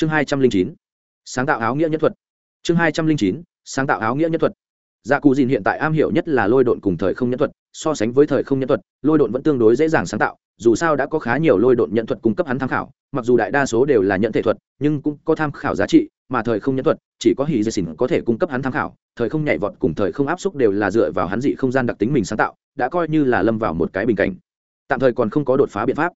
chương hai trăm linh chín, sáng tạo áo nghĩa nhân thuật. Chương hai trăm linh chín, sáng tạo áo nghĩa nhân thuật. Dạ cù dìn hiện tại am hiểu nhất là lôi độn cùng thời không nhân thuật, so sánh với thời không nhân thuật, lôi độn vẫn tương đối dễ dàng sáng tạo, dù sao đã có khá nhiều lôi độn nhận thuật cung cấp hắn tham khảo, mặc dù đại đa số đều là nhận thể thuật, nhưng cũng có tham khảo giá trị, mà thời không nhân thuật, chỉ có hỉ dây xỉn có thể cung cấp hắn tham khảo, thời không nhảy vọt cùng thời không áp xúc đều là dựa vào hắn dị không gian đặc tính mình sáng tạo, đã coi như là lâm vào một cái bình cảnh. Tạm thời còn không có đột phá biện pháp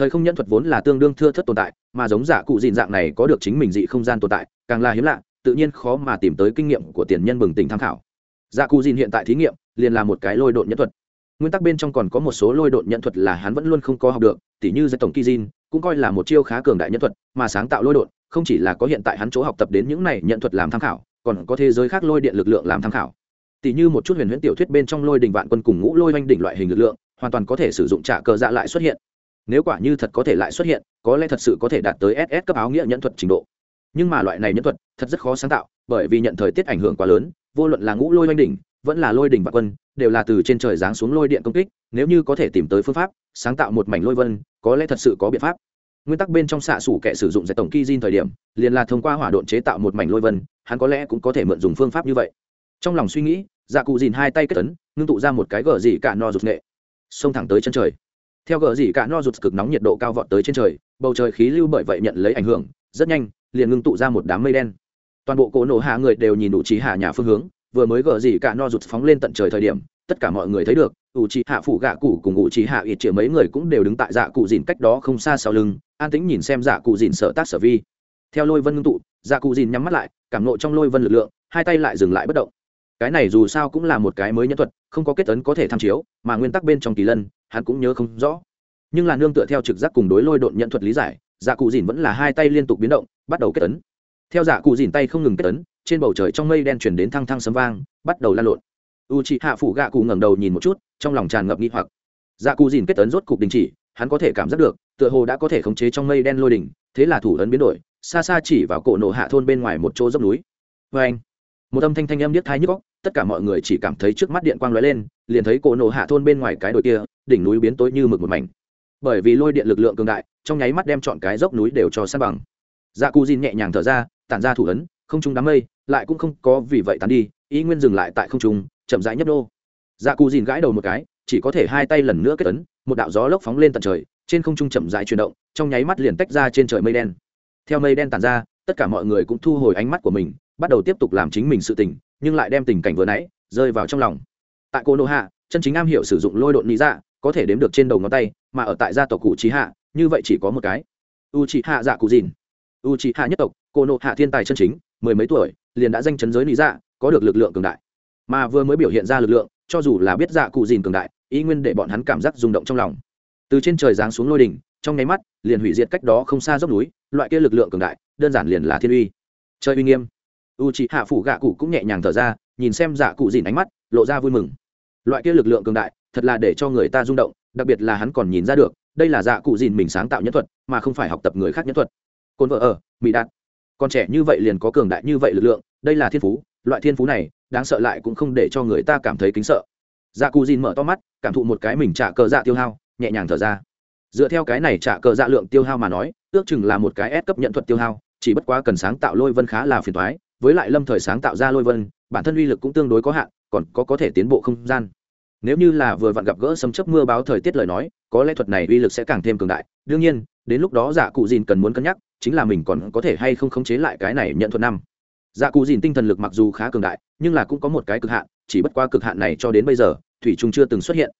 thời không nhân thuật vốn là tương đương thưa thất tồn tại, mà giống giả cụ dìn dạng này có được chính mình dị không gian tồn tại, càng là hiếm lạ, tự nhiên khó mà tìm tới kinh nghiệm của tiền nhân bừng tỉnh tham khảo. Giả cụ dìn hiện tại thí nghiệm, liền là một cái lôi độn nhân thuật. Nguyên tắc bên trong còn có một số lôi độn nhân thuật là hắn vẫn luôn không có học được, tỉ như giải tổng kizin dìn cũng coi là một chiêu khá cường đại nhân thuật, mà sáng tạo lôi độn, không chỉ là có hiện tại hắn chỗ học tập đến những này nhận thuật làm tham khảo, còn có thế giới khác lôi điện lực lượng làm tham khảo. Tỷ như một chút huyền huyễn tiểu thuyết bên trong lôi đình vạn quân cùng ngũ lôi oanh đỉnh loại hình lực lượng, hoàn toàn có thể sử dụng trả cờ dạ lại xuất hiện nếu quả như thật có thể lại xuất hiện, có lẽ thật sự có thể đạt tới ss cấp áo nghĩa nhẫn thuật trình độ. Nhưng mà loại này nhẫn thuật, thật rất khó sáng tạo, bởi vì nhận thời tiết ảnh hưởng quá lớn, vô luận là ngũ lôi oanh đỉnh, vẫn là lôi đỉnh và quân, đều là từ trên trời giáng xuống lôi điện công kích, nếu như có thể tìm tới phương pháp, sáng tạo một mảnh lôi vân, có lẽ thật sự có biện pháp. Nguyên tắc bên trong xạ sủ kẻ sử dụng giải tổng ki thời điểm, liền là thông qua hỏa độn chế tạo một mảnh lôi vân, hắn có lẽ cũng có thể mượn dùng phương pháp như vậy. Trong lòng suy nghĩ dạ cụ dìn hai tay kết tấn ngưng tụ ra một cái gờ dị cả no rụt nghệ xông thẳng tới chân trời theo gờ dị cả no rụt cực nóng nhiệt độ cao vọt tới trên trời, bầu trời khí lưu bởi vậy nhận lấy ảnh hưởng, rất nhanh, liền ngưng tụ ra một đám mây đen. Toàn bộ cỗ nổ hạ người đều nhìn đủ trí hạ nhà phương hướng, vừa mới gờ dị cả no rụt phóng lên tận trời thời điểm, tất cả mọi người thấy được, ủ trí hạ phủ gạ cụ cùng ủ trí hạ ít chĩa mấy người cũng đều đứng tại dạ cụ dìn cách đó không xa sau lưng, an tĩnh nhìn xem dạ cụ dìn sở tác sở vi. Theo lôi vân ngưng tụ dạ cụ dìn nhắm mắt lại, cảm nộ trong lôi vân lực lượng, hai tay lại dừng lại bất động. Cái này dù sao cũng là một cái mới nhân thuật, không có kết tấn có thể tham chiếu, mà nguyên tắc bên trong kỳ lân hắn cũng nhớ không rõ. Nhưng là nương tựa theo trực giác cùng đối lôi độn nhận thuật lý giải dạ cụ dìn vẫn là hai tay liên tục biến động, bắt đầu kết tấn theo dạ cụ dìn tay không ngừng kết tấn trên bầu trời trong mây đen chuyển đến thăng thăng sấm vang, bắt đầu lan lộn. U chị hạ phủ gạ cụ ngẩng đầu nhìn một chút, trong lòng tràn ngập nghi hoặc. Dạ cụ dìn kết tấn rốt cục đình chỉ, hắn có thể cảm giác được, tựa hồ đã có thể khống chế trong mây đen lôi đỉnh, thế là thủ ấn biến đổi, xa xa chỉ vào cổ nổ hạ thôn bên ngoài một chỗ dốc núi. Vê anh một âm thanh thanh âm điếc thái nhức góc tất cả mọi người chỉ cảm thấy trước mắt điện quang lóe lên, liền thấy cổ nổ hạ thôn bên ngoài cái đồi kia, đỉnh núi biến tối như mực một mảnh. Bởi vì lôi điện lực lượng cường đại, trong nháy mắt đem chọn cái dốc núi đều cho san bằng. Dạ cụ dìn nhẹ nhàng thở ra, tản ra thủ ấn, không trung đám mây, lại cũng không có vì vậy tán đi, ý nguyên dừng lại tại không trung, chậm rãi nhấp đô dạ cụ dìn gãi đầu một cái, chỉ có thể hai tay lần nữa kết ấn, một đạo gió lốc phóng lên tận trời, trên không trung chậm rãi chuyển động, trong nháy mắt liền tách ra trên trời mây đen. Theo mây đen tàn ra, tất cả mọi người cũng thu hồi ánh mắt của mình, bắt đầu tiếp tục làm chính mình sự tình nhưng lại đem tình cảnh vừa nãy rơi vào trong lòng. Tại cô nô hạ, chân chính am hiểu sử dụng lôi độn lý dạ có thể đếm được trên đầu ngón tay, mà ở tại gia tộc cụ trí hạ, như vậy chỉ có một cái. U trí hạ dạ cụ dìn. U trí hạ nhất tộc cô nô hạ thiên tài chân chính, mười mấy tuổi, liền đã danh chấn giới lý dạ có được lực lượng cường đại. Mà vừa mới biểu hiện ra lực lượng, cho dù là biết dạ cụ dìn cường đại, ý nguyên để bọn hắn cảm giác rung động trong lòng. Từ trên trời giáng xuống lôi đỉnh, trong nháy mắt, liền hủy diệt cách đó không xa dốc núi, loại kia lực lượng cường đại, đơn giản liền là thiên uy. Chơi uy nghiêm u chị hạ phủ gạ cụ cũng nhẹ nhàng thở ra, nhìn xem dạ cụ dìn ánh mắt, lộ ra vui mừng. Loại kia lực lượng cường đại, thật là để cho người ta rung động, đặc biệt là hắn còn nhìn ra được, đây là dạ cụ dìn mình sáng tạo nhất thuật, mà không phải học tập người khác nhất thuật. Cồn vợ ở mỹ đạt. Con trẻ như vậy liền có cường đại như vậy lực lượng, đây là thiên phú, loại thiên phú này, đáng sợ lại cũng không để cho người ta cảm thấy kính sợ. Dạ cụ dìn mở to mắt, cảm thụ một cái mình trả cờ dạ tiêu hao, nhẹ nhàng thở ra. Dựa theo cái này trả cờ dạ lượng tiêu hao mà nói, ước chừng là một cái S cấp nhận thuật tiêu hao, chỉ bất quá cần sáng tạo lôi vân khá là phiền toái với lại lâm thời sáng tạo ra lôi vân, bản thân uy lực cũng tương đối có hạn, còn có có thể tiến bộ không gian. Nếu như là vừa vặn gặp gỡ sấm chấp mưa báo thời tiết lời nói, có lẽ thuật này uy lực sẽ càng thêm cường đại. Đương nhiên, đến lúc đó giả cụ dìn cần muốn cân nhắc, chính là mình còn có thể hay không khống chế lại cái này nhận thuật năm. Giả cụ dìn tinh thần lực mặc dù khá cường đại, nhưng là cũng có một cái cực hạn, chỉ bất qua cực hạn này cho đến bây giờ, thủy trung chưa từng xuất hiện.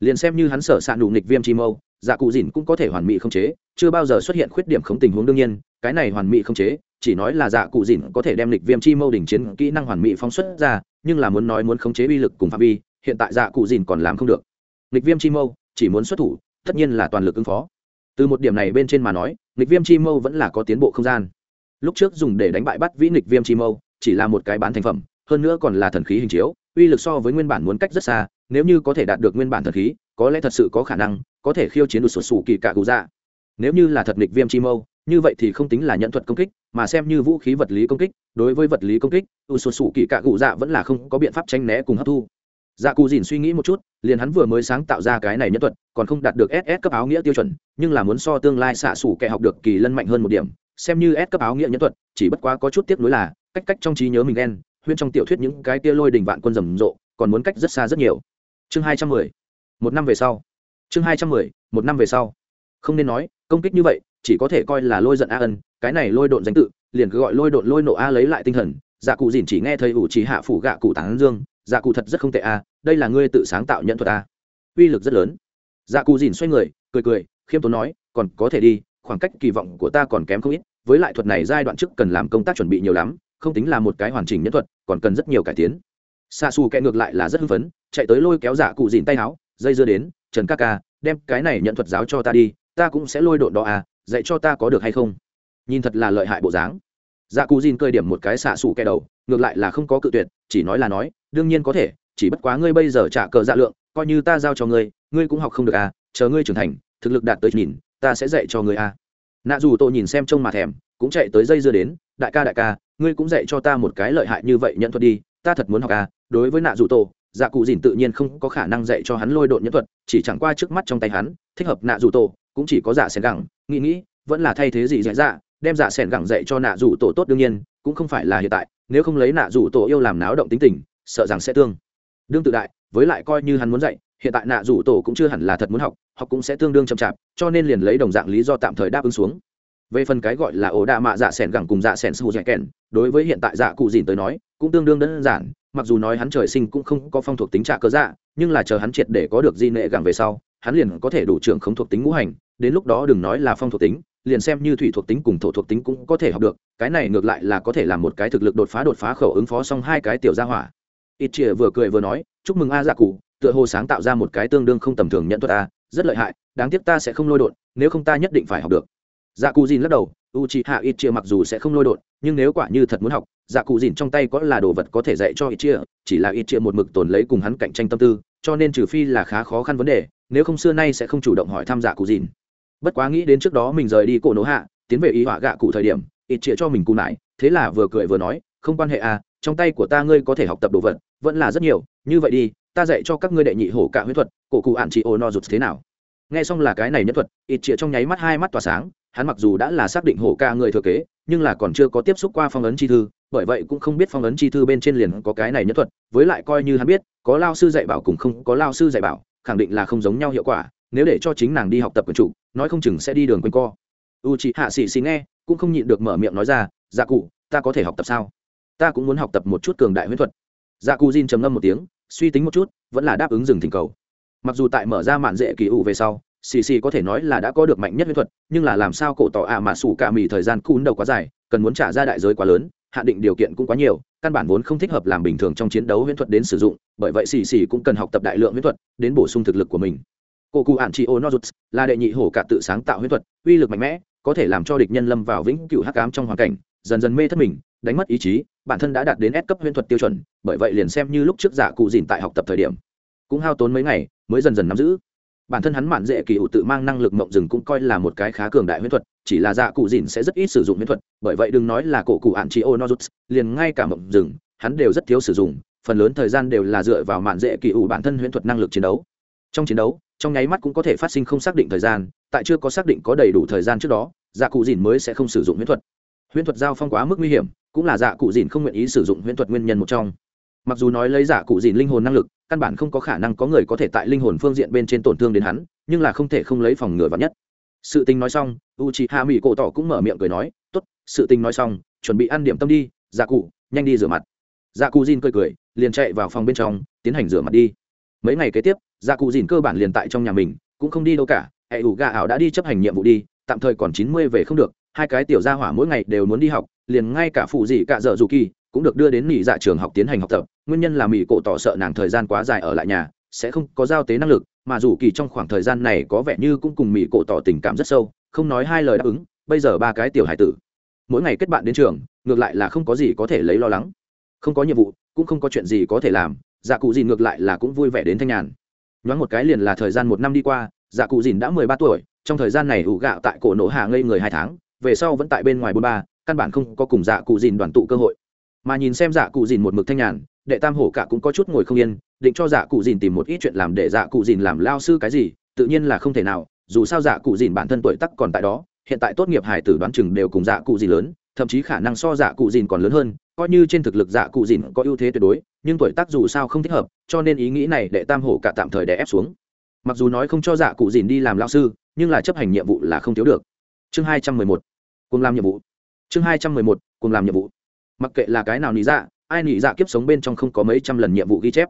Liền xem như hắn sở s ạ nụ nghịch viêm chi mâu dạ cụ dìn cũng có thể hoàn mỹ không chế, chưa bao giờ xuất hiện khuyết điểm khống tình huống đương nhiên, cái này hoàn mỹ không chế chỉ nói là dạ cụ dìn có thể đem lịch viêm chi mâu đỉnh chiến kỹ năng hoàn mỹ phóng xuất ra, nhưng là muốn nói muốn khống chế uy lực cùng phạm vi, hiện tại dạ cụ dìn còn làm không được. Lịch viêm chi mâu, chỉ muốn xuất thủ, tất nhiên là toàn lực ứng phó. Từ một điểm này bên trên mà nói, lịch viêm chi mâu vẫn là có tiến bộ không gian. Lúc trước dùng để đánh bại bắt vĩ lịch viêm chi mâu, chỉ là một cái bán thành phẩm, hơn nữa còn là thần khí hình chiếu, uy lực so với nguyên bản muốn cách rất xa, nếu như có thể đạt được nguyên bản thần khí, có lẽ thật sự có khả năng, có thể khiêu chiến được sụt sủ kỳ cả cụ dạ. Nếu như là thật nghịch viêm chi mâu, như vậy thì không tính là nhận thuật công kích mà xem như vũ khí vật lý công kích, đối với vật lý công kích, u sụt sù kỳ cả cụ dạ vẫn là không có biện pháp tranh né cùng hấp thu. Dạ cụ dìn suy nghĩ một chút, liền hắn vừa mới sáng tạo ra cái này nhân thuật, còn không đạt được ss cấp áo nghĩa tiêu chuẩn, nhưng là muốn so tương lai xạ sủ kẻ học được kỳ lân mạnh hơn một điểm, xem như s cấp áo nghĩa nhân thuật, chỉ bất quá có chút tiếc nuối là, cách cách trong trí nhớ mình đen huyên trong tiểu thuyết những cái tia lôi đình vạn quân rầm rộ, còn muốn cách rất xa rất nhiều. Chương hai trăm mười, một năm về sau. Chương hai trăm mười, một năm về sau. Không nên nói, công kích như vậy chỉ có thể coi là lôi giận a ân, cái này lôi độn danh tự, liền cứ gọi lôi độn lôi nộ a lấy lại tinh thần dạ cụ dìn chỉ nghe thầy ủ chỉ hạ phủ gạ cụ tán dương dạ cụ thật rất không tệ a, đây là ngươi tự sáng tạo nhận thuật a. Uy lực rất lớn. Dạ cụ dìn xoay người, cười cười, khiêm tốn nói, còn có thể đi, khoảng cách kỳ vọng của ta còn kém không ít, với lại thuật này giai đoạn trước cần làm công tác chuẩn bị nhiều lắm, không tính là một cái hoàn chỉnh nhân thuật, còn cần rất nhiều cải tiến. Xa xù kẹ ngược lại là rất hưng phấn, chạy tới lôi kéo dạ cụ dìn tay áo, dây dưa đến, trần ca ca, đem cái này nhận thuật giáo cho ta đi, ta cũng sẽ lôi độn đó à dạy cho ta có được hay không? Nhìn thật là lợi hại bộ dáng. Dạ cụ dìn cơi điểm một cái xạ xù kẻ đầu, ngược lại là không có cự tuyệt, chỉ nói là nói, đương nhiên có thể, chỉ bất quá ngươi bây giờ trả cờ dạ lượng, coi như ta giao cho ngươi ngươi cũng học không được à chờ ngươi trưởng thành, thực lực đạt tới nhìn, ta sẽ dạy cho ngươi à. Nạ dù tôi nhìn xem trông mà thèm, cũng chạy tới dây dưa đến, đại ca đại ca, ngươi cũng dạy cho ta một cái lợi hại như vậy nhận thuật đi, ta thật muốn học à. Đối với nạ dù tổ dạ cụ dìn tự nhiên không có khả năng dạy cho hắn lôi độn nhân thuật, chỉ chẳng qua trước mắt trong tay hắn, thích hợp nạ dù tổ cũng chỉ có giả xén gẳng nghĩ nghĩ, vẫn là thay thế gì dạy dạ đem dạ sẻn gẳng dạy cho nạ rủ tổ tốt đương nhiên, cũng không phải là hiện tại, nếu không lấy nạ rủ tổ yêu làm náo động tính tình, sợ rằng sẽ tương đương tự đại, với lại coi như hắn muốn dạy, hiện tại nạ rủ tổ cũng chưa hẳn là thật muốn học học cũng sẽ tương đương chậm chạp, cho nên liền lấy đồng dạng lý do tạm thời đáp ứng xuống. Về phần cái gọi là ổ đạ mạ dạ sẻn gẳng cùng dạ sẻn sù dạy kèn, đối với hiện tại dạ cụ dìn tới nói, cũng tương đương đơn giản, mặc dù nói hắn trời sinh cũng không có phong thuộc tính trạ cơ dạ nhưng là chờ hắn triệt để có được di nệ gẳng về sau hắn liền có thể đủ trưởng không thuộc tính ngũ hành, đến lúc đó đừng nói là phong thuộc tính, liền xem như thủy thuộc tính cùng thổ thuộc tính cũng có thể học được, cái này ngược lại là có thể là một cái thực lực đột phá đột phá khẩu ứng phó xong hai cái tiểu gia hỏa. Ít chĩa vừa cười vừa nói, chúc mừng a dạ cụ tựa hồ sáng tạo ra một cái tương đương không tầm thường nhận thuật a, rất lợi hại, đáng tiếc ta sẽ không lôi đột, nếu không ta nhất định phải học được. Dạ cụ dìn lắc đầu u c h i hạ ít chia mặc dù sẽ không lôi đột, nhưng nếu quả như thật muốn học dạ cụ dìn trong tay có là đồ vật có thể dạy cho ít chia chỉ là ít chia một mực tồn lấy cùng hắn cạnh tranh tâm tư, cho nên trừ phi là khá khó khăn vấn đề nếu không xưa nay sẽ không chủ động hỏi thăm giả cụ dìn. Bất quá nghĩ đến trước đó mình rời đi cổ nỗ hạ, tiến về ý họa gạ cụ thời điểm, ít chĩa cho mình cụ nải, thế là vừa cười vừa nói, không quan hệ à trong tay của ta ngươi có thể học tập đồ vật, vẫn là rất nhiều, như vậy đi, ta dạy cho các ngươi đệ nhị hổ cả huyết thuật, cổ cụ ạn chị ô no rụt thế nào. Nghe xong là cái này nhất thuật, ít chĩa trong nháy mắt hai mắt tỏa sáng, hắn mặc dù đã là xác định hổ ca người thừa kế, nhưng là còn chưa có tiếp xúc qua phong ấn chi thư, bởi vậy cũng không biết phong ấn chi thư bên trên liền có cái này nhất thuật, với lại coi như hắn biết, có lao sư dạy bảo cùng không có lao sư dạy bảo khẳng định là không giống nhau hiệu quả, nếu để cho chính nàng đi học tập quần chủ, nói không chừng sẽ đi đường quanh co. U chị hạ xì xì nghe, cũng không nhịn được mở miệng nói ra dạ cụ, ta có thể học tập sao? Ta cũng muốn học tập một chút cường đại huyễn thuật. Dạ cụ Jin trầm ngâm một tiếng, suy tính một chút, vẫn là đáp ứng dừng thỉnh cầu. Mặc dù tại mở ra mạn dễ kỳ ủ về sau, xì xì có thể nói là đã có được mạnh nhất huyễn thuật, nhưng là làm sao cổ tỏ ạ mà sủ cả mì thời gian cún đầu quá dài, cần muốn trả ra đại giới quá lớn hạn định điều kiện cũng quá nhiều, căn bản vốn không thích hợp làm bình thường trong chiến đấu huyễn thuật đến sử dụng, bởi vậy xì xì cũng cần học tập đại lượng huyễn thuật đến bổ sung thực lực của mình. Cô cụ ạn chị ô nozuts là đệ nhị hổ cả tự sáng tạo huyễn thuật, uy lực mạnh mẽ, có thể làm cho địch nhân lâm vào vĩnh cựu hắc ám trong hoàn cảnh, dần dần mê thất mình, đánh mất ý chí, bản thân đã đạt đến S cấp huyễn thuật tiêu chuẩn, bởi vậy liền xem như lúc trước giả cụ dìn tại học tập thời điểm. Cũng hao tốn mấy ngày, mới dần dần nắm giữ bản thân hắn mạn dễ kỳ ủ tự mang năng lực mộng rừng cũng coi là một cái khá cường đại huyễn thuật, chỉ là dạ cụ dìn sẽ rất ít sử dụng huyễn thuật, bởi vậy đừng nói là cổ cụ ạn chi ô nozuts liền ngay cả mộng rừng, hắn đều rất thiếu sử dụng, phần lớn thời gian đều là dựa vào mạn dễ kỳ ủ bản thân huyễn thuật năng lực chiến đấu. Trong chiến đấu, trong nháy mắt cũng có thể phát sinh không xác định thời gian, tại chưa có xác định có đầy đủ thời gian trước đó dạ cụ dìn mới sẽ không sử dụng huyễn thuật. Huyễn thuật giao phong quá mức nguy hiểm, cũng là dạ cụ dìn không nguyện ý sử dụng huyễn thuật nguyên nhân một trong. Mặc dù nói lấy giả cụ dìn linh hồn năng lực căn bản không có khả năng có người có thể tại linh hồn phương diện bên trên tổn thương đến hắn, nhưng là không thể không lấy phòng ngừa vào nhất. Sự tình nói xong u chị hạ mỹ cổ tỏ cũng mở miệng cười nói t ố t sự tình nói xong, chuẩn bị ăn điểm tâm đi dạ cụ nhanh đi rửa mặt. Dạ cụ dìn cười cười, liền chạy vào phòng bên trong, tiến hành rửa mặt đi. Mấy ngày kế tiếp dạ cụ dìn cơ bản liền tại trong nhà mình, cũng không đi đâu cả, hệ ủ gà ảo đã đi chấp hành nhiệm vụ đi, tạm thời còn chín mươi về không được, hai cái tiểu gia hỏa mỗi ngày đều muốn đi học, liền ngay cả phụ gì cả dở dù kỳ cũng được đưa đến nghỉ dạ trường học tiến hành học tập, nguyên nhân là mỹ cổ tỏ sợ nàng thời gian quá dài ở lại nhà, sẽ không có giao tế năng lực, mà dù kỳ trong khoảng thời gian này có vẻ như cũng cùng mỹ cổ tỏ tình cảm rất sâu, không nói hai lời đáp ứng, bây giờ ba cái tiểu hải tử, mỗi ngày kết bạn đến trường, ngược lại là không có gì có thể lấy lo lắng. Không có nhiệm vụ, cũng không có chuyện gì có thể làm dạ cụ dìn ngược lại là cũng vui vẻ đến thanh nhàn. Nhoáng một cái liền là thời gian một năm đi qua dạ cụ dìn đã mười ba tuổi, trong thời gian này ủ gạo tại cổ nổ hạ ngây người hai tháng, về sau vẫn tại bên ngoài bôn ba, căn bản không có cùng dạ cụ dìn đoàn tụ cơ hội mà nhìn xem dạ cụ dìn một mực thanh nhàn, đệ tam hổ cả cũng có chút ngồi không yên, định cho dạ cụ dìn tìm một ít chuyện làm để dạ cụ dìn làm lao sư cái gì, tự nhiên là không thể nào, dù sao dạ cụ dìn bản thân tuổi tắc còn tại đó, hiện tại tốt nghiệp hải tử đoán chừng đều cùng dạ cụ dìn lớn, thậm chí khả năng so dạ cụ dìn còn lớn hơn, coi như trên thực lực dạ cụ dìn có ưu thế tuyệt đối, nhưng tuổi tác dù sao không thích hợp, cho nên ý nghĩ này đệ tam hổ cả tạm thời đè ép xuống. Mặc dù nói không cho dạ cụ dìn đi làm lao sư, nhưng là chấp hành nhiệm vụ là không thiếu được. Chương hai trăm mười một, cùng làm nhiệm vụ. Chương hai trăm mười một, cùng làm nhiệm vụ mặc kệ là cái nào nị dạ ai nị dạ kiếp sống bên trong không có mấy trăm lần nhiệm vụ ghi chép.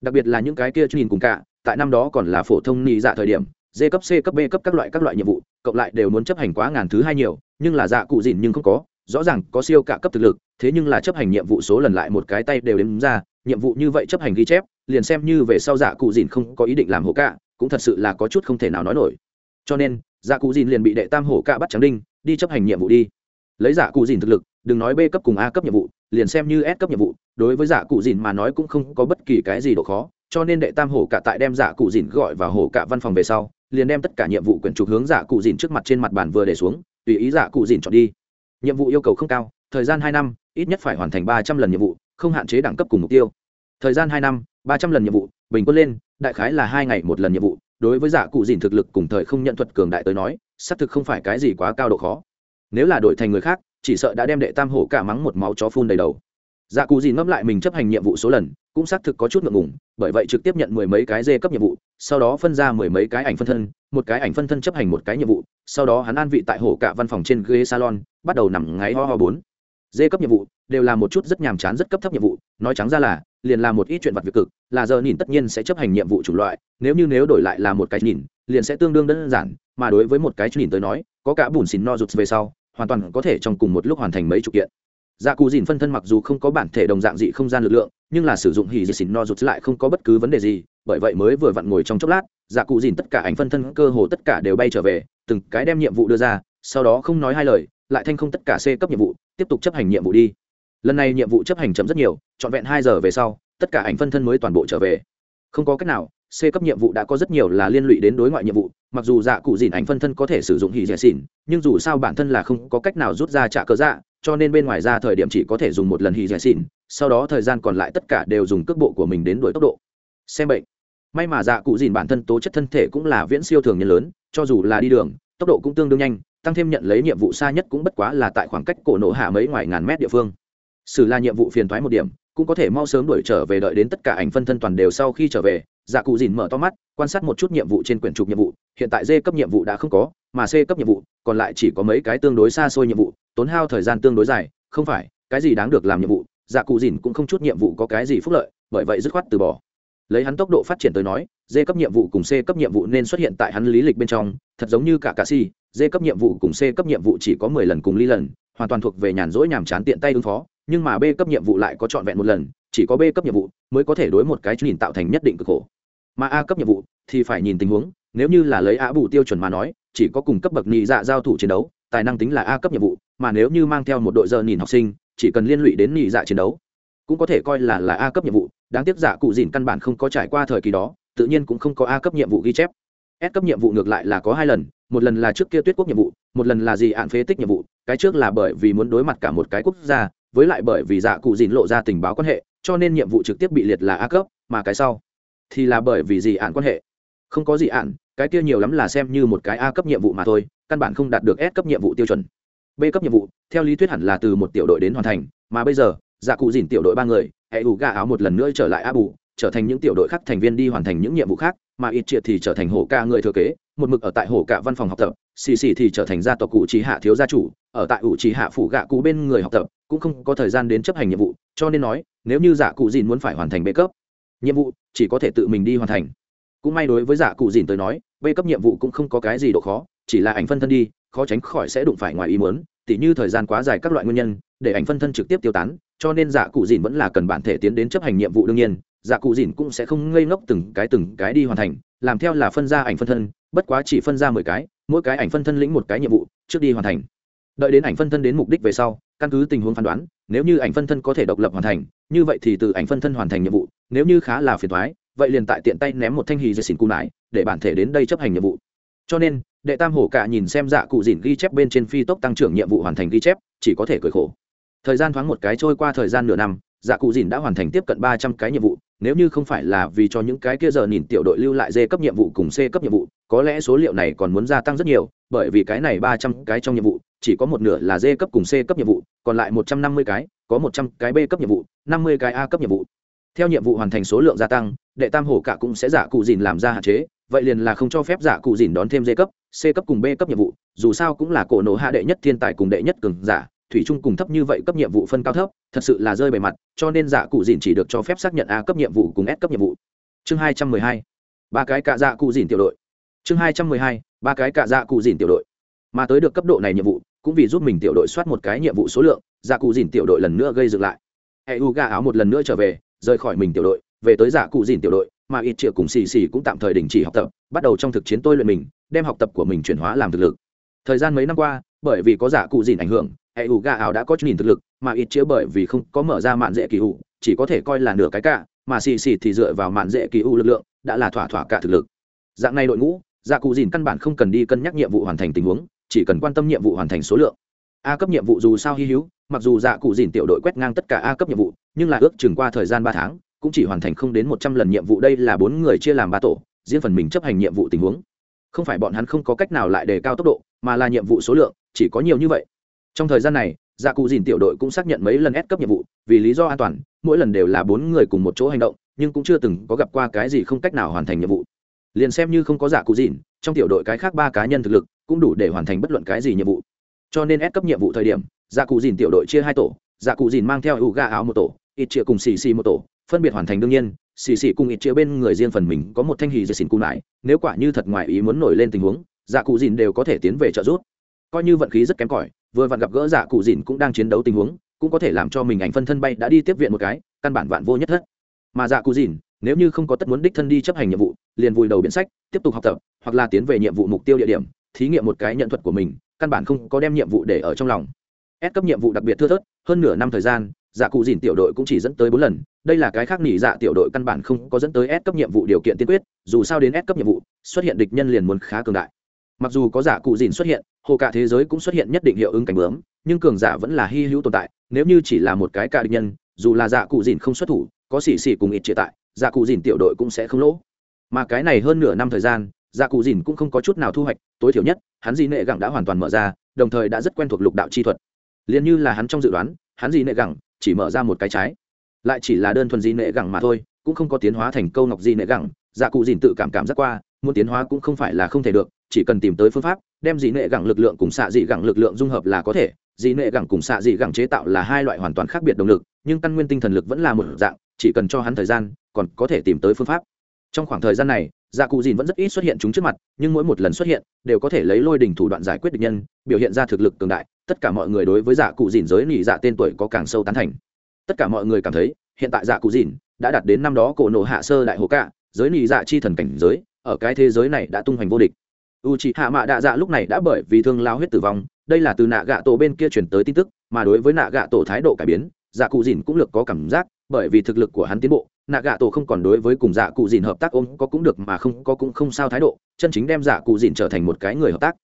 Đặc biệt là những cái kia nhìn cùng cả, tại năm đó còn là phổ thông nị dạ thời điểm d cấp c, cấp b, cấp các loại các loại nhiệm vụ, cộng lại đều muốn chấp hành quá ngàn thứ hai nhiều, nhưng là dạ cụ dìn nhưng không có, rõ ràng có siêu cả cấp thực lực, thế nhưng là chấp hành nhiệm vụ số lần lại một cái tay đều đếm ra, nhiệm vụ như vậy chấp hành ghi chép, liền xem như về sau dạ cụ dìn không có ý định làm hổ cả, cũng thật sự là có chút không thể nào nói nổi. Cho nên dạ cụ dìn liền bị đệ tam hổ cả bắt trắng đinh, đi chấp hành nhiệm vụ đi. Lấy dạ cụ dìn thực lực đừng nói b cấp cùng a cấp nhiệm vụ, liền xem như s cấp nhiệm vụ, đối với giả cụ dìn mà nói cũng không có bất kỳ cái gì độ khó, cho nên đệ tam hổ cả tại đem giả cụ dìn gọi vào hổ cả văn phòng về sau, liền đem tất cả nhiệm vụ quyển trục hướng giả cụ dìn trước mặt trên mặt bàn vừa để xuống, tùy ý giả cụ dìn chọn đi. Nhiệm vụ yêu cầu không cao, thời gian hai năm, ít nhất phải hoàn thành ba trăm lần nhiệm vụ, không hạn chế đẳng cấp cùng mục tiêu. Thời gian hai năm, ba trăm lần nhiệm vụ, bình quân lên, đại khái là hai ngày một lần nhiệm vụ, đối với giả cụ dìn thực lực cùng thời không nhận thuật cường đại tới nói, xác thực không phải cái gì quá cao độ khó. Nếu là đổi thành người khác chỉ sợ đã đem đệ tam hổ cả mắng một máu chó phun đầy đầu. Dạ cụ gì ngẫm lại mình chấp hành nhiệm vụ số lần, cũng xác thực có chút ngượng ngùng, bởi vậy trực tiếp nhận mười mấy cái dê cấp nhiệm vụ, sau đó phân ra mười mấy cái ảnh phân thân, một cái ảnh phân thân chấp hành một cái nhiệm vụ, sau đó hắn an vị tại hổ cả văn phòng trên ghế salon, bắt đầu nằm ngáy ho ho bốn. Dê cấp nhiệm vụ đều là một chút rất nhàm chán, rất cấp thấp nhiệm vụ, nói trắng ra là, liền là một ít chuyện vặt việc cực, là giờ nhìn tất nhiên sẽ chấp hành nhiệm vụ chủng loại, nếu như nếu đổi lại là một cái nhìn, liền sẽ tương đương đơn giản, mà đối với một cái nhìn tới nói, có cả bùn xỉn no rụt về sau hoàn toàn có thể trong cùng một lúc hoàn thành mấy chục kiện. Dạ cù dìn phân thân mặc dù không có bản thể đồng dạng dị không gian lực lượng, nhưng là sử dụng hỉ dị xỉn no rụt lại không có bất cứ vấn đề gì, bởi vậy mới vừa vặn ngồi trong chốc lát dạ cụ dìn tất cả ảnh phân thân cơ hồ tất cả đều bay trở về, từng cái đem nhiệm vụ đưa ra, sau đó không nói hai lời, lại thanh không tất cả c cấp nhiệm vụ, tiếp tục chấp hành nhiệm vụ đi. Lần này nhiệm vụ chấp hành chậm rất nhiều, trọn vẹn hai giờ về sau, tất cả ảnh phân thân mới toàn bộ trở về. Không có cách nào c cấp nhiệm vụ đã có rất nhiều là liên lụy đến đối ngoại nhiệm vụ, mặc dù dạ cụ dìn ảnh phân thân có thể sử dụng hỉ dẻ xỉn, nhưng dù sao bản thân là không có cách nào rút ra trả cớ dạ cho nên bên ngoài ra thời điểm chỉ có thể dùng một lần hỉ dẻ xỉn, sau đó thời gian còn lại tất cả đều dùng cước bộ của mình đến đuổi tốc độ. Xem bệnh. May mà dạ cụ dìn bản thân tố chất thân thể cũng là viễn siêu thường nhân lớn, cho dù là đi đường, tốc độ cũng tương đương nhanh, tăng thêm nhận lấy nhiệm vụ xa nhất cũng bất quá là tại khoảng cách cổ nổ hạ mấy ngoài ngàn mét địa phương. Xử là nhiệm vụ phiền thoái một điểm, cũng có thể mau sớm đuổi trở về đợi đến tất cả ảnh phân thân toàn đều sau khi trở về dạ cụ dìn mở to mắt, quan sát một chút nhiệm vụ trên quyển trục nhiệm vụ, hiện tại d cấp nhiệm vụ đã không có, mà c cấp nhiệm vụ, còn lại chỉ có mấy cái tương đối xa xôi nhiệm vụ, tốn hao thời gian tương đối dài, không phải, cái gì đáng được làm nhiệm vụ dạ cụ dìn cũng không chút nhiệm vụ có cái gì phúc lợi, bởi vậy dứt khoát từ bỏ. Lấy hắn tốc độ phát triển tới nói d cấp nhiệm vụ cùng c cấp nhiệm vụ nên xuất hiện tại hắn lý lịch bên trong, thật giống như cả cà si d cấp nhiệm vụ cùng c cấp nhiệm vụ chỉ có mười lần cùng ly lần, hoàn toàn thuộc về nhàn rỗi nhàm chán tiện tay ứng phó, nhưng mà b cấp nhiệm vụ lại có trọn vẹn một lần, chỉ có b cấp nhiệm vụ mới có thể đối một cái nhìn tạo thành nhất định cực khổ mà a cấp nhiệm vụ thì phải nhìn tình huống, nếu như là lấy a bù tiêu chuẩn mà nói, chỉ có cùng cấp bậc nhị dạ giao thủ chiến đấu, tài năng tính là a cấp nhiệm vụ, mà nếu như mang theo một đội giờ nhìn học sinh, chỉ cần liên lụy đến nhị dạ chiến đấu, cũng có thể coi là là a cấp nhiệm vụ. Đáng tiếc dạ cụ dìn căn bản không có trải qua thời kỳ đó, tự nhiên cũng không có a cấp nhiệm vụ ghi chép. S cấp nhiệm vụ ngược lại là có hai lần, một lần là trước kia tuyết quốc nhiệm vụ, một lần là gì ạn phế tích nhiệm vụ, cái trước là bởi vì muốn đối mặt cả một cái quốc gia, với lại bởi vì dạ cụ dìn lộ ra tình báo quan hệ, cho nên nhiệm vụ trực tiếp bị liệt là a cấp, mà cái sau thì là bởi vì gì ạn quan hệ. Không có gì ạn, cái kia nhiều lắm là xem như một cái a cấp nhiệm vụ mà thôi, căn bản không đạt được s cấp nhiệm vụ tiêu chuẩn. B cấp nhiệm vụ, theo lý thuyết hẳn là từ một tiểu đội đến hoàn thành, mà bây giờ dạ cụ dìn tiểu đội ba người, hệ ủ gà áo một lần nữa trở lại a bù, trở thành những tiểu đội khác thành viên đi hoàn thành những nhiệm vụ khác, mà ít triệt thì trở thành hổ ca người thừa kế, một mực ở tại hổ cả văn phòng học tập, xì xì thì trở thành gia tộc cụ trí hạ thiếu gia chủ, ở tại ủ trí hạ phủ gạ cụ bên người học tập, cũng không có thời gian đến chấp hành nhiệm vụ, cho nên nói, nếu như giả cụ dìn muốn phải hoàn thành bê cấp nhiệm vụ, chỉ có thể tự mình đi hoàn thành. Cũng may đối với giả cụ dìn tới nói, b cấp nhiệm vụ cũng không có cái gì độ khó, chỉ là ảnh phân thân đi, khó tránh khỏi sẽ đụng phải ngoài ý muốn, tỉ như thời gian quá dài các loại nguyên nhân, để ảnh phân thân trực tiếp tiêu tán, cho nên giả cụ dìn vẫn là cần bản thể tiến đến chấp hành nhiệm vụ đương nhiên, giả cụ dìn cũng sẽ không ngây ngốc từng cái từng cái đi hoàn thành, làm theo là phân ra ảnh phân thân, bất quá chỉ phân ra mười cái, mỗi cái ảnh phân thân lĩnh một cái nhiệm vụ, trước đi hoàn thành. Đợi đến ảnh phân thân đến mục đích về sau, căn cứ tình huống phán đoán, nếu như ảnh phân thân có thể độc lập hoàn thành, như vậy thì từ ảnh phân thân hoàn thành nhiệm vụ nếu như khá là phiền thoái, vậy liền tại tiện tay ném một thanh hì dây xỉn cù nải, để bản thể đến đây chấp hành nhiệm vụ. Cho nên, đệ tam hổ cả nhìn xem dạ cụ dìn ghi chép bên trên phi tốc tăng trưởng nhiệm vụ hoàn thành ghi chép, chỉ có thể cười khổ. Thời gian thoáng một cái trôi qua thời gian nửa năm dạ cụ dìn đã hoàn thành tiếp cận ba trăm cái nhiệm vụ, nếu như không phải là vì cho những cái kia giờ nhìn tiểu đội lưu lại d cấp nhiệm vụ cùng c cấp nhiệm vụ, có lẽ số liệu này còn muốn gia tăng rất nhiều, bởi vì cái này ba trăm cái trong nhiệm vụ, chỉ có một nửa là d cấp cùng c cấp nhiệm vụ, còn lại một trăm năm mươi cái, có một trăm cái b cấp nhiệm vụ, năm mươi cái a cấp nhiệm vụ theo nhiệm vụ hoàn thành số lượng gia tăng, đệ tam hổ cả cũng sẽ giả cụ dìn làm ra hạn chế, vậy liền là không cho phép giả cụ dìn đón thêm d cấp, c cấp cùng b cấp nhiệm vụ, dù sao cũng là cổ nổ hạ đệ nhất thiên tài cùng đệ nhất cường giả, thủy chung cùng thấp như vậy cấp nhiệm vụ phân cao thấp, thật sự là rơi bề mặt, cho nên giả cụ dìn chỉ được cho phép xác nhận a cấp nhiệm vụ cùng s cấp nhiệm vụ. Chương hai trăm mười hai, ba cái cạ dạ cụ dìn tiểu đội. Chương hai trăm mười hai, ba cái cạ dạ cụ dìn tiểu đội. Mà tới được cấp độ này nhiệm vụ, cũng vì giúp mình tiểu đội soát một cái nhiệm vụ số lượng dạ cụ dìn tiểu đội lần nữa gây dựng lại. Hệ u gà áo một lần nữa trở về rời khỏi mình tiểu đội, về tới giả cụ dìn tiểu đội, mà ít triệu cùng xì xì cũng tạm thời đình chỉ học tập, bắt đầu trong thực chiến tôi luyện mình, đem học tập của mình chuyển hóa làm thực lực. Thời gian mấy năm qua, bởi vì có giả cụ dìn ảnh hưởng, hệ ủ gà ảo đã có chút nhìn thực lực, mà ít chĩa bởi vì không có mở ra mạn dễ kỳ ủ, chỉ có thể coi là nửa cái cả, mà xì xì thì dựa vào mạn dễ kỳ ủ lực lượng, đã là thỏa thỏa cả thực lực. Dạng này đội ngũ, giả cụ dìn căn bản không cần đi cân nhắc nhiệm vụ hoàn thành tình huống, chỉ cần quan tâm nhiệm vụ hoàn thành số lượng a cấp nhiệm vụ dù sao hy hữu, mặc dù dạ cụ dìn tiểu đội quét ngang tất cả a cấp nhiệm vụ, nhưng là ước chừng qua thời gian ba tháng, cũng chỉ hoàn thành không đến một trăm lần nhiệm vụ đây là bốn người chia làm ba tổ, riêng phần mình chấp hành nhiệm vụ tình huống. Không phải bọn hắn không có cách nào lại đề cao tốc độ, mà là nhiệm vụ số lượng, chỉ có nhiều như vậy. Trong thời gian này dạ cụ dìn tiểu đội cũng xác nhận mấy lần ép cấp nhiệm vụ, vì lý do an toàn, mỗi lần đều là bốn người cùng một chỗ hành động, nhưng cũng chưa từng có gặp qua cái gì không cách nào hoàn thành nhiệm vụ. Liền xem như không có dạ cụ dìn, trong tiểu đội cái khác ba cá nhân thực lực, cũng đủ để hoàn thành bất luận cái gì nhiệm vụ cho nên ép cấp nhiệm vụ thời điểm dạ cụ dìn tiểu đội chia hai tổ dạ cụ dìn mang theo ủ ga áo một tổ, ít chia cùng xì xì một tổ, phân biệt hoàn thành đương nhiên, xì xì cùng ít chia bên người riêng phần mình có một thanh hì dây xìn cung lại, nếu quả như thật ngoài ý muốn nổi lên tình huống dạ cụ dìn đều có thể tiến về trợ giúp. Coi như vận khí rất kém cỏi, vừa vặn gặp gỡ dạ cụ dìn cũng đang chiến đấu tình huống, cũng có thể làm cho mình ảnh phân thân bay đã đi tiếp viện một cái, căn bản vạn vô nhất thất. Mà dạ cụ dìn, nếu như không có tất muốn đích thân đi chấp hành nhiệm vụ, liền vùi đầu biện sách, tiếp tục học tập, hoặc là tiến về nhiệm vụ mục tiêu địa điểm, thí nghiệm một cái nhận thuật của mình căn bản không có đem nhiệm vụ để ở trong lòng. Ép cấp nhiệm vụ đặc biệt thưa thớt, hơn nửa năm thời gian dạ cụ dìn tiểu đội cũng chỉ dẫn tới bốn lần, đây là cái khác nghỉ dạ tiểu đội căn bản không có dẫn tới ép cấp nhiệm vụ điều kiện tiên quyết, dù sao đến ép cấp nhiệm vụ, xuất hiện địch nhân liền muốn khá cường đại. Mặc dù có giả cụ dìn xuất hiện, hồ cả thế giới cũng xuất hiện nhất định hiệu ứng cảnh bướm, nhưng cường giả vẫn là hy hữu tồn tại, nếu như chỉ là một cái cả địch nhân, dù là giả cụ dìn không xuất thủ, có xỉ xỉ cùng ít triệt tại giả cụ dìn tiểu đội cũng sẽ không lỗ. Mà cái này hơn nửa năm thời gian dạ cụ dìn cũng không có chút nào thu hoạch, tối thiểu nhất, hắn dị nệ gẳng đã hoàn toàn mở ra, đồng thời đã rất quen thuộc lục đạo chi thuật. Liền như là hắn trong dự đoán, hắn dị nệ gẳng chỉ mở ra một cái trái. Lại chỉ là đơn thuần dị nệ gẳng mà thôi, cũng không có tiến hóa thành câu ngọc dị nệ gẳng. Dạ cụ dìn tự cảm cảm giác qua, muốn tiến hóa cũng không phải là không thể được, chỉ cần tìm tới phương pháp, đem dị nệ gẳng lực lượng cùng xạ dị gẳng lực lượng dung hợp là có thể. Dị nệ gẳng cùng xạ dị gẳng chế tạo là hai loại hoàn toàn khác biệt động lực, nhưng căn nguyên tinh thần lực vẫn là một dạng, chỉ cần cho hắn thời gian, còn có thể tìm tới phương pháp. Trong khoảng thời gian này dạ cụ dìn vẫn rất ít xuất hiện chúng trước mặt, nhưng mỗi một lần xuất hiện, đều có thể lấy lôi đình thủ đoạn giải quyết địch nhân, biểu hiện ra thực lực cường đại, tất cả mọi người đối với dạ cụ dìn giới nỉ dạ tên tuổi có càng sâu tán thành. Tất cả mọi người cảm thấy, hiện tại dạ cụ dìn đã đạt đến năm đó cổ nổ hạ sơ đại hồ cạ, giới nỉ dạ chi thần cảnh giới, ở cái thế giới này đã tung hoành vô địch. U c h ị hạ mạ đạ dạ lúc này đã bởi vì thương lao huyết tử vong, đây là từ nạ gạ tổ bên kia chuyển tới tin tức, mà đối với nạ gạ tổ thái độ cải biến dạ cụ dìn cũng lược có cảm giác, bởi vì thực lực của hắn tiến bộ nạ gạ tổ không còn đối với cùng dạ cụ dìn hợp tác ôm có cũng được mà không có cũng không sao thái độ, chân chính đem dạ cụ dìn trở thành một cái người hợp tác.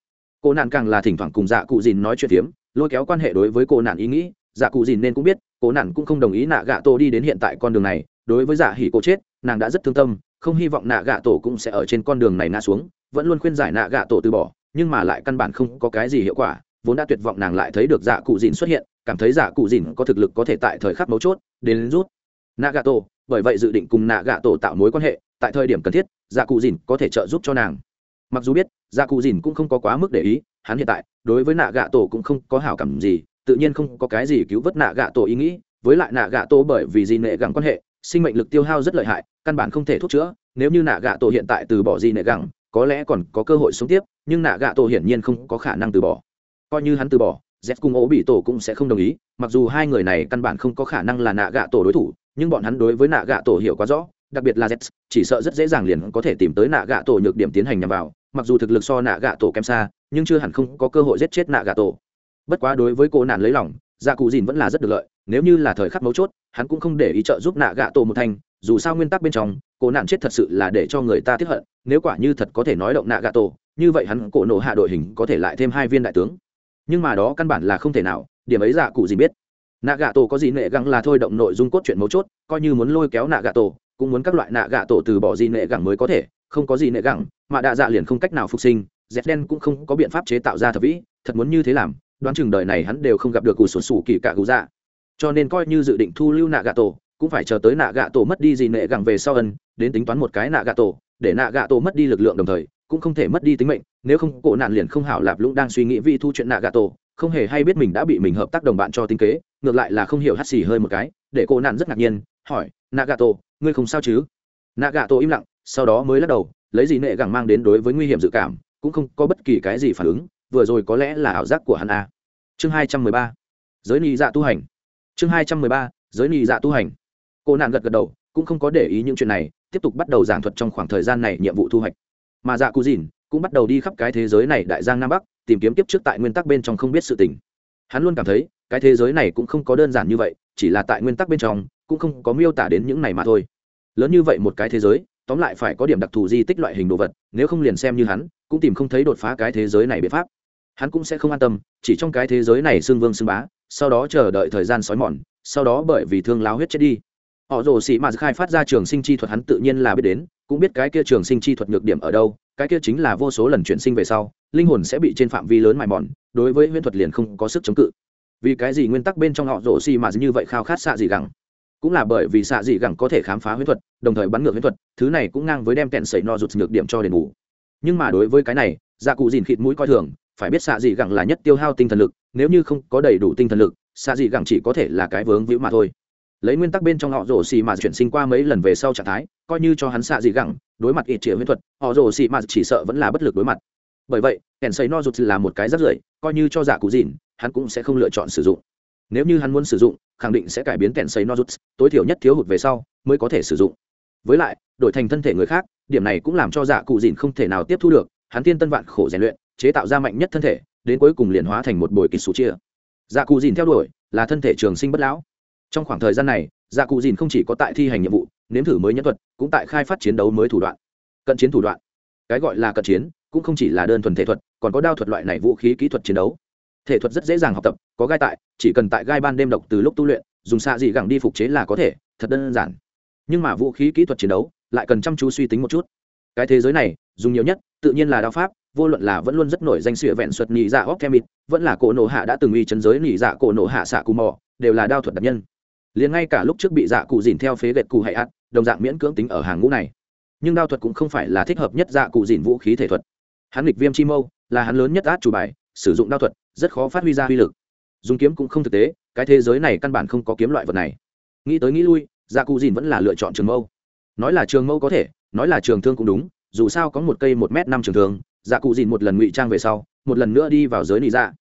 Cô nạn càng là thỉnh thoảng cùng dạ cụ dìn nói chuyện phiếm, lôi kéo quan hệ đối với cô nạn ý nghĩ dạ cụ dìn nên cũng biết, cô nạn cũng không đồng ý nạ gạ tổ đi đến hiện tại con đường này, đối với dạ hỉ cô chết, nàng đã rất thương tâm, không hy vọng nạ gạ tổ cũng sẽ ở trên con đường này nạ xuống, vẫn luôn khuyên giải nạ gạ tổ từ bỏ, nhưng mà lại căn bản không có cái gì hiệu quả, vốn đã tuyệt vọng nàng lại thấy được dạ cụ dìn xuất hiện, cảm thấy dạ cụ dìn có thực lực có thể tại thời khắc mấu chốt, đến rút nạ gạ tổ bởi vậy dự định cùng nạ gạ tổ tạo mối quan hệ, tại thời điểm cần thiết dạ cụ dìn có thể trợ giúp cho nàng. Mặc dù biết dạ cụ dìn cũng không có quá mức để ý, hắn hiện tại, đối với nạ gạ tổ cũng không có hảo cảm gì, tự nhiên không có cái gì cứu vớt nạ gạ tổ ý nghĩ, với lại nạ gạ tổ bởi vì gì nệ gắng quan hệ, sinh mệnh lực tiêu hao rất lợi hại, căn bản không thể thuốc chữa, nếu như nạ gạ tổ hiện tại từ bỏ gì nệ gắng có lẽ còn có cơ hội sống tiếp, nhưng nạ gạ tổ hiển nhiên không có khả năng từ bỏ. Coi như hắn từ bỏ z cùng ố bị tổ cũng sẽ không đồng ý, mặc dù hai người này căn bản không có khả năng là nạ gạ tổ đối thủ nhưng bọn hắn đối với nạ gạ tổ hiểu quá rõ, đặc biệt là z chỉ sợ rất dễ dàng liền có thể tìm tới nạ gạ tổ nhược điểm tiến hành nhằm vào, mặc dù thực lực so nạ gạ tổ kém xa, nhưng chưa hẳn không có cơ hội giết chết nạ gạ tổ. Bất quá đối với cô nạn lấy lòng dạ cụ dìn vẫn là rất được lợi, nếu như là thời khắc mấu chốt, hắn cũng không để ý trợ giúp nạ gạ tổ một thanh dù sao nguyên tắc bên trong cổ nạn chết thật sự là để cho người ta tiếp hận, nếu quả như thật có thể nói động nạ gạ tổ, như vậy hắn cổ nổ hạ đội hình có thể lại thêm hai viên đại tướng. Nhưng mà đó căn bản là không thể nào, điểm ấy dạ cụ gì biết nạ gạ tổ có gì nệ gẳng là thôi động nội dung cốt truyện mấu chốt, coi như muốn lôi kéo nạ gạ tổ, cũng muốn các loại nạ gạ tổ từ bỏ gì nệ gẳng mới có thể, không có gì nệ gẳng, mà đạ dạ liền không cách nào phục sinh dép đen cũng không có biện pháp chế tạo ra thật vĩ, thật muốn như thế làm, đoán chừng đời này hắn đều không gặp được cù sổ sủ kỳ cả cú dạ. Cho nên coi như dự định thu lưu nạ gạ tổ, cũng phải chờ tới nạ gạ tổ mất đi gì nệ gẳng về sau ân, đến tính toán một cái nạ gạ tổ, để nạ gạ tổ mất đi lực lượng đồng thời, cũng không thể mất đi tính mệnh, nếu không, cổ nạn liền không hảo lạp lũng đang suy nghĩ vi thu chuyện nạ gạ tổ không hề hay biết mình đã bị mình hợp tác đồng bạn cho tính kế, ngược lại là không hiểu hắt xì hơi một cái, để cô nạn rất ngạc nhiên, hỏi, nagato tổ ngươi không sao chứ? Nagato tổ im lặng, sau đó mới lắc đầu, lấy gì nệ gẳng mang đến đối với nguy hiểm dự cảm, cũng không có bất kỳ cái gì phản ứng, vừa rồi có lẽ là ảo giác của hắn a chương hai trăm mười ba, giới nị dạ tu hành. Chương hai trăm mười ba, giới nị dạ tu hành. Cô nạn gật gật đầu, cũng không có để ý những chuyện này, tiếp tục bắt đầu giảng thuật trong khoảng thời gian này nhiệm vụ thu hoạch. Mà dạ cụ dìn cũng bắt đầu đi khắp cái thế giới này đại giang nam bắc tìm kiếm tiếp trước tại nguyên tắc bên trong không biết sự tình. Hắn luôn cảm thấy, cái thế giới này cũng không có đơn giản như vậy, chỉ là tại nguyên tắc bên trong, cũng không có miêu tả đến những này mà thôi. Lớn như vậy một cái thế giới, tóm lại phải có điểm đặc thù di tích loại hình đồ vật, nếu không liền xem như hắn, cũng tìm không thấy đột phá cái thế giới này biện pháp. Hắn cũng sẽ không an tâm, chỉ trong cái thế giới này xương vương xương bá, sau đó chờ đợi thời gian sói mòn, sau đó bởi vì thương láo huyết chết đi. Họ rồ sĩ mà khai phát ra trường sinh chi thuật hắn tự nhiên là biết đến, cũng biết cái kia trường sinh chi thuật nhược điểm ở đâu, cái kia chính là vô số lần chuyển sinh về sau linh hồn sẽ bị trên phạm vi lớn mài mòn, đối với huyễn thuật liền không có sức chống cự. Vì cái gì nguyên tắc bên trong họ rổ xì mà như vậy khao khát xạ dị gẳng? Cũng là bởi vì xạ dị gẳng có thể khám phá huyễn thuật, đồng thời bắn ngược huyễn thuật, thứ này cũng ngang với đem kẹn sẩy no rụt nhược điểm cho đền bù. Nhưng mà đối với cái này dạ cụ dìn khịt mũi coi thường, phải biết xạ dị gẳng là nhất tiêu hao tinh thần lực, nếu như không có đầy đủ tinh thần lực, xạ dị gẳng chỉ có thể là cái vướng víu mà thôi. Lấy nguyên tắc bên trong họ rổ xì mà chuyển sinh qua mấy lần về sau trạng thái, coi như cho hắn xạ dị gẳng, đối mặt ít chĩa huyễn thuật, họ rổ xì mà chỉ sợ vẫn là bất lực đối mặt bởi vậy, kèn xây no rụt là một cái rất rưởi, coi như cho giả cụ dìn, hắn cũng sẽ không lựa chọn sử dụng. Nếu như hắn muốn sử dụng, khẳng định sẽ cải biến kèn xây no rụt, tối thiểu nhất thiếu hụt về sau mới có thể sử dụng. Với lại, đổi thành thân thể người khác, điểm này cũng làm cho giả cụ dìn không thể nào tiếp thu được, hắn tiên tân vạn khổ rèn luyện, chế tạo ra mạnh nhất thân thể, đến cuối cùng liền hóa thành một bồi kịch số chia. Giả cụ dìn theo đuổi, là thân thể trường sinh bất lão. Trong khoảng thời gian này dạ cụ dìn không chỉ có tại thi hành nhiệm vụ, nếm thử mới nhân thuật, cũng tại khai phát chiến đấu mới thủ đoạn. Cận chiến thủ đoạn. Cái gọi là cận chiến cũng không chỉ là đơn thuần thể thuật, còn có đao thuật loại này vũ khí kỹ thuật chiến đấu. Thể thuật rất dễ dàng học tập, có gai tại, chỉ cần tại gai ban đêm độc từ lúc tu luyện, dùng xạ dị gẳng đi phục chế là có thể, thật đơn giản. Nhưng mà vũ khí kỹ thuật chiến đấu, lại cần chăm chú suy tính một chút. Cái thế giới này, dùng nhiều nhất, tự nhiên là đao pháp, vô luận là vẫn luôn rất nổi danh sửa vẹn xuất nhị dạ óc kemit vẫn là cổ nổ hạ đã từng uy chấn giới nhị dạ cổ nổ hạ xạ cù mò, đều là đao thuật đặc nhân. Liền ngay cả lúc trước bị dạ cụ dìn theo phế gệt cụ hay ắt đồng dạng miễn cưỡng tính ở hàng ngũ này. Nhưng đao thuật cũng không phải là thích hợp nhất dạ cụ dìn vũ khí thể thuật hắn lịch viêm chi mâu, là hắn lớn nhất át chủ bài, sử dụng đao thuật, rất khó phát huy ra uy lực. Dùng kiếm cũng không thực tế, cái thế giới này căn bản không có kiếm loại vật này. Nghĩ tới nghĩ lui dạ cụ dìn vẫn là lựa chọn trường mâu. Nói là trường mâu có thể, nói là trường thương cũng đúng, dù sao có một cây một m năm trường thương dạ cụ dìn một lần ngụy trang về sau, một lần nữa đi vào giới nị dạ.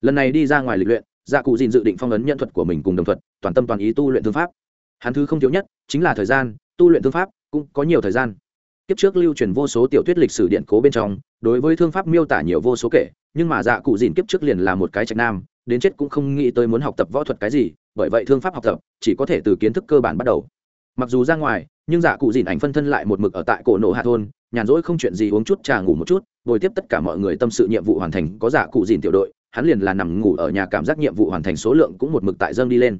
Lần này đi ra ngoài lịch luyện dạ cụ dìn dự định phong ấn nhân thuật của mình cùng đồng thuật, toàn tâm toàn ý tu luyện thương pháp. Hắn thứ không thiếu nhất, chính là thời gian, tu luyện thương pháp, cũng có nhiều thời gian kiếp trước lưu truyền vô số tiểu thuyết lịch sử điện cố bên trong, đối với thương pháp miêu tả nhiều vô số kể, nhưng mà dạ cụ dìn kiếp trước liền là một cái trạch nam, đến chết cũng không nghĩ tới muốn học tập võ thuật cái gì, bởi vậy thương pháp học tập chỉ có thể từ kiến thức cơ bản bắt đầu. Mặc dù ra ngoài, nhưng dạ cụ dìn ảnh phân thân lại một mực ở tại cổ nổ hạ thôn, nhàn rỗi không chuyện gì uống chút, trà ngủ một chút, bồi tiếp tất cả mọi người tâm sự nhiệm vụ hoàn thành có dạ cụ dìn tiểu đội, hắn liền là nằm ngủ ở nhà cảm giác nhiệm vụ hoàn thành số lượng cũng một mực tại dâng đi lên.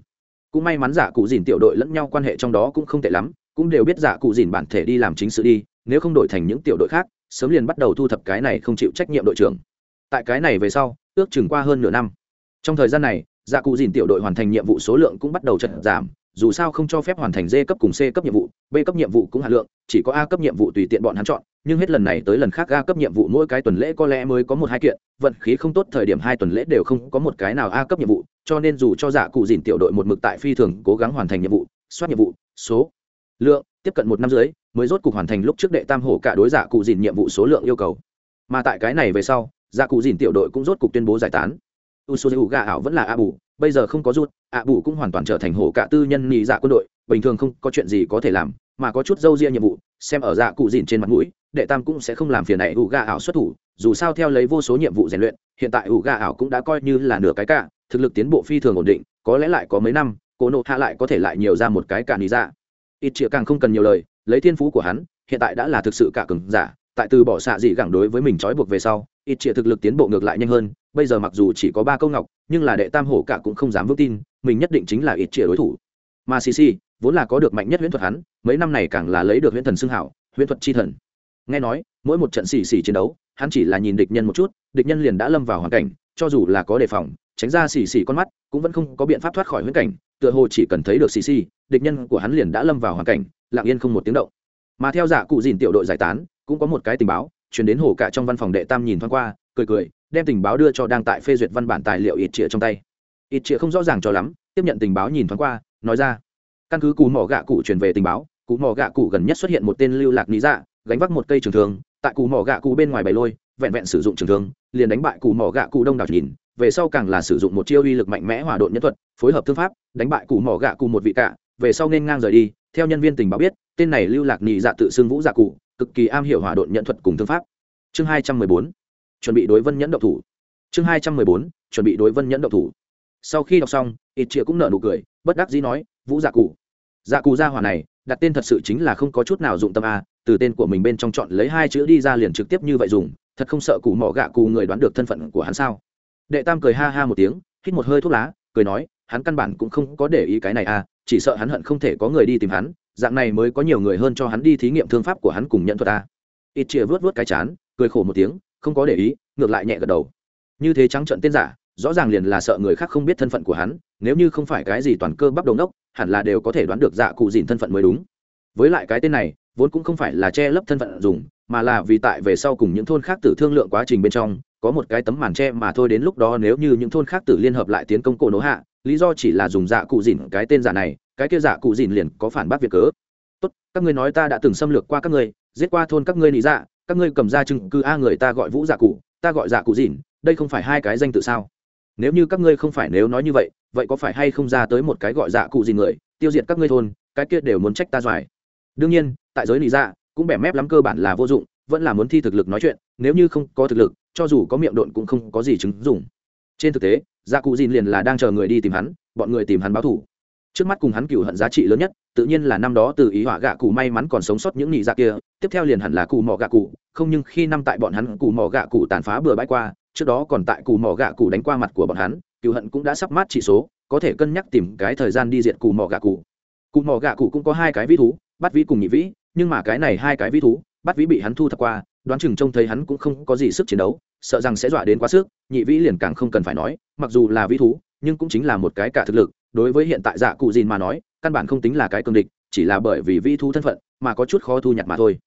Cũng may mắn giả cụ dìn tiểu đội lẫn nhau quan hệ trong đó cũng không tệ lắm, cũng đều biết giả cụ dìn bản thể đi làm chính sự đi nếu không đổi thành những tiểu đội khác sớm liền bắt đầu thu thập cái này không chịu trách nhiệm đội trưởng. Tại cái này về sau ước chừng qua hơn nửa năm. Trong thời gian này dạ cụ dìn tiểu đội hoàn thành nhiệm vụ số lượng cũng bắt đầu chật giảm dù sao không cho phép hoàn thành D cấp cùng C cấp nhiệm vụ, B cấp nhiệm vụ cũng hạn lượng, chỉ có A cấp nhiệm vụ tùy tiện bọn hắn chọn, nhưng hết lần này tới lần khác A cấp nhiệm vụ mỗi cái tuần lễ có lẽ mới có một hai kiện, vận khí không tốt thời điểm hai tuần lễ đều không có một cái nào A cấp nhiệm vụ, cho nên dù cho dạ cụ dìn tiểu đội một mực tại phi thường cố gắng hoàn thành nhiệm vụ, soát nhiệm vụ, số lượng tiếp cận một năm dưới mới rốt cục hoàn thành lúc trước đệ tam hổ cả đối dạ cụ dìn nhiệm vụ số lượng yêu cầu. Mà tại cái này về sau, dạ cụ dìn tiểu đội cũng rốt cục tuyên bố giải tán. Usuzu gà ảo vẫn là A bù, bây giờ không có rút a bù cũng hoàn toàn trở thành hổ cả tư nhân nhị dạ quân đội bình thường không có chuyện gì có thể làm mà có chút dâu ria nhiệm vụ xem ở dạ cụ dìn trên mặt mũi đệ tam cũng sẽ không làm phiền này ủ gà ảo xuất thủ dù sao theo lấy vô số nhiệm vụ rèn luyện hiện tại ủ gà ảo cũng đã coi như là nửa cái cả thực lực tiến bộ phi thường ổn định có lẽ lại có mấy năm cô nộ hạ lại có thể lại nhiều ra một cái cả lý dạ ít chĩa càng không cần nhiều lời lấy thiên phú của hắn, hiện tại đã là thực sự cả cứng giả, tại từ bỏ xạ dị gẳng đối với mình trói buộc về sau, ít chia thực lực tiến bộ ngược lại nhanh hơn, bây giờ mặc dù chỉ có ba câu ngọc, nhưng là đệ tam hổ cả cũng không dám vững tin, mình nhất định chính là ít chia đối thủ. Mà xì xì, vốn là có được mạnh nhất huyễn thuật hắn, mấy năm này càng là lấy được huyễn thần xưng hảo, huyễn thuật chi thần. Nghe nói, mỗi một trận xì xì chiến đấu, hắn chỉ là nhìn địch nhân một chút, địch nhân liền đã lâm vào hoàn cảnh, cho dù là có đề phòng, tránh ra xì xì con mắt, cũng vẫn không có biện pháp thoát khỏi huyễn cảnh, tựa hồ chỉ cần thấy được xì xì địch nhân của hắn liền đã lâm vào hoàn cảnh, lặng yên không một tiếng động. Mà theo giả cụ dìn tiểu đội giải tán, cũng có một cái tình báo chuyển đến hồ cả trong văn phòng đệ tam nhìn thoáng qua, cười cười, đem tình báo đưa cho đang tại phê duyệt văn bản tài liệu ít trịa trong tay. Ít trịa không rõ ràng cho lắm, tiếp nhận tình báo nhìn thoáng qua, nói ra. Căn cứ cù mỏ gạ cụ truyền về tình báo cù mỏ gạ cụ gần nhất xuất hiện một tên lưu lạc lý dạ gánh vác một cây trường thương, tại cù mỏ gạ cụ bên ngoài bày lôi, vẹn vẹn sử dụng trường thương, liền đánh bại cù mỏ gạ cụ đông đảo nhìn, về sau càng là sử dụng một chiêu uy lực mạnh mẽ hòa độn nhân thuật, phối hợp thương pháp, đánh bại cù mỏ gạ cụ một vị cả về sau nên ngang rời đi, theo nhân viên tình báo biết, tên này lưu lạc nhị dạ tự xưng vũ dạ cụ, cực kỳ am hiểu hòa độn nhận thuật cùng thương pháp. Chương hai trăm mười bốn, chuẩn bị đối vân nhẫn độc thủ. Chương hai trăm mười bốn, chuẩn bị đối vân nhẫn độc thủ. Sau khi đọc xong, ít chĩa cũng nở nụ cười, bất đắc dĩ nói, vũ dạ cụ dạ cụ gia hỏa này, đặt tên thật sự chính là không có chút nào dụng tâm a, từ tên của mình bên trong chọn lấy hai chữ đi ra liền trực tiếp như vậy dùng, thật không sợ cụ mỏ gạ cụ người đoán được thân phận của hắn sao? Đệ tam cười ha ha một tiếng, hít một hơi thuốc lá, cười nói, hắn căn bản cũng không có để ý cái này a chỉ sợ hắn hận không thể có người đi tìm hắn, dạng này mới có nhiều người hơn cho hắn đi thí nghiệm thương pháp của hắn cùng nhận thuật ta. Ít chia vớt vớt cái chán, cười khổ một tiếng, không có để ý, ngược lại nhẹ gật đầu. Như thế trắng trận tên giả, rõ ràng liền là sợ người khác không biết thân phận của hắn, nếu như không phải cái gì toàn cơ bắp đầu nốc hẳn là đều có thể đoán được dạ cụ dìn thân phận mới đúng. Với lại cái tên này, vốn cũng không phải là che lấp thân phận dùng mà là vì tại về sau cùng những thôn khác tử thương lượng quá trình bên trong, có một cái tấm màn che mà thôi đến lúc đó nếu như những thôn khác tử liên hợp lại tiến công cổ nỗ hạ, lý do chỉ là dùng dạ cụ dìn cái tên giả này, cái kia dạ cụ dìn liền có phản bác việc cớ. Tốt, các ngươi nói ta đã từng xâm lược qua các ngươi, giết qua thôn các ngươi lý dạ các ngươi cầm ra chứng cứ a, người ta gọi vũ dạ cụ, ta gọi dạ cụ dìn đây không phải hai cái danh tự sao? Nếu như các ngươi không phải nếu nói như vậy vậy có phải hay không ra tới một cái gọi dạ cụ dìn người, tiêu diệt các ngươi thôn, cái kia đều muốn trách ta doài? Đương nhiên, tại giới lý dạ cũng bẻ mép lắm cơ bản là vô dụng, vẫn là muốn thi thực lực nói chuyện, nếu như không có thực lực, cho dù có miệng độn cũng không có gì chứng dùng trên thực tế gia cụ dìn liền là đang chờ người đi tìm hắn, bọn người tìm hắn báo thủ. Trước mắt cùng hắn cựu hận giá trị lớn nhất, tự nhiên là năm đó từ ý họa gạ cụ may mắn còn sống sót những nhị dạ kia, tiếp theo liền hẳn là cụ mỏ gạ cụ, không nhưng khi năm tại bọn hắn cụ mỏ gạ cụ tàn phá bừa bãi qua, trước đó còn tại cụ mỏ gạ cụ đánh qua mặt của bọn hắn, cựu hận cũng đã sắp mát chỉ số, có thể cân nhắc tìm cái thời gian đi diệt cụ mỏ gạ cụ. Cụ mỏ gạ cụ cũng có hai cái vĩ thú, bắt vĩ cùng nhị vĩ nhưng mà cái này hai cái vĩ thú, bắt vĩ bị hắn thu thập qua, đoán chừng trông thấy hắn cũng không có gì sức chiến đấu, sợ rằng sẽ dọa đến quá sức, nhị vĩ liền càng không cần phải nói, mặc dù là vĩ thú, nhưng cũng chính là một cái cả thực lực, đối với hiện tại dạ cụ dìn mà nói, căn bản không tính là cái cương địch, chỉ là bởi vì vĩ thú thân phận mà có chút khó thu nhặt mà thôi.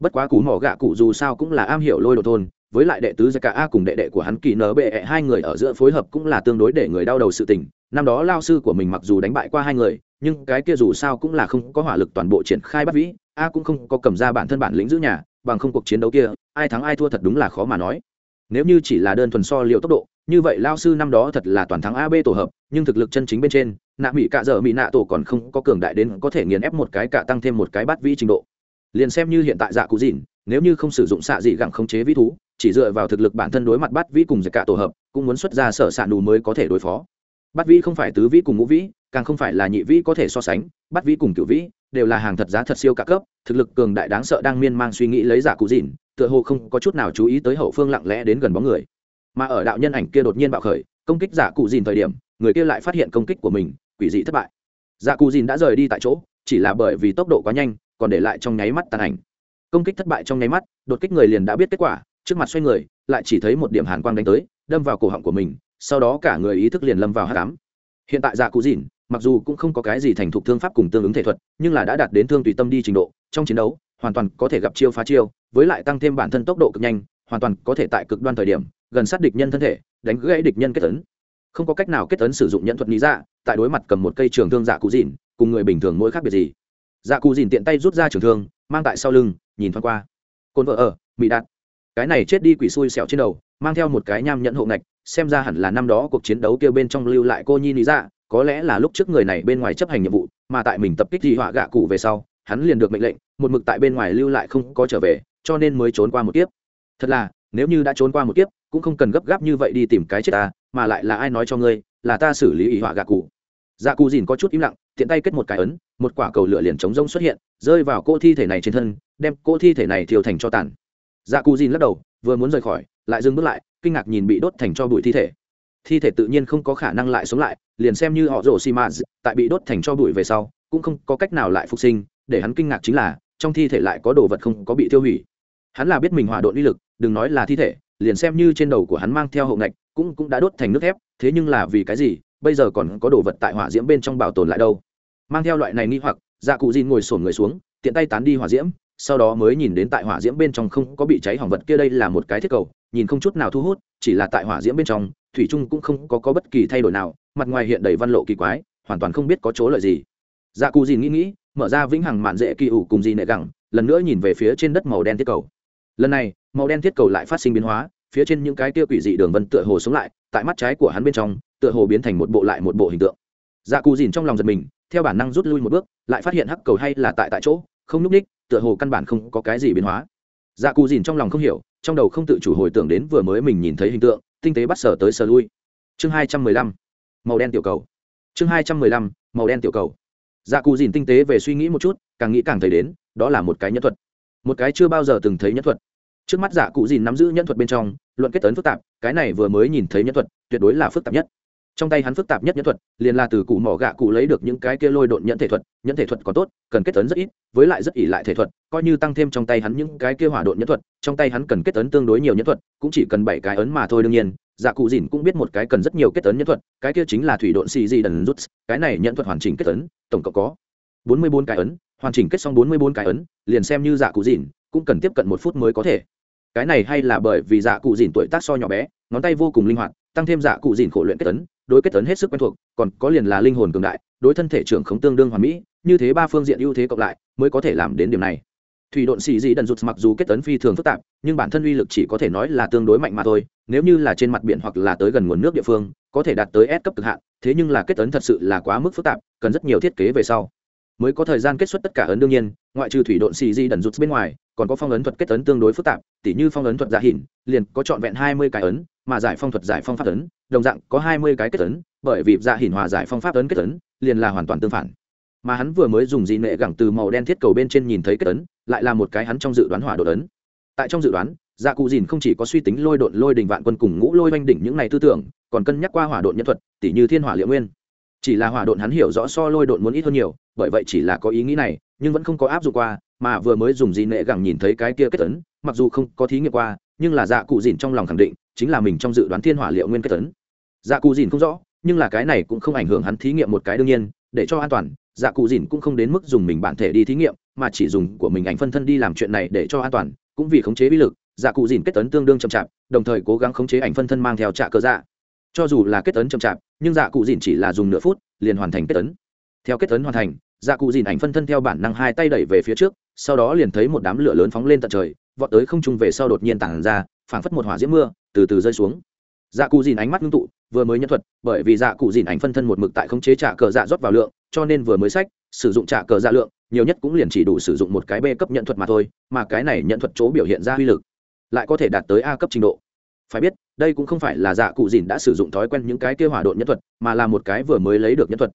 Bất quá cú mỏ gạ cụ dù sao cũng là am hiểu lôi đồ thôn, với lại đệ tứ cả a cùng đệ đệ của hắn kỳ nở bệ hai người ở giữa phối hợp cũng là tương đối để người đau đầu sự tình. Năm đó lao sư của mình mặc dù đánh bại qua hai người, nhưng cái kia dù sao cũng là không có hỏa lực toàn bộ triển khai bắt vĩ a cũng không có cầm ra bản thân bản lĩnh giữ nhà, bằng không cuộc chiến đấu kia, ai thắng ai thua thật đúng là khó mà nói. Nếu như chỉ là đơn thuần so liệu tốc độ, như vậy lao sư năm đó thật là toàn thắng ab tổ hợp, nhưng thực lực chân chính bên trên, nạ mỹ cạ dở mỹ nạ tổ còn không có cường đại đến có thể nghiền ép một cái cả tăng thêm một cái bát vĩ trình độ. Liền xem như hiện tại dạ cụ dìn nếu như không sử dụng xạ dị gặng khống chế vĩ thú, chỉ dựa vào thực lực bản thân đối mặt bát vĩ cùng giặc cả tổ hợp, cũng muốn xuất ra sở xạ nù mới có thể đối phó. Bát vĩ không phải tứ vĩ cùng ngũ vĩ, càng không phải là nhị vĩ có thể so sánh bát vĩ cùng cựu vĩ đều là hàng thật giá thật siêu cả cấp, thực lực cường đại đáng sợ đang miên mang suy nghĩ lấy giả cụ dìn tựa hồ không có chút nào chú ý tới hậu phương lặng lẽ đến gần bóng người. Mà ở đạo nhân ảnh kia đột nhiên bạo khởi, công kích giả cụ dìn thời điểm, người kia lại phát hiện công kích của mình, quỷ dị thất bại. Giả cụ dìn đã rời đi tại chỗ, chỉ là bởi vì tốc độ quá nhanh, còn để lại trong nháy mắt tàn ảnh. Công kích thất bại trong nháy mắt, đột kích người liền đã biết kết quả, trước mặt xoay người, lại chỉ thấy một điểm hàn quang đánh tới, đâm vào cổ họng của mình, sau đó cả người ý thức liền lâm vào hát cám hiện tại giả cụ dìn mặc dù cũng không có cái gì thành thục thương pháp cùng tương ứng thể thuật, nhưng là đã đạt đến thương tùy tâm đi trình độ, trong chiến đấu, hoàn toàn có thể gặp chiêu phá chiêu, với lại tăng thêm bản thân tốc độ cực nhanh, hoàn toàn có thể tại cực đoan thời điểm, gần sát địch nhân thân thể, đánh gãy địch nhân kết tấn không có cách nào kết tấn sử dụng nhận thuật lý dạ tại đối mặt cầm một cây trường thương dạ cụ dìn cùng người bình thường mỗi khác biệt gì. Dạ cụ dìn tiện tay rút ra trường thương, mang tại sau lưng, nhìn thoáng qua. Cồn vợ ở mỹ đạt. Cái này chết đi quỷ xui xẻo trên đầu, mang theo một cái nham nhận hộ ngạch, xem ra hẳn là năm đó cuộc chiến đấu kêu bên trong lưu lại cô nhi lý dạ có lẽ là lúc trước người này bên ngoài chấp hành nhiệm vụ, mà tại mình tập kích dị họa gạ cụ về sau, hắn liền được mệnh lệnh, một mực tại bên ngoài lưu lại không có trở về, cho nên mới trốn qua một kiếp. Thật là, nếu như đã trốn qua một kiếp, cũng không cần gấp gáp như vậy đi tìm cái chết ta, mà lại là ai nói cho ngươi, là ta xử lý ý họa gạ cụ. Dạ cụ dìn có chút im lặng, tiện tay kết một cái ấn, một quả cầu lửa liền chống rông xuất hiện, rơi vào cô thi thể này trên thân, đem cô thi thể này thiêu thành cho tàn. Dạ cụ dìn lắc đầu, vừa muốn rời khỏi, lại dừng bước lại, kinh ngạc nhìn bị đốt thành cho bụi thi thể thi thể tự nhiên không có khả năng lại sống lại, liền xem như họ rổ xi mã tại bị đốt thành cho bụi về sau, cũng không có cách nào lại phục sinh, để hắn kinh ngạc chính là, trong thi thể lại có đồ vật không có bị tiêu hủy. Hắn là biết mình hỏa độn uy lực, đừng nói là thi thể, liền xem như trên đầu của hắn mang theo hậu ngạch, cũng cũng đã đốt thành nước thép, thế nhưng là vì cái gì, bây giờ còn có đồ vật tại hỏa diễm bên trong bảo tồn lại đâu? Mang theo loại này nghi hoặc dạ cụ dìn ngồi sổn người xuống, tiện tay tán đi hỏa diễm, sau đó mới nhìn đến tại hỏa diễm bên trong không có bị cháy hỏng vật kia đây là một cái thiết cầu nhìn không chút nào thu hút chỉ là tại hỏa diễm bên trong thủy trung cũng không có, có bất kỳ thay đổi nào mặt ngoài hiện đầy văn lộ kỳ quái hoàn toàn không biết có chỗ lợi gì. Dạ cù dìn nghĩ nghĩ mở ra vĩnh hằng mạn dễ kỳ ủ cùng gì nệ gẳng lần nữa nhìn về phía trên đất màu đen thiết cầu. Lần này màu đen thiết cầu lại phát sinh biến hóa phía trên những cái tia quỷ dị đường vân tựa hồ sống lại tại mắt trái của hắn bên trong tựa hồ biến thành một bộ lại một bộ hình tượng. Dạ cù dìn trong lòng giật mình theo bản năng rút lui một bước lại phát hiện hắc cầu hay là tại tại chỗ không nhúc ních tựa hồ căn bản không có cái gì biến hóa. Dạ cù dìn trong lòng không hiểu trong đầu không tự chủ hồi tưởng đến vừa mới mình nhìn thấy hình tượng, tinh tế bắt sở tới sờ lui. Chương hai trăm mười lăm, màu đen tiểu cầu. Chương hai trăm mười lăm, màu đen tiểu cầu. Dạ cù dìn tinh tế về suy nghĩ một chút, càng nghĩ càng thấy đến, đó là một cái nhân thuật. Một cái chưa bao giờ từng thấy nhân thuật. Trước mắt dạ cụ dìn nắm giữ nhân thuật bên trong, luận kết tấn phức tạp, cái này vừa mới nhìn thấy nhân thuật, tuyệt đối là phức tạp nhất trong tay hắn phức tạp nhất nhẫn thuật, liền là từ cụ mỏ gạ cụ lấy được những cái kia lôi độn nhẫn thể thuật, nhẫn thể thuật còn tốt, cần kết tấn rất ít, với lại rất ỉ lại thể thuật, coi như tăng thêm trong tay hắn những cái kia hỏa độn nhẫn thuật, trong tay hắn cần kết tấn tương đối nhiều nhẫn thuật, cũng chỉ cần bảy cái ấn mà thôi đương nhiên dạ cụ dìn cũng biết một cái cần rất nhiều kết tấn nhẫn thuật, cái kia chính là thủy độn xì di đần rút, cái này nhẫn thuật hoàn chỉnh kết tấn tổng cộng có bốn mươi bốn cái ấn, hoàn chỉnh kết xong bốn mươi bốn cái ấn, liền xem như dạ cụ dìn, cũng cần tiếp cận một phút mới có thể. Cái này hay là bởi vì dạ cụ dìn tuổi tác so nhỏ bé, ngón tay vô cùng linh hoạt, tăng thêm dạ cụ dìn khổ luyện kết tấn đối kết tấn hết sức quen thuộc, còn có liền là linh hồn cường đại, đối thân thể trưởng không tương đương hoàn mỹ, như thế ba phương diện ưu thế cộng lại mới có thể làm đến điểm này. Thủy độn xì dị đần rụt mặc dù kết tấn phi thường phức tạp, nhưng bản thân uy lực chỉ có thể nói là tương đối mạnh mà thôi, nếu như là trên mặt biển hoặc là tới gần nguồn nước địa phương, có thể đạt tới S cấp cực hạn, thế nhưng là kết tấn thật sự là quá mức phức tạp, cần rất nhiều thiết kế về sau. Mới có thời gian kết xuất tất cả ấn đương nhiên, ngoại trừ thủy độn xì di đần rụt bên ngoài, còn có phong ấn thuật kết ấn tương đối phức tạp, tỉ như phong ấn thuật dạ giả hình liền có trọn vẹn hai mươi cái ấn mà giải phong thuật giải phong pháp tấn đồng dạng có hai mươi cái kết tấn bởi vì dạ giả hình hòa giải phong pháp tấn kết tấn liền là hoàn toàn tương phản. Mà hắn vừa mới dùng dị nệ gẳng từ màu đen thiết cầu bên trên nhìn thấy kết tấn lại là một cái hắn trong dự đoán hỏa đột ấn. Tại trong dự đoán dạ cụ dìn không chỉ có suy tính lôi độn lôi đình vạn quân cùng ngũ lôi oanh đỉnh những này tư tưởng, còn cân nhắc qua hỏa độn nhân thuật, tỉ như thiên hỏa liệu nguyên. Chỉ là hỏa độn hắn hiểu rõ so lôi độn muốn ít hơn nhiều, bởi vậy chỉ là có ý nghĩ này, nhưng vẫn không có áp dụng qua, mà vừa mới dùng dị nệ gẳng nhìn thấy cái kia kết tấn mặc dù không có thí nghiệm qua, nhưng là dạ cụ dìn trong lòng khẳng định chính là mình trong dự đoán thiên hỏa liệu nguyên kết tấn, dạ cụ dìn không rõ nhưng là cái này cũng không ảnh hưởng hắn thí nghiệm một cái đương nhiên để cho an toàn dạ cụ dìn cũng không đến mức dùng mình bản thể đi thí nghiệm mà chỉ dùng của mình ảnh phân thân đi làm chuyện này để cho an toàn cũng vì khống chế bí lực dạ cụ dìn kết tấn tương đương chậm chạp đồng thời cố gắng khống chế ảnh phân thân mang theo trạ cơ dạ. Cho dù là kết tấn chậm chạp nhưng dạ cụ dìn chỉ là dùng nửa phút liền hoàn thành kết tấn. Theo kết tấn hoàn thành dạ cụ dìn ảnh phân thân theo bản năng hai tay đẩy về phía trước sau đó liền thấy một đám lửa lớn phóng lên tận trời vọt tới không trung về sau đột nhiên tản ra phảng phất một hỏa diễm mưa từ từ rơi xuống. Dạ cụ dìn ánh mắt ngưng tụ, vừa mới nhân thuật, bởi vì dạ cụ dìn ảnh phân thân một mực tại khống chế trả cờ dạ rót vào lượng, cho nên vừa mới sách, sử dụng trả cờ dạ lượng, nhiều nhất cũng liền chỉ đủ sử dụng một cái b cấp nhận thuật mà thôi, mà cái này nhận thuật chỗ biểu hiện ra uy lực, lại có thể đạt tới a cấp trình độ. Phải biết, đây cũng không phải là dạ cụ dìn đã sử dụng thói quen những cái kêu hỏa độn nhân thuật, mà là một cái vừa mới lấy được nhân thuật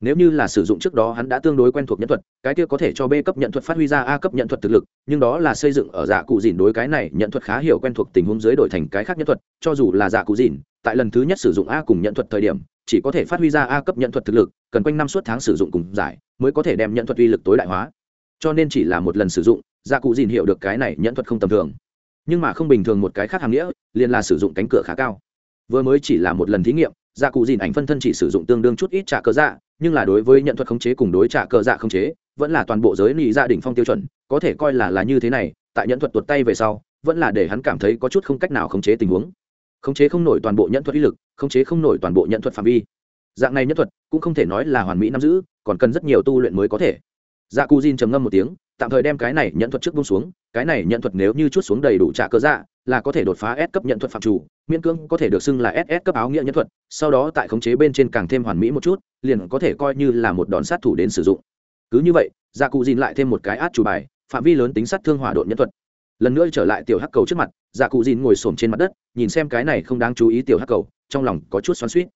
nếu như là sử dụng trước đó hắn đã tương đối quen thuộc nhận thuật, cái kia có thể cho b cấp nhận thuật phát huy ra a cấp nhận thuật thực lực, nhưng đó là xây dựng ở dạ cụ dìn đối cái này nhận thuật khá hiểu quen thuộc tình huống dưới đổi thành cái khác nhận thuật, cho dù là dạ cụ dìn, tại lần thứ nhất sử dụng a cùng nhận thuật thời điểm, chỉ có thể phát huy ra a cấp nhận thuật thực lực, cần quanh năm suốt tháng sử dụng cùng giải, mới có thể đem nhận thuật uy lực tối đại hóa. Cho nên chỉ là một lần sử dụng dạ cụ dìn hiểu được cái này nhận thuật không tầm thường. Nhưng mà không bình thường một cái khác hàm nghĩa, liền là sử dụng cánh cửa khá cao. Vừa mới chỉ là một lần thí nghiệm dạ cụ dìn ảnh phân thân chỉ sử dụng tương đương chút ít trả cớ dạ nhưng là đối với nhận thuật khống chế cùng đối trả cờ dạ khống chế, vẫn là toàn bộ giới lì gia đình phong tiêu chuẩn, có thể coi là là như thế này, tại nhận thuật tuột tay về sau, vẫn là để hắn cảm thấy có chút không cách nào khống chế tình huống. Khống chế không nổi toàn bộ nhận thuật uy lực, khống chế không nổi toàn bộ nhận thuật phạm vi. Dạng này nhận thuật cũng không thể nói là hoàn mỹ nắm giữ, còn cần rất nhiều tu luyện mới có thể dạ cụ Jin trầm ngâm một tiếng, tạm thời đem cái này nhận thuật trước bông xuống, cái này nhận thuật nếu như chút xuống đầy đủ trả cơ dạ là có thể đột phá S cấp nhận thuật phạm chủ, miễn cưỡng có thể được xưng là SS cấp áo nghĩa nhận thuật, sau đó tại khống chế bên trên càng thêm hoàn mỹ một chút, liền có thể coi như là một đòn sát thủ đến sử dụng. Cứ như vậy dạ cụ Jin lại thêm một cái át chủ bài, phạm vi lớn tính sát thương hỏa độn nhân thuật. Lần nữa trở lại tiểu hắc cầu trước mặt dạ cụ dìn ngồi s trên mặt đất, nhìn xem cái này không đáng chú ý tiểu hắc cầu, trong lòng có chút xoắn suýt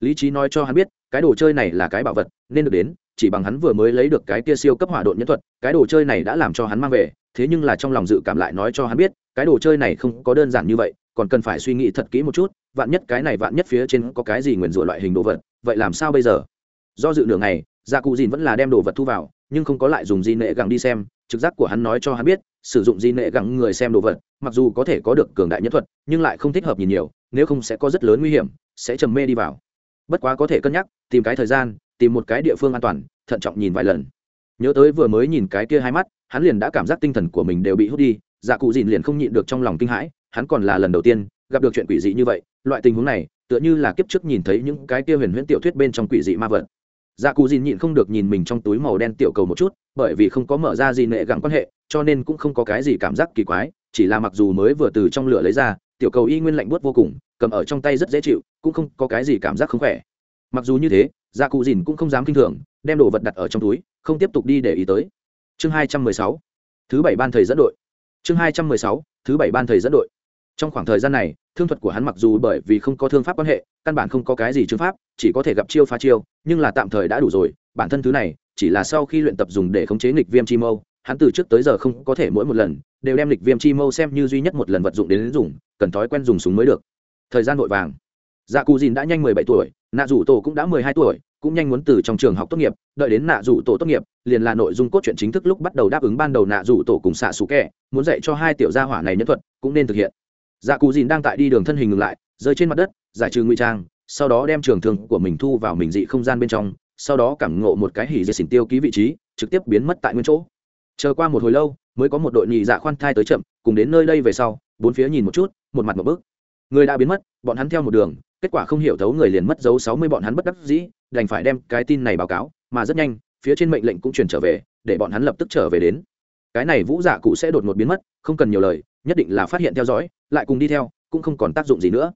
lý trí nói cho hắn biết, cái đồ chơi này là cái bảo vật, nên được đến chỉ bằng hắn vừa mới lấy được cái kia siêu cấp hỏa độn nhân thuật, cái đồ chơi này đã làm cho hắn mang về, thế nhưng là trong lòng dự cảm lại nói cho hắn biết, cái đồ chơi này không có đơn giản như vậy, còn cần phải suy nghĩ thật kỹ một chút, vạn nhất cái này vạn nhất phía trên có cái gì nguyền rủa loại hình đồ vật, vậy làm sao bây giờ? Do dự nửa ngày dạ cụ dìn vẫn là đem đồ vật thu vào, nhưng không có lại dùng di nệ gẳng đi xem, trực giác của hắn nói cho hắn biết, sử dụng di nệ gẳng người xem đồ vật, mặc dù có thể có được cường đại nhất thuật, nhưng lại không thích hợp nhìn nhiều, nếu không sẽ có rất lớn nguy hiểm, sẽ trầm mê đi vào. Bất quá có thể cân nhắc, tìm cái thời gian tìm một cái địa phương an toàn, thận trọng nhìn vài lần. Nhớ tới vừa mới nhìn cái kia hai mắt, hắn liền đã cảm giác tinh thần của mình đều bị hút đi dạ cụ dìn liền không nhịn được trong lòng kinh hãi, hắn còn là lần đầu tiên gặp được chuyện quỷ dị như vậy, loại tình huống này, tựa như là kiếp trước nhìn thấy những cái kia huyền huyễn tiểu thuyết bên trong quỷ dị ma vật. Dạ cụ dìn nhịn không được nhìn mình trong túi màu đen tiểu cầu một chút, bởi vì không có mở ra gì nệ gặng quan hệ, cho nên cũng không có cái gì cảm giác kỳ quái, chỉ là mặc dù mới vừa từ trong lửa lấy ra, tiểu cầu y nguyên lạnh buốt vô cùng, cầm ở trong tay rất dễ chịu, cũng không có cái gì cảm giác không khỏe mặc dù như thế dạ cụ dìn cũng không dám kinh thường đem đồ vật đặt ở trong túi không tiếp tục đi để ý tới. Chương hai trăm mười sáu. Thứ bảy ban thầy dẫn đội. Chương hai trăm mười sáu thứ bảy ban thầy dẫn đội. Trong khoảng thời gian này thương thuật của hắn mặc dù bởi vì không có thương pháp quan hệ căn bản không có cái gì chứng pháp chỉ có thể gặp chiêu phá chiêu nhưng là tạm thời đã đủ rồi bản thân thứ này chỉ là sau khi luyện tập dùng để khống chế nghịch viêm chi mâu hắn từ trước tới giờ không có thể mỗi một lần đều đem lịch viêm chi mâu xem như duy nhất một lần vật dụng đến, đến dùng cần thói quen dùng súng mới được. Thời gian vội vàng. Dạ cù dìn đã nhanh mười bảy tuổi nạ rủ tổ cũng đã mười hai tuổi, cũng nhanh muốn từ trong trường học tốt nghiệp, đợi đến nạ rủ tổ tốt nghiệp, liền là nội dung cốt truyện chính thức lúc bắt đầu đáp ứng ban đầu nạ rủ tổ cùng xạ xù kẹ, muốn dạy cho hai tiểu gia hỏa này nhân thuật, cũng nên thực hiện. Dạ cù dìn đang tại đi đường thân hình ngừng lại, rơi trên mặt đất, giải trừ ngụy trang, sau đó đem trường thương của mình thu vào mình dị không gian bên trong, sau đó cảm ngộ một cái hỉ dệt xỉn tiêu ký vị trí, trực tiếp biến mất tại nguyên chỗ. Chờ qua một hồi lâu, mới có một đội nhị dạ khoan thai tới chậm, cùng đến nơi đây về sau, bốn phía nhìn một chút, một mặt một bước. Người đã biến mất, bọn hắn theo một đường kết quả không hiểu thấu người liền mất dấu sáu mươi bọn hắn bất đắc dĩ, đành phải đem cái tin này báo cáo, mà rất nhanh, phía trên mệnh lệnh cũng truyền trở về, để bọn hắn lập tức trở về đến. Cái này vũ dạ cụ sẽ đột ngột biến mất, không cần nhiều lời, nhất định là phát hiện theo dõi, lại cùng đi theo, cũng không còn tác dụng gì nữa.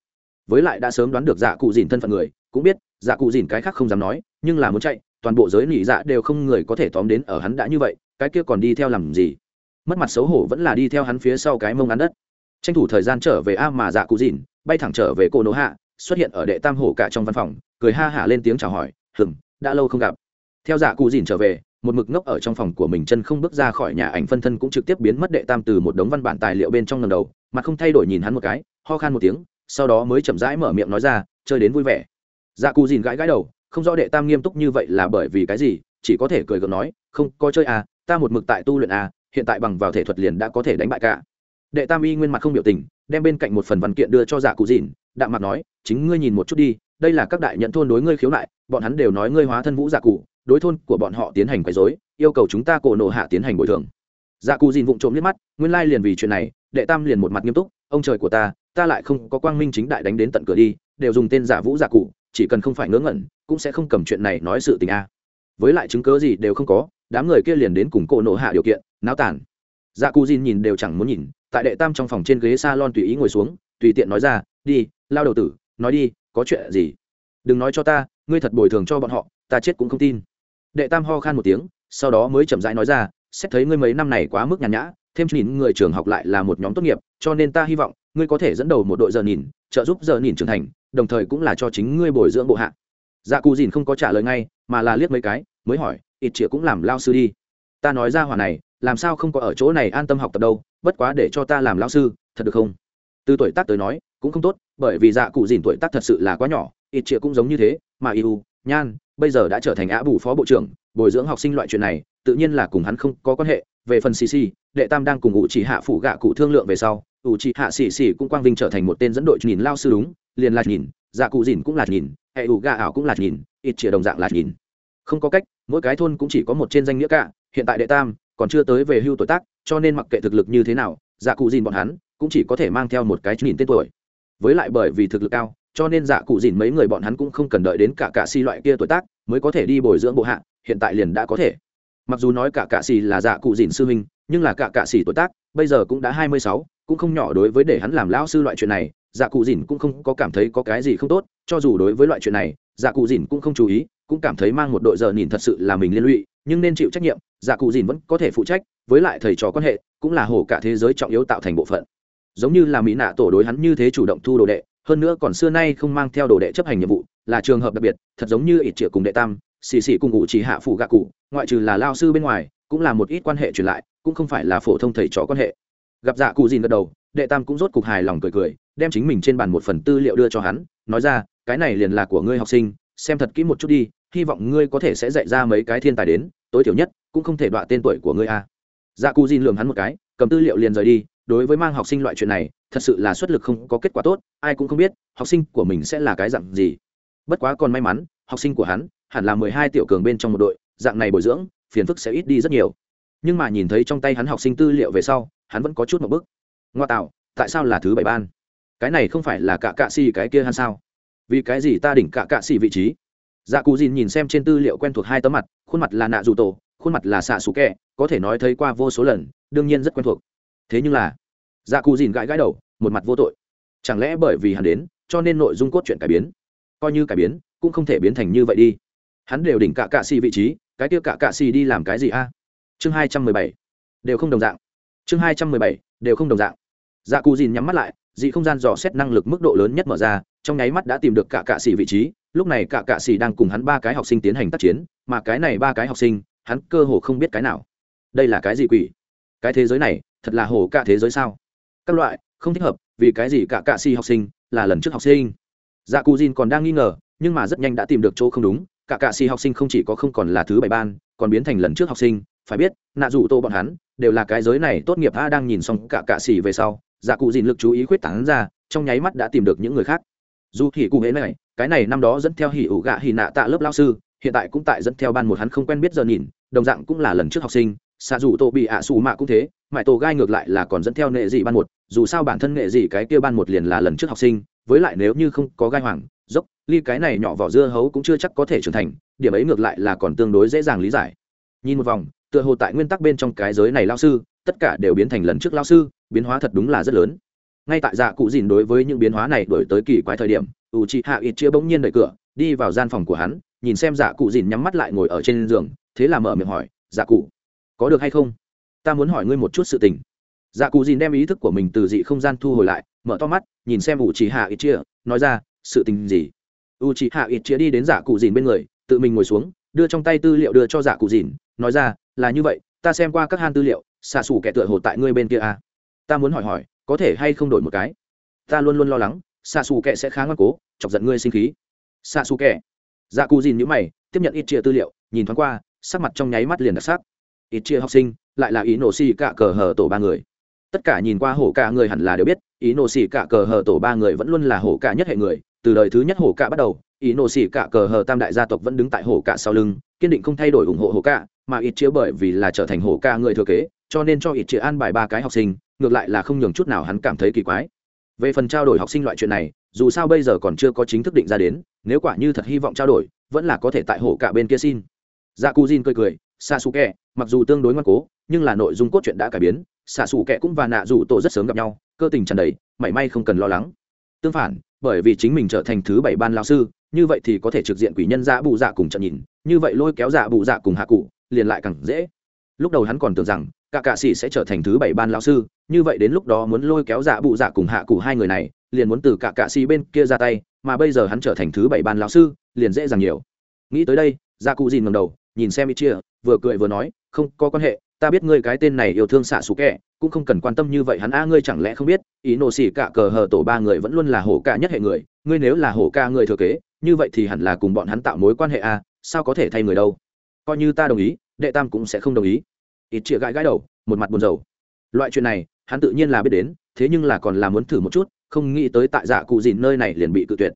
Với lại đã sớm đoán được dạ cụ dìn thân phận người, cũng biết dạ cụ dìn cái khác không dám nói, nhưng là muốn chạy, toàn bộ giới nỉ dạ đều không người có thể tóm đến ở hắn đã như vậy, cái kia còn đi theo làm gì? Mất mặt xấu hổ vẫn là đi theo hắn phía sau cái mông ăn đất. Tranh thủ thời gian trở về a mà dạ cụ dìn, bay thẳng trở về cô nỗ hạ xuất hiện ở đệ tam hổ cả trong văn phòng, cười ha hả lên tiếng chào hỏi, hừm, đã lâu không gặp. Theo dạ cụ dìn trở về, một mực ngốc ở trong phòng của mình chân không bước ra khỏi nhà ảnh phân thân cũng trực tiếp biến mất đệ tam từ một đống văn bản tài liệu bên trong lần đầu, mà không thay đổi nhìn hắn một cái, ho khan một tiếng, sau đó mới chậm rãi mở miệng nói ra, chơi đến vui vẻ. Dạ cụ dìn gãi gãi đầu, không rõ đệ tam nghiêm túc như vậy là bởi vì cái gì, chỉ có thể cười gượng nói, không, có chơi à ta một mực tại tu luyện à hiện tại bằng vào thể thuật liền đã có thể đánh bại cả. Đệ tam y nguyên mặt không biểu tình, đem bên cạnh một phần văn kiện đưa cho dạ cụ dìn đạm mặt nói, chính ngươi nhìn một chút đi, đây là các đại nhận thôn đối ngươi khiếu nại, bọn hắn đều nói ngươi hóa thân vũ giả cụ, đối thôn của bọn họ tiến hành quấy dối yêu cầu chúng ta cổ nộ hạ tiến hành bồi thường. Dạ cụ dìn vụng trộm liếc mắt, nguyên lai liền vì chuyện này, đệ tam liền một mặt nghiêm túc, ông trời của ta ta lại không có quang minh chính đại đánh đến tận cửa đi, đều dùng tên giả vũ giả cụ, chỉ cần không phải ngớ ngẩn, cũng sẽ không cầm chuyện này nói sự tình a. Với lại chứng cớ gì đều không có, đám người kia liền đến cùng cổ nộ hạ điều kiện, náo tản. Dạ cụ dìn nhìn đều chẳng muốn nhìn, tại đệ tam trong phòng trên ghế s a lon tùy ý ngồi xuống, tùy tiện nói ra, đi lao đầu tử, nói đi, có chuyện gì? Đừng nói cho ta, ngươi thật bồi thường cho bọn họ, ta chết cũng không tin. Đệ tam ho khan một tiếng, sau đó mới chậm rãi nói ra, xét thấy ngươi mấy năm này quá mức nhàn nhã, thêm nhìn người trường học lại là một nhóm tốt nghiệp, cho nên ta hy vọng, ngươi có thể dẫn đầu một đội giờ nhìn, trợ giúp giờ nhìn trưởng thành, đồng thời cũng là cho chính ngươi bồi dưỡng bộ hạ. Dạ cù dìn không có trả lời ngay, mà là liếc mấy cái, mới hỏi, ít chĩa cũng làm lao sư đi. Ta nói ra hỏa này, làm sao không có ở chỗ này an tâm học tập đâu, bất quá để cho ta làm lao sư, thật được không? Từ tuổi tác tới nói cũng không tốt, bởi vì dạ cụ dìn tuổi tác thật sự là quá nhỏ, ít chĩa cũng giống như thế, mà yêu nhan, bây giờ đã trở thành á bù phó bộ trưởng, bồi dưỡng học sinh loại chuyện này, tự nhiên là cùng hắn không có quan hệ. Về phần xì xì, đệ tam đang cùng ủ chỉ hạ phủ gạ cụ thương lượng về sau, ủ chỉ hạ xì xì cũng quang vinh trở thành một tên dẫn đội nhìn lao sư đúng, liền là nhìn dạ cụ dìn cũng là nhìn, hệ ủ gạ ảo cũng là nhìn, ít chĩa đồng dạng là nhìn. Không có cách, mỗi cái thôn cũng chỉ có một trên danh nghĩa cả, hiện tại đệ tam còn chưa tới về hưu tuổi tác, cho nên mặc kệ thực lực như thế nào dạ cụ dìn bọn hắn cũng chỉ có thể mang theo một cái nhìn tên tuổi với lại bởi vì thực lực cao, cho nên dạ cụ dìn mấy người bọn hắn cũng không cần đợi đến cả cạ si loại kia tuổi tác mới có thể đi bồi dưỡng bộ hạ, hiện tại liền đã có thể. Mặc dù nói cả cạ xì là dạ cụ dìn sư huynh, nhưng là cả cạ xì tuổi tác, bây giờ cũng đã hai mươi sáu, cũng không nhỏ đối với để hắn làm lão sư loại chuyện này dạ cụ dìn cũng không có cảm thấy có cái gì không tốt, cho dù đối với loại chuyện này dạ cụ dìn cũng không chú ý, cũng cảm thấy mang một đội giờ nhìn thật sự là mình liên lụy, nhưng nên chịu trách nhiệm dạ cụ dìn vẫn có thể phụ trách, với lại thầy trò quan hệ, cũng là hồ cả thế giới trọng yếu tạo thành bộ phận giống như là mỹ nạ tổ đối hắn như thế chủ động thu đồ đệ, hơn nữa còn xưa nay không mang theo đồ đệ chấp hành nhiệm vụ, là trường hợp đặc biệt, thật giống như ít triệu cùng đệ tam, xì xì cùng ngụ chỉ hạ phủ gạ cụ, ngoại trừ là lao sư bên ngoài, cũng là một ít quan hệ truyền lại, cũng không phải là phổ thông thầy trò quan hệ. Gặp dạ cụ dìn gật đầu, đệ tam cũng rốt cục hài lòng cười cười, đem chính mình trên bàn một phần tư liệu đưa cho hắn, nói ra, cái này liền là của ngươi học sinh, xem thật kỹ một chút đi, hy vọng ngươi có thể sẽ dạy ra mấy cái thiên tài đến, tối thiểu nhất cũng không thể đọa tên tuổi của ngươi a. Dạ cụ dìn lường hắn một cái, cầm tư liệu liền rời đi đối với mang học sinh loại chuyện này, thật sự là xuất lực không có kết quả tốt, ai cũng không biết, học sinh của mình sẽ là cái dạng gì. Bất quá còn may mắn, học sinh của hắn hẳn là mười hai tiểu cường bên trong một đội, dạng này bồi dưỡng, phiền phức sẽ ít đi rất nhiều. Nhưng mà nhìn thấy trong tay hắn học sinh tư liệu về sau, hắn vẫn có chút một bức. Ngoa tạo, tại sao là thứ bảy ban? Cái này không phải là cả cạ xì cái kia hắn sao? Vì cái gì ta đỉnh cả cạ xì vị trí? Dạ cù dìn nhìn xem trên tư liệu quen thuộc hai tấm mặt, khuôn mặt là nạ dù tổ, khuôn mặt là xạ xù kẹ, có thể nói thấy qua vô số lần, đương nhiên rất quen thuộc thế nhưng là dạ cụ dìn gãi gãi đầu, một mặt vô tội. Chẳng lẽ bởi vì hắn đến, cho nên nội dung cốt truyện cải biến? Coi như cải biến, cũng không thể biến thành như vậy đi. Hắn đều đỉnh cả cạ xì vị trí, cái kia cả cạ xì đi làm cái gì a? Chương hai trăm mười bảy. Đều không đồng dạng. Chương hai trăm mười bảy, đều không đồng dạng. Dạ cù dìn nhắm mắt lại, dị không gian dò xét năng lực mức độ lớn nhất mở ra, trong nháy mắt đã tìm được cả cạ xì vị trí. Lúc này cả cạ xì đang cùng hắn ba cái học sinh tiến hành tác chiến, mà cái này ba cái học sinh, hắn cơ hồ không biết cái nào. Đây là cái gì quỷ? Cái thế giới này thật là hổ cả thế giới sao? Các loại, không thích hợp, vì cái gì cả cạ xì học sinh là lần trước học sinh? Dạ cù dìn còn đang nghi ngờ, nhưng mà rất nhanh đã tìm được chỗ không đúng, cả cạ xì học sinh không chỉ có không còn là thứ bảy ban, còn biến thành lần trước học sinh, phải biết, nạ dù tô bọn hắn đều là cái giới này tốt nghiệp a đang nhìn xong cả cạ xì về sau dạ cụ dìn lực chú ý khuyết tảng ra, trong nháy mắt đã tìm được những người khác. Dù hỉ cụ hễ này, cái này năm đó dẫn theo hỉ ủ gạ hỉ nạ tạ lớp lao sư, hiện tại cũng tại dẫn theo ban một hắn không quen biết giờ nhìn, đồng dạng cũng là lần trước học sinh xa dù tô bị ạ xù mạ cũng thế, mãi tổ gai ngược lại là còn dẫn theo nghệ dị ban một, dù sao bản thân nghệ dị cái kia ban một liền là lần trước học sinh, với lại nếu như không có gai hoàng, dốc, ly cái này nhỏ vỏ dưa hấu cũng chưa chắc có thể trưởng thành, điểm ấy ngược lại là còn tương đối dễ dàng lý giải. Nhìn một vòng, tựa hồ tại nguyên tắc bên trong cái giới này lao sư, tất cả đều biến thành lần trước lao sư, biến hóa thật đúng là rất lớn. Ngay tại dạ cụ dìn đối với những biến hóa này đổi tới kỳ quái thời điểm u chị hạ ít chia bỗng nhiên đẩy cửa, đi vào gian phòng của hắn, nhìn xem dạ cụ dìn nhắm mắt lại ngồi ở trên giường, thế là mở miệng hỏi dạ cụ có được hay không? Ta muốn hỏi ngươi một chút sự tình. Dạ cụ dìn đem ý thức của mình từ dị không gian thu hồi lại, mở to mắt, nhìn xem u Chỉ hạ ít chia nói ra, sự tình gì? U Chỉ hạ ít chia đi đến dạ cụ dìn bên người, tự mình ngồi xuống, đưa trong tay tư liệu đưa cho dạ cụ dìn, nói ra, là như vậy, ta xem qua các han tư liệu, xạ xù kẻ tựa hồ tại ngươi bên kia à. ta muốn hỏi hỏi, có thể hay không đổi một cái? Ta luôn luôn lo lắng, xạ xù kẻ sẽ khá ngoan cố, chọc giận ngươi sinh khí. Xạ xù kẻ? Dạ cụ dìn nhữ mày, tiếp nhận ít chia tư liệu, nhìn thoáng qua, sắc mặt trong nháy mắt liền đặc sắc ít chia học sinh, lại là ý nổ xì cả cờ hờ tổ ba người. Tất cả nhìn qua hổ cả người hẳn là đều biết ý nổ xì cả cờ hờ tổ ba người vẫn luôn là hổ cả nhất hệ người. Từ đời thứ nhất hổ cả bắt đầu ý nổ xì cả cờ hờ tam đại gia tộc vẫn đứng tại hổ cả sau lưng, kiên định không thay đổi ủng hộ hổ cả, mà ít chia bởi vì là trở thành hổ cả người thừa kế, cho nên cho ít chia an bài ba cái học sinh, ngược lại là không nhường chút nào hắn cảm thấy kỳ quái. Về phần trao đổi học sinh loại chuyện này, dù sao bây giờ còn chưa có chính thức định ra đến, nếu quả như thật hy vọng trao đổi, vẫn là có thể tại hổ cả bên kia xin. Dạ cu jin cười cười xạ xù kẹ mặc dù tương đối ngoan cố, nhưng là nội dung cốt truyện đã cải biến xạ xù kẹ cũng và nạ dù tổ rất sớm gặp nhau, cơ tình tràn đầy, mảy may không cần lo lắng. Tương phản, bởi vì chính mình trở thành thứ bảy ban lao sư, như vậy thì có thể trực diện quỷ nhân dạ bù dạ cùng trận nhìn, như vậy lôi kéo dạ bù dạ cùng hạ cụ, liền lại càng dễ. Lúc đầu hắn còn tưởng rằng, cả cạ sĩ sẽ trở thành thứ bảy ban lao sư, như vậy đến lúc đó muốn lôi kéo dạ bụ dạ cùng hạ cụ hai người này, liền muốn từ cả cạ sĩ bên kia ra tay, mà bây giờ hắn trở thành thứ bảy ban lao sư, liền dễ dàng nhiều. Nghĩ tới đây dạ cụ dìn ngầm đầu nhìn xem ít chia, vừa cười vừa nói, không, có quan hệ, ta biết ngươi cái tên này yêu thương xạ xù kẻ, cũng không cần quan tâm như vậy hắn a ngươi chẳng lẽ không biết, ý nổ xỉ cả cờ hờ tổ ba người vẫn luôn là hổ ca nhất hệ người, ngươi nếu là hổ ca người thừa kế, như vậy thì hẳn là cùng bọn hắn tạo mối quan hệ a sao có thể thay người đâu? Coi như ta đồng ý, đệ tam cũng sẽ không đồng ý. Ít chia gãi gãi đầu, một mặt buồn rầu. Loại chuyện này, hắn tự nhiên là biết đến, thế nhưng là còn là muốn thử một chút, không nghĩ tới tại giả cụ dìn nơi này liền bị cự tuyệt.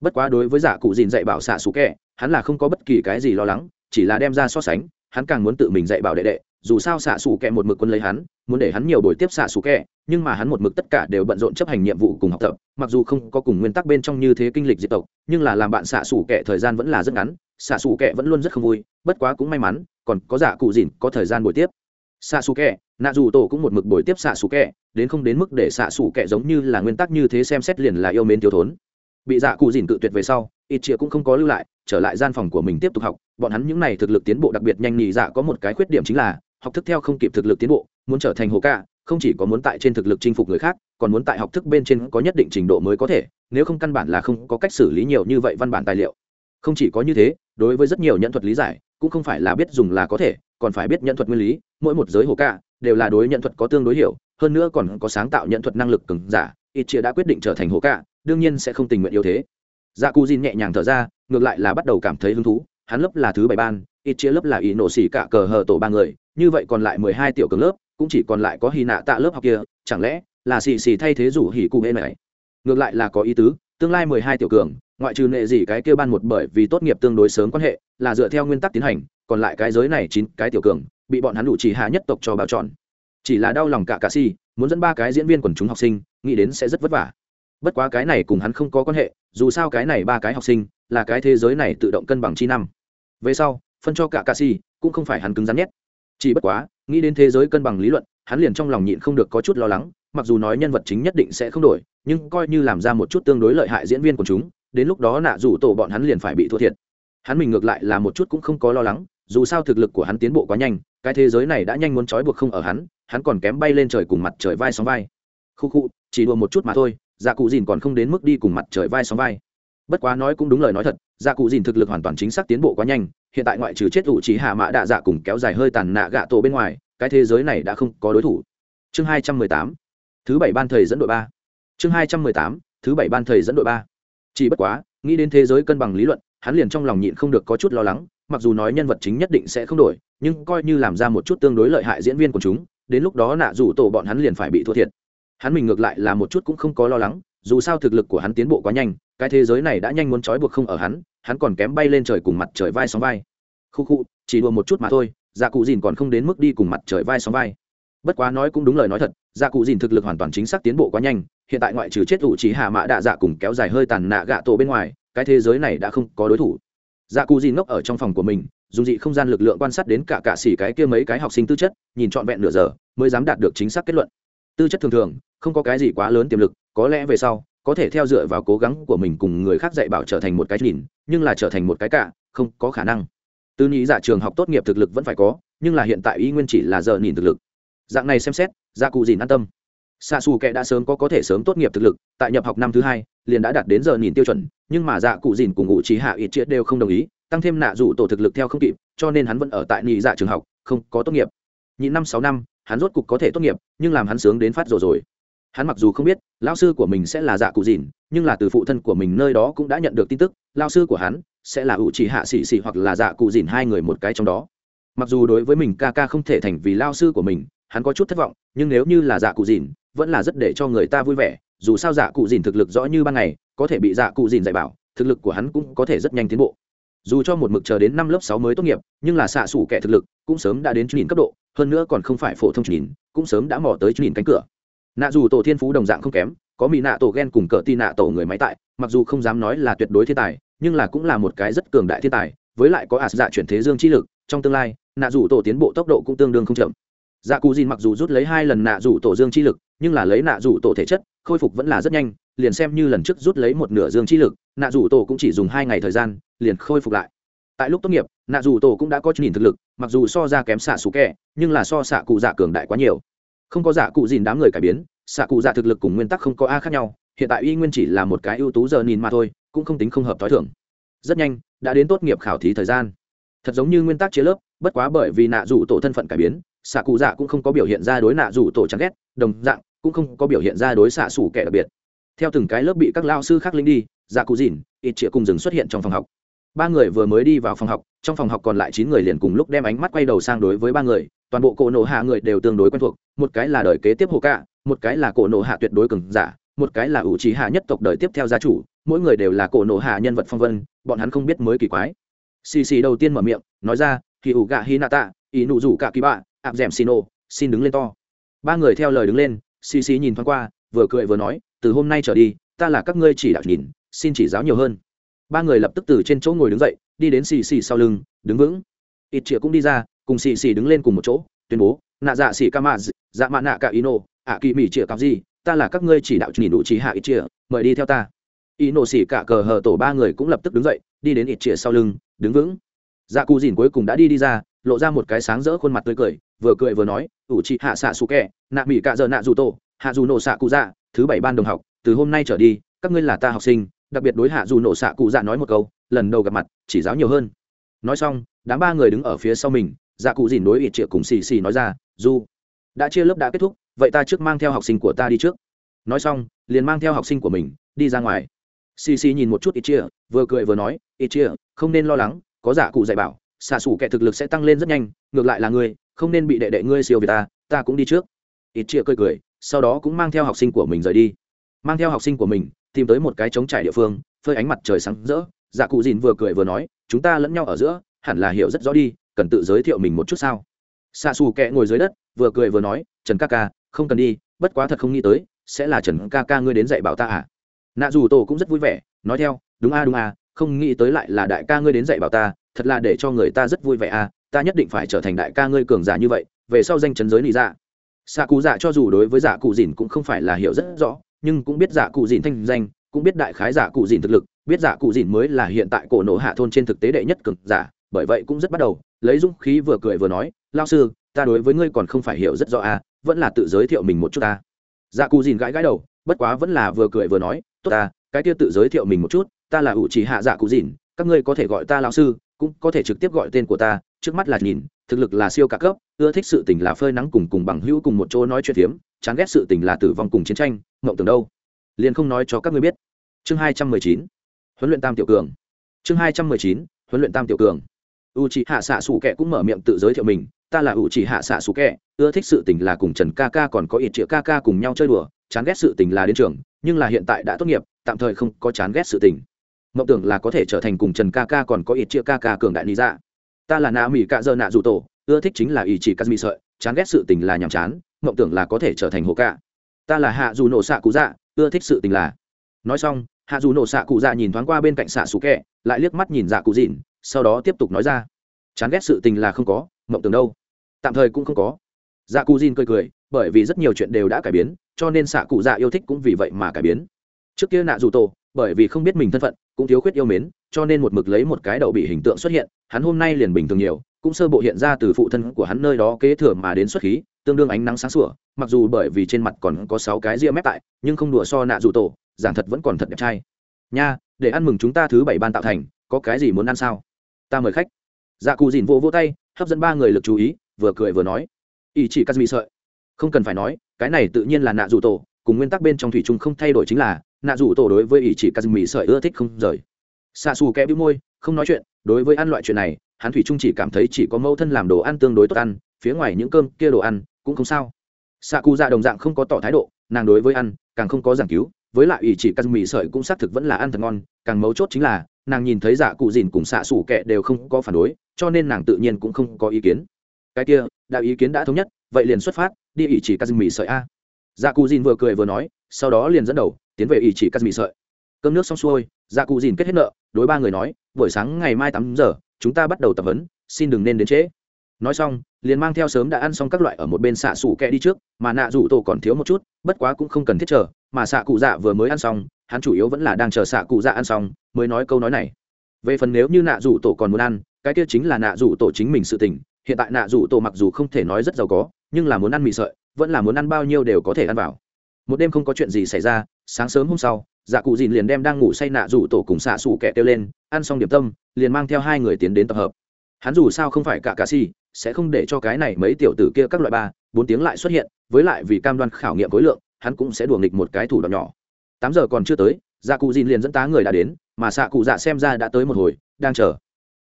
Bất quá đối với giả cụ dìn dạy bảo xạ xù kẻ, hắn là không có bất kỳ cái gì lo lắng chỉ là đem ra so sánh, hắn càng muốn tự mình dạy bảo đệ đệ, dù sao xạ xù kẹ một mực quân lấy hắn, muốn để hắn nhiều buổi tiếp xạ xù kẹ, nhưng mà hắn một mực tất cả đều bận rộn chấp hành nhiệm vụ cùng học tập, mặc dù không có cùng nguyên tắc bên trong như thế kinh lịch diệt tộc, nhưng là làm bạn xạ xù kẹ thời gian vẫn là rất ngắn, xạ xù kẹ vẫn luôn rất không vui, bất quá cũng may mắn, còn có giả cụ dìn có thời gian buổi tiếp. Xạ xù kẹ, nạ dù tổ cũng một mực buổi tiếp xạ xù kẹ, đến không đến mức để xạ xù kẹ giống như là nguyên tắc như thế xem xét liền là yêu mến thiếu thốn. Bị dạ cụ dìn cự tuyệt về sau ít chia cũng không có lưu lại, trở lại gian phòng của mình tiếp tục học. Bọn hắn những n à y thực lực tiến bộ đặc biệt nhanh nhì dạ có một cái khuyết điểm chính là, học thức theo không kịp thực lực tiến bộ, muốn trở thành hồ ca, không chỉ có muốn tại trên thực lực chinh phục người khác, còn muốn tại học thức bên trên có nhất định trình độ mới có thể, nếu không căn bản là không có cách xử lý nhiều như vậy văn bản tài liệu. Không chỉ có như thế, đối với rất nhiều nhận thuật lý giải, cũng không phải là biết dùng là có thể, còn phải biết nhận thuật nguyên lý, mỗi một giới hồ ca đều là đối nhận thuật có tương đối hiểu, hơn nữa còn có sáng tạo nhận thuật năng lực cứng giả, ít chia đã quyết định trở thành hổ cả đương nhiên sẽ không tình nguyện yếu thế dạ Cù dìn nhẹ nhàng thở ra, ngược lại là bắt đầu cảm thấy hứng thú. Hắn lớp là thứ bảy ban, ít chia lớp là ý nổ xỉ cả cờ hờ tổ ba người, như vậy còn lại mười hai tiểu cường lớp, cũng chỉ còn lại có hy nạ tạ lớp học kia, chẳng lẽ là xì xì thay thế rủ hỉ cụ hê này? Ngược lại là có ý tứ, tương lai mười hai tiểu cường, ngoại trừ nệ gì cái kia ban một bởi vì tốt nghiệp tương đối sớm quan hệ, là dựa theo nguyên tắc tiến hành, còn lại cái giới này chín cái tiểu cường, bị bọn hắn đủ chỉ hạ nhất tộc cho bao chọn chỉ là đau lòng cả cà si muốn dẫn ba cái diễn viên quần chúng học sinh, nghĩ đến sẽ rất vất vả bất quá cái này cùng hắn không có quan hệ, dù sao cái này ba cái học sinh là cái thế giới này tự động cân bằng chi năm. Về sau, phân cho cả ca si, cũng không phải hắn cứng rắn nhất. Chỉ bất quá, nghĩ đến thế giới cân bằng lý luận, hắn liền trong lòng nhịn không được có chút lo lắng, mặc dù nói nhân vật chính nhất định sẽ không đổi, nhưng coi như làm ra một chút tương đối lợi hại diễn viên của chúng, đến lúc đó nạ rủ tổ bọn hắn liền phải bị thua thiệt. Hắn mình ngược lại là một chút cũng không có lo lắng, dù sao thực lực của hắn tiến bộ quá nhanh, cái thế giới này đã nhanh muốn trói buộc không ở hắn hắn còn kém bay lên trời cùng mặt trời vai sóng vai. Khu khu, chỉ đùa một chút mà thôi dạ cụ dìn còn không đến mức đi cùng mặt trời vai sóng vai. Bất quá nói cũng đúng lời nói thật dạ cụ dìn thực lực hoàn toàn chính xác tiến bộ quá nhanh, hiện tại ngoại trừ chết ủ chỉ hạ mã đạ dạ cùng kéo dài hơi tàn nạ gạ tổ bên ngoài, cái thế giới này đã không có đối thủ. Chương hai trăm mười tám, thứ bảy ban thầy dẫn đội ba. Chương hai trăm mười tám, thứ bảy ban thầy dẫn đội ba. Chỉ bất quá, nghĩ đến thế giới cân bằng lý luận, hắn liền trong lòng nhịn không được có chút lo lắng, mặc dù nói nhân vật chính nhất định sẽ không đổi, nhưng coi như làm ra một chút tương đối lợi hại diễn viên của chúng, đến lúc đó nạ rủ tổ bọn hắn liền phải bị thua thiệt hắn mình ngược lại là một chút cũng không có lo lắng, dù sao thực lực của hắn tiến bộ quá nhanh, cái thế giới này đã nhanh muốn trói buộc không ở hắn hắn còn kém bay lên trời cùng mặt trời vai sóng vai. Khu khu, chỉ đùa một chút mà thôi dạ cụ dìn còn không đến mức đi cùng mặt trời vai sóng vai. Bất quá nói cũng đúng lời nói thật dạ cụ dìn thực lực hoàn toàn chính xác tiến bộ quá nhanh, hiện tại ngoại trừ chết ủ chỉ hạ mã đạ dạ cùng kéo dài hơi tàn nạ gạ tổ bên ngoài, cái thế giới này đã không có đối thủ. Dạ cụ dìn ngốc ở trong phòng của mình, dùng dị không gian lực lượng quan sát đến cả cạ xỉ cái kia mấy cái học sinh tư chất, nhìn trọn vẹn nửa giờ, mới dám đạt được chính xác kết luận tư chất thường thường, không có cái gì quá lớn tiềm lực, có lẽ về sau, có thể theo dựa vào cố gắng của mình cùng người khác dạy bảo trở thành một cái nhìn, nhưng là trở thành một cái cả, không có khả năng. Tư nhĩ giả trường học tốt nghiệp thực lực vẫn phải có, nhưng là hiện tại y nguyên chỉ là giờ nhìn thực lực. Dạng này xem xét, gia cụ dìn an tâm. Xa xù kệ đã sớm có có thể sớm tốt nghiệp thực lực, tại nhập học năm thứ hai, liền đã đạt đến giờ nhìn tiêu chuẩn, nhưng mà dạ cụ dìn cùng ngụ trí hạ ít triệt đều không đồng ý, tăng thêm nạ dụ tổ thực lực theo không kịp, cho nên hắn vẫn ở tại nhị dạ trường học, không có tốt nghiệp. Nhị năm, sáu năm hắn rốt cục có thể tốt nghiệp, nhưng làm hắn sướng đến phát rồi rồi. Hắn mặc dù không biết lao sư của mình sẽ là dạ cụ dìn, nhưng là từ phụ thân của mình nơi đó cũng đã nhận được tin tức lao sư của hắn sẽ là ủ chỉ hạ xì xì hoặc là dạ cụ dìn hai người một cái trong đó. Mặc dù đối với mình ca ca không thể thành vì lao sư của mình, hắn có chút thất vọng, nhưng nếu như là dạ cụ dìn, vẫn là rất để cho người ta vui vẻ, dù sao dạ cụ dìn thực lực rõ như ban ngày, có thể bị dạ cụ dìn dạy bảo, thực lực của hắn cũng có thể rất nhanh tiến bộ. Dù cho một mực chờ đến năm lớp sáu mới tốt nghiệp, nhưng là xạ xủ kẻ thực lực cũng sớm đã đến nghìn cấp độ hơn nữa còn không phải phổ thông nhìn, cũng sớm đã mò tới nhìn cánh cửa. Nạ dù tổ thiên phú đồng dạng không kém, có mỹ nạ tổ ghen cùng cỡ tin nạ tổ người máy tại, mặc dù không dám nói là tuyệt đối thiên tài, nhưng là cũng là một cái rất cường đại thiên tài, với lại có ạt dạ chuyển thế dương chi lực, trong tương lai, nạ dù tổ tiến bộ tốc độ cũng tương đương không chậm. Dạ cù dìn mặc dù rút lấy hai lần nạ dù tổ dương chi lực, nhưng là lấy nạ dù tổ thể chất, khôi phục vẫn là rất nhanh, liền xem như lần trước rút lấy một nửa dương chi lực, nạ dù tổ cũng chỉ dùng hai ngày thời gian, liền khôi phục lại tại lúc tốt nghiệp, nạ dù tổ cũng đã có nhìn thực lực, mặc dù so ra kém xạ xù kẹ, nhưng là so xạ cụ dạ cường đại quá nhiều. Không có dạ cụ dìn đám người cải biến, xạ cụ dạ thực lực cùng nguyên tắc không có a khác nhau, hiện tại y nguyên chỉ là một cái ưu tú giờ nhìn mà thôi, cũng không tính không hợp t h o i thưởng rất nhanh, đã đến tốt nghiệp khảo thí thời gian. Thật giống như nguyên tắc chia lớp, bất quá bởi vì nạ dù tổ thân phận cải biến, xạ cụ dạ cũng không có biểu hiện ra đối nạ dù tổ chán ghét, đồng dạng, cũng không có biểu hiện ra đối xạ xủ kẻ đặc biệt. Theo từng cái lớp bị các lao sư khác linh đi dạ cụ dìn ít chĩa cùng dừng xuất hiện trong phòng học ba người vừa mới đi vào phòng học, trong phòng học còn lại chín người liền cùng lúc đem ánh mắt quay đầu sang đối với ba người, toàn bộ cổ nổ hạ người đều tương đối quen thuộc, một cái là đời kế tiếp hồ cạ, một cái là cổ nổ hạ tuyệt đối cường giả, một cái là ủ trí hạ nhất tộc đời tiếp theo gia chủ, mỗi người đều là cổ nổ hạ nhân vật phong vân, bọn hắn không biết mới kỳ quái. Xì xì đầu tiên mở miệng, nói ra thì ủ gạ hi nata ý nụ rủ cả kỳ bạ, ạp d è m xin ô xin đứng lên to. Ba người theo lời đứng lên, xì xì nhìn thoáng qua, vừa cười vừa nói, từ hôm nay trở đi, ta là các ngươi chỉ đạo nhìn, xin chỉ giáo nhiều hơn ba người lập tức từ trên chỗ ngồi đứng dậy, đi đến xì xì sau lưng, đứng vững. Ít chĩa cũng đi ra, cùng xì xì đứng lên cùng một chỗ, tuyên bố, nạ dạ xì ca mạ dạ mạ nạ cả ý nổ ạ kỳ mỹ chĩa cặp gì, ta là các ngươi chỉ đạo nhìn đủ trí hạ ít chĩa mời đi theo ta. Ý nổ xì cả cờ hờ tổ ba người cũng lập tức đứng dậy, đi đến ít chĩa sau lưng, đứng vững. Dạ cụ dìn cuối cùng đã đi đi ra, lộ ra một cái sáng rỡ khuôn mặt tươi cười, vừa cười vừa nói, ủ chị hạ xạ xù kẹ, nạ mỹ cạ giờ nạ dù tổ, hạ dù nổ xạ cụ dạ thứ bảy ban đồng học, từ hôm nay trở đi, các ngươi là ta học sinh đặc biệt đối hạ dù nổ xạ cụ dạ nói một câu, lần đầu gặp mặt, chỉ giáo nhiều hơn. Nói xong, đám ba người đứng ở phía sau mình dạ cụ dìn đối ít triệu cùng xì xì nói ra du đã chia lớp đã kết thúc, vậy ta trước mang theo học sinh của ta đi trước. Nói xong, liền mang theo học sinh của mình, đi ra ngoài. Xì xì nhìn một chút ít chia vừa cười vừa nói ít chia không nên lo lắng, có giả cụ dạy bảo, xạ xủ kẻ thực lực sẽ tăng lên rất nhanh, ngược lại là ngươi, không nên bị đệ đệ ngươi siêu về ta ta cũng đi trước. Ít chia cười cười, sau đó cũng mang theo học sinh của mình rời đi. Mang theo học sinh của mình tìm tới một cái trống trải địa phương, phơi ánh mặt trời sáng rỡ. Dạ cụ dìn vừa cười vừa nói, chúng ta lẫn nhau ở giữa, hẳn là hiểu rất rõ đi, cần tự giới thiệu mình một chút sao? Xạ xù kẹ ngồi dưới đất, vừa cười vừa nói, trần ca ca, không cần đi, bất quá thật không nghĩ tới, sẽ là trần ca ca ngươi đến dạy bảo ta à? Nạ dù tổ cũng rất vui vẻ, nói theo, đúng a đúng a, không nghĩ tới lại là đại ca ngươi đến dạy bảo ta, thật là để cho người ta rất vui vẻ a, ta nhất định phải trở thành đại ca ngươi cường giả như vậy, về sau danh chấn giới lý dạ. Xạ cụ dạ cho dù đối với dạ cụ dìn cũng không phải là hiểu rất rõ nhưng cũng biết giả cụ dìn thanh danh, cũng biết đại khái giả cụ dìn thực lực, biết giả cụ dìn mới là hiện tại cổ nổ hạ thôn trên thực tế đệ nhất cực giả, bởi vậy cũng rất bắt đầu, lấy dũng khí vừa cười vừa nói lao sư, ta đối với ngươi còn không phải hiểu rất rõ à vẫn là tự giới thiệu mình một chút ta. Dạ cụ dìn gãi gãi đầu, bất quá vẫn là vừa cười vừa nói, tốt ta, cái kia tự giới thiệu mình một chút, ta là ủ chỉ hạ dạ cụ dìn, các ngươi có thể gọi ta lao sư, cũng có thể trực tiếp gọi tên của ta, trước mắt là nhìn, thực lực là siêu cả cấp, ưa thích sự tình là phơi nắng cùng cùng bằng hữu cùng một chỗ nói chuyện phiếm, chán ghét sự tình là tử vong cùng chiến tranh mộng tưởng đâu? Liền không nói cho các ngươi biết. Chương hai trăm mười chín, huấn luyện tam tiểu cường. Chương hai trăm mười chín, huấn luyện tam tiểu cường. U c hạ xạ xù kẹ cũng mở miệng tự giới thiệu mình. Ta là u c hạ xạ xù kẹ ưa thích sự tình là cùng trần ca ca còn có ít triệu ca ca cùng nhau chơi đùa, chán ghét sự tình là đến trường, nhưng là hiện tại đã tốt nghiệp, tạm thời không có chán ghét sự tình. Mộng tưởng là có thể trở thành cùng trần ca ca còn có ít triệu ca ca cường đại lý ra. ta là nạ mỹ cạ dơ nạ dù tổ ưa thích chính là ý chỉ cắt mỹ sợi, chán ghét sự tình là nhàm chán, mộng tưởng là có thể trở thành hồ ca ta là hạ dù nổ xạ cụ dạ ưa thích sự tình là. Nói xong, hạ dù nổ xạ cụ dạ nhìn thoáng qua bên cạnh xạ xù kẹ, lại liếc mắt nhìn dạ cụ dịn, sau đó tiếp tục nói ra. Chán ghét sự tình là không có, mộng tưởng đâu. Tạm thời cũng không có. Dạ cụ dịn cười cười, bởi vì rất nhiều chuyện đều đã cải biến, cho nên xạ cụ dạ yêu thích cũng vì vậy mà cải biến. Trước kia nạ dù tổ, bởi vì không biết mình thân phận, cũng thiếu khuyết yêu mến, cho nên một mực lấy một cái đậu bị hình tượng xuất hiện, hắn hôm nay liền bình thường nhiều cũng sơ bộ hiện ra từ phụ thân của hắn nơi đó kế thừa mà đến xuất khí, tương đương ánh nắng sáng sủa, mặc dù bởi vì trên mặt còn có sáu cái ria mép tại, nhưng không đùa so nạ dù tổ, giảng thật vẫn còn thật đẹp trai. Nha, để ăn mừng chúng ta thứ bảy ban tạo thành, có cái gì muốn ăn sao? Ta mời khách. Dạ cụ dìn vô vô tay, hấp dẫn ba người lực chú ý, vừa cười vừa nói. Ý chỉ cắt mì sợi. Không cần phải nói, cái này tự nhiên là nạ dù tổ, cùng nguyên tắc bên trong thủy chung không thay đổi chính là, nạ dù tổ đối với ý chỉ cắt mì sợi ưa thích không rời. Xa xù kẽ bĩu môi, không nói chuyện, đối với ăn loại chuyện này hắn thủy trung chỉ cảm thấy chỉ có mẫu thân làm đồ ăn tương đối tốt ăn, phía ngoài những cơm kia đồ ăn cũng không sao. Xạ cụ dạ đồng dạng không có tỏ thái độ, nàng đối với ăn càng không có giảng cứu, với lại ủy chỉ căn mì sợi cũng xác thực vẫn là ăn thật ngon, càng mấu chốt chính là nàng nhìn thấy dạ cụ dìn cùng xạ xủ Kệ đều không có phản đối, cho nên nàng tự nhiên cũng không có ý kiến. Cái kia, đã ý kiến đã thống nhất, vậy liền xuất phát, đi ủy chỉ căn mì sợi a. Dạ cụ dìn vừa cười vừa nói, sau đó liền dẫn đầu, tiến về ủy chỉ căn mì sợi. Cơm nước xong xuôi dạ cụ dìn kết hết nợ, đối ba người nói, buổi sáng ngày mai tám giờ chúng ta bắt đầu tập huấn, xin đừng nên đến trễ. Nói xong, liền mang theo sớm đã ăn xong các loại ở một bên xạ xủ kẹ đi trước, mà nạ rủ tổ còn thiếu một chút, bất quá cũng không cần thiết chờ, mà xạ cụ dạ vừa mới ăn xong, hắn chủ yếu vẫn là đang chờ xạ cụ dạ ăn xong, mới nói câu nói này. Về phần nếu như nạ rủ tổ còn muốn ăn, cái kia chính là nạ rủ tổ chính mình sự tình, hiện tại nạ rủ tổ mặc dù không thể nói rất giàu có, nhưng là muốn ăn mì sợi, vẫn là muốn ăn bao nhiêu đều có thể ăn vào. Một đêm không có chuyện gì xảy ra, sáng sớm hôm sau dạ cụ dìn liền đem đang ngủ say nạ rủ tổ cùng xạ xù kẹ kêu lên, ăn xong điểm tâm, liền mang theo hai người tiến đến tập hợp. Hắn dù sao không phải cả cà si, sẽ không để cho cái này mấy tiểu tử kia các loại ba, bốn tiếng lại xuất hiện, với lại vì cam đoan khảo nghiệm khối lượng, hắn cũng sẽ đùa nghịch một cái thủ đoạn nhỏ. Tám giờ còn chưa tới dạ cụ dìn liền dẫn tá người đã đến, mà xạ cụ dạ xem ra đã tới một hồi, đang chờ.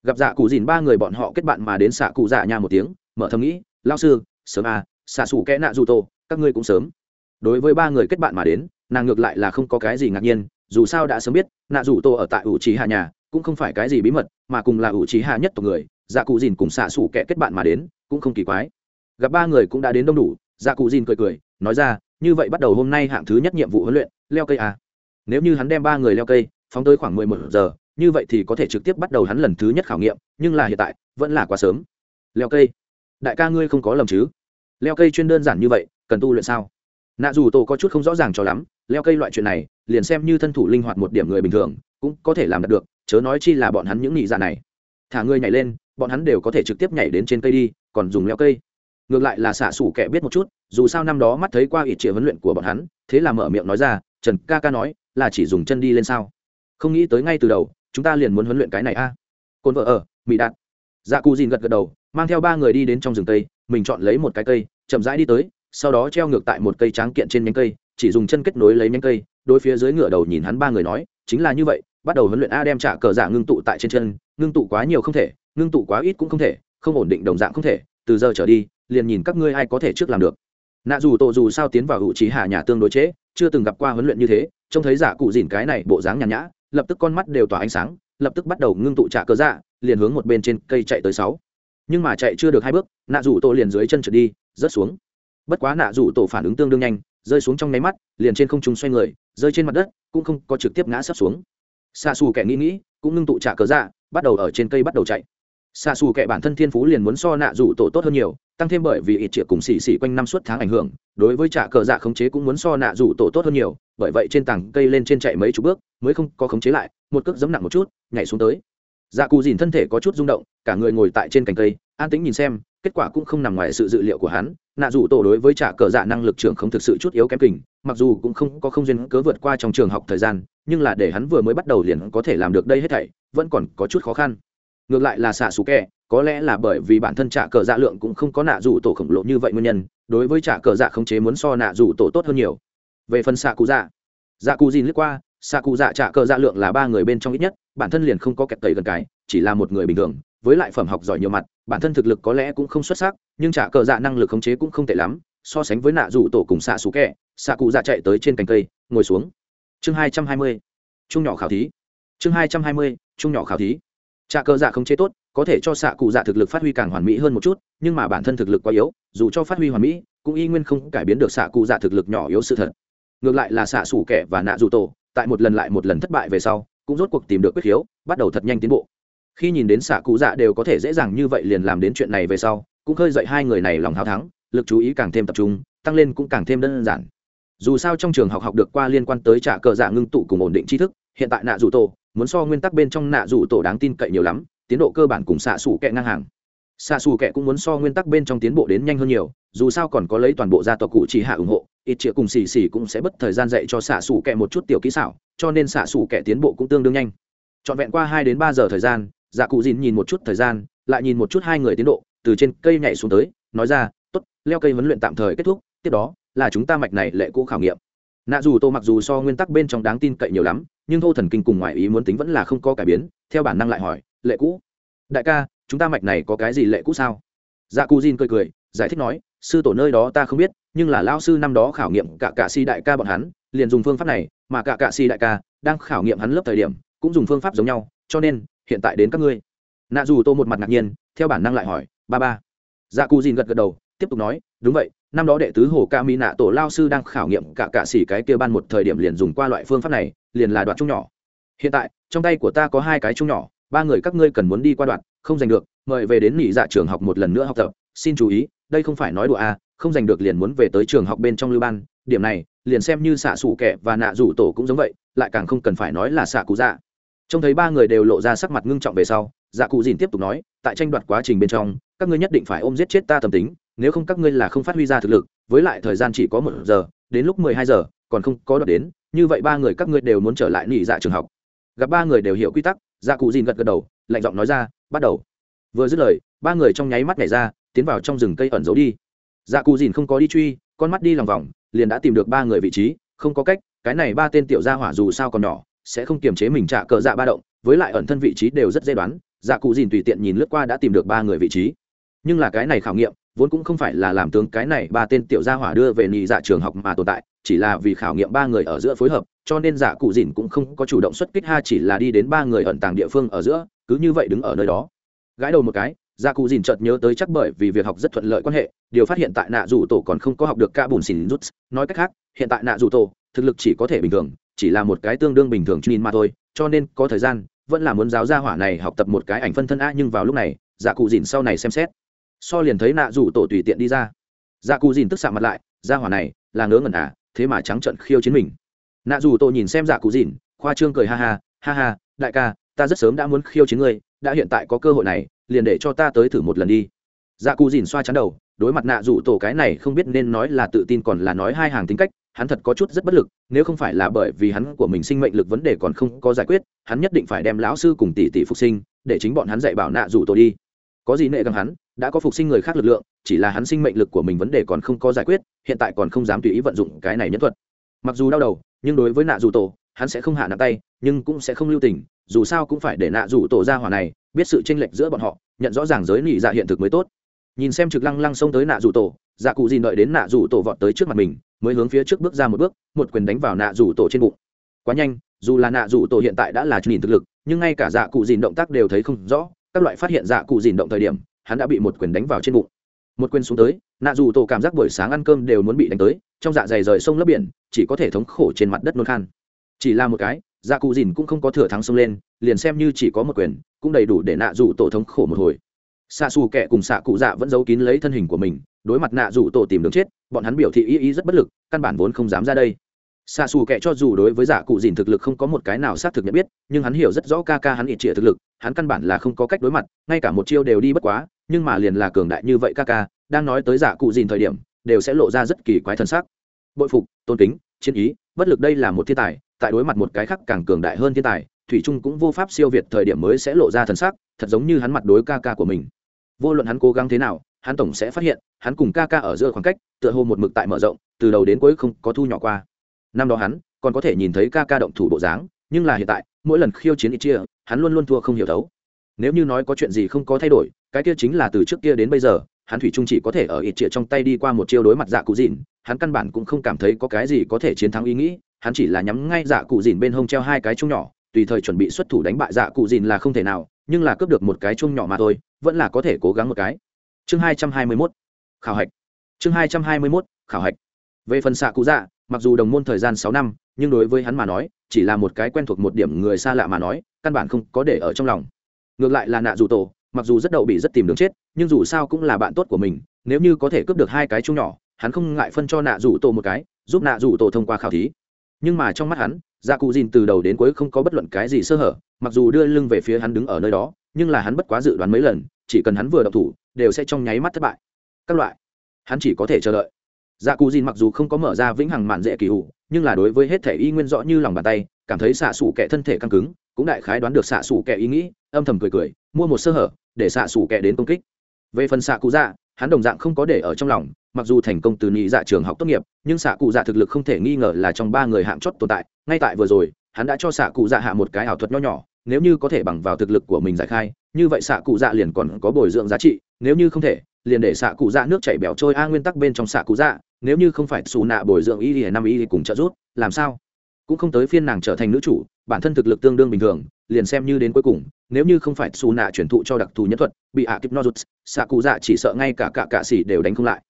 Gặp dạ cụ dìn ba người bọn họ kết bạn mà đến xạ cụ dạ nhà một tiếng, mở thầm nghĩ lao sư, sớm à xạ xù kẽ nạ dù tô các ngươi cũng sớm. Đối với ba người kết bạn mà đến nàng ngược lại là không có cái gì ngạc nhiên, dù sao đã sớm biết, nạ rủ tô ở tại ủ trí hạ nhà, cũng không phải cái gì bí mật, mà cùng là ủ trí hạ nhất tộc người dạ cụ dìn cùng xạ xủ kẻ kết bạn mà đến, cũng không kỳ quái. Gặp ba người cũng đã đến đông đủ dạ cụ dìn cười cười, nói ra, như vậy bắt đầu hôm nay hạng thứ nhất nhiệm vụ huấn luyện, leo cây à. nếu như hắn đem ba người leo cây, phóng tới khoảng mười một giờ, như vậy thì có thể trực tiếp bắt đầu hắn lần thứ nhất khảo nghiệm, nhưng là hiện tại, vẫn là quá sớm. Leo cây? Đại ca ngươi không có lầm chứ? Leo cây chuyên đơn giản như vậy, cần tu luyện sao? Nạ dù tổ có chút không rõ ràng cho lắm leo cây loại chuyện này, liền xem như thân thủ linh hoạt một điểm người bình thường, cũng có thể làm được, chớ nói chi là bọn hắn những nghị dạ này. Thả ngươi nhảy lên, bọn hắn đều có thể trực tiếp nhảy đến trên cây đi, còn dùng leo cây. Ngược lại là xạ xủ kẻ biết một chút, dù sao năm đó mắt thấy qua ít triệu huấn luyện của bọn hắn, thế là mở miệng nói ra, trần ca ca nói, là chỉ dùng chân đi lên sao? Không nghĩ tới ngay từ đầu, chúng ta liền muốn huấn luyện cái này a. À? cồn vợ ở mỹ đạt. Dạ cù dìn gật gật đầu, mang theo ba người đi đến trong rừng cây, mình chọn lấy một cái cây, chậm rãi đi tới, sau đó treo ngược tại một cây tráng kiện trên nhánh cây chỉ dùng chân kết nối lấy nhánh cây đối phía dưới ngựa đầu nhìn hắn ba người nói chính là như vậy bắt đầu huấn luyện a đem trả cờ dạ ngưng tụ tại trên chân ngưng tụ quá nhiều không thể ngưng tụ quá ít cũng không thể không ổn định đồng dạng không thể từ giờ trở đi liền nhìn các ngươi ai có thể trước làm được. Nạ dù tổ dù sao tiến vào hữu trí hạ nhà tương đối chế, chưa từng gặp qua huấn luyện như thế trông thấy giả cụ dìn cái này bộ dáng nhàn nhã lập tức con mắt đều tỏa ánh sáng lập tức bắt đầu ngưng tụ trả cờ dạ liền hướng một bên trên cây chạy tới sáu. Nhưng mà chạy chưa được hai bước nạ rủ tổ liền dưới chân trượt đi rớt xuống. Bất quá nạ rủ tổ phản ứng tương đương nhanh rơi xuống trong nháy mắt, liền trên không trung xoay người, rơi trên mặt đất, cũng không có trực tiếp ngã sắp xuống. Xa xù kẻ nghĩ nghĩ, cũng ngưng tụ trả cờ dạ bắt đầu ở trên cây bắt đầu chạy. Xa xù kẻ bản thân thiên phú liền muốn so nạ rủ tổ tốt hơn nhiều, tăng thêm bởi vì ít triệu cùng xì xì quanh năm suốt tháng ảnh hưởng, đối với trả cờ dạ khống chế cũng muốn so nạ rủ tổ tốt hơn nhiều, bởi vậy trên tảng cây lên trên chạy mấy chục bước, mới không có khống chế lại, một cước giấm nặng một chút, nhảy xuống tới. Dạ cù dìn thân thể có chút rung động, cả người ngồi tại trên cành cây an tĩnh nhìn xem, kết quả cũng không nằm ngoài sự dự liệu của hắn, nạ dù tổ đối với trả cờ dạ năng lực trường không thực sự chút yếu kém kình, mặc dù cũng không có không duyên cớ vượt qua trong trường học thời gian, nhưng là để hắn vừa mới bắt đầu liền có thể làm được đây hết thảy, vẫn còn có chút khó khăn. Ngược lại là xạ xù kẹ, có lẽ là bởi vì bản thân trả cờ dạ lượng cũng không có nạ dù tổ khổng lồ như vậy nguyên nhân, đối với trả cờ dạ khống chế muốn so nạ dù tổ tốt hơn nhiều. Về phần xạ cụ dạ dạ cụ dìn lướt qua, xạ cụ dạ trả cờ dạ lượng là ba người bên trong ít nhất, bản thân liền không có kẹt tẩy gần cái, chỉ là một người bình thường với lại phẩm học giỏi nhiều mặt, bản thân thực lực có lẽ cũng không xuất sắc, nhưng trả cờ dạ năng lực khống chế cũng không tệ lắm, so sánh với nạ rủ tổ cùng xạ xú kẹ, xạ cụ dạ chạy tới trên cành cây, ngồi xuống. Chương hai trăm hai mươi, chung nhỏ khảo thí. Chương hai trăm hai mươi, chung nhỏ khảo thí. Trả cờ dạ khống chế tốt, có thể cho xạ cụ dạ thực lực phát huy càng hoàn mỹ hơn một chút, nhưng mà bản thân thực lực quá yếu, dù cho phát huy hoàn mỹ, cũng y nguyên không cải biến được xạ cụ dạ thực lực nhỏ yếu sự thật. Ngược lại là xạ xủ kẻ và nạ dù tổ, tại một lần lại một lần thất bại về sau, cũng rốt cuộc tìm được quyết khiếu bắt đầu thật nhanh tiến bộ khi nhìn đến xạ cụ dạ đều có thể dễ dàng như vậy liền làm đến chuyện này về sau, cũng khơi dậy hai người này lòng hào thắng, lực chú ý càng thêm tập trung, tăng lên cũng càng thêm đơn giản. Dù sao trong trường học học được qua liên quan tới trả cờ dạ ngưng tụ cùng ổn định tri thức, hiện tại nạ dù tổ, muốn so nguyên tắc bên trong nạ dù tổ đáng tin cậy nhiều lắm, tiến độ cơ bản cùng xạ xù kẹ ngang hàng. Xạ xù kẹ cũng muốn so nguyên tắc bên trong tiến bộ đến nhanh hơn nhiều, dù sao còn có lấy toàn bộ gia tộc cụ chỉ hạ ủng hộ, ít chĩa cùng xì xì cũng sẽ bất thời gian dạy cho xạ xù kẹ một chút tiểu kỹ xảo, cho nên xạ xù kẹ tiến bộ cũng tương đương nhanh. Trọn vẹn qua hai đến ba giờ thời gian dạ cụ dìn nhìn một chút thời gian, lại nhìn một chút hai người tiến độ, từ trên cây nhảy xuống tới, nói ra t ố t leo cây huấn luyện tạm thời kết thúc, tiếp đó là chúng ta mạch này lệ cũ khảo nghiệm. Nạ dù tô mặc dù so nguyên tắc bên trong đáng tin cậy nhiều lắm, nhưng thô thần kinh cùng ngoại ý muốn tính vẫn là không có cải biến, theo bản năng lại hỏi, lệ cũ? Đại ca, chúng ta mạch này có cái gì lệ cũ sao? Dạ cụ dìn cười cười, giải thích nói, sư tổ nơi đó ta không biết, nhưng là lao sư năm đó khảo nghiệm cả cạ si đại ca bọn hắn, liền dùng phương pháp này, mà cả cạ si đại ca đang khảo nghiệm hắn lớp thời điểm, cũng dùng phương pháp giống nhau, cho nên hiện tại đến các ngươi. Nạ dù tô một mặt ngạc nhiên, theo bản năng lại hỏi, ba ba. Dạ cụ dìn gật gật đầu, tiếp tục nói, đúng vậy, năm đó đệ tứ hồ ca mỹ nạ tổ lao sư đang khảo nghiệm cả cạ xỉ cái kia ban một thời điểm liền dùng qua loại phương pháp này, liền là đoạn chung nhỏ. Hiện tại, trong tay của ta có hai cái chung nhỏ, ba người các ngươi cần muốn đi qua đoạn, không giành được, mời về đến nghỉ dạ trường học một lần nữa học tập, xin chú ý, đây không phải nói đùa à không giành được liền muốn về tới trường học bên trong lưu ban, điểm này, liền xem như xạ xù kẻ và nạ rủ tổ cũng giống vậy, lại càng không cần phải nói là xạ cụ dạ trông thấy ba người đều lộ ra sắc mặt ngưng trọng về sau dạ cụ dìn tiếp tục nói, tại tranh đoạt quá trình bên trong, các ngươi nhất định phải ôm giết chết ta tâm tính, nếu không các ngươi là không phát huy ra thực lực, với lại thời gian chỉ có một giờ, đến lúc mười hai giờ, còn không có đoạt đến, như vậy ba người các ngươi đều muốn trở lại nghỉ dạ trường học. Gặp ba người đều hiểu quy tắc dạ cụ dìn gật gật đầu, lạnh giọng nói ra, bắt đầu. Vừa dứt lời, ba người trong nháy mắt nhảy ra, tiến vào trong rừng cây ẩn giấu đi. Dạ cụ dìn không có đi truy, con mắt đi lòng vòng, liền đã tìm được ba người vị trí, không có cách, cái này ba tên tiểu gia hỏa dù sao còn nhỏ sẽ không kiềm chế mình trả cờ dạ ba động, với lại ẩn thân vị trí đều rất dễ đoán dạ cụ dìn tùy tiện nhìn lướt qua đã tìm được ba người vị trí. Nhưng là cái này khảo nghiệm, vốn cũng không phải là làm tướng cái này ba tên tiểu gia hỏa đưa về nhị dạ trường học mà tồn tại, chỉ là vì khảo nghiệm ba người ở giữa phối hợp, cho nên dạ cụ dìn cũng không có chủ động xuất kích ha chỉ là đi đến ba người ẩn tàng địa phương ở giữa, cứ như vậy đứng ở nơi đó. Gãi đầu một cái dạ cụ dìn chợt nhớ tới chắc bởi vì việc học rất thuận lợi quan hệ, điều phát hiện tại nạ dù tổ còn không có học được ca bùn xỉn rút nói cách khác, hiện tại nạ dù tổ, thực lực chỉ có thể bình thường chỉ là một cái tương đương bình thường chuyên mà thôi, cho nên có thời gian, vẫn là muốn giáo gia hỏa này học tập một cái ảnh phân thân a nhưng vào lúc này dạ cụ dìn sau này xem xét. So liền thấy nạ rủ tổ tùy tiện đi ra. Dạ cụ dìn tức xạ mặt lại, gia hỏa này, là ngớ ngẩn à thế mà trắng trận khiêu chiến mình. Nạ rủ tổ nhìn xem dạ cụ dìn, khoa trương cười ha ha ha ha, đại ca, ta rất sớm đã muốn khiêu chiến ngươi, đã hiện tại có cơ hội này, liền để cho ta tới thử một lần đi. Dạ cụ dìn xoa chắn đầu, đối mặt nạ rủ tổ cái này không biết nên nói là tự tin còn là nói hai hàng tính cách hắn thật có chút rất bất lực, nếu không phải là bởi vì hắn của mình sinh mệnh lực vấn đề còn không có giải quyết, hắn nhất định phải đem lão sư cùng tỷ tỷ phục sinh, để chính bọn hắn dạy bảo nạ rủ tổ đi. Có gì nệ găng hắn, đã có phục sinh người khác lực lượng, chỉ là hắn sinh mệnh lực của mình vấn đề còn không có giải quyết, hiện tại còn không dám tùy ý vận dụng cái này nhân thuật. Mặc dù đau đầu, nhưng đối với nạ dù tổ, hắn sẽ không hạ nặng tay, nhưng cũng sẽ không lưu tình, dù sao cũng phải để nạ dù tổ ra hỏa này, biết sự tranh lệch giữa bọn họ, nhận rõ ràng giới nị dạ hiện thực mới tốt. Nhìn xem trực lăng lăng xông tới nạ dù tổ dạ cụ gì đợi đến nạ dù tổ vọt tới trước mặt mình mới hướng phía trước bước ra một bước, một quyền đánh vào nạ rủ tổ trên bụng. Quá nhanh, dù là nạ rủ tổ hiện tại đã là nhìn thực lực, nhưng ngay cả dạ cụ dìn động tác đều thấy không rõ, các loại phát hiện dạ cụ dìn động thời điểm, hắn đã bị một quyền đánh vào trên bụng. Một quyền xuống tới, nạ dù tổ cảm giác buổi sáng ăn cơm đều muốn bị đánh tới, trong dạ dày rời sông lấp biển, chỉ có thể thống khổ trên mặt đất nôn khan. Chỉ là một cái dạ cụ dìn cũng không có thừa thắng xông lên, liền xem như chỉ có một quyền, cũng đầy đủ để nạ dù tổ thống khổ một hồi xạ xù kẻ cùng xạ cụ dạ vẫn giấu kín lấy thân hình của mình, đối mặt nạ dù tổ tìm đường chết, bọn hắn biểu thị ý ý rất bất lực, căn bản vốn không dám ra đây. Xạ xù kẻ cho dù đối với dạ cụ dìn thực lực không có một cái nào xác thực nhận biết, nhưng hắn hiểu rất rõ ca ca hắn ít trịa thực lực, hắn căn bản là không có cách đối mặt, ngay cả một chiêu đều đi bất quá, nhưng mà liền là cường đại như vậy ca ca, đang nói tới dạ cụ dìn thời điểm, đều sẽ lộ ra rất kỳ quái thân xác bội phục, tôn kính, chiến ý, bất lực đây là một thiên tài, tại đối mặt một cái khác càng cường đại hơn thiên tài, thủy trung cũng vô pháp siêu việt thời điểm mới sẽ lộ ra thần sắc, thật giống như hắn mặt đối ca ca của mình vô luận hắn cố gắng thế nào, hắn tổng sẽ phát hiện, hắn cùng ca ca ở giữa khoảng cách, tựa hồ một mực tại mở rộng, từ đầu đến cuối không có thu nhỏ qua. Năm đó hắn còn có thể nhìn thấy ca ca động thủ bộ dáng, nhưng là hiện tại, mỗi lần khiêu chiến ít chia hắn luôn luôn thua không hiểu thấu. Nếu như nói có chuyện gì không có thay đổi, cái kia chính là từ trước kia đến bây giờ, hắn thủy trung chỉ có thể ở ít chia trong tay đi qua một chiêu đối mặt dạ cụ dìn hắn căn bản cũng không cảm thấy có cái gì có thể chiến thắng ý nghĩ, hắn chỉ là nhắm ngay dạ cụ dìn bên hông treo hai cái chung nhỏ, tùy thời chuẩn bị xuất thủ đánh bại dạ cụ dìn là không thể nào nhưng là cướp được một cái chung nhỏ mà thôi, vẫn là có thể cố gắng một cái. Chương hai trăm hai mươi mốt, khảo hạch. Chương hai trăm hai mươi mốt, khảo hạch. Về phần xạ cụ dạ mặc dù đồng môn thời gian sáu năm, nhưng đối với hắn mà nói, chỉ là một cái quen thuộc một điểm người xa lạ mà nói, căn bản không có để ở trong lòng. Ngược lại là nạ dù tổ, mặc dù rất đậu bị rất tìm đường chết, nhưng dù sao cũng là bạn tốt của mình, nếu như có thể cướp được hai cái chung nhỏ, hắn không ngại phân cho nạ dù tổ một cái, giúp nạ dù tổ thông qua khảo thí. Nhưng mà trong mắt hắn dạ cụ dìn từ đầu đến cuối không có bất luận cái gì sơ hở, mặc dù đưa lưng về phía hắn đứng ở nơi đó, nhưng là hắn bất quá dự đoán mấy lần, chỉ cần hắn vừa đậu thủ, đều sẽ trong nháy mắt thất bại. Các loại, hắn chỉ có thể chờ đợi. Dạ cụ dìn mặc dù không có mở ra vĩnh hằng mạn dễ kỳ hụ nhưng là đối với hết thể y nguyên rõ như lòng bàn tay, cảm thấy xạ xủ kẻ thân thể căng cứng, cũng đại khái đoán được xạ xủ kẻ ý nghĩ, âm thầm cười cười, mua một sơ hở, để xạ xủ kẻ đến công kích. Về phần xạ cụ dạ hắn đồng dạng không có để ở trong lòng, mặc dù thành công từ nhị dạ trường học tốt nghiệp, nhưng xạ cụ dạ thực lực không thể nghi ngờ là trong ba người hạng chót tồn tại. Ngay tại vừa rồi, hắn đã cho xạ cụ dạ hạ một cái ảo thuật nho nhỏ, nếu như có thể bằng vào thực lực của mình giải khai, như vậy xạ cụ dạ liền còn có bồi dưỡng giá trị, nếu như không thể, liền để xạ cụ dạ nước chảy bẻo trôi. A nguyên tắc bên trong xạ cụ dạ nếu như không phải xù nạ bồi dưỡng y thì năm y thì cùng trợ giúp, làm sao? Cũng không tới phiên nàng trở thành nữ chủ, bản thân thực lực tương đương bình thường liền xem như đến cuối cùng, nếu như không phải xù nạ chuyển thụ cho đặc thù nhân thuật, bị hạ kịp nozuts xạ cụ dạ chỉ sợ ngay cả cả cạ xỉ đều đánh không lại.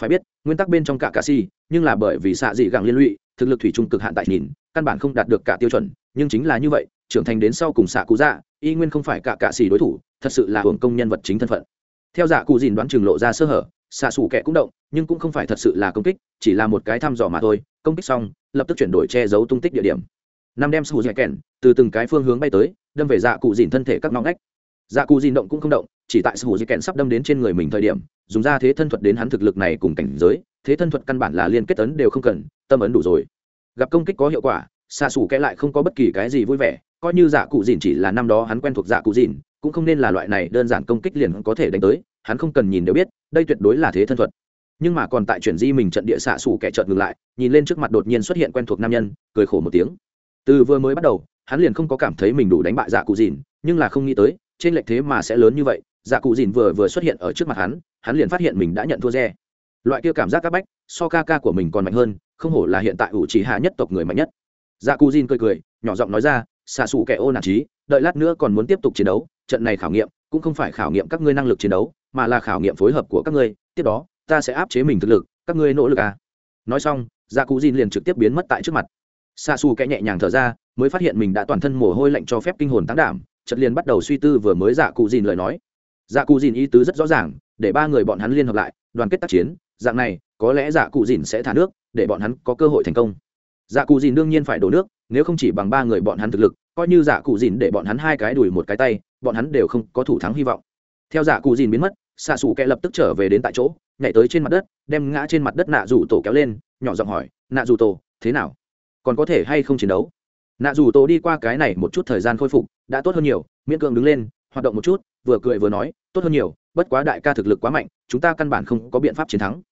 Phải biết, nguyên tắc bên trong cả cạ xỉ nhưng là bởi vì xạ dị gẳng liên lụy, thực lực thủy chung cực hạn tại nhìn, căn bản không đạt được cả tiêu chuẩn, nhưng chính là như vậy, trưởng thành đến sau cùng xạ cụ dạ y nguyên không phải cả cạ xỉ đối thủ, thật sự là hưởng công nhân vật chính thân phận. Theo dạ cụ dìn đoán trường lộ ra sơ hở, xạ xù kẻ cũng động, nhưng cũng không phải thật sự là công kích, chỉ là một cái thăm dò mà thôi. Công kích xong, lập tức chuyển đổi che giấu tung tích địa điểm năm đem sù dẻ kèn từ từng cái phương hướng bay tới, đâm về dạ cụ dìn thân thể các ngóng ngách. Dạ cụ dìn động cũng không động, chỉ tại sù dẻ kèn sắp đâm đến trên người mình thời điểm, dùng ra thế thân thuật đến hắn thực lực này cùng cảnh giới, thế thân thuật căn bản là liên kết ấn đều không cần, tâm ấn đủ rồi. Gặp công kích có hiệu quả xạ xù kẽ lại không có bất kỳ cái gì vui vẻ, coi như dạ cụ dìn chỉ là năm đó hắn quen thuộc dạ cụ dìn, cũng không nên là loại này đơn giản công kích liền có thể đánh tới, hắn không cần nhìn đều biết, đây tuyệt đối là thế thân thuật. Nhưng mà còn tại chuyển di mình trận địa xạ xù kẻ chợt ngừng lại, nhìn lên trước mặt đột nhiên xuất hiện quen thuộc nam nhân, cười khổ một tiếng từ vừa mới bắt đầu, hắn liền không có cảm thấy mình đủ đánh bại dạ cụ dìn, nhưng là không nghĩ tới, trên lệch thế mà sẽ lớn như vậy. Dạ cụ dìn vừa vừa xuất hiện ở trước mặt hắn hắn liền phát hiện mình đã nhận thua re. Loại kia cảm giác các bách, so ca ca của mình còn mạnh hơn, không hổ là hiện tại ủ trí hạ nhất tộc người mạnh nhất. Dạ cụ dìn cười cười, nhỏ giọng nói ra, xạ xù kẻ ô nản trí đợi lát nữa còn muốn tiếp tục chiến đấu, trận này khảo nghiệm cũng không phải khảo nghiệm các ngươi năng lực chiến đấu, mà là khảo nghiệm phối hợp của các ngươi, tiếp đó, ta sẽ áp chế mình thực lực, các ngươi nỗ lực à. Nói xong dạ cụ dìn liền trực tiếp biến mất tại trước mặt xa xù kẽ nhẹ nhàng thở ra, mới phát hiện mình đã toàn thân mồ hôi lạnh cho phép kinh hồn tán đảm chật liền bắt đầu suy tư vừa mới dạ cụ dìn lời nói. Dạ cụ dìn ý tứ rất rõ ràng, để ba người bọn hắn liên hợp lại, đoàn kết tác chiến, dạng này, có lẽ dạ cụ dìn sẽ thả nước, để bọn hắn có cơ hội thành công. Dạ cụ dìn đương nhiên phải đổ nước, nếu không chỉ bằng ba người bọn hắn thực lực, coi như dạ cụ dìn để bọn hắn hai cái đùi một cái tay, bọn hắn đều không có thủ thắng hy vọng. Theo dạ cụ dìn biến mất xạ xù kẹ lập tức trở về đến tại chỗ, nhảy tới trên mặt đất, đem ngã trên mặt đất nạ rủ tổ kéo lên, nhỏ giọng hỏi, nạ rủ tổ, thế nào? Còn có thể hay không chiến đấu. Nạ dù tổ đi qua cái này một chút thời gian khôi phục, đã tốt hơn nhiều, miễn cưỡng đứng lên, hoạt động một chút, vừa cười vừa nói, tốt hơn nhiều, bất quá đại ca thực lực quá mạnh, chúng ta căn bản không có biện pháp chiến thắng.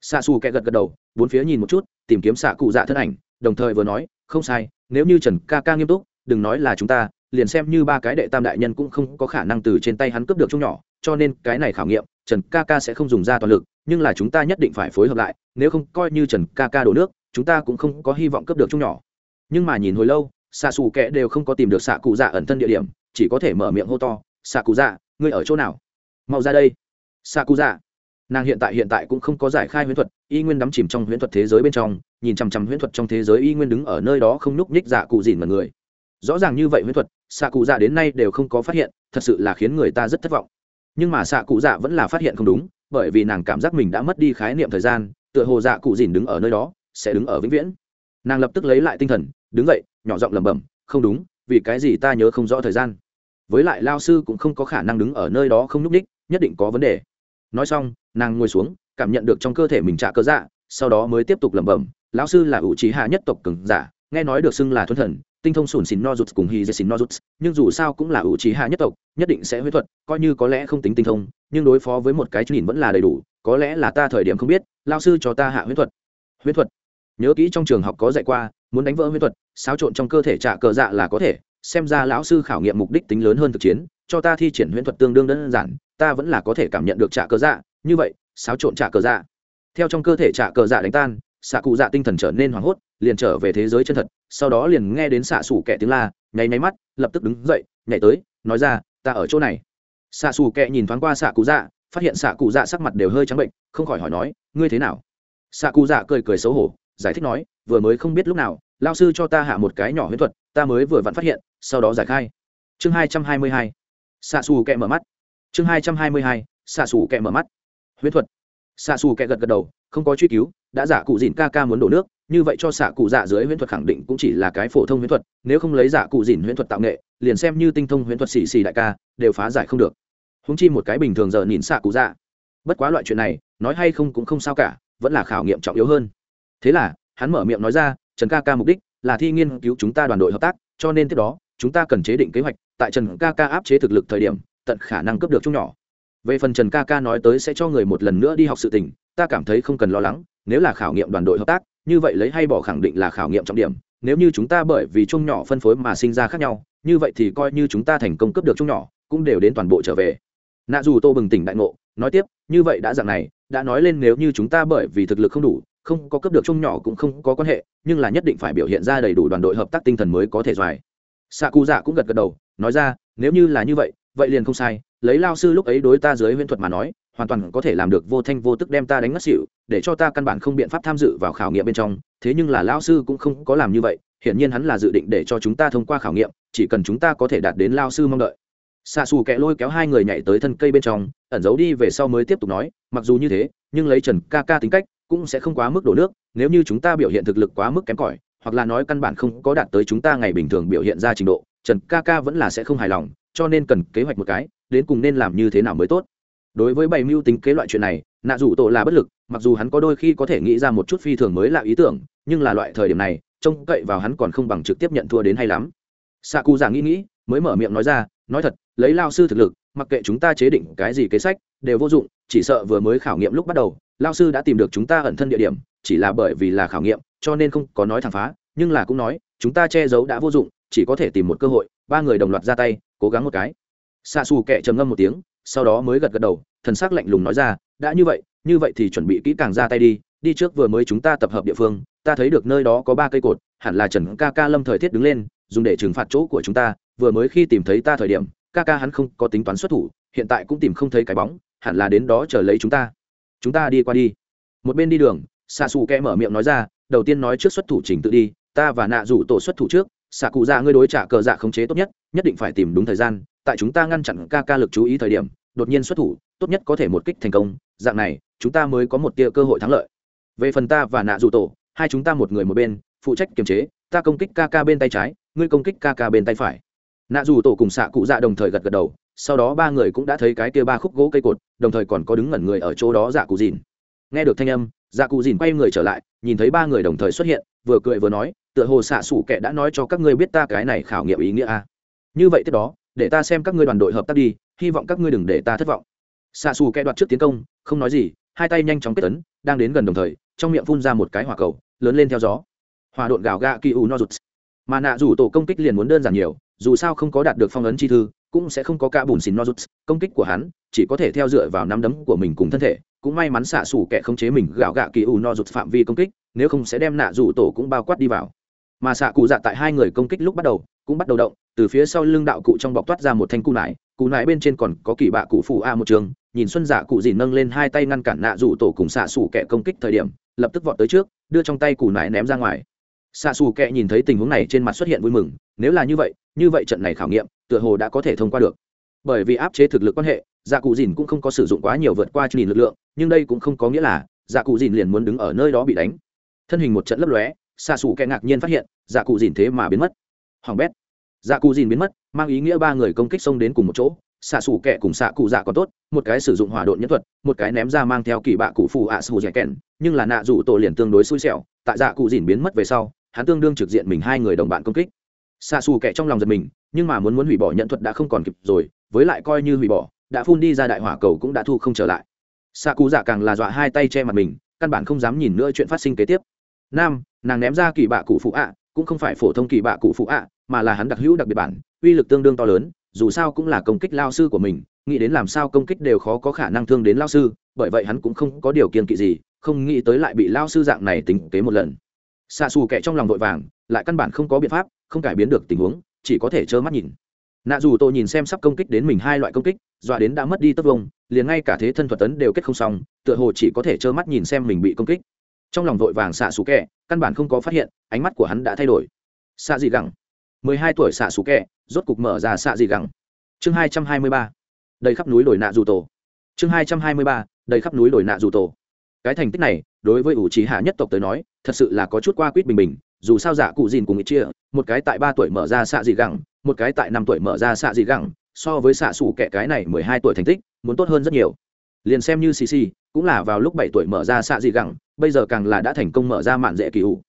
Xạ xù kẹ gật gật đầu, bốn phía nhìn một chút, tìm kiếm xạ cụ dạ thân ảnh, đồng thời vừa nói, không sai, nếu như trần ca ca nghiêm túc, đừng nói là chúng ta, liền xem như ba cái đệ tam đại nhân cũng không có khả năng từ trên tay hắn cướp được chung nhỏ, cho nên cái này khảo nghiệm, trần ca ca sẽ không dùng ra toàn lực, nhưng là chúng ta nhất định phải phối hợp lại, nếu không coi như trần ca ca đổ nước chúng ta cũng không có hy vọng cướp được chung nhỏ. Nhưng mà nhìn hồi lâu xạ xù kẻ đều không có tìm được xạ cụ dạ ẩn thân địa điểm, chỉ có thể mở miệng hô to xạ cụ dạ ngươi ở chỗ nào? Mau ra đây. Xạ cụ dạ. Nàng hiện tại hiện tại cũng không có giải khai huyễn thuật, y nguyên đắm chìm trong huyễn thuật thế giới bên trong, nhìn chằm chằm huyễn thuật trong thế giới y nguyên đứng ở nơi đó không nhúc nhích dạ cụ dìn mật người. Rõ ràng như vậy huyễn thuật xạ cụ dạ đến nay đều không có phát hiện, thật sự là khiến người ta rất thất vọng. Nhưng mà xạ cụ dạ vẫn là phát hiện không đúng, bởi vì nàng cảm giác mình đã mất đi khái niệm thời gian, tựa hồ dạ cụ dìn đứng ở nơi đó sẽ đứng ở vĩnh viễn. Nàng lập tức lấy lại tinh thần, đứng dậy, nhỏ giọng lẩm bẩm, không đúng, vì cái gì ta nhớ không rõ thời gian? Với lại lao sư cũng không có khả năng đứng ở nơi đó không nhúc ních nhất định có vấn đề. Nói xong, nàng ngồi xuống, cảm nhận được trong cơ thể mình trả cơ dạ sau đó mới tiếp tục lẩm bẩm, lão sư là ủ trí hạ nhất tộc cường giả, nghe nói được xưng là thuần thần, tinh thông sùn xìn no rụt cùng hy dê xìn no rụt, nhưng dù sao cũng là ủ trí hạ nhất tộc, nhất định sẽ huyết thuật, coi như có lẽ không tính tinh thông, nhưng đối phó với một cái nhìn vẫn là đầy đủ, có lẽ là ta thời điểm không biết lao sư cho ta hạ huyết thuật. Huyết thuật? Nhớ kỹ trong trường học có dạy qua, muốn đánh vỡ huyết thuật, xáo trộn trong cơ thể trả cờ dạ là có thể, xem ra lão sư khảo nghiệm mục đích tính lớn hơn thực chiến, cho ta thi triển huyễn thuật tương đương đơn giản, ta vẫn là có thể cảm nhận được trả cờ dạ như vậy, xáo trộn trả cờ dạ. Theo trong cơ thể trả cờ dạ đánh tan, xạ cụ dạ tinh thần trở nên hoảng hốt, liền trở về thế giới chân thật, sau đó liền nghe đến xạ xủ kẻ tiếng la, nháy máy mắt, lập tức đứng dậy, nhảy tới, nói ra, ta ở chỗ này. Xạ xù kẻ nhìn thoáng qua xạ cụ dạ phát hiện xạ cụ dạ sắc mặt đều hơi trắng bệnh, không khỏi hỏi nói, ngươi thế nào? Xạ cụ dạ cười cười xấu hổ giải thích nói, vừa mới không biết lúc nào, lao sư cho ta hạ một cái nhỏ huyễn thuật, ta mới vừa vặn phát hiện, sau đó giải khai. Chương hai trăm hai mươi hai. Xạ xù kẹ mở mắt. Chương hai trăm hai mươi hai. Xạ xù kẹ mở mắt. Huyễn thuật. Xạ xù kẹ gật gật đầu, không có truy cứu, đã giả cụ dìn ca ca muốn đổ nước, như vậy cho xạ cụ dạ dưới huyễn thuật khẳng định cũng chỉ là cái phổ thông huyễn thuật, nếu không lấy giả cụ dìn huyễn thuật tạo nghệ, liền xem như tinh thông huyễn thuật xì xì đại ca, đều phá giải không được. Húng chi một cái bình thường giờ nhìn xạ cụ dạ. Bất quá loại chuyện này, nói hay không cũng không sao cả, vẫn là khảo nghiệm trọng yếu hơn thế là, hắn mở miệng nói ra, trần ca ca mục đích là thi nghiên cứu chúng ta đoàn đội hợp tác, cho nên tiếp đó, chúng ta cần chế định kế hoạch, tại trần ca ca áp chế thực lực thời điểm, tận khả năng cướp được chung nhỏ. Về phần trần ca ca nói tới sẽ cho người một lần nữa đi học sự tình, ta cảm thấy không cần lo lắng, nếu là khảo nghiệm đoàn đội hợp tác, như vậy lấy hay bỏ khẳng định là khảo nghiệm trọng điểm, nếu như chúng ta bởi vì chung nhỏ phân phối mà sinh ra khác nhau, như vậy thì coi như chúng ta thành công cướp được chung nhỏ, cũng đều đến toàn bộ trở về. Nạ dù tô bừng tỉnh đại ngộ, nói tiếp, như vậy đã dạng này, đã nói lên nếu như chúng ta bởi vì thực lực không đủ không có cấp được chung nhỏ cũng không có quan hệ, nhưng là nhất định phải biểu hiện ra đầy đủ đoàn đội hợp tác tinh thần mới có thể doài xạ cụ dạ cũng gật gật đầu, nói ra, nếu như là như vậy vậy liền không sai, lấy lao sư lúc ấy đối ta dưới huyễn thuật mà nói, hoàn toàn có thể làm được vô thanh vô tức đem ta đánh ngất xỉu, để cho ta căn bản không biện pháp tham dự vào khảo nghiệm bên trong, thế nhưng là lao sư cũng không có làm như vậy, hiển nhiên hắn là dự định để cho chúng ta thông qua khảo nghiệm, chỉ cần chúng ta có thể đạt đến lao sư mong đợi. Xạ xù kẹ lôi kéo hai người nhảy tới thân cây bên trong, ẩn giấu đi về sau mới tiếp tục nói, mặc dù như thế, nhưng lấy trần ca ca tính cách cũng sẽ không quá mức đổ nước, nếu như chúng ta biểu hiện thực lực quá mức kém cỏi, hoặc là nói căn bản không có đạt tới chúng ta ngày bình thường biểu hiện ra trình độ, trần ca ca vẫn là sẽ không hài lòng, cho nên cần kế hoạch một cái, đến cùng nên làm như thế nào mới tốt. Đối với bày mưu tính kế loại chuyện này, nạ rủ tổ là bất lực, mặc dù hắn có đôi khi có thể nghĩ ra một chút phi thường mới là ý tưởng, nhưng là loại thời điểm này, trông cậy vào hắn còn không bằng trực tiếp nhận thua đến hay lắm. Xạ cụ giả nghĩ nghĩ, mới mở miệng nói ra, nói thật, lấy lao sư thực lực, mặc kệ chúng ta chế định cái gì kế sách, đều vô dụng chỉ sợ vừa mới khảo nghiệm lúc bắt đầu, lao sư đã tìm được chúng ta ẩn thân địa điểm, chỉ là bởi vì là khảo nghiệm, cho nên không có nói thẳng phá, nhưng là cũng nói, chúng ta che giấu đã vô dụng, chỉ có thể tìm một cơ hội. Ba người đồng loạt ra tay, cố gắng một cái. Xa xù kệ trầm ngâm một tiếng, sau đó mới gật gật đầu, thần s ắ c lạnh lùng nói ra, đã như vậy như vậy thì chuẩn bị kỹ càng ra tay đi đi trước vừa mới chúng ta tập hợp địa phương, ta thấy được nơi đó có ba cây cột, hẳn là trần ca ca lâm thời thiết đứng lên, dùng để trừng phạt chỗ của chúng ta, vừa mới khi tìm thấy ta thời điểm, ca ca hắn không có tính toán xuất thủ, hiện tại cũng tìm không thấy cái bóng hẳn là đến đó chờ lấy chúng ta. Chúng ta đi qua đi. Một bên đi đường xạ xù kẽ mở miệng nói ra, đầu tiên nói trước xuất thủ trình tự đi, ta và nạ rủ tổ xuất thủ trước xạ cụ dạ ngươi đối trả cờ dạ khống chế tốt nhất nhất định phải tìm đúng thời gian, tại chúng ta ngăn chặn ca ca lực chú ý thời điểm, đột nhiên xuất thủ, tốt nhất có thể một kích thành công, dạng này, chúng ta mới có một tia cơ hội thắng lợi. Về phần ta và nạ rủ tổ, hai chúng ta một người một bên, phụ trách kiềm chế, ta công kích ca ca bên tay trái, ngươi công kích ca ca bên tay phải. Nạ dù tổ cùng xạ cụ dạ đồng thời gật gật đầu sau đó ba người cũng đã thấy cái kia ba khúc gỗ cây cột, đồng thời còn có đứng ngẩn người ở chỗ đó dạ cụ dìn. Nghe được thanh âm dạ cụ dìn quay người trở lại, nhìn thấy ba người đồng thời xuất hiện, vừa cười vừa nói, tựa hồ xạ xủ kệ đã nói cho các ngươi biết ta cái này khảo nghiệm ý nghĩa a à. như vậy tiếp đó, để ta xem các ngươi đoàn đội hợp tác đi, hy vọng các ngươi đừng để ta thất vọng. Xạ xù kẻ đoạt trước tiến công, không nói gì, hai tay nhanh chóng kết tấn đang đến gần đồng thời, trong miệng phun ra một cái hỏa cầu, lớn lên theo gió. Hỏa độn gào gạ kỳ u no rụt mà nạ rủ tổ công kích liền muốn đơn giản nhiều, dù sao không có đạt được phong ấn chi thư cũng sẽ không có cả bùn xìn no công kích của hắn chỉ có thể theo dựa vào nắm đấm của mình cùng thân thể. Cũng may mắn xạ xủ kẻ không chế mình gạo gạ kỳ u no phạm vi công kích, nếu không sẽ đem nạ rủ tổ cũng bao quát đi vào. Mà xạ cụ dạ tại hai người công kích lúc bắt đầu cũng bắt đầu động, từ phía sau lưng đạo cụ trong bọc toát ra một thanh cụ nải cụ nải bên trên còn có kỳ bạ cụ phụ a một trường. Nhìn xuân dạ cụ dì nâng lên hai tay ngăn cản nạ rủ tổ cùng xạ xù kẻ công kích thời điểm, lập tức vọt tới trước, đưa trong tay cụ nải ném ra ngoài. Xạ xù kẻ nhìn thấy tình huống này trên mặt xuất hiện vui mừng, nếu là như vậy như vậy trận này khảo nghiệm, tựa hồ đã có thể thông qua được. Bởi vì áp chế thực lực quan hệ dạ cụ dìn cũng không có sử dụng quá nhiều vượt qua nhìn lực lượng, nhưng đây cũng không có nghĩa là dạ cụ dìn liền muốn đứng ở nơi đó bị đánh. Thân hình một trận lấp lóe xa xù kẻ ngạc nhiên phát hiện dạ cụ dìn thế mà biến mất. Hoàng bét. Dạ cụ dìn biến mất, mang ý nghĩa ba người công kích xông đến cùng một chỗ. Xạ xù kẹ cùng xạ cụ dạ còn tốt, một cái sử dụng hỏa độn nhân thuật, một cái ném ra mang theo kỳ bạ cụ phù ạ xù dẻ kèn, nhưng là nạ rủ tổ liền tương đối xui xẻo, tại dạ cụ dìn biến mất về sau, hắn tương đương trực diện mình hai người đồng bạn công kích xạ xù kẹ trong lòng giật mình, nhưng mà muốn muốn hủy bỏ nhận thuật đã không còn kịp rồi, với lại coi như hủy bỏ, đã phun đi ra đại hỏa cầu cũng đã thu không trở lại. Xạ cụ dạ càng là dọa hai tay che mặt mình, căn bản không dám nhìn nữa chuyện phát sinh kế tiếp. Nam, nàng ném ra kỳ bạ cụ phụ ạ, cũng không phải phổ thông kỳ bạ cụ phụ ạ, mà là hắn đặc hữu đặc biệt bản, uy lực tương đương to lớn, dù sao cũng là công kích lao sư của mình, nghĩ đến làm sao công kích đều khó có khả năng thương đến lao sư, bởi vậy hắn cũng không có điều kiện kỵ gì, không nghĩ tới lại bị lao sư dạng này tính kế một lần. Xa xù kẻ trong lòng vội vàng, lại căn bản không có biện pháp không cải biến được tình huống, chỉ có thể trơ mắt nhìn. Nạ dù tôi nhìn xem sắp công kích đến mình hai loại công kích, dọa đến đã mất đi tất vông liền ngay cả thế thân thuật tấn đều kết không xong, tựa hồ chỉ có thể trơ mắt nhìn xem mình bị công kích. Trong lòng vội vàng xạ xù kẹ, căn bản không có phát hiện, ánh mắt của hắn đã thay đổi. Xạ dị gẳng. Mười hai tuổi xạ xù kẹ, rốt cục mở ra xạ dị gẳng. Chương hai trăm hai mươi ba. Đầy khắp núi đồi nạ dù tổ chương hai trăm hai mươi ba. Đầy khắp núi đồi nạ dù tổ cái thành tích này, đối với ủ trí hạ nhất tộc tới nói, thật sự là có chút qua quýt bình bình dù sao giả cụ dìn cùng ít chia, một cái tại ba tuổi mở ra xạ dị gẳng, một cái tại năm tuổi mở ra xạ dị gẳng, so với xạ xù kẻ cái này mười hai tuổi thành tích, muốn tốt hơn rất nhiều. Liền xem như cc cũng là vào lúc bảy tuổi mở ra xạ dị gẳng, bây giờ càng là đã thành công mở ra mạn dễ kỳ ủ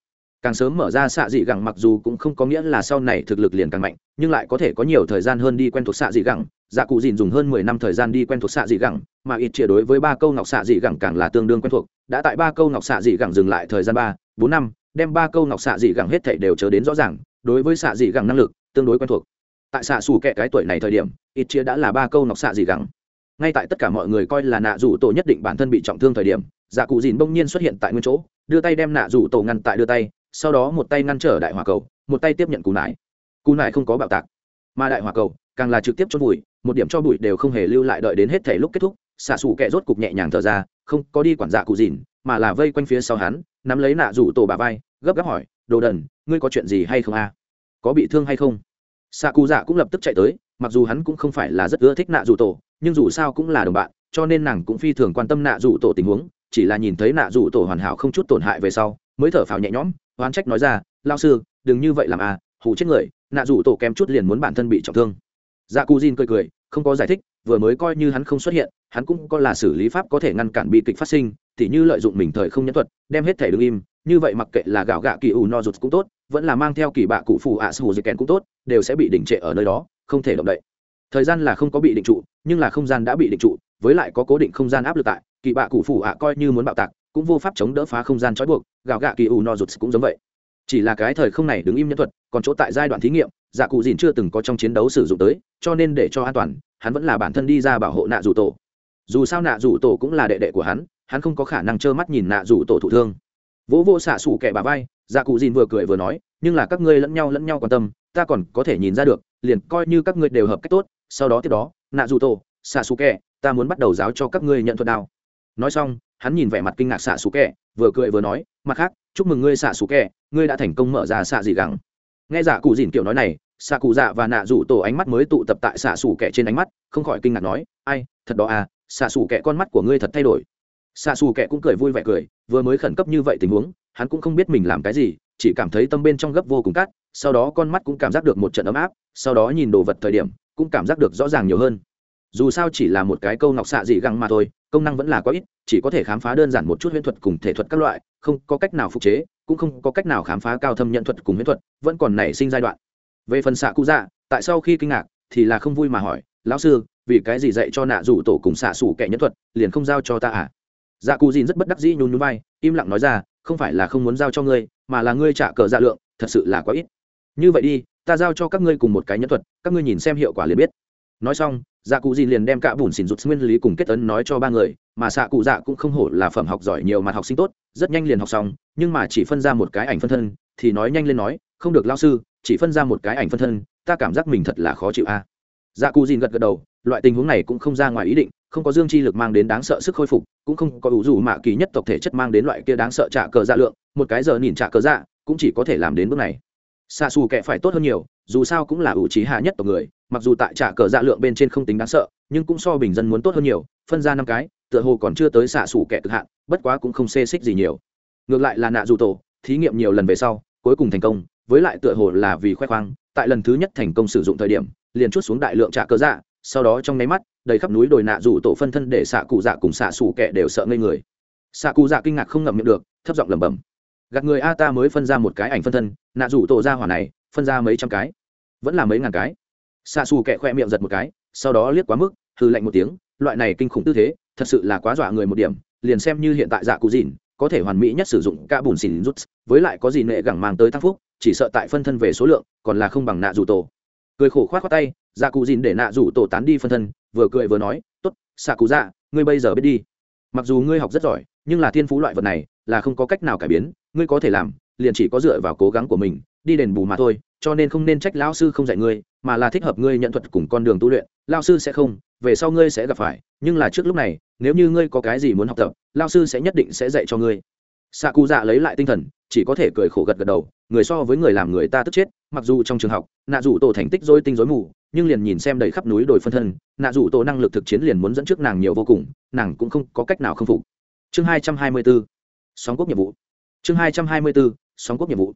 càng sớm mở ra xạ dị gẳng mặc dù cũng không có nghĩa là sau này thực lực liền càng mạnh, nhưng lại có thể có nhiều thời gian hơn đi quen thuộc xạ dị gẳng. Dạ cụ dìn dùng hơn mười năm thời gian đi quen thuộc xạ dị gẳng, mà ít chia đối với ba câu ngọc xạ dị gẳng càng là tương đương quen thuộc. Đã tại ba câu ngọc xạ dị gẳng dừng lại thời gian ba, bốn năm đem ba câu ngọc xạ dị gẳng hết thảy đều chớ đến rõ ràng, đối với xạ dị gẳng năng lực, tương đối quen thuộc. Tại xạ xù kẹ cái tuổi này thời điểm, ít chia đã là ba câu ngọc xạ dị gẳng. Ngay tại tất cả mọi người coi là nạ rủ tổ nhất định bản thân bị trọng thương thời điểm dạ cụ dìn bỗng nhiên xuất hiện tại nguyên chỗ, đưa tay đem nạ rủ tổ ngăn tại đưa tay, sau đó một tay ngăn trở đại hỏa cầu, một tay tiếp nhận cù nải. Cù nải không có bạo tạc, mà đại hỏa cầu càng là trực tiếp chôn bụi một điểm cho bụi đều không hề lưu lại đợi đến hết thể lúc kết thúc, xạ xù kẹ rốt cục nhẹ nhàng thở ra, không có đi quản dạ cụ dìn, mà là vây quanh phía sau hắn nắm lấy nạ rủ tổ bà vai, gấp gáp hỏi, đồ đần, ngươi có chuyện gì hay không a? Có bị thương hay không? Xạ cụ dạ cũng lập tức chạy tới, mặc dù hắn cũng không phải là rất ưa thích nạ rủ tổ, nhưng dù sao cũng là đồng bạn, cho nên nàng cũng phi thường quan tâm nạ rủ tổ tình huống, chỉ là nhìn thấy nạ rủ tổ hoàn hảo không chút tổn hại về sau, mới thở phào nhẹ nhõm, oán trách nói ra, lao sư, đừng như vậy làm à hù chết người, nạ rủ tổ kém chút liền muốn bản thân bị trọng thương. Dạ cù dìn cười cười, không có giải thích, vừa mới coi như hắn không xuất hiện, hắn cũng có là xử lý pháp có thể ngăn cản bi kịch phát sinh thì như lợi dụng mình thời không nhân thuật, đem hết thể đ ứ n g im, như vậy mặc kệ là gạo gạ kỳ ủ no rụt cũng tốt, vẫn là mang theo kỳ bạ cụ phù ạ sư hù dây kèn cũng tốt, đều sẽ bị đình trệ ở nơi đó, không thể động đậy. Thời gian là không có bị định trụ, nhưng là không gian đã bị định trụ, với lại có cố định không gian áp lực tại, kỳ bạ cụ phù ạ coi như muốn bạo tạc, cũng vô pháp chống đỡ phá không gian trói buộc, gạo gạ kỳ ủ no rụt cũng giống vậy. Chỉ là cái thời không này đứng im nhân thuật, còn chỗ tại giai đoạn thí nghiệm dạ cụ dìn chưa từng có trong chiến đấu sử dụng tới, cho nên để cho an toàn, hắn vẫn là bản thân đi ra bảo hộ nạ rủ tổ. Dù sao nạ rủ tổ cũng là đệ đệ của hắn hắn không có khả năng trơ mắt nhìn nạ rủ tổ thụ thương. Vỗ vỗ xạ xủ kẻ bà vai dạ cụ dìn vừa cười vừa nói, nhưng là các ngươi lẫn nhau lẫn nhau quan tâm, ta còn có thể nhìn ra được, liền coi như các ngươi đều hợp cách tốt, sau đó tiếp đó, nạ rủ tổ, xạ xủ kẻ, ta muốn bắt đầu giáo cho các ngươi nhận thuật đao. Nói xong, hắn nhìn vẻ mặt kinh ngạc xạ xủ kẻ, vừa cười vừa nói, mặt khác, chúc mừng ngươi xạ xủ kẻ, ngươi đã thành công mở ra xạ dị gắng nghe dạ cụ dìn kiểu nói này, xạ cụ dạ và nạ rủ tổ ánh mắt mới tụ tập tại xạ xủ kẻ trên ánh mắt, không khỏi kinh ngạc nói, ai, thật đó à xạ xủ kẻ con mắt của ngươi thật thay đổi xạ xù kẻ cũng cười vui vẻ cười, vừa mới khẩn cấp như vậy tình huống, hắn cũng không biết mình làm cái gì, chỉ cảm thấy tâm bên trong gấp vô cùng cắt sau đó con mắt cũng cảm giác được một trận ấm áp, sau đó nhìn đồ vật thời điểm, cũng cảm giác được rõ ràng nhiều hơn. Dù sao chỉ là một cái câu ngọc xạ dị găng mà thôi, công năng vẫn là quá ít, chỉ có thể khám phá đơn giản một chút huyễn thuật cùng thể thuật các loại, không có cách nào phục chế, cũng không có cách nào khám phá cao thâm nhận thuật cùng huyễn thuật, vẫn còn nảy sinh giai đoạn. Về phần xạ cụ dạ tại sau khi kinh ngạc, thì là không vui mà hỏi, lão sư, vì cái gì dạy cho nạ rủ tổ cùng xạ xủ kẻ nhân thuật, liền không giao cho ta à? Dạ cù dìn rất bất đắc dĩ nhún nhún vai, im lặng nói ra, không phải là không muốn giao cho ngươi, mà là ngươi trả cờ dạ lượng, thật sự là quá ít. Như vậy đi, ta giao cho các ngươi cùng một cái nhân thuật, các ngươi nhìn xem hiệu quả liền biết. Nói xong dạ cụ dìn liền đem cả bùn xỉn rụt nguyên lý cùng kết ấn nói cho ba người, mà xạ cụ dạ cũng không hổ là phẩm học giỏi nhiều mặt học sinh tốt, rất nhanh liền học xong, nhưng mà chỉ phân ra một cái ảnh phân thân, thì nói nhanh lên nói, không được lao sư, chỉ phân ra một cái ảnh phân thân, ta cảm giác mình thật là khó chịu a. Dạ cụ dìn gật gật đầu, loại tình huống này cũng không ra ngoài ý định không có dương chi lực mang đến đáng sợ sức khôi phục, cũng không có ủ dù mạ kỳ nhất tộc thể chất mang đến loại kia đáng sợ trả cờ dạ lượng, một cái giờ nhìn trả cờ dạ cũng chỉ có thể làm đến bước này. Xa xù kệ phải tốt hơn nhiều, dù sao cũng là ủ trí hạ nhất tộc người, mặc dù tại trả cờ dạ lượng bên trên không tính đáng sợ, nhưng cũng so bình dân muốn tốt hơn nhiều, phân ra năm cái, tựa hồ còn chưa tới xạ xù kệ cực hạn, bất quá cũng không xê xích gì nhiều. Ngược lại là nạ dù tổ, thí nghiệm nhiều lần về sau, cuối cùng thành công, với lại tựa hồ là vì khoe khoang, tại lần thứ nhất thành công sử dụng thời điểm, liền chút xuống đại lượng trả cờ dạ sau đó trong nháy mắt đầy khắp núi đồi nạ rủ tổ phân thân để xạ cụ dạ cùng xạ xù kẻ đều sợ ngây người. Xạ cụ dạ kinh ngạc không ngậm miệng được, thấp giọng lẩm bẩm. Gạt người a ta mới phân ra một cái ảnh phân thân, nạ rủ tổ ra hỏa này, phân ra mấy trăm cái. Vẫn là mấy ngàn cái. Xạ xù kẻ khoe miệng giật một cái, sau đó liếc quá mức hư lạnh một tiếng, loại này kinh khủng tư thế, thật sự là quá dọa người một điểm, liền xem như hiện tại dạ cụ dìn có thể hoàn mỹ nhất sử dụng cả bùn xỉn rút, với lại có gì nệ gẳng mang tới tăng phúc, chỉ sợ tại phân thân về số lượng, còn là không bằng nạ rủ tổ. Cười khổ khoát khoát tay dạ cụ dìn để nạ rủ tổ tán đi phân thân vừa cười vừa nói t ố t xạ cụ dạ ngươi bây giờ biết đi. Mặc dù ngươi học rất giỏi, nhưng là thiên phú loại vật này là không có cách nào cải biến, ngươi có thể làm, liền chỉ có dựa vào cố gắng của mình, đi đền bù mà thôi, cho nên không nên trách lao sư không dạy ngươi, mà là thích hợp ngươi nhận thuật cùng con đường tu luyện. Lao sư sẽ không, về sau ngươi sẽ gặp phải, nhưng là trước lúc này, nếu như ngươi có cái gì muốn học tập lao sư sẽ nhất định sẽ dạy cho ngươi. Xạ cụ dạ lấy lại tinh thần, chỉ có thể cười khổ gật gật đầu, người so với người làm người ta tức chết, mặc dù trong trường học, nạ dù tổ thành tích dối tinh dối mù nhưng liền nhìn xem đầy khắp núi đồi phân thân, nạ dù tổ năng lực thực chiến liền muốn dẫn trước nàng nhiều vô cùng, nàng cũng không có cách nào không phục. Chương hai trăm hai mươi bốn, sóng quốc nhiệm vụ. Chương hai trăm hai mươi bốn, sóng quốc nhiệm vụ.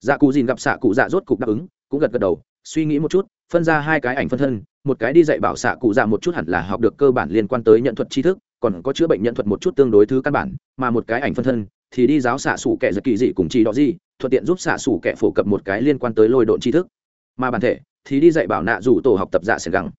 Dạ cụ dìn gặp xạ cụ dạ rốt cục đáp ứng, cũng gật gật đầu, suy nghĩ một chút, phân ra hai cái ảnh phân thân, một cái đi dạy bảo xạ cụ dạ một chút hẳn là học được cơ bản liên quan tới nhận thuật tri thức, còn có chữa bệnh nhận thuật một chút tương đối thứ căn bản, mà một cái ảnh phân thân thì đi giáo xạ xủ kẻ giật kỳ dị cùng chi đó gì thuận tiện giúp xạ xủ kẻ phổ cập một cái liên quan tới lôi độn tri thức. Mà bản thể thì đi dạy bảo nạ rủ tổ học tập dạ sẻn gẳng.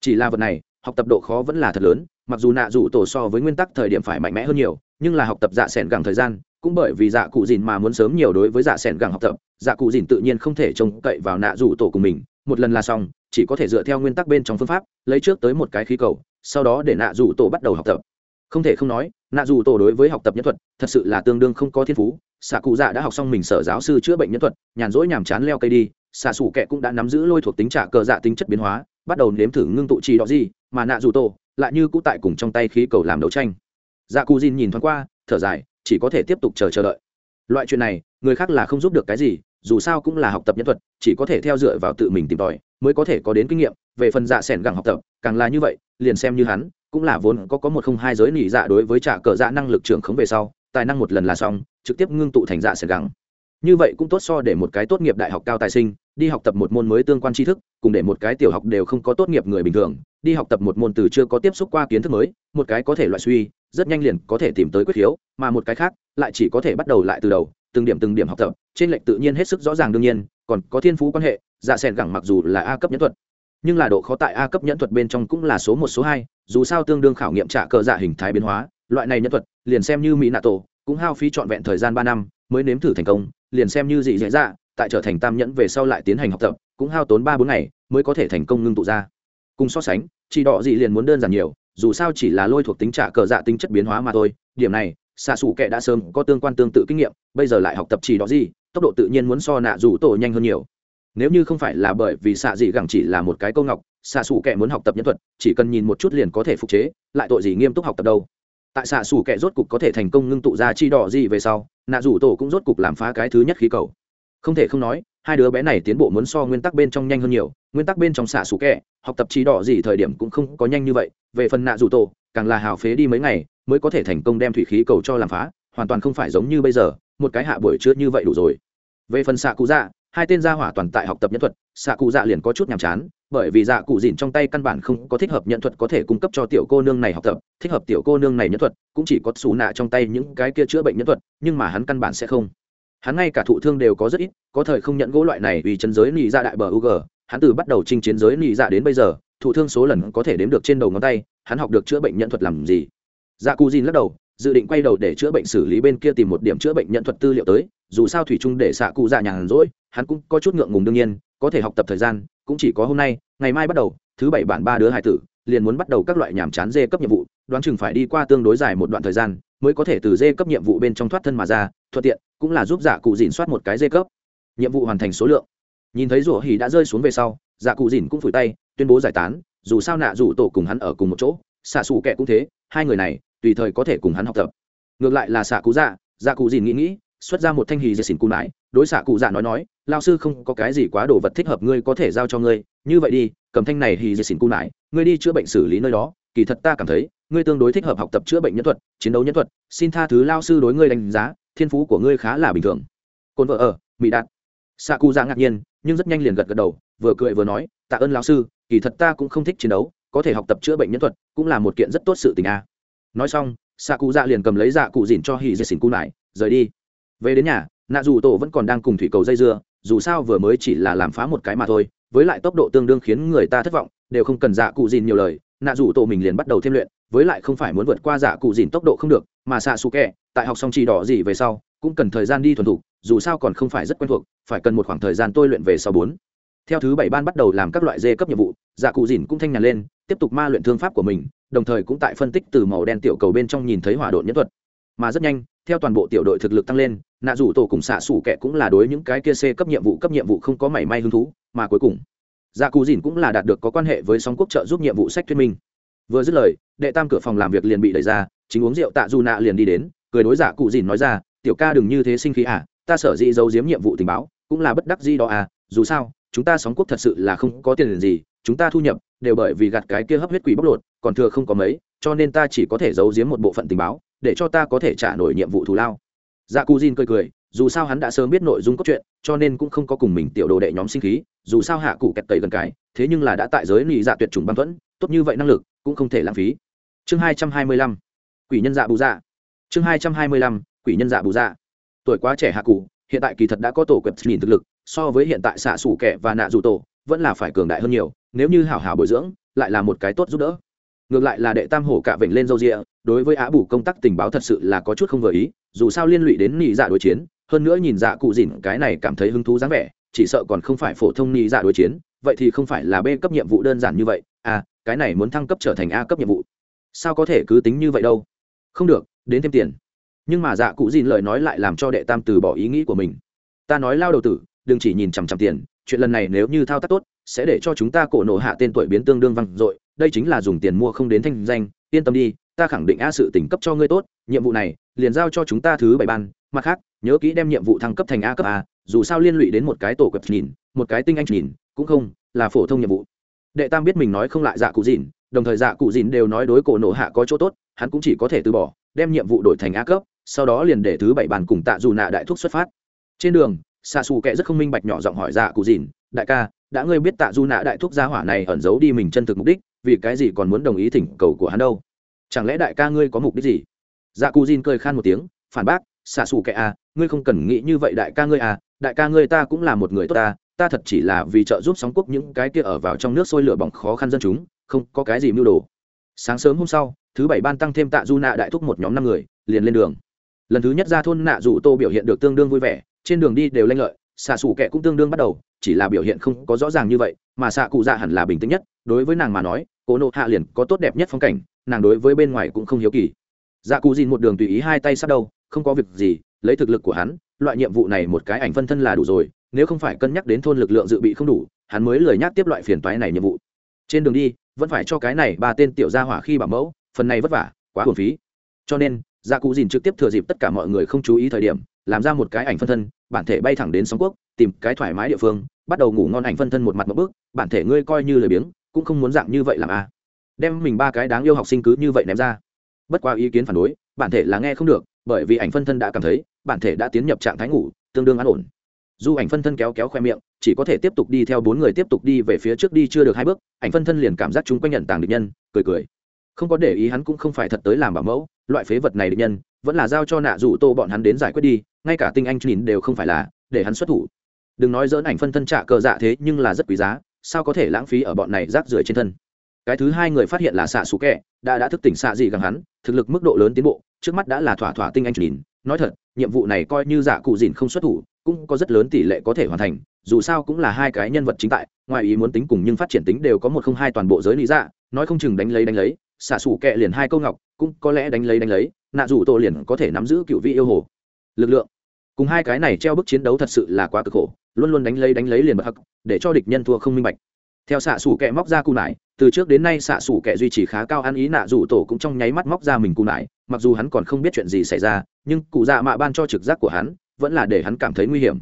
Chỉ là vật này, học tập độ khó vẫn là thật lớn, mặc dù nạ rủ tổ so với nguyên tắc thời điểm phải mạnh mẽ hơn nhiều, nhưng là học tập dạ sẻn gẳng thời gian, cũng bởi vì dạ cụ dìn mà muốn sớm nhiều đối với dạ sẻn gẳng học tập dạ cụ dìn tự nhiên không thể trông cậy vào nạ rủ tổ của mình. Một lần là xong, chỉ có thể dựa theo nguyên tắc bên trong phương pháp, lấy trước tới một cái khí cầu, sau đó để nạ rủ tổ bắt đầu học tập. Không thể không nói, nạ rủ tổ đối với học tập nhân thuật, thật sự là tương đương không có thiên phú. Xạ cụ dạ đã học xong mình sở giáo sư chữa bệnh nhân thuật, nhàn rỗi nhàm chán leo cây đi xạ xủ kệ cũng đã nắm giữ lôi thuộc tính trả cờ dạ tính chất biến hóa, bắt đầu nếm thử ngưng tụ trì đó gì, mà nạ dù tổ lại như cũ tại cùng trong tay khí cầu làm đấu tranh. Dạ cù dìn nhìn thoáng qua, thở dài, chỉ có thể tiếp tục chờ chờ đợi. Loại chuyện này, người khác là không giúp được cái gì, dù sao cũng là học tập nhân thuật, chỉ có thể theo dựa vào tự mình tìm tòi, mới có thể có đến kinh nghiệm. Về phần dạ s ẻ n gẳng học tập, càng là như vậy, liền xem như hắn, cũng là vốn có có một không hai giới nỉ dạ đối với trả cờ dạ năng lực trưởng khống về sau, tài năng một lần là xong, trực tiếp ngưng tụ thành dạ s ẻ n gẳng. Như vậy cũng tốt so để một cái tốt nghiệp đại học cao tài sinh đi học tập một môn mới tương quan tri thức, cùng để một cái tiểu học đều không có tốt nghiệp người bình thường, đi học tập một môn từ chưa có tiếp xúc qua kiến thức mới, một cái có thể loại suy, rất nhanh liền có thể tìm tới quyết khiếu mà một cái khác lại chỉ có thể bắt đầu lại từ đầu, từng điểm từng điểm học tập, trên lệnh tự nhiên hết sức rõ ràng đương nhiên, còn có thiên phú quan hệ dạ s ẻ gẳng mặc dù là a cấp nhẫn thuật, nhưng là độ khó tại a cấp nhẫn thuật bên trong cũng là số một, số hai, dù sao tương đương khảo nghiệm trả cờ dạ hình thái biến hóa, loại này nhẫn thuật, liền xem như mỹ nato cũng hao phí trọn vẹn thời gian ba năm mới nếm thử thành công, liền xem như dị dạy dạ, dạ tại trở thành tam nhẫn về sau lại tiến hành học tập, cũng hao tốn ba bốn ngày mới có thể thành công ngưng tụ ra. Cùng so sánh, chỉ đỏ dị liền muốn đơn giản nhiều, dù sao chỉ là lôi thuộc tính trả cờ dạ tính chất biến hóa mà thôi. Điểm này, xạ xù kệ đã sớm có tương quan tương tự kinh nghiệm, bây giờ lại học tập chỉ đỏ dị tốc độ tự nhiên muốn so nạ dù tổ nhanh hơn nhiều. Nếu như không phải là bởi vì xạ dị gẳng chỉ là một cái câu ngọc, xạ xù kệ muốn học tập nhân thuật, chỉ cần nhìn một chút liền có thể phục chế, lại tội gì nghiêm túc học tập đâu. Tại xạ xù kệ rốt cục có thể thành công ngưng tụ ra chi đỏ gì về sau, nạ rủ tổ cũng rốt cục làm phá cái thứ nhất khí cầu không thể không nói, hai đứa bé này tiến bộ muốn so nguyên tắc bên trong nhanh hơn nhiều, nguyên tắc bên trong xạ sủ kẹ, học tập trí đỏ gì thời điểm cũng không có nhanh như vậy, về phần nạ rủ tổ, càng là hào phế đi mấy ngày, mới có thể thành công đem thủy khí cầu cho làm phá, hoàn toàn không phải giống như bây giờ, một cái hạ buổi chưa như vậy đủ rồi. Về phần xạ cụ dạ hai tên gia hỏa toàn tại học tập nhân thuật, xạ cụ dạ liền có chút nhàm chán, bởi vì dạ cụ dìn trong tay căn bản không có thích hợp nhận thuật có thể cung cấp cho tiểu cô nương này học tập, thích hợp tiểu cô nương này nhân thuật, cũng chỉ có xù nạ trong tay những cái kia chữa bệnh nhân thuật, nhưng mà hắn căn bản sẽ không hắn ngay cả thụ thương đều có rất ít, có thời không nhận gỗ loại này vì chân giới nị ra đại bờ u hắn từ bắt đầu chinh chiến giới nị dạ đến bây giờ, thụ thương số lần có thể đếm được trên đầu ngón tay, hắn học được chữa bệnh nhận thuật làm gì. Dạ cù dìn lắc đầu, dự định quay đầu để chữa bệnh xử lý bên kia tìm một điểm chữa bệnh nhận thuật tư liệu tới, dù sao thủy chung để dạ xạ cụ dạ nhàn rỗi, hắn cũng có chút ngượng ngùng đương nhiên, có thể học tập thời gian, cũng chỉ có hôm nay, ngày mai bắt đầu, thứ bảy bản ba đứa hải tử, liền muốn bắt đầu các loại nhàm chán dê cấp nhiệm vụ, đoán chừng phải đi qua tương đối dài một đoạn thời gian, mới có thể từ dê cấp nhiệm vụ bên trong thoát thân mà ra, thuận tiện cũng là giúp giả cụ dìn soát một cái dây cấp. Nhiệm vụ hoàn thành số lượng. Nhìn thấy rủa hỉ đã rơi xuống về sau giả cụ dìn cũng phủi tay, tuyên bố giải tán, dù sao nạ rủ tổ cùng hắn ở cùng một chỗ, xạ xù kệ cũng thế, hai người này, tùy thời có thể cùng hắn học tập. Ngược lại là xạ cụ dạ dạ cụ dìn nghĩ nghĩ, xuất ra một thanh hì dì xỉn cù nải, đối xạ cụ dạ nói nói lao sư không có cái gì quá đồ vật thích hợp ngươi có thể giao cho ngươi, như vậy đi, cầm thanh này hì dì xỉn cù nải, ngươi đi chữa bệnh xử lý nơi đó, kỳ thật ta cảm thấy, ngươi tương đối thích hợp học tập chữa bệnh nhân thuật, chiến đấu nhân thuật, xin tha thứ lao sư đối ngươi đánh giá thiên phú của ngươi khá là bình thường. Cồn vợ ở mỹ đạt. Xạ cụ dạ ngạc nhiên nhưng rất nhanh liền gật gật đầu vừa cười vừa nói tạ ơn lão sư kỳ thật ta cũng không thích chiến đấu có thể học tập chữa bệnh nhân thuật cũng là một kiện rất tốt sự tình a. Nói xong xạ cụ dạ liền cầm lấy dạ cụ dìn cho hì dệt xỉn cù lại, rời đi. Về đến nhà nạ dù tổ vẫn còn đang cùng thủy cầu dây dưa dù sao vừa mới chỉ là làm phá một cái mà thôi với lại tốc độ tương đương khiến người ta thất vọng đều không cần dạ cụ dìn nhiều lời nạ dù tổ mình liền bắt đầu thêm luyện với lại không phải muốn vượt qua giả cụ dìn tốc độ không được, mà xạ xù kẹ, tại học xong chỉ đỏ gì về sau, cũng cần thời gian đi thuần thục, dù sao còn không phải rất quen thuộc, phải cần một khoảng thời gian tôi luyện về sau bốn. Theo thứ bảy ban bắt đầu làm các loại dê cấp nhiệm vụ giả cụ dìn cũng thanh nhàn lên, tiếp tục ma luyện thương pháp của mình, đồng thời cũng tại phân tích từ màu đen tiểu cầu bên trong nhìn thấy hỏa độn nhân thuật. Mà rất nhanh, theo toàn bộ tiểu đội thực lực tăng lên, nạ rủ tổ cùng xạ xủ kẻ cũng là đối những cái kia c cấp nhiệm vụ cấp nhiệm vụ không có mảy may hứng thú, mà cuối cùng dạ cù dìn cũng là đạt được có quan hệ với sóng quốc trợ giúp nhiệm vụ sách thuyết minh vừa dứt lời, đệ tam cửa phòng làm việc liền bị đẩy ra, chính uống rượu tạ du nạ liền đi đến, cười đối dạ cụ dìn nói ra, tiểu ca đừng như thế sinh khí à ta sở dĩ giấu giếm nhiệm vụ tình báo, cũng là bất đắc gì đó à dù sao, chúng ta sóng quốc thật sự là không có tiền gì, chúng ta thu nhập đều bởi vì gạt cái kia hấp huyết quỷ bóc lột, còn thừa không có mấy, cho nên ta chỉ có thể giấu giếm một bộ phận tình báo, để cho ta có thể trả nổi nhiệm vụ thù lao. Dạ cu dìn cười cười, dù sao hắn đã sớm biết nội dung cốt truyện, cho nên cũng không có cùng mình tiểu đồ đệ nhóm sinh khí, dù sao hạ cụ kẹt tẩy gần cái, thế nhưng là đã tại giới lì dạ tuyệt chủng băng thuẫn, tốt như vậy năng lực cũng không thể lãng phí. Chương hai trăm hai mươi lăm, quỷ nhân dạ bù dạ. Chương hai trăm hai mươi lăm, quỷ nhân dạ bù dạ. Tuổi quá trẻ hạ cụ hiện tại kỳ thật đã có tổ quẹt nhìn thực lực, so với hiện tại xạ xủ kẻ và nạ dù tổ, vẫn là phải cường đại hơn nhiều, nếu như hảo hảo bồi dưỡng, lại là một cái tốt giúp đỡ. Ngược lại là đệ tam hổ cả vịnh lên dâu rịa, đối với á bù công tác tình báo thật sự là có chút không vừa ý, dù sao liên lụy đến nị dạ đối chiến, hơn nữa nhìn dạ cụ dìn cái này cảm thấy hứng thú dáng vẻ, chỉ sợ còn không phải phổ thông nị dạ đối chiến, vậy thì không phải là bê cấp nhiệm vụ đơn giản như vậy. À cái này muốn thăng cấp trở thành a cấp nhiệm vụ. Sao có thể cứ tính như vậy đâu? Không được, đến thêm tiền. Nhưng mà dạ cụ dìn lời nói lại làm cho đệ tam từ bỏ ý nghĩ của mình. Ta nói lao đầu tử, đừng chỉ nhìn chằm chằm tiền, chuyện lần này nếu như thao tác tốt, sẽ để cho chúng ta cổ nổ hạ tên tuổi biến tương đương văng dội, đây chính là dùng tiền mua không đến thanh danh, yên tâm đi, ta khẳng định a sự tỉnh cấp cho ngươi tốt, nhiệm vụ này, liền giao cho chúng ta thứ bảy ban, mặt khác, nhớ kỹ đem nhiệm vụ thăng cấp thành a cấp a, dù sao liên lụy đến một cái tổ cấp nhìn, một cái tinh anh nhìn, cũng không, là phổ thông nhiệm vụ đệ tam biết mình nói không lại dạ cụ dìn, đồng thời dạ cụ dìn đều nói đối cổ nổ hạ có chỗ tốt, hắn cũng chỉ có thể từ bỏ, đem nhiệm vụ đổi thành a cấp, sau đó liền để thứ bảy bàn cùng tạ dù nạ đại thúc xuất phát. Trên đường xa xù kệ rất không minh bạch nhỏ giọng hỏi dạ cụ dìn, đại ca, đã ngươi biết tạ du nạ đại thúc gia hỏa này ẩn giấu đi mình chân thực mục đích, vì cái gì còn muốn đồng ý thỉnh cầu của hắn đâu? Chẳng lẽ đại ca ngươi có mục đích gì? Dạ cụ dìn cười khan một tiếng, phản bác xa xù kệ à ngươi không cần nghĩ như vậy đại ca ngươi à đại ca ngươi ta cũng là một người tốt ta ta thật chỉ là vì trợ giúp sóng quốc những cái kia ở vào trong nước sôi lửa bỏng khó khăn dân chúng, không có cái gì mưu đồ. Sáng sớm hôm sau, thứ bảy ban tăng thêm tạ du nạ đại thúc một nhóm năm người, liền lên đường. Lần thứ nhất ra thôn nạ dù tô biểu hiện được tương đương vui vẻ, trên đường đi đều lanh lợi, xạ xù kệ cũng tương đương bắt đầu, chỉ là biểu hiện không có rõ ràng như vậy, mà xạ cụ dạ hẳn là bình tĩnh nhất, đối với nàng mà nói, cố nộ hạ liền có tốt đẹp nhất phong cảnh, nàng đối với bên ngoài cũng không hiếu kỳ. Dạ cụ dìn một đường tùy ý hai tay sát đâu không có việc gì, lấy thực lực của hắn, loại nhiệm vụ này một cái ảnh phân thân là đủ rồi nếu không phải cân nhắc đến thôn lực lượng dự bị không đủ, hắn mới lời nhắc tiếp loại phiền toái này nhiệm vụ. Trên đường đi, vẫn phải cho cái này ba tên tiểu gia hỏa khi bảo mẫu, phần này vất vả, quá hồn phí. Cho nên gia cụ dìn trực tiếp thừa dịp tất cả mọi người không chú ý thời điểm, làm ra một cái ảnh phân thân, bản thể bay thẳng đến sóng quốc, tìm cái thoải mái địa phương, bắt đầu ngủ ngon ảnh phân thân một mặt một bước, bản thể ngươi coi như lười biếng, cũng không muốn dạng như vậy làm a. À. đem mình ba cái đáng yêu học sinh cứ như vậy ném ra. Bất qua ý kiến phản đối, bản thể là nghe không được, bởi vì ảnh phân thân đã cảm thấy, bản thể đã tiến nhập trạng thái ngủ, tương đương an ổn dù ảnh phân thân kéo kéo khoe miệng, chỉ có thể tiếp tục đi theo bốn người tiếp tục đi về phía trước đi chưa được hai bước, ảnh phân thân liền cảm giác chúng quanh nhận tàng địch nhân, cười cười. Không có để ý hắn cũng không phải thật tới làm bảo mẫu, loại phế vật này địch nhân, vẫn là giao cho nạ dụ tô bọn hắn đến giải quyết đi, ngay cả tinh anh nhìn đều không phải là để hắn xuất thủ. Đừng nói dỡn ảnh phân thân trả cờ dạ thế nhưng là rất quý giá, sao có thể lãng phí ở bọn này rác rưởi trên thân? Cái thứ hai người phát hiện là xạ xù kẹ, đã đã thức tỉnh xạ gì gần hắn, thực lực mức độ lớn tiến bộ, trước mắt đã là thỏa thỏa tinh anh nhìn. Nói thật, nhiệm vụ này coi như giả cụ dìn không xuất thủ cũng có rất lớn tỷ lệ có thể hoàn thành, dù sao cũng là hai cái nhân vật chính tại, ngoài ý muốn tính cùng nhưng phát triển tính đều có một không hai toàn bộ giới lý dạ nói không chừng đánh lấy đánh lấy, xả sủ kẹ liền hai câu ngọc, cũng có lẽ đánh lấy đánh lấy, nạ dù tổ liền có thể nắm giữ cựu vị yêu hồ. Lực lượng. Cùng hai cái này treo bức chiến đấu thật sự là quá cực khổ, luôn luôn đánh lấy đánh lấy liền bật hắc, để cho địch nhân thua không minh bạch. Theo xạ xù kẹ móc ra cù nải, từ trước đến nay xạ xù kẹ duy trì khá cao ăn ý nạ dù tổ cũng trong nháy mắt móc ra mình cù nải, mặc dù hắn còn không biết chuyện gì xảy ra, nhưng cụ dạ mạ ban cho trực giác của hắn vẫn là để hắn cảm thấy nguy hiểm.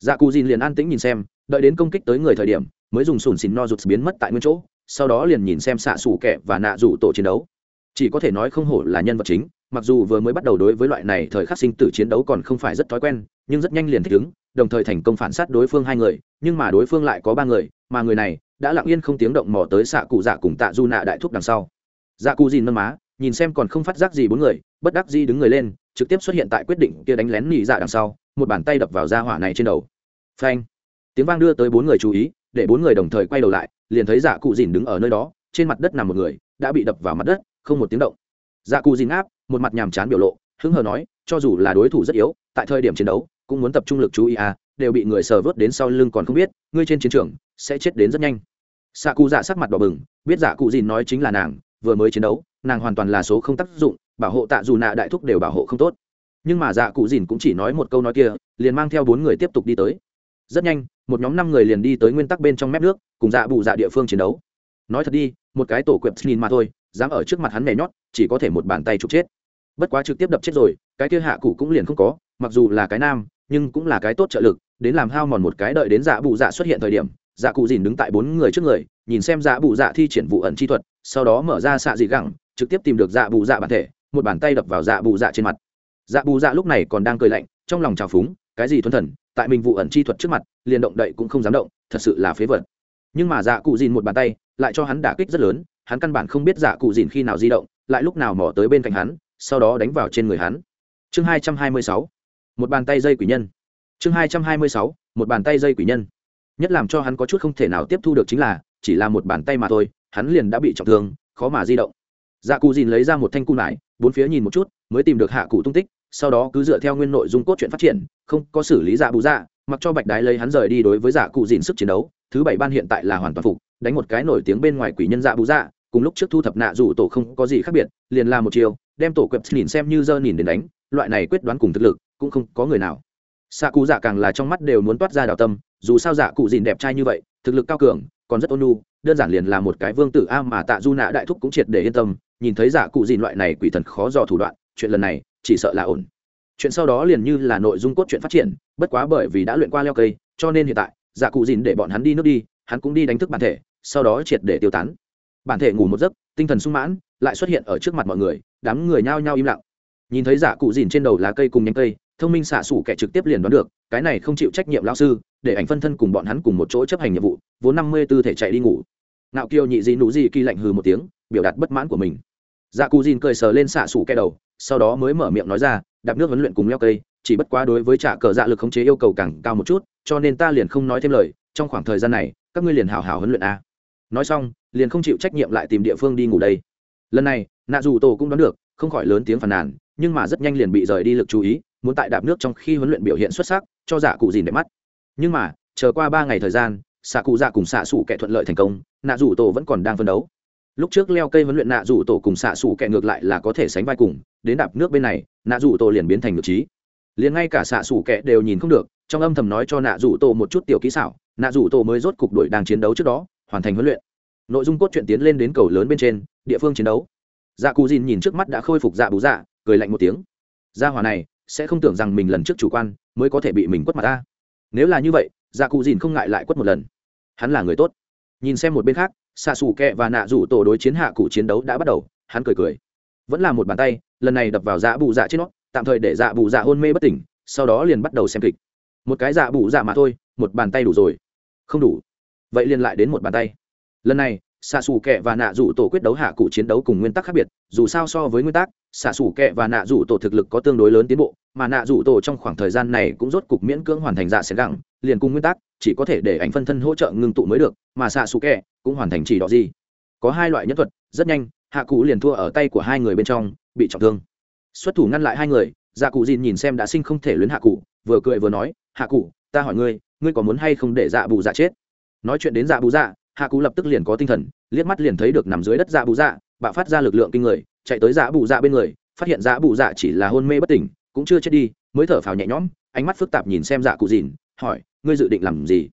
Dạ cụ dìn liền an tĩnh nhìn xem, đợi đến công kích tới người thời điểm, mới dùng sùn xìn no rụt biến mất tại nguyên chỗ, sau đó liền nhìn xem xạ xù kẹ và nạ rủ tổ chiến đấu. Chỉ có thể nói không hổ là nhân vật chính, mặc dù vừa mới bắt đầu đối với loại này thời khắc sinh tử chiến đấu còn không phải rất thói quen, nhưng rất nhanh liền thích ứng, đồng thời thành công phản sát đối phương hai người, nhưng mà đối phương lại có ba người, mà người này đã lặng yên không tiếng động mò tới xạ cụ dạ cùng tạ du nạ đại thúc đằng sau. Dạ cụ dìn nâng má, nhìn xem còn không phát giác gì bốn người, bất đắc di đứng người lên trực tiếp xuất hiện tại quyết định kia đánh lén nỉ dạ đằng sau, một bàn tay đập vào da hỏa này trên đầu. Phanh. Tiếng vang đưa tới bốn người chú ý, để bốn người đồng thời quay đầu lại, liền thấy dạ cụ dìn đứng ở nơi đó, trên mặt đất nằm một người, đã bị đập vào mặt đất, không một tiếng động. Dạ cụ dìn áp một mặt nhàm chán biểu lộ, hứng hờ nói, cho dù là đối thủ rất yếu, tại thời điểm chiến đấu, cũng muốn tập trung lực chú ý à đều bị người sờ vớt đến sau lưng còn không biết, ngươi trên chiến trường, sẽ chết đến rất nhanh. Xạ cụ dạ sắc mặt đỏ bừng, biết dạ cụ dìn nói chính là nàng, vừa mới chiến đấu, nàng hoàn toàn là số không tác dụng bảo hộ tạ dù nạ đại thúc đều bảo hộ không tốt. Nhưng mà dạ cụ dìn cũng chỉ nói một câu nói kia, liền mang theo bốn người tiếp tục đi tới. Rất nhanh, một nhóm năm người liền đi tới nguyên tắc bên trong mép nước, cùng dạ bù dạ địa phương chiến đấu. Nói thật đi, một cái tổ quẹp nhìn mà thôi, dám ở trước mặt hắn mẻ nhót, chỉ có thể một bàn tay trục chết. Bất quá trực tiếp đập chết rồi, cái kia hạ cụ cũng liền không có, mặc dù là cái nam, nhưng cũng là cái tốt trợ lực, đến làm hao mòn một cái đợi đến dạ bù dạ xuất hiện thời điểm dạ cụ dìn đứng tại bốn người trước người, nhìn xem dạ bù dạ thi triển vụ ẩn chi thuật, sau đó mở ra xạ dị gẳng, trực tiếp tìm được dạ bù dạ bản thể một bàn tay đập vào dạ bù dạ trên mặt. Dạ bù dạ lúc này còn đang cười lạnh, trong lòng trào phúng, cái gì thuần thần, tại mình vụ ẩn chi thuật trước mặt, liền động đậy cũng không dám động, thật sự là phế vật. Nhưng mà dạ cụ dìn một bàn tay, lại cho hắn đả kích rất lớn, hắn căn bản không biết dạ cụ dìn khi nào di động, lại lúc nào mỏ tới bên cạnh hắn, sau đó đánh vào trên người hắn. Chương hai trăm hai mươi sáu, một bàn tay dây quỷ nhân. Chương hai trăm hai mươi sáu, một bàn tay dây quỷ nhân. Nhất làm cho hắn có chút không thể nào tiếp thu được chính là, chỉ là một bàn tay mà thôi, hắn liền đã bị trọng thương, khó mà di động. Dạ cụ dìn lấy ra một thanh cung lại bốn phía nhìn một chút, mới tìm được hạ cụ tung tích, sau đó cứ dựa theo nguyên nội dung cốt truyện phát triển, không có xử lý dạ bù dạ mặc cho bạch đái lấy hắn rời đi đối với dạ cụ dìn sức chiến đấu, thứ bảy ban hiện tại là hoàn toàn phục, đánh một cái nổi tiếng bên ngoài quỷ nhân dạ bù dạ cùng lúc trước thu thập nạ dù tổ không có gì khác biệt, liền là một chiều đem tổ quẹp nhìn xem như dơ nhìn đến đánh, loại này quyết đoán cùng thực lực, cũng không có người nào. Xạ cụ dạ càng là trong mắt đều muốn toát ra đào tâm, dù sao dạ cụ dìn đẹp trai như vậy, thực lực cao cường, còn rất ôn nhu, đơn giản liền là một cái vương tử a mà tạ du nạ đại thúc cũng triệt để yên tâm nhìn thấy giả cụ dìn loại này quỷ thần khó dò thủ đoạn, chuyện lần này chỉ sợ là ổn. Chuyện sau đó liền như là nội dung cốt truyện phát triển, bất quá bởi vì đã luyện qua leo cây, cho nên hiện tại giả cụ dìn để bọn hắn đi nước đi, hắn cũng đi đánh thức bản thể, sau đó triệt để tiêu tán. Bản thể ngủ một giấc, tinh thần sung mãn, lại xuất hiện ở trước mặt mọi người, đám người nhao nhao im lặng. Nhìn thấy giả cụ dìn trên đầu lá cây cùng nhánh cây, thông minh xạ xủ kẻ trực tiếp liền đoán được, cái này không chịu trách nhiệm lao sư, để ảnh phân thân cùng bọn hắn cùng một chỗ chấp hành nhiệm vụ, vốn năm mươi tư thể chạy đi ngủ. Nạo kiêu nhị dị nụ dị kỳ lạnh hừ một tiếng, biểu đạt bất mãn của mình dạ cụ dìn cười sờ lên xạ xủ kẻ đầu, sau đó mới mở miệng nói ra, đạp nước huấn luyện cùng leo cây, chỉ bất quá đối với trả cờ dạ lực khống chế yêu cầu càng cao một chút, cho nên ta liền không nói thêm lời, trong khoảng thời gian này, các ngươi liền hào hào huấn luyện a. Nói xong, liền không chịu trách nhiệm lại tìm địa phương đi ngủ đây. Lần này, nạ dù tổ cũng đoán được, không khỏi lớn tiếng phàn nàn, nhưng mà rất nhanh liền bị rời đi lực chú ý, muốn tại đạp nước trong khi huấn luyện biểu hiện xuất sắc, cho dạ cụ dìn đẹp mắt. Nhưng mà, chờ qua ba ngày thời gian, xạ cụ dạ cùng xạ xủ kẻ thuận lợi thành công, nạ dù tổ vẫn còn đang phân đấu lúc trước leo cây huấn luyện nạ rủ tổ cùng xạ xủ kẹ ngược lại là có thể sánh vai cùng, đến đạp nước bên này, nạ rủ tổ liền biến thành ngược trí. Liền ngay cả xạ xủ kẹ đều nhìn không được, trong âm thầm nói cho nạ rủ tổ một chút tiểu kỹ xảo, nạ rủ tổ mới rốt cục đuổi đang chiến đấu trước đó, hoàn thành huấn luyện. Nội dung cốt truyện tiến lên đến cầu lớn bên trên, địa phương chiến đấu. Dạ cù dìn nhìn trước mắt đã khôi phục dạ bú dạ cười lạnh một tiếng. Gia hòa này, sẽ không tưởng rằng mình lần trước chủ quan, mới có thể bị mình quất mặt ta. Nếu là như vậy dạ cù dìn không ngại lại quất một lần. Hắn là người tốt. Nhìn xem một bên khác xạ xù kẹ và nạ rủ tổ đối chiến hạ cụ chiến đấu đã bắt đầu, hắn cười cười. Vẫn là một bàn tay, lần này đập vào dạ bù dạ trên nó, tạm thời để dạ bù dạ hôn mê bất tỉnh, sau đó liền bắt đầu xem kịch. Một cái dạ bù dạ mà thôi, một bàn tay đủ rồi. Không đủ. Vậy liền lại đến một bàn tay. Lần này, xạ xù kẹ và nạ rủ tổ quyết đấu hạ cụ chiến đấu cùng nguyên tắc khác biệt, dù sao so với nguyên tắc, xạ xù kẹ và nạ rủ tổ thực lực có tương đối lớn tiến bộ, mà nạ rủ tổ trong khoảng thời gian này cũng rốt cục miễn cưỡng hoàn thành dạ xẻ gẳng liền cùng nguyên tắc, chỉ có thể để ảnh phân thân hỗ trợ ngưng tụ mới được, mà xạ xù kẹ cũng hoàn thành chỉ đỏ gì. Có hai loại nhân thuật, rất nhanh, hạ cụ liền thua ở tay của hai người bên trong, bị trọng thương. Xuất thủ ngăn lại hai người dạ cụ dìn nhìn xem đã sinh không thể luyến hạ cụ, vừa cười vừa nói, hạ cụ, ta hỏi ngươi ngươi có muốn hay không để dạ bù dạ chết? Nói chuyện đến dạ bù dạ hạ cụ lập tức liền có tinh thần, liếc mắt liền thấy được nằm dưới đất dạ bù dạ bạo phát ra lực lượng kinh người, chạy tới dạ bù dạ bên người, phát hiện dạ bù dạ chỉ là hôn mê bất tỉnh, cũng chưa chết đi, mới thở phào nhẹ nhõm, ánh mắt phức tạp nhìn xem dạ cụ dìn, hỏi ngươi dự định làm gì?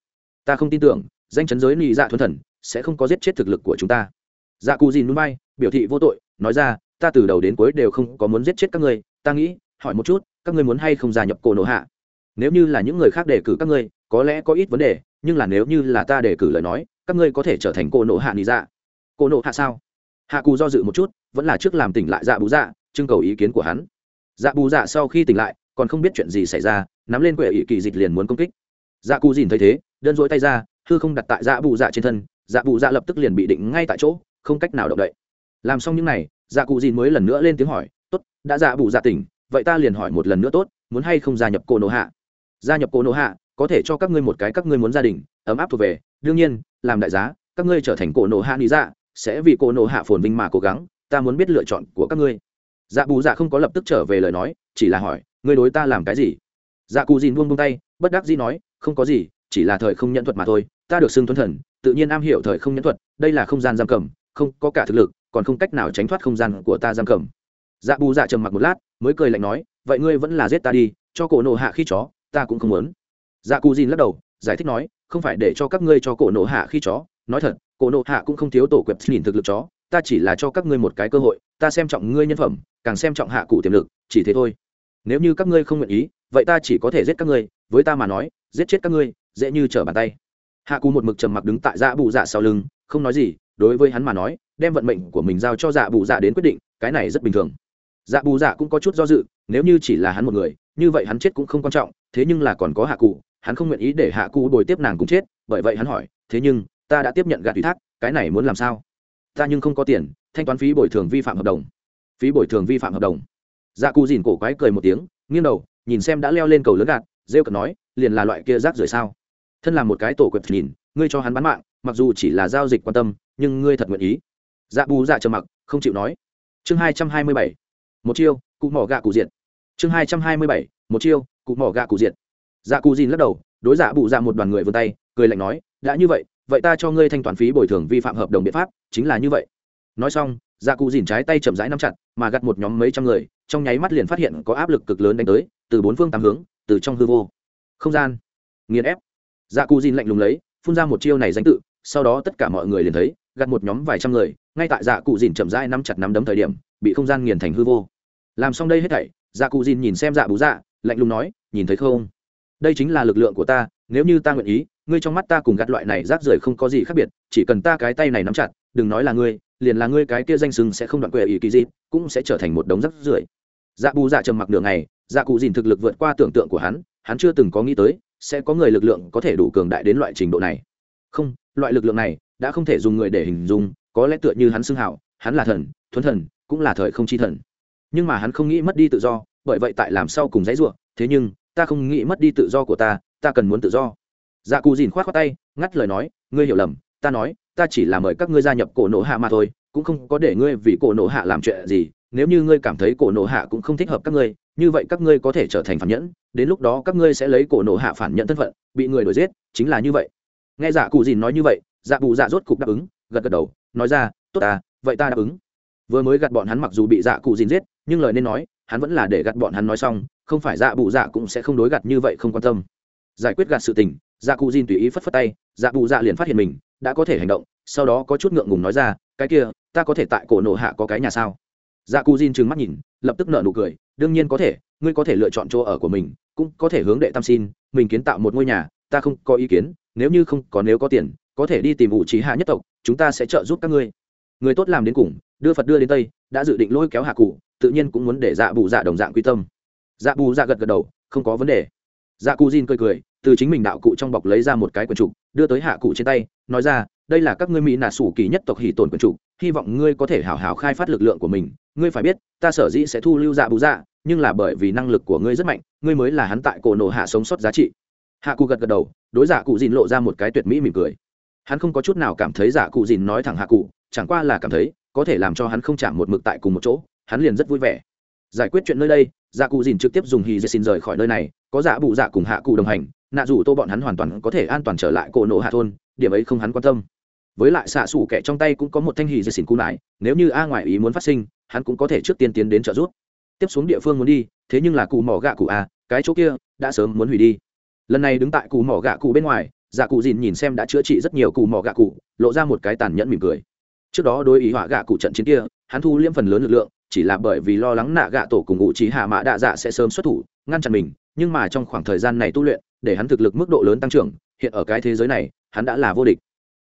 Ta không tin tưởng, danh chấn giới nị dạ thuần thần sẽ không có giết chết thực lực của chúng ta. Dạ cù dìn núi bay, biểu thị vô tội, nói ra, ta từ đầu đến cuối đều không có muốn giết chết các ngươi, ta nghĩ, hỏi một chút, các ngươi muốn hay không gia nhập cổ nổ hạ? Nếu như là những người khác đề cử các ngươi, có lẽ có ít vấn đề, nhưng là nếu như là ta đề cử lời nói, các ngươi có thể trở thành cổ nổ hạ nị dạ. Cổ nổ hạ sao? Hạ cù do dự một chút, vẫn là trước làm tỉnh lại dạ bú dạ trưng cầu ý kiến của hắn. Dạ bù dạ sau khi tỉnh lại, còn không biết chuyện gì xảy ra, nắm lên quệ ỵ kỳ dịch liền muốn công kích dạ cù dìn thấy thế, đơn dỗi tay ra, hư không đặt tại dạ bù dạ trên thân dạ bù dạ lập tức liền bị định ngay tại chỗ, không cách nào động đậy. Làm xong những n à y dạ cụ dìn mới lần nữa lên tiếng hỏi, tốt, đã dạ bù dạ tỉnh, vậy ta liền hỏi một lần nữa tốt, muốn hay không gia nhập cô nô hạ? Gia nhập cô nô hạ, có thể cho các ngươi một cái các ngươi muốn gia đình, ấm áp thuộc về. Đương nhiên, làm đại giá, các ngươi trở thành cổ Nô hạ lý dạ sẽ vì cổ Nô hạ phồn vinh mà cố gắng, ta muốn biết lựa chọn của các ngươi. Dạ bù dạ không có lập tức trở về lời nói, chỉ là hỏi, ngươi đối ta làm cái gì? Dạ cù dìn buông buông tay, bất đắc dĩ nói không có gì, chỉ là thời không nhận thuật mà thôi, ta được xưng tuấn thần, tự nhiên am hiểu thời không nhận thuật, đây là không gian giam cầm, không có cả thực lực, còn không cách nào tránh thoát không gian của ta giam cầm. Dạ bù dạ trầm mặc một lát, mới cười lạnh nói, vậy ngươi vẫn là giết ta đi, cho cổ nổ hạ khi chó, ta cũng không muốn. Dạ cù dìn lắc đầu, giải thích nói, không phải để cho các ngươi cho cổ nổ hạ khi chó. Nói thật, cổ nổ hạ cũng không thiếu tổ quẹp nhìn thực lực chó, ta chỉ là cho các ngươi một cái cơ hội, ta xem trọng ngươi nhân phẩm, càng xem trọng hạ cụ tiềm lực, chỉ thế thôi. Nếu như các ngươi không nguyện ý vậy ta chỉ có thể giết các ngươi, với ta mà nói, giết chết các ngươi, dễ như trở bàn tay. Hạ cù một mực trầm mặc đứng tại dạ bù dạ sau lưng, không nói gì, đối với hắn mà nói, đem vận mệnh của mình giao cho dạ bù dạ đến quyết định, cái này rất bình thường. Dạ bù dạ cũng có chút do dự, nếu như chỉ là hắn một người, như vậy hắn chết cũng không quan trọng, thế nhưng là còn có hạ cụ hắn không nguyện ý để hạ cụ bồi tiếp nàng cũng chết, bởi vậy hắn hỏi, thế nhưng, ta đã tiếp nhận gạt ủy thác, cái này muốn làm sao? Ta nhưng không có tiền, thanh toán phí bồi thường vi phạm hợp đồng. Phí bồi thường vi phạm hợp đồng. Dạ cụ dìn cổ quái cười một tiếng, nghiêng đầu nhìn xem đã leo lên cầu lớn gạt, rêu cợt nói, liền là loại kia rác rưởi sao? Thân là một cái tổ quẹp nhìn, ngươi cho hắn bán mạng, mặc dù chỉ là giao dịch quan tâm, nhưng ngươi thật nguyện ý. Dạ bù dạ trầm mặc, không chịu nói. Chương hai trăm hai mươi bảy. Một chiêu, cụ mỏ gạ cụ diện chương hai trăm hai mươi bảy, một chiêu, cụ mỏ gạ cụ diện dạ cụ dìn lắc đầu, đối dạ bù dạ một đoàn người vươn tay, cười lạnh nói, đã như vậy vậy ta cho ngươi thanh toán phí bồi thường vi phạm hợp đồng biện pháp, chính là như vậy. Nói xong dạ cụ dìn trái tay chậm rãi nắm chặt, mà gặt một nhóm mấy trăm người, trong nháy mắt liền phát hiện có áp lực cực lớn đánh tới từ bốn phương tám hướng, từ trong hư vô. Không gian. Nghiền ép. Dạ cù dìn lạnh lùng lấy, phun ra một chiêu này danh tự, sau đó tất cả mọi người liền thấy gặt một nhóm vài trăm người, ngay tại dạ cụ dìn chậm rãi nắm chặt nắm đấm thời điểm, bị không gian nghiền thành hư vô. Làm xong đây hết thảy dạ cụ dìn nhìn xem dạ bú dạ lạnh lùng nói, nhìn thấy không? Đây chính là lực lượng của ta, nếu như ta nguyện ý, ngươi trong mắt ta cùng gạt loại này rác rưởi không có gì khác biệt, chỉ cần ta cái tay này nắm chặt, đừng nói là ngươi, liền là ngươi cái kia danh sừng sẽ không đoạn quệ ý kỳ gì, cũng sẽ trở thành một đống rác rưởi. Dạ bù dạ trầm mặc đường này dạ cụ dìn thực lực vượt qua tưởng tượng của hắn hắn chưa từng có nghĩ tới, sẽ có người lực lượng có thể đủ cường đại đến loại trình độ này. Không, loại lực lượng này đã không thể dùng người để hình dung, có lẽ tựa như hắn xưng hảo, hắn là thần, thuấn thần, cũng là thời không chi thần. Nhưng mà hắn không nghĩ mất đi tự do, bởi vậy tại làm sau cùng dãy ruộng thế nhưng, ta không nghĩ mất đi tự do của ta ta cần muốn tự do. Dạ cụ dìn k h o á t khoác tay, ngắt lời nói, ngươi hiểu lầm, ta nói, ta chỉ là mời các ngươi gia nhập cổ nổ hạ mà thôi, cũng không có để ngươi vì cổ nổ hạ làm chuyện gì nếu như ngươi cảm thấy cổ nổ hạ cũng không thích hợp các ngươi, như vậy các ngươi có thể trở thành phản nhẫn, đến lúc đó các ngươi sẽ lấy cổ nổ hạ phản nhận thân phận, bị người đuổi giết, chính là như vậy. Nghe dạ cụ dìn nói như vậy dạ bù dạ rốt cục đáp ứng, gật gật đầu, nói ra, tốt à vậy ta đáp ứng. Vừa mới gạt bọn hắn mặc dù bị dạ cụ dìn giết, nhưng lời nên nói, hắn vẫn là để gạt bọn hắn nói xong, không phải dạ bù dạ cũng sẽ không đối gạt như vậy không quan tâm. Giải quyết gạt sự tình dạ cụ dìn tùy ý phất phất tay dạ bù dạ liền phát hiện mình, đã có thể hành động, sau đó có chút ngượng ngùng nói ra, cái kia, ta có thể tại cổ nộ hạ có cái nhà sao? Dạ cù dìn trừng mắt nhìn, lập tức nợ nụ cười, đương nhiên có thể, ngươi có thể lựa chọn chỗ ở của mình, cũng có thể hướng đệ tam xin, mình kiến tạo một ngôi nhà, ta không có ý kiến, nếu như không có, nếu có tiền, có thể đi tìm ủ trí hạ nhất tộc, chúng ta sẽ trợ giúp các ngươi. Người tốt làm đến cùng, đưa phật đưa đến tây, đã dự định lôi kéo hạ cụ, tự nhiên cũng muốn để dạ bù dạ đồng dạng quy tâm. Dạ bù dạ gật gật đầu, không có vấn đề. Dạ cù dìn cười cười, từ chính mình đạo cụ trong bọc lấy ra một cái quần trục, đưa tới hạ cụ trên tay, nói ra, đây là các ngươi mỹ nà sủ kỳ nhất tộc hỷ tồn quần trục, hy vọng ngươi có thể hảo hảo khai phát lực lượng của mình ngươi phải biết, ta sở dĩ sẽ thu lưu dạ bù dạ nhưng là bởi vì năng lực của ngươi rất mạnh, ngươi mới là hắn tại cổ nổ hạ sống sót giá trị. Hạ cụ gật gật đầu, đối giả cụ dìn lộ ra một cái tuyệt mỹ mỉm cười. Hắn không có chút nào cảm thấy giả cụ dìn nói thẳng hạ cụ, chẳng qua là cảm thấy, có thể làm cho hắn không chạm một mực tại cùng một chỗ, hắn liền rất vui vẻ. Giải quyết chuyện nơi đây giả cụ dìn trực tiếp dùng hì dê xin rời khỏi nơi này, có giả bụ giả cùng hạ cụ đồng hành, nạ dù tô bọn hắn hoàn toàn có thể an toàn trở lại cổ nổ hạ thôn, điểm ấy không hắn quan tâm. Với lại xạ xủ kẻ trong tay cũng có một thanh hì dê xin cú nải, nếu như a ngoại ý muốn phát sinh hắn cũng có thể trước tiên tiến đến trợ giúp. Tiếp xuống địa phương muốn đi thế nhưng là cụ mỏ gạ cụ à, cái chỗ kia đã sớm muốn hủy đi. Lần này đứng tại cụ mỏ gạ cụ bên ngoài dạ cụ dìn nhìn xem đã chữa trị rất nhiều cụ mỏ gạ cụ lộ ra một cái tàn nhẫn mỉm cười. Trước đó đối ý họa gạ cụ trận chiến kia hắn thu liễm phần lớn lực lượng chỉ là bởi vì lo lắng nạ gạ tổ cùng ngụ trí hạ mã đạ dạ sẽ sớm xuất thủ ngăn chặn mình nhưng mà trong khoảng thời gian này tu luyện để hắn thực lực mức độ lớn tăng trưởng hiện ở cái thế giới này hắn đã là vô địch.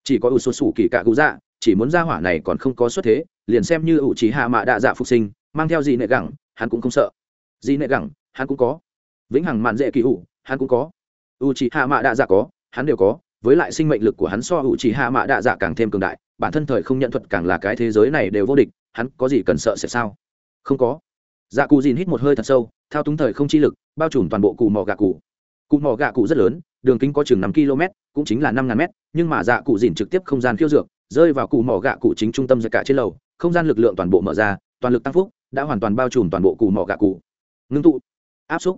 Chỉ có ủ xuất sủ kỳ cạ cụ dạ chỉ muốn ra hỏa này còn không có xuất thế, liền xem như ủ trí hạ mạ đạ dạ phục sinh, mang theo gì nệ gẳng, hắn cũng không sợ. Gì nệ gẳng, hắn cũng có. Vĩnh hằng mạn dễ kỳ ủ, hắn cũng có. U trí hạ mạ đạ dạ có, hắn đều có, với lại sinh mệnh lực của hắn so ủ trí hạ mạ đạ dạ càng thêm cường đại, bản thân thời không nhận thuật càng là cái thế giới này đều vô địch, hắn có gì cần sợ sẽ sao? Không có. Dạ cụ dìn hít một hơi thật sâu, thao túng thời không chi lực, bao trùm toàn bộ cụ mỏ gạ cụ. Cụ mỏ gạ cụ rất lớn, đường kính có chừng năm km cũng chính là năm ngàn mét, nhưng mà dạ cụ dìn trực tiếp không gian khiêu dược rơi vào cụ mỏ gạ cụ chính trung tâm giật cả trên lầu, không gian lực lượng toàn bộ mở ra, toàn lực tăng phúc, đã hoàn toàn bao trùm toàn bộ cụ mỏ gạ cụ. Ngưng tụ. Áp xúc.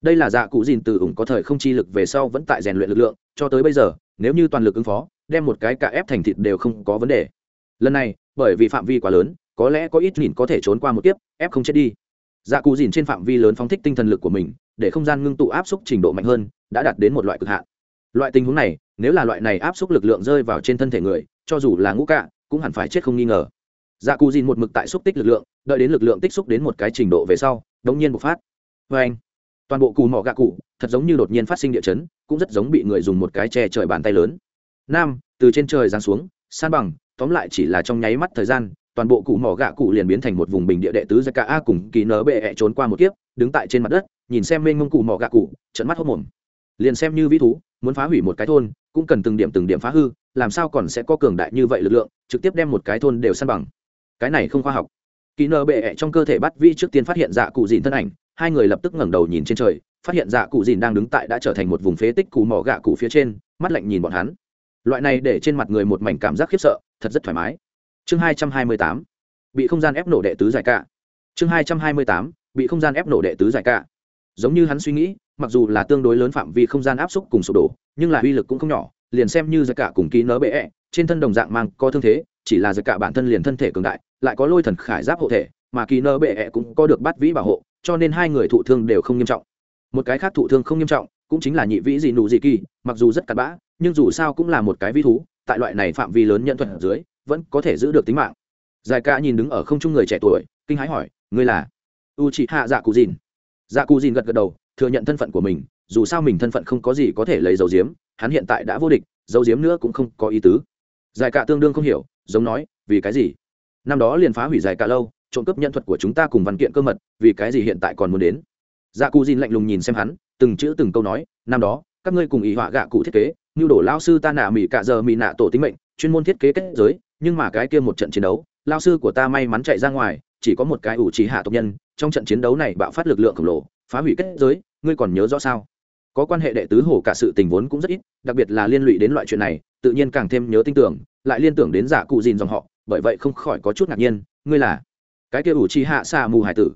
Đây là dạ cụ dìn từ ủng có thời không chi lực về sau vẫn tại rèn luyện lực lượng, cho tới bây giờ, nếu như toàn lực ứng phó, đem một cái cả ép thành thịt đều không có vấn đề. Lần này, bởi vì phạm vi quá lớn, có lẽ có ít nhìn có thể trốn qua một kiếp, ép không chết đi. Dạ cụ dìn trên phạm vi lớn phóng thích tinh thần lực của mình, để không gian ngưng tụ áp xúc trình độ mạnh hơn, đã đạt đến một loại cực hạn. Loại tình huống này, nếu là loại này áp xúc lực lượng rơi vào trên thân thể người cho dù là ngũ cạ, cũng hẳn phải chết không nghi ngờ. Dạ cù dìn một mực tại xúc tích lực lượng, đợi đến lực lượng tích xúc đến một cái trình độ về sau, đống nhiên bộc phát. Vê anh, toàn bộ cù mỏ gạ cụ thật giống như đột nhiên phát sinh địa chấn, cũng rất giống bị người dùng một cái che trời bàn tay lớn. Nam, từ trên trời giáng xuống, san bằng, tóm lại chỉ là trong nháy mắt thời gian, toàn bộ cụ mỏ gạ cụ liền biến thành một vùng bình địa đệ tứ ra cả a cùng kỳ nở bệ ẹ trốn qua một kiếp, đứng tại trên mặt đất, nhìn xem mênh mông cụ mỏ gạ cụ trận mắt hốc mồm. Liền xem như vĩ thú muốn phá hủy một cái thôn, cũng cần từng điểm từng điểm phá hư, làm sao còn sẽ có cường đại như vậy lực lượng, trực tiếp đem một cái thôn đều săn bằng. Cái này không khoa học. Kỹ nợ bệ trong cơ thể bắt vi trước tiên phát hiện dạ cụ dìn thân ảnh, hai người lập tức ngẩng đầu nhìn trên trời, phát hiện dạ cụ dìn đang đứng tại đã trở thành một vùng phế tích cù mỏ gạ cụ phía trên, mắt lạnh nhìn bọn hắn. Loại này để trên mặt người một mảnh cảm giác khiếp sợ, thật rất thoải mái. Chương hai trăm hai mươi tám. Bị không gian ép nổ đệ tứ giải cả chương hai trăm hai mươi tám. Bị không gian ép nổ đệ tứ giải cả giống như hắn suy nghĩ mặc dù là tương đối lớn phạm vi không gian áp xúc cùng sụp đổ nhưng là uy lực cũng không nhỏ liền xem như giải cả cùng ký nớ bệ -E, trên thân đồng dạng mang có thương thế chỉ là giải cả bản thân liền thân thể cường đại lại có lôi thần khải giáp hộ thể mà kỳ nơ bệ ẹ cũng có được bắt vĩ bảo hộ cho nên hai người thụ thương đều không nghiêm trọng. Một cái khác thụ thương không nghiêm trọng cũng chính là nhị vĩ dị nụ dị kỳ mặc dù rất cặn bã nhưng dù sao cũng là một cái vi thú tại loại này phạm vi lớn nhận thuật ở dưới vẫn có thể giữ được tính mạng. Giải ca nhìn đứng ở không trung người trẻ tuổi kinh hãi hỏi ngươi là? U chị hạ dạ cụ dìn dạ cù dìn gật gật đầu, thừa nhận thân phận của mình, dù sao mình thân phận không có gì có thể lấy dấu diếm, hắn hiện tại đã vô địch, dấu diếm nữa cũng không có ý tứ. Giải cả tương đương không hiểu, giống nói, vì cái gì? Năm đó liền phá hủy giải cả lâu, trộm cướp nhân thuật của chúng ta cùng văn kiện cơ mật, vì cái gì hiện tại còn muốn đến? Dạ cù dìn lạnh lùng nhìn xem hắn, từng chữ từng câu nói, năm đó, các ngươi cùng ý họa gạ cụ thiết kế, như đổ lao sư ta nạ mỹ cạ giờ mỹ nạ tổ tính mệnh, chuyên môn thiết kế kết giới, nhưng mà cái kia một trận chiến đấu lao sư của ta may mắn chạy ra ngoài, chỉ có một cái ủ trí hạ tộc nhân, trong trận chiến đấu này bạo phát lực lượng khổng lồ, phá hủy kết giới, ngươi còn nhớ rõ sao? Có quan hệ đệ tứ hổ cả sự tình vốn cũng rất ít, đặc biệt là liên lụy đến loại chuyện này, tự nhiên càng thêm nhớ tin tưởng, lại liên tưởng đến giả cụ dìn dòng họ, bởi vậy không khỏi có chút ngạc nhiên, ngươi là cái kia ủ trí hạ xa mù hải tử.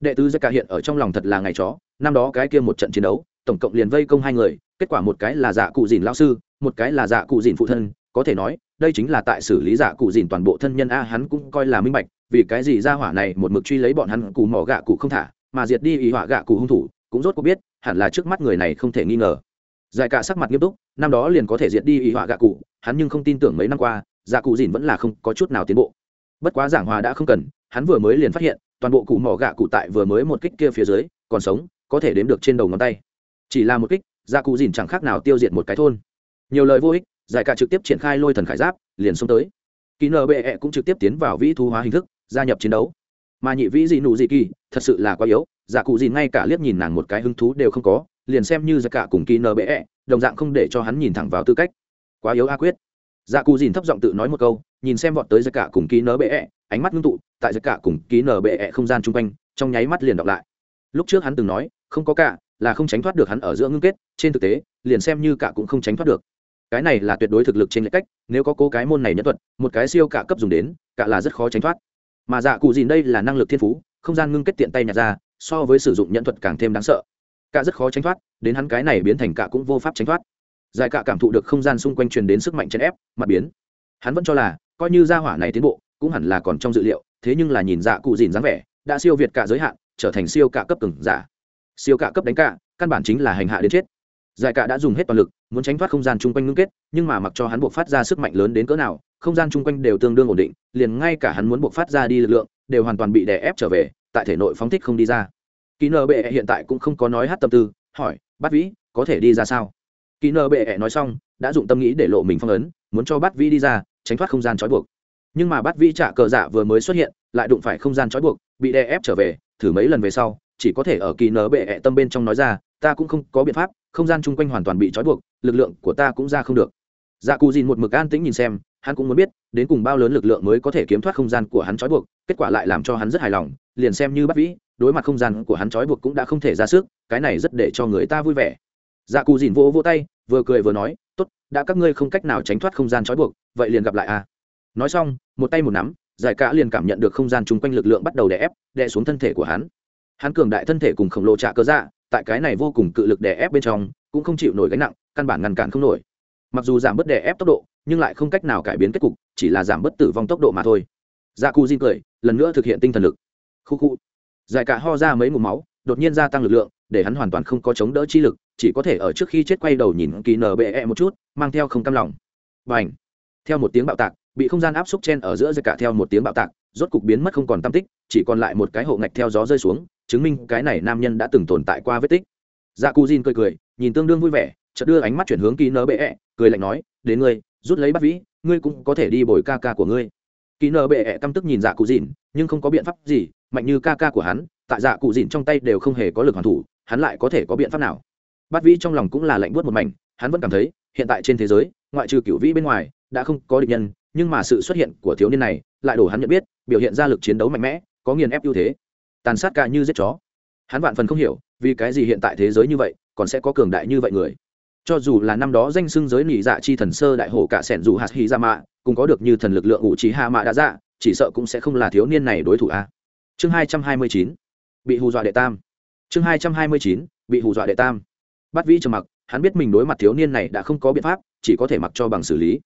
Đệ tứ cả hiện ở trong lòng thật là ngày chó, năm đó cái kia một trận chiến đấu, tổng cộng liền vây công hai người, kết quả một cái là giả cụ dìn lao sư, một cái là giả cụ dìn phụ thân, có thể nói đây chính là tại xử lý giả cụ dìn toàn bộ thân nhân a, hắn cũng coi là minh bạch, vì cái gì ra hỏa này một mực truy lấy bọn hắn cụ mỏ gạ cụ không thả, mà diệt đi ý họa gạ cụ hung thủ, cũng rốt cuộc biết, hẳn là trước mắt người này không thể nghi ngờ. Giải cả sắc mặt nghiêm túc, năm đó liền có thể diệt đi ý họa gạ cụ, hắn nhưng không tin tưởng mấy năm qua dạ cụ dìn vẫn là không có chút nào tiến bộ. Bất quá giảng hòa đã không cần, hắn vừa mới liền phát hiện, toàn bộ cụ mỏ gạ cụ tại vừa mới một kích kia phía dưới, còn sống, có thể đếm được trên đầu ngón tay. Chỉ là một kích dạ cụ dìn chẳng khác nào tiêu diệt một cái thôn. Nhiều lời vô ích giải cả trực tiếp triển khai lôi thần khải giáp liền xông tới. Kỳ nợ bệ -E cũng trực tiếp tiến vào vĩ thu hóa hình thức gia nhập chiến đấu. Mà nhị vĩ dị nụ dị kỳ thật sự là quá yếu dạ cụ gì ngay cả liếc nhìn nàng một cái hứng thú đều không có liền xem như dạ cả cùng kỳ nợ bệ -E, đồng dạng không để cho hắn nhìn thẳng vào tư cách. Quá yếu a quyết. Dạ cụ dìn thấp giọng tự nói một câu nhìn xem vọt tới dạ cả cùng kỳ nợ bệ -E, ánh mắt ngưng tụ tại dạ cả cùng kỳ nợ bệ -E không gian chung quanh trong nháy mắt liền đọc lại. Lúc trước hắn từng nói không có cả là không tránh thoát được hắn ở giữa ngưng kết trên thực tế liền xem như cả cũng không tránh thoát được cái này là tuyệt đối thực lực trên lệch cách, nếu có cố cái môn này nhất thuật, một cái siêu cả cấp dùng đến, cả là rất khó tránh thoát. Mà dạ cụ dìn đây là năng lực thiên phú, không gian ngưng kết tiện tay nhặt ra, so với sử dụng nhẫn thuật càng thêm đáng sợ. Cả rất khó tránh thoát, đến hắn cái này biến thành cả cũng vô pháp tránh thoát. Giải cả cảm thụ được không gian xung quanh truyền đến sức mạnh chèn ép, mặt biến. Hắn vẫn cho là, coi như gia hỏa này tiến bộ, cũng hẳn là còn trong dự liệu, thế nhưng là nhìn dạ cụ dìn dáng vẻ, đã siêu việt cả giới hạn, trở thành siêu cả cấp cường giả. Siêu cả cấp đánh cả, căn bản chính là hành hạ đến chết giải cả đã dùng hết toàn lực, muốn tránh thoát không gian chung quanh ngưng kết, nhưng mà mặc cho hắn buộc phát ra sức mạnh lớn đến cỡ nào, không gian chung quanh đều tương đương ổn định, liền ngay cả hắn muốn buộc phát ra đi lực lượng, đều hoàn toàn bị đè ép trở về, tại thể nội phóng thích không đi ra. Kỹ nợ bệ hiện tại cũng không có nói hát tâm tư, hỏi, bát vĩ, có thể đi ra sao? Kỹ nợ bệ nói xong, đã dụng tâm nghĩ để lộ mình phong ấn, muốn cho bát vĩ đi ra, tránh thoát không gian trói buộc. Nhưng mà bát vĩ trả cờ dạ vừa mới xuất hiện, lại đụng phải không gian trói buộc, bị đè ép trở về, thử mấy lần về sau, chỉ có thể ở kỳ nở bệ tâm bên trong nói ra, ta cũng không có biện pháp không gian chung quanh hoàn toàn bị trói buộc, lực lượng của ta cũng ra không được. Dạ cù dìn một mực an tĩnh nhìn xem, hắn cũng muốn biết, đến cùng bao lớn lực lượng mới có thể kiếm thoát không gian của hắn trói buộc, kết quả lại làm cho hắn rất hài lòng, liền xem như bắt vĩ, đối mặt không gian của hắn trói buộc cũng đã không thể ra sức, cái này rất để cho người ta vui vẻ. Dạ cù dìn vỗ vỗ tay, vừa cười vừa nói, tốt, đã các ngươi không cách nào tránh thoát không gian trói buộc, vậy liền gặp lại à. Nói xong, một tay một nắm, giải cả liền cảm nhận được không gian chung quanh lực lượng bắt đầu đè ép, đè xuống thân thể của hắn. Hắn cường đại thân thể cùng khổng lồ trạ cơ dạ tại cái này vô cùng cự lực đè ép bên trong, cũng không chịu nổi gánh nặng, căn bản ngăn cản không nổi. Mặc dù giảm bớt đè ép tốc độ, nhưng lại không cách nào cải biến kết cục, chỉ là giảm bớt tử vong tốc độ mà thôi. Dạ cụ di cười, lần nữa thực hiện tinh thần lực. Khu khu. Giải cả ho ra mấy mù máu, đột nhiên gia tăng lực lượng, để hắn hoàn toàn không có chống đỡ chi lực, chỉ có thể ở trước khi chết quay đầu nhìn kỳ nở bệ -e một chút, mang theo không cam lòng. Và ảnh theo một tiếng bạo tạc, bị không gian áp xúc chen ở giữa giải cả theo một tiếng bạo tạc rốt cục biến mất không còn tam tích chỉ còn lại một cái hộ ngạch theo gió rơi xuống chứng minh cái này nam nhân đã từng tồn tại qua vết tích. Dạ cụ Jin cười cười nhìn tương đương vui vẻ chợt đưa ánh mắt chuyển hướng Ký nở bệ -e, cười lạnh nói đến ngươi rút lấy bắt vĩ ngươi cũng có thể đi bồi ca ca của ngươi. Ký nở bệ -e căm tức nhìn dạ cụ Jin, nhưng không có biện pháp gì mạnh như ca ca của hắn tại dạ cụ Jin trong tay đều không hề có lực hoàn thủ hắn lại có thể có biện pháp nào? Bắt vĩ trong lòng cũng là lạnh buốt một mảnh hắn vẫn cảm thấy hiện tại trên thế giới ngoại trừ cửu vĩ bên ngoài đã không có địch nhân nhưng mà sự xuất hiện của thiếu niên này lại đổ hắn nhận biết, biểu hiện ra lực chiến đấu mạnh mẽ, có nghiền ép ưu thế. Tàn sát cả như giết chó. Hắn vạn phần không hiểu, vì cái gì hiện tại thế giới như vậy, còn sẽ có cường đại như vậy người. Cho dù là năm đó danh xưng giới nỉ dạ chi thần sơ đại hổ cả sẻn dù hạt hy ra mạ, cũng có được như thần lực lượng ủ trí hạ mạ đã dạ chỉ sợ cũng sẽ không là thiếu niên này đối thủ a. Chương hai trăm hai mươi chín. Bị hù dọa đệ tam. Chương hai trăm hai mươi chín. Bị hù dọa đệ tam. Bắt vĩ trầm mặc, hắn biết mình đối mặt thiếu niên này đã không có biện pháp, chỉ có thể mặc cho bằng xử lý.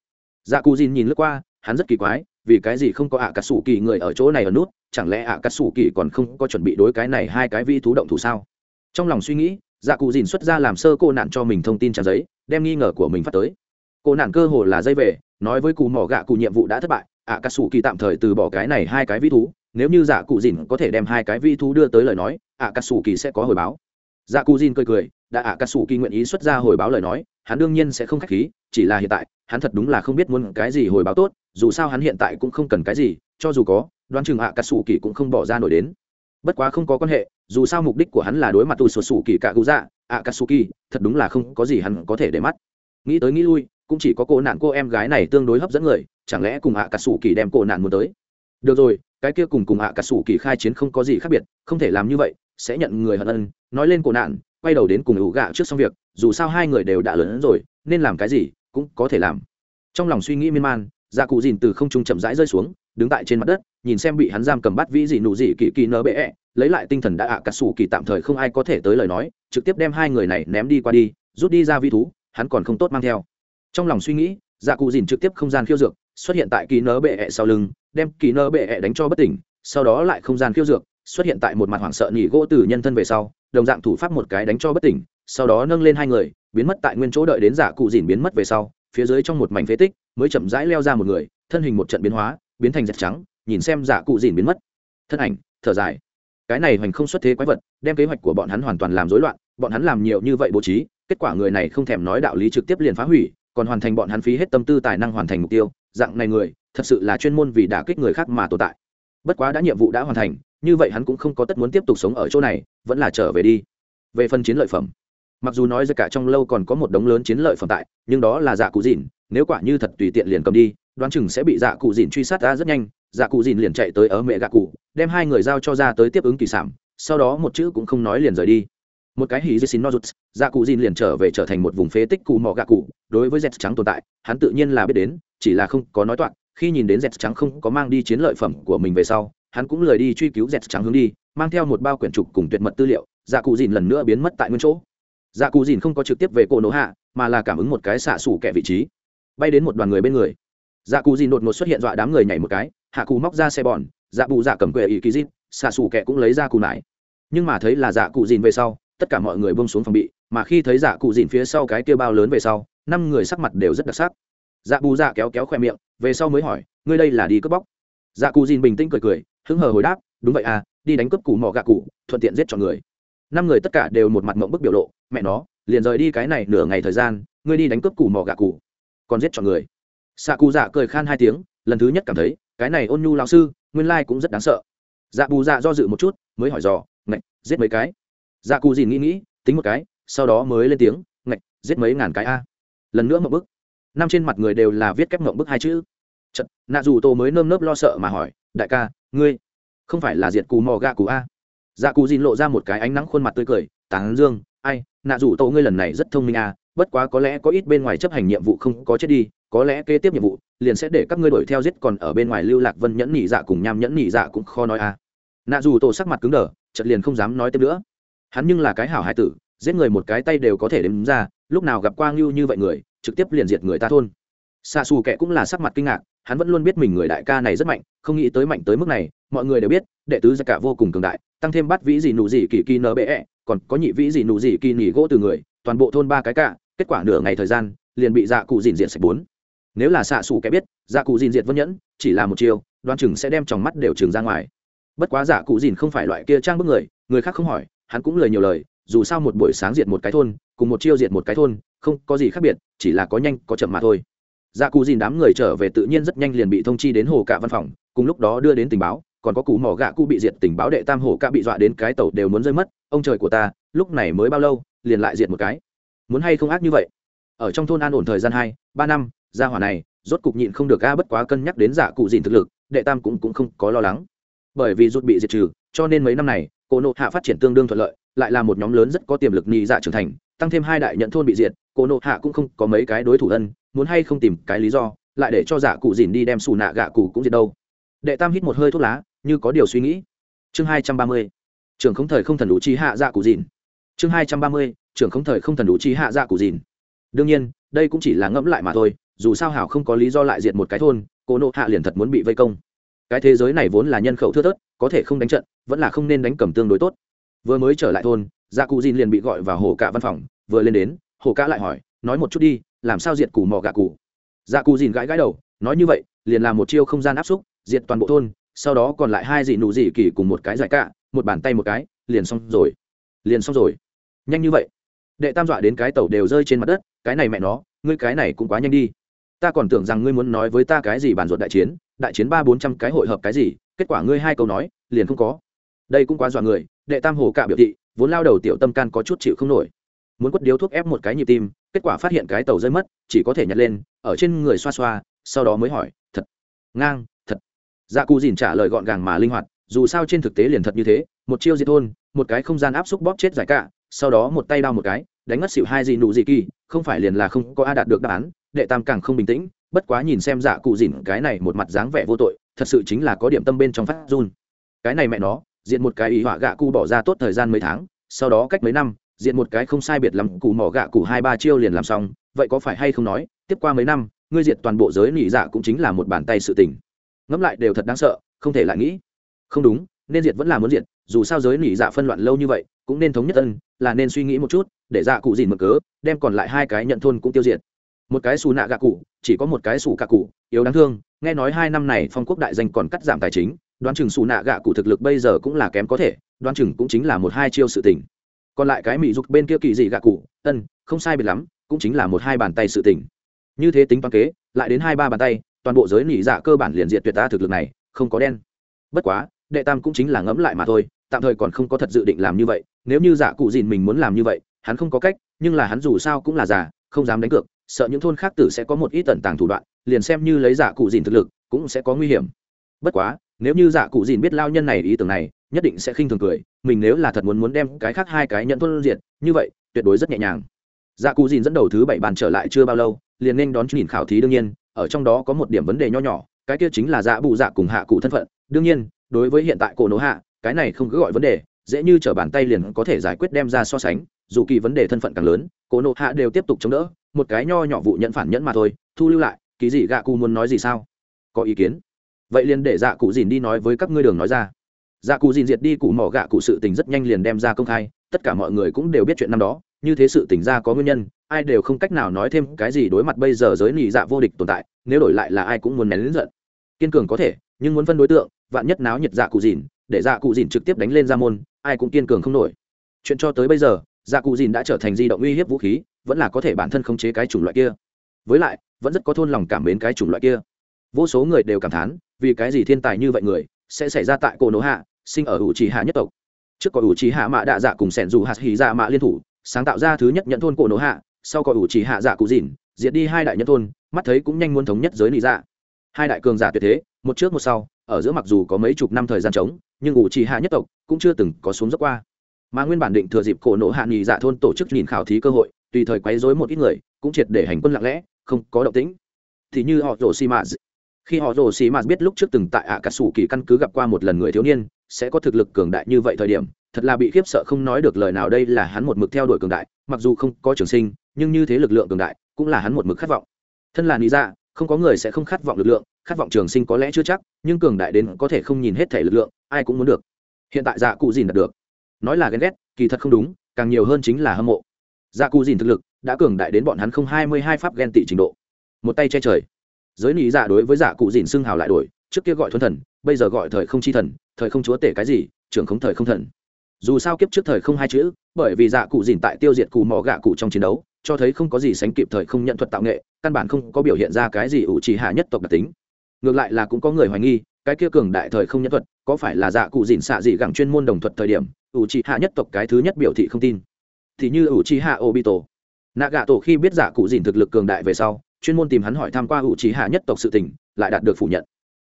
Dạ cù dìn nhìn lướt qua, hắn rất kỳ quái vì cái gì không có ạ à cà sủ kỳ người ở chỗ này ở nút, chẳng lẽ ạ à cà sủ kỳ còn không có chuẩn bị đối cái này hai cái vi thú động thủ sao? Trong lòng suy nghĩ dạ cụ dìn xuất ra làm sơ cô nạn cho mình thông tin trang giấy, đem nghi ngờ của mình phát tới. Cô nạn cơ hồ là dây về, nói với cụ mỏ gạ cụ nhiệm vụ đã thất bại, ạ cà sủ kỳ tạm thời từ bỏ cái này hai cái vi thú, nếu như dạ cụ dìn có thể đem hai cái vi thú đưa tới lời nói, ạ cà sủ kỳ sẽ có hồi báo. Dạ cụ dìn cười cười, đã ạ cà sủ kỳ nguyện ý xuất ra hồi báo lời nói, hắn đương nhiên sẽ không k h á c h khí, chỉ là hiện tại, hắn thật đúng là không biết muốn cái gì hồi báo tốt dù sao hắn hiện tại cũng không cần cái gì, cho dù có, đoán chừng Hạ cà sủ kỳ cũng không bỏ ra nổi đến. Bất quá không có quan hệ, dù sao mục đích của hắn là đối mặt tù sổ sủ kỳ cả cụ dạ ạ cà sủ kỳ thật đúng là không có gì hắn có thể để mắt. Nghĩ tới nghĩ lui, cũng chỉ có cô nạn cô em gái này tương đối hấp dẫn người, chẳng lẽ cùng ạ cà sủ kỳ đem cô nạn muốn tới? Được rồi, cái kia cùng cùng ạ cà sủ kỳ khai chiến không có gì khác biệt, không thể làm như vậy, sẽ nhận người hận ân. Nói lên cô nạn, quay đầu đến cùng ủ gạ trước xong việc, dù sao hai người đều đã lớn hơn rồi, nên làm cái gì cũng có thể làm. Trong lòng suy nghĩ miên man dạ cụ dìn từ không trung chậm rãi rơi xuống đứng tại trên mặt đất nhìn xem bị hắn giam cầm bắt vĩ dị nụ dị kỳ kỳ nở bệ -E, lấy lại tinh thần đã ạ à cà sủ kỳ tạm thời không ai có thể tới lời nói trực tiếp đem hai người này ném đi qua đi rút đi ra vi thú hắn còn không tốt mang theo. Trong lòng suy nghĩ dạ cụ dìn trực tiếp không gian khiêu dược xuất hiện tại kỳ nở bệ -E sau lưng đem kỳ nở bệ -E đánh cho bất tỉnh sau đó lại không gian khiêu dược xuất hiện tại một mặt hoảng sợ nhỉ gỗ từ nhân thân về sau đồng dạng thủ pháp một cái đánh cho bất tỉnh sau đó nâng lên hai người biến mất tại nguyên chỗ đợi đến giả cụ dìn biến mất về sau phía dưới trong một mảnh phế tích, mới chậm rãi leo ra một người, thân hình một trận biến hóa, biến thành giật trắng, nhìn xem giả cụ dìn biến mất. Thân ảnh, thở dài. Cái này hoành không xuất thế quái vật, đem kế hoạch của bọn hắn hoàn toàn làm rối loạn, bọn hắn làm nhiều như vậy bố trí, kết quả người này không thèm nói đạo lý trực tiếp liền phá hủy, còn hoàn thành bọn hắn phí hết tâm tư tài năng hoàn thành mục tiêu, dạng này người, thật sự là chuyên môn vì đả kích người khác mà tồn tại. Bất quá đã nhiệm vụ đã hoàn thành, như vậy hắn cũng không có tất muốn tiếp tục sống ở chỗ này, vẫn là trở về đi. Về phần chiến lợi phẩm mặc dù nói ra cả trong lâu còn có một đống lớn chiến lợi phẩm tại, nhưng đó là dạ cụ dìn nếu quả như thật tùy tiện liền cầm đi, đoán chừng sẽ bị dạ cụ dìn truy sát ra rất nhanh. Dạ cụ dìn liền chạy tới ở mẹ gạ cụ, đem hai người giao cho ra tới tiếp ứng kỳ sản sau đó một chữ cũng không nói liền rời đi. Một cái hỉ dưới xin nozuts dạ cụ dìn liền trở về trở thành một vùng phế tích cù mò gạ cụ. Đối với z trắng tồn tại, hắn tự nhiên là biết đến, chỉ là không có nói toạc, khi nhìn đến z trắng không có mang đi chiến lợi phẩm của mình về sau, hắn cũng lời đi truy cứu z trắng hướng đi, mang theo một bao quyển trục cùng tuyệt mật tư liệu dạ cụ dìn lần nữa biến mất tại nguyên chỗ dạ cụ dìn không có trực tiếp về cổ nổ hạ, mà là cảm ứng một cái xạ xủ kẻ vị trí. Bay đến một đoàn người bên người. Dạ cụ dìn đột ngột xuất hiện dọa đám người nhảy một cái, hạ cụ móc ra xe bòn dạ bù dạ cầm quệ ý kỳ dít, xạ xủ kẻ cũng lấy ra cù nải. Nhưng mà thấy là dạ cụ dìn về sau, tất cả mọi người bông xuống phòng bị, mà khi thấy dạ cụ dìn phía sau cái kia bao lớn về sau, năm người sắc mặt đều rất đặc sắc. Dạ bù dạ kéo kéo khoe miệng, về sau mới hỏi, ngươi đây là đi cướp bóc? Dạ cụ dìn bình tĩnh cười cười, hứng hờ hồi đáp, đúng vậy à đi đánh cướp củ mỏ gạ cụ, thuận tiện giết cho người năm người tất cả đều một mặt mộng bức biểu lộ mẹ nó liền rời đi cái này nửa ngày thời gian ngươi đi đánh cướp củ mỏ gạ củ, còn giết chọn người. Xạ cụ dạ cười khan hai tiếng lần thứ nhất cảm thấy cái này ôn nhu lão sư nguyên lai cũng rất đáng sợ. Dạ bù dạ do dự một chút mới hỏi dò ngạch giết mấy cái? Dạ cụ dìn nghĩ nghĩ tính một cái sau đó mới lên tiếng ngạch giết mấy ngàn cái a? Lần nữa mộng bức. Năm trên mặt người đều là viết kép mộng bức hai chữ. Chật, nạ dù tô mới nơm nớp lo sợ mà hỏi đại ca ngươi không phải là diệt cù mò gạ cù a? Dạ cù dìn lộ ra một cái ánh nắng khuôn mặt tươi cười tán dương, ai, nạ rủ tô ngươi lần này rất thông minh à? bất quá có lẽ có ít bên ngoài chấp hành nhiệm vụ không có chết đi, có lẽ kế tiếp nhiệm vụ liền sẽ để các ngươi đuổi theo giết còn ở bên ngoài lưu lạc vân nhẫn nhị dạ cùng nham nhẫn nhị dạ cũng khó nói à. nạ dù tô sắc mặt cứng đờ chật liền không dám nói tiếp nữa hắn nhưng là cái hảo hải tử, giết người một cái tay đều có thể đếm ra, lúc nào gặp quang lưu như vậy người, trực tiếp liền diệt người ta thôn xa xù kệ cũng là sắc mặt kinh ngạc hắn vẫn luôn biết mình người đại ca này rất mạnh, không nghĩ tới mạnh tới mức này, mọi người đều biết, đệ tứ gia cả vô cùng cường đại, tăng thêm bắt vĩ gì nụ gì kỳ kỳ nở bệ còn có nhị vĩ gì nụ gì kỳ nỉ gỗ từ người, toàn bộ thôn ba cái cả kết quả nửa ngày thời gian, liền bị dạ cụ dìn diệt sạch bốn. Nếu là xạ xù kẻ biết dạ cụ dìn diệt vân nhẫn, chỉ là một chiều đoan chừng sẽ đem tròng mắt đều trường ra ngoài. Bất quá dạ cụ dìn không phải loại kia trang bức người người khác không hỏi, hắn cũng lời nhiều lời, dù sao một buổi sáng diệt một cái thôn, cùng một chiêu diệt một cái thôn, không có gì khác biệt, chỉ là có nhanh có chậm mà thôi dạ cụ dìn đám người trở về tự nhiên rất nhanh liền bị thông chi đến hồ cạ văn phòng, cùng lúc đó đưa đến tình báo, còn có cú mỏ gạ cụ bị diệt tình báo đệ tam hồ cạ bị dọa đến cái tàu đều muốn rơi mất, ông trời của ta, lúc này mới bao lâu, liền lại diệt một cái. Muốn hay không ác như vậy? Ở trong thôn an ổn thời gian hai, ba năm, gia hỏa này, rốt cục nhịn không được a bất quá cân nhắc đến dạ cụ dìn thực lực, đệ tam cũng cũng không có lo lắng. Bởi vì rút bị diệt trừ, cho nên mấy năm này cổ nộ hạ phát triển tương đương thuận lợi, lại là một nhóm lớn rất có tiềm lực nhị dạ trưởng thành tăng thêm hai đại nhận thôn bị diệt cổ nộ hạ cũng không có mấy cái đối thủ ân, muốn hay không tìm cái lý do, lại để cho giả cụ dìn đi đem xù nạ gạ cụ cũng diệt đâu. Đệ tam hít một hơi thuốc lá, như có điều suy nghĩ. Chương hai trăm ba mươi, trưởng không thời không thần đủ trí hạ dạ cụ dìn. Chương hai trăm ba mươi, trưởng không thời không thần đủ trí hạ dạ cụ dìn. Đương nhiên, đây cũng chỉ là ngẫm lại mà thôi, dù sao hảo không có lý do lại diệt một cái thôn, cô nộ hạ liền thật muốn bị vây công. Cái thế giới này vốn là nhân khẩu thưa thớt, có thể không đánh trận, vẫn là không nên đánh cầm tương đối tốt vừa mới trở lại thôn dạ cụ dìn liền bị gọi vào hồ cả văn phòng, vừa lên đến, hồ cả lại hỏi, nói một chút đi, làm sao diệt củ mò gà cụ dạ cụ dìn gãi gãi đầu, nói như vậy, liền làm một chiêu không gian áp xúc, diệt toàn bộ thôn, sau đó còn lại hai dị nụ dị kỳ cùng một cái giải cạ, một bàn tay một cái, liền xong rồi. Liền xong rồi. Nhanh như vậy. Đệ tam dọa đến cái tàu đều rơi trên mặt đất, cái này mẹ nó, ngươi cái này cũng quá nhanh đi. Ta còn tưởng rằng ngươi muốn nói với ta cái gì bàn ruột đại chiến đại chiến ba bốn trăm cái hội hợp cái gì, kết quả ngươi hai câu nói, liền không có. Đây cũng quá dọa người đệ tam hồ cạ biểu thị, vốn lao đầu tiểu tâm can có chút chịu không nổi. Muốn quất điếu thuốc ép một cái nhịp tim, kết quả phát hiện cái tàu rơi mất, chỉ có thể nhặt lên, ở trên người xoa xoa, sau đó mới hỏi, thật ngang, thật. Dạ cụ dìn trả lời gọn gàng mà linh hoạt, dù sao trên thực tế liền thật như thế, một chiêu diệt thôn một cái không gian áp xúc bóp chết giải cả sau đó một tay đao một cái, đánh ngất xịu hai gì nụ gì kỳ, không phải liền là không có a đạt được đáp án, đệ tam càng không bình tĩnh, bất quá nhìn xem dạ cụ dìn cái này một mặt dáng vẻ vô tội, thật sự chính là có điểm tâm bên trong phát run. Cái này mẹ nó diện một cái ý họa gạ cụ bỏ ra tốt thời gian mấy tháng, sau đó cách mấy năm, diện một cái không sai biệt lắm, cụ mỏ gạ cụ hai ba chiêu liền làm xong, vậy có phải hay không nói, tiếp qua mấy năm, ngươi diệt toàn bộ giới nỉ dạ cũng chính là một bàn tay sự tình. Ngẫm lại đều thật đáng sợ, không thể lại nghĩ. Không đúng, nên diệt vẫn là muốn diệt, dù sao giới nỉ dạ phân loạn lâu như vậy, cũng nên thống nhất ân, là nên suy nghĩ một chút, để dạ cụ dìn mở cớ, đem còn lại hai cái nhận thôn cũng tiêu diệt. Một cái xù nạ gạ cụ, chỉ có một cái xù cạ cụ, yếu đáng thương, nghe nói hai năm này phong quốc đại danh còn cắt giảm tài chính đoán chừng xù nạ gạ cụ thực lực bây giờ cũng là kém có thể, đoán chừng cũng chính là một hai chiêu sự tình. Còn lại cái mỹ dục bên kia kỳ dị gạ cụ, ân, không sai biệt lắm, cũng chính là một hai bàn tay sự tình. Như thế tính toán kế, lại đến hai ba bàn tay, toàn bộ giới nỉ dạ cơ bản liền diệt tuyệt ta thực lực này, không có đen. Bất quá, đệ tam cũng chính là ngẫm lại mà thôi, tạm thời còn không có thật dự định làm như vậy, nếu như dạ cụ dìn mình muốn làm như vậy, hắn không có cách, nhưng là hắn dù sao cũng là già, không dám đánh cược, sợ những thôn khác tử sẽ có một ít tận tàng thủ đoạn, liền xem như lấy dạ cụ dìn thực lực, cũng sẽ có nguy hiểm. Bất quá nếu như dạ cụ dìn biết lao nhân này ý tưởng này, nhất định sẽ khinh thường cười, mình nếu là thật muốn muốn đem cái khác hai cái nhận thuận diệt, như vậy, tuyệt đối rất nhẹ nhàng. Dạ cụ dìn dẫn đầu thứ bảy bàn trở lại chưa bao lâu, liền nên đón nhìn khảo thí đương nhiên, ở trong đó có một điểm vấn đề nho nhỏ, cái kia chính là dạ bụ dạ cùng hạ cụ thân phận. Đương nhiên, đối với hiện tại cổ nổ hạ, cái này không cứ gọi vấn đề, dễ như t bàn tay liền có thể giải quyết đem ra so sánh, dù kỳ vấn đề thân phận càng lớn, cổ nổ hạ đều tiếp tục chống đỡ, một cái nho nhỏ vụ nhận phản nhẫn mà thôi, thu lưu lại kỳ gì gạ cụ muốn nói gì sao? Có ý kiến? Vậy liền để dạ cụ dìn đi nói với các ngươi đường nói ra. Dạ cụ dìn diệt đi cụ mỏ gạ cụ sự tình rất nhanh liền đem ra công khai, tất cả mọi người cũng đều biết chuyện năm đó, như thế sự tình ra có nguyên nhân, ai đều không cách nào nói thêm cái gì đối mặt bây giờ giới nị dạ vô địch tồn tại, nếu đổi lại là ai cũng muốn nén lính giận. Kiên cường có thể, nhưng muốn phân đối tượng, vạn nhất náo nhiệt dạ cụ dìn, để dạ cụ dìn trực tiếp đánh lên ra môn, ai cũng kiên cường không nổi. Chuyện cho tới bây giờ dạ cụ dìn đã trở thành di động uy hiếp vũ khí, vẫn là có thể bản thân khống chế cái chủng loại kia. Với lại, vẫn rất có thôn lòng cảm mến cái chủng loại kia. Vô số người đều cảm thán vì cái gì thiên tài như vậy người sẽ xảy ra tại cổ nổ hạ, sinh ở ủ trì hạ nhất tộc. Trước có ủ trì hạ mạ đạ dạ cùng sẻn dù hạt hì dạ mạ liên thủ, sáng tạo ra thứ nhất nhận thôn cổ nổ hạ, sau có ủ trì hạ dạ cụ dìn diệt đi hai đại nhân thôn, mắt thấy cũng nhanh muốn thống nhất giới lý dạ. Hai đại cường giả tuyệt thế, một trước một sau, ở giữa mặc dù có mấy chục năm thời gian trống, nhưng ủ trì hạ nhất tộc cũng chưa từng có xuống dốc qua. Mà nguyên bản định thừa dịp cổ nổ hạ nghỉ dạ thôn tổ chức nhìn khảo thí cơ hội, tùy thời quấy rối một ít người, cũng triệt để hành quân lặng lẽ, không có động tĩnh. Thì như họ rổ xi mã khi họ rồ xì mạt biết lúc trước từng tại ạ cả sủ kỳ căn cứ gặp qua một lần người thiếu niên, sẽ có thực lực cường đại như vậy thời điểm, thật là bị khiếp sợ không nói được lời nào đây là hắn một mực theo đuổi cường đại, mặc dù không có trường sinh, nhưng như thế lực lượng cường đại, cũng là hắn một mực khát vọng. Thân là lý dạ không có người sẽ không khát vọng lực lượng, khát vọng trường sinh có lẽ chưa chắc, nhưng cường đại đến có thể không nhìn hết thể lực lượng, ai cũng muốn được. Hiện tại dạ cụ dìn đạt được. Nói là ghen ghét, kỳ thật không đúng, càng nhiều hơn chính là hâm mộ. Dạ cụ dìn thực lực đã cường đại đến bọn hắn không hai mươi hai pháp ghen tị trình độ. Một tay che trời giới lý dạ đối với dạ cụ dìn xưng hào lại đổi, trước kia gọi thuần thần, bây giờ gọi thời không chi thần, thời không chúa tể cái gì, trưởng không thời không thần. Dù sao kiếp trước thời không hai chữ, bởi vì dạ cụ dìn tại tiêu diệt cù mò gạ cụ trong chiến đấu, cho thấy không có gì sánh kịp thời không nhận thuật tạo nghệ, căn bản không có biểu hiện ra cái gì ủ trì hạ nhất tộc đặc tính. Ngược lại là cũng có người hoài nghi, cái kia cường đại thời không nhận thuật có phải là dạ cụ dìn xạ dị gẳng chuyên môn đồng thuật thời điểm, ủ trì hạ nhất tộc cái thứ nhất biểu thị không tin. Thì như ủ trì hạ obito nạ gạ tổ khi biết dạ cụ dìn thực lực cường đại về sau chuyên môn tìm hắn hỏi tham q u a u trì hạ nhất tộc sự tình, lại đạt được phủ nhận.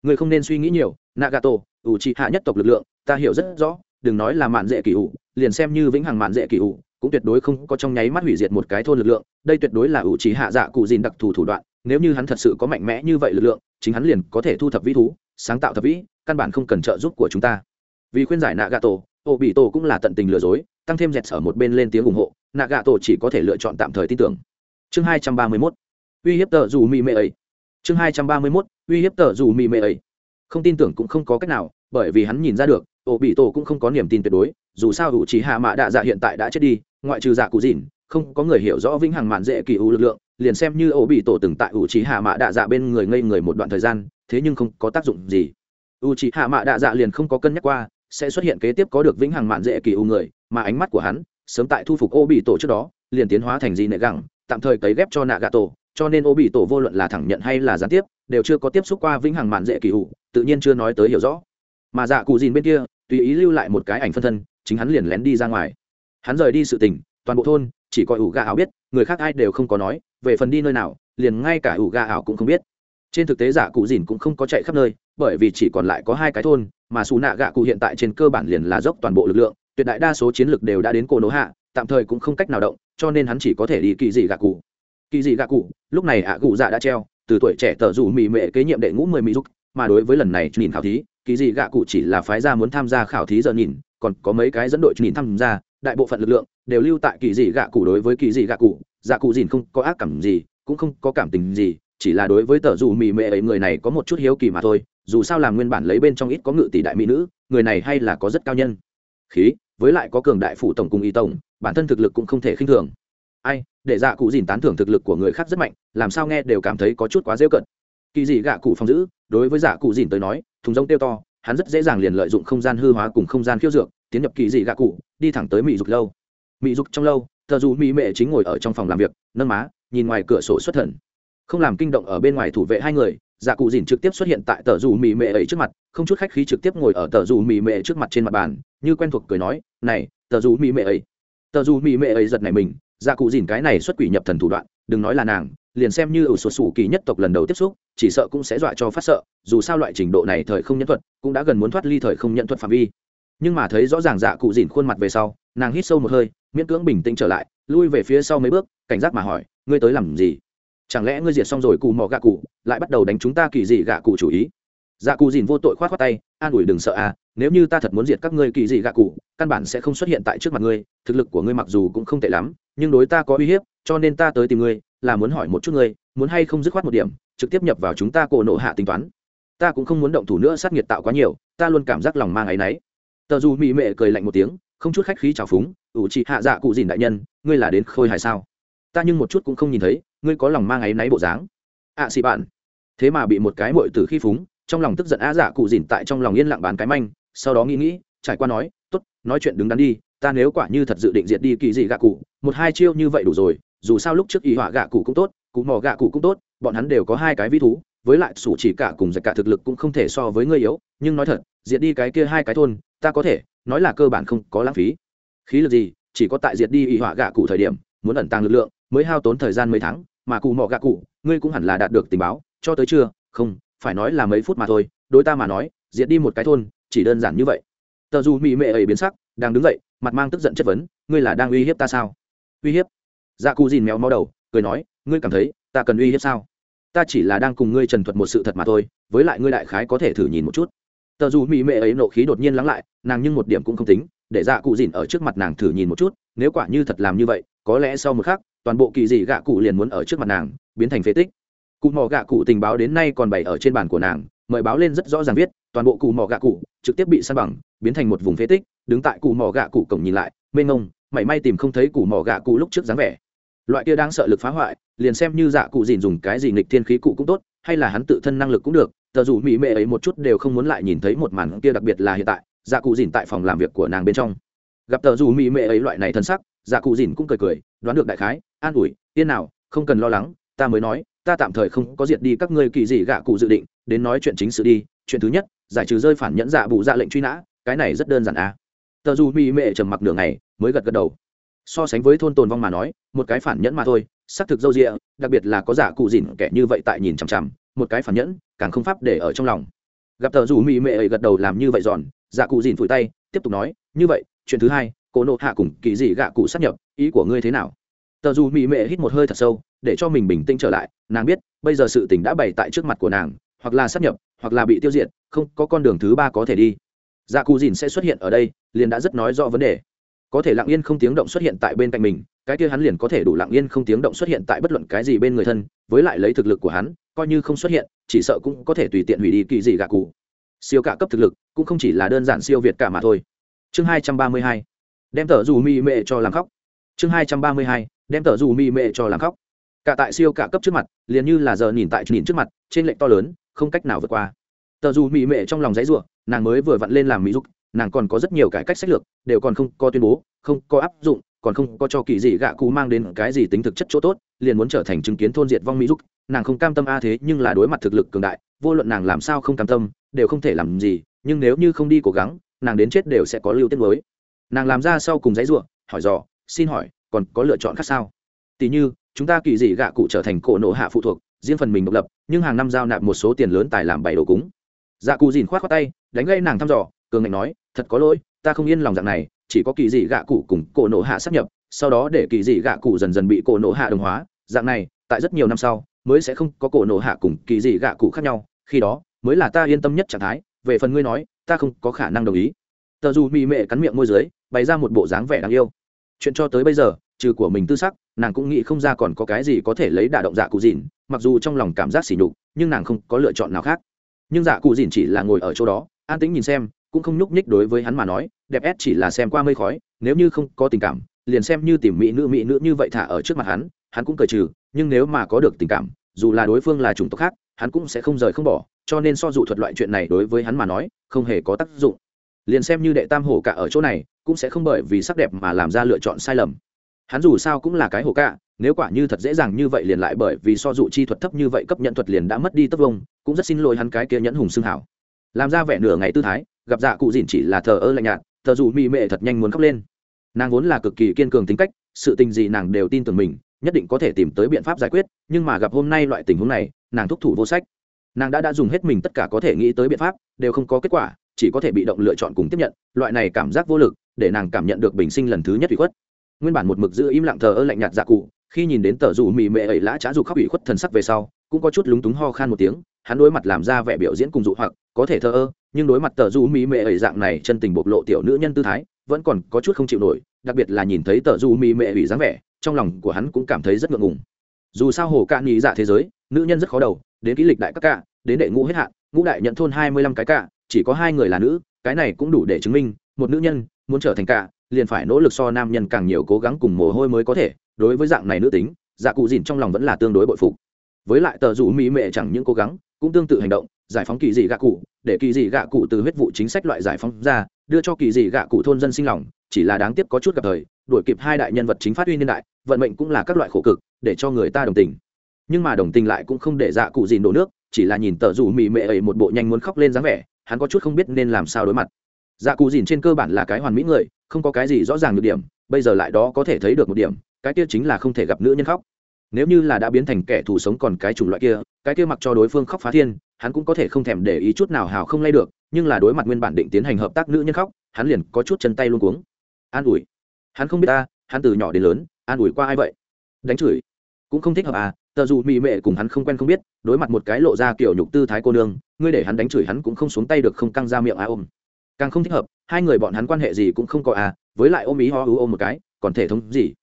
Người không nên suy nghĩ nhiều, nagato u tổ trì hạ nhất tộc lực lượng, ta hiểu rất rõ, đừng nói là mạn dễ kỳ ủ, liền xem như vĩnh hằng mạn dễ kỳ ủ, cũng tuyệt đối không có trong nháy mắt hủy diệt một cái thôn lực lượng, đây tuyệt đối là u trí hạ dạ cụ dìn đặc thù thủ đoạn, nếu như hắn thật sự có mạnh mẽ như vậy lực lượng, chính hắn liền có thể thu thập vĩ thú, sáng tạo thập vĩ, căn bản không cần trợ giúp của chúng ta. Vì khuyên giải nạ gà tổ ô bị tổ cũng là tận tình lừa dối, tăng thêm dẹt ở một bên lên tiếng ủng hộ nạ gà tổ chỉ có thể lựa chọn tạm thời tin tưởng. Chương hai trăm ba mươi mốt uy hiếp tờ dù mì mệ ấy. Chương hai trăm ba mươi mốt, uy hiếp tờ dù mì mệ ấy. Không tin tưởng cũng không có cách nào, bởi vì hắn nhìn ra được, ổ bị tổ cũng không có niềm tin tuyệt đối, dù sao ủ trí hạ mạ đạ dạ hiện tại đã chết đi, ngoại trừ dạ cụ dìn không có người hiểu rõ vĩnh hằng mạn dễ kỳ ưu lực lượng, liền xem như ổ bị tổ từng tại ủ trí hạ mạ đạ dạ bên người ngây người một đoạn thời gian, thế nhưng không có tác dụng gì. Ủ trí hạ mạ đạ dạ liền không có cân nhắc qua, sẽ xuất hiện kế tiếp có được vĩnh hằng mạn dễ kỳ ưu người, mà ánh mắt của hắn, sớm tại thu phục ổ bị tổ trước đó, liền tiến hóa thành gì nệ gẳng, tạm thời cấy ghép cho nạ gà tổ cho nên ô bị tổ vô luận là thẳng nhận hay là gián tiếp, đều chưa có tiếp xúc qua vĩnh hằng mạn dễ kỳ ủ tự nhiên chưa nói tới hiểu rõ. Mà dạ cụ dìn bên kia, tùy ý lưu lại một cái ảnh phân thân, chính hắn liền lén đi ra ngoài. Hắn rời đi sự tình, toàn bộ thôn, chỉ coi ủ gà ảo biết, người khác ai đều không có nói, về phần đi nơi nào, liền ngay cả ủ gà ảo cũng không biết. Trên thực tế giả cụ dìn cũng không có chạy khắp nơi, bởi vì chỉ còn lại có hai cái thôn, mà xù nạ gạ cụ hiện tại trên cơ bản liền là dốc toàn bộ lực lượng, tuyệt đại đa số chiến lực đều đã đến cổ nỗ hạ, tạm thời cũng không cách nào động, cho nên hắn chỉ có thể đi kỳ dị gạ cụ kỳ dị gạ cụ, lúc này ạ cụ dạ đã treo, từ tuổi trẻ tờ rủ mỹ mệ kế nhiệm đệ ngũ mười mỹ giúp mà đối với lần này nhìn khảo thí, kỳ dị gạ cụ chỉ là phái ra muốn tham gia khảo thí giờ nhìn, còn có mấy cái dẫn đội nhìn tham gia, đại bộ phận lực lượng đều lưu tại kỳ dị gạ cụ đối với kỳ dị gạ cụ dạ cụ dìn không có ác cảm gì, cũng không có cảm tình gì, chỉ là đối với tờ dù mì mệ ấy người này có một chút hiếu kỳ mà thôi, dù sao làm nguyên bản lấy bên trong ít có ngự tỷ đại mỹ nữ, người này hay là có rất cao nhân. Khí, với lại có cường đại phủ tổng cùng y tổng, bản thân thực lực cũng không thể khinh thường ai, để dạ cụ dìn tán thưởng thực lực của người khác rất mạnh, làm sao nghe đều cảm thấy có chút quá dễ cận kỳ dị gạ cụ phòng giữ, đối với dạ cụ dìn tới nói, thùng rông tiêu to, hắn rất dễ dàng liền lợi dụng không gian hư hóa cùng không gian khiêu dược, tiến nhập kỳ dị gạ cụ, đi thẳng tới mỹ dục lâu. Mỹ dục trong lâu, thờ dù mỹ mệ chính ngồi ở trong phòng làm việc, nâng má, nhìn ngoài cửa sổ xuất thần. Không làm kinh động ở bên ngoài thủ vệ hai người dạ cụ dìn trực tiếp xuất hiện tại tờ dù mỹ mệ ấy trước mặt, không chút khách khí trực tiếp ngồi ở tờ dù mỹ mệ trước mặt trên mặt bàn, như quen thuộc cười nói, này, tờ dù mỹ mệ ấy. Tờ dù mỹ mệ ấy giật này mình dạ cụ dìn cái này xuất quỷ nhập thần thủ đoạn, đừng nói là nàng, liền xem như ở sổ sủ kỳ nhất tộc lần đầu tiếp xúc, chỉ sợ cũng sẽ dọa cho phát sợ, dù sao loại trình độ này thời không nhân thuật, cũng đã gần muốn thoát ly thời không nhận thuật phạm vi. Nhưng mà thấy rõ ràng dạ cụ dìn khuôn mặt về sau, nàng hít sâu một hơi, miễn cưỡng bình tĩnh trở lại, lui về phía sau mấy bước, cảnh giác mà hỏi, ngươi tới làm gì? Chẳng lẽ ngươi diệt xong rồi cụ mò gạ cụ, lại bắt đầu đánh chúng ta kỳ dị gạ cụ chủ ý? Dạ cụ dìn vô tội khoát khoát tay an ủi đừng sợ à nếu như ta thật muốn diệt các ngươi kỳ dị gạ cụ căn bản sẽ không xuất hiện tại trước mặt ngươi thực lực của ngươi mặc dù cũng không tệ lắm nhưng đối ta có uy hiếp cho nên ta tới tìm ngươi là muốn hỏi một chút ngươi muốn hay không dứt khoát một điểm trực tiếp nhập vào chúng ta cổ nộ hạ tính toán. Ta cũng không muốn động thủ nữa sát nghiệt tạo quá nhiều ta luôn cảm giác lòng mang áy náy. Tờ dù mỹ mệ cười lạnh một tiếng không chút khách khí trào phúng ủ chị hạ dạ cụ dìn đại nhân ngươi là đến khôi hài sao? Ta nhưng một chút cũng không nhìn thấy ngươi có lòng mang áy náy bộ dáng? Ạ à, xị bạn. Thế mà bị một cái mội từ khi phúng trong lòng tức giận á dạ cụ dìn tại trong lòng yên lặng bán cái manh, sau đó nghĩ nghĩ, trải qua nói t ố t nói chuyện đứng đắn đi, ta nếu quả như thật dự định diệt đi kỳ dị gạ cụ, một hai chiêu như vậy đủ rồi, dù sao lúc trước y họa gạ cụ cũng tốt, cụ mò gạ cụ cũng tốt, bọn hắn đều có hai cái ví thú, với lại sủ chỉ cả cùng giật cả thực lực cũng không thể so với người yếu, nhưng nói thật, diệt đi cái kia hai cái thôn, ta có thể, nói là cơ bản không có lãng phí. Khí lực gì, chỉ có tại diệt đi y họa gạ cụ thời điểm, muốn ẩn tàng lực lượng, mới hao tốn thời gian mấy tháng, mà cụ mò gạ cụ, ngươi cũng hẳn là đạt được tình báo, cho tới chưa không phải nói là mấy phút mà thôi, đối ta mà nói, diệt đi một cái thôn, chỉ đơn giản như vậy. Tờ dù mỹ mệ ấy biến sắc, đang đứng dậy, mặt mang tức giận chất vấn, ngươi là đang uy hiếp ta sao? Uy hiếp? Dạ cụ dìn méo mó đầu, cười nói, ngươi cảm thấy, ta cần uy hiếp sao? Ta chỉ là đang cùng ngươi trần thuật một sự thật mà thôi, với lại ngươi đại khái có thể thử nhìn một chút. Tờ dù mỹ mệ ấy nộ khí đột nhiên lắng lại, nàng nhưng một điểm cũng không tính, để dạ cụ dìn ở trước mặt nàng thử nhìn một chút, nếu quả như thật làm như vậy, có lẽ sau một khắc, toàn bộ kỳ dị dạ gạ cụ liền muốn ở trước mặt nàng, biến thành phế tích cụ mỏ gạ cụ tình báo đến nay còn bày ở trên bàn của nàng, mời báo lên rất rõ ràng viết, toàn bộ cụ mỏ gạ cụ trực tiếp bị săn bằng, biến thành một vùng phế tích, đứng tại cụ mỏ gạ cụ cổng nhìn lại mê ngông mảy may tìm không thấy cụ mỏ gạ cụ lúc trước dáng vẻ. Loại kia đáng sợ lực phá hoại, liền xem như dạ cụ dìn dùng cái gì nghịch thiên khí cụ cũng tốt, hay là hắn tự thân năng lực cũng được, tờ dù mỹ mệ ấy một chút đều không muốn lại nhìn thấy một màn kia đặc biệt là hiện tại dạ cụ dìn tại phòng làm việc của nàng bên trong. Gặp tờ dù mỹ mệ ấy loại này thân sắc dạ cụ dìn cũng cười cười, đoán được đại khái, an ủi, yên nào, không cần lo lắng, ta mới nói ta tạm thời không có diệt đi các ngươi kỳ gì gạ cụ dự định, đến nói chuyện chính sự đi, chuyện thứ nhất, giải trừ rơi phản nhẫn dạ bụ dạ lệnh truy nã, cái này rất đơn giản à. Tờ dù mỹ mệ trầm mặc nửa ngày, mới gật gật đầu. So sánh với thôn tồn vong mà nói, một cái phản nhẫn mà thôi, xác thực dâu rịa đặc biệt là có giả cụ dìn kẻ như vậy tại nhìn chằm chằm, một cái phản nhẫn, càng không pháp để ở trong lòng. Gặp tờ rủ mỹ mệ ấy gật đầu làm như vậy giòn giả cụ dìn phủi tay, tiếp tục nói, như vậy, chuyện thứ hai cô nộ hạ cùng kỳ dị gạ cụ sát nhập, ý của ngươi thế nào? Tờ dù mỹ mệ hít một hơi thật sâu, để cho mình bình tĩnh trở lại. Nàng biết, bây giờ sự tình đã bày tại trước mặt của nàng, hoặc là sắp nhập, hoặc là bị tiêu diệt, không có con đường thứ ba có thể đi. Dạ cù dìn sẽ xuất hiện ở đây, liền đã rất nói rõ vấn đề. Có thể lặng yên không tiếng động xuất hiện tại bên cạnh mình, cái kia hắn liền có thể đủ lặng yên không tiếng động xuất hiện tại bất luận cái gì bên người thân, với lại lấy thực lực của hắn, coi như không xuất hiện, chỉ sợ cũng có thể tùy tiện hủy đi kỳ gì gạ dạ cụ. Siêu cả cấp thực lực, cũng không chỉ là đơn giản siêu việt cả mà thôi. Chương hai trăm ba mươi hai. Đem tờ dù mi mệ cho làm khóc. Chương hai trăm ba mươi hai đem tờ dù mi mệ cho làm khóc. Cả tại siêu cả cấp trước mặt, liền như là giờ nhìn tại nhìn trước mặt, trên lệnh to lớn, không cách nào vượt qua. Tờ dù mỹ mệ trong lòng giấy ruộng nàng mới vừa vặn lên làm mỹ giúp nàng còn có rất nhiều cải cách sách lược, đều còn không có tuyên bố, không có áp dụng, còn không có cho kỳ gì gạ cụ mang đến cái gì tính thực chất chỗ tốt, liền muốn trở thành chứng kiến thôn diệt vong mỹ giúp nàng không cam tâm a thế, nhưng là đối mặt thực lực cường đại, vô luận nàng làm sao không cam tâm, đều không thể làm gì, nhưng nếu như không đi cố gắng, nàng đến chết đều sẽ có lưu tiết mới. Nàng làm ra sau cùng giấy ruộng hỏi dò, xin hỏi còn có lựa chọn khác sao? Tỷ như, chúng ta kỳ dị gạ cụ trở thành cổ nộ hạ phụ thuộc, riêng phần mình độc lập, nhưng hàng năm giao nạp một số tiền lớn tài làm bảy đồ cúng. Dạ cụ dìn khoát khoác tay, đánh gây nàng thăm dò, cường ngạnh nói, thật có lỗi, ta không yên lòng dạng này, chỉ có kỳ dị gạ cụ cùng cổ nộ hạ sắp nhập, sau đó để kỳ dị gạ cụ dần dần bị cổ nộ hạ đồng hóa. Dạng này, tại rất nhiều năm sau, mới sẽ không có cổ nộ hạ cùng kỳ dị gạ cụ khác nhau, khi đó, mới là ta yên tâm nhất trạng thái. Về phần ngươi nói, ta không có khả năng đồng ý. Tờ dù mị mệ cắn miệng môi dưới, bày ra một bộ dáng vẻ đáng yêu chuyện cho tới bây giờ, trừ của mình tư sắc, nàng cũng nghĩ không ra còn có cái gì có thể lấy đả động dạ cụ dìn mặc dù trong lòng cảm giác sỉ nhục, nhưng nàng không có lựa chọn nào khác. Nhưng dạ cụ dìn chỉ là ngồi ở chỗ đó, an tĩnh nhìn xem, cũng không nhúc nhích đối với hắn mà nói, đẹp ép chỉ là xem qua mây khói, nếu như không có tình cảm, liền xem như tìm mỹ nữ mỹ nữ như vậy thả ở trước mặt hắn hắn cũng cười trừ, nhưng nếu mà có được tình cảm, dù là đối phương là chủng tộc khác, hắn cũng sẽ không rời không bỏ, cho nên so dụ thuật loại chuyện này đối với hắn mà nói, không hề có tác dụng. Liền xem như đệ tam hổ cả ở chỗ này cũng sẽ không bởi vì sắc đẹp mà làm ra lựa chọn sai lầm. Hắn dù sao cũng là cái hồ cả nếu quả như thật dễ dàng như vậy liền lại bởi vì so dụ chi thuật thấp như vậy cấp nhận thuật liền đã mất đi tất vông cũng rất xin lỗi hắn cái kia nhẫn hùng xương hảo. Làm ra vẻ nửa ngày tư thái, gặp dạ cụ dìn chỉ là thờ ơ lạnh nhạt, thờ dù mị mệ thật nhanh muốn khóc lên. Nàng vốn là cực kỳ kiên cường tính cách, sự tình gì nàng đều tin tưởng mình, nhất định có thể tìm tới biện pháp giải quyết, nhưng mà gặp hôm nay loại tình huống này, nàng thúc thủ vô sách. Nàng đã đã dùng hết mình tất cả có thể nghĩ tới biện pháp, đều không có kết quả, chỉ có thể bị động lựa chọn cùng tiếp nhận, loại này cảm giác vô lực để nàng cảm nhận được bình sinh lần thứ nhất ủy khuất. Nguyên bản một mực giữ im lặng thờ ơ lạnh nhạt dạ cụ, khi nhìn đến tờ rủ mì mệ ấy lã trá dù khóc ủy khuất thần sắc về sau, cũng có chút lúng túng ho khan một tiếng, hắn đối mặt làm ra vẻ biểu diễn cùng dụ hoặc, có thể thờ ơ, nhưng đối mặt tờ rủ mì mệ ấy dạng này chân tình bộc lộ tiểu nữ nhân tư thái, vẫn còn có chút không chịu nổi, đặc biệt là nhìn thấy tờ rủ mì mệ ủy dáng vẻ, trong lòng của hắn cũng cảm thấy rất ngượng ngùng. Dù sao hồ cạn nghĩ dạ thế giới, nữ nhân rất khó đầu, đến kỹ lịch đại các cả đến đệ ngũ hết hạn, ngũ đại nhận thôn hai mươi lăm cái cả chỉ có hai người là nữ, cái này cũng đủ để chứng minh, một nữ nhân muốn trở thành cả, liền phải nỗ lực so nam nhân càng nhiều cố gắng cùng mồ hôi mới có thể. Đối với dạng này nữ tính dạ cụ dìn trong lòng vẫn là tương đối bội phục. Với lại tờ rủ mỹ mệ chẳng những cố gắng, cũng tương tự hành động, giải phóng kỳ dị gạ cụ, để kỳ dị gạ cụ từ huyết vụ chính sách loại giải phóng ra, đưa cho kỳ dị gạ cụ thôn dân sinh lòng, chỉ là đáng tiếc có chút gặp thời, đuổi kịp hai đại nhân vật chính phát huy niên đại, vận mệnh cũng là các loại khổ cực, để cho người ta đồng tình. Nhưng mà đồng tình lại cũng không để dạ cụ dìn đổ nước, chỉ là nhìn tờ rủ mỹ mệ ấy một bộ nhanh muốn khóc lên dáng vẻ, hắn có chút không biết nên làm sao đối mặt dạ cụ dìn trên cơ bản là cái hoàn mỹ người, không có cái gì rõ ràng được điểm, bây giờ lại đó có thể thấy được một điểm, cái kia chính là không thể gặp nữ nhân khóc. Nếu như là đã biến thành kẻ thù sống còn cái chủng loại kia, cái kia mặc cho đối phương khóc phá thiên, hắn cũng có thể không thèm để ý chút nào hào không lay được, nhưng là đối mặt nguyên bản định tiến hành hợp tác nữ nhân khóc, hắn liền có chút chân tay luôn cuống. An ủi. Hắn không biết ta, hắn từ nhỏ đến lớn, an ủi qua ai vậy? Đánh chửi. Cũng không thích hợp à tờ dù mỹ mệ cùng hắn không quen không biết, đối mặt một cái lộ ra kiểu nhục tư thái cô nương, ngươi để hắn đánh chửi hắn cũng không xuống tay được không căng ra miệng à ôm càng không thích hợp, hai người bọn hắn quan hệ gì cũng không có à với lại ôm ý ho ưu ôm một cái, còn thể thống gì?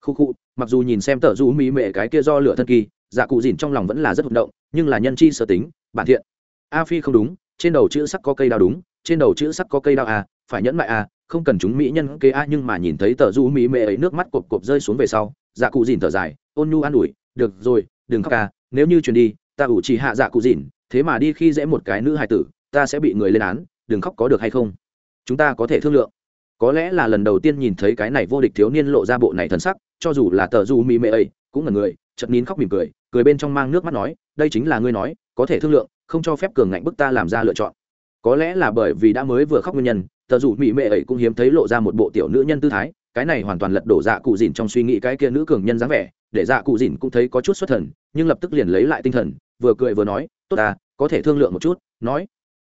Khu khu, mặc dù nhìn xem tờ du mỹ mệ cái kia do lửa thân kỳ dạ cụ dìn trong lòng vẫn là rất hụt động, nhưng là nhân chi sở tính, bản thiện. A phi không đúng, trên đầu chữ sắc có cây đao đúng, trên đầu chữ sắc có cây đao à phải nhẫn mại à không cần chúng mỹ nhân kế a, nhưng mà nhìn thấy tờ du mỹ mệ ấy nước mắt cộp cộp rơi xuống về sau dạ cụ dìn thở dài, ôn nhu an ủi, được rồi, đừng khóc à nếu như truyền đi, ta ủ chỉ hạ dạ cụ dìn thế mà đi khi dễ một cái nữ hài tử, ta sẽ bị người lên án đừng khóc có được hay không? Chúng ta có thể thương lượng. Có lẽ là lần đầu tiên nhìn thấy cái này vô địch thiếu niên lộ ra bộ này thần sắc, cho dù là tờ du mỹ mê ấy, cũng là người, chợt nín khóc mỉm cười cười bên trong mang nước mắt nói, đây chính là ngươi nói, có thể thương lượng, không cho phép cường ngạnh bức ta làm ra lựa chọn. Có lẽ là bởi vì đã mới vừa khóc nguyên nhân, tờ dù mỹ mệ ấy cũng hiếm thấy lộ ra một bộ tiểu nữ nhân tư thái, cái này hoàn toàn lật đổ dạ cụ dìn trong suy nghĩ cái kia nữ cường nhân dáng vẻ, để dạ cụ dìn cũng thấy có chút xuất thần, nhưng lập tức liền lấy lại tinh thần, vừa cười vừa nói, tốt ta, có thể thương lượng một chút. Nói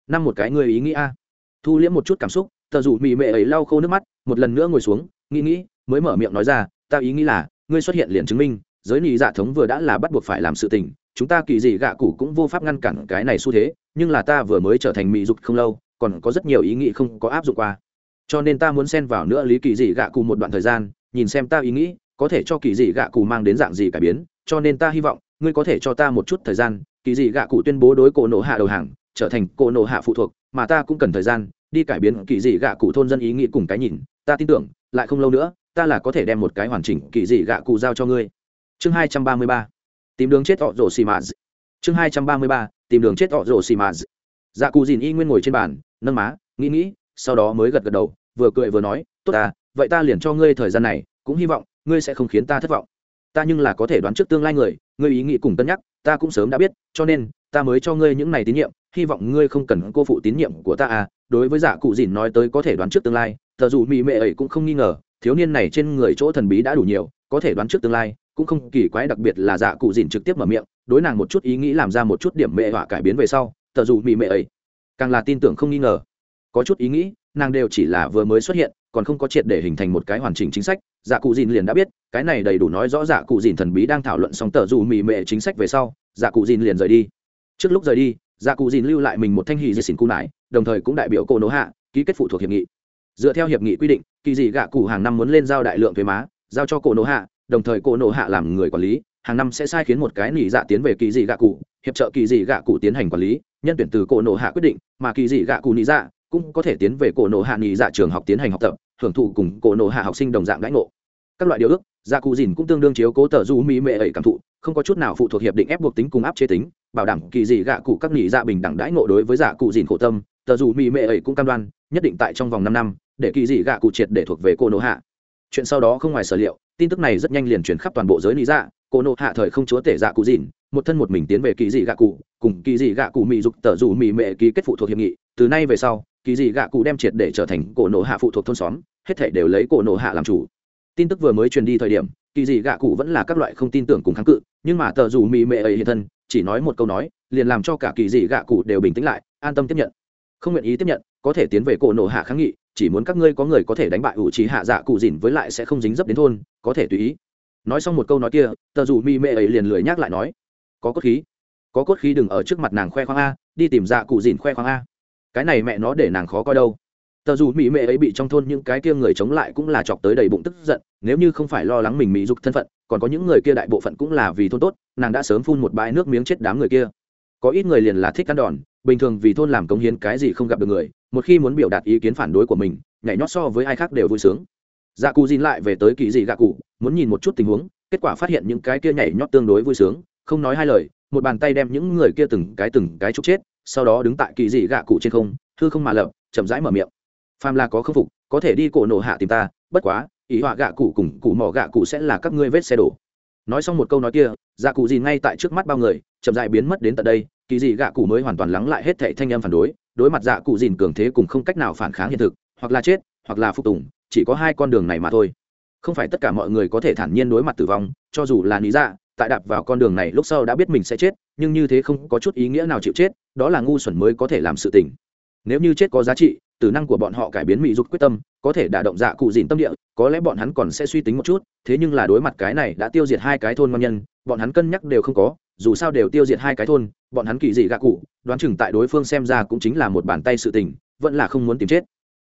năm một cái người ý nghĩ a. Thu liễm một chút cảm xúc tờ dù mỹ mệ ấy lau khô nước mắt, một lần nữa ngồi xuống, nghĩ nghĩ, mới mở miệng nói ra, ta ý nghĩ là, ngươi xuất hiện liền chứng minh, giới nị dạ thống vừa đã là bắt buộc phải làm sự tình, chúng ta kỳ dị gạ cụ cũng vô pháp ngăn cản cái này xu thế, nhưng là ta vừa mới trở thành mỹ dục không lâu, còn có rất nhiều ý nghĩ không có áp dụng qua. Cho nên ta muốn xen vào nữa lý kỳ dị gạ cụ một đoạn thời gian, nhìn xem ta ý nghĩ, có thể cho kỳ dị gạ cụ mang đến dạng gì cải biến, cho nên ta hy vọng, ngươi có thể cho ta một chút thời gian, kỳ dị gạ cụ tuyên bố đối cổ nổ hạ đầu hàng trở thành cô nộ hạ phụ thuộc, mà ta cũng cần thời gian đi cải biến kỳ dị gạ cụ thôn dân ý nghĩ cùng cái nhìn. Ta tin tưởng, lại không lâu nữa, ta là có thể đem một cái hoàn chỉnh kỳ dị gạ cụ giao cho ngươi. Chương hai trăm ba mươi ba. Tìm đường chết họ rổ xì mạt. Chương hai trăm ba mươi ba, tìm đường chết họ rổ xì mạt. Dạ cụ dìn y nguyên ngồi trên bàn, nâng má, nghĩ nghĩ, sau đó mới gật gật đầu, vừa cười vừa nói, tốt ta, vậy ta liền cho ngươi thời gian này, cũng hy vọng ngươi sẽ không khiến ta thất vọng. Ta nhưng là có thể đoán trước tương lai người, ngươi ý nghĩ cùng cân nhắc ta cũng sớm đã biết, cho nên, ta mới cho ngươi những này tín nhiệm, hy vọng ngươi không cần cô phụ tín nhiệm của ta à. Đối với giả cụ dìn nói tới có thể đoán trước tương lai, thờ dù mỹ mệ ấy cũng không nghi ngờ, thiếu niên này trên người chỗ thần bí đã đủ nhiều, có thể đoán trước tương lai, cũng không kỳ quái đặc biệt là giả cụ dìn trực tiếp mở miệng, đối nàng một chút ý nghĩ làm ra một chút điểm mệ họa cải biến về sau, thờ dù mỹ mệ ấy càng là tin tưởng không nghi ngờ. Có chút ý nghĩ nàng đều chỉ là vừa mới xuất hiện, còn không có triệt để hình thành một cái hoàn chỉnh chính sách. Dạ cụ dìn liền đã biết, cái này đầy đủ nói rõ dạ cụ dìn thần bí đang thảo luận xong tờ dù mì mệ chính sách về sau dạ cụ dìn liền rời đi. Trước lúc rời đi dạ cụ dìn lưu lại mình một thanh hì dì xỉn cụ nải, đồng thời cũng đại biểu cô nỗ hạ, ký kết phụ thuộc hiệp nghị. Dựa theo hiệp nghị quy định, kỳ dị gạ cụ hàng năm muốn lên giao đại lượng thuế má, giao cho cô nỗ hạ, đồng thời cô nỗ hạ làm người quản lý, hàng năm sẽ sai khiến một cái nỉ dạ tiến về kỳ dị gạ cụ, hiệp trợ kỳ dị gạ cụ tiến hành quản lý, nhân tuyển từ cô nỗ hạ quyết định, mà kỳ dị gạ cụ nỉ dạ cũng có thể tiến về cổ nộ hạ nghỉ dạ trường học tiến hành học tập, hưởng thụ cùng cổ nộ hạ học sinh đồng dạng đãi ngộ. Các loại điều ước gia cụ dìn cũng tương đương chiếu cố tờ du mỹ mệ ấy cảm thụ, không có chút nào phụ thuộc hiệp định ép buộc tính cùng áp chế tính, bảo đảm kỳ dị gạ cụ các nghỉ dạ bình đẳng đãi ngộ đối với dạ cụ dìn khổ tâm, tờ dù mỹ mệ ấy cũng cam đoan, nhất định tại trong vòng năm năm, để kỳ dị gạ cụ triệt để thuộc về cô nộ hạ. Chuyện sau đó không ngoài sở liệu, tin tức này rất nhanh liền truyền khắp toàn bộ giới lý dạ cô nộ hạ thời không chúa tể dạ cụ dìn, một thân một mình tiến về kỳ dị gạ cụ, cùng kỳ dị gạ cụ mỹ dục tờ dù mỹ mệ ký kết phụ thuộc hiệp nghị từ nay về sau, kỳ dị gạ cụ đem triệt để trở thành cổ nộ hạ phụ thuộc thôn xóm, hết thể đều lấy cổ nộ hạ làm chủ. Tin tức vừa mới truyền đi thời điểm, kỳ dị gạ cụ vẫn là các loại không tin tưởng cùng kháng cự, nhưng mà tờ dù mỹ mệ ấy hiện thân, chỉ nói một câu nói, liền làm cho cả kỳ dị gạ cụ đều bình tĩnh lại, an tâm tiếp nhận. Không nguyện ý tiếp nhận, có thể tiến về cổ nổ hạ kháng nghị, chỉ muốn các ngươi có người có thể đánh bại ủ trí hạ dạ cụ dìn với lại sẽ không dính dấp đến thôn, có thể tùy ý. Nói xong một câu nói kia, tờ dù mi mệ ấy liền lười nhắc lại nói, có cốt khí, có cốt khí đừng ở trước mặt nàng khoe khoang a, đi tìm dạ cụ dìn khoe khoang a cái này mẹ nó để nàng khó coi đâu. Tờ dù mỹ mệ ấy bị trong thôn những cái kia người chống lại cũng là chọc tới đầy bụng tức giận, nếu như không phải lo lắng mình mỹ dục thân phận, còn có những người kia đại bộ phận cũng là vì thôn tốt, nàng đã sớm phun một bãi nước miếng chết đám người kia. Có ít người liền là thích ăn đòn, bình thường vì thôn làm công hiến cái gì không gặp được người, một khi muốn biểu đạt ý kiến phản đối của mình, nhảy nhót so với ai khác đều vui sướng. Dạ cụ dìn lại về tới kỳ dị gạ cụ, muốn nhìn một chút tình huống, kết quả phát hiện những cái kia nhảy nhót tương đối vui sướng, không nói hai lời, một bàn tay đem những người kia từng cái từng cái chúc chết sau đó đứng tại kỳ dị gạ cụ trên không thư không mà lập, chậm rãi mở miệng. Phàm là có khâm phục, có thể đi cổ nổ hạ tìm ta, bất quá, ý họa gạ cụ cùng cụ mỏ gạ cụ sẽ là các ngươi vết xe đổ. Nói xong một câu nói kia, gạ cụ gì ngay tại trước mắt bao người, chậm rãi biến mất đến tận đây, kỳ dị gạ cụ mới hoàn toàn lắng lại hết thệ thanh âm phản đối đối mặt dạ cụ dìn cường thế cùng không cách nào phản kháng hiện thực, hoặc là chết, hoặc là phục tùng, chỉ có hai con đường này mà thôi. Không phải tất cả mọi người có thể thản nhiên đối mặt tử vong, cho dù là lý dạ tại đạp vào con đường này lúc sau đã biết mình sẽ chết nhưng như thế không có chút ý nghĩa nào chịu chết, đó là ngu xuẩn mới có thể làm sự tình. Nếu như chết có giá trị, tử năng của bọn họ cải biến mỹ dục quyết tâm, có thể đả động dạ cụ dìn tâm địa, có lẽ bọn hắn còn sẽ suy tính một chút, thế nhưng là đối mặt cái này đã tiêu diệt hai cái thôn ngon nhân, bọn hắn cân nhắc đều không có, dù sao đều tiêu diệt hai cái thôn, bọn hắn kỳ dị gạ cụ, đoán chừng tại đối phương xem ra cũng chính là một bàn tay sự tình, vẫn là không muốn tìm chết.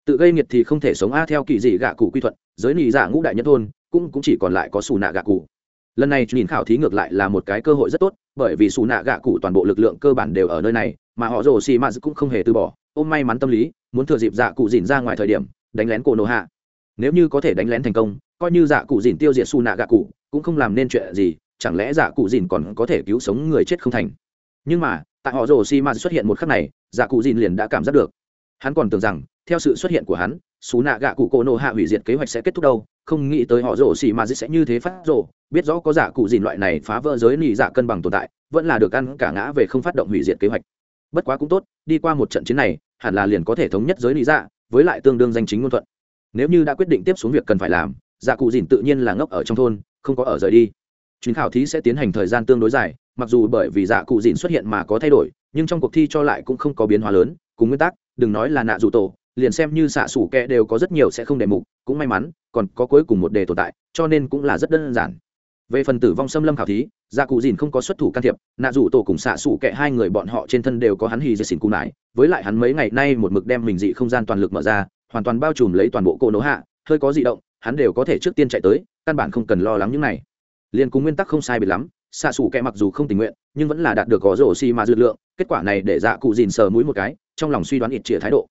Tự gây nghiệt thì không thể sống a theo kỳ dị gạ cụ quy thuận, giới nị dạ ngũ đại nhân thôn, cũng cũng chỉ còn lại có xù nạ gạ cụ lần này nhìn khảo thí ngược lại là một cái cơ hội rất tốt, bởi vì xù nạ gạ cụ toàn bộ lực lượng cơ bản đều ở nơi này, mà họ rồ xì mạt cũng không hề từ bỏ. Ôm may mắn tâm lý, muốn thừa dịp dạ cụ dìn ra ngoài thời điểm, đánh lén cổ nổ hạ. Nếu như có thể đánh lén thành công, coi như dạ cụ dìn tiêu diệt xù nạ gạ cụ, cũng không làm nên chuyện gì, chẳng lẽ dạ cụ dìn còn có thể cứu sống người chết không thành? Nhưng mà, tại họ rồ xì mạt xuất hiện một khắc này dạ cụ dìn liền đã cảm giác được. Hắn còn tưởng rằng, theo sự xuất hiện của hắn xú nạ gạ cụ cổ nộ hạ hủy diệt kế hoạch sẽ kết thúc đâu, không nghĩ tới họ rồ xì mạt sẽ như thế phát rồ. Biết rõ có giả cụ dìn loại này phá vỡ giới nỉ dạ cân bằng tồn tại, vẫn là được ăn cả ngã về không phát động hủy diệt kế hoạch. Bất quá cũng tốt, đi qua một trận chiến này, hẳn là liền có thể thống nhất giới nỉ dạ với lại tương đương danh chính ngôn thuận. Nếu như đã quyết định tiếp xuống việc cần phải làm, giả cụ dìn tự nhiên là ngốc ở trong thôn, không có ở rời đi. Chuyến khảo thí sẽ tiến hành thời gian tương đối dài, mặc dù bởi vì giả cụ dìn xuất hiện mà có thay đổi, nhưng trong cuộc thi cho lại cũng không có biến hóa lớn. Cùng nguyên tắc, đừng nói là nạ dù tổ liền xem như xạ sủ kẹ đều có rất nhiều sẽ không đề mục, cũng may mắn, còn có cuối cùng một đề tồn tại, cho nên cũng là rất đơn giản. Về phần tử vong xâm lâm khảo thí gia cụ dìn không có xuất thủ can thiệp, nạ rủ tổ cùng xạ sủ kệ hai người bọn họ trên thân đều có hắn hì dệt xỉn cung nải, với lại hắn mấy ngày nay một mực đem mình dị không gian toàn lực mở ra, hoàn toàn bao trùm lấy toàn bộ cỗ nỗ hạ, hơi có dị động, hắn đều có thể trước tiên chạy tới, căn bản không cần lo lắng những này. Liên cùng nguyên tắc không sai biệt lắm, xạ sủ kệ mặc dù không tình nguyện, nhưng vẫn là đạt được có rổ xi mà dư lượng, kết quả này để dạ cụ dìn sờ mũi một cái, trong lòng suy đoán ít chĩa thái độ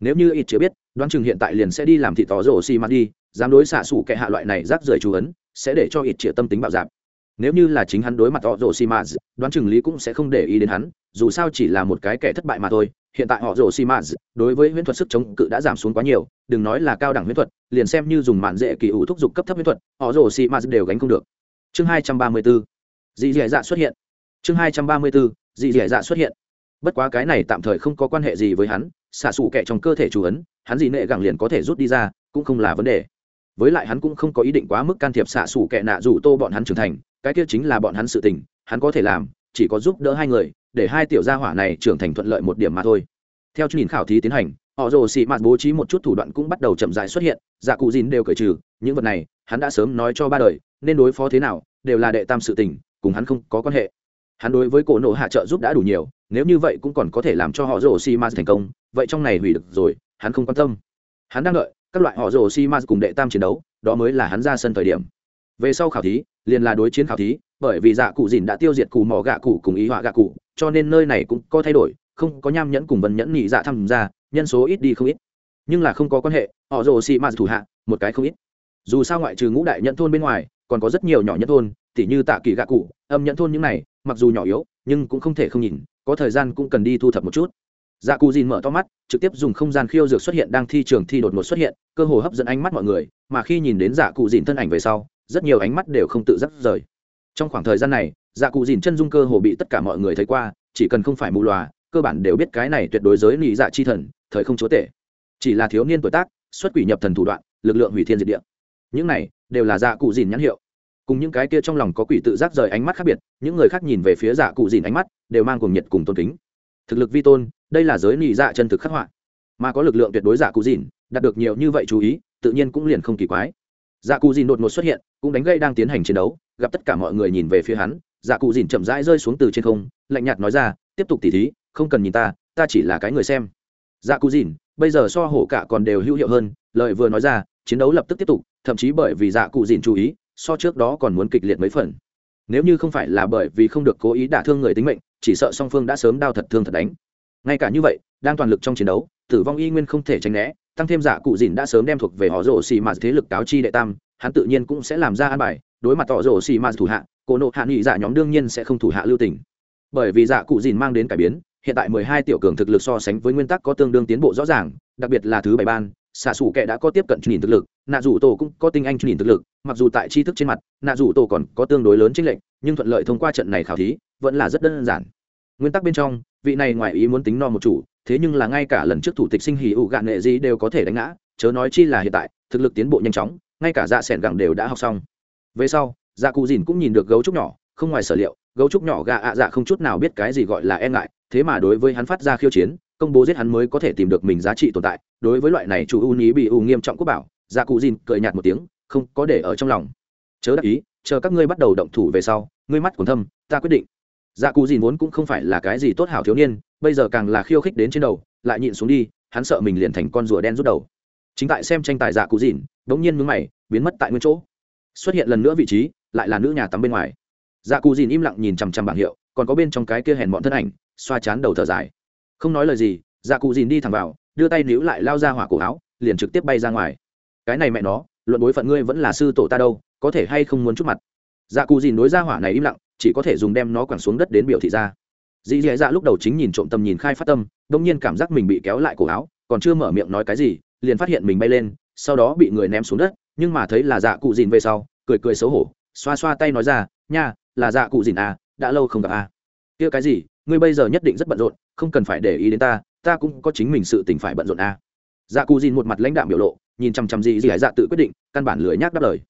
nếu như ít chưa biết, đoán chừng hiện tại liền sẽ đi làm thị tỏ rổ xi mặt đi, dám đối xạ xủ kệ hạ loại này rác rưởi chú ấn, sẽ để cho ít chĩa tâm tính bạo dạp nếu như là chính hắn đối mặt họ rồ xi mã đoán chừng lý cũng sẽ không để ý đến hắn, dù sao chỉ là một cái kẻ thất bại mà thôi. Hiện tại họ rồ xi mã đối với huyễn thuật sức chống cự đã giảm xuống quá nhiều, đừng nói là cao đẳng huyễn thuật, liền xem như dùng mạn dễ kỳ ủ thúc giục cấp thấp huyễn thuật, họ rồ xi mã đều gánh không được. Chương hai trăm ba mươi bốn, dị dị dạ xuất hiện. Chương hai trăm ba mươi bốn, dị dị dạ xuất hiện. Bất quá cái này tạm thời không có quan hệ gì với hắn xả xù kẹ trong cơ thể chủ ấn, hắn gì nệ gẳng liền có thể rút đi ra, cũng không là vấn đề. Với lại hắn cũng không có ý định quá mức can thiệp xạ xù kẹ nạ dù tô bọn hắn trưởng thành, cái kia chính là bọn hắn sự tình, hắn có thể làm, chỉ có giúp đỡ hai người, để hai tiểu gia hỏa này trưởng thành thuận lợi một điểm mà thôi. Theo chương trình khảo thí tiến hành, họ rồ xị mạt bố trí một chút thủ đoạn cũng bắt đầu chậm rãi xuất hiện dạ cụ dìn đều cởi trừ, những vật này, hắn đã sớm nói cho ba đời, nên đối phó thế nào, đều là đệ tam sự tình, cùng hắn không có quan hệ hắn đối với cổ nộ hạ trợ giúp đã đủ nhiều, nếu như vậy cũng còn có thể làm cho họ rồ xi mạt thành công, vậy trong này hủy được rồi, hắn không quan tâm. Hắn đang đợi, các loại họ rồ xi m cùng đệ tam chiến đấu, đó mới là hắn ra sân thời điểm. Về sau khảo thí, liền là đối chiến khảo thí, bởi vì dạ cụ dìn đã tiêu diệt cù mỏ gạ cụ cùng ý họa gạ cụ, cho nên nơi này cũng có thay đổi, không có nham nhẫn cùng vân nhẫn nhị dạ tham gia, nhân số ít đi không ít. Nhưng là không có quan hệ, họ rồ xị mạt thủ hạ, một cái không ít. Dù sao ngoại trừ ngũ đại nhẫn thôn bên ngoài, còn có rất nhiều nhỏ nhẫn thôn tỉ như tạ kỳ gạ cụ, âm nhẫn thôn những này, mặc dù nhỏ yếu, nhưng cũng không thể không nhìn, có thời gian cũng cần đi thu thập một chút. Dạ cụ dìn mở to mắt, trực tiếp dùng không gian khiêu dược xuất hiện đang thi trường thi đột ngột xuất hiện, cơ hồ hấp dẫn ánh mắt mọi người, mà khi nhìn đến dạ cụ dìn thân ảnh về sau, rất nhiều ánh mắt đều không tự dắt rời. Trong khoảng thời gian này dạ cụ dìn chân dung cơ hồ bị tất cả mọi người thấy qua, chỉ cần không phải mù loà, cơ bản đều biết cái này tuyệt đối giới lì dạ chi thần, thời không chúa tể. Chỉ là thiếu niên tuổi tác, xuất quỷ nhập thần thủ đoạn, lực lượng hủy thiên diệt địa. Những này đều là dạ cụ dìn nhãn hiệu cùng những cái kia trong lòng có quỷ tự giác rời ánh mắt khác biệt, những người khác nhìn về phía dạ cụ dìn ánh mắt, đều mang cùng nhiệt cùng tôn kính. Thực lực vi tôn, đây là giới nị dạ chân thực khắc họa. Mà có lực lượng tuyệt đối dạ cụ dìn, đạt được nhiều như vậy chú ý, tự nhiên cũng liền không kỳ quái. Dạ cụ dìn đột ngột xuất hiện, cũng đánh gây đang tiến hành chiến đấu, gặp tất cả mọi người nhìn về phía hắn dạ cụ dìn chậm rãi rơi xuống từ trên không, lạnh nhạt nói ra, tiếp tục tỉ thí, không cần nhìn ta ta chỉ là cái người xem. Dạ cụ dìn, bây giờ so hổ cả còn đều hữu hiệu hơn, lời vừa nói ra, chiến đấu lập tức tiếp tục, thậm chí bởi vì dạ cụ dìn chú ý so trước đó còn muốn kịch liệt mấy phần. Nếu như không phải là bởi vì không được cố ý đả thương người tính mệnh, chỉ sợ song phương đã sớm đau thật thương thật đánh. Ngay cả như vậy, đang toàn lực trong chiến đấu, tử vong y nguyên không thể tránh né, tăng thêm giả cụ dìn đã sớm đem thuộc về họ rổ xì mà thế lực cáo chi đệ tam, hắn tự nhiên cũng sẽ làm ra an bài, đối mặt họ rổ xì mà thủ hạ cổ nộ hạ nghị giả nhóm đương nhiên sẽ không thủ hạ lưu tình. Bởi vì giả cụ dìn mang đến cải biến, hiện tại mười hai tiểu cường thực lực so sánh với nguyên tắc có tương đương tiến bộ rõ ràng, đặc biệt là thứ bảy ban xạ xù kệ đã có tiếp cận nhìn thực lực, nạ dù tổ cũng có tinh anh nhìn thực lực, mặc dù tại tri thức trên mặt, nạ dù tổ còn có tương đối lớn chính lệnh nhưng thuận lợi thông qua trận này khảo thí, vẫn là rất đơn giản. Nguyên tắc bên trong, vị này ngoài ý muốn tính no một chủ, thế nhưng là ngay cả lần trước thủ tịch sinh hỉ ủ gạn nghệ gì đều có thể đánh ngã, chớ nói chi là hiện tại, thực lực tiến bộ nhanh chóng, ngay cả dạ sẻn gẳng đều đã học xong. Về sau dạ cụ dìn cũng nhìn được gấu trúc nhỏ, không ngoài sở liệu, gấu trúc nhỏ gà ạ dạ không chút nào biết cái gì gọi là e ngại, thế mà đối với hắn phát ra khiêu chiến công bố giết hắn mới có thể tìm được mình giá trị tồn tại, đối với loại này chủ ưu ní bị ưu nghiêm trọng quốc bảo gia cụ dìn cười nhạt một tiếng, không có để ở trong lòng. Chớ đắc ý, chờ các ngươi bắt đầu động thủ về sau, ngươi mắt còn thâm, ta quyết định. Dạ cụ dìn vốn cũng không phải là cái gì tốt hảo thiếu niên, bây giờ càng là khiêu khích đến trên đầu, lại nhịn xuống đi, hắn sợ mình liền thành con rùa đen rút đầu. Chính tại xem tranh tài dạ cụ dìn đ ố n g nhiên mướn mày, biến mất tại nguyên chỗ. Xuất hiện lần nữa vị trí, lại là nữ nhà tắm bên ngoài. Dạ cụ dìn im lặng nhìn chằm chằm bảng hiệu, còn có bên trong cái kia hèn bọn thân ảnh, xoa chán đầu thở dài không nói lời gì dạ cụ dìn đi thẳng vào, đưa tay níu lại lao ra hỏa cổ áo, liền trực tiếp bay ra ngoài. Cái này mẹ nó, luận bối phận ngươi vẫn là sư tổ ta đâu, có thể hay không muốn chút mặt? Dạ cụ dìn đối ra hỏa này im lặng, chỉ có thể dùng đem nó quẳng xuống đất đến biểu thị ra. Dì dì dạ lúc đầu chính nhìn trộm tầm nhìn khai phát tâm, đông nhiên cảm giác mình bị kéo lại cổ áo, còn chưa mở miệng nói cái gì, liền phát hiện mình bay lên, sau đó bị người ném xuống đất, nhưng mà thấy là dạ cụ dìn về sau, cười cười xấu hổ, xoa xoa tay nói ra, nha, là dạ cụ dìn à đã lâu không gặp à. Kia cái gì, ngươi bây giờ nhất định rất bận rộn không cần phải để ý đến ta ta cũng có chính mình sự tình phải bận rộn à. Dạ cụ dìn một mặt lãnh đạm biểu lộ, nhìn chằm chằm dì dì dạ tự quyết định, căn bản lười nhác đáp lời.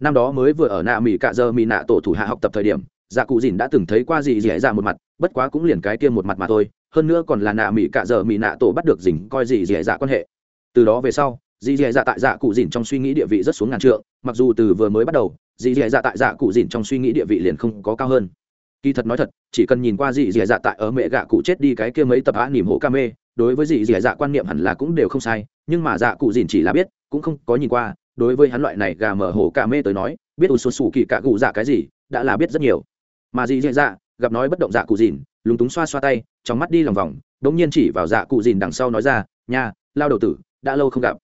Năm đó mới vừa ở nạ mỹ cạ giờ mỹ nạ tổ thủ hạ học tập thời điểm dạ cụ dìn đã từng thấy qua gì dì dạ một mặt, bất quá cũng liền cái kia một mặt mà thôi, hơn nữa còn là nạ mỹ cạ giờ mỹ nạ tổ bắt được dình coi gì dì dạ quan hệ. Từ đó về sau dì dì dạ tại dạ cụ dìn trong suy nghĩ địa vị rất xuống ngàn trượng, mặc dù từ vừa mới bắt đầu dì dì dạ tại dạ cụ dìn trong suy nghĩ địa vị liền không có cao hơn kỳ thật nói thật, chỉ cần nhìn qua dì dị dạ tại ở mẹ gạ cụ chết đi cái kia mấy tập á nỉm hộ ca mê, đối với dì dị dạ quan niệm hẳn là cũng đều không sai, nhưng mà dạ cụ dìn chỉ là biết, cũng không có nhìn qua, đối với hắn loại này gà mở hổ ca mê tới nói, biết ủ sụt sù kỳ cả cụ dạ cái gì, đã là biết rất nhiều. Mà dì dị dạ gặp nói bất động dạ cụ dìn, lúng túng xoa xoa tay, trong mắt đi lòng vòng, đống nhiên chỉ vào dạ cụ dìn đằng sau nói ra, nha, lao đầu tử, đã lâu không gặp.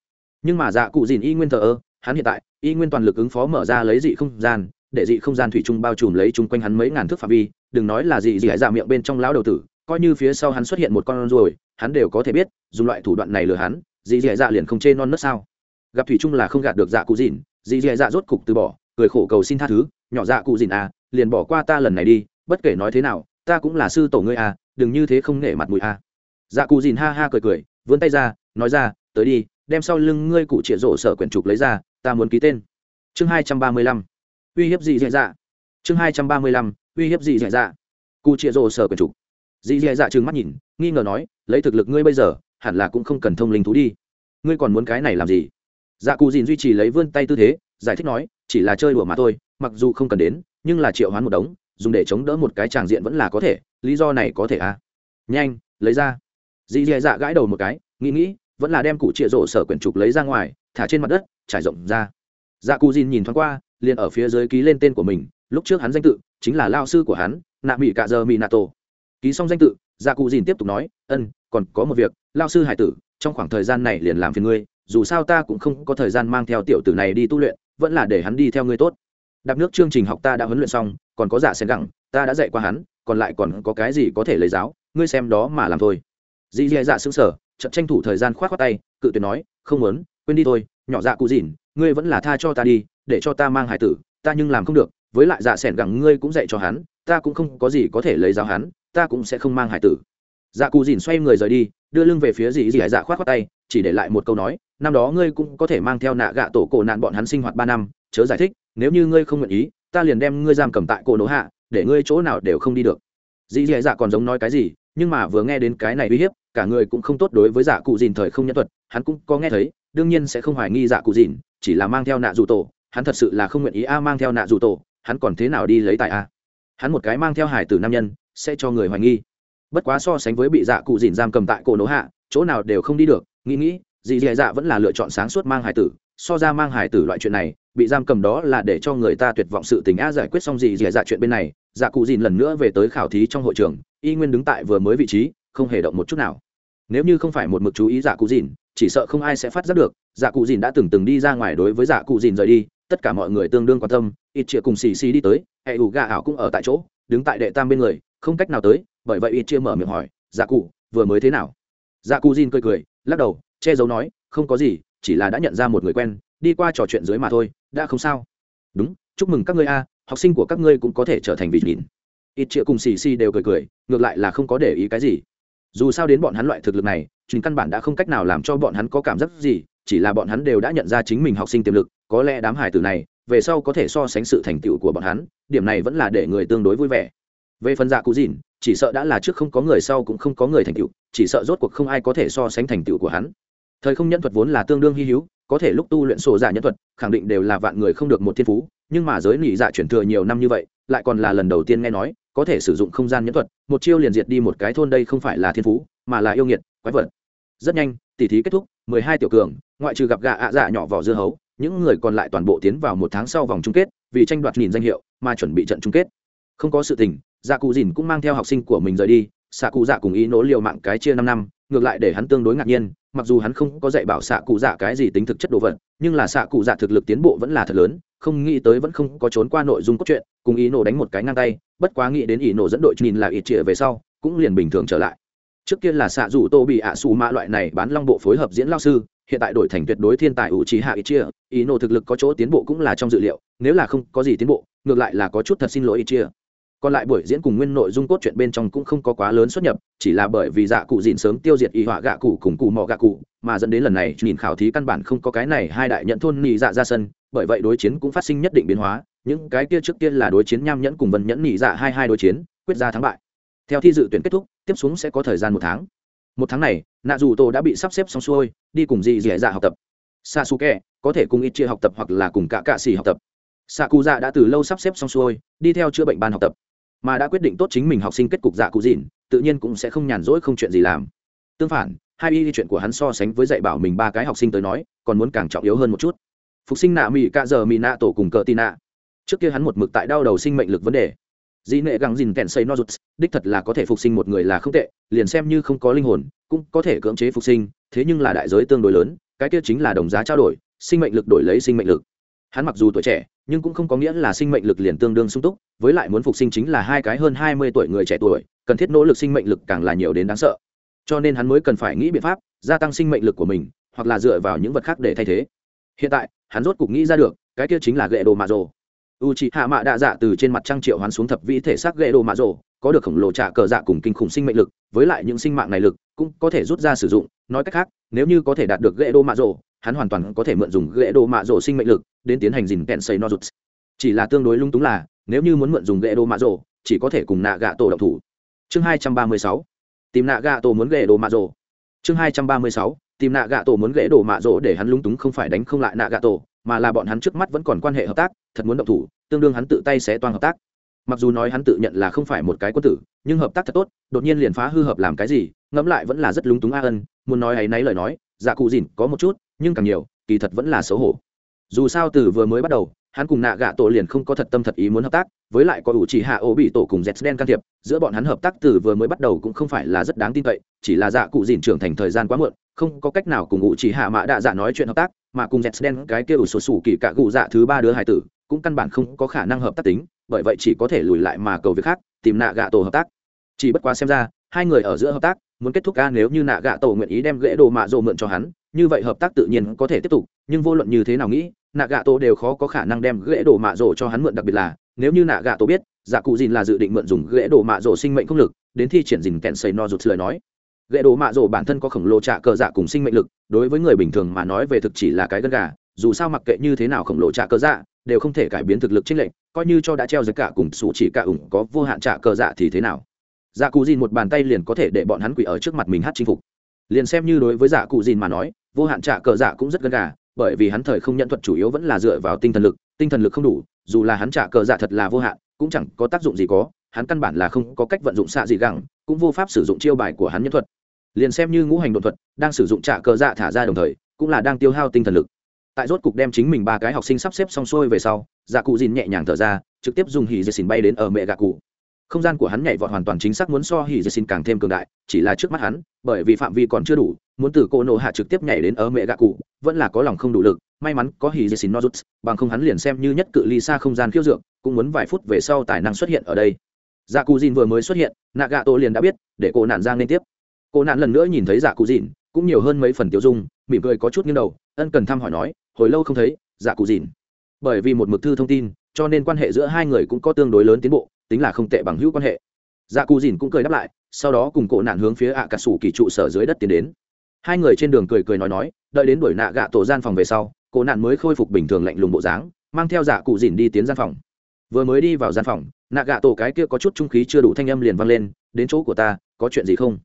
Nhưng mà dạ cụ dìn y nguyên thờ ơ, hắn hiện tại, y nguyên toàn lực ứng phó mở ra lấy dị không gian để dị không gian thủy chung bao trùm lấy chung quanh hắn mấy ngàn thước phạm vi, đừng nói là dị dị dạ miệng bên trong lão đầu tử, coi như phía sau hắn xuất hiện một con ruồi, hắn đều có thể biết, dùng loại thủ đoạn này lừa hắn, dị dị dạ liền không chê non nớt sao. Gặp thủy chung là không gạt được dạ cụ dìn dị dị dạ rốt cục từ bỏ, cười khổ cầu xin tha thứ, nhỏ dạ cụ dìn à liền bỏ qua ta lần này đi, bất kể nói thế nào, ta cũng là sư tổ ngươi à đừng như thế không nể mặt mũi à. Dạ cụ dìn ha ha cười cười, vươn tay ra, nói ra, tới đi, đem sau lưng ngươi cụ trịa rổ sở quyển trục lấy ra, ta muốn ký tên. Chương hai trăm ba mươi lăm uy hiếp gì dạy dạ. Chương hai trăm ba mươi lăm, uy hiếp gì dạy dạ. dạ. Cụ chịa rổ sở quần trục dì dạy dạ trừng mắt nhìn, nghi ngờ nói, lấy thực lực ngươi bây giờ, hẳn là cũng không cần thông linh thú đi. Ngươi còn muốn cái này làm gì? Dạ cụ dìn duy trì lấy vươn tay tư thế, giải thích nói, chỉ là chơi đùa mà thôi, mặc dù không cần đến, nhưng là triệu hoán một đống, dùng để chống đỡ một cái tràng diện vẫn là có thể, lý do này có thể à? Nhanh, lấy ra. Dì dì dạ, dạ gãi đầu một cái, nghĩ nghĩ, vẫn là đem cụ trịa rổ sở quyển trục lấy ra ngoài, thả trên mặt đất, trải rộng ra. Dạ cụ dìn nhìn thoáng qua liền ở phía dưới ký lên tên của mình, lúc trước hắn danh tự chính là lao sư của hắn, nạ mỹ cạ giờ mỹ nato tổ. Ký xong danh tự gia cụ dìn tiếp tục nói, ân, còn có một việc, lao sư hải tử, trong khoảng thời gian này liền làm phiền ngươi, dù sao ta cũng không có thời gian mang theo tiểu tử này đi tu luyện, vẫn là để hắn đi theo ngươi tốt. Đạp nước chương trình học ta đã huấn luyện xong, còn có giả sen gẳng ta đã dạy qua hắn, còn lại còn có cái gì có thể lấy giáo, ngươi xem đó mà làm thôi. Dì dì dạ xứng sở chậm tranh thủ thời gian k h o á t khoác tay, cự tuyệt nói, không muốn, quên đi thôi, nhỏ dạ cụ dìn, ngươi vẫn là tha cho ta đi để cho ta mang hải tử, ta nhưng làm không được, với lại dạ s ẻ n gẳng ngươi cũng dạy cho hắn, ta cũng không có gì có thể lấy giáo hắn, ta cũng sẽ không mang hải tử. Dạ cụ dìn xoay người rời đi, đưa lưng về phía dì dì dạ k h o á t khoác tay, chỉ để lại một câu nói, năm đó ngươi cũng có thể mang theo nạ gạ tổ cổ nạn bọn hắn sinh hoạt ba năm, chớ giải thích, nếu như ngươi không nguyện ý, ta liền đem ngươi giam cầm tại cổ nỗ hạ, để ngươi chỗ nào đều không đi được. Dì dì dạ còn giống nói cái gì, nhưng mà vừa nghe đến cái này uy hiếp, cả người cũng không tốt đối với dạ cụ dìn thời không nhân thuật, hắn cũng có nghe thấy, đương nhiên sẽ không hoài nghi dạ cụ dìn, chỉ là mang theo nạ dù tổ hắn thật sự là không nguyện ý a mang theo nạ dù tổ, hắn còn thế nào đi lấy tài a? Hắn một cái mang theo hải tử nam nhân, sẽ cho người hoài nghi. Bất quá so sánh với bị dạ cụ dìn giam cầm tại cổ nỗ hạ, chỗ nào đều không đi được, nghĩ nghĩ, dì dì dạ vẫn là lựa chọn sáng suốt mang hải tử. So ra mang hải tử loại chuyện này, bị giam cầm đó là để cho người ta tuyệt vọng sự tình a giải quyết xong dì dì dạ chuyện bên này dạ cụ dìn lần nữa về tới khảo thí trong hội trường, y nguyên đứng tại vừa mới vị trí, không hề động một chút nào. Nếu như không phải một mực chú ý dạ cụ dìn chỉ sợ không ai sẽ phát giác được dạ cụ dìn đã từng từng đi ra ngoài đối với dạ cụ dìn rời đi tất cả mọi người tương đương quan tâm, ít chia cùng xì xì đi tới, hệ ủ gà ảo cũng ở tại chỗ, đứng tại đệ tam bên người, không cách nào tới, bởi vậy ít chia mở miệng hỏi dạ cụ, vừa mới thế nào? Dạ cụ jin cười cười, lắc đầu, che giấu nói, không có gì, chỉ là đã nhận ra một người quen, đi qua trò chuyện dưới mà thôi, đã không sao. Đúng, chúc mừng các ngươi a, học sinh của các ngươi cũng có thể trở thành vị nhìn ít chia cùng xì xì đều cười cười, ngược lại là không có để ý cái gì. Dù sao đến bọn hắn loại thực lực này chính căn bản đã không cách nào làm cho bọn hắn có cảm giác gì chỉ là bọn hắn đều đã nhận ra chính mình học sinh tiềm lực, có lẽ đám hải tử này, về sau có thể so sánh sự thành tựu của bọn hắn, điểm này vẫn là để người tương đối vui vẻ. Về phần dạ cụ dìn, chỉ sợ đã là trước không có người sau cũng không có người thành tựu, chỉ sợ rốt cuộc không ai có thể so sánh thành tựu của hắn. Thời không nhân thuật vốn là tương đương hy hữu, có thể lúc tu luyện sổ giả nhân thuật, khẳng định đều là vạn người không được một thiên phú, nhưng mà giới nỉ dạ chuyển thừa nhiều năm như vậy, lại còn là lần đầu tiên nghe nói, có thể sử dụng không gian nhân thuật, một chiêu liền diệt đi một cái thôn đây không phải là thiên phú, mà là yêu nghiệt, quái vật. Rất nhanh, tỉ thí kết thúc, mười hai tiểu cường ngoại trừ gặp gà ạ dạ nhỏ vỏ dưa hấu, những người còn lại toàn bộ tiến vào một tháng sau vòng chung kết, vì tranh đoạt nhìn danh hiệu mà chuẩn bị trận chung kết. Không có sự tình dạ cụ dìn cũng mang theo học sinh của mình rời đi xạ cụ dạ cùng ý nỗ liều mạng cái chia năm năm, ngược lại để hắn tương đối ngạc nhiên, mặc dù hắn không có dạy bảo xạ cụ dạ cái gì tính thực chất đồ vật, nhưng là xạ cụ dạ thực lực tiến bộ vẫn là thật lớn, không nghĩ tới vẫn không có trốn qua nội dung cốt truyện, cùng ý nổ đánh một cái ngang tay, bất quá nghĩ đến ý nổ dẫn đội nhìn là ít trịa về sau, cũng liền bình thường trở lại. Trước kia là xạ rủ tô bị ạ xù mã loại này bán long bộ phối hợp diễn lao sư hiện tại đổi thành tuyệt đối thiên tài ủ trí hạ ít chia ý nổ thực lực có chỗ tiến bộ cũng là trong dự liệu, nếu là không có gì tiến bộ, ngược lại là có chút thật xin lỗi ít chia còn lại buổi diễn cùng nguyên nội dung cốt truyện bên trong cũng không có quá lớn xuất nhập, chỉ là bởi vì dạ cụ dịn sớm tiêu diệt y họa gạ cụ cùng cụ mò gạ cụ, mà dẫn đến lần này nhìn khảo thí căn bản không có cái này hai đại nhận thôn nhị dạ ra sân, bởi vậy đối chiến cũng phát sinh nhất định biến hóa, những cái kia trước kia là đối chiến nham nhẫn cùng vân nhẫn nhị dạ hai hai đối chiến, quyết ra thắng bại. Theo thi dự tuyển kết thúc, tiếp xuống sẽ có thời gian một tháng một tháng này, nạ dù tô đã bị sắp xếp xong xuôi, đi cùng dì dì dạ học tập. Sasuke, có thể cùng ít chia học tập hoặc là cùng cả cạ xì học tập. Xạ cụ dạ đã từ lâu sắp xếp xong xuôi, đi theo chữa bệnh ban học tập. Mà đã quyết định tốt chính mình học sinh kết cục dạ cụ dìn tự nhiên cũng sẽ không nhàn rỗi không chuyện gì làm. Tương phản, hai y chuyện của hắn so sánh với dạy bảo mình ba cái học sinh tới nói, còn muốn càng trọng yếu hơn một chút. Phục sinh nạ mỹ cạ giờ mỹ nạ tổ cùng cờ tì nạ trước kia hắn một mực tại đau đầu sinh mệnh lực vấn đề dĩ nệ găng dìn kèn xây nozuts, đích thật là có thể phục sinh một người là không tệ, liền xem như không có linh hồn, cũng có thể cưỡng chế phục sinh, thế nhưng là đại giới tương đối lớn, cái kia chính là đồng giá trao đổi, sinh mệnh lực đổi lấy sinh mệnh lực. Hắn mặc dù tuổi trẻ, nhưng cũng không có nghĩa là sinh mệnh lực liền tương đương sung túc, với lại muốn phục sinh chính là hai cái hơn hai mươi tuổi người trẻ tuổi, cần thiết nỗ lực sinh mệnh lực càng là nhiều đến đáng sợ. Cho nên hắn mới cần phải nghĩ biện pháp gia tăng sinh mệnh lực của mình, hoặc là dựa vào những vật khác để thay thế. Hiện tại, hắn rốt cục nghĩ ra được, cái kia chính là gậy đồ mạ rồ u c h ị hạ mạ đạ dạ từ trên mặt trăng triệu hoán xuống thập vĩ thể xác gậy đồ mạ rồ, có được khổng lồ trả cờ dạ cùng kinh khủng sinh mệnh lực, với lại những sinh mạng này lực cũng có thể rút ra sử dụng. Nói cách khác, nếu như có thể đạt được gậy đồ mạ rồ, hắn hoàn toàn có thể mượn dùng ghệ đồ mạ rổ sinh mệnh lực đến tiến hành dìn kẹn xây no rụt. Chỉ là tương đối lung túng là, nếu như muốn mượn dùng ghệ đồ mạ rổ chỉ có thể cùng nạ gạ tổ độc thủ. Chương hai trăm ba mươi sáu, tìm nạ gạ tổ muốn ghệ đồ mạ rổ chương hai trăm ba mươi sáu, tìm nạ gạ tổ muốn ghệ đồ mạ rổ để hắn lung túng không phải đánh không lại nạ gạ tổ mà là bọn hắn trước mắt vẫn còn quan hệ hợp tác, thật muốn động thủ, tương đương hắn tự tay sẽ toàn hợp tác. Mặc dù nói hắn tự nhận là không phải một cái quân tử, nhưng hợp tác thật tốt, đột nhiên liền phá hư hợp làm cái gì, ngẫm lại vẫn là rất lúng túng a ân, muốn nói ấy nấy lời nói dạ cụ dìn có một chút, nhưng càng nhiều, kỳ thật vẫn là xấu hổ. Dù sao từ vừa mới bắt đầu, hắn cùng nạ gạ tổ liền không có thật tâm thật ý muốn hợp tác, với lại có ủ chỉ hạ ô bị tổ cùng z đen can thiệp, giữa bọn hắn hợp tác từ vừa mới bắt đầu cũng không phải là rất đáng tin cậy, chỉ là dạ cụ dìn trưởng thành thời gian quá muộn, không có cách nào cùng ủ chỉ hạ mạ đạ dạ nói chuyện hợp tác mà cùng dẹt đen cái kia ủ sổ sủ kỳ cả cụ dạ thứ ba đứa hải tử, cũng căn bản không có khả năng hợp tác tính, bởi vậy chỉ có thể lùi lại mà cầu việc khác, tìm nạ gạ tổ hợp tác. Chỉ bất quá xem ra, hai người ở giữa hợp tác, muốn kết thúc ca nếu như nạ gạ tổ nguyện ý đem ghế đồ mạ rộ mượn cho hắn, như vậy hợp tác tự nhiên có thể tiếp tục, nhưng vô luận như thế nào nghĩ, nạ gạ tổ đều khó có khả năng đem ghế đồ mạ rộ cho hắn mượn đặc biệt là, nếu như nạ gạ tổ biết dạ cụ dìn là dự định mượn dùng ghế đồ mạ rộ sinh mệnh không lực, đến thi triển dìn kèn xây no rụt lời nói ghệ đồ mạ rổ bản thân có khổng lồ trạ cờ dạ cùng sinh mệnh lực, đối với người bình thường mà nói về thực chỉ là cái gân gà, dù sao mặc kệ như thế nào khổng lồ trạ cờ dạ đều không thể cải biến thực lực trên lệnh coi như cho đã treo dưới cả cùng sủ chỉ cả ủng có vô hạn trạ cờ dạ thì thế nào? Dạ cụ dìn một bàn tay liền có thể để bọn hắn quỷ ở trước mặt mình hát chinh phục. Liền xem như đối với dạ cụ dìn mà nói, vô hạn trạ cờ dạ cũng rất gân gà, bởi vì hắn thời không nhận thuật chủ yếu vẫn là dựa vào tinh thần lực, tinh thần lực không đủ, dù là hắn trả cờ dạ thật là vô hạn, cũng chẳng có tác dụng gì có, hắn căn bản là không có cách vận dụng xạ gì gẳng, cũng vô pháp sử dụng chiêu bài của hắn nhân thuật liền xem như ngũ hành đột thuật, đang sử dụng trả cờ dạ thả ra đồng thời, cũng là đang tiêu hao tinh thần lực. Tại rốt cục đem chính mình ba cái học sinh sắp xếp xong xuôi về sau dạ cụ dìn nhẹ nhàng thở ra, trực tiếp dùng hỉ dây xin bay đến ở mẹ gạ cụ. Không gian của hắn nhảy vọt hoàn toàn chính xác muốn so hỉ dây xin càng thêm cường đại, chỉ là trước mắt hắn, bởi vì phạm vi còn chưa đủ, muốn từ cô nộ hạ trực tiếp nhảy đến ở mẹ gạ cụ, vẫn là có lòng không đủ lực, may mắn có hỉ dây xin nozuts, bằng không hắn liền xem như nhất cự ly xa không gian khiêu dược, cũng muốn vài phút về sau tài năng xuất hiện ở đây. Dạ cụ dìn vừa mới xuất hiện nạ gạ tổ liền đã biết, để cô nạn giang lên tiếp cô nạn lần nữa nhìn thấy dạ cụ dìn cũng nhiều hơn mấy phần tiêu dung, mỉm cười có chút nghiêng đầu, ân cần thăm hỏi nói, hồi lâu không thấy dạ cụ dìn bởi vì một mực thư thông tin, cho nên quan hệ giữa hai người cũng có tương đối lớn tiến bộ, tính là không tệ bằng hữu quan hệ. Dạ cụ dìn cũng cười đáp lại, sau đó cùng cổ nạn hướng phía ạ à cà sủ kỳ trụ sở dưới đất tiến đến. Hai người trên đường cười cười nói nói, đợi đến đuổi nạ gạ tổ gian phòng về sau, cổ nạn mới khôi phục bình thường lạnh lùng bộ dáng, mang theo dạ cụ dìn đi tiến gian phòng. Vừa mới đi vào gian phòng, nạ gạ tổ cái kia có chút trung khí chưa đủ thanh âm liền vang lên, đến chỗ của ta, có chuyện gì không?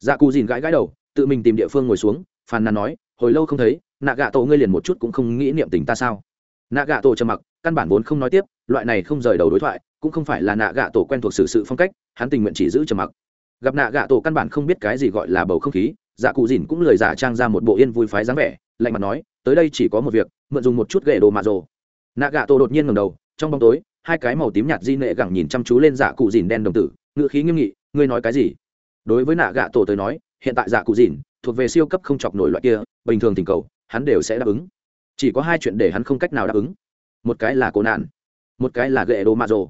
Dạ cụ dìn gãi gãi đầu, tự mình tìm địa phương ngồi xuống, phàn nàn nói, hồi lâu không thấy, nạ gạ tổ ngươi liền một chút cũng không nghĩ niệm tình ta sao? Nạ gạ tổ trầm mặc, căn bản vốn không nói tiếp, loại này không rời đầu đối thoại, cũng không phải là nạ gạ tổ quen thuộc xử sự phong cách, hắn tình nguyện chỉ giữ trầm mặc. Gặp nạ gạ tổ căn bản không biết cái gì gọi là bầu không khí dạ cụ dìn cũng lời giả trang ra một bộ yên vui phái dáng vẻ, lạnh mặt nói, tới đây chỉ có một việc, mượn dùng một chút ghệ đồ mạ rồ. Nạ gạ tổ đột nhiên ngầm đầu, trong bóng tối, hai cái màu tím nhạt di nệ gẳng nhìn chăm chú lên dạ cụ dìn đen đồng tử ngựa khí nghiêm nghị, ngươi nói cái gì? Đối với nạ gạ tổ tới nói, hiện tại dạ cụ dìn, thuộc về siêu cấp không chọc nổi loại kia, bình thường tình cầu, hắn đều sẽ đáp ứng. Chỉ có hai chuyện để hắn không cách nào đáp ứng. Một cái là cô nạn, một cái là ghệ đồ mạ rồ.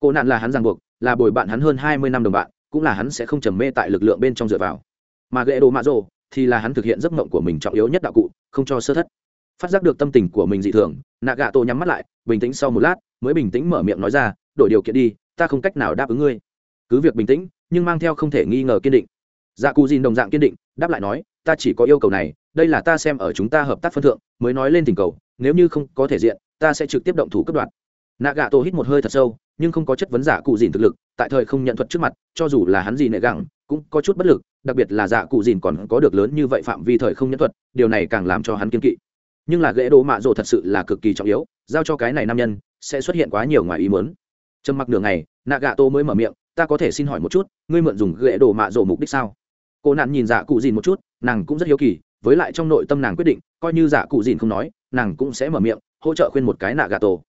Cô nạn là hắn ràng buộc, là bồi bạn hắn hơn hai mươi năm đồng bạn, cũng là hắn sẽ không trầm mê tại lực lượng bên trong dựa vào. Mà ghệ đồ mạ rồ thì là hắn thực hiện giấc mộng của mình trọng yếu nhất đạo cụ, không cho sơ thất. Phát giác được tâm tình của mình dị thường, nạ gạ tổ nhắm mắt lại, bình tĩnh sau một lát, mới bình tĩnh mở miệng nói ra, đổi điều kiện đi, ta không cách nào đáp ứng ngươi. Cứ việc bình tĩnh nhưng mang theo không thể nghi ngờ kiên định. Dạ cù dìn đồng dạng kiên định đáp lại nói ta chỉ có yêu cầu này đây là ta xem ở chúng ta hợp tác phân thượng mới nói lên tình cầu nếu như không có thể diện ta sẽ trực tiếp động thủ cấp đoạt. nạ gà tổ hít một hơi thật sâu nhưng không có chất vấn dạ giả cụ dìn thực lực tại thời không nhận thuật trước mặt cho dù là hắn gì nệ gẳng cũng có chút bất lực đặc biệt là dạ giả cụ dìn còn có được lớn như vậy phạm vi thời không nhận thuật điều này càng làm cho hắn kiên kỵ. Nhưng là ghế đồ mạ rồ thật sự là cực kỳ trọng yếu giao cho cái này nam nhân sẽ xuất hiện quá nhiều ngoài ý muốn. Trầm mặc nửa ngày, nạ gà tô mới mở miệng ta có thể xin hỏi một chút, ngươi mượn dùng ghệ đồ mạ rổ mục đích sao? Cô nạn nhìn dạ cụ dìn một chút, nàng cũng rất hiếu kỳ, với lại trong nội tâm nàng quyết định, coi như dạ cụ dìn không nói, nàng cũng sẽ mở miệng, hỗ trợ khuyên một cái nạ gà tổ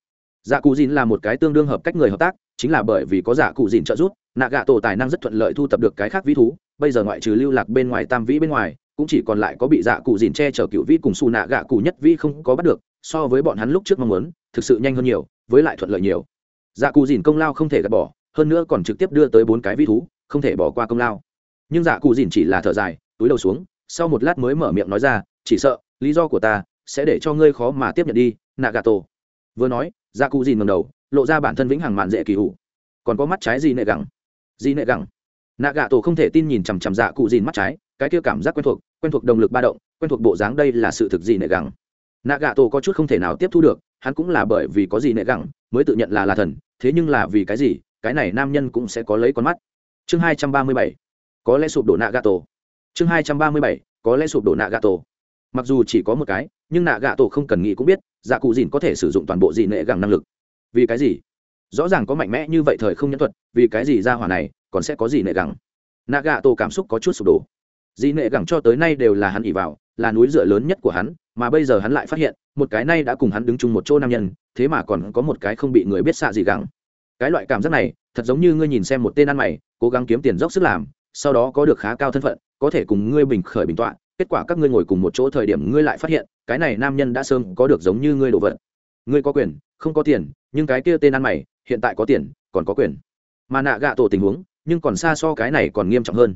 dạ cụ dìn là một cái tương đương hợp cách người hợp tác, chính là bởi vì có dạ cụ dìn trợ giúp nạ gà tổ tài năng rất thuận lợi thu tập được cái khác vĩ thú, bây giờ ngoại trừ lưu lạc bên ngoài tam vĩ bên ngoài, cũng chỉ còn lại có bị dạ cụ dìn che chở cựu vĩ cùng xù nạ gạ cụ nhất vĩ không có bắt được, so với bọn hắn lúc trước mong muốn, thực sự nhanh hơn nhiều, với lại thuận lợi nhiều. Dạ cụ dìn công lao không thể gạt bỏ hơn nữa còn trực tiếp đưa tới bốn cái vi thú, không thể bỏ qua công lao. Nhưng dạ cụ dìn chỉ là thở dài, túi đầu xuống, sau một lát mới mở miệng nói ra, chỉ sợ, lý do của ta sẽ để cho ngươi khó mà tiếp nhận đi, nagato. Vừa nói dạ cụ dìn ngầm đầu, lộ ra bản thân vĩnh hằng mạn dễ kỳ hủ. Còn có mắt trái gì nệ gẳng? Gì nệ gẳng? Nagato không thể tin nhìn chằm chằm dạ cụ dìn mắt trái, cái kia cảm giác quen thuộc quen thuộc động lực ba động, quen thuộc bộ dáng đây là sự thực gì nệ gẳng? Nagato có chút không thể nào tiếp thu được, hắn cũng là bởi vì có gì nệ gẳng mới tự nhận là là thần, thế nhưng là vì cái gì cái này nam nhân cũng sẽ có lấy con mắt. Chương hai trăm ba mươi bảy, có lẽ sụp đổ nạ gà tổ chương hai trăm ba mươi bảy, có lẽ sụp đổ nạ gà tổ mặc dù chỉ có một cái, nhưng nạ gà tổ không cần nghĩ cũng biết dạ cụ dìn có thể sử dụng toàn bộ dị nệ gẳng năng lực. Vì cái gì? Rõ ràng có mạnh mẽ như vậy thời không nhân thuật, vì cái gì ra hỏa này còn sẽ có gì nệ gẳng? Nạ gà tổ cảm xúc có chút sụp đổ. Dị nệ gẳng cho tới nay đều là hắn ỉ vào, là núi dựa lớn nhất của hắn, mà bây giờ hắn lại phát hiện, một cái này đã cùng hắn đứng chung một chỗ nam nhân, thế mà còn có một cái không bị người biết xạ gì gẳng cái loại cảm giác này, thật giống như ngươi nhìn xem một tên ăn mày, cố gắng kiếm tiền dốc sức làm, sau đó có được khá cao thân phận, có thể cùng ngươi bình khởi bình tọa, kết quả các ngươi ngồi cùng một chỗ thời điểm ngươi lại phát hiện, cái này nam nhân đã sớm có được giống như ngươi đồ vật. Ngươi có quyền, không có tiền, nhưng cái kia tên ăn mày, hiện tại có tiền, còn có quyền. Mà nạ gạ tổ tình huống, nhưng còn xa so cái này còn nghiêm trọng hơn.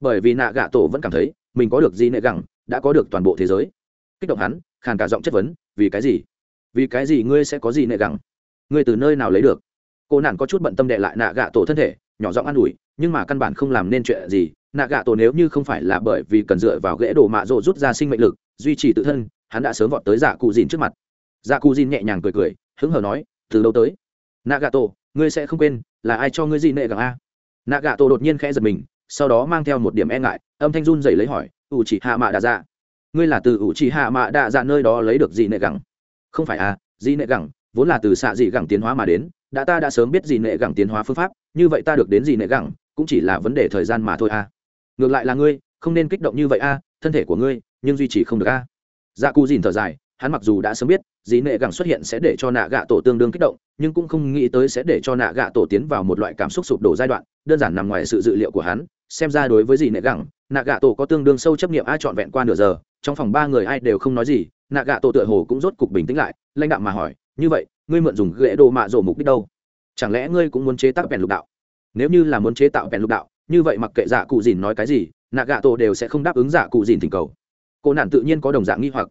Bởi vì nạ gạ tổ vẫn cảm thấy, mình có được gì nệ gẳng, đã có được toàn bộ thế giới. Kích động hắn, khàn cả giọng chất vấn, vì cái gì? Vì cái gì ngươi sẽ có gì nệ gẳng? Ngươi từ nơi nào lấy được? Cô nàng có chút bận tâm đệ lại nạ gạ tổ thân thể, nhỏ giọng an ủi, nhưng mà căn bản không làm nên chuyện gì. Nạ gạ tổ nếu như không phải là bởi vì cần dựa vào ghế đồ mạ rộ rút ra sinh mệnh lực, duy trì tự thân, hắn đã sớm vọt tới dạ cụ dìn trước mặt. Dạ cụ dìn nhẹ nhàng cười cười, hứng hờ nói, từ đâu tới? Nạ gạ tổ, ngươi sẽ không quên, là ai cho ngươi gì nệ gặng a? Nạ gạ tổ đột nhiên khẽ giật mình, sau đó mang theo một điểm e ngại, âm thanh run dày lấy hỏi, ủ chỉ hạ mạ đạ dạ ngươi là từ ủ chỉ hạ mạ đạ dạ nơi đó lấy được gì nệ gẳng? Không phải à gì nệ gẳng, vốn là từ xạ dị gẳng tiến hóa mà đến đã ta đã sớm biết gì nệ gẳng tiến hóa phương pháp, như vậy ta được đến gì nệ gẳng, cũng chỉ là vấn đề thời gian mà thôi à. Ngược lại là ngươi, không nên kích động như vậy a thân thể của ngươi, nhưng duy trì không được a dạ cù dìn thở dài, hắn mặc dù đã sớm biết dĩ nệ gẳng xuất hiện sẽ để cho nạ gạ tổ tương đương kích động, nhưng cũng không nghĩ tới sẽ để cho nạ gạ tổ tiến vào một loại cảm xúc sụp đổ giai đoạn, đơn giản nằm ngoài sự dự liệu của hắn. Xem ra đối với dĩ nệ gẳng, nạ gạ tổ có tương đương sâu chấp nghiệm ai trọn vẹn qua nửa giờ, trong phòng ba người ai đều không nói gì, nạ gạ tổ tựa hồ cũng rốt cục bình tĩnh lại, lãnh đạo mà hỏi như vậy, ngươi mượn dùng ghệ đồ mạ rổ mục đích đâu? Chẳng lẽ ngươi cũng muốn chế tác vẹn lục đạo? Nếu như là muốn chế tạo vẹn lục đạo, như vậy mặc kệ dạ cụ dìn nói cái gì nạ gạ tổ đều sẽ không đáp ứng dạ cụ dìn thỉnh cầu. Cô nản tự nhiên có đồng dạng nghi hoặc.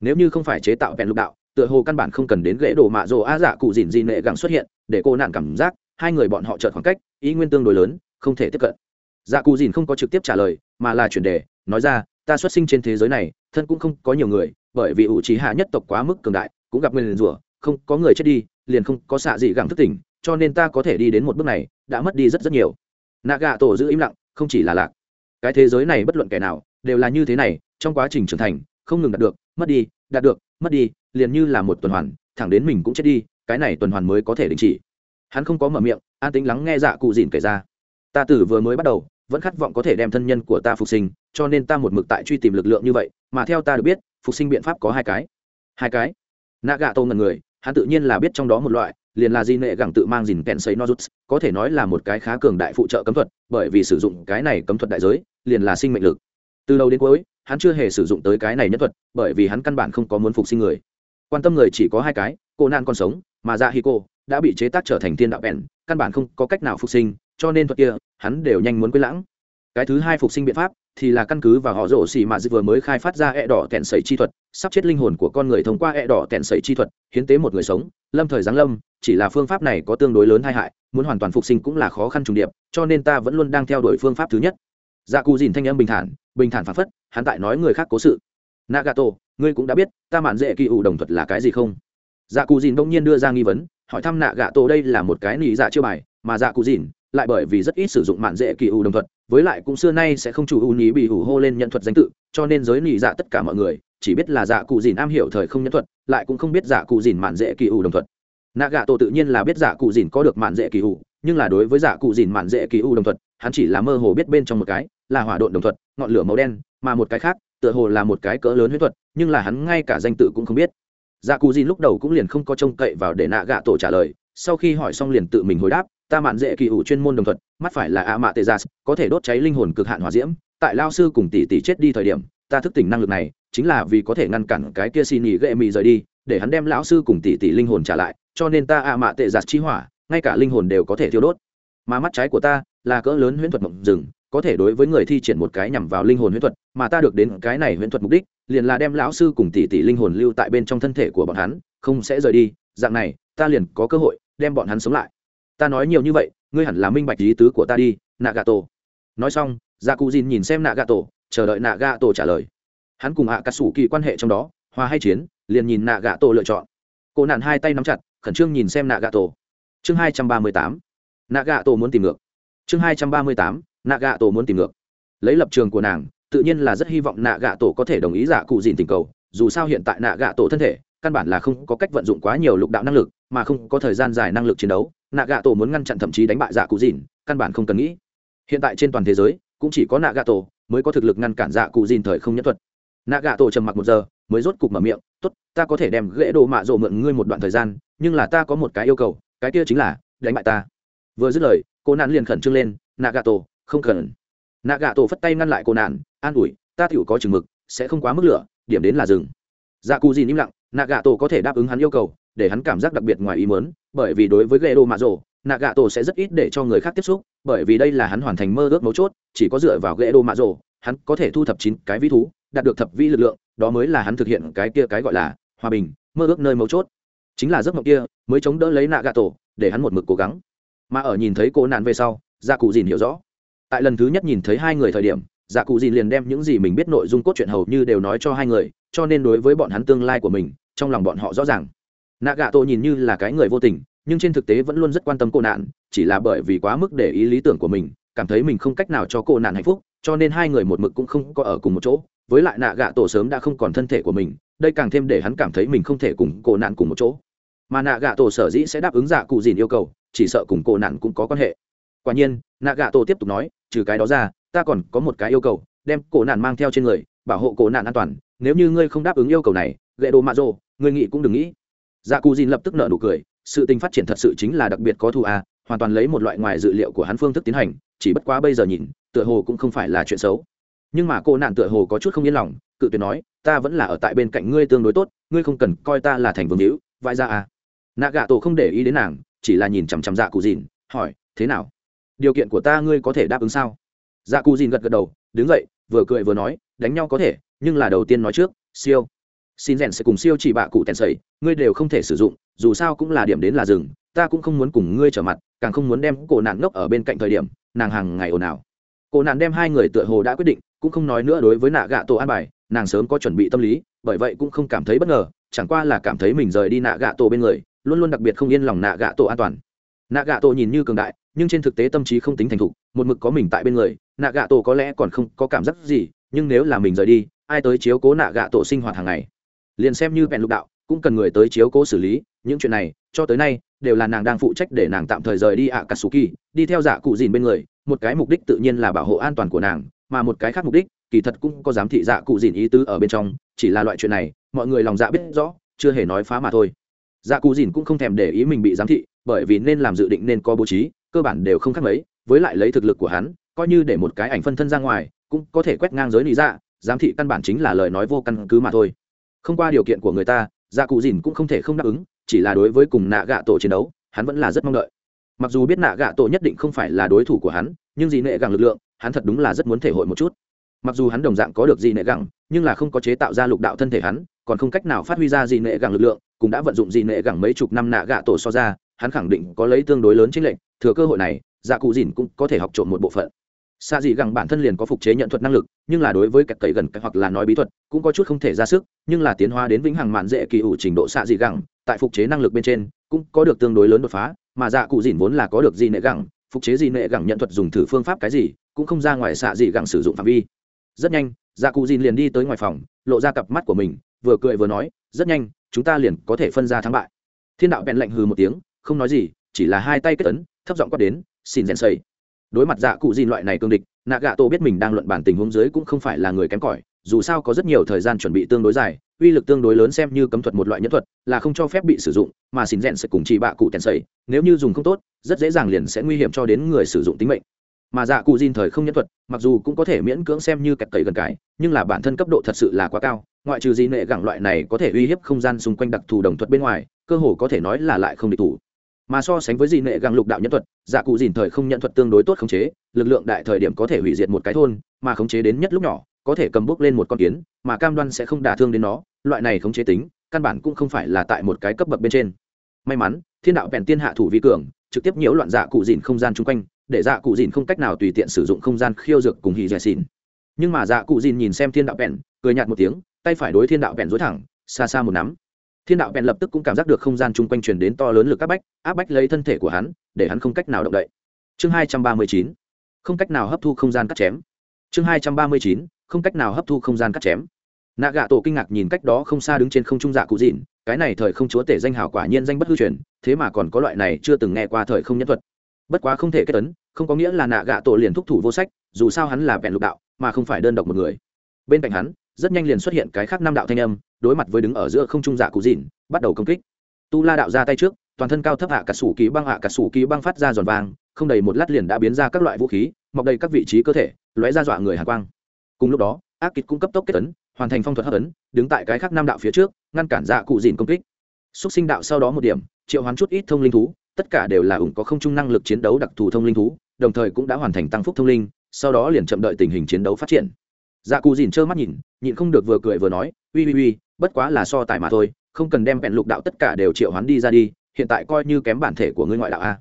Nếu như không phải chế tạo vẹn lục đạo, tựa hồ căn bản không cần đến ghế đồ mạ rồ a dạ cụ dìn dị nệ gẳng xuất hiện, để cô nạn cảm giác hai người bọn họ chợt khoảng cách, ý nguyên tương đối lớn, không thể tiếp cận. Dạ cụ dìn không có trực tiếp trả lời, mà là chuyển đề, nói ra, ta xuất sinh trên thế giới này, thân cũng không có nhiều người, bởi vì ủ trí hạ nhất tộc quá mức cường đại, cũng gặp nguyên rủa không có người chết đi, liền không có xạ dị gẳng thức tỉnh, cho nên ta có thể đi đến một bước này, đã mất đi rất rất nhiều. Nạ gạ tổ giữ im lặng, không chỉ là lạc. Cái thế giới này bất luận kẻ nào, đều là như thế này, trong quá trình trưởng thành, không ngừng đạt được, mất đi, đạt được, mất đi, liền như là một tuần hoàn, thẳng đến mình cũng chết đi, cái này tuần hoàn mới có thể đình chỉ. Hắn không có mở miệng, an tính lắng nghe dạ cụ dìn kể ra. Ta tử vừa mới bắt đầu, vẫn khát vọng có thể đem thân nhân của ta phục sinh, cho nên ta một mực tại truy tìm lực lượng như vậy, mà theo ta được biết, phục sinh biện pháp có hai cái. Hai cái? Nạ gạ tô ngần người hắn tự nhiên là biết trong đó một loại, liền là di nệ gẳng tự mang dìn kẹn sấy nozuts, có thể nói là một cái khá cường đại phụ trợ cấm thuật, bởi vì sử dụng cái này cấm thuật đại giới, liền là sinh mệnh lực. Từ đầu đến cuối, hắn chưa hề sử dụng tới cái này nhất thuật, bởi vì hắn căn bản không có muốn phục sinh người. Quan tâm người chỉ có hai cái, cô nan còn sống, mà ra hi cô đã bị chế tác trở thành thiên đạo bèn, căn bản không có cách nào phục sinh, cho nên thuật kia, hắn đều nhanh muốn quên lãng cái thứ hai phục sinh biện pháp thì là căn cứ và họ rổ xì mà vừa mới khai phát ra e đỏ tẹn sẩy chi thuật, sắp chết linh hồn của con người thông qua e đỏ tẹn sẩy chi thuật, hiến tế một người sống, lâm thời giáng lâm, chỉ là phương pháp này có tương đối lớn tai hại, muốn hoàn toàn phục sinh cũng là khó khăn trùng điệp, cho nên ta vẫn luôn đang theo đuổi phương pháp thứ nhất. Dạ cù dìn thanh âm bình thản bình thản phản phất, hắn tại nói người khác cố sự. Nagato, ngươi cũng đã biết, ta mạn dễ kỳ ủ đồng thuật là cái gì không? Dạ cù dìn bỗng nhiên đưa ra nghi vấn, hỏi thăm nạ gạ tổ đây là một cái nỉ dạ chưa bài, mà dạ cù dìn lại bởi vì rất ít sử dụng mạn dễ kỳ ủ đồng thuật, với lại cũng xưa nay sẽ không chủ ưu nhí bị ủ hô lên nhận thuật danh tự, cho nên giới nhị dạ tất cả mọi người, chỉ biết là dạ cụ dìn am hiểu thời không nhân thuật, lại cũng không biết dạ cụ dìn mạn dễ kỳ ủ đồng thuật. Nạ gạ tổ tự nhiên là biết dạ cụ dìn có được mạn dễ kỳ ủ nhưng là đối với dạ cụ dìn mạn dễ kỳ ủ đồng thuật, hắn chỉ là mơ hồ biết bên trong một cái, là hỏa độn đồng thuật, ngọn lửa màu đen, mà một cái khác, tựa hồ là một cái cỡ lớn huyết thuật, nhưng là hắn ngay cả danh tự cũng không biết. Dạ cụ dìn lúc đầu cũng liền không có trông cậy vào để nạ gạ tổ trả lời, sau khi hỏi xong liền tự mình hồi đáp ta mạn dễ kỳ ủ chuyên môn đồng thuật, mắt phải là a mạ tê gia có thể đốt cháy linh hồn cực hạn hỏa diễm. Tại lao sư cùng tỷ tỷ chết đi thời điểm, ta thức tỉnh năng lực này, chính là vì có thể ngăn cản cái kia xin nghỉ ghệ mị rời đi, để hắn đem lão sư cùng tỷ tỷ linh hồn trả lại, cho nên ta a mạ tệ giặt chi hỏa, ngay cả linh hồn đều có thể thiêu đốt. Mà mắt trái của ta là cỡ lớn huyễn thuật mộng rừng, có thể đối với người thi triển một cái nhằm vào linh hồn huyễn thuật, mà ta được đến cái này huyễn thuật mục đích, liền là đem lão sư cùng tỷ tỷ linh hồn lưu tại bên trong thân thể của bọn hắn, không sẽ rời đi. Dạng này, ta liền có cơ hội đem bọn hắn sống lại ta nói nhiều như vậy, ngươi hẳn là minh bạch ý tứ của ta đi nạ gà tổ nói xong gia cụ dìn nhìn xem nạ gà tổ chờ đợi nạ gà tổ trả lời. Hắn cùng hạ cà sủ kỳ quan hệ trong đó, hòa hay chiến, liền nhìn nạ gà tổ lựa chọn. Cô nạn hai tay nắm chặt, khẩn trương nhìn xem nạ gà tổ chương hai trăm ba mươi tám. Nạ gà tổ muốn tìm ngược. Chương hai trăm ba mươi tám. Nạ gà tổ muốn tìm ngược. Lấy lập trường của nàng, tự nhiên là rất hy vọng nạ gà tổ có thể đồng ý giả cụ dìn tình cầu, dù sao hiện tại nạ gà tổ thân thể, căn bản là không có cách vận dụng quá nhiều lục đạo năng lực, mà không có thời gian dài năng lực chiến đấu nạ gà tổ muốn ngăn chặn thậm chí đánh bại dạ cụ dìn, căn bản không cần nghĩ. Hiện tại trên toàn thế giới, cũng chỉ có nạ gà tổ mới có thực lực ngăn cản dạ cụ dìn thời không nhất thuật. Nạ gà tổ trầm mặc một giờ, mới rốt cục mở miệng, tốt, ta có thể đem ghế đồ mạ rộ mượn ngươi một đoạn thời gian, nhưng là ta có một cái yêu cầu, cái kia chính là đánh bại ta. Vừa dứt lời, cô nạn liền khẩn trương lên nạ gà tổ không cần. Nạ gà tổ phất tay ngăn lại cô nạn, an ủi, ta tựu có chừng mực, sẽ không quá mức lửa, điểm đến là rừng dạ cụ dìn im lặng nạ gà tổ có thể đáp ứng hắn yêu cầu để hắn cảm giác đặc biệt ngoài ý mớn bởi vì đối với ghế đồ mạ rộ nạ tổ sẽ rất ít để cho người khác tiếp xúc, bởi vì đây là hắn hoàn thành mơ ước mấu chốt, chỉ có dựa vào ghế đồ mạ hắn có thể thu thập chín cái vĩ thú, đạt được thập vi lực lượng, đó mới là hắn thực hiện cái kia cái gọi là hòa bình, mơ ước nơi mấu chốt. Chính là giấc mộng kia mới chống đỡ lấy nạ gà tổ để hắn một mực cố gắng. Mà ở nhìn thấy cô nạn về sau gia cụ dìn hiểu rõ. Tại lần thứ nhất nhìn thấy hai người thời điểm Dạ cụ dìn liền đem những gì mình biết nội dung cốt truyện hầu như đều nói cho hai người, cho nên đối với bọn hắn tương lai của mình, trong lòng bọn họ rõ ràng nạ gà tổ nhìn như là cái người vô tình, nhưng trên thực tế vẫn luôn rất quan tâm cô nạn, chỉ là bởi vì quá mức để ý lý tưởng của mình, cảm thấy mình không cách nào cho cô nạn hạnh phúc, cho nên hai người một mực cũng không có ở cùng một chỗ. Với lại nạ gạ tổ sớm đã không còn thân thể của mình, đây càng thêm để hắn cảm thấy mình không thể cùng cô nạn cùng một chỗ. Mà nạ gạ tổ sở dĩ sẽ đáp ứng dạ cụ dìn yêu cầu, chỉ sợ cùng cô nạn cũng có quan hệ. Quả nhiên, nạ gạ tổ tiếp tục nói, trừ cái đó ra, ta còn có một cái yêu cầu, đem cổ nạn mang theo trên người, bảo hộ cổ nạn an toàn. Nếu như ngươi không đáp ứng yêu cầu này gậy đồ mạ rồ, ngươi nghĩ cũng đừng nghĩ dạ Cù dìn lập tức nợ nụ cười, sự tình phát triển thật sự chính là đặc biệt có thu à hoàn toàn lấy một loại ngoài dự liệu của hắn phương thức tiến hành, chỉ bất quá bây giờ nhìn, tựa hồ cũng không phải là chuyện xấu. Nhưng mà cô nạn tựa hồ có chút không yên lòng, cự tuyệt nói, ta vẫn là ở tại bên cạnh ngươi tương đối tốt, ngươi không cần coi ta là thành vương hữu vai ra à nạ gạ tổ không để ý đến nàng, chỉ là nhìn chằm chằm dạ cụ dìn, hỏi, thế nào? Điều kiện của ta ngươi có thể đáp ứng sao? Dạ cụ dìn gật gật đầu, đứng dậy, vừa cười vừa nói, đánh nhau có thể, nhưng là đầu tiên nói trước, siêu xin rèn sẽ cùng siêu chỉ bạ cụ tèn sầy, ngươi đều không thể sử dụng, dù sao cũng là điểm đến là rừng, ta cũng không muốn cùng ngươi trở mặt, càng không muốn đem cổ nạn ngốc ở bên cạnh thời điểm, nàng hàng ngày ồn ào. Cổ nạn đem hai người tựa hồ đã quyết định, cũng không nói nữa đối với nạ gạ tổ an bài, nàng sớm có chuẩn bị tâm lý, bởi vậy cũng không cảm thấy bất ngờ, chẳng qua là cảm thấy mình rời đi nạ gạ tổ bên người, luôn luôn đặc biệt không yên lòng nạ gạ tổ an toàn. Nạ gạ tổ nhìn như cường đại, nhưng trên thực tế tâm trí không tính thành thục, một mực có mình tại bên người, nạ gạ tổ có lẽ còn không có cảm giác gì, nhưng nếu là mình rời đi, ai tới chiếu cố nạ gạ tổ sinh hoạt hàng ngày? Liền xem như bèn lục đạo, cũng cần người tới chiếu cố xử lý, những chuyện này, cho tới nay, đều là nàng đang phụ trách để nàng tạm thời rời đi ạ katsuki đi theo dạ cụ dìn bên người, một cái mục đích tự nhiên là bảo hộ an toàn của nàng, mà một cái khác mục đích, kỳ thật cũng có giám thị dạ cụ dìn ý tứ ở bên trong, chỉ là loại chuyện này, mọi người lòng dạ biết rõ, chưa hề nói phá mà thôi. Dạ cụ dìn cũng không thèm để ý mình bị giám thị, bởi vì nên làm dự định nên có bố trí, cơ bản đều không khác mấy, với lại lấy thực lực của hắn, coi như để một cái ảnh phân thân ra ngoài, cũng có thể quét ngang giới lý dạ giám thị căn bản chính là lời nói vô căn cứ mà thôi không qua điều kiện của người ta dạ cụ dìn cũng không thể không đáp ứng, chỉ là đối với cùng nạ gạ tổ chiến đấu, hắn vẫn là rất mong đợi. Mặc dù biết nạ gạ tổ nhất định không phải là đối thủ của hắn, nhưng dị nệ gẳng lực lượng, hắn thật đúng là rất muốn thể hội một chút. Mặc dù hắn đồng dạng có được dị nệ gẳng, nhưng là không có chế tạo ra lục đạo thân thể hắn, còn không cách nào phát huy ra dị nệ gẳng lực lượng, cũng đã vận dụng dị nệ gẳng mấy chục năm nạ gạ tổ so ra, hắn khẳng định có lấy tương đối lớn chính lệnh thừa cơ hội này dạ cụ dìn cũng có thể học trộm một bộ phận xa dị gẳng bản thân liền có phục chế nhận thuật năng lực, nhưng là đối với cách cậy gần hoặc là nói bí thuật, cũng có chút không thể ra sức, nhưng là tiến hóa đến vĩnh hằng mạn dễ kỳ ủ trình độ xạ dị gẳng, tại phục chế năng lực bên trên, cũng có được tương đối lớn đột phá, mà dạ cụ dìn vốn là có được di nệ gẳng, phục chế di nệ gẳng nhận thuật dùng thử phương pháp cái gì, cũng không ra ngoài xạ dị gẳng sử dụng phạm vi. Rất nhanh dạ cụ dìn liền đi tới ngoài phòng, lộ ra cặp mắt của mình, vừa cười vừa nói, rất nhanh, chúng ta liền có thể phân ra thắng bại. Thiên đạo bèn lạnh hừ một tiếng, không nói gì, chỉ là hai tay kết ấn, thấp giọng quát đến, xin rèn xây đối mặt dạ cụ dìn loại này cương địch nạ gạ tổ biết mình đang luận bản tình huống dưới cũng không phải là người kém cỏi, dù sao có rất nhiều thời gian chuẩn bị tương đối dài, uy lực tương đối lớn xem như cấm thuật một loại nhân thuật, là không cho phép bị sử dụng, mà xin rèn sẽ cùng chỉ bạ cụ tèn sầy nếu như dùng không tốt, rất dễ dàng liền sẽ nguy hiểm cho đến người sử dụng tính mệnh. Mà dạ cụ dìn thời không nhân thuật, mặc dù cũng có thể miễn cưỡng xem như kẹt cậy gần cái nhưng là bản thân cấp độ thật sự là quá cao, ngoại trừ di nệ gẳng loại này có thể uy hiếp không gian xung quanh đặc thù đồng thuật bên ngoài, cơ hồ có thể nói là lại không địch thủ mà so sánh với dị nệ găng lục đạo nhân thuật dạ cụ dìn thời không nhận thuật tương đối tốt khống chế, lực lượng đại thời điểm có thể hủy diệt một cái thôn, mà khống chế đến nhất lúc nhỏ, có thể cầm bước lên một con kiến, mà cam đoan sẽ không đả thương đến nó, loại này khống chế tính, căn bản cũng không phải là tại một cái cấp bậc bên trên. May mắn, thiên đạo bèn tiên hạ thủ vi cường, trực tiếp nhiễu loạn dạ cụ dìn không gian chung quanh, để dạ cụ dìn không cách nào tùy tiện sử dụng không gian khiêu dược cùng hì dè xìn nhưng mà dạ cụ dìn nhìn xem thiên đạo bèn, cười nhạt một tiếng, tay phải đối thiên đạo bèn dối thẳng, xa xa một nắm thiên đạo bèn lập tức cũng cảm giác được không gian chung quanh truyền đến to lớn lực áp bách áp bách lấy thân thể của hắn, để hắn không cách nào động đậy. Chương hai trăm ba mươi chín, không cách nào hấp thu không gian cắt chém. Chương hai trăm ba mươi chín, không cách nào hấp thu không gian cắt chém. Nạ gạ tổ kinh ngạc nhìn cách đó không xa đứng trên không trung dạ cụ dịn, cái này thời không chúa tể danh hào quả nhiên danh bất hư truyền, thế mà còn có loại này chưa từng nghe qua thời không nhân thuật. Bất quá không thể kết tấn không có nghĩa là nạ gạ tổ liền thúc thủ vô sách, dù sao hắn là vẹn lục đạo, mà không phải đơn độc một người. Bên cạnh hắn, rất nhanh liền xuất hiện cái khác năm đạo thanh âm đối mặt với đứng ở giữa không trung dạ cụ dìn, bắt đầu công kích. Tu la đạo ra tay trước, toàn thân cao thấp hạ cả sủ ký băng hạ cả sủ ký băng phát ra giòn vàng, không đầy một lát liền đã biến ra các loại vũ khí, mọc đầy các vị trí cơ thể, lóe ra dọa người hạ quang. Cùng lúc đó, ác kịch cung cấp tốc kết tấn hoàn thành phong thuật hấp ấn đứng tại cái khác nam đạo phía trước, ngăn cản dạ cụ dìn công kích. Xúc sinh đạo sau đó một điểm, triệu hoán chút ít thông linh thú, tất cả đều là ủng có không chung năng lực chiến đấu đặc thù thông linh thú, đồng thời cũng đã hoàn thành tăng phúc thông linh, sau đó liền chậm đợi tình hình chiến đấu phát triển. Dạ cụ dìn trơ mắt nhìn, nhịn không được vừa cười vừa nói, uy uy uy bất quá là so tài mà thôi, không cần đem vẹn lục đạo tất cả đều triệu hoán đi ra đi, hiện tại coi như kém bản thể của ngươi ngoại đạo a.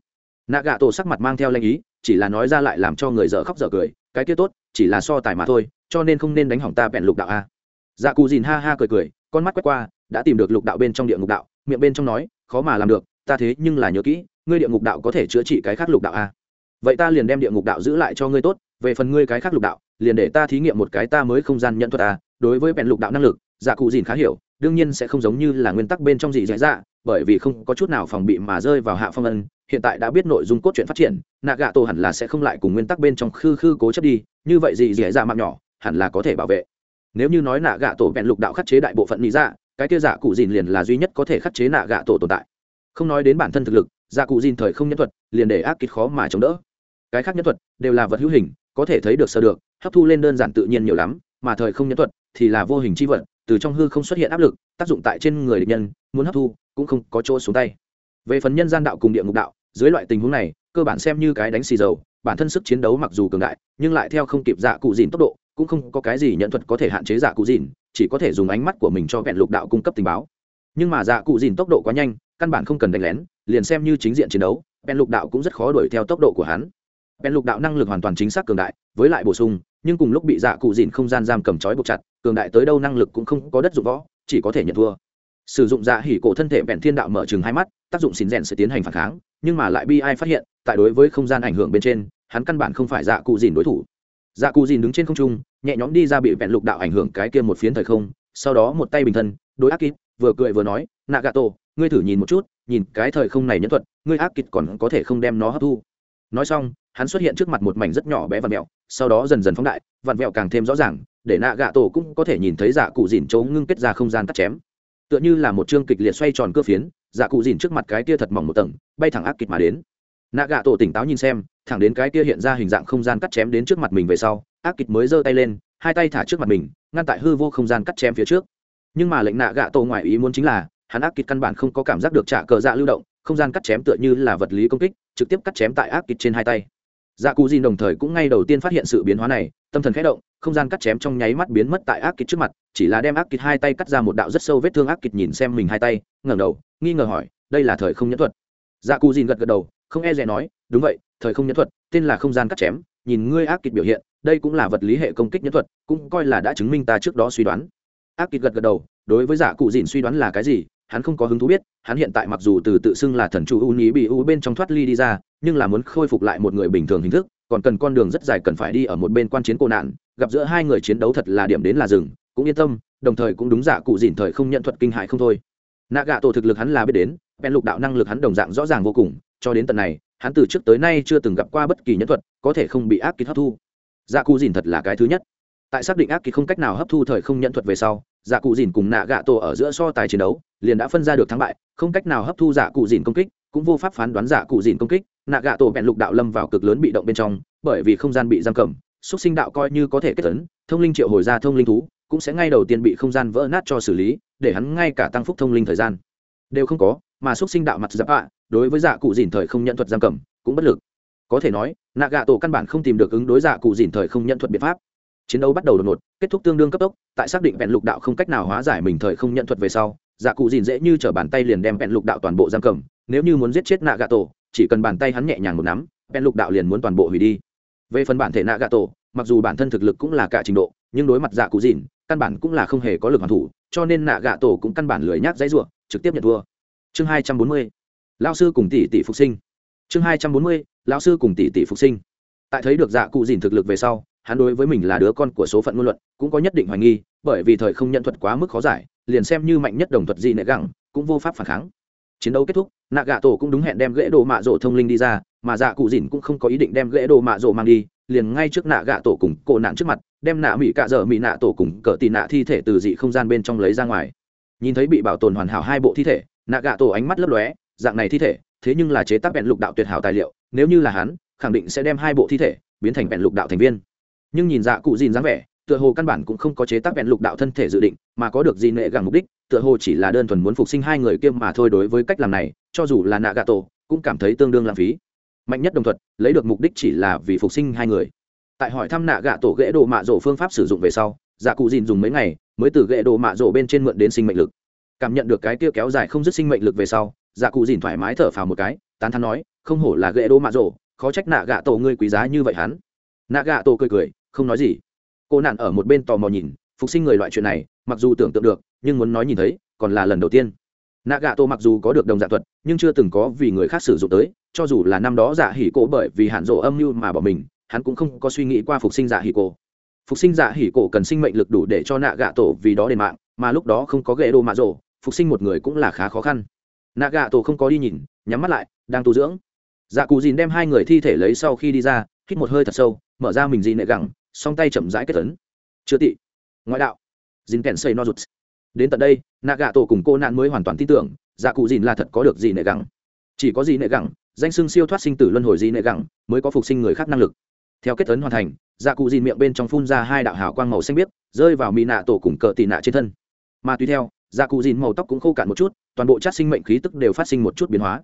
Nạ gạ tổ sắc mặt mang theo lanh ý, chỉ là nói ra lại làm cho người dở khóc dở cười, cái kia tốt, chỉ là so tài mà thôi, cho nên không nên đánh hỏng ta vẹn lục đạo a. Dạ cù dìn ha ha cười cười, con mắt quét qua, đã tìm được lục đạo bên trong địa ngục đạo, miệng bên trong nói, khó mà làm được, ta thế nhưng là nhớ kỹ, ngươi địa ngục đạo có thể chữa trị cái khác lục đạo a. Vậy ta liền đem địa ngục đạo giữ lại cho ngươi tốt, về phần ngươi cái khác lục đạo, liền để ta thí nghiệm một cái ta mới không gian nhận thuật ta đối với bèn lục đạo năng lực dạ cụ dìn khá hiểu, đương nhiên sẽ không giống như là nguyên tắc bên trong dị dạ dạ bởi vì không có chút nào phòng bị mà rơi vào hạ phong ân, hiện tại đã biết nội dung cốt truyện phát triển nạ gạ tổ hẳn là sẽ không lại cùng nguyên tắc bên trong khư khư cố chấp đi, như vậy dị dạ dạ mạng nhỏ, hẳn là có thể bảo vệ. Nếu như nói nạ gạ tổ bèn lục đạo khắc chế đại bộ phận lý dạ cái kia dạ cụ dìn liền là duy nhất có thể khắc chế nạ gạ tổ tồn tại. Không nói đến bản thân thực lực dạ cụ dìn thời không nhân thuật, liền để ác kịch khó mà chống đỡ. Cái khác nhân thuật đều là vật hữu hình, có thể thấy được sơ được, hấp thu lên đơn giản tự nhiên nhiều lắm, mà thời không nhân thuật thì là vô hình chi vật từ trong hư không xuất hiện áp lực, tác dụng tại trên người địch nhân, muốn hấp thu, cũng không có chỗ xuống tay. Về phần nhân gian đạo cùng địa ngục đạo, dưới loại tình huống này, cơ bản xem như cái đánh xì dầu, bản thân sức chiến đấu mặc dù cường đại, nhưng lại theo không kịp dạ cụ dìn tốc độ, cũng không có cái gì nhận thuật có thể hạn chế dạ cụ dìn chỉ có thể dùng ánh mắt của mình cho vẹn lục đạo cung cấp tình báo. Nhưng mà dạ cụ dìn tốc độ quá nhanh, căn bản không cần đánh lén, liền xem như chính diện chiến đấu, vẹn lục đạo cũng rất khó đuổi theo tốc độ của hắn bèn lục đạo năng lực hoàn toàn chính xác cường đại, với lại bổ sung, nhưng cùng lúc bị dạ cụ dìn không gian giam cầm trói buộc chặt, cường đại tới đâu năng lực cũng không có đất dụng võ, chỉ có thể nhận thua. Sử dụng dạ hỉ cổ thân thể bèn thiên đạo mở chừng hai mắt, tác dụng xin rèn sẽ tiến hành phản kháng, nhưng mà lại bi ai phát hiện, tại đối với không gian ảnh hưởng bên trên, hắn căn bản không phải dạ cụ dìn đối thủ. Dạ cụ dìn đứng trên không trung, nhẹ nhõm đi ra bị bèn lục đạo ảnh hưởng cái kia một phiến thời không, sau đó một tay bình thân, đối ác kịp vừa cười vừa nói nạ gà tổ ngươi thử nhìn một chút, nhìn cái thời không này nhẫn thuật, ngươi ác kịp còn có thể không đem nó hấp thu. Nói xong hắn xuất hiện trước mặt một mảnh rất nhỏ bé và vẹo sau đó dần dần phóng đại vặn vẹo càng thêm rõ ràng, để nạ gạ tổ cũng có thể nhìn thấy dạ cụ dìn chấu ngưng kết ra không gian cắt chém. Tựa như là một chương kịch liệt xoay tròn cơ phiến dạ cụ dìn trước mặt cái kia thật mỏng một tầng, bay thẳng ác kịch mà đến. Nạ gạ tổ tỉnh táo nhìn xem, thẳng đến cái kia hiện ra hình dạng không gian cắt chém đến trước mặt mình về sau, ác kịch mới giơ tay lên, hai tay thả trước mặt mình, ngăn tại hư vô không gian cắt chém phía trước. Nhưng mà lệnh nạ gạ tổ ngoài ý muốn chính là, hắn ác kịch căn bản không có cảm giác được trả cờ dạ lưu động, không gian cắt chém tựa như là vật lý công kích, trực tiếp cắt chém tại ác kịch trên hai tay dạ cụ dìn đồng thời cũng ngay đầu tiên phát hiện sự biến hóa này, tâm thần khẽ động, không gian cắt chém trong nháy mắt biến mất tại ác kịch trước mặt, chỉ là đem ác kịch hai tay cắt ra một đạo rất sâu vết thương ác kịch nhìn xem mình hai tay, ngẩng đầu, nghi ngờ hỏi, đây là thời không nhẫn thuật. Dạ cụ dìn gật gật đầu, không e dè nói, đúng vậy, thời không nhẫn thuật, tên là không gian cắt chém, nhìn ngươi ác kịch biểu hiện, đây cũng là vật lý hệ công kích nhẫn thuật, cũng coi là đã chứng minh ta trước đó suy đoán. Ác kịch gật gật đầu, đối với dạ cụ dìn suy đoán là cái gì, hắn không có hứng thú biết, hắn hiện tại mặc dù từ tự xưng là thần chủ u nhí bị u bên trong thoát ly đi ra nhưng là muốn khôi phục lại một người bình thường hình thức, còn cần con đường rất dài cần phải đi ở một bên quan chiến cô nạn, gặp giữa hai người chiến đấu thật là điểm đến là rừng cũng yên tâm, đồng thời cũng đúng giả cụ dìn thời không nhận thuật kinh hại không thôi. Nạ gạ tổ thực lực hắn là biết đến, bèn lục đạo năng lực hắn đồng dạng rõ ràng vô cùng, cho đến tận này, hắn từ trước tới nay chưa từng gặp qua bất kỳ nhân thuật có thể không bị ác kích hấp thu. Dạ cụ dìn thật là cái thứ nhất. Tại xác định ác kích không cách nào hấp thu thời không nhận thuật về sau dạ cụ dìn cùng nạ gạ tổ ở giữa so tài chiến đấu, liền đã phân ra được thắng bại, không cách nào hấp thu dạ cụ dìn công kích, cũng vô pháp phán đoán dạ cụ dìn công kích nạ gạ tổ bẹn lục đạo lâm vào cực lớn bị động bên trong, bởi vì không gian bị giam cầm, xúc sinh đạo coi như có thể kết tấn thông linh triệu hồi ra thông linh thú, cũng sẽ ngay đầu tiên bị không gian vỡ nát cho xử lý, để hắn ngay cả tăng phúc thông linh thời gian. Đều không có, mà xúc sinh đạo mặt giáp ạ, đối với dạ cụ dìn thời không nhận thuật giam cầm, cũng bất lực. Có thể nói, nạ gạ tổ căn bản không tìm được ứng đối dạ cụ dìn thời không nhận thuật biện pháp. Chiến đấu bắt đầu đột ngột, kết thúc tương đương cấp tốc, tại xác định vẹn lục đạo không cách nào hóa giải mình thời không nhận thuật về sau dạ cụ dìn dễ như t r ở bàn tay liền đem vẹn lục đạo toàn bộ giam cầm, nếu như muốn giết chết nạ gạ tổ chỉ cần bàn tay hắn nhẹ nhàng một nắm bèn lục đạo liền muốn toàn bộ hủy đi. Về phần bản thể nạ gạ tổ mặc dù bản thân thực lực cũng là cả trình độ, nhưng đối mặt dạ cụ dìn căn bản cũng là không hề có lực hoàn thủ, cho nên nạ gạ tổ cũng căn bản lười nhác dãy ruộng trực tiếp nhận thua. Chương hai trăm bốn mươi lao sư cùng tỷ tỷ phục sinh. Chương hai trăm bốn mươi lao sư cùng tỷ tỷ phục sinh. Tại thấy được dạ cụ dìn thực lực về sau, hắn đối với mình là đứa con của số phận ngôn luận, cũng có nhất định hoài nghi, bởi vì thời không nhận thuật quá mức khó giải, liền xem như mạnh nhất đồng thuật gì nệ gẳng, cũng vô pháp phản kháng chiến đấu kết thúc nạ gạ tổ cũng đúng hẹn đem gãy đồ mạ rổ thông linh đi ra, mà dạ cụ dìn cũng không có ý định đem gãy đồ mạ rổ mang đi, liền ngay trước nạ gạ tổ cùng cổ nạn trước mặt, đem nạ mỹ cạ dở mỹ nạ tổ cùng cỡ tì nạ thi thể từ dị không gian bên trong lấy ra ngoài. Nhìn thấy bị bảo tồn hoàn hảo hai bộ thi thể nạ gạ tổ ánh mắt lấp lóe, dạng này thi thể, thế nhưng là chế tác vẹn lục đạo tuyệt hảo tài liệu, nếu như là hắn, khẳng định sẽ đem hai bộ thi thể biến thành vẹn lục đạo thành viên. Nhưng nhìn dạ cụ dìn dáng vẻ, tựa hồ căn bản cũng không có chế tác vẹn lục đạo thân thể dự định, mà có được gì nệ gẳng mục đích tựa hồ chỉ là đơn thuần muốn phục sinh hai người kia mà thôi đối với cách làm này, cho dù là nạ gà tổ cũng cảm thấy tương đương lãng phí. Mạnh nhất đồng thuật lấy được mục đích chỉ là vì phục sinh hai người. Tại hỏi thăm nạ Gà tổ ghệ đồ mạ rổ phương pháp sử dụng về sau dạ cụ dìn dùng mấy ngày mới từ ghệ đồ mạ rổ bên trên mượn đến sinh mệnh lực. Cảm nhận được cái kia kéo dài không dứt sinh mệnh lực về sau dạ cụ dìn thoải mái thở phào một cái, tán thắn nói, không hổ là ghệ đồ mạ rổ khó trách nạ Gà tổ ngươi quý giá như vậy hắn. Nạ Gà tổ cười cười, không nói gì. Cô nạn ở một bên tò mò nhìn, phục sinh người loại chuyện này, mặc dù tưởng tượng được nhưng muốn nói nhìn thấy, còn là lần đầu tiên. Nạ gạ tổ mặc dù có được đồng dạng thuật, nhưng chưa từng có vì người khác sử dụng tới, cho dù là năm đó giả dạ hỉ cổ bởi vì hạn rộ âm mưu mà bỏ mình, hắn cũng không có suy nghĩ qua phục sinh giả dạ hỉ cổ. Phục sinh dạ hỉ cổ cần sinh mệnh lực đủ để cho nạ gạ tổ vì đó đền mạng, mà lúc đó không có ghệ đồ mạ rộ phục sinh một người cũng là khá khó khăn. Nạ gạ tổ không có đi nhìn, nhắm mắt lại, đang tu dưỡng. Dạ cù dìn đem hai người thi thể lấy sau khi đi ra, hít một hơi thật sâu, mở ra mình dị nệ gẳng, song tay chậm rãi kết tấn chữa tị. Ngoại đạo. Dìn kèn xây no rụt đến tận đây nạ gạ tổ cùng cô nạn mới hoàn toàn tin tưởng dạ cụ dìn là thật có được gì nệ gẳng. Chỉ có gì nệ gẳng, danh xưng siêu thoát sinh tử luân hồi gì nệ gẳng, mới có phục sinh người khác năng lực. Theo kết tấn hoàn thành dạ cụ dìn miệng bên trong phun ra hai đạo hào quang màu xanh biếc, rơi vào mỹ nạ tổ cùng cờ tị nạ trên thân. Mà tùy theo dạ cụ dìn màu tóc cũng khô cạn một chút, toàn bộ chất sinh mệnh khí tức đều phát sinh một chút biến hóa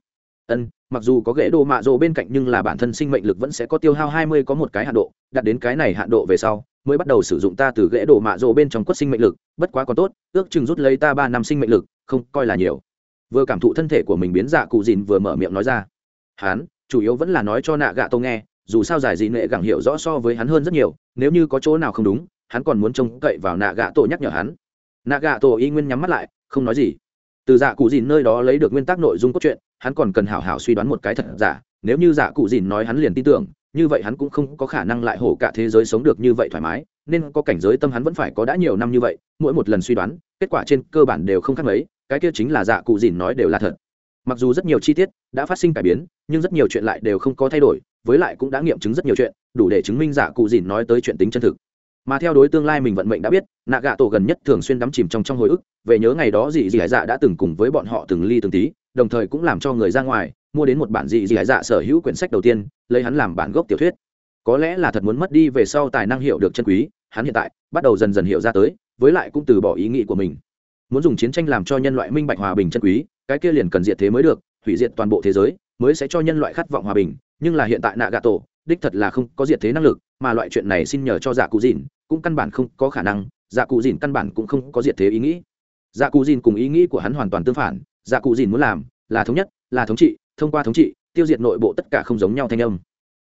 ân, mặc dù có ghế đồ mạ rồ bên cạnh nhưng là bản thân sinh mệnh lực vẫn sẽ có tiêu hao hai mươi có một cái hạn độ, đạt đến cái này hạn độ về sau, mới bắt đầu sử dụng ta từ ghế đồ mạ rồ bên trong quất sinh mệnh lực, bất quá còn tốt, ước chừng rút lấy ta ba năm sinh mệnh lực, không coi là nhiều. Vừa cảm thụ thân thể của mình biến dạ cụ dìn vừa mở miệng nói ra. Hán, chủ yếu vẫn là nói cho nạ gạ tô nghe, dù sao giải dị nệ gẳng hiểu rõ so với hắn hơn rất nhiều, nếu như có chỗ nào không đúng, hắn còn muốn trông cậy vào nạ gạ tổ nhắc nhở hắn. Nạ gạ tổ y nguyên nhắm mắt lại, không nói gì. Từ dạ cụ dìn nơi đó lấy được nguyên tắc nội dung cốt truyện hắn còn cần hảo hảo suy đoán một cái thật giả, nếu như giả cụ dìn nói hắn liền tin tưởng, như vậy hắn cũng không có khả năng lại hổ cả thế giới sống được như vậy thoải mái, nên có cảnh giới tâm hắn vẫn phải có đã nhiều năm như vậy, mỗi một lần suy đoán, kết quả trên cơ bản đều không khác mấy, cái kia chính là giả cụ dìn nói đều là thật. Mặc dù rất nhiều chi tiết đã phát sinh cải biến, nhưng rất nhiều chuyện lại đều không có thay đổi, với lại cũng đã nghiệm chứng rất nhiều chuyện, đủ để chứng minh giả cụ dìn nói tới chuyện tính chân thực mà theo đối tương lai mình vận mệnh đã biết, nạ gạ tổ gần nhất thường xuyên đắm chìm trong trong hồi ức, về nhớ ngày đó dị dị hải dạ đã từng cùng với bọn họ từng ly từng tí, đồng thời cũng làm cho người ra ngoài, mua đến một bản dị dị hải dạ sở hữu quyển sách đầu tiên, lấy hắn làm bản gốc tiểu thuyết. Có lẽ là thật muốn mất đi về sau tài năng hiểu được chân quý, hắn hiện tại bắt đầu dần dần hiểu ra tới, với lại cũng từ bỏ ý nghĩ của mình. Muốn dùng chiến tranh làm cho nhân loại minh bạch hòa bình chân quý, cái kia liền cần diệt thế mới được, hủy diệt toàn bộ thế giới, mới sẽ cho nhân loại khát vọng hòa bình, nhưng là hiện tại nạ gạ tổ đích thật là không có diệt thế năng lực, mà loại chuyện này xin nhờ cho dạ cụ dìn, cũng căn bản không có khả năng dạ cụ dìn căn bản cũng không có diệt thế ý nghĩ. Dạ cụ dìn cùng ý nghĩ của hắn hoàn toàn tương phản dạ cụ dìn muốn làm là thống nhất, là thống trị, thông qua thống trị, tiêu diệt nội bộ tất cả không giống nhau thanh âm.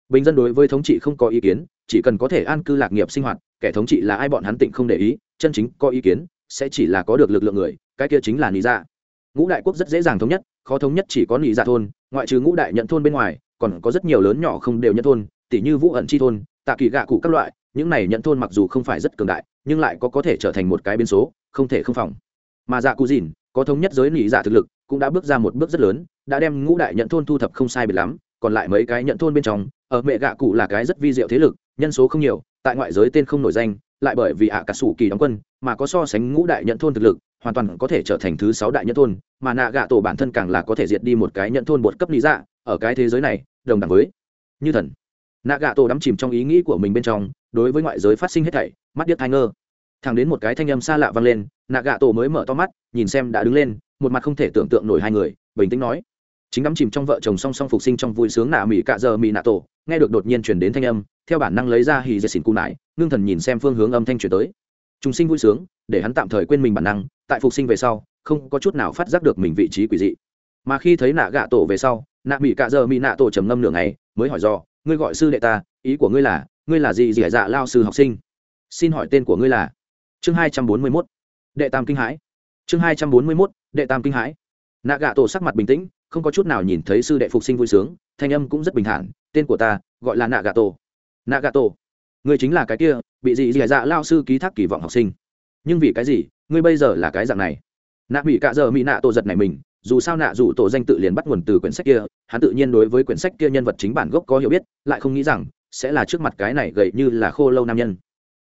Bình dân đối với thống trị không có ý kiến, chỉ cần có thể an cư lạc nghiệp sinh hoạt, kẻ thống trị là ai bọn hắn tịnh không để ý, chân chính có ý kiến, sẽ chỉ là có được lực lượng người, cái kia chính là lý dạ. Ngũ đại quốc rất dễ dàng thống nhất, khó thống nhất chỉ có lý dạ thôn, ngoại trừ ngũ đại nhận thôn bên ngoài còn có rất nhiều lớn nhỏ không đều nhận thôn tỷ như vũ ẩn chi thôn, tạ kỳ gạ cụ các loại, những này nhận thôn mặc dù không phải rất cường đại, nhưng lại có có thể trở thành một cái biến số, không thể không phòng. Mà dạ cụ dìn, có thống nhất giới nỉ dạ thực lực, cũng đã bước ra một bước rất lớn, đã đem ngũ đại nhận thôn thu thập không sai biệt lắm, còn lại mấy cái nhận thôn bên trong, ở mẹ gạ cụ là cái rất vi diệu thế lực, nhân số không nhiều, tại ngoại giới tên không nổi danh, lại bởi vì ạ cả sủ kỳ đóng quân, mà có so sánh ngũ đại nhận thôn thực lực hoàn toàn có thể trở thành thứ sáu đại nhân thôn, mà nạ gạ tổ bản thân càng là có thể diệt đi một cái nhận thôn bột cấp lý dạ ở cái thế giới này, đồng đẳng với như thần. Nạ gạ tổ đắm chìm trong ý nghĩ của mình bên trong, đối với ngoại giới phát sinh hết thảy, mắt điếc thai ngơ. Thẳng đến một cái thanh âm xa lạ vang lên, nạ gạ tổ mới mở to mắt, nhìn xem đã đứng lên, một mặt không thể tưởng tượng nổi hai người, bình tĩnh nói. Chính đắm chìm trong vợ chồng song song phục sinh trong vui sướng nạ mỹ cạ giờ mỹ nạ tổ, nghe được đột nhiên chuyển đến thanh âm, theo bản năng lấy ra hì dệt xỉn cung nải, ngưng thần nhìn xem phương hướng âm thanh chuyển tới chúng sinh vui sướng, để hắn tạm thời quên mình bản năng, tại phục sinh về sau, không có chút nào phát giác được mình vị trí quỷ dị. Mà khi thấy nạ gạ tổ về sau, nạ mỹ cạ giờ mỹ nạ tổ trầm ngâm nửa ngày, mới hỏi do ngươi gọi sư đệ ta, ý của ngươi là ngươi là gì dì dạ lao sư học sinh? Xin hỏi tên của ngươi là? Chương hai trăm bốn mươi mốt. Đệ tam kinh hãi. Chương hai trăm bốn mươi mốt, đệ tam kinh hãi. Nạ gạ tổ sắc mặt bình tĩnh, không có chút nào nhìn thấy sư đệ phục sinh vui sướng, thanh âm cũng rất bình thản, tên của ta, gọi là nạ gạ tổ. Nạ gạ tổ, ngươi chính là cái kia bị gì dì dạ, dạ lao sư ký thác kỳ vọng học sinh. Nhưng vì cái gì? Ngươi bây giờ là cái dạng này. Nạ bị cạ giờ mỹ nạ tổ giật này mình, dù sao nạ dù tổ danh tự liền bắt nguồn từ quyển sách kia, hắn tự nhiên đối với quyển sách kia nhân vật chính bản gốc có hiểu biết, lại không nghĩ rằng sẽ là trước mặt cái này gầy như là khô lâu nam nhân.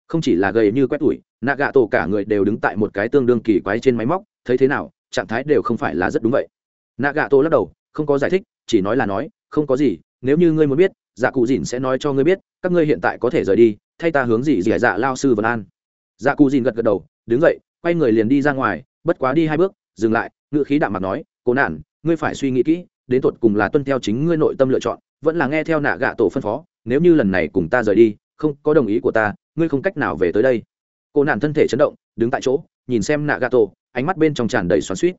Không chỉ là gầy như quét tủi nạ gạ tổ cả người đều đứng tại một cái tương đương kỳ quái trên máy móc, thấy thế nào, trạng thái đều không phải là rất đúng vậy. Nạ gạ tổ lắc đầu, không có giải thích, chỉ nói là nói, không có gì, nếu như ngươi muốn biết dạ cụ dìn sẽ nói cho ngươi biết, các ngươi hiện tại có thể rời đi, thay ta hướng gì dì dạ lao sư vân an. Dạ cụ dìn gật gật đầu, đứng dậy, quay người liền đi ra ngoài, bất quá đi hai bước, dừng lại ngự khí đạm mặt nói, cố nản, ngươi phải suy nghĩ kỹ, đến tột cùng là tuân theo chính ngươi nội tâm lựa chọn, vẫn là nghe theo nạ gạ tổ phân phó, nếu như lần này cùng ta rời đi, không có đồng ý của ta, ngươi không cách nào về tới đây. Cô nàn thân thể chấn động, đứng tại chỗ, nhìn xem nạ gạ tổ, ánh mắt bên trong tràn đầy xoắn suýt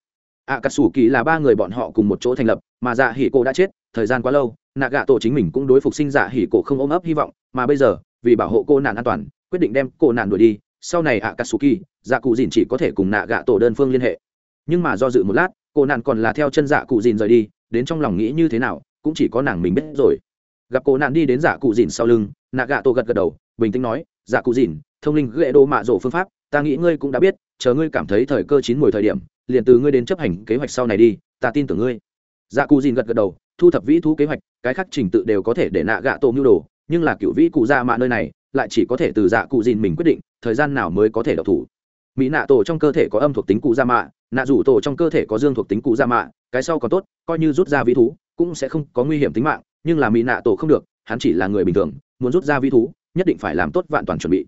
ạ cà sủ kỳ là ba người bọn họ cùng một chỗ thành lập, mà dạ hỉ cô đã chết thời gian quá lâu nạ gạ tổ chính mình cũng đối phục sinh giả hỉ cổ không ôm ấp hy vọng, mà bây giờ, vì bảo hộ cô nạn an toàn, quyết định đem cô nạn đuổi đi, sau này ạ cà sủ kỳ dạ cụ dìn chỉ có thể cùng nạ gạ tổ đơn phương liên hệ. Nhưng mà do dự một lát, cô nạn còn là theo chân dạ cụ dìn rời đi, đến trong lòng nghĩ như thế nào, cũng chỉ có nàng mình biết rồi. Gặp cô nạn đi đến dạ cụ dìn sau lưng nạ gạ tổ gật gật đầu, bình tĩnh nói dạ cụ dìn thông linh ghệ đô mạ rộ phương pháp, ta nghĩ ngươi cũng đã biết, chờ ngươi cảm thấy thời cơ chín mùi thời điểm, liền từ ngươi đến chấp hành kế hoạch sau này đi, ta tin tưởng ngươi. Dạ cụ dìn gật gật đầu thu thập vĩ thú kế hoạch, cái khác trình tự đều có thể để nạ gạ tổ mưu đồ, nhưng là cựu vĩ cụ dạ mạ nơi này, lại chỉ có thể từ dạ cụ dìn mình quyết định, thời gian nào mới có thể độc thủ. Mỹ nạ tổ trong cơ thể có âm thuộc tính cụ dạ mạ, nạ rủ tổ trong cơ thể có dương thuộc tính cụ dạ mạ, cái sau còn tốt, coi như rút ra vĩ thú, cũng sẽ không có nguy hiểm tính mạng, nhưng là mỹ nạ tổ không được, hắn chỉ là người bình thường, muốn rút ra vĩ thú, nhất định phải làm tốt vạn toàn chuẩn bị.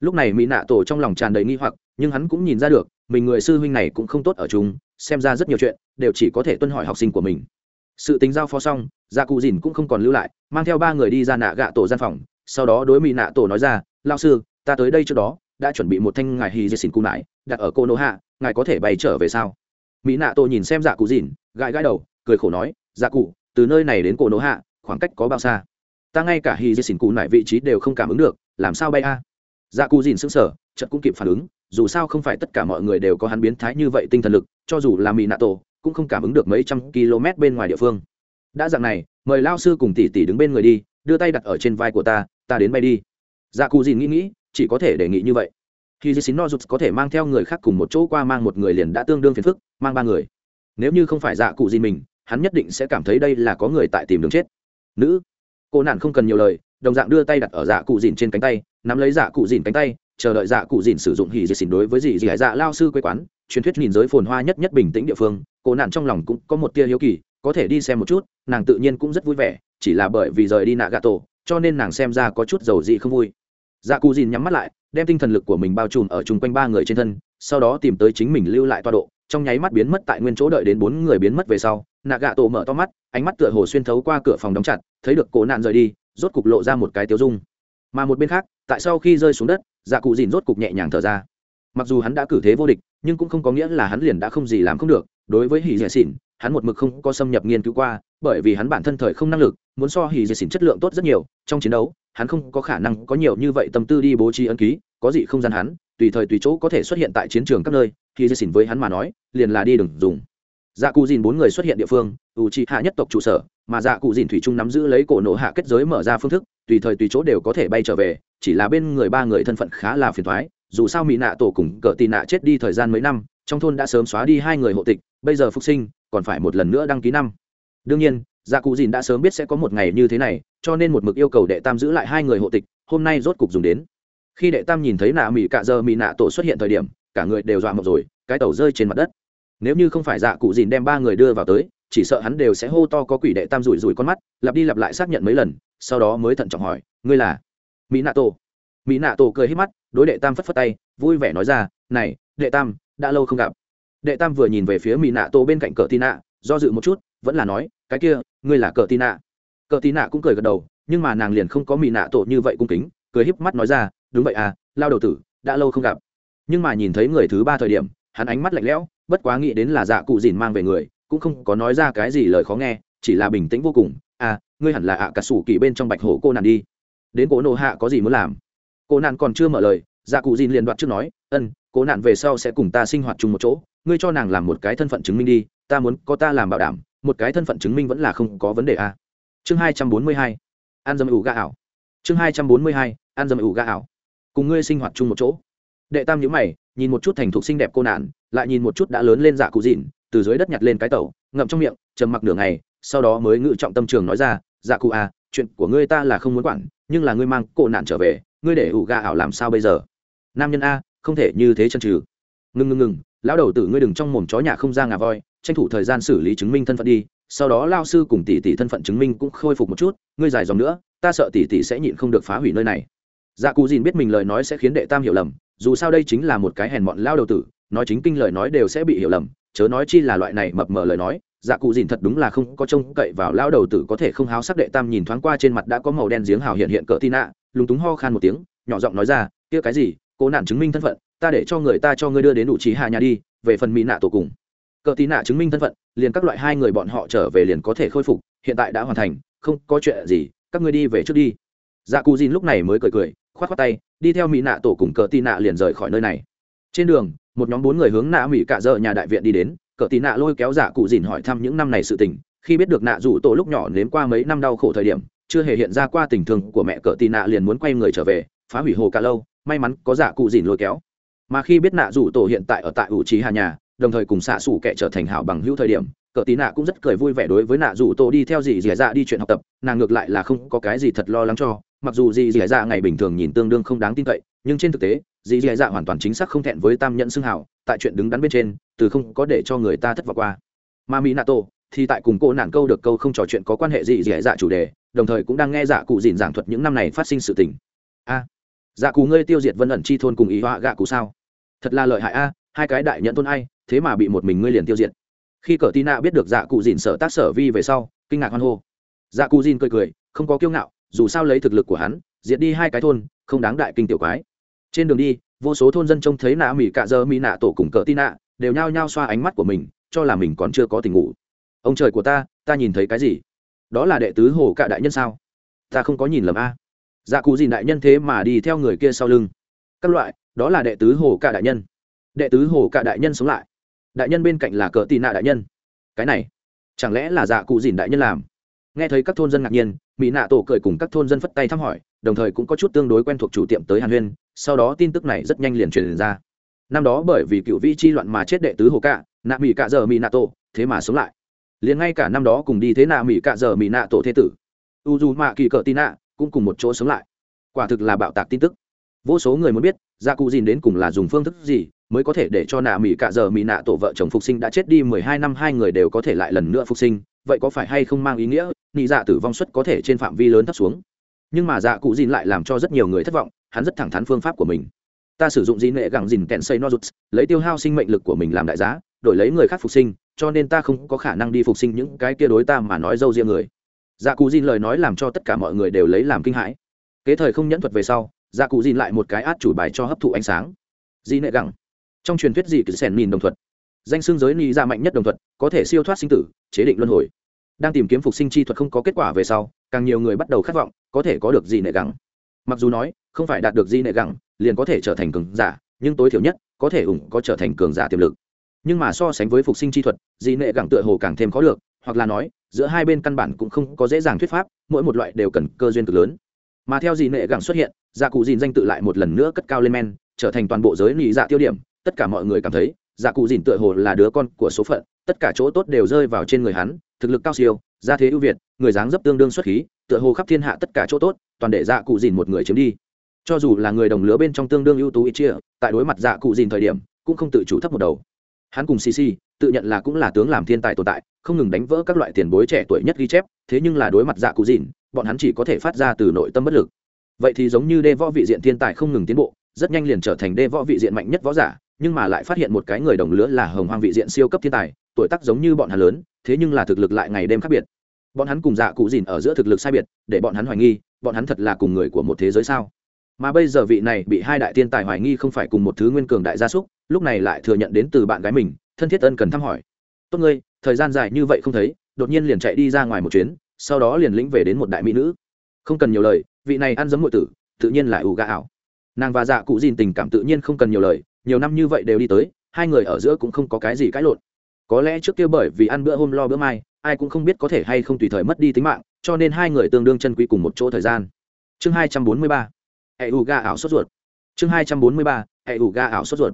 Lúc này mỹ nạ tổ trong lòng tràn đầy nghi hoặc, nhưng hắn cũng nhìn ra được, mình người sư huynh này cũng không tốt ở chúng xem ra rất nhiều chuyện, đều chỉ có thể tuân hỏi học sinh của mình sự tính giao phó xong gia cụ dìn cũng không còn lưu lại, mang theo ba người đi ra nạ gạ tổ gian phòng, sau đó đối mỹ nạ tổ nói ra lao sư, ta tới đây trước đó, đã chuẩn bị một thanh ngài hy dê xin cụ nải, đặt ở cô nô hạ, ngài có thể bay trở về sao? Mỹ nạ tổ nhìn xem dạ cụ dìn, gãi gãi đầu, cười khổ nói dạ cụ, từ nơi này đến cô nô hạ, khoảng cách có bao xa? Ta ngay cả hy dê xin cụ nải vị trí đều không cảm ứng được, làm sao bay a? Dạ cụ dìn sững sờ, chợt cũng kịp phản ứng, dù sao không phải tất cả mọi người đều có hắn biến thái như vậy tinh thần lực, cho dù là mỹ nạ tổ cũng không cảm ứng được mấy trăm km bên ngoài địa phương. Đã dạng này, mời lao sư cùng tỷ tỷ đứng bên người đi, đưa tay đặt ở trên vai của ta ta đến bay đi. Dạ cụ dìn nghĩ nghĩ, chỉ có thể đề nghị như vậy. Khi dì xin no có thể mang theo người khác cùng một chỗ qua mang một người liền đã tương đương phiền phức, mang ba người. Nếu như không phải dạ cụ dìn mình, hắn nhất định sẽ cảm thấy đây là có người tại tìm đường chết. Nữ, cô nạn không cần nhiều lời, đồng dạng đưa tay đặt ở dạ cụ dìn trên cánh tay, nắm lấy dạ cụ dìn cánh tay, chờ đợi dạ cụ dìn sử dụng hỉ dì xỉn đối với dì dì dạ, dạ lao sư quê quán, truyền thuyết nhìn giới phồn hoa nhất nhất bình tĩnh địa phương cô nạn trong lòng cũng có một tia hiếu kỳ, có thể đi xem một chút, nàng tự nhiên cũng rất vui vẻ, chỉ là bởi vì rời đi nạ gà tổ cho nên nàng xem ra có chút dầu dị không vui. Dạ Cù dìn nhắm mắt lại, đem tinh thần lực của mình bao trùm ở chung quanh ba người trên thân, sau đó tìm tới chính mình lưu lại toa độ, trong nháy mắt biến mất tại nguyên chỗ đợi đến bốn người biến mất về sau nạ gà tổ mở to mắt, ánh mắt tựa hồ xuyên thấu qua cửa phòng đóng chặt, thấy được cổ nạn rời đi, rốt cục lộ ra một cái tiêu dung. Mà một bên khác, tại sau khi rơi xuống đất dạ cụ dìn rốt cục nhẹ nhàng thở ra mặc dù hắn đã cử thế vô địch, nhưng cũng không có nghĩa là hắn liền đã không gì làm không được. Đối với hỉ dẻ xỉn hắn một mực không có xâm nhập nghiên cứu qua, bởi vì hắn bản thân thời không năng lực, muốn so hỉ dẻ xỉn chất lượng tốt rất nhiều. Trong chiến đấu, hắn không có khả năng có nhiều như vậy tâm tư đi bố trí ấn ký, có gì không gian hắn, tùy thời tùy chỗ có thể xuất hiện tại chiến trường các nơi. Hỉ dẻ xỉn với hắn mà nói, liền là đi đừng dùng. Dạ cụ dìn bốn người xuất hiện địa phương, ủ trị hạ nhất tộc trụ sở, mà dạ cụ dìn thủy trung nắm giữ lấy cổ nổ hạ kết giới mở ra phương thức, tùy thời tùy chỗ đều có thể bay trở về, chỉ là bên người ba người thân phận khá là phiền thoái dù sao mỹ nạ tổ cùng cờ tì nạ chết đi thời gian mấy năm, trong thôn đã sớm xóa đi hai người hộ tịch, bây giờ phục sinh, còn phải một lần nữa đăng ký năm. Đương nhiên gia cụ dìn đã sớm biết sẽ có một ngày như thế này, cho nên một mực yêu cầu đệ tam giữ lại hai người hộ tịch, hôm nay rốt cục dùng đến. Khi đệ tam nhìn thấy nạ mỹ cạ giờ, mỹ nạ tổ xuất hiện thời điểm, cả người đều dọa mộng rồi, cái tàu rơi trên mặt đất. Nếu như không phải dạ cụ dìn đem ba người đưa vào tới, chỉ sợ hắn đều sẽ hô to có quỷ đệ tam rủi rủi con mắt, lặp đi lặp lại xác nhận mấy lần, sau đó mới thận trọng hỏi, ngươi là? Mỹ nạ tổ mỹ nạ tổ cười hết mắt, đối đệ tam phất phất tay, vui vẻ nói ra, này, đệ tam, đã lâu không gặp. Đệ tam vừa nhìn về phía mỹ nạ tổ bên cạnh cờ tì nạ, do dự một chút, vẫn là nói, cái kia, ngươi là cờ tì nạ. Cờ tì nạ cũng cười gật đầu, nhưng mà nàng liền không có mỹ nạ tổ như vậy cung kính, cười híp mắt nói ra, đúng vậy à lao đầu tử, đã lâu không gặp. Nhưng mà nhìn thấy người thứ ba thời điểm, hắn ánh mắt lạnh lẽo, bất quá nghĩ đến là dạ cụ dìn mang về người, cũng không có nói ra cái gì lời khó nghe, chỉ là bình tĩnh vô cùng à ngươi hẳn là ạ cả sủ kỳ bên trong bạch hổ cô nàn đi. Đến cố nộ hạ có gì muốn làm? Cô nạn còn chưa mở lời dạ cụ dìn liền đoạt trước nói, ân cô nạn về sau sẽ cùng ta sinh hoạt chung một chỗ, ngươi cho nàng làm một cái thân phận chứng minh đi, ta muốn có ta làm bảo đảm, một cái thân phận chứng minh vẫn là không có vấn đề à. chương hai trăm bốn mươi hai, an dâm ủ ga ảo. Chương hai trăm bốn mươi hai, an dâm ủ ga ảo. Cùng ngươi sinh hoạt chung một chỗ. Đệ tam nhữ mày, nhìn một chút thành thục xinh đẹp cô nạn, lại nhìn một chút đã lớn lên dạ cụ dìn, từ dưới đất nhặt lên cái tẩu, ngậm trong miệng, trầm mặc nửa ngày, sau đó mới ngự trọng tâm trường nói ra dạ cụ à chuyện của ngươi ta là không muốn quản, nhưng là ngươi mang cổ nạn trở về ngươi để ủ gà ảo làm sao bây giờ? Nam nhân a, không thể như thế chân trừ ngừng ngừng ngừng lão đầu tử ngươi đừng trong mồm chó nhà không ra ngà voi, tranh thủ thời gian xử lý chứng minh thân phận đi, sau đó lao sư cùng tỷ tỷ thân phận chứng minh cũng khôi phục một chút, ngươi dài dòng nữa, ta sợ tỷ tỷ sẽ nhịn không được phá hủy nơi này. Dạ cụ dìn biết mình lời nói sẽ khiến đệ tam hiểu lầm, dù sao đây chính là một cái hèn mọn lao đầu tử, nói chính kinh lời nói đều sẽ bị hiểu lầm, chớ nói chi là loại này mập mờ lời nói dạ cụ dìn thật đúng là không có trông cậy vào lao đầu tử có thể không háo sắc đệ tam nhìn thoáng qua trên mặt đã có màu đen giếng hào hiện hiện cỡ tin ạ lúng túng ho khan một tiếng, nhỏ giọng nói ra, kia cái gì? Cố nạn chứng minh thân phận, ta để cho người ta cho ngươi đưa đến đủ trí hạ nhà đi, về phần mỹ nạ tổ cùng. Cỡ tin nạ chứng minh thân phận, liền các loại hai người bọn họ trở về liền có thể khôi phục, hiện tại đã hoàn thành, không có chuyện gì, các ngươi đi về trước đi. Dạ cụ dìn lúc này mới cười cười, khoát khoát tay, đi theo mỹ nạ tổ cùng cỡ tin nạ liền rời khỏi nơi này. Trên đường, một nhóm bốn người hướng nạ mỹ cạ dợ nhà đại viện đi đến cỡ tì nạ lôi kéo dạ cụ dìn hỏi thăm những năm này sự tình, khi biết được nạ rủ tổ lúc nhỏ nếm qua mấy năm đau khổ thời điểm, chưa hề hiện ra qua tình thương của mẹ cỡ tì nạ liền muốn quay người trở về, phá hủy hồ cả lâu, may mắn có dạ cụ dìn lôi kéo. Mà khi biết nạ rủ tổ hiện tại ở tại ủ trí hà nhà, đồng thời cùng xạ xủ kẻ trở thành hảo bằng hữu thời điểm, cỡ tí nạ cũng rất cười vui vẻ đối với nạ rủ tổ đi theo dì dì dạ đi chuyện học tập, nàng ngược lại là không có cái gì thật lo lắng cho, mặc dù dì dì dạ ngày bình thường nhìn tương đương không đáng tin cậy nhưng trên thực tế, dì dì dạ hoàn toàn chính xác không thẹn với tam nhận xưng hảo tại chuyện đứng đắn bên trên, từ không có để cho người ta thất vọng qua. Mà mỹ nato tổ, thì tại cùng cô nàng câu được câu không trò chuyện có quan hệ gì dì dạ chủ đề, đồng thời cũng đang nghe dạ cụ dìn giảng thuật những năm này phát sinh sự tình. A dạ cụ ngươi tiêu diệt vân ẩn chi thôn cùng ý họa gạ cụ sao? Thật là lợi hại a, hai cái đại nhận thôn ai, thế mà bị một mình ngươi liền tiêu diệt. Khi cờ tina biết được dạ cụ dìn sở tác sở vi về sau, kinh ngạc hoan hô. Dạ cụ dìn cười cười, không có kiêu ngạo, dù sao lấy thực lực của hắn, diệt đi hai cái thôn, không đáng đại kinh tiểu quái trên đường đi, vô số thôn dân trông thấy nạ mỹ cạ dơ mỹ nạ tổ cùng cờ nạ đều nhao nhao xoa ánh mắt của mình, cho là mình còn chưa có tình ngủ. Ông trời của ta ta nhìn thấy cái gì? Đó là đệ tứ hồ cạ đại nhân sao? Ta không có nhìn lầm a. Dạ cụ gì đại nhân thế mà đi theo người kia sau lưng. Các loại, đó là đệ tứ hồ cạ đại nhân. Đệ tứ hồ cạ đại nhân sống lại. Đại nhân bên cạnh là cờ tì nạ đại nhân. Cái này, chẳng lẽ là dạ cụ dìn đại nhân làm? Nghe thấy các thôn dân ngạc nhiên mỹ nạ tổ cười cùng các thôn dân phất tay thăm hỏi, đồng thời cũng có chút tương đối quen thuộc chủ tiệm tới hàn huyên sau đó tin tức này rất nhanh liền truyền ra. Năm đó bởi vì cựu vị chi loạn mà chết đệ tứ hồ cạ, nạ mỹ cạ giờ mỹ nạ tổ, thế mà sống lại. Liền ngay cả năm đó cùng đi thế nạ mỹ cạ giờ mỹ nạ tổ thế tử, u dù mạ kỳ cờ tin nạ cũng cùng một chỗ sống lại. Quả thực là bạo tạc tin tức. Vô số người muốn biết gia cụ dìn đến cùng là dùng phương thức gì mới có thể để cho nạ mỹ cạ giờ mỹ nạ tổ vợ chồng phục sinh đã chết đi mười hai năm hai người đều có thể lại lần nữa phục sinh, vậy có phải hay không mang ý nghĩa nị dạ tử vong suất có thể trên phạm vi lớn thấp xuống? Nhưng mà dạ cụ dìn lại làm cho rất nhiều người thất vọng hắn rất thẳng thắn phương pháp của mình. Ta sử dụng di nệ gẳng dìn kẹn xây nozuts, lấy tiêu hao sinh mệnh lực của mình làm đại giá, đổi lấy người khác phục sinh, cho nên ta không có khả năng đi phục sinh những cái kia đối ta mà nói dâu riêng người. Dạ cụ dìn lời nói làm cho tất cả mọi người đều lấy làm kinh hãi. Kế thời không nhẫn thuật về sau dạ cụ dìn lại một cái át chủ bài cho hấp thụ ánh sáng. Di nệ gẳng. Trong truyền thuyết gì cứ sèn nhìn đồng thuật. Danh xương giới ni ra mạnh nhất đồng thuật, có thể siêu thoát sinh tử, chế định luân hồi. Đang tìm kiếm phục sinh chi thuật không có kết quả về sau, càng nhiều người bắt đầu khát vọng, có thể có được gì nệ gẳng mặc dù nói, không phải đạt được di nệ gẳng, liền có thể trở thành cường giả, nhưng tối thiểu nhất, có thể ủng có trở thành cường giả tiềm lực. Nhưng mà so sánh với phục sinh chi thuật, di nệ gẳng tựa hồ càng thêm khó được, hoặc là nói, giữa hai bên căn bản cũng không có dễ dàng thuyết pháp, mỗi một loại đều cần cơ duyên cực lớn. Mà theo di nệ gẳng xuất hiện gia cụ dìn danh tự lại một lần nữa cất cao lên men, trở thành toàn bộ giới nị dạ tiêu điểm, tất cả mọi người cảm thấy gia cụ dìn tựa hồ là đứa con của số phận, tất cả chỗ tốt đều rơi vào trên người hắn thực lực cao siêu, gia thế ưu việt, người dáng dấp tương đương xuất khí, tựa hồ khắp thiên hạ tất cả chỗ tốt, toàn để dạ cụ dìn một người chiếm đi. Cho dù là người đồng lứa bên trong tương đương ưu tú ít chia, tại đối mặt dạ cụ dìn thời điểm, cũng không tự chủ thấp một đầu. Hắn cùng cc tự nhận là cũng là tướng làm thiên tài tồn tại, không ngừng đánh vỡ các loại tiền bối trẻ tuổi nhất ghi chép, thế nhưng là đối mặt dạ cụ dìn, bọn hắn chỉ có thể phát ra từ nội tâm bất lực. Vậy thì giống như đê võ vị diện thiên tài không ngừng tiến bộ, rất nhanh liền trở thành đê võ vị diện mạnh nhất võ giả, nhưng mà lại phát hiện một cái người đồng lứa là hồng hoang vị diện siêu cấp thiên tài, tuổi tác giống như bọn hắn lớn thế nhưng là thực lực lại ngày đêm khác biệt. Bọn hắn cùng dạ cụ dìn ở giữa thực lực sai biệt, để bọn hắn hoài nghi, bọn hắn thật là cùng người của một thế giới sao? Mà bây giờ vị này bị hai đại tiên tài hoài nghi không phải cùng một thứ nguyên cường đại gia súc, lúc này lại thừa nhận đến từ bạn gái mình, thân thiết ân cần thăm hỏi. Tốt ngươi, thời gian dài như vậy không thấy, đột nhiên liền chạy đi ra ngoài một chuyến, sau đó liền lĩnh về đến một đại mỹ nữ. Không cần nhiều lời, vị này ăn giấm ngụy tử, tự nhiên là ủ gà ảo. Nàng và dạ cụ dìn tình cảm tự nhiên không cần nhiều lời, nhiều năm như vậy đều đi tới, hai người ở giữa cũng không có cái gì cãi lộn có lẽ trước kia bởi vì ăn bữa hôm lo bữa mai, ai cũng không biết có thể hay không tùy thời mất đi tính mạng, cho nên hai người tương đương chân quý cùng một chỗ thời gian. Chương hai trăm bốn mươi ba, hệ ủ ga ảo sốt ruột. Chương hai trăm bốn mươi ba, hệ ủ ga ảo sốt ruột.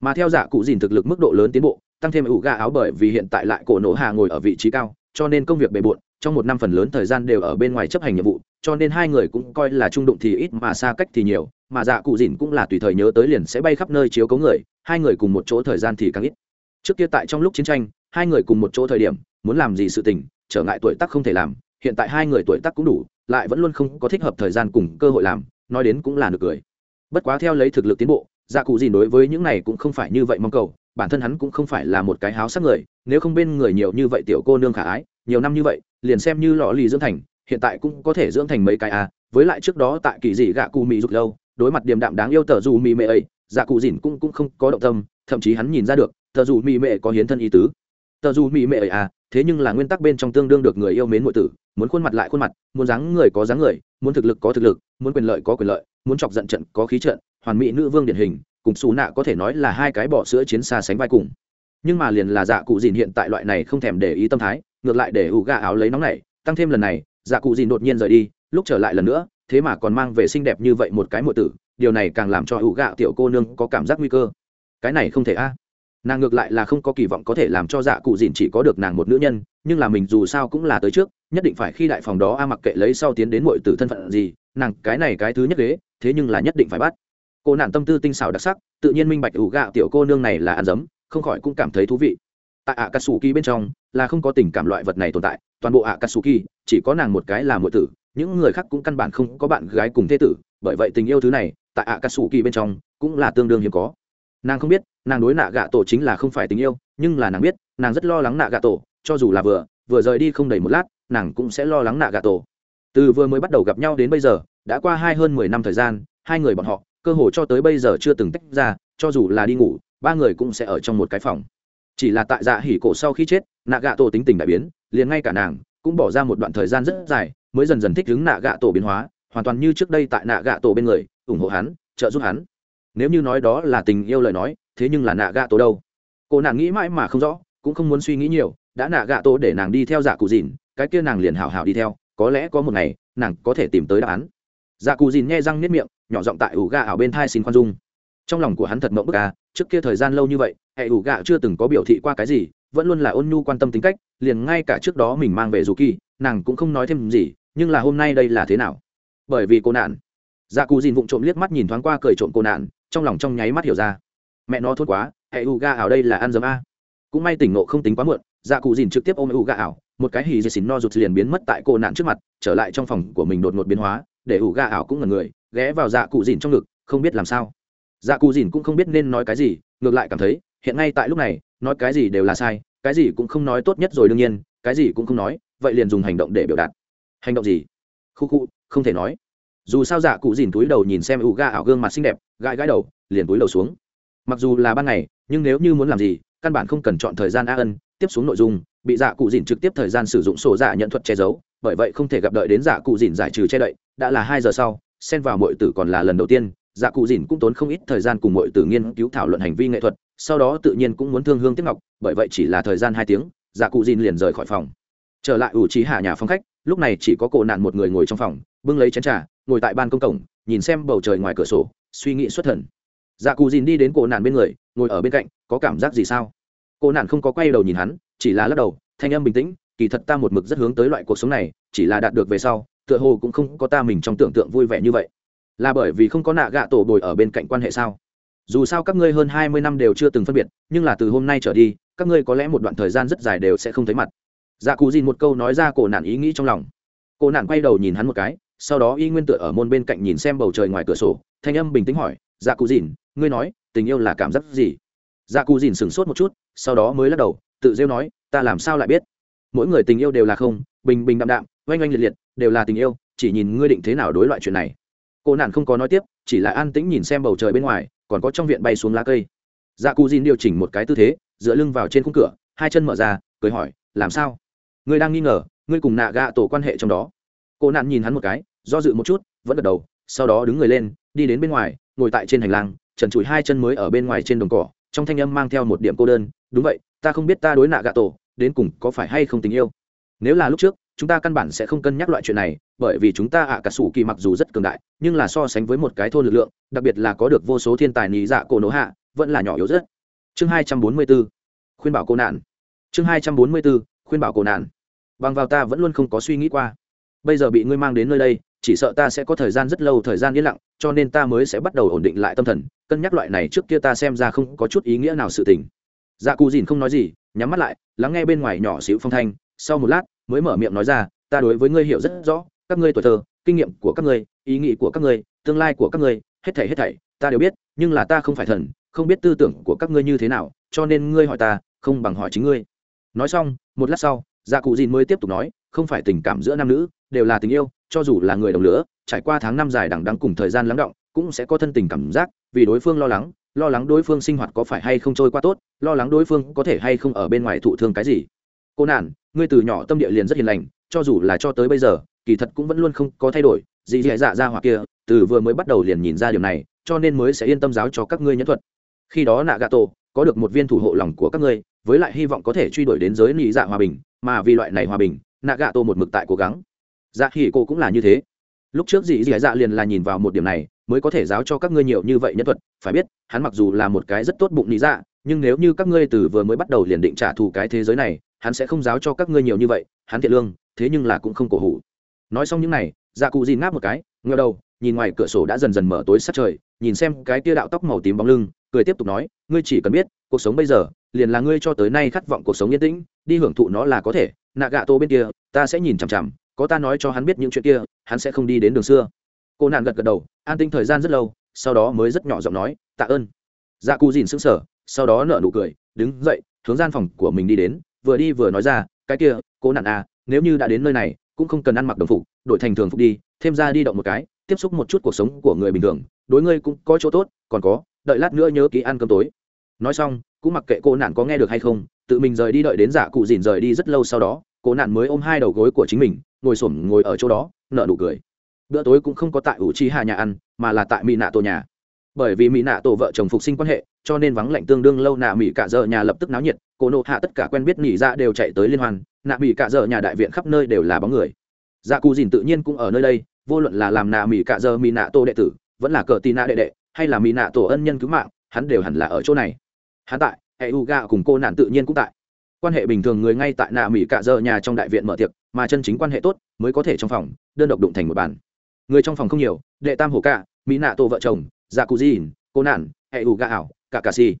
Mà theo giả cụ dìn thực lực mức độ lớn tiến bộ, tăng thêm ủ ga áo bởi vì hiện tại lại cổ nổ hà ngồi ở vị trí cao, cho nên công việc bề bộn, trong một năm phần lớn thời gian đều ở bên ngoài chấp hành nhiệm vụ, cho nên hai người cũng coi là trung đụng thì ít mà xa cách thì nhiều, mà dạ cụ dìn cũng là tùy thời nhớ tới liền sẽ bay khắp nơi chiếu cấu người, hai người cùng một chỗ thời gian thì càng ít trước kia tại trong lúc chiến tranh, hai người cùng một chỗ thời điểm, muốn làm gì sự tình, trở ngại tuổi tác không thể làm, hiện tại hai người tuổi tác cũng đủ, lại vẫn luôn không có thích hợp thời gian cùng cơ hội làm, nói đến cũng là được cười. Bất quá theo lấy thực lực tiến bộ dạ cụ gì đối với những này cũng không phải như vậy mong cầu, bản thân hắn cũng không phải là một cái háo sắc người, nếu không bên người nhiều như vậy tiểu cô nương khả ái, nhiều năm như vậy, liền xem như lò lì dưỡng thành, hiện tại cũng có thể dưỡng thành mấy cái à với lại trước đó tại kỳ dị gạ cụ mị rụt lâu, đối mặt điềm đạm đáng yêu tờ dù mị mệ ấy dạ cụ dìn cũng cũng không có động tâm, thậm chí hắn nhìn ra được tờ dù mỹ mệ có hiến thân ý tứ. Tờ dù mỹ mệ ấy à thế nhưng là nguyên tắc bên trong tương đương được người yêu mến mọi tử, muốn khuôn mặt lại khuôn mặt, muốn dáng người có dáng người, muốn thực lực có thực lực, muốn quyền lợi có quyền lợi, muốn chọc giận trận có khí trận, hoàn mỹ nữ vương điển hình, cùng xù nạ có thể nói là hai cái bỏ sữa chiến xa sánh vai cùng. Nhưng mà liền là dạ cụ dìn hiện tại loại này không thèm để ý tâm thái, ngược lại để ủ gà áo lấy nóng này, tăng thêm lần này dạ cụ dìn đột nhiên rời đi, lúc trở lại lần nữa, thế mà còn mang về xinh đẹp như vậy một cái mọi tử, điều này càng làm cho ủ gạ tiểu cô nương có cảm giác nguy cơ. Cái này không thể a nàng ngược lại là không có kỳ vọng có thể làm cho dạ cụ dìn chỉ có được nàng một nữ nhân, nhưng là mình dù sao cũng là tới trước, nhất định phải khi đại phòng đó a mặc kệ lấy sau tiến đến mọi từ thân phận gì, nàng cái này cái thứ nhất ghế, thế nhưng là nhất định phải bắt. Cô nạn tâm tư tinh xảo đặc sắc, tự nhiên minh bạch ủ gạo tiểu cô nương này là ăn dấm, không khỏi cũng cảm thấy thú vị. Tại ạ cà sù kỳ bên trong, là không có tình cảm loại vật này tồn tại, toàn bộ ạ cà sù kỳ chỉ có nàng một cái là mọi tử, những người khác cũng căn bản không có bạn gái cùng thế tử, bởi vậy tình yêu thứ này, tại ạ cà sù kỳ bên trong, cũng là tương đương hiếm có nàng không biết, nàng đối nạ gạ tổ chính là không phải tình yêu, nhưng là nàng biết, nàng rất lo lắng nạ gạ tổ, cho dù là vừa vừa rời đi không đầy một lát, nàng cũng sẽ lo lắng nạ gạ tổ. Từ vừa mới bắt đầu gặp nhau đến bây giờ, đã qua hai hơn mười năm thời gian, hai người bọn họ, cơ hồ cho tới bây giờ chưa từng tách ra, cho dù là đi ngủ, ba người cũng sẽ ở trong một cái phòng. Chỉ là tại dạ hỉ cổ sau khi chết, nạ gạ tổ tính tình đại biến, liền ngay cả nàng cũng bỏ ra một đoạn thời gian rất dài, mới dần dần thích ứng nạ gạ tổ biến hóa, hoàn toàn như trước đây tại nạ gạ tổ bên người, ủng hộ hắn, trợ giúp hắn nếu như nói đó là tình yêu lời nói, thế nhưng là nạ gạ tổ đâu? Cô nàng nghĩ mãi mà không rõ, cũng không muốn suy nghĩ nhiều, đã nạ gạ tổ để nàng đi theo dạ cụ dìn, cái kia nàng liền hảo hảo đi theo, có lẽ có một ngày, nàng có thể tìm tới đáp án. Dạ cụ dìn nghe răng nếp miệng, nhỏ giọng tại ủ gà ảo bên thai xin khoan dung. Trong lòng của hắn thật mộng bức à trước kia thời gian lâu như vậy, hệ ủ gà chưa từng có biểu thị qua cái gì, vẫn luôn là ôn nhu quan tâm tính cách, liền ngay cả trước đó mình mang về dù kỳ, nàng cũng không nói thêm gì, nhưng là hôm nay đây là thế nào? Bởi vì cô nạn. Dạ cụ dìn vụng trộm liếc mắt nhìn thoáng qua cười trộm cô nạn trong lòng trong nháy mắt hiểu ra. Mẹ nó thốt quá, hệ u ga ảo đây là ăn dấm a. Cũng may tỉnh nộ không tính quá muộn dạ cụ dìn trực tiếp ôm ủ ga ảo, một cái hì dì xỉn no rụt liền biến mất tại cô nạn trước mặt, trở lại trong phòng của mình đột ngột biến hóa, để u ga ảo cũng ngần người, ghé vào dạ cụ dìn trong ngực, không biết làm sao. Dạ cụ dìn cũng không biết nên nói cái gì, ngược lại cảm thấy, hiện ngay tại lúc này, nói cái gì đều là sai, cái gì cũng không nói tốt nhất rồi đương nhiên, cái gì cũng không nói, vậy liền dùng hành động để biểu đạt. Hành động gì? Khu khu, không thể nói. Dù sao dạ cụ dìn túi đầu nhìn xem u ga ảo gương mặt xinh đẹp gãi gãi đầu, liền túi đầu xuống. Mặc dù là ban ngày, nhưng nếu như muốn làm gì, căn bản không cần chọn thời gian a ân, tiếp xuống nội dung, bị dạ cụ dìn trực tiếp thời gian sử dụng sổ dạ nhận thuật che giấu, bởi vậy không thể gặp đợi đến dạ cụ dìn giải trừ che đậy, đã là hai giờ sau, xen vào mọi tử còn là lần đầu tiên dạ cụ dìn cũng tốn không ít thời gian cùng mọi tử nghiên cứu thảo luận hành vi nghệ thuật, sau đó tự nhiên cũng muốn thương hương tiếp ngọc, bởi vậy chỉ là thời gian hai tiếng dạ cụ dìn liền rời khỏi phòng. Trở lại ủ trí hạ nhà phòng khách, lúc này chỉ có cổ nạn một người ngồi trong phòng, bưng lấy chén trà, ngồi tại ban công cổng, nhìn xem bầu trời ngoài cửa sổ suy nghĩ xuất thần. Dạ cù dìn đi đến cổ nạn bên người, ngồi ở bên cạnh, có cảm giác gì sao? Cổ nạn không có quay đầu nhìn hắn, chỉ là lắc đầu, thanh âm bình tĩnh, kỳ thật ta một mực rất hướng tới loại cuộc sống này, chỉ là đạt được về sau, tựa hồ cũng không có ta mình trong tưởng tượng vui vẻ như vậy. Là bởi vì không có nạ gạ tổ bồi ở bên cạnh quan hệ sao? Dù sao các ngươi hơn hai mươi năm đều chưa từng phân biệt, nhưng là từ hôm nay trở đi, các ngươi có lẽ một đoạn thời gian rất dài đều sẽ không thấy mặt. Dạ cù dìn một câu nói ra cổ nạn ý nghĩ trong lòng. Cổ nạn quay đầu nhìn hắn một cái, sau đó y nguyên tựa ở môn bên cạnh nhìn xem bầu trời ngoài cửa sổ thanh âm bình tĩnh hỏi dạ cụ dìn, ngươi nói, tình yêu là cảm giác gì? Dạ cụ dìn sửng sốt một chút, sau đó mới lắc đầu, tự rêu nói, ta làm sao lại biết? Mỗi người tình yêu đều là không, bình bình đạm đạm, oanh oanh liệt liệt, đều là tình yêu, chỉ nhìn ngươi định thế nào đối loại chuyện này. Cô nạn không có nói tiếp, chỉ là an tĩnh nhìn xem bầu trời bên ngoài, còn có trong viện bay xuống lá cây. Dạ cụ dìn điều chỉnh một cái tư thế, dựa lưng vào trên khung cửa, hai chân mở ra, cười hỏi, làm sao? Ngươi đang nghi ngờ, ngươi cùng nạ gạ tổ quan hệ trong đó? Cô nạn nhìn hắn một cái, do dự một chút, vẫn gật đầu, sau đó đứng người lên đi đến bên ngoài, ngồi tại trên hành lang, trần trụi hai chân mới ở bên ngoài trên đồng cỏ, trong thanh âm mang theo một điểm cô đơn, đúng vậy, ta không biết ta đối nạ gạ tổ, đến cùng có phải hay không tình yêu. Nếu là lúc trước, chúng ta căn bản sẽ không cân nhắc loại chuyện này, bởi vì chúng ta ạ cả sủ kỳ mặc dù rất cường đại, nhưng là so sánh với một cái thôn lực lượng, đặc biệt là có được vô số thiên tài lý dạ cổ nổ hạ, vẫn là nhỏ yếu rất. Chương hai trăm bốn mươi 244 khuyên bảo cô nạn. Chương hai trăm bốn mươi 244 khuyên bảo cô nạn. Bằng vào ta vẫn luôn không có suy nghĩ qua. Bây giờ bị ngươi mang đến nơi đây chỉ sợ ta sẽ có thời gian rất lâu thời gian yên lặng, cho nên ta mới sẽ bắt đầu ổn định lại tâm thần, cân nhắc loại này trước kia ta xem ra không có chút ý nghĩa nào sự tình. Dạ cù dìn không nói gì, nhắm mắt lại, lắng nghe bên ngoài nhỏ xíu phong thanh, sau một lát, mới mở miệng nói ra, ta đối với ngươi hiểu rất rõ, các ngươi tuổi thơ, kinh nghiệm của các ngươi, ý nghĩ của các ngươi, tương lai của các ngươi, hết thảy hết thảy, ta đều biết, nhưng là ta không phải thần, không biết tư tưởng của các ngươi như thế nào, cho nên ngươi hỏi ta, không bằng hỏi chính ngươi. Nói xong, một lát sau dạ cụ dìn mới tiếp tục nói, không phải tình cảm giữa nam nữ, đều là tình yêu, cho dù là người đồng lửa trải qua tháng năm dài đằng đắng cùng thời gian lắng động, cũng sẽ có thân tình cảm giác, vì đối phương lo lắng lo lắng đối phương sinh hoạt có phải hay không trôi qua tốt, lo lắng đối phương có thể hay không ở bên ngoài thụ thương cái gì. Cô nản, ngươi từ nhỏ tâm địa liền rất hiền lành, cho dù là cho tới bây giờ, kỳ thật cũng vẫn luôn không có thay đổi gì dạ dạ ra hoặc kia, từ vừa mới bắt đầu liền nhìn ra điều này, cho nên mới sẽ yên tâm giáo cho các ngươi nhân thuật. Khi đó nạ gà tổ có được một viên thủ hộ lòng của các ngươi, với lại hy vọng có thể truy đuổi đến giới nị dạ hòa bình mà vì loại này hòa bình nạ gạ tổ một mực tại cố gắng. Dạ hỉ cô cũng là như thế. Lúc trước dì dì dạ liền là nhìn vào một điểm này, mới có thể giáo cho các ngươi nhiều như vậy nhân thuật, phải biết, hắn mặc dù là một cái rất tốt bụng lý dạ nhưng nếu như các ngươi từ vừa mới bắt đầu liền định trả thù cái thế giới này, hắn sẽ không giáo cho các ngươi nhiều như vậy, hắn thiện lương, thế nhưng là cũng không cổ hủ. Nói xong những này dạ cụ dì ngáp một cái ngờ đầu nhìn ngoài cửa sổ đã dần dần mở tối sát trời, nhìn xem cái tia đạo tóc màu tím bóng lưng, cười tiếp tục nói, ngươi chỉ cần biết, cuộc sống bây giờ liền là ngươi cho tới nay khát vọng cuộc sống yên tĩnh, đi hưởng thụ nó là có thể. Nạ gạ tô bên kia, ta sẽ nhìn chằm chằm, có ta nói cho hắn biết những chuyện kia, hắn sẽ không đi đến đường xưa. Cô nạn gật gật đầu, an tinh thời gian rất lâu, sau đó mới rất nhỏ giọng nói, tạ ơn. Dạ cụ dìn sững sờ, sau đó nở nụ cười, đứng dậy, hướng gian phòng của mình đi đến, vừa đi vừa nói ra, cái kia, cô nạn à nếu như đã đến nơi này, cũng không cần ăn mặc đồng phục, đổi thành thường phục đi, thêm ra đi động một cái tiếp xúc một chút cuộc sống của người bình thường, đối ngươi cũng có chỗ tốt, còn có, đợi lát nữa nhớ ký ăn cơm tối. Nói xong, cũng mặc kệ cô nạn có nghe được hay không, tự mình rời đi đợi đến giả cụ dìn rời đi rất lâu sau đó, cô nạn mới ôm hai đầu gối của chính mình, ngồi xổm ngồi ở chỗ đó nợ nụ cười. Bữa tối cũng không có tại ủ chi hạ nhà ăn, mà là tại mỹ nạ tổ nhà. Bởi vì mỹ nạ tổ vợ chồng phục sinh quan hệ, cho nên vắng lạnh tương đương lâu nạ mỹ cả giờ nhà lập tức náo nhiệt, cô nộ hạ tất cả quen biết nghỉ ra dạ đều chạy tới liên hoan, nạ mỹ cả giờ nhà đại viện khắp nơi đều là bóng người. Dạ cù dìn tự nhiên cũng ở nơi đây vô luận là làm nạ mỹ cạ giờ mỹ nạ tô đệ tử, vẫn là cờ tì nạ đệ đệ, hay là mỹ nạ tổ ân nhân cứu mạng, hắn đều hẳn là ở chỗ này. Hắn tại hệ u gạ cùng cô nạn tự nhiên cũng tại. Quan hệ bình thường người ngay tại nạ mỹ cạ giờ nhà trong đại viện mở tiệc, mà chân chính quan hệ tốt mới có thể trong phòng, đơn độc đụng thành một bàn. Người trong phòng không nhiều, đệ tam hồ cạ mỹ nạ tổ vợ chồng dạ cụ dìn cô nạn hệ u gạ ảo cả cà si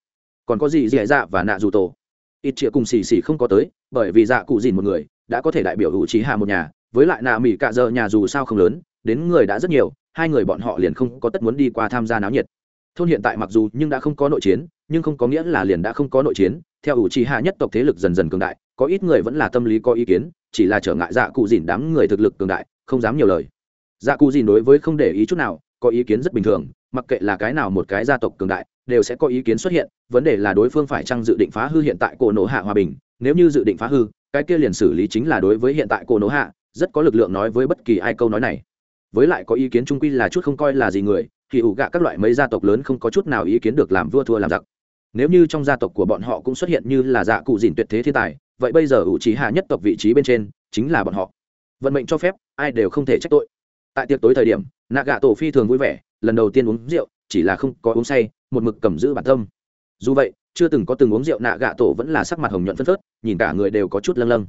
còn có gì dì dạ và nạ dù tổ? Ít chĩa cùng xì xì không có tới, bởi vì dạ cụ dìn một người, đã có thể đại biểu hữu trí hạ một nhà, với lại nạ mỹ cạ dơ nhà dù sao không lớn đến người đã rất nhiều, hai người bọn họ liền không có tất muốn đi qua tham gia náo nhiệt. Thôn hiện tại mặc dù nhưng đã không có nội chiến, nhưng không có nghĩa là liền đã không có nội chiến. Theo ủ trì hạ nhất tộc thế lực dần dần cường đại, có ít người vẫn là tâm lý có ý kiến, chỉ là trở ngại dạ cụ dìn đám người thực lực cường đại, không dám nhiều lời. Dạ cụ dìn đối với không để ý chút nào, có ý kiến rất bình thường, mặc kệ là cái nào một cái gia tộc cường đại, đều sẽ có ý kiến xuất hiện. Vấn đề là đối phương phải chăng dự định phá hư hiện tại cổ nổ hạ hòa bình? Nếu như dự định phá hư, cái kia liền xử lý chính là đối với hiện tại cổ nổ hạ. Rất có lực lượng nói với bất kỳ ai câu nói này với lại có ý kiến trung quy là chút không coi là gì người, thì ủ gạ các loại mấy gia tộc lớn không có chút nào ý kiến được làm vua thua làm giặc. Nếu như trong gia tộc của bọn họ cũng xuất hiện như là dạ cụ dìn tuyệt thế thiên tài, vậy bây giờ ủ trí hạ nhất tộc vị trí bên trên chính là bọn họ. Vận mệnh cho phép, ai đều không thể trách tội. Tại tiệc tối thời điểm nạ gạ tổ phi thường vui vẻ, lần đầu tiên uống rượu, chỉ là không có uống say, một mực cầm giữ bản tâm. Dù vậy, chưa từng có từng uống rượu nạ gạ tổ vẫn là sắc mặt hồng nhuận phân phớt, nhìn cả người đều có chút lâng lâng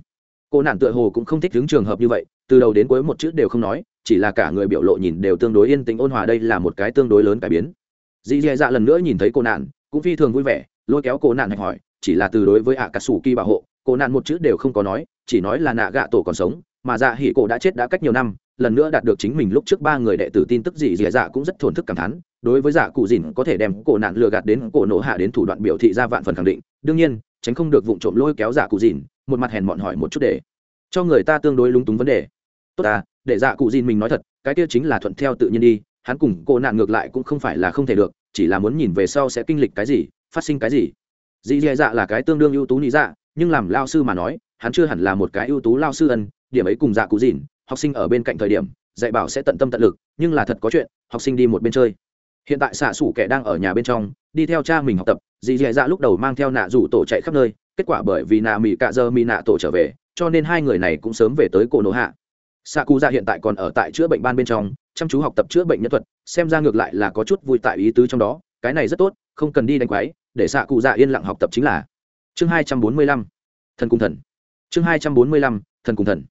cô nạn tựa hồ cũng không thích đứng trường hợp như vậy, từ đầu đến cuối một chữ đều không nói, chỉ là cả người biểu lộ nhìn đều tương đối yên tĩnh ôn hòa đây là một cái tương đối lớn cải biến. Dì dè dạ lần nữa nhìn thấy cô nạn, cũng phi thường vui vẻ, lôi kéo cô nạn hạch hỏi, chỉ là từ đối với ạ cà sủ kỳ bảo hộ, cô nạn một chữ đều không có nói, chỉ nói là nạ gạ tổ còn sống, mà dạ hỉ cổ đã chết đã cách nhiều năm, lần nữa đạt được chính mình lúc trước ba người đệ tử tin tức gì dì dạ cũng rất thổn thức cảm thán, đối với dạ cụ dìn có thể đem cổ nạn lừa gạt đến cổ nổ hạ đến thủ đoạn biểu thị ra vạn phần khẳng định. Đương nhiên tránh không được vụ trộm lôi kéo dạ cụ dìn, một mặt hèn mọn hỏi một chút để cho người ta tương đối lúng túng vấn đề. Tốt à để dạ cụ dìn mình nói thật, cái kia chính là thuận theo tự nhiên đi, hắn cùng cô nạn ngược lại cũng không phải là không thể được, chỉ là muốn nhìn về sau sẽ kinh lịch cái gì, phát sinh cái gì. Dì dì dạ là cái tương đương ưu tú lý dạ nhưng làm lao sư mà nói, hắn chưa hẳn là một cái ưu tú lao sư ân, điểm ấy cùng dạ cụ dìn, học sinh ở bên cạnh thời điểm, dạy bảo sẽ tận tâm tận lực, nhưng là thật có chuyện, học sinh đi một bên chơi. Hiện tại xạ xủ kẻ đang ở nhà bên trong đi theo cha mình học tập, dì dì dạ lúc đầu mang theo nạ rủ tổ chạy khắp nơi, kết quả bởi vì nạ mỹ cạ dơ mỹ nạ tổ trở về, cho nên hai người này cũng sớm về tới cổ nổ hạ. Xạ cụ dạ hiện tại còn ở tại chữa bệnh ban bên trong, chăm chú học tập chữa bệnh nhân thuật, xem ra ngược lại là có chút vui tại ý tứ trong đó, cái này rất tốt, không cần đi đánh quái, để xạ cụ dạ yên lặng học tập chính là. Chương hai trăm bốn mươi lăm, thần cùng thần. Chương hai trăm bốn mươi lăm, thần cùng thần.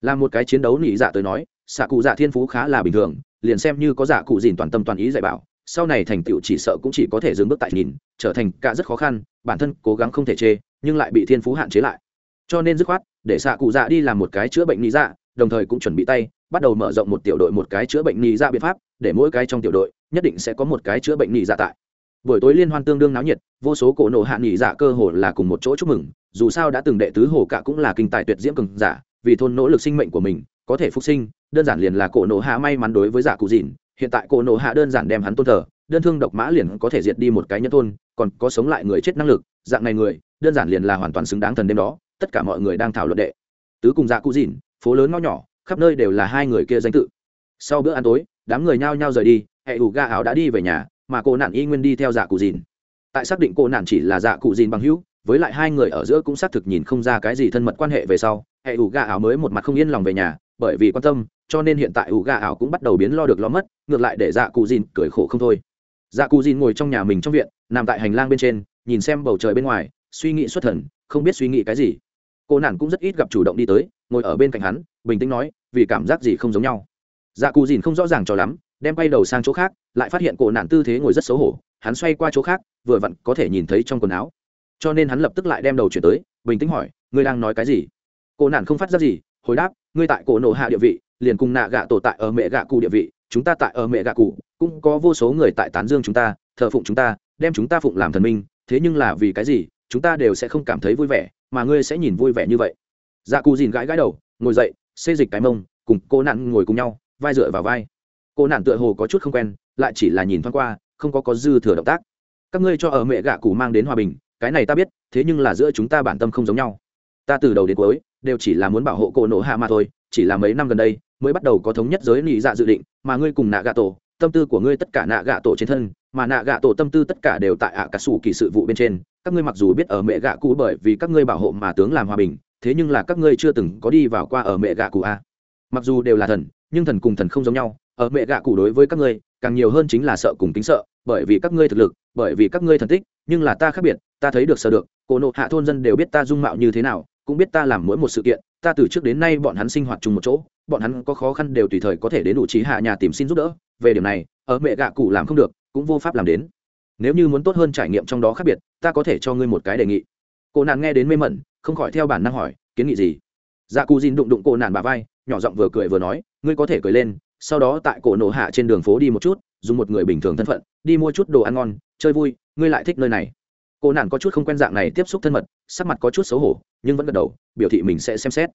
Là một cái chiến đấu nỉ dạ tới nói xạ cụ dạ thiên phú khá là bình thường, liền xem như có dạ cụ dìn toàn tâm toàn ý dạy bảo sau này thành tựu chỉ sợ cũng chỉ có thể dừng bước tại nhìn, trở thành cả rất khó khăn, bản thân cố gắng không thể chê, nhưng lại bị thiên phú hạn chế lại. Cho nên dứt khoát, để xạ cụ dạ đi làm một cái chữa bệnh nỉ dạ đồng thời cũng chuẩn bị tay, bắt đầu mở rộng một tiểu đội một cái chữa bệnh nỉ dạ biện pháp, để mỗi cái trong tiểu đội, nhất định sẽ có một cái chữa bệnh nỉ dạ tại. Buổi tối liên hoan tương đương náo nhiệt, vô số cổ nộ hạ nỉ dạ cơ hồ là cùng một chỗ chúc mừng, dù sao đã từng đệ tứ hồ cả cũng là kinh tài tuyệt diễm cường giả, vì thôn nỗ lực sinh mệnh của mình, có thể phục sinh, đơn giản liền là cổ nộ hạ may mắn đối với giả cụ dìn hiện tại cổ nộ hạ đơn giản đem hắn tôn thờ, đơn thương độc mã liền có thể diệt đi một cái nhân thôn còn có sống lại người chết năng lực, dạng này người, đơn giản liền là hoàn toàn xứng đáng thần đêm đó, tất cả mọi người đang thảo luận đệ. Tứ cùng dạ cụ dìn phố lớn ngõ nhỏ, khắp nơi đều là hai người kia danh tự. Sau bữa ăn tối, đám người nhao nhao rời đi, hệ ủ ga áo đã đi về nhà, mà cô nạn y nguyên đi theo dạ cụ dìn tại xác định cô nạn chỉ là dạ cụ dìn bằng hữu, với lại hai người ở giữa cũng xác thực nhìn không ra cái gì thân mật quan hệ về sau, hệ ủ ga áo mới một mặt không yên lòng về nhà, bởi vì quan tâm cho nên hiện tại ủ gà ảo cũng bắt đầu biến lo được lo mất, ngược lại để dạ cụ dìn cười khổ không thôi. Dạ cụ dìn ngồi trong nhà mình trong viện, nằm tại hành lang bên trên, nhìn xem bầu trời bên ngoài, suy nghĩ xuất thần, không biết suy nghĩ cái gì. Cô nản cũng rất ít gặp chủ động đi tới, ngồi ở bên cạnh hắn, bình tĩnh nói, vì cảm giác gì không giống nhau. Dạ cụ dìn không rõ ràng cho lắm, đem quay đầu sang chỗ khác, lại phát hiện cổ nạn tư thế ngồi rất xấu hổ, hắn xoay qua chỗ khác, vừa vặn có thể nhìn thấy trong quần áo. Cho nên hắn lập tức lại đem đầu chuyển tới, bình tĩnh hỏi, ngươi đang nói cái gì? Cổ nạn không phát ra gì, hồi đáp, ngươi tại cổ nộ hạ địa vị liền cùng nạ gạ tổ tại ở mẹ gạ cụ địa vị, chúng ta tại ở mẹ gạ cụ, cũng có vô số người tại tán dương chúng ta, thờ phụng chúng ta, đem chúng ta phụng làm thần minh, thế nhưng là vì cái gì, chúng ta đều sẽ không cảm thấy vui vẻ, mà ngươi sẽ nhìn vui vẻ như vậy. Dạ cụ dìn gãi gãi đầu, ngồi dậy, xê dịch cái mông, cùng cô nạn ngồi cùng nhau, vai dựa vào vai. Cô nạn tựa hồ có chút không quen, lại chỉ là nhìn thoáng qua, không có có dư thừa động tác. Các ngươi cho ở mẹ gạ cụ mang đến hòa bình, cái này ta biết, thế nhưng là giữa chúng ta bản tâm không giống nhau. Ta từ đầu đến cuối, đều chỉ là muốn bảo hộ cổ nổ hạ mà thôi, chỉ là mấy năm gần đây mới bắt đầu có thống nhất giới nị dạ dự định, mà ngươi cùng nạ gạ tổ, tâm tư của ngươi tất cả nạ gạ tổ trên thân, mà nạ gạ tổ tâm tư tất cả đều tại ạ cả sủ kỳ sự vụ bên trên. Các ngươi mặc dù biết ở mẹ gạ cũ bởi vì các ngươi bảo hộ mà tướng làm hòa bình, thế nhưng là các ngươi chưa từng có đi vào qua ở mẹ gạ cũ a. Mặc dù đều là thần, nhưng thần cùng thần không giống nhau. Ở mẹ gạ cũ đối với các ngươi, càng nhiều hơn chính là sợ cùng kính sợ, bởi vì các ngươi thực lực, bởi vì các ngươi thần tích, nhưng là ta khác biệt, ta thấy được sợ được. Cổ nộ hạ thôn dân đều biết ta dung mạo như thế nào cũng biết ta làm mỗi một sự kiện, ta từ trước đến nay bọn hắn sinh hoạt chung một chỗ, bọn hắn có khó khăn đều tùy thời có thể đến đủ trí hạ nhà tìm xin giúp đỡ, về điểm này, ở mẹ gạ cụ làm không được, cũng vô pháp làm đến. Nếu như muốn tốt hơn trải nghiệm trong đó khác biệt, ta có thể cho ngươi một cái đề nghị. Cô nạn nghe đến mê mẩn, không khỏi theo bản năng hỏi, kiến nghị gì? Dạ cù dìn đụng đụng cô nạn bà vai, nhỏ giọng vừa cười vừa nói, ngươi có thể cười lên, sau đó tại cổ nổ hạ trên đường phố đi một chút, dùng một người bình thường thân phận, đi mua chút đồ ăn ngon, chơi vui, ngươi lại thích nơi này. Cô nạn có chút không quen dạng này tiếp xúc thân mật, sắc mặt có chút xấu hổ nhưng vẫn gật đầu, biểu thị mình sẽ xem xét.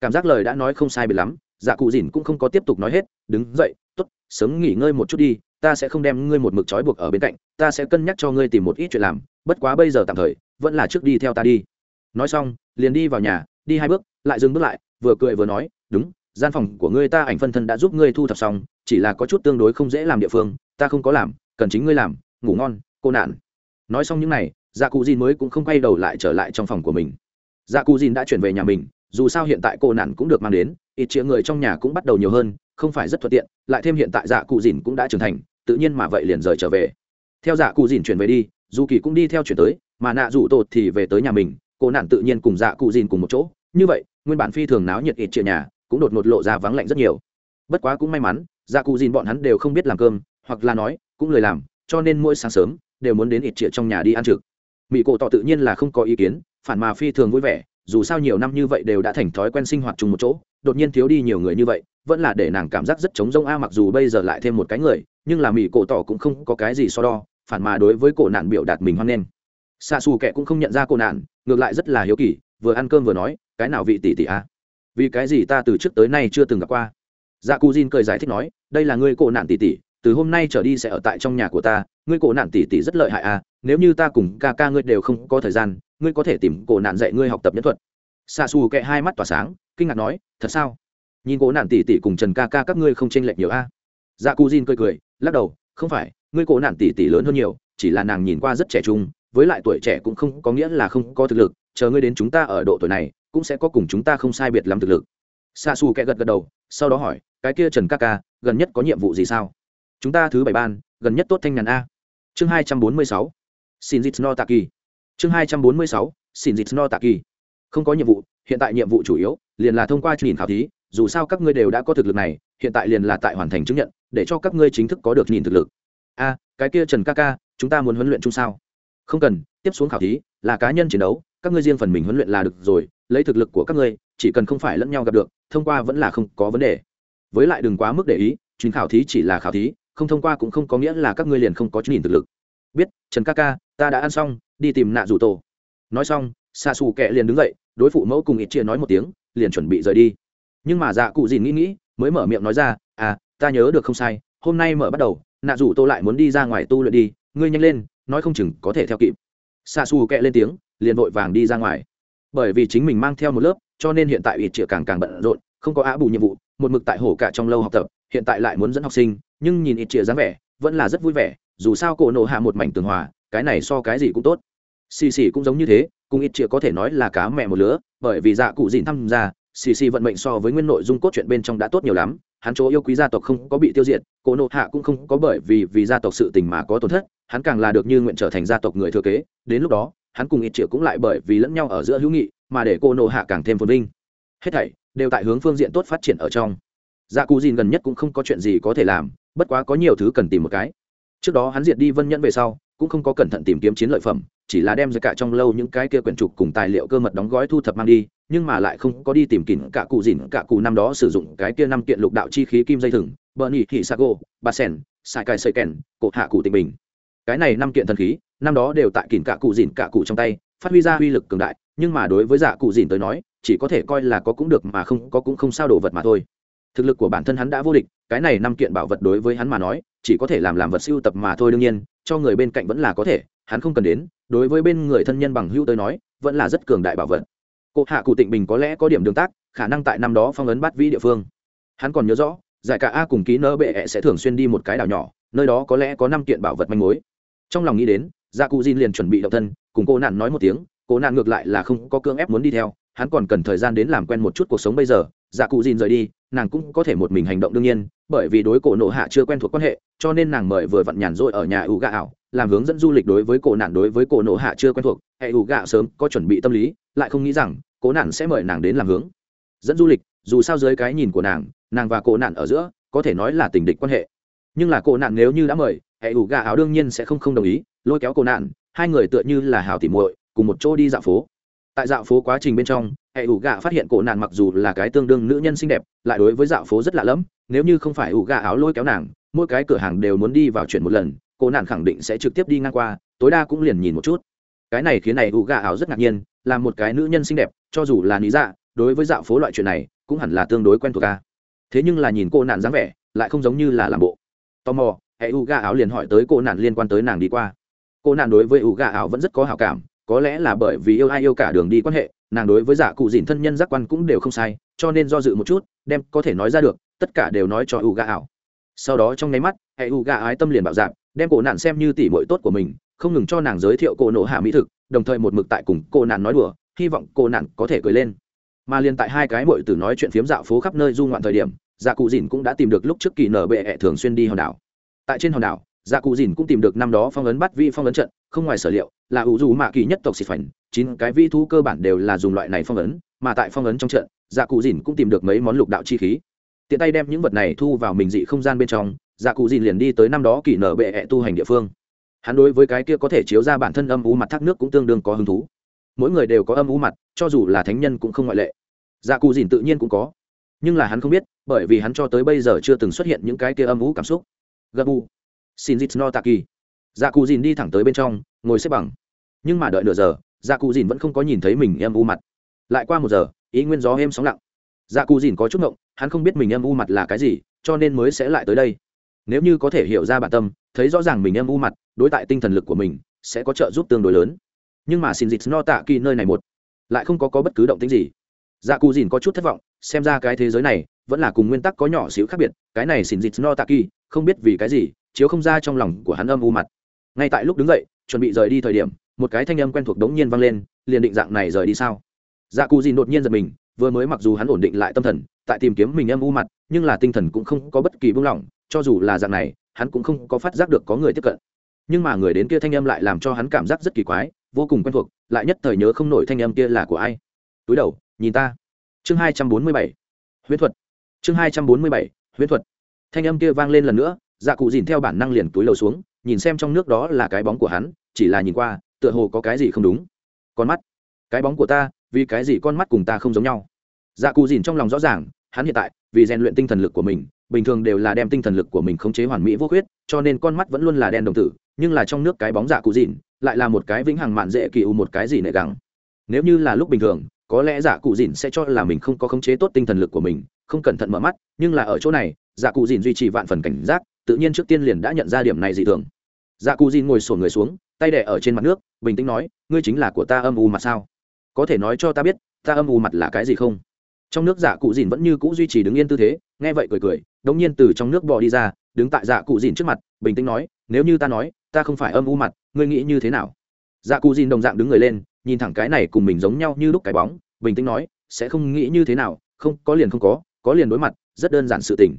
Cảm giác lời đã nói không sai bị lắm dạ cụ dìn cũng không có tiếp tục nói hết, đứng dậy t ố t sớm nghỉ ngơi một chút đi, ta sẽ không đem ngươi một mực trói buộc ở bên cạnh, ta sẽ cân nhắc cho ngươi tìm một ít chuyện làm, bất quá bây giờ tạm thời, vẫn là trước đi theo ta đi. Nói xong, liền đi vào nhà, đi hai bước, lại dừng bước lại, vừa cười vừa nói, đúng, gian phòng của ngươi ta ảnh phân thân đã giúp ngươi thu thập xong, chỉ là có chút tương đối không dễ làm địa phương, ta không có làm, cần chính ngươi làm, ngủ ngon, cô nạn. Nói xong những n à y dạ cụ dìn mới cũng không quay đầu lại trở lại trong phòng của mình dạ cụ dìn đã chuyển về nhà mình, dù sao hiện tại cô nạn cũng được mang đến, ít chĩa người trong nhà cũng bắt đầu nhiều hơn, không phải rất thuận tiện, lại thêm hiện tại dạ cụ dìn cũng đã trưởng thành, tự nhiên mà vậy liền rời trở về. Theo dạ cụ dìn chuyển về đi, dù kỳ cũng đi theo chuyển tới, mà nạ rủ tột thì về tới nhà mình, cô nạn tự nhiên cùng dạ cụ dìn cùng một chỗ. Như vậy, nguyên bản phi thường náo nhiệt ít chĩa nhà cũng đột ngột lộ ra vắng lạnh rất nhiều. Bất quá cũng may mắn dạ cụ dìn bọn hắn đều không biết làm cơm, hoặc là nói, cũng lời làm, cho nên mỗi sáng sớm đều muốn đến ít chĩa trong nhà đi ăn trực. Mỹ cổ tỏ tự nhiên là không có ý kiến phản mà phi thường vui vẻ, dù sao nhiều năm như vậy đều đã thành thói quen sinh hoạt chung một chỗ, đột nhiên thiếu đi nhiều người như vậy, vẫn là để nàng cảm giác rất trống rông. A, mặc dù bây giờ lại thêm một cái người, nhưng là mỹ cổ tỏ cũng không có cái gì so đo, phản mà đối với cổ nạn biểu đạt mình hoan nghênh. Xa xù kệ cũng không nhận ra cổ nạn, ngược lại rất là hiếu kỳ, vừa ăn cơm vừa nói, cái nào vị tỷ tỷ a? Vì cái gì ta từ trước tới nay chưa từng gặp qua? Dạ cu jin cười giải thích nói, đây là ngươi cổ nạn tỷ tỷ từ hôm nay trở đi sẽ ở tại trong nhà của ta, ngươi cổ nạn tỷ tỷ rất lợi hại a nếu như ta cùng ca ca ngươi đều không có thời gian, ngươi có thể tìm cổ nạn dạy ngươi học tập nhân thuật. Xa xù kệ hai mắt tỏa sáng, kinh ngạc nói, thật sao? Nhìn cổ nạn tỷ tỷ cùng trần ca ca các ngươi không chênh lệch nhiều a? Dạ cu jin cười cười, lắc đầu, không phải, ngươi cổ nạn tỷ tỷ lớn hơn nhiều, chỉ là nàng nhìn qua rất trẻ trung, với lại tuổi trẻ cũng không có nghĩa là không có thực lực, chờ ngươi đến chúng ta ở độ tuổi này, cũng sẽ có cùng chúng ta không sai biệt lắm thực lực. Xa xù kệ gật gật đầu, sau đó hỏi, cái kia trần ca ca, gần nhất có nhiệm vụ gì sao? Chúng ta thứ bảy ban, gần nhất tốt thanh nhàn a. Chương hai trăm bốn mươi sáu, xin dịch no taki. Chương hai trăm bốn mươi sáu, xin dịch no taki. Không có nhiệm vụ, hiện tại nhiệm vụ chủ yếu liền là thông qua nhìn khảo thí, dù sao các ngươi đều đã có thực lực này, hiện tại liền là tại hoàn thành chứng nhận, để cho các ngươi chính thức có được nhìn thực lực. A, cái kia trần ca ca, chúng ta muốn huấn luyện chung sao? Không cần, tiếp xuống khảo thí là cá nhân chiến đấu, các ngươi riêng phần mình huấn luyện là được rồi, lấy thực lực của các ngươi, chỉ cần không phải lẫn nhau gặp được, thông qua vẫn là không có vấn đề. Với lại đừng quá mức để ý chuyến khảo thí chỉ là khảo thí không thông qua cũng không có nghĩa là các ngươi liền không có nhìn thực lực. Biết, trần ca ca, ta đã ăn xong, đi tìm nạ rủ tổ. Nói xong xa xù kệ liền đứng dậy, đối phụ mẫu cùng ít chia nói một tiếng, liền chuẩn bị rời đi. Nhưng mà dạ cụ dìn nghĩ nghĩ, mới mở miệng nói ra à ta nhớ được không sai, hôm nay mở bắt đầu, nạ rủ tô lại muốn đi ra ngoài tu luyện đi, ngươi nhanh lên, nói không chừng có thể theo kịp. Xa xù kệ lên tiếng, liền vội vàng đi ra ngoài. Bởi vì chính mình mang theo một lớp, cho nên hiện tại ít chia càng càng bận rộn, không có á bù nhiệm vụ, một mực tại hổ cả trong lâu học tập, hiện tại lại muốn dẫn học sinh nhưng nhìn ít chia dáng vẻ, vẫn là rất vui vẻ, dù sao cổ nộ hạ một mảnh tường hòa, cái này so cái gì cũng tốt. Xì xì cũng giống như thế, cùng ít chia có thể nói là cá mẹ một lứa, bởi vì dạ cụ dìn tham gia xì xì vận mệnh so với nguyên nội dung cốt truyện bên trong đã tốt nhiều lắm, hắn chỗ yêu quý gia tộc không có bị tiêu diệt, cổ nộ hạ cũng không có bởi vì vì gia tộc sự tình mà có tổn thất, hắn càng là được như nguyện trở thành gia tộc người thừa kế, đến lúc đó, hắn cùng ít triệu cũng lại bởi vì lẫn nhau ở giữa hữu nghị, mà để cô nộ hạ càng thêm phồn vinh. Hết thảy đều tại hướng phương diện tốt phát triển ở trong. Dạ cụ dìn gần nhất cũng không có chuyện gì có thể làm bất quá có nhiều thứ cần tìm một cái. Trước đó hắn diệt đi vân nhẫn về sau, cũng không có cẩn thận tìm kiếm chiến lợi phẩm, chỉ là đem ra cả trong lâu những cái kia quyển trục cùng tài liệu cơ mật đóng gói thu thập mang đi, nhưng mà lại không có đi tìm kỉnh cả cụ dìn cả cụ năm đó sử dụng cái kia năm kiện lục đạo chi khí kim dây thừng bờ nỉ thị sago ba sen sai cài sợi kèn cột hạ cụ tình bình. Cái này năm kiện thần khí, năm đó đều tại kỉnh cả cụ dìn cả cụ trong tay, phát huy ra uy lực cường đại, nhưng mà đối với giả cụ dìn tới nói, chỉ có thể coi là có cũng được mà không có cũng không sao đồ vật mà thôi. Thực lực của bản thân hắn đã vô địch cái này năm kiện bảo vật đối với hắn mà nói, chỉ có thể làm làm vật siêu tập mà thôi đương nhiên, cho người bên cạnh vẫn là có thể, hắn không cần đến, đối với bên người thân nhân bằng hữu tới nói, vẫn là rất cường đại bảo vật. Cụ hạ cụ tịnh bình có lẽ có điểm đường tác, khả năng tại năm đó phong ấn bắt vĩ địa phương. Hắn còn nhớ rõ, giải cả a cùng ký nơ bệ sẽ thường xuyên đi một cái đảo nhỏ, nơi đó có lẽ có năm kiện bảo vật manh mối. Trong lòng nghĩ đến gia cụ diên liền chuẩn bị động thân, cùng cô nạn nói một tiếng, cô nạn ngược lại là không có cưỡng ép muốn đi theo hắn còn cần thời gian đến làm quen một chút cuộc sống bây giờ dạ cụ dìn rời đi, nàng cũng có thể một mình hành động đương nhiên, bởi vì đối cổ nộ hạ chưa quen thuộc quan hệ, cho nên nàng mời vừa vặn nhàn rỗi ở nhà ủ gà ảo, làm hướng dẫn du lịch đối với cổ nạn đối với cổ nộ hạ chưa quen thuộc. Hệ ủ gà sớm có chuẩn bị tâm lý, lại không nghĩ rằng cổ nạn sẽ mời nàng đến làm hướng dẫn du lịch. Dù sao dưới cái nhìn của nàng nàng và cổ nạn ở giữa, có thể nói là tình địch quan hệ. Nhưng là cổ nạn nếu như đã mời, hệ ủ gà ảo đương nhiên sẽ không không đồng ý, lôi kéo cổ nạn, hai người tựa như là hào tỉ muội, cùng một chỗ đi dạo phố tại dạo phố quá trình bên trong, hệ ủ gạ phát hiện cổ nạn mặc dù là cái tương đương nữ nhân xinh đẹp, lại đối với dạo phố rất lạ lẫm, nếu như không phải ủ gạ áo lôi kéo nàng, mỗi cái cửa hàng đều muốn đi vào chuyển một lần, cổ nạn khẳng định sẽ trực tiếp đi ngang qua, tối đa cũng liền nhìn một chút. Cái này khiến này ủ gạ áo rất ngạc nhiên, là một cái nữ nhân xinh đẹp, cho dù là lý dạ đối với dạo phố loại chuyện này, cũng hẳn là tương đối quen thuộc ca thế nhưng là nhìn cô nạn dáng vẻ, lại không giống như là làm bộ. Tò mò, hệ ủ gà áo liền hỏi tới cô nạn liên quan tới nàng đi qua. Cô nạn đối với ủ gà áo vẫn rất có hào cảm có lẽ là bởi vì yêu ai yêu cả đường đi quan hệ, nàng đối với giả cụ dìn thân nhân giác quan cũng đều không sai, cho nên do dự một chút, đem có thể nói ra được, tất cả đều nói cho u gà ảo. Sau đó trong nháy mắt, hệ u gà ái tâm liền bạo dạp đem cổ nạn xem như tỷ mội tốt của mình, không ngừng cho nàng giới thiệu cổ nộ hạ mỹ thực, đồng thời một mực tại cùng cô nạn nói đùa, hy vọng cô nạn có thể cười lên. Mà liền tại hai cái mội tử nói chuyện phiếm dạo phố khắp nơi du ngoạn thời điểm dạ cụ dìn cũng đã tìm được lúc trước kỳ nở bệ hẹ thường xuyên đi hòn đảo. Tại trên hòn đảo dạ cụ dìn cũng tìm được năm đó phong ấn bắt vi phong ấn trận, không ngoài sở liệu, là ủ dù mạ kỳ nhất tộc xịt phảnh, chín cái vi thú cơ bản đều là dùng loại này phong ấn, mà tại phong ấn trong trận dạ cụ dìn cũng tìm được mấy món lục đạo chi khí. Tiện tay đem những vật này thu vào mình dị không gian bên trong dạ cụ dìn liền đi tới năm đó kỳ nở bệ hẹ tu hành địa phương. Hắn đối với cái kia có thể chiếu ra bản thân âm u mặt thác nước cũng tương đương có hứng thú. Mỗi người đều có âm u mặt, cho dù là thánh nhân cũng không ngoại lệ. Dạ cụ dìn tự nhiên cũng có. Nhưng là hắn không biết, bởi vì hắn cho tới bây giờ chưa từng xuất hiện những cái kia âm u cảm xúc. Gật u xin dít no taki dạ cụ dìn đi thẳng tới bên trong ngồi xếp bằng. Nhưng mà đợi nửa giờ dạ cụ dìn vẫn không có nhìn thấy mình em u mặt. Lại qua một giờ ý nguyên gió êm sóng lặng. Dạ cụ dìn có chút ngộng hắn không biết mình em u mặt là cái gì cho nên mới sẽ lại tới đây. Nếu như có thể hiểu ra bản tâm thấy rõ ràng mình em u mặt đối tại tinh thần lực của mình sẽ có trợ giúp tương đối lớn. Nhưng mà xin dịt no tạ kỳ nơi này một lại không có, có bất cứ động tính gì. Dạ cụ dìn có chút thất vọng xem ra cái thế giới này vẫn là cùng nguyên tắc có nhỏ xíu khác biệt. Cái này xin dịt no tạ kỳ không biết vì cái gì chiếu không ra trong lòng của hắn âm u mặt. Ngay tại lúc đứng dậy, chuẩn bị rời đi thời điểm, một cái thanh âm quen thuộc đống nhiên vang lên, liền định dạng này rời đi sao? Dạ cụ dìn đột nhiên giật mình, vừa mới mặc dù hắn ổn định lại tâm thần, tại tìm kiếm mình âm u mặt, nhưng là tinh thần cũng không có bất kỳ buông lỏng, cho dù là dạng này, hắn cũng không có phát giác được có người tiếp cận. Nhưng mà người đến kia thanh âm lại làm cho hắn cảm giác rất kỳ quái, vô cùng quen thuộc, lại nhất thời nhớ không nổi thanh âm kia là của ai. Túi đầu, nhìn ta. Chương hai trăm bốn mươi bảy. Huyễn thuật. Chương hai trăm bốn mươi bảy. Huyễn thuật. Thanh âm kia vang lên lần nữa dạ cụ dìn theo bản năng liền túi lầu xuống, nhìn xem trong nước đó là cái bóng của hắn, chỉ là nhìn qua, tựa hồ có cái gì không đúng. Con mắt. Cái bóng của ta, vì cái gì con mắt cùng ta không giống nhau? Dạ cụ dìn trong lòng rõ ràng, hắn hiện tại, vì rèn luyện tinh thần lực của mình, bình thường đều là đem tinh thần lực của mình khống chế hoàn mỹ vô khuyết, cho nên con mắt vẫn luôn là đen đồng tử, nhưng là trong nước cái bóng dạ cụ dìn lại là một cái vĩnh hằng mạn dễ kỳ u một cái gì nệ gắng nếu như là lúc bình thường, có lẽ dạ cụ dìn sẽ cho là mình không có khống chế tốt tinh thần lực của mình không cẩn thận mở mắt, nhưng là ở chỗ này dạ cụ dìn duy trì vạn phần cảnh giác, tự nhiên trước tiên liền đã nhận ra điểm này dị thường. Dạ cụ dìn ngồi sổ người xuống, tay đẻ ở trên mặt nước, bình tĩnh nói, ngươi chính là của ta âm u mặt sao? Có thể nói cho ta biết, ta âm u mặt là cái gì không? Trong nước dạ cụ dìn vẫn như cũ duy trì đứng yên tư thế, nghe vậy cười cười, đống nhiên từ trong nước bò đi ra, đứng tại dạ cụ dìn trước mặt, bình tĩnh nói, nếu như ta nói, ta không phải âm u mặt, ngươi nghĩ như thế nào? Dạ cụ dìn đồng dạng đứng người lên, nhìn thẳng cái này cùng mình giống nhau như lúc cái bóng, bình tĩnh nói, sẽ không nghĩ như thế nào, không, có liền không có có liền đối mặt, rất đơn giản sự tình.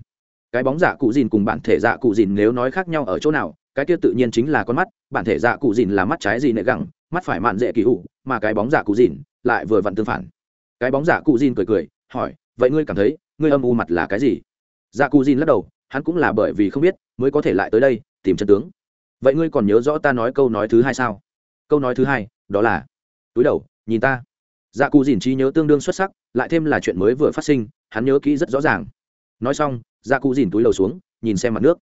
Cái bóng dạ cụ dìn cùng bản thể dạ cụ dìn nếu nói khác nhau ở chỗ nào, cái kia tự nhiên chính là con mắt, bản thể dạ cụ dìn là mắt trái gì nệ gẳng, mắt phải mạn dễ kỳ hụ mà cái bóng dạ cụ dìn lại vừa vặn tương phản. Cái bóng dạ cụ dìn cười cười, hỏi, vậy ngươi cảm thấy, ngươi âm u mặt là cái gì? Dạ cụ dìn lắc đầu, hắn cũng là bởi vì không biết, mới có thể lại tới đây, tìm chân tướng. Vậy ngươi còn nhớ rõ ta nói câu nói thứ hai sao? Câu nói thứ hai, đó là, túi đầu, nhìn ta dạ cụ dìn trí nhớ tương đương xuất sắc, lại thêm là chuyện mới vừa phát sinh, hắn nhớ kỹ rất rõ ràng. Nói xong dạ cụ dìn túi đầu xuống, nhìn xem mặt nước.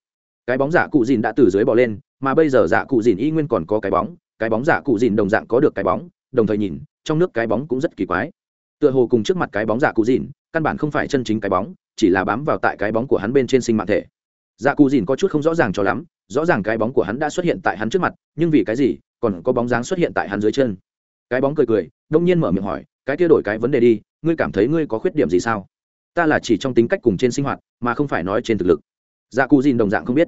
Cái bóng dạ cụ dìn đã từ dưới bỏ lên, mà bây giờ dạ cụ dìn y nguyên còn có cái bóng cái bóng dạ cụ dìn đồng dạng có được cái bóng, đồng thời nhìn, trong nước cái bóng cũng rất kỳ quái. Tựa hồ cùng trước mặt cái bóng dạ cụ dìn, căn bản không phải chân chính cái bóng, chỉ là bám vào tại cái bóng của hắn bên trên sinh mạng thể. Dạ cụ dìn có chút không rõ ràng cho lắm, rõ ràng cái bóng của hắn đã xuất hiện tại hắn trước mặt, nhưng vì cái gì, còn có bóng dáng xuất hiện tại hắn dưới chân? Cái bóng cười cười, đông nhiên mở miệng hỏi, cái kia đổi cái vấn đề đi, ngươi cảm thấy ngươi có khuyết điểm gì sao? Ta là chỉ trong tính cách cùng trên sinh hoạt, mà không phải nói trên thực lực. Dạ cụ dìn đồng dạng không biết.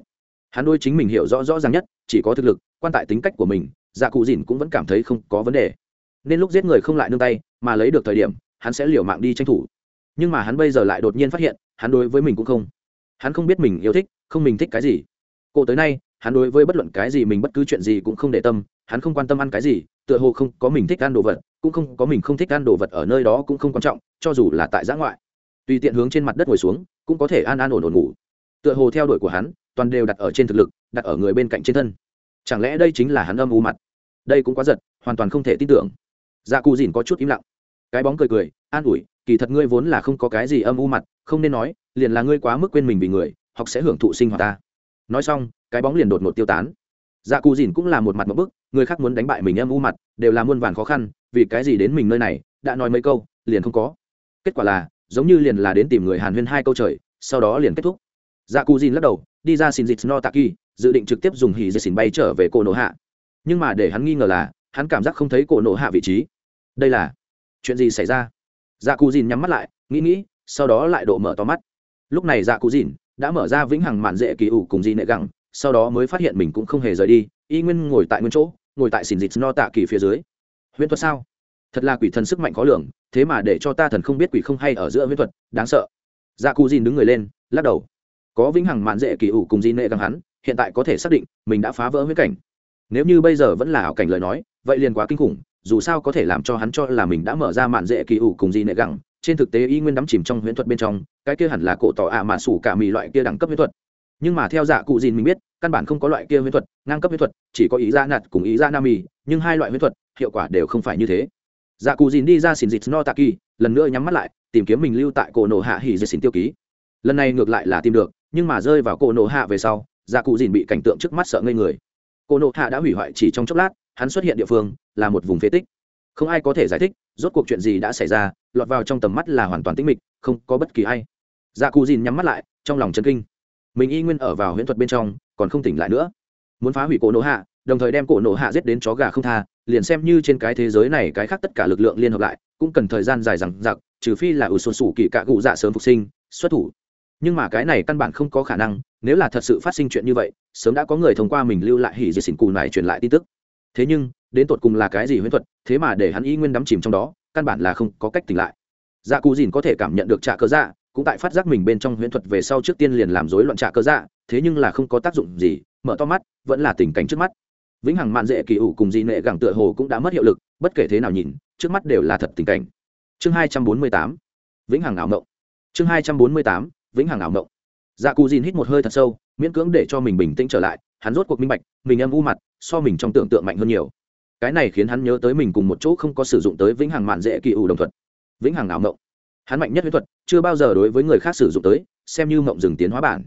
Hắn đôi chính mình hiểu rõ rõ ràng nhất, chỉ có thực lực, quan tại tính cách của mình dạ cụ dìn cũng vẫn cảm thấy không có vấn đề. Nên lúc giết người không lại nương tay, mà lấy được thời điểm, hắn sẽ liều mạng đi tranh thủ. Nhưng mà hắn bây giờ lại đột nhiên phát hiện, hắn đối với mình cũng không. Hắn không biết mình yêu thích, không mình thích cái gì. Cô tới nay, hắn đối với bất luận cái gì mình bất cứ chuyện gì cũng không để tâm, hắn không quan tâm ăn cái gì tựa hồ không có mình thích ăn đồ vật, cũng không có mình không thích ăn đồ vật ở nơi đó cũng không quan trọng, cho dù là tại giã ngoại. Tùy tiện hướng trên mặt đất ngồi xuống, cũng có thể an an ổn ổn ngủ. Tựa hồ theo đuổi của hắn, toàn đều đặt ở trên thực lực, đặt ở người bên cạnh trên thân. Chẳng lẽ đây chính là hắn âm u mặt? Đây cũng quá giật, hoàn toàn không thể tin tưởng. Dạ cù dìn có chút im lặng. Cái bóng cười cười, an ủi, kỳ thật ngươi vốn là không có cái gì âm u mặt, không nên nói, liền là ngươi quá mức quên mình vì người, học sẽ hưởng thụ sinh hoạt ta. Nói xong, cái bóng liền đột ngột tiêu tán dạ cù dìn cũng là một mặt một bức, người khác muốn đánh bại mình âm u mặt, đều là muôn vàn khó khăn, vì cái gì đến mình nơi này, đã nói mấy câu, liền không có. Kết quả là, giống như liền là đến tìm người hàn huyên hai câu trời, sau đó liền kết thúc. Dạ cù dìn lắc đầu, đi ra xin dịch no taki dự định trực tiếp dùng hỉ dịch xin bay trở về cổ nổ hạ. Nhưng mà để hắn nghi ngờ là, hắn cảm giác không thấy cổ nổ hạ vị trí. Đây là chuyện gì xảy ra? Dạ cù dìn nhắm mắt lại, nghĩ nghĩ, sau đó lại độ mở to mắt. Lúc này dạ cù dìn đã mở ra vĩnh hằng mạn dễ kỳ ủ cùng di nệ gẳng sau đó mới phát hiện mình cũng không hề rời đi, y nguyên ngồi tại nguyên chỗ, ngồi tại xỉn dịch no tạ kỳ phía dưới. Huyễn thuật sao? Thật là quỷ thần sức mạnh khó lường, thế mà để cho ta thần không biết quỷ không hay ở giữa huyễn thuật, đáng sợ. Dạ cù dìn đứng người lên, lắc đầu. Có vĩnh hằng mạn dễ kỳ ủ cùng di nệ găng hắn, hiện tại có thể xác định mình đã phá vỡ huyễn cảnh. Nếu như bây giờ vẫn là ảo cảnh lời nói, vậy liền quá kinh khủng, dù sao có thể làm cho hắn cho là mình đã mở ra mạn dễ kỳ ủ cùng di nệ găng trên thực tế y nguyên đắm chìm trong huyễn thuật bên trong, cái kia hẳn là cổ tỏ ạ à mà sủ cả mì loại kia đẳng cấp huyễn thuật nhưng mà theo dạ cụ dìn mình biết, căn bản không có loại kia huyễn thuật, ngang cấp huyễn thuật, chỉ có ý ra nạt cùng ý ra nam mì, nhưng hai loại huyễn thuật, hiệu quả đều không phải như thế. Dạ cụ dìn đi ra xin dịch no taki lần nữa nhắm mắt lại, tìm kiếm mình lưu tại cổ nổ hạ hỉ dệt xin tiêu ký. Lần này ngược lại là tìm được, nhưng mà rơi vào cổ nổ hạ về sau dạ cụ dìn bị cảnh tượng trước mắt sợ ngây người. Cổ nổ hạ đã hủy hoại chỉ trong chốc lát, hắn xuất hiện địa phương, là một vùng phế tích. Không ai có thể giải thích, rốt cuộc chuyện gì đã xảy ra, lọt vào trong tầm mắt là hoàn toàn tĩnh mịch, không có bất kỳ ai. Dạ cụ dìn nhắm mắt lại, trong lòng chân kinh mình y nguyên ở vào huyễn thuật bên trong, còn không tỉnh lại nữa. Muốn phá hủy cổ nổ hạ, đồng thời đem cổ nổ hạ giết đến chó gà không tha, liền xem như trên cái thế giới này cái khác tất cả lực lượng liên hợp lại, cũng cần thời gian dài rằng giặc trừ phi là ủ xuân sủ kỳ cạ cụ dạ sớm phục sinh, xuất thủ. Nhưng mà cái này căn bản không có khả năng, nếu là thật sự phát sinh chuyện như vậy, sớm đã có người thông qua mình lưu lại hỉ diệt xỉn cù này truyền lại tin tức. Thế nhưng, đến tột cùng là cái gì huyễn thuật, thế mà để hắn y nguyên đắm chìm trong đó, căn bản là không có cách tỉnh lại. Dạ cù dìn có thể cảm nhận được trả cơ dạ cũng tại phát giác mình bên trong huyễn thuật về sau trước tiên liền làm rối loạn trạ cơ dạ thế nhưng là không có tác dụng gì, mở to mắt, vẫn là tình cảnh trước mắt. Vĩnh hằng mạn dễ kỳ ủ cùng dị nệ gẳng tựa hồ cũng đã mất hiệu lực, bất kể thế nào nhìn, trước mắt đều là thật tình cảnh. Chương hai trăm bốn mươi tám, vĩnh hằng ảo mộng. Chương hai trăm bốn mươi tám, vĩnh hằng ảo mộng. Dạ cù dìn hít một hơi thật sâu, miễn cưỡng để cho mình bình tĩnh trở lại, hắn rốt cuộc minh bạch, mình âm u mặt, so mình trong tưởng tượng mạnh hơn nhiều. Cái này khiến hắn nhớ tới mình cùng một chỗ không có sử dụng tới vĩnh hằng mạn dễ kỳ ủ đồng thuật vĩnh hằng ảo mộng hắn mạnh nhất huyết thuật, chưa bao giờ đối với người khác sử dụng tới, xem như mộng dừng tiến hóa bản.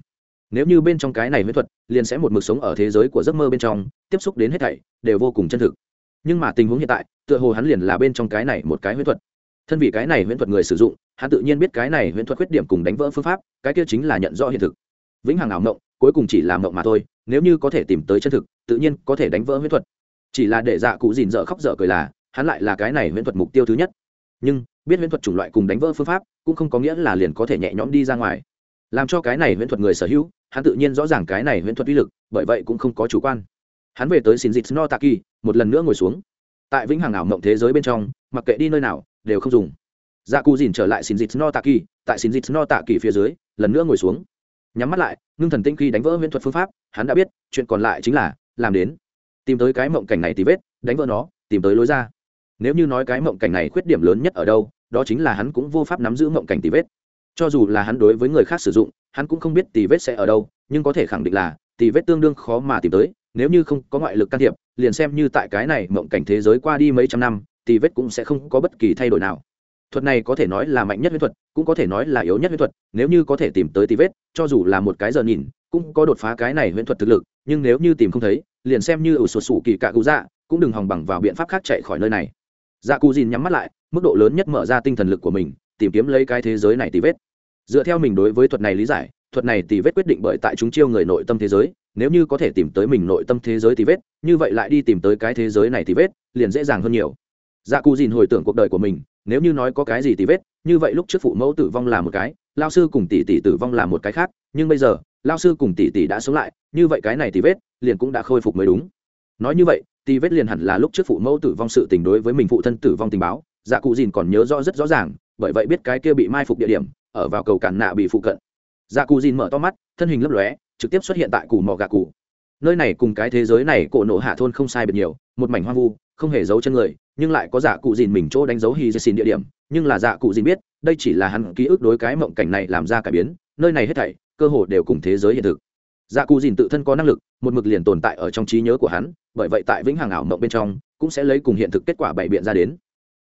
Nếu như bên trong cái này huyết thuật, liền sẽ một mực sống ở thế giới của giấc mơ bên trong, tiếp xúc đến hết thảy, đều vô cùng chân thực. Nhưng mà tình huống hiện tại, tựa hồ hắn liền là bên trong cái này một cái huyết thuật. Thân vì cái này huyễn thuật người sử dụng, hắn tự nhiên biết cái này huyễn thuật khuyết điểm cùng đánh vỡ phương pháp, cái kia chính là nhận rõ hiện thực. Vĩnh hằng ảo mộng, cuối cùng chỉ là mộng mà thôi, nếu như có thể tìm tới chân thực, tự nhiên có thể đánh vỡ huyễn thuật. Chỉ là để dạ cụ dìn dở khóc dở cười là, hắn lại là cái này huyễn thuật mục tiêu thứ nhất. Nhưng biết huyễn thuật chủng loại cùng đánh vỡ phương pháp, cũng không có nghĩa là liền có thể nhẹ nhõm đi ra ngoài. Làm cho cái này huyễn thuật người sở hữu, hắn tự nhiên rõ ràng cái này huyễn thuật uy lực, bởi vậy cũng không có chủ quan. Hắn về tới xin dịch no taki một lần nữa ngồi xuống. Tại vĩnh hằng ảo mộng thế giới bên trong, mặc kệ đi nơi nào, đều không dùng. Dạ cụ dìn trở lại xin dịch no tạ kỳ tại xin dịch no tạ kỳ phía dưới, lần nữa ngồi xuống. Nhắm mắt lại, ngưng thần tinh khi đánh vỡ huyễn thuật phương pháp, hắn đã biết, chuyện còn lại chính là làm đến. Tìm tới cái mộng cảnh này tì vết, đánh vỡ nó, tìm tới lối ra nếu như nói cái mộng cảnh này khuyết điểm lớn nhất ở đâu, đó chính là hắn cũng vô pháp nắm giữ mộng cảnh tì vết. Cho dù là hắn đối với người khác sử dụng, hắn cũng không biết tì vết sẽ ở đâu, nhưng có thể khẳng định là tì vết tương đương khó mà tìm tới, nếu như không có ngoại lực can thiệp, liền xem như tại cái này mộng cảnh thế giới qua đi mấy trăm năm tì vết cũng sẽ không có bất kỳ thay đổi nào. Thuật này có thể nói là mạnh nhất huyết thuật, cũng có thể nói là yếu nhất huyết thuật, nếu như có thể tìm tới tì vết, cho dù là một cái giờ nhìn, cũng có đột phá cái này huyễn thuật thực lực, nhưng nếu như tìm không thấy, liền xem như ủ sụt sủ kỳ cạ cụ dạ cũng đừng hòng bằng vào biện pháp khác chạy khỏi nơi này dạ cù dìn nhắm mắt lại, mức độ lớn nhất mở ra tinh thần lực của mình, tìm kiếm lấy cái thế giới này tì vết. Dựa theo mình đối với thuật này lý giải, thuật này tì vết quyết định bởi tại chúng chiêu người nội tâm thế giới, nếu như có thể tìm tới mình nội tâm thế giới tì vết, như vậy lại đi tìm tới cái thế giới này tì vết, liền dễ dàng hơn nhiều. Dạ cù dìn hồi tưởng cuộc đời của mình, nếu như nói có cái gì tì vết, như vậy lúc trước phụ mẫu tử vong là một cái, lao sư cùng tỷ tỷ tử vong là một cái khác, nhưng bây giờ, lao sư cùng tỷ tỷ đã sống lại, như vậy cái này tì vết, liền cũng đã khôi phục mới đúng nói như vậy tì vết liền hẳn là lúc trước phụ mẫu tử vong sự tình đối với mình phụ thân tử vong tình báo dạ cụ dìn còn nhớ rõ rất rõ ràng, bởi vậy biết cái kia bị mai phục địa điểm, ở vào cầu cản nạ bị phụ cận. Dạ cụ dìn mở to mắt, thân hình lấp lóe, trực tiếp xuất hiện tại cù mò gà cụ nơi này cùng cái thế giới này cổ nộ hạ thôn không sai biệt nhiều, một mảnh hoang vu, không hề giấu chân người, nhưng lại có dạ cụ dìn mình chỗ đánh dấu hy dê xin địa điểm, nhưng là dạ cụ dìn biết, đây chỉ là hắn ký ức đối cái mộng cảnh này làm ra cải biến, nơi này hết thảy, cơ hồ đều cùng thế giới hiện thực. Dạ cụ dìn tự thân có năng lực, một mực liền tồn tại ở trong trí nhớ của hắn bởi vậy tại vĩnh hằng ảo mộng bên trong, cũng sẽ lấy cùng hiện thực kết quả bày biện ra đến.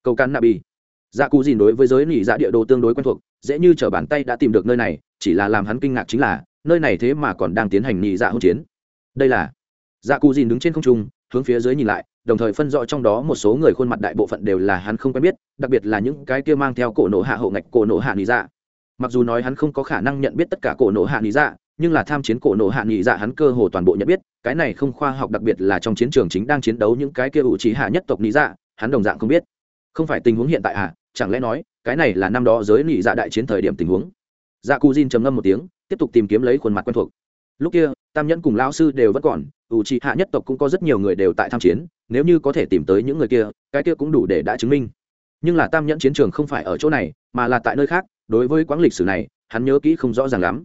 Câu can nabi dạ cụ dìn đối với giới nỉ dạ địa đồ tương đối quen thuộc, dễ như t r ở bàn tay đã tìm được nơi này, chỉ là làm hắn kinh ngạc chính là, nơi này thế mà còn đang tiến hành nỉ dạ hỗn chiến. Đây là dạ cụ dìn đứng trên không trung, hướng phía dưới nhìn lại, đồng thời phân rõ trong đó một số người khuôn mặt đại bộ phận đều là hắn không quen biết, đặc biệt là những cái kia mang theo cổ nổ hạ hậu ngạch, cổ nổ hạ nỉ dạ. Mặc dù nói hắn không có khả năng nhận biết tất cả cổ nổ hạ nỉ dạ nhưng là tham chiến cổ nổ hạ nghị dạ hắn cơ hồ toàn bộ nhận biết, cái này không khoa học đặc biệt là trong chiến trường chính đang chiến đấu những cái kia ủ trí hạ nhất tộc nghị dạ hắn đồng dạng không biết. Không phải tình huống hiện tại à chẳng lẽ nói, cái này là năm đó giới nghị dạ đại chiến thời điểm tình huống? Dạ cu jin trầm ngâm một tiếng, tiếp tục tìm kiếm lấy khuôn mặt quen thuộc. Lúc kia, tam nhẫn cùng lão sư đều vẫn còn, ủ trí hạ nhất tộc cũng có rất nhiều người đều tại tham chiến, nếu như có thể tìm tới những người kia, cái kia cũng đủ để đã chứng minh. Nhưng là tam nhẫn chiến trường không phải ở chỗ này, mà là tại nơi khác, đối với quãng lịch sử này, hắn nhớ kỹ không rõ ràng lắm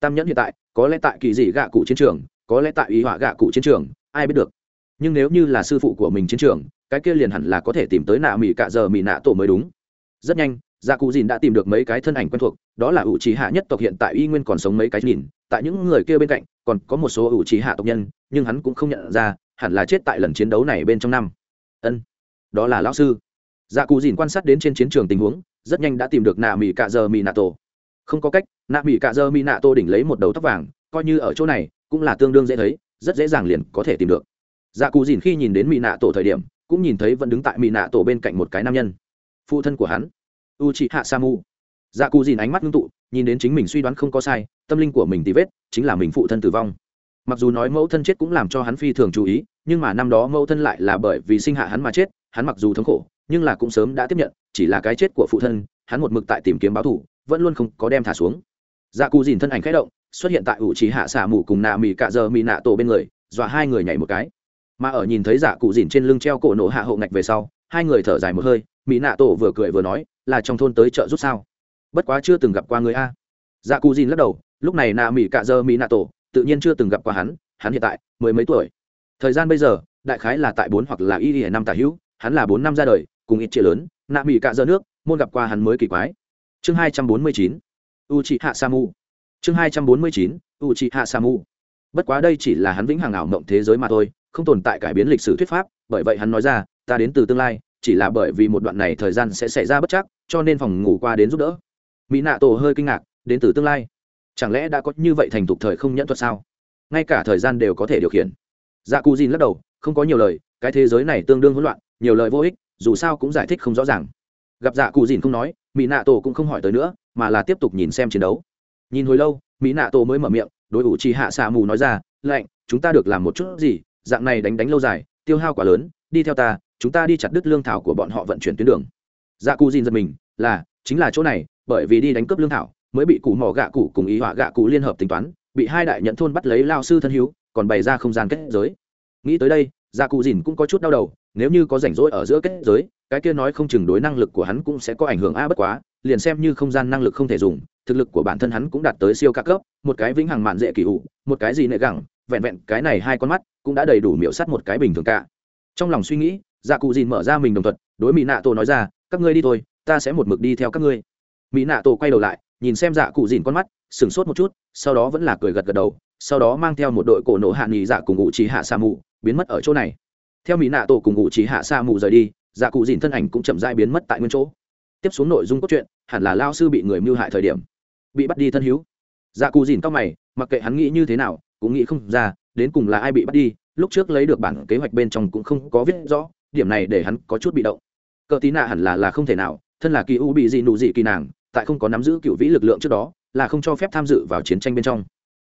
tam nhẫn hiện tại, có lẽ tại kỳ dị gạ cụ chiến trường, có lẽ tại ý họa gạ cụ chiến trường, ai biết được. Nhưng nếu như là sư phụ của mình chiến trường, cái kia liền hẳn là có thể tìm tới nạ mỹ cạ giờ mỹ nạ tổ mới đúng. Rất nhanh dạ cụ dìn đã tìm được mấy cái thân ảnh quen thuộc, đó là ủ trí hạ nhất tộc hiện tại y nguyên còn sống mấy cái nhìn, tại những người kia bên cạnh, còn có một số ủ trí hạ tộc nhân, nhưng hắn cũng không nhận ra, hẳn là chết tại lần chiến đấu này bên trong năm. Ân, đó là lão sư. Dạ cụ dìn quan sát đến trên chiến trường tình huống, rất nhanh đã tìm được nạ mỹ cạ giờ mỹ nạ tổ. Không có cách nạ mỹ cạ dơ mỹ nạ tô đỉnh lấy một đầu tóc vàng, coi như ở chỗ này, cũng là tương đương dễ thấy, rất dễ dàng liền có thể tìm được. Dạ cù dìn khi nhìn đến mỹ nạ tổ thời điểm, cũng nhìn thấy vẫn đứng tại mỹ nạ tổ bên cạnh một cái nam nhân. Phụ thân của hắn u chị hạ sa mu dạ cù dìn ánh mắt ngưng tụ, nhìn đến chính mình suy đoán không có sai, tâm linh của mình tì vết, chính là mình phụ thân tử vong. Mặc dù nói mẫu thân chết cũng làm cho hắn phi thường chú ý, nhưng mà năm đó mẫu thân lại là bởi vì sinh hạ hắn mà chết, hắn mặc dù thống khổ, nhưng là cũng sớm đã tiếp nhận, chỉ là cái chết của phụ thân, hắn một mực tại tìm kiếm báo thù, vẫn luôn không có đem thả xuống dạ cù dìn thân ảnh khẽ động, xuất hiện tại ủ trí hạ xả mù cùng nạ mì cạ giờ mì nạ tổ bên người, dọa hai người nhảy một cái. Mà ở nhìn thấy dạ cụ dìn trên lưng treo cổ nổ hạ hậu ngạch về sau, hai người thở dài một hơi mỹ nạ tổ vừa cười vừa nói, là trong thôn tới chợ rút sao? Bất quá chưa từng gặp qua người a. Dạ cụ dìn lắc đầu, lúc này nạ mỹ cạ giờ mỹ nạ tổ, tự nhiên chưa từng gặp qua hắn hắn hiện tại mười mấy tuổi. Thời gian bây giờ, đại khái là tại bốn hoặc là y y năm tả hữu, hắn là bốn năm ra đời, cùng ít chia lớn, nạ mỹ cạ dơ nước, môn gặp qua hắn mới kỳ quái. Chương hai trăm bốn mươi chín u c hạ sa mu chương hai trăm bốn mươi chín u c hạ sa mu bất quá đây chỉ là hắn vĩnh hằng ảo mộng thế giới mà thôi, không tồn tại cải biến lịch sử thuyết pháp, bởi vậy hắn nói ra, ta đến từ tương lai, chỉ là bởi vì một đoạn này thời gian sẽ xảy ra bất chắc, cho nên phòng ngủ qua đến giúp đỡ. Mỹ nạ tổ hơi kinh ngạc, đến từ tương lai? Chẳng lẽ đã có như vậy thành thục thời không nhẫn thuật sao? Ngay cả thời gian đều có thể điều khiển. Dạ cù dìn lắc đầu, không có nhiều lời, cái thế giới này tương đương hỗn loạn, nhiều lời vô ích, dù sao cũng giải thích không rõ ràng gặp dạ cụ dìn không nói, mỹ nạ tổ cũng không hỏi tới nữa, mà là tiếp tục nhìn xem chiến đấu. Nhìn hồi lâu, mỹ nạ tổ mới mở miệng, đối ủ trì hạ xạ mù nói ra lạnh chúng ta được làm một chút gì, dạng này đánh đánh lâu dài, tiêu hao quá lớn, đi theo ta, chúng ta đi chặt đứt lương thảo của bọn họ vận chuyển tuyến đường. Dạ cụ dìn giật mình, là, chính là chỗ này, bởi vì đi đánh cướp lương thảo, mới bị cụ mỏ gạ cụ cùng ý họa gạ cụ liên hợp tính toán, bị hai đại nhận thôn bắt lấy lao sư thân hữu, còn bày ra không gian kết giới. Nghĩ tới đây dạ cụ dìn cũng có chút đau đầu, nếu như có rảnh rỗi ở giữa kết giới, cái kia nói không chừng đối năng lực của hắn cũng sẽ có ảnh hưởng a, bất quá, liền xem như không gian năng lực không thể dùng, thực lực của bản thân hắn cũng đạt tới siêu ca cấp, một cái vĩnh hằng mạn dễ kỳ ủ một cái gì nệ gẳng, vẹn vẹn cái này hai con mắt cũng đã đầy đủ miễu sắt một cái bình thường cả. Trong lòng suy nghĩ dạ cụ dìn mở ra mình đồng thuận đối mỹ nạ tổ nói ra, các ngươi đi thôi, ta sẽ một mực đi theo các ngươi. Mỹ nạ tổ quay đầu lại, nhìn xem dạ cụ dìn con mắt, sửng sốt một chút, sau đó vẫn là cười gật gật đầu sau đó mang theo một đội cổ nộ hạ nghỉ dạ cùng ngụ trí hạ sa mù, biến mất ở chỗ này. Theo mỹ nạ tổ cùng ngụ trí hạ sa mù rời đi dạ cụ dìn thân ảnh cũng chậm dai biến mất tại nguyên chỗ. Tiếp xuống nội dung cốt truyện, hẳn là lao sư bị người mưu hại thời điểm. Bị bắt đi thân hữu. Dạ cụ dìn tóc mày, mặc kệ hắn nghĩ như thế nào, cũng nghĩ không ra, đến cùng là ai bị bắt đi, lúc trước lấy được bản kế hoạch bên trong cũng không có viết rõ, điểm này để hắn có chút bị động. Cờ tí nạ hẳn là là không thể nào, thân là kỳ u bị gì nụ dị kỳ nàng, tại không có nắm giữ cựu vĩ lực lượng trước đó, là không cho phép tham dự vào chiến tranh bên trong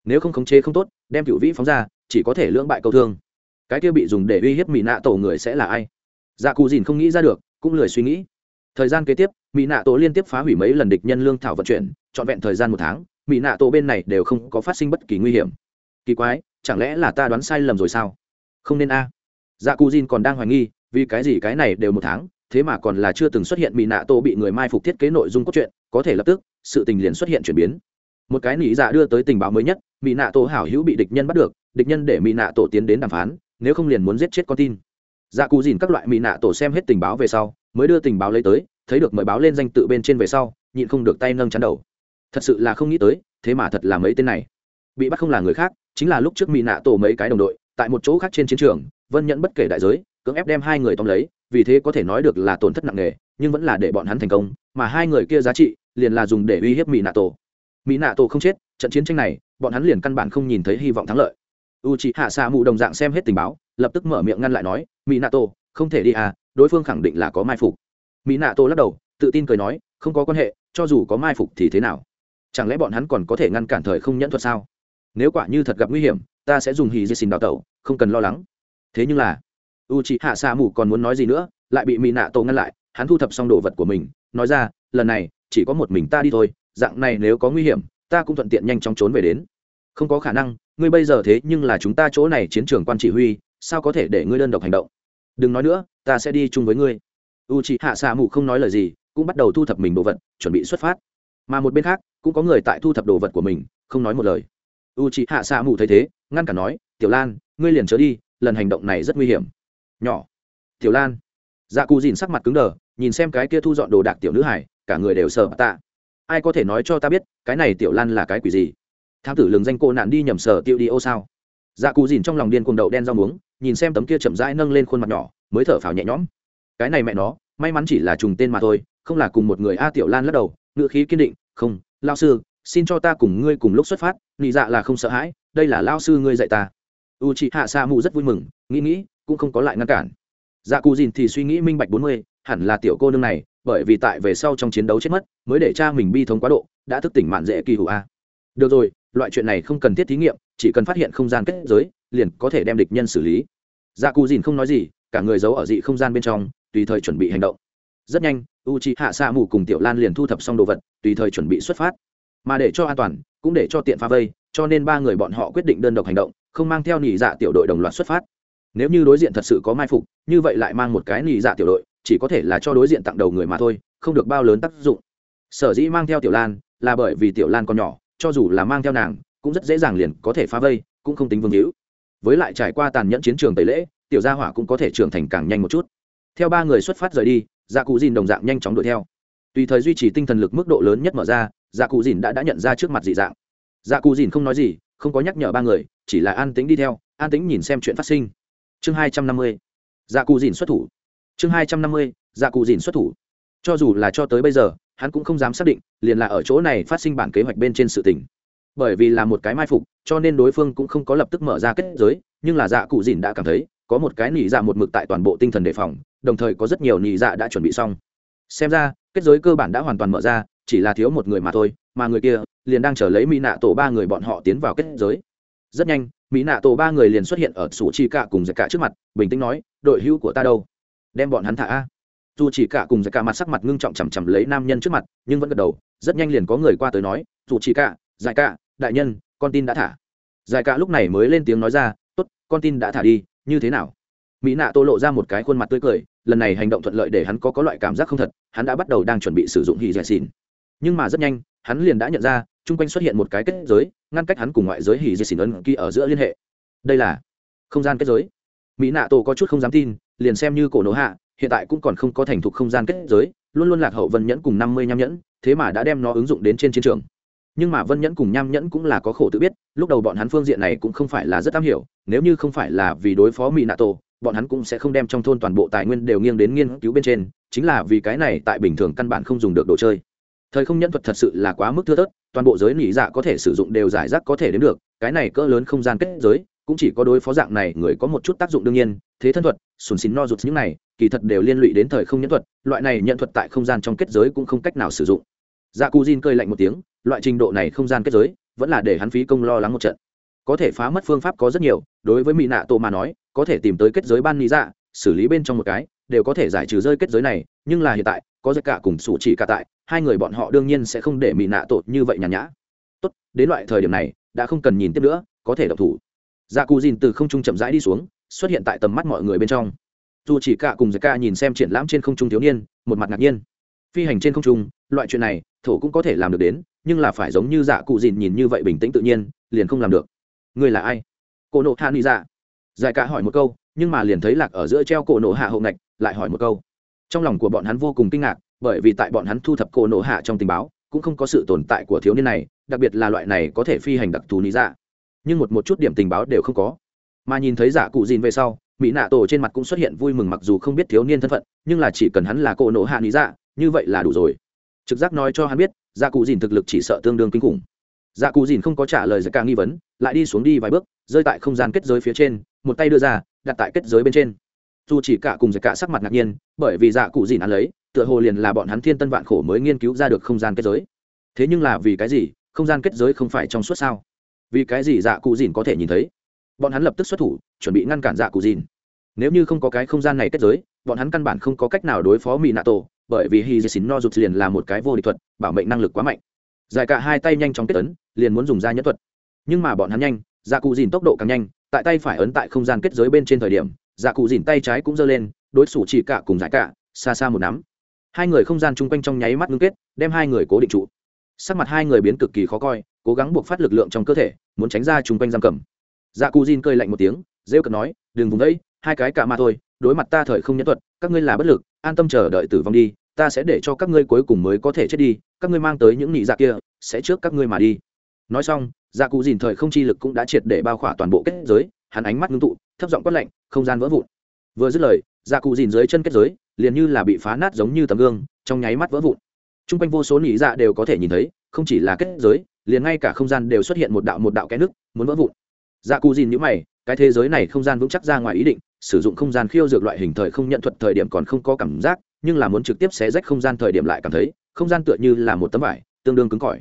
nếu không khống chế không tốt, đem cựu vĩ phóng ra, chỉ có thể lưỡng bại câu thương. Cái kia bị dùng để uy hiếp mỹ nạ tổ người sẽ là ai? Dạ cù dìn không nghĩ ra được, cũng lười suy nghĩ. Thời gian kế tiếp mỹ nạ tổ liên tiếp phá hủy mấy lần địch nhân lương thảo vận chuyển, trọn vẹn thời gian một tháng mỹ nạ tổ bên này đều không có phát sinh bất kỳ nguy hiểm. Kỳ quái, chẳng lẽ là ta đoán sai lầm rồi sao? Không nên a. Dạ cù dìn còn đang hoài nghi, vì cái gì cái này đều một tháng, thế mà còn là chưa từng xuất hiện mỹ nạ tổ bị người mai phục thiết kế nội dung cốt truyện, có thể lập tức, sự tình liền xuất hiện chuyển biến một cái nỉ dạ đưa tới tình báo mới nhất mỹ nạ tổ hảo hữu bị địch nhân bắt được, địch nhân để mỹ nạ tổ tiến đến đàm phán, nếu không liền muốn giết chết con tin. Dạ cù dìn các loại mỹ nạ tổ xem hết tình báo về sau, mới đưa tình báo lấy tới, thấy được mời báo lên danh tự bên trên về sau, nhịn không được tay nâng chắn đầu. Thật sự là không nghĩ tới, thế mà thật là mấy tên này. Bị bắt không là người khác, chính là lúc trước mỹ nạ tổ mấy cái đồng đội, tại một chỗ khác trên chiến trường, vân nhận bất kể đại giới, cưỡng ép đem hai người tóm lấy, vì thế có thể nói được là tổn thất nặng nề, nhưng vẫn là để bọn hắn thành công, mà hai người kia giá trị, liền là dùng để uy hiếp mỹ nạ tổ mỹ nạ tổ không chết, trận chiến tranh này, bọn hắn liền căn bản không nhìn thấy hy vọng thắng lợi. U c h ị hạ xạ mù đồng dạng xem hết tình báo, lập tức mở miệng ngăn lại nói, mỹ nạ tổ, không thể đi à đối phương khẳng định là có mai phục. Mỹ nạ tổ lắc đầu, tự tin cười nói, không có quan hệ, cho dù có mai phục thì thế nào? Chẳng lẽ bọn hắn còn có thể ngăn cản thời không nhẫn thuật sao? Nếu quả như thật gặp nguy hiểm, ta sẽ dùng hì di xin đào tẩu, không cần lo lắng. Thế nhưng là u c h ị hạ xạ mù còn muốn nói gì nữa, lại bị mỹ nạ tổ ngăn lại, hắn thu thập xong đồ vật của mình, nói ra, lần này, chỉ có một mình ta đi thôi dạng này nếu có nguy hiểm, ta cũng thuận tiện nhanh chóng trốn về đến. Không có khả năng, ngươi bây giờ thế nhưng là chúng ta chỗ này chiến trường quan chỉ huy, sao có thể để ngươi đơn độc hành động? Đừng nói nữa, ta sẽ đi chung với ngươi. U c h ị hạ xạ mù không nói lời gì, cũng bắt đầu thu thập mình đồ vật, chuẩn bị xuất phát. Mà một bên khác, cũng có người tại thu thập đồ vật của mình, không nói một lời. U c h ị hạ xạ mù thấy thế, ngăn cả nói, tiểu lan, ngươi liền trở đi, lần hành động này rất nguy hiểm. Nhỏ. Tiểu lan. Dạ cù dìn sắc mặt cứng đờ, nhìn xem cái kia thu dọn đồ đạc tiểu nữ hải, cả người đều sợ tạ ai có thể nói cho ta biết, cái này tiểu lan là cái quỷ gì? Thám tử lường danh cô nạn đi nhầm sở tiêu đi ô sao? Dạ cù dìn trong lòng điên cuồng đậu đen rau muống, nhìn xem tấm kia chậm rãi nâng lên khuôn mặt nhỏ, mới thở phào nhẹ nhõm. Cái này mẹ nó, may mắn chỉ là trùng tên mà thôi, không là cùng một người a tiểu lan lắc đầu ngựa khí kiên định, không lao sư, xin cho ta cùng ngươi cùng lúc xuất phát, nị dạ là không sợ hãi, đây là lao sư ngươi dạy ta. U chị hạ sa mù rất vui mừng, nghĩ nghĩ, cũng không có lại ngăn cản. Dạ cù dìn thì suy nghĩ minh bạch bốn mươi, hẳn là tiểu cô nương này bởi vì tại về sau trong chiến đấu chết mất, mới để cha mình bi thống quá độ, đã thức tỉnh mạn dễ kỳ hủ a. Được rồi, loại chuyện này không cần thiết thí nghiệm, chỉ cần phát hiện không gian kết giới, liền có thể đem địch nhân xử lý. Dạ cù dìn không nói gì, cả người giấu ở dị không gian bên trong, tùy thời chuẩn bị hành động. Rất nhanh u c h i hạ xạ mù cùng tiểu lan liền thu thập xong đồ vật, tùy thời chuẩn bị xuất phát. Mà để cho an toàn, cũng để cho tiện pha vây, cho nên ba người bọn họ quyết định đơn độc hành động, không mang theo nỉ dạ tiểu đội đồng loạt xuất phát. Nếu như đối diện thật sự có mai phục, như vậy lại mang một cái nỉ dạ tiểu đội chỉ có thể là cho đối diện tặng đầu người mà thôi, không được bao lớn tác dụng. Sở dĩ mang theo tiểu lan là bởi vì tiểu lan còn nhỏ, cho dù là mang theo nàng, cũng rất dễ dàng liền có thể phá vây, cũng không tính vương hữu. Với lại trải qua tàn nhẫn chiến trường tẩy lễ, tiểu gia hỏa cũng có thể trưởng thành càng nhanh một chút. Theo ba người xuất phát rời đi dạ cụ dìn đồng dạng nhanh chóng đuổi theo. Tùy thời duy trì tinh thần lực mức độ lớn nhất mở ra dạ cụ dìn đã đã nhận ra trước mặt dị dạng. Dạ cụ dìn không nói gì, không có nhắc nhở ba người, chỉ là an tính đi theo, an tính nhìn xem chuyện phát sinh. Chương hai trăm năm mươi. Dạ cụ dìn xuất thủ chương hai trăm năm mươi dạ cụ dìn xuất thủ. Cho dù là cho tới bây giờ, hắn cũng không dám xác định, liền là ở chỗ này phát sinh bản kế hoạch bên trên sự tình. Bởi vì là một cái mai phục, cho nên đối phương cũng không có lập tức mở ra kết giới, nhưng là dạ cụ dìn đã cảm thấy, có một cái nỉ dạ một mực tại toàn bộ tinh thần đề phòng, đồng thời có rất nhiều nỉ dạ đã chuẩn bị xong. Xem ra, kết giới cơ bản đã hoàn toàn mở ra, chỉ là thiếu một người mà thôi, mà người kia liền đang chờ lấy mỹ nạ tổ ba người bọn họ tiến vào kết giới. Rất nhanh, mỹ nạ tổ ba người liền xuất hiện ở sủ chi cạ cùng giặc cạ trước mặt, bình tĩnh nói, đội hữu của ta đâu? Đem bọn hắn thả a. Dù chỉ cả cùng giải cả mặt sắc mặt ngưng trọng chằm chằm lấy nam nhân trước mặt, nhưng vẫn gật đầu, rất nhanh liền có người qua tới nói, dù chỉ cả giải cả đại nhân, con tin đã thả. Giải cả lúc này mới lên tiếng nói ra, tốt, con tin đã thả đi, như thế nào? Mỹ nạ tô lộ ra một cái khuôn mặt tươi cười, lần này hành động thuận lợi để hắn có có loại cảm giác không thật, hắn đã bắt đầu đang chuẩn bị sử dụng hì dẻ xìn nhưng mà rất nhanh, hắn liền đã nhận ra, chung quanh xuất hiện một cái kết giới, ngăn cách hắn cùng ngoại giới hỉ dì xỉn ấn kỳ ở giữa liên hệ. Đây là không gian kết giới. Mỹ nạ tô có chút không dám tin liền xem như cổ nổ hạ, hiện tại cũng còn không có thành thục không gian kết giới, luôn luôn lạc hậu vân nhẫn cùng năm mươi nham nhẫn, thế mà đã đem nó ứng dụng đến trên chiến trường. Nhưng mà vân nhẫn cùng nham nhẫn cũng là có khổ tự biết, lúc đầu bọn hắn phương diện này cũng không phải là rất am hiểu, nếu như không phải là vì đối phó mỹ nạ tổ bọn hắn cũng sẽ không đem trong thôn toàn bộ tài nguyên đều nghiêng đến nghiên cứu bên trên, chính là vì cái này tại bình thường căn bản không dùng được đồ chơi. Thời không nhẫn thuật thật sự là quá mức thưa thớt, toàn bộ giới nỉ dạ có thể sử dụng đều giải rác có thể đến được, cái này cỡ lớn không gian kết giới cũng chỉ có đối phó dạng này người có một chút tác dụng đương nhiên, thế thân thuật, sùn xín no rụt những này, kỳ thật đều liên lụy đến thời không nhẫn thuật, loại này nhận thuật tại không gian trong kết giới cũng không cách nào sử dụng. Dạ cù diên cơi lạnh một tiếng, loại trình độ này không gian kết giới, vẫn là để hắn phí công lo lắng một trận. Có thể phá mất phương pháp có rất nhiều, đối với mỹ nạ tổ mà nói, có thể tìm tới kết giới ban lý dạ xử lý bên trong một cái, đều có thể giải trừ rơi kết giới này, nhưng là hiện tại, có giặc cả cùng sủ chỉ cả tại, hai người bọn họ đương nhiên sẽ không để mỹ nạ tổ như vậy nhàn nhã. Tốt, đến loại thời điểm này, đã không cần nhìn tiếp nữa, có thể độc thủ dạ cù dìn từ không trung chậm rãi đi xuống, xuất hiện tại tầm mắt mọi người bên trong. Dù chỉ cả cùng dạ giải cả nhìn xem triển lãm trên không trung thiếu niên, một mặt ngạc nhiên. Phi hành trên không trung, loại chuyện này, thổ cũng có thể làm được đến, nhưng là phải giống như dạ cụ dìn nhìn như vậy bình tĩnh tự nhiên, liền không làm được. Người là ai? Cổ nộ hạ nghĩ dạ. Giải cả hỏi một câu, nhưng mà liền thấy lạc ở giữa treo cổ nộ hạ hậu ngạch, lại hỏi một câu. Trong lòng của bọn hắn vô cùng kinh ngạc, bởi vì tại bọn hắn thu thập cổ nộ hạ trong tình báo, cũng không có sự tồn tại của thiếu niên này, đặc biệt là loại này có thể phi hành đặc thù lý dạ nhưng một một chút điểm tình báo đều không có. Mà nhìn thấy giả cụ dìn về sau, mỹ nạ tổ trên mặt cũng xuất hiện vui mừng mặc dù không biết thiếu niên thân phận, nhưng là chỉ cần hắn là cỗ nộ hạ lý dạ như vậy là đủ rồi. Trực giác nói cho hắn biết, giả cụ dìn thực lực chỉ sợ tương đương kinh khủng. Giả cụ dìn không có trả lời giải ca nghi vấn, lại đi xuống đi vài bước, rơi tại không gian kết giới phía trên, một tay đưa ra, đặt tại kết giới bên trên. Dù chỉ cả cùng giải cả sắc mặt ngạc nhiên, bởi vì giả cụ dìn ăn lấy, tựa hồ liền là bọn hắn thiên tân vạn khổ mới nghiên cứu ra được không gian kết giới. Thế nhưng là vì cái gì, không gian kết giới không phải trong suốt sao? Vì cái gì dạ cụ dìn có thể nhìn thấy? Bọn hắn lập tức xuất thủ chuẩn bị ngăn cản dạ cụ dìn. Nếu như không có cái không gian này kết giới bọn hắn căn bản không có cách nào đối phó mỹ tổ, bởi vì hy dì no rụt liền là một cái vô địch thuật bảo mệnh năng lực quá mạnh. Giải cả hai tay nhanh chóng kết ấn liền muốn dùng ra nhẫn thuật. Nhưng mà bọn hắn nhanh dạ cụ dìn tốc độ càng nhanh tại tay phải ấn tại không gian kết giới bên trên thời điểm dạ cụ dìn tay trái cũng giơ lên đối xử chỉ cả cùng giải cả xa xa một nắm. Hai người không gian chung quanh trong nháy mắt ngưng kết đem hai người cố định trụ sắc mặt hai người biến cực kỳ khó coi, cố gắng buộc phát lực lượng trong cơ thể, muốn tránh ra chung quanh giam cầm. Dạ cụ Jin cơi lạnh một tiếng, rêu cực nói, đừng vùng đấy hai cái cả mà thôi, đối mặt ta thời không nhân thuật, các ngươi là bất lực, an tâm chờ đợi tử vong đi, ta sẽ để cho các ngươi cuối cùng mới có thể chết đi, các ngươi mang tới những nị dạ kia, sẽ trước các ngươi mà đi. Nói xong dạ cụ dìn thời không chi lực cũng đã triệt để bao khỏa toàn bộ kết giới, hắn ánh mắt ngưng tụ, thấp giọng quát lạnh, không gian vỡ vụn. Vừa dứt lời dạ cụ dìn dưới chân kết giới, liền như là bị phá nát giống như tấm gương, trong nháy mắt vỡ vụn t r u n g quanh vô số nỉ dạ đều có thể nhìn thấy, không chỉ là kết giới, liền ngay cả không gian đều xuất hiện một đạo một đạo cái nước, muốn vỡ vụn. Dạ cụ dìn nhữ mày, cái thế giới này không gian vững chắc ra ngoài ý định, sử dụng không gian khiêu dược loại hình thời không nhận thuật thời điểm còn không có cảm giác, nhưng là muốn trực tiếp xé rách không gian thời điểm lại cảm thấy, không gian tựa như là một tấm vải, tương đương cứng cỏi.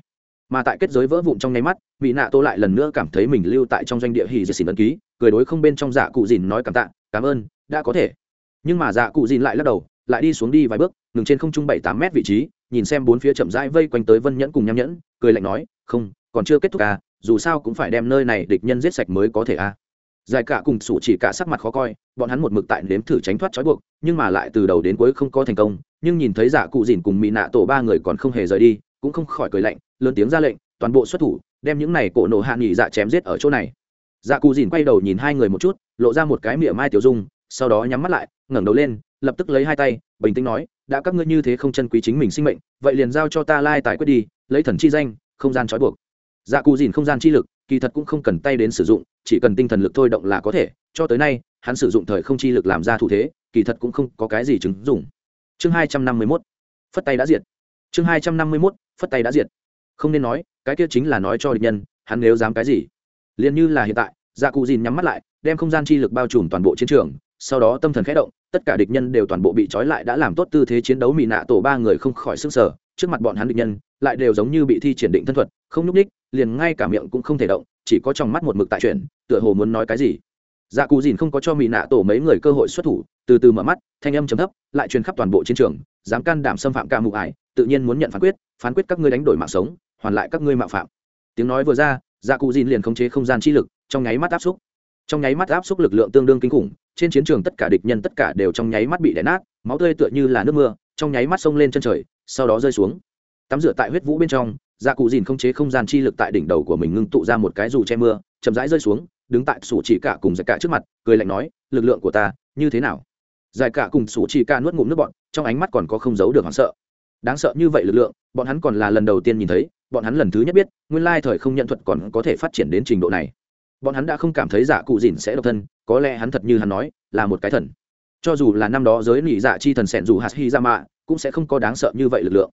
Mà tại kết giới vỡ vụn trong nháy mắt, mỹ nạ tô lại lần nữa cảm thấy mình lưu tại trong doanh địa hì dì xỉn ấn ký, cười đối không bên trong dạ cụ dìn nói cảm tạ, cảm ơn, đã có thể. Nhưng mà dạ cụ dìn lại lắc đầu, lại đi xuống đi vài bước, ngừng trên không trung bảy tám mét vị trí nhìn xem bốn phía chậm rãi vây quanh tới vân nhẫn cùng nham nhẫn, cười lạnh nói, không, còn chưa kết thúc à dù sao cũng phải đem nơi này địch nhân giết sạch mới có thể à. Dài cả cùng sủ chỉ cả sắc mặt khó coi, bọn hắn một mực tại nếm thử tránh thoát trói buộc, nhưng mà lại từ đầu đến cuối không có thành công, nhưng nhìn thấy giả cụ dìn cùng mỹ nạ tổ ba người còn không hề rời đi, cũng không khỏi cười lạnh, lớn tiếng ra lệnh, toàn bộ xuất thủ, đem những này cổ nổ hạ nghỉ dạ chém giết ở chỗ này. Dạ cụ dìn quay đầu nhìn hai người một chút, lộ ra một cái miệng mai tiểu dung, sau đó nhắm mắt lại, ngẩng đầu lên lập tức lấy hai tay, bình tĩnh nói, đã các ngươi như thế không chân quý chính mình sinh mệnh, vậy liền giao cho ta lai tài quyết đi, lấy thần chi danh, không gian trói buộc. Dạ cù dìn không gian chi lực, kỳ thật cũng không cần tay đến sử dụng, chỉ cần tinh thần lực thôi động là có thể, cho tới nay, hắn sử dụng thời không chi lực làm ra thủ thế, kỳ thật cũng không có cái gì chứng dùng chương hai trăm năm mươi mốt, phất tay đã diệt. Chương hai trăm năm mươi mốt, phất tay đã diệt. Không nên nói, cái kia chính là nói cho địch nhân, hắn nếu dám cái gì? Liền như là hiện tại dạ cù dìn nhắm mắt lại, đem không gian chi lực bao trùm toàn bộ chiến trường sau đó tâm thần khẽ động, tất cả địch nhân đều toàn bộ bị trói lại đã làm tốt tư thế chiến đấu mỹ nạ tổ ba người không khỏi sức sở trước mặt bọn hắn địch nhân lại đều giống như bị thi triển định thân thuật, không nhúc ních liền ngay cả miệng cũng không thể động, chỉ có trong mắt một mực tại chuyển, tựa hồ muốn nói cái gì. Dạ cù dìn không có cho mỹ nạ tổ mấy người cơ hội xuất thủ, từ từ mở mắt, thanh âm chấm thấp, lại truyền khắp toàn bộ chiến trường, dám can đảm xâm phạm ca mụ ải, tự nhiên muốn nhận phán quyết phán quyết các ngươi đánh đổi mạng sống, hoàn lại các ngươi mạo phạm. Tiếng nói vừa ra dạ cụ dìn liền khống chế không gian chi lực, trong nháy mắt áp xúc. Trong nháy mắt áp xúc lực lượng tương đương kinh khủng trên chiến trường tất cả địch nhân tất cả đều trong nháy mắt bị đè nát, máu tươi tựa như là nước mưa, trong nháy mắt xông lên chân trời, sau đó rơi xuống. Tắm rửa tại huyết vũ bên trong dạ cụ dìn không chế không gian chi lực tại đỉnh đầu của mình ngưng tụ ra một cái dù che mưa, chậm rãi rơi xuống, đứng tại sủ chỉ cả cùng giải cả trước mặt, cười lạnh nói, lực lượng của ta, như thế nào? Giải cả cùng sủ chỉ cả nuốt ngụm nước bọn trong ánh mắt còn có không giấu được hoảng sợ. Đáng sợ như vậy lực lượng, bọn hắn còn là lần đầu tiên nhìn thấy, bọn hắn lần thứ nhất biết, nguyên lai thời không nhận thuật còn có thể phát triển đến trình độ này bọn hắn đã không cảm thấy giả cụ dìn sẽ độc thân, có lẽ hắn thật như hắn nói, là một cái thần. Cho dù là năm đó giới nỉ dạ chi thần sẻn dù hạt hy ra dạ mạ, cũng sẽ không có đáng sợ như vậy lực lượng.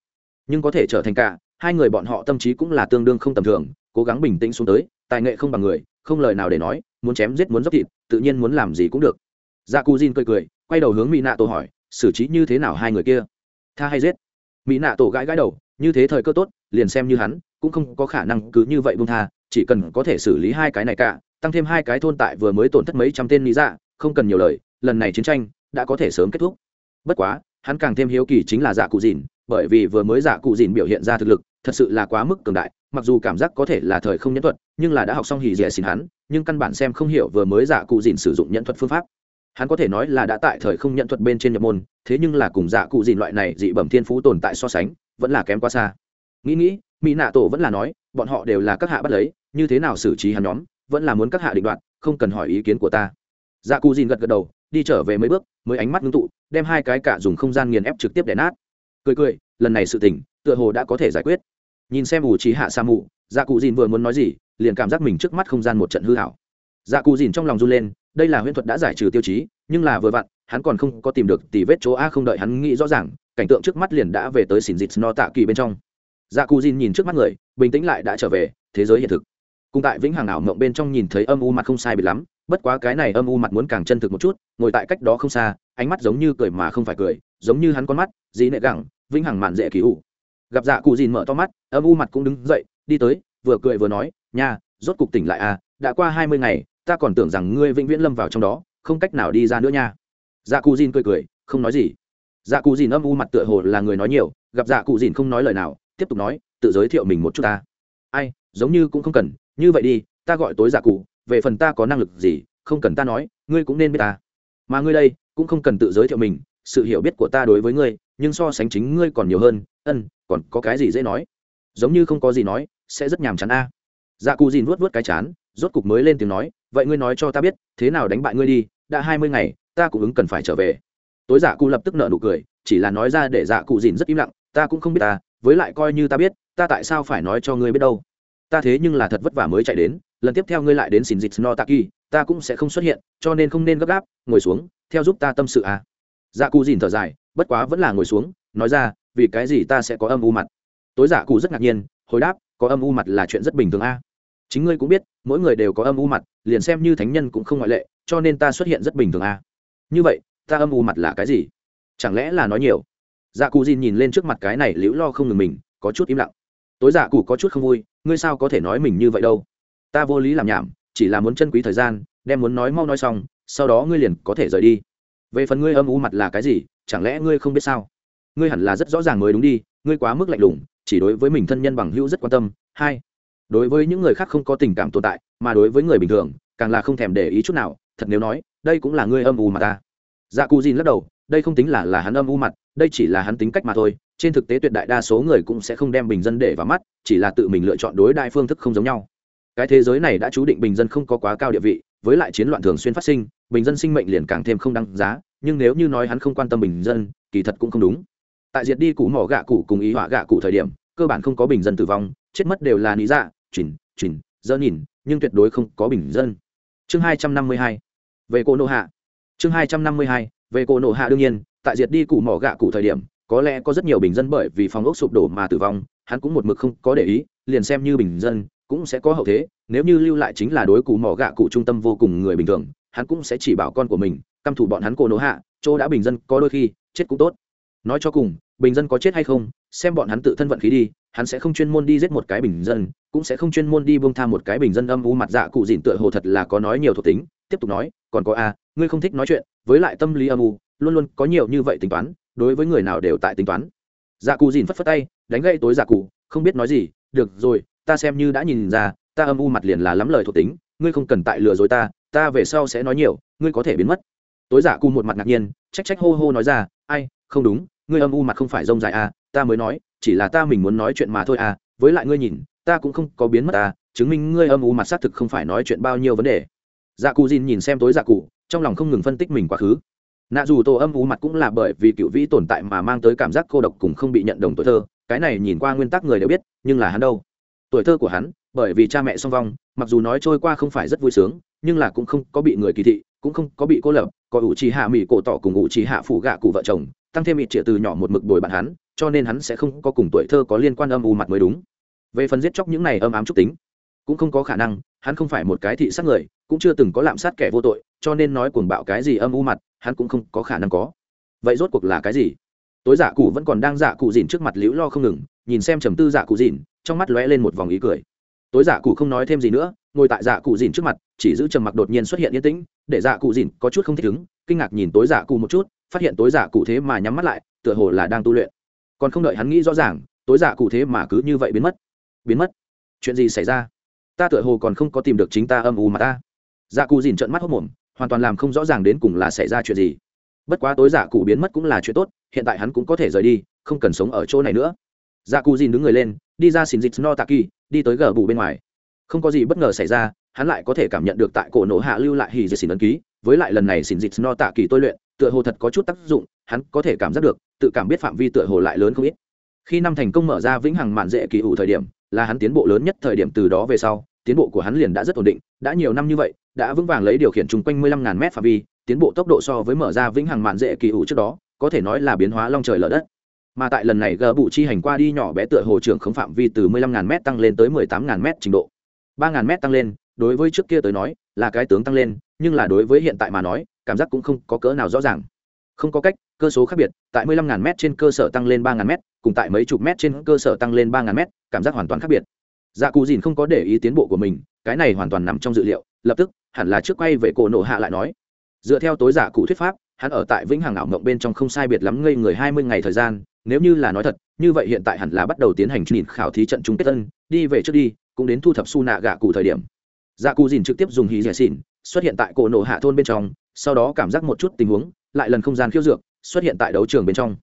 Nhưng có thể trở thành cả, hai người bọn họ tâm trí cũng là tương đương không tầm thường, cố gắng bình tĩnh xuống tới, tài nghệ không bằng người, không lời nào để nói, muốn chém giết muốn dốc thịt, tự nhiên muốn làm gì cũng được. Dạ cù dìn cười cười, quay đầu hướng mỹ nạ tổ hỏi, xử trí như thế nào hai người kia? Tha hay giết? Mỹ nạ tổ gãi gãi đầu, như thế thời cơ tốt, liền xem như hắn, cũng không có khả năng cứ như vậy bung tha chỉ cần có thể xử lý hai cái này cả, tăng thêm hai cái thôn tại vừa mới tổn thất mấy trăm tên lý dạ không cần nhiều lời, lần này chiến tranh đã có thể sớm kết thúc. Bất quá, hắn càng thêm hiếu kỳ chính là dạ cụ dìn, bởi vì vừa mới dạ cụ dìn biểu hiện ra thực lực, thật sự là quá mức cường đại, mặc dù cảm giác có thể là thời không nhẫn thuật, nhưng là đã học xong hỉ dẻ xin hắn, nhưng căn bản xem không hiểu vừa mới dạ cụ dìn sử dụng nhẫn thuật phương pháp. Hắn có thể nói là đã tại thời không nhận thuật bên trên nhập môn, thế nhưng là cùng dạ cụ dìn loại này dị bẩm thiên phú tồn tại so sánh, vẫn là kém quá xa. Nghĩ nghĩ, mỹ nạ tổ vẫn là nói, bọn họ đều là các hạ bắt lấy như thế nào xử trí hắn nhóm, vẫn là muốn các hạ định đoạt, không cần hỏi ý kiến của ta. Dạ cù dìn gật gật đầu, đi trở về mấy bước, mới ánh mắt ngưng tụ, đem hai cái cả dùng không gian nghiền ép trực tiếp để nát. Cười cười, lần này sự tình, tựa hồ đã có thể giải quyết. Nhìn xem ủ trí hạ sa mù dạ cụ dìn vừa muốn nói gì, liền cảm giác mình trước mắt không gian một trận hư hảo. Dạ cụ dìn trong lòng run lên, đây là huyễn thuật đã giải trừ tiêu chí, nhưng là vừa vặn, hắn còn không có tìm được tỷ vết chỗ a không đợi hắn nghĩ rõ ràng, cảnh tượng trước mắt liền đã về tới xỉn dịt no tạ kỳ bên trong. Dạ cụ dìn nhìn trước mắt người, bình tĩnh lại đã trở về, thế giới hiện thực cùng tại vĩnh hằng ảo mộng bên trong nhìn thấy âm u mặt không sai biệt lắm, bất quá cái này âm u mặt muốn càng chân thực một chút, ngồi tại cách đó không xa, ánh mắt giống như cười mà không phải cười, giống như hắn con mắt dĩ nệ gẳng, vĩnh hằng mạn dễ kỳ ủ. Gặp dạ cụ dìn mở to mắt, âm u mặt cũng đứng dậy, đi tới, vừa cười vừa nói, nha, rốt cục tỉnh lại à đã qua hai mươi ngày, ta còn tưởng rằng ngươi vĩnh viễn lâm vào trong đó, không cách nào đi ra nữa nha. Dạ cụ dìn cười cười, không nói gì. Dạ cụ dìn âm u mặt tựa hồ là người nói nhiều, gặp dạ cụ dìn không nói lời nào, tiếp tục nói, tự giới thiệu mình một chút ta. Ai, giống như cũng không cần như vậy đi, ta gọi tối giả cụ, về phần ta có năng lực gì, không cần ta nói, ngươi cũng nên biết ta. Mà ngươi đây, cũng không cần tự giới thiệu mình, sự hiểu biết của ta đối với ngươi, nhưng so sánh chính ngươi còn nhiều hơn, ân, còn có cái gì dễ nói? Giống như không có gì nói, sẽ rất nhàm chán a. Dạ cụ dìn vuốt vuốt cái chán, rốt cục mới lên tiếng nói, vậy ngươi nói cho ta biết, thế nào đánh bại ngươi đi, đã hai mươi ngày, ta cũng ứng cần phải trở về. Tối dạ cụ lập tức nợ nụ cười, chỉ là nói ra để dạ cụ dìn rất im lặng, ta cũng không biết ta, với lại coi như ta biết, ta tại sao phải nói cho ngươi biết đâu? Ta thế nhưng là thật vất vả mới chạy đến, lần tiếp theo ngươi lại đến xin dịch no taki, ta cũng sẽ không xuất hiện, cho nên không nên gấp gáp, ngồi xuống, theo giúp ta tâm sự à. Dạ cụ dìn thở dài, bất quá vẫn là ngồi xuống, nói ra, vì cái gì ta sẽ có âm u mặt? Tối dạ cụ rất ngạc nhiên, hồi đáp, có âm u mặt là chuyện rất bình thường a à? chính ngươi cũng biết, mỗi người đều có âm u mặt, liền xem như thánh nhân cũng không ngoại lệ, cho nên ta xuất hiện rất bình thường a à? như vậy, ta âm u mặt là cái gì? Chẳng lẽ là nói nhiều? Dạ cụ dìn nhìn lên trước mặt cái này liễu lo không ngừng mình, có chút im lặng tối dạ cụ có chút không vui, ngươi sao có thể nói mình như vậy đâu? Ta vô lý làm nhảm, chỉ là muốn chân quý thời gian, đem muốn nói mau nói xong, sau đó ngươi liền có thể rời đi. Về phần ngươi âm u mặt là cái gì, chẳng lẽ ngươi không biết sao? Ngươi hẳn là rất rõ ràng mới đúng đi, ngươi quá mức lạnh lùng, chỉ đối với mình thân nhân bằng hữu rất quan tâm. Hai, đối với những người khác không có tình cảm tồn tại, mà đối với người bình thường, càng là không thèm để ý chút nào, thật nếu nói, đây cũng là ngươi âm u mà ta. Dạ cù dìn lắc đầu, đây không tính là là hắn âm u mặt đây chỉ là hắn tính cách mà thôi, trên thực tế tuyệt đại đa số người cũng sẽ không đem bình dân để vào mắt, chỉ là tự mình lựa chọn đối đại phương thức không giống nhau. Cái thế giới này đã chú định bình dân không có quá cao địa vị, với lại chiến loạn thường xuyên phát sinh, bình dân sinh mệnh liền càng thêm không đăng giá, nhưng nếu như nói hắn không quan tâm bình dân, kỳ thật cũng không đúng. Tại diệt đi cụ mỏ gạ cụ cùng ý họa gạ cụ thời điểm, cơ bản không có bình dân tử vong, chết mất đều là lý dạ chỉnh chỉnh dơ nhìn, nhưng tuyệt đối không có bình dân. Chương hai trăm năm mươi hai, về cô nô hạ. Chương hai trăm năm mươi hai, về cô nô hạ đương nhiên tại diệt đi củ mỏ gạ cụ thời điểm, có lẽ có rất nhiều bình dân bởi vì phòng ốc sụp đổ mà tử vong, hắn cũng một mực không có để ý, liền xem như bình dân, cũng sẽ có hậu thế, nếu như lưu lại chính là đối cụ mỏ gạ cụ trung tâm vô cùng người bình thường, hắn cũng sẽ chỉ bảo con của mình, căm thủ bọn hắn cô nỗ hạ, chỗ đã bình dân có đôi khi, chết cũng tốt. Nói cho cùng, bình dân có chết hay không, xem bọn hắn tự thân vận khí đi, hắn sẽ không chuyên môn đi giết một cái bình dân, cũng sẽ không chuyên môn đi bông tham một cái bình dân âm u mặt dạ cụ dịn tựa hồ thật là có nói nhiều thuộc tính, tiếp tục nói, còn có a, ngươi không thích nói chuyện, với lại tâm lý âm u luôn luôn có nhiều như vậy tính toán, đối với người nào đều tại tính toán. Dạ cụ dìn phất phất tay, đánh gậy tối dạ cụ, không biết nói gì, được rồi, ta xem như đã nhìn ra, ta âm u mặt liền là lắm lời thuộc tính, ngươi không cần tại lừa dối ta ta về sau sẽ nói nhiều, ngươi có thể biến mất. Tối dạ cụ một mặt ngạc nhiên, trách trách hô hô nói ra, ai, không đúng, ngươi âm u mặt không phải rông dài à ta mới nói, chỉ là ta mình muốn nói chuyện mà thôi à với lại ngươi nhìn, ta cũng không có biến mất à chứng minh ngươi âm u mặt xác thực không phải nói chuyện bao nhiêu vấn đề. Dạ cụ dìn nhìn xem tối dạ cụ, trong lòng không ngừng phân tích mình quá khứ nạ dù tổ âm u mặt cũng là bởi vì cựu vĩ tồn tại mà mang tới cảm giác cô độc cùng không bị nhận đồng tuổi thơ. Cái này nhìn qua nguyên tắc người đều biết, nhưng là hắn đâu? Tuổi thơ của hắn, bởi vì cha mẹ song vong, mặc dù nói trôi qua không phải rất vui sướng, nhưng là cũng không có bị người kỳ thị, cũng không có bị cô lập. Có ủ trì hạ mỹ cổ tỏ cùng ủ trì hạ phủ gạ cụ vợ chồng, tăng thêm ít trịa từ nhỏ một mực đổi bạn hắn, cho nên hắn sẽ không có cùng tuổi thơ có liên quan âm u mặt mới đúng. Về phần giết chóc những này âm ám trúc tính, cũng không có khả năng, hắn không phải một cái thị sát người, cũng chưa từng có lạm sát kẻ vô tội, cho nên nói cuồng bạo cái gì âm u mặt hắn cũng không có khả năng có vậy rốt cuộc là cái gì tối giả cụ vẫn còn đang giả cụ dìn trước mặt liễu lo không ngừng nhìn xem trầm tư giả cụ dìn trong mắt lóe lên một vòng ý cười tối giả cụ không nói thêm gì nữa ngồi tại giả cụ dìn trước mặt chỉ giữ trầm mặc đột nhiên xuất hiện yên tĩnh để giả cụ dìn có chút không thích ứng kinh ngạc nhìn tối giả cụ một chút phát hiện tối giả cụ thế mà nhắm mắt lại tựa hồ là đang tu luyện còn không đợi hắn nghĩ rõ ràng tối giả cụ thế mà cứ như vậy biến mất biến mất chuyện gì xảy ra ta tựa hồ còn không có tìm được chính ta âm u mà ta dạ cụ dìn trợn mắt hốc mồm hoàn toàn làm không rõ ràng đến cùng là xảy ra chuyện gì. Bất quá tối giả cụ biến mất cũng là chuyện tốt, hiện tại hắn cũng có thể rời đi, không cần sống ở chỗ này nữa. Dạ cụ dìn đứng người lên, đi ra xin dịch no tạ kỳ đi tới gờ bù bên ngoài. Không có gì bất ngờ xảy ra, hắn lại có thể cảm nhận được tại cổ nổ hạ lưu lại hì dì xin ấn ký, với lại lần này xin dịch no tạ kỳ tôi luyện, tựa hồ thật có chút tác dụng, hắn có thể cảm giác được, tự cảm biết phạm vi tựa hồ lại lớn không ít. Khi năm thành công mở ra vĩnh hằng mạn dễ kỳ ủ thời điểm, là hắn tiến bộ lớn nhất thời điểm từ đó về sau, tiến bộ của hắn liền đã rất ổn định, đã nhiều năm như vậy đã vững vàng lấy điều khiển chung quanh 15.000 m phạm vi, tiến bộ tốc độ so với mở ra vĩnh hằng mạn dễ kỳ ủ trước đó, có thể nói là biến hóa long trời lở đất. Mà tại lần này gờ bụ chi hành qua đi nhỏ bé tựa hồ trưởng không phạm vi từ 15.000 m tăng lên tới 18.000 m trình độ. 3.000 m tăng lên, đối với trước kia tới nói, là cái tướng tăng lên, nhưng là đối với hiện tại mà nói, cảm giác cũng không có cỡ nào rõ ràng. Không có cách, cơ số khác biệt, tại 15.000 m trên cơ sở tăng lên 3.000 m cùng tại mấy chục mét trên cơ sở tăng lên 3.000 m cảm giác hoàn toàn khác biệt. Dạ cù dìn không có để ý tiến bộ của mình, cái này hoàn toàn nằm trong dự liệu, lập tức hẳn là trước quay về cổ nổ hạ lại nói. Dựa theo tối giả cụ thuyết pháp, hắn ở tại vĩnh hằng ảo mộng bên trong không sai biệt lắm ngây người hai mươi ngày thời gian, nếu như là nói thật, như vậy hiện tại hẳn là bắt đầu tiến hành nhìn khảo thí trận chung kết tân đi về trước đi, cũng đến thu thập su nạ gạ cụ thời điểm. Dạ cụ dìn trực tiếp dùng hì dẻ xỉn, xuất hiện tại cổ nổ hạ thôn bên trong, sau đó cảm giác một chút tình huống, lại lần không gian khiêu dược, xuất hiện tại đấu trường bên trong.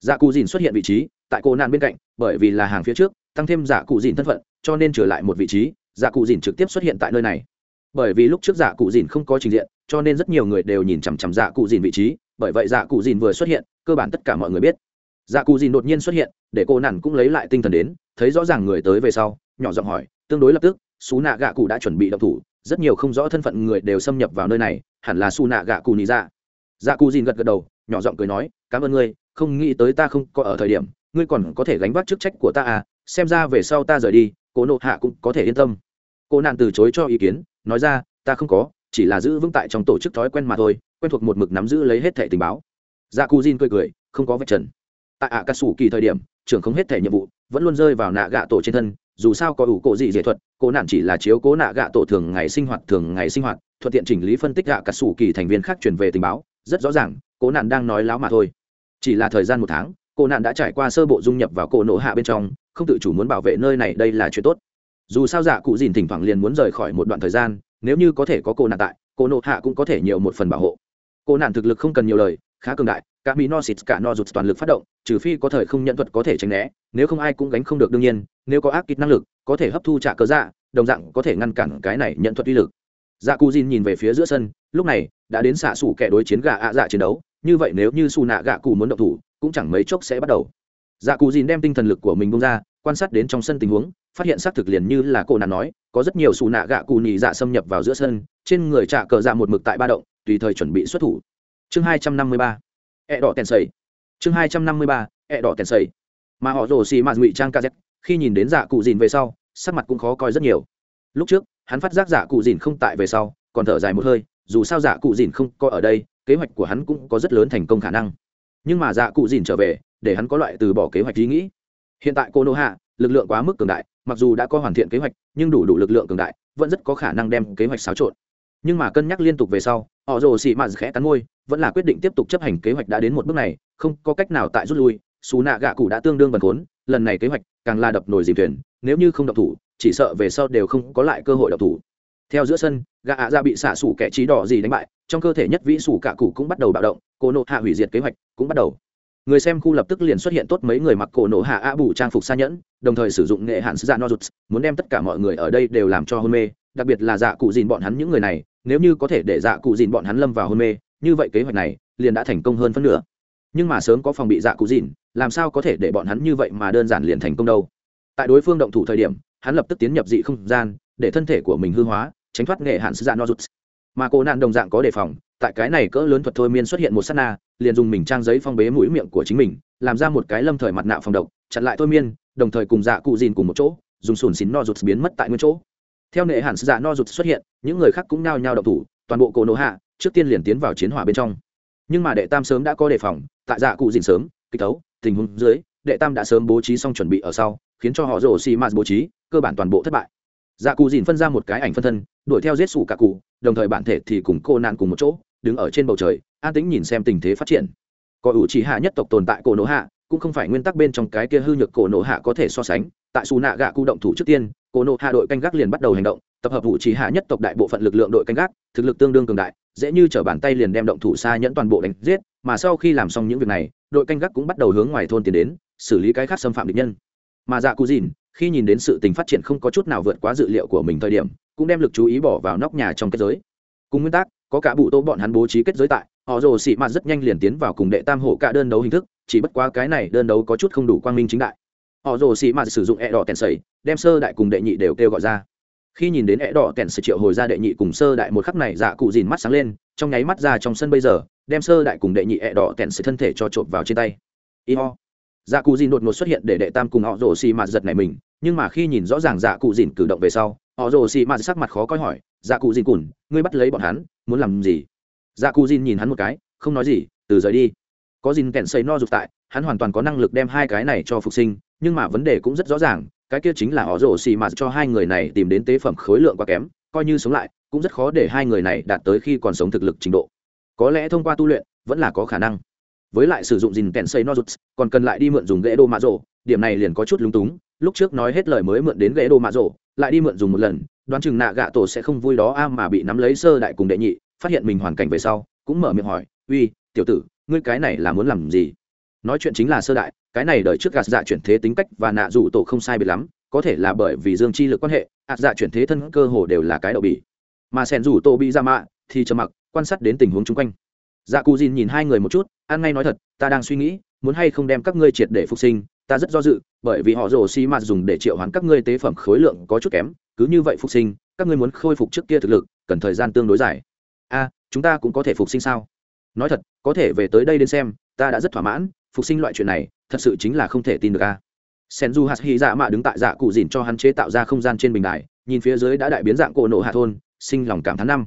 Dạ cụ dìn xuất hiện vị trí, tại cổ nạn bên cạnh, bởi vì là hàng phía trước, tăng thêm giả cụ dìn thân phận, cho nên trở lại một vị trí giả cụ dìn trực tiếp xuất hiện tại nơi này bởi vì lúc trước dạ cụ dìn không có trình diện, cho nên rất nhiều người đều nhìn chằm chằm dạ cụ dìn vị trí, bởi vậy dạ cụ dìn vừa xuất hiện, cơ bản tất cả mọi người biết. Dạ cụ dìn đột nhiên xuất hiện, để cô nản cũng lấy lại tinh thần đến, thấy rõ ràng người tới về sau, nhỏ giọng hỏi, tương đối lập tức, xú nạ gạ cụ đã chuẩn bị động thủ, rất nhiều không rõ thân phận người đều xâm nhập vào nơi này, hẳn là xù nạ gạ cụ nị dạ. Dạ cụ dìn gật gật đầu, nhỏ giọng cười nói, cảm ơn ngươi, không nghĩ tới ta không có ở thời điểm, ngươi còn có thể gánh vác chức trách của ta à xem ra về sau ta rời đi, cô nộ hạ cũng có thể yên tâm. Cô nạn từ chối cho ý kiến nói ra, ta không có, chỉ là giữ vững tại trong tổ chức thói quen mà thôi, quen thuộc một mực nắm giữ lấy hết thẻ tình báo. Dạ cù Jin cười cười, không có vạch trần. Tại ạ cà sủ kỳ thời điểm, trưởng không hết thẻ nhiệm vụ, vẫn luôn rơi vào nạ gạ tổ trên thân, dù sao có ủ cổ gì dễ thuật cô nạn chỉ là chiếu cố nạ gạ tổ thường ngày sinh hoạt, thường ngày sinh hoạt, thuận tiện chỉnh lý phân tích gạ cà sủ kỳ thành viên khác truyền về tình báo, rất rõ ràng cố nạn đang nói láo mà thôi. Chỉ là thời gian một tháng cô nạn đã trải qua sơ bộ dung nhập vào cổ nộ hạ bên trong, không tự chủ muốn bảo vệ nơi này, đây là chuyện tốt dù sao dạ cụ dìn thỉnh thoảng liền muốn rời khỏi một đoạn thời gian, nếu như có thể có cô nạn tại, cô nộ hạ cũng có thể nhiều một phần bảo hộ. Cô nạn thực lực không cần nhiều lời, khá cường đại, cả mỹ no xịt, cả no rụt toàn lực phát động, trừ phi có thời không nhận thuật có thể tránh né, nếu không ai cũng gánh không được đương nhiên, nếu có ác kích năng lực, có thể hấp thu trả cớ dạ đồng dạng có thể ngăn cản cái này nhận thuật uy lực. Dạ cụ dìn nhìn về phía giữa sân, lúc này đã đến xạ xủ kẻ đối chiến gà ạ dạ chiến đấu, như vậy nếu như xù nạ gạ cụ muốn động thủ, cũng chẳng mấy chốc sẽ bắt đầu. Dạ cụ dìn đem tinh thần lực của mình bung ra, quan sát đến trong sân tình huống phát hiện xác thực liền như là cô nạn nói, có rất nhiều xù nạ gạ cụ nhì dạ xâm nhập vào giữa sân, trên người trạ cờ dạ một mực tại ba động, tùy thời chuẩn bị xuất thủ. Chương hai trăm năm mươi ba. Ẹ đỏ tèn sầy. Chương hai trăm năm mươi ba, ẹ đỏ tèn sầy. Mà họ rồ xì mạt ngụy trang kz khi nhìn đến dạ cụ dìn về sau, sắc mặt cũng khó coi rất nhiều. Lúc trước, hắn phát giác dạ cụ dìn không tại về sau, còn thở dài một hơi, dù sao dạ cụ dìn không có ở đây, kế hoạch của hắn cũng có rất lớn thành công khả năng. Nhưng mà dạ cụ dìn trở về, để hắn có loại từ bỏ kế hoạch ý nghĩ. Hiện tại cô nô hạ lực lượng quá mức cường đại, mặc dù đã có hoàn thiện kế hoạch, nhưng đủ đủ lực lượng cường đại, vẫn rất có khả năng đem kế hoạch xáo trộn. Nhưng mà cân nhắc liên tục về sau, họ rồ xị mạt khẽ cắn môi, vẫn là quyết định tiếp tục chấp hành kế hoạch đã đến một bước này, không có cách nào tại rút lui. Xù nạ gạ cụ đã tương đương bần khốn, lần này kế hoạch càng là đập nồi dìm thuyền, nếu như không đập thủ, chỉ sợ về sau đều không có lại cơ hội đập thủ. Theo giữa sân gạ ạ ra bị xả sủ kẻ trí đỏ gì đánh bại, trong cơ thể nhất vĩ Sủ cả cụ cũng bắt đầu bạo động, cô nộ hạ hủy diệt kế hoạch cũng bắt đầu người xem khu lập tức liền xuất hiện tốt mấy người mặc cổ nổ hạ a bù trang phục xa nhẫn, đồng thời sử dụng nghệ hạn sứ dạ no rụt muốn đem tất cả mọi người ở đây đều làm cho hôn mê, đặc biệt là dạ cụ dìn bọn hắn những người này, nếu như có thể để dạ cụ dìn bọn hắn lâm vào hôn mê, như vậy kế hoạch này liền đã thành công hơn phân nửa. Nhưng mà sớm có phòng bị dạ cụ dìn, làm sao có thể để bọn hắn như vậy mà đơn giản liền thành công đâu? Tại đối phương động thủ thời điểm, hắn lập tức tiến nhập dị không gian, để thân thể của mình hư hóa, tránh thoát nghệ hạn sứ dạ no rụt mà cô nạn đồng dạng có đề phòng, tại cái này cỡ lớn thuật thôi miên xuất hiện một s á t na, liền dùng mình trang giấy phong bế mũi miệng của chính mình, làm ra một cái lâm thời mặt nạ phòng độc, chặn lại thôi miên, đồng thời cùng dạ cụ dìn cùng một chỗ, dùng sùn xín no rụt biến mất tại nguyên chỗ. Theo nệ hẳn dạ no rụt xuất hiện, những người khác cũng nao nhao độc thủ, toàn bộ cổ nổ hạ, trước tiên liền tiến vào chiến hỏa bên trong. Nhưng mà đệ tam sớm đã có đề phòng, tại dạ cụ dìn sớm, kịch tấu, tình huống dưới, đệ tam đã sớm bố trí xong chuẩn bị ở sau, khiến cho họ rổ xì mạt bố trí, cơ bản toàn bộ thất bại dạ cụ dìn phân ra một cái ảnh phân thân, đuổi theo giết sủ cả cụ, đồng thời bản thể thì cùng cô nạn cùng một chỗ, đứng ở trên bầu trời, an tĩnh nhìn xem tình thế phát triển. Có ủ chỉ hạ nhất tộc tồn tại cổ nổ hạ, cũng không phải nguyên tắc bên trong cái kia hư nhược cổ nổ hạ có thể so sánh. Tại xù nạ gạ cụ động thủ trước tiên, cổ nổ hạ đội canh gác liền bắt đầu hành động, tập hợp ủ chỉ hạ nhất tộc đại bộ phận lực lượng đội canh gác, thực lực tương đương cường đại, dễ như t bàn tay liền đem động thủ xa nhẫn toàn bộ đánh giết, mà sau khi làm xong những việc này, đội canh gác cũng bắt đầu hướng ngoài thôn tiến đến, xử lý cái khác xâm phạm địch nhân. Mà dạ cụ dìn khi nhìn đến sự tình phát triển không có chút nào vượt quá dự liệu của mình thời điểm, cũng đem lực chú ý bỏ vào nóc nhà trong kết giới. Cùng nguyên tắc, có cả bụ tô bọn hắn bố trí kết giới tại, họ rồ xị mạt rất nhanh liền tiến vào cùng đệ tam hộ cả đơn đấu hình thức, chỉ bất quá cái này đơn đấu có chút không đủ quang minh chính đại. Họ rồ xị mạt sử dụng e đỏ tèn sầy, đem sơ đại cùng đệ nhị đều kêu gọi ra. Khi nhìn đến e đỏ tèn sầy triệu hồi ra đệ nhị cùng sơ đại một khắc này dạ cụ dìn mắt sáng lên, trong nháy mắt ra trong sân bây giờ, đem sơ đại cùng đệ nhị e đỏ tèn sầy thân thể cho trộm vào trên tay. Y ho dạ cụ dìn đột ngột xuất hiện để đệ tam cùng họ rồ Xì mạt giật này mình, nhưng mà khi nhìn rõ ràng dạ cụ dìn cử động về sau, họ rồ Xì mạt sắc mặt khó coi hỏi dạ cụ dìn cùn, ngươi bắt lấy bọn hắn, muốn làm gì? Dạ cụ dìn nhìn hắn một cái, không nói gì, từ rời đi. Có dìn kẹn xây no dục tại, hắn hoàn toàn có năng lực đem hai cái này cho phục sinh, nhưng mà vấn đề cũng rất rõ ràng, cái kia chính là họ rồ xì mạt cho hai người này tìm đến tế phẩm khối lượng quá kém, coi như sống lại, cũng rất khó để hai người này đạt tới khi còn sống thực lực trình độ. Có lẽ thông qua tu luyện, vẫn là có khả năng với lại sử dụng dìn kèn xây nozuts còn cần lại đi mượn dùng ghế đô mạ rổ. Điểm này liền có chút lúng túng. Lúc trước nói hết lời mới mượn đến ghế đô mạ rổ, lại đi mượn dùng một lần. Đoán chừng nạ gạ tổ sẽ không vui đó a mà bị nắm lấy sơ đại cùng đệ nhị, phát hiện mình hoàn cảnh về sau, cũng mở miệng hỏi, uy, tiểu tử, ngươi cái này là muốn làm gì? Nói chuyện chính là sơ đại, cái này đợi trước gạt dạ chuyển thế tính cách và nạ rủ tổ không sai biệt lắm, có thể là bởi vì dương chi lực quan hệ ạt dạ chuyển thế thân cơ hồ đều là cái đậu bỉ. Mà sẻn rủ tổ bị ra mạ thì trầm mặc, quan sát đến tình huống chung quanh dạ cụ dìn nhìn hai người một chút, ăn ngay nói thật, ta đang suy nghĩ, muốn hay không đem các ngươi triệt để phục sinh, ta rất do dự, bởi vì họ rồ xi mạt dùng để triệu hoán các ngươi tế phẩm khối lượng có chút kém, cứ như vậy phục sinh, các ngươi muốn khôi phục trước kia thực lực, cần thời gian tương đối dài. A, chúng ta cũng có thể phục sinh sao? Nói thật, có thể về tới đây đến xem, ta đã rất thỏa mãn, phục sinh loại chuyện này, thật sự chính là không thể tin được a. Sen du hạt hy dạ mạ đứng tại dạ cụ dìn cho hắn chế tạo ra không gian trên bình đài, nhìn phía dưới đã đại biến dạng cổ nộ hạ thôn, sinh lòng cảm thán năm.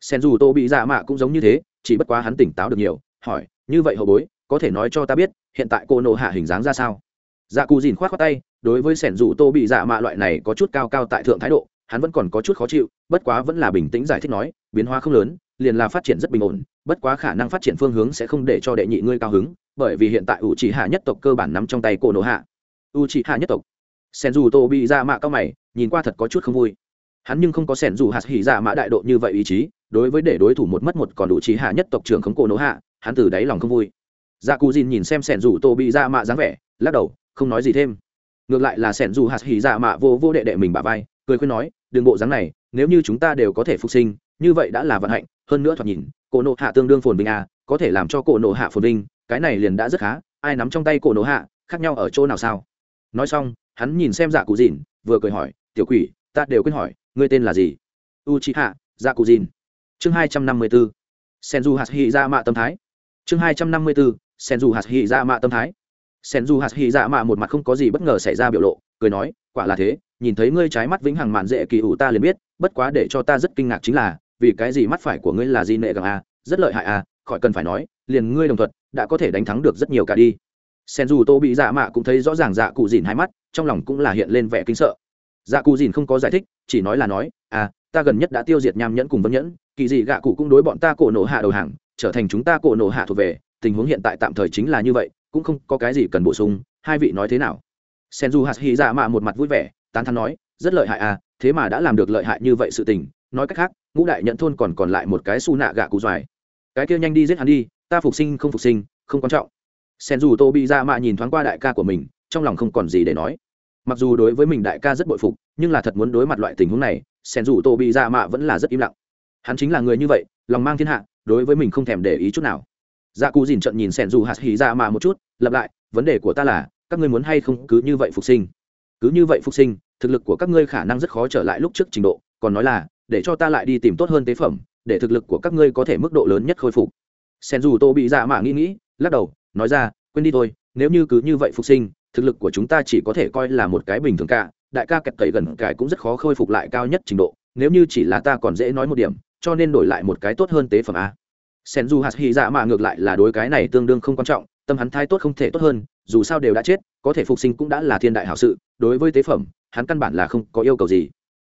Sen du tô bị dạ mạ cũng giống như thế chỉ bất quá hắn tỉnh táo được nhiều, hỏi, như vậy hậu bối, có thể nói cho ta biết, hiện tại cô nộ hạ hình dáng ra sao? Dạ cù dìn k h o á t khoác tay, đối với sẻn dù tô bị dạ mạ loại này có chút cao cao tại thượng thái độ, hắn vẫn còn có chút khó chịu, bất quá vẫn là bình tĩnh giải thích nói, biến hóa không lớn, liền là phát triển rất bình ổn, bất quá khả năng phát triển phương hướng sẽ không để cho đệ nhị ngươi cao hứng, bởi vì hiện tại u chỉ hạ nhất tộc cơ bản nắm trong tay cô nộ hạ. U chỉ hạ nhất tộc. Sen dù tô bị dạ mạ cao mày, nhìn qua thật có chút không vui hắn nhưng không có sẻn dù hạt hỉ dạ mã đại độ như vậy ý chí, đối với để đối thủ một mất một còn đủ trí hạ nhất tộc trưởng khống cổ nỗ hạ, hắn từ đáy lòng không vui. Dạ cù dìn nhìn xem sẻn dù tô bị dạ mạ dáng vẻ, lắc đầu, không nói gì thêm. Ngược lại là sẻn dù hạt hỉ dạ mạ vô vô đệ đệ mình bà vai, cười khuyên nói đường bộ dáng này, nếu như chúng ta đều có thể phục sinh, như vậy đã là vận hạnh, hơn nữa thoạt nhìn, cổ nộ hạ tương đương phồn vinh à có thể làm cho cổ nộ hạ phồn vinh, cái này liền đã rất khá, ai nắm trong tay cổ nộ hạ, khác nhau ở chỗ nào sao? Nói xong, hắn nhìn xem dạ cụ dìn, vừa cười hỏi, tiểu quỷ, ta đều quên hỏi ngươi tên là gì? U c h i hạ dạ cụ dìn chương hai trăm năm mươi b ố sen du hạt hy ra mạ tâm thái. Chương hai trăm năm mươi b ố sen du hạt hy ra mạ tâm thái. Sen du hạt hy ra mạ một mặt không có gì bất ngờ xảy ra biểu lộ, cười nói, quả là thế, nhìn thấy ngươi trái mắt vĩnh hằng mạn dễ kỳ ủ ta liền biết, bất quá để cho ta rất kinh ngạc chính là, vì cái gì mắt phải của ngươi là di nệ gặng a, rất lợi hại a, khỏi cần phải nói, liền ngươi đồng thuận, đã có thể đánh thắng được rất nhiều cả đi. Sen dù tô bị dạ mạ cũng thấy rõ ràng dạ cụ dìn hai mắt, trong lòng cũng là hiện lên vẻ kinh sợ dạ cụ dìn không có giải thích, chỉ nói là nói à ta gần nhất đã tiêu diệt nham nhẫn cùng vân nhẫn, kỳ dị gạ cụ cũng đối bọn ta cổ nổ hạ đầu hàng, trở thành chúng ta cổ nổ hạ thuộc về, tình huống hiện tại tạm thời chính là như vậy, cũng không có cái gì cần bổ sung, hai vị nói thế nào? Senju hạt hy dạ mạ một mặt vui vẻ, tán thắn nói, rất lợi hại à thế mà đã làm được lợi hại như vậy sự tình, nói cách khác, ngũ đại nhận thôn còn còn lại một cái su nạ gạ cụ doài. Cái kia nhanh đi giết hắn đi, ta phục sinh không phục sinh, không quan trọng. Sen du tô bị dạ mạ nhìn thoáng qua đại ca của mình, trong lòng không còn gì để nói mặc dù đối với mình đại ca rất bội phục, nhưng là thật muốn đối mặt loại tình huống này, sen dù tô bị dạ mạ vẫn là rất im lặng. Hắn chính là người như vậy, lòng mang thiên hạ, đối với mình không thèm để ý chút nào. Dạ cụ dìn trận nhìn sen dù hạt hỉ dạ mạ một chút, lặp lại, vấn đề của ta là, các ngươi muốn hay không cứ như vậy phục sinh? Cứ như vậy phục sinh, thực lực của các ngươi khả năng rất khó trở lại lúc trước trình độ, còn nói là, để cho ta lại đi tìm tốt hơn tế phẩm, để thực lực của các ngươi có thể mức độ lớn nhất khôi phục. Sen dù tô bị dạ mạ nghĩ nghĩ, lắc đầu, nói ra, quên đi thôi, nếu như cứ như vậy phục sinh thực lực của chúng ta chỉ có thể coi là một cái bình thường cả, đại ca kẹt cậy gần cải cũng rất khó khôi phục lại cao nhất trình độ, nếu như chỉ là ta còn dễ nói một điểm, cho nên đổi lại một cái tốt hơn tế phẩm a sen du hạt hy dạ mà ngược lại là đối cái này tương đương không quan trọng, tâm hắn thai tốt không thể tốt hơn, dù sao đều đã chết, có thể phục sinh cũng đã là thiên đại hảo sự, đối với tế phẩm, hắn căn bản là không có yêu cầu gì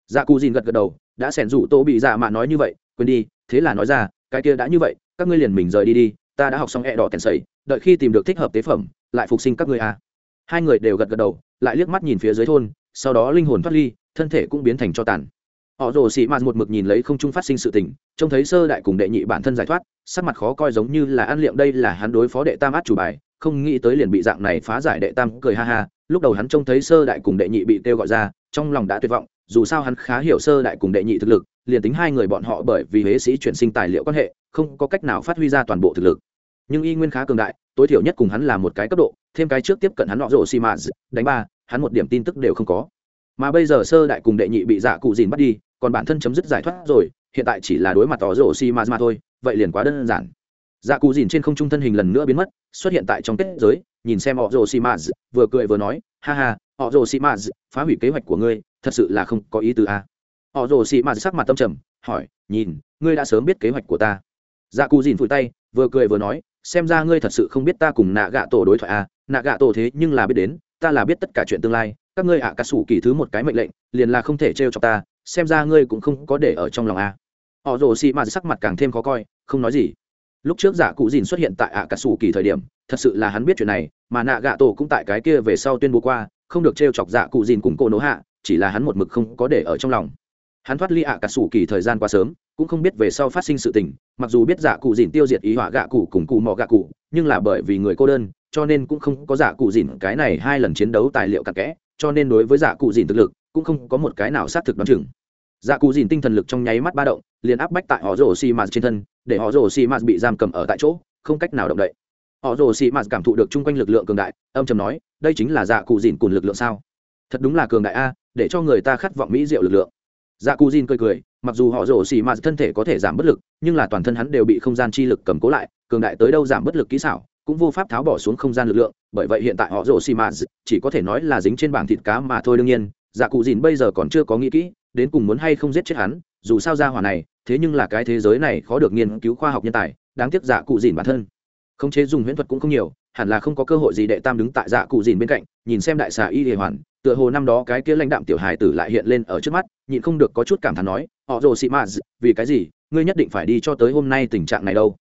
dạ cù dìn gật gật đầu, đã xẻn rủ tô bị dạ mạ nói như vậy, quên đi, thế là nói ra, cái kia đã như vậy, các ngươi liền mình rời đi đi, ta đã học xong e đỏ tèn sầy, đợi khi tìm được thích hợp tế phẩm, lại phục sinh các ngươi à hai người đều gật gật đầu, lại liếc mắt nhìn phía dưới thôn, sau đó linh hồn thoát ly, thân thể cũng biến thành cho tàn. Họ rồ xị mạt một mực nhìn lấy không trung phát sinh sự tình, trông thấy sơ đại cùng đệ nhị bản thân giải thoát, sắc mặt khó coi giống như là ăn liệm đây là hắn đối phó đệ tam át chủ bài, không nghĩ tới liền bị dạng này phá giải đệ tam, cười ha ha, lúc đầu hắn trông thấy sơ đại cùng đệ nhị bị kêu gọi ra, trong lòng đã tuyệt vọng, dù sao hắn khá hiểu sơ đại cùng đệ nhị thực lực, liền tính hai người bọn họ bởi vì huế sĩ chuyển sinh tài liệu quan hệ, không có cách nào phát huy ra toàn bộ thực lực. Nhưng y nguyên khá cường đại, tối thiểu nhất cùng hắn là một cái cấp độ thêm cái trước tiếp cận hắn họ rộ xì mã đánh ba, hắn một điểm tin tức đều không có. Mà bây giờ sơ đại cùng đệ nhị bị dạ cụ dìn bắt đi, còn bản thân chấm dứt giải thoát rồi, hiện tại chỉ là đối mặt tỏ rổ xi ma mà thôi, vậy liền quá đơn giản. Dạ cụ dìn trên không trung thân hình lần nữa biến mất, xuất hiện tại trong kết giới, nhìn xem họ rồ xi ma vừa cười vừa nói, ha ha, họ rồ xi ma phá hủy kế hoạch của ngươi, thật sự là không có ý tứ a. họ rồ xi ma sắc mặt tâm trầm, hỏi, nhìn, ngươi đã sớm biết kế hoạch của ta. Dạ cụ dìn phủi tay, vừa cười vừa nói xem ra ngươi thật sự không biết ta cùng nạ gạ tổ đối thoại à nạ gạ tổ thế nhưng là biết đến ta là biết tất cả chuyện tương lai các ngươi ạ à, cà sủ kỳ thứ một cái mệnh lệnh liền là không thể trêu cho ta xem ra ngươi cũng không có để ở trong lòng à. họ rồ xì mà sắc mặt càng thêm khó coi không nói gì lúc trước giả cụ dìn xuất hiện tại ạ cà sủ kỳ thời điểm thật sự là hắn biết chuyện này mà nạ gạ tổ cũng tại cái kia về sau tuyên bố qua không được trêu chọc giả cụ dìn cùng cô nỗ hạ chỉ là hắn một mực không có để ở trong lòng hắn thoát ly ạ cà sủ kỳ thời gian quá sớm, cũng không biết về sau phát sinh sự tình, mặc dù biết giả cụ dìn tiêu diệt ý họa gạ cụ cùng cụ mò gạ cụ, nhưng là bởi vì người cô đơn, cho nên cũng không có giả cụ dìn cái này hai lần chiến đấu tài liệu cặn kẽ, cho nên đối với giả cụ dìn thực lực, cũng không có một cái nào xác thực đoán chừng. Giả cụ dìn tinh thần lực trong nháy mắt ba động, liền áp bách tại họ rổ xì mạt trên thân, để họ rổ xì mạt bị giam cầm ở tại chỗ, không cách nào động đậy. Họ rổ xì mạt cảm thụ được chung quanh lực lượng cường đại, âm trầm nói, đây chính là giả cụ dìn cùng lực lượng sao? Thật đúng là cường đại a, để cho người ta khát vọng mỹ diệu lực lượng dạ cụ dìn cười cười, mặc dù họ rổ xì mạt thân thể có thể giảm bất lực, nhưng là toàn thân hắn đều bị không gian chi lực cầm cố lại, cường đại tới đâu giảm bất lực kỹ xảo, cũng vô pháp tháo bỏ xuống không gian lực lượng, bởi vậy hiện tại họ rổ xì mạt chỉ có thể nói là dính trên bảng thịt cá mà thôi đương nhiên. Dạ cụ dìn bây giờ còn chưa có nghĩ kỹ, đến cùng muốn hay không giết chết hắn, dù sao ra hỏa này, thế nhưng là cái thế giới này khó được nghiên cứu khoa học nhân tài, đáng tiếc dạ cụ dìn bản thân. Khống chế dùng huyễn thuật cũng không nhiều hẳn là không có cơ hội gì đệ tam đứng tại dạ cụ dìn bên cạnh, nhìn xem đại xà y hề hoàn, tựa hồ năm đó cái kia lãnh đạm tiểu hài tử lại hiện lên ở trước mắt, nhịn không được có chút cảm thán nói, họ rồ xị mạ vì cái gì? Ngươi nhất định phải đi cho tới hôm nay tình trạng này đâu.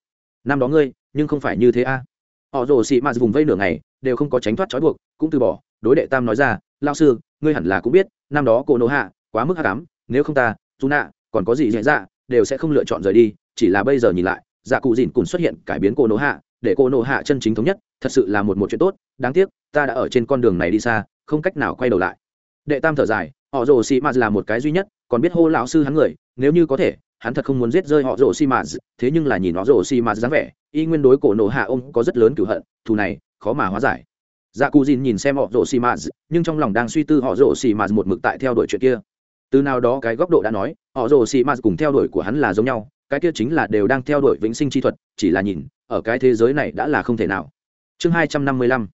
Năm đó ngươi, nhưng không phải như thế a. Họ rồ xị mạ vùng vây nửa ngày, đều không có tránh thoát trói buộc, cũng từ bỏ, đối đệ tam nói ra lao sư, ngươi hẳn là cũng biết, năm đó cô nô hạ, quá mức hạ cám nếu không ta dù nạ, còn có gì dễ dạ đều sẽ không lựa chọn rời đi, chỉ là bây giờ nhìn lại dạ cụ dìn cùng xuất hiện cải biến cô nô hạ, để cô nô hạ chân chính thống nhất thật sự là một một chuyện tốt, đáng tiếc, ta đã ở trên con đường này đi xa, không cách nào quay đầu lại. Đệ tam thở dài, họ rồ xì mạt là một cái duy nhất, còn biết hô lão sư hắn người, nếu như có thể, hắn thật không muốn giết rơi họ rồ xì mạt, thế nhưng là nhìn họ rồ xì mạt dáng vẻ, y nguyên đối cổ nổ hạ ông có rất lớn cửu hận, thù này, khó mà hóa giải. Dạ cù dìn nhìn xem họ rồ xì mạt, nhưng trong lòng đang suy tư họ rồ xì mạt một mực tại theo đuổi chuyện kia. Từ nào đó cái góc độ đã nói, họ rồ xì mạt cùng theo đuổi của hắn là giống nhau, cái kia chính là đều đang theo đuổi vĩnh sinh chi thuật, chỉ là nhìn, ở cái thế giới này đã là không thể nào chương hai trăm năm mươi lăm.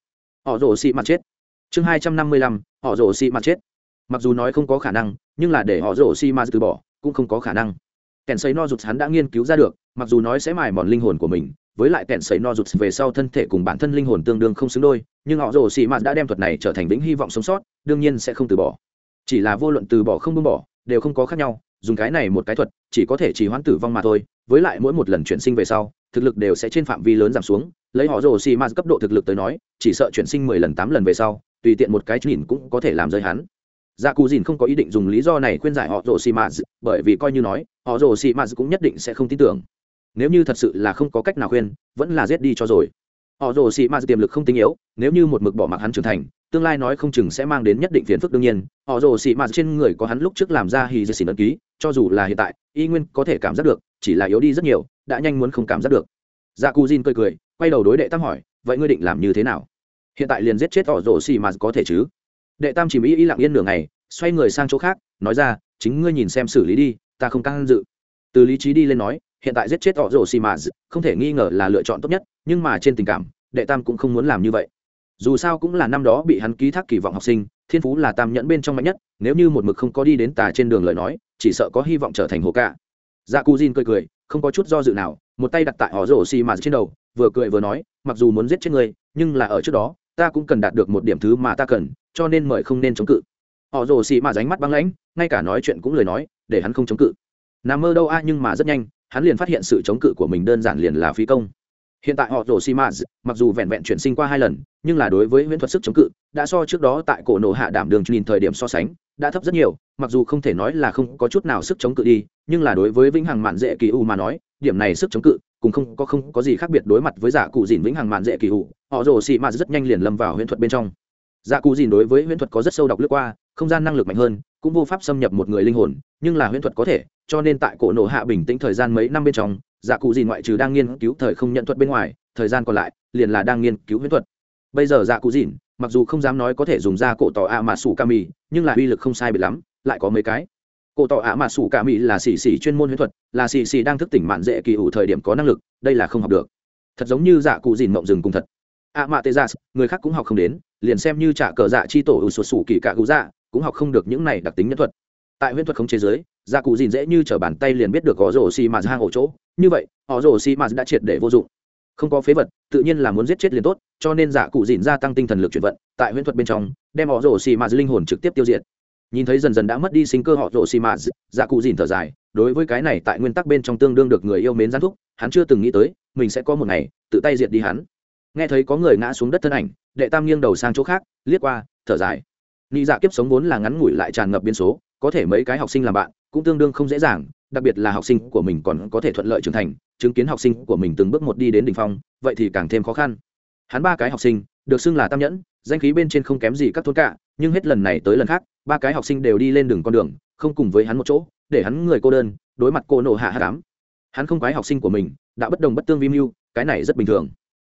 Họ rồ xì mặt chết. Chương hai trăm năm mươi lăm, họ rồ xì mặt chết. Mặc dù nói không có khả năng, nhưng là để họ rồ xì mặt từ bỏ, cũng không có khả năng. Kèn sấy no rụt hắn đã nghiên cứu ra được, mặc dù nói sẽ mài mòn linh hồn của mình, với lại kèn sấy no rụt về sau thân thể cùng bản thân linh hồn tương đương không xứng đôi, nhưng họ rồ xì mạt đã đem thuật này trở thành vĩnh hy vọng sống sót, đương nhiên sẽ không từ bỏ. Chỉ là vô luận từ bỏ không buông bỏ, đều không có khác nhau dùng cái này một cái thuật, chỉ có thể chỉ hoãn tử vong mà thôi, với lại mỗi một lần chuyển sinh về sau, thực lực đều sẽ trên phạm vi lớn giảm xuống, lấy họ rồ xì mạt cấp độ thực lực tới nói, chỉ sợ chuyển sinh mười lần tám lần về sau, tùy tiện một cái nhìn cũng có thể làm rơi hắn. Dạ cù dìn không có ý định dùng lý do này khuyên giải họ rồ xì mạt bởi vì coi như nói, họ rồ xì mạt cũng nhất định sẽ không tin tưởng. Nếu như thật sự là không có cách nào khuyên, vẫn là giết đi cho rồi họ rồ sĩ ma tiềm lực không tinh yếu, nếu như một mực bỏ mặc hắn trưởng thành, tương lai nói không chừng sẽ mang đến nhất định phiền phức đương nhiên. Họ rồ sĩ ma trên người có hắn lúc trước làm ra hì dì xỉn ấn ký, cho dù là hiện tại, y nguyên có thể cảm giác được, chỉ là yếu đi rất nhiều, đã nhanh muốn không cảm giác được. Dạ cù jin cười cười, quay đầu đối đệ tam hỏi, vậy ngươi định làm như thế nào? Hiện tại liền giết chết họ rồ sĩ ma có thể chứ. Đệ tam chỉ mỹ y lặng yên nửa ngày, xoay người sang chỗ khác, nói ra, chính ngươi nhìn xem xử lý đi, ta không căng dự. Từ lý trí đi lên nói hiện tại giết chết họ rồ xì mà không thể nghi ngờ là lựa chọn tốt nhất, nhưng mà trên tình cảm, đệ tam cũng không muốn làm như vậy. Dù sao cũng là năm đó bị hắn ký thác kỳ vọng học sinh, thiên phú là tam nhẫn bên trong mạnh nhất, nếu như một mực không có đi đến tà trên đường lời nói, chỉ sợ có hy vọng trở thành hồ cả dạ cu jin cười cười, không có chút do dự nào, một tay đặt tại họ rổ xì mà trên đầu, vừa cười vừa nói, mặc dù muốn giết chết ngươi, nhưng là ở trước đó, ta cũng cần đạt được một điểm thứ mà ta cần, cho nên mời không nên chống cự. Họ rồ xì mà ránh mắt băng lãnh, ngay cả nói chuyện cũng lời nói, để hắn không chống cự. Nằm mơ đâu a, nhưng mà rất nhanh hắn liền phát hiện sự chống cự của mình đơn giản liền là phí công. Hiện tại họ rổ xì mà mặc dù vẹn vẹn chuyển sinh qua hai lần, nhưng là đối với huyễn thuật sức chống cự, đã so trước đó tại cổ nổ hạ đảm đường nhìn thời điểm so sánh, đã thấp rất nhiều, mặc dù không thể nói là không có chút nào sức chống cự đi, nhưng là đối với vĩnh hằng mạn dễ kỳ u mà nói, điểm này sức chống cự cũng không có không có gì khác biệt đối mặt với giả cụ dìn vĩnh hằng mạn dễ kỳ u, họ rổ xì mà rất nhanh liền lâm vào huyễn thuật bên trong. Giả cụ dìn đối với huyễn thuật có rất sâu độc lướt qua, không gian năng lực mạnh hơn cũng vô pháp xâm nhập một người linh hồn, nhưng là huyễn thuật có thể, cho nên tại cổ nổ hạ bình tĩnh thời gian mấy năm bên trong dạ cụ gì ngoại trừ đang nghiên cứu thời không nhận thuật bên ngoài, thời gian còn lại, liền là đang nghiên cứu huyễn thuật. Bây giờ dạ cụ dìn mặc dù không dám nói có thể dùng ra cổ tỏ ạ mà sủ ca mì, nhưng là uy lực không sai biệt lắm, lại có mấy cái. Cổ tỏ ạ mà sủ ca mì là xì xì chuyên môn huyễn thuật, là xì xì đang thức tỉnh mạn dễ kỳ ủ thời điểm có năng lực, đây là không học được. Thật giống như dạ cụ dìn mộng rừng cùng thật. Ạ mạ tê gia, người khác cũng học không đến, liền xem như trả cờ dạ chi tổ ủ sụt sủ kỳ cả cụ dạ cũng học không được những này đặc tính nhân thuật. Tại huyễn thuật không chế giới, gia cụ dìn dễ như t bàn tay liền biết được có rổ xì mà hang ổ chỗ. Như vậy họ rổ xì mà đã triệt để vô dụng. Không có phế vật, tự nhiên là muốn giết chết liền tốt, cho nên giả cụ dìn gia tăng tinh thần lực chuyển vận, tại huyễn thuật bên trong, đem họ rổ xì mà linh hồn trực tiếp tiêu diệt. Nhìn thấy dần dần đã mất đi sinh cơ họ rổ xì mà giả cụ dìn thở dài, đối với cái này tại nguyên tắc bên trong tương đương được người yêu mến gián thúc, hắn chưa từng nghĩ tới, mình sẽ có một ngày, tự tay diệt đi hắn. Nghe thấy có người ngã xuống đất thân ảnh, đệ tam nghiêng đầu sang chỗ khác, liếc qua, thở dài nghĩ dạ kiếp sống vốn là ngắn ngủi lại tràn ngập biên số, có thể mấy cái học sinh làm bạn cũng tương đương không dễ dàng, đặc biệt là học sinh của mình còn có thể thuận lợi trưởng thành, chứng kiến học sinh của mình từng bước một đi đến đ ỉ n h phong, vậy thì càng thêm khó khăn. Hắn ba cái học sinh, được xưng là tam nhẫn, danh khí bên trên không kém gì các thôn cả nhưng hết lần này tới lần khác, ba cái học sinh đều đi lên đường con đường, không cùng với hắn một chỗ, để hắn người cô đơn, đối mặt cô nộ hạ hạ cám hắn không quái học sinh của mình, đã bất đồng bất tương vi mưu, cái này rất bình thường.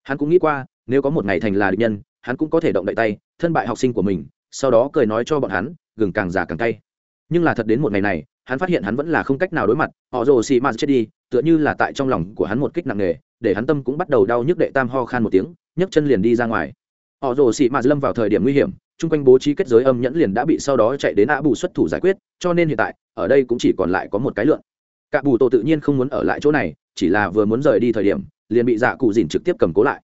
Hắn cũng nghĩ qua, nếu có một ngày thành là địch nhân, hắn cũng có thể động đậy tay, thân bại học sinh của mình sau đó cười nói cho bọn hắn, gừng càng già càng cay. Nhưng là thật đến một ngày này, hắn phát hiện hắn vẫn là không cách nào đối mặt, họ rồ xì ma chết đi, tựa như là tại trong lòng của hắn một kích nặng nề, để hắn tâm cũng bắt đầu đau nhức đệ tam ho khan một tiếng, nhấc chân liền đi ra ngoài. Họ rồ xì ma lâm vào thời điểm nguy hiểm, chung quanh bố trí kết giới âm nhẫn liền đã bị sau đó chạy đến ạ bù xuất thủ giải quyết, cho nên hiện tại, ở đây cũng chỉ còn lại có một cái lượn. cả bù tổ tự nhiên không muốn ở lại chỗ này, chỉ là vừa muốn rời đi thời điểm, liền bị dạ cụ dìn trực tiếp cầm cố lại.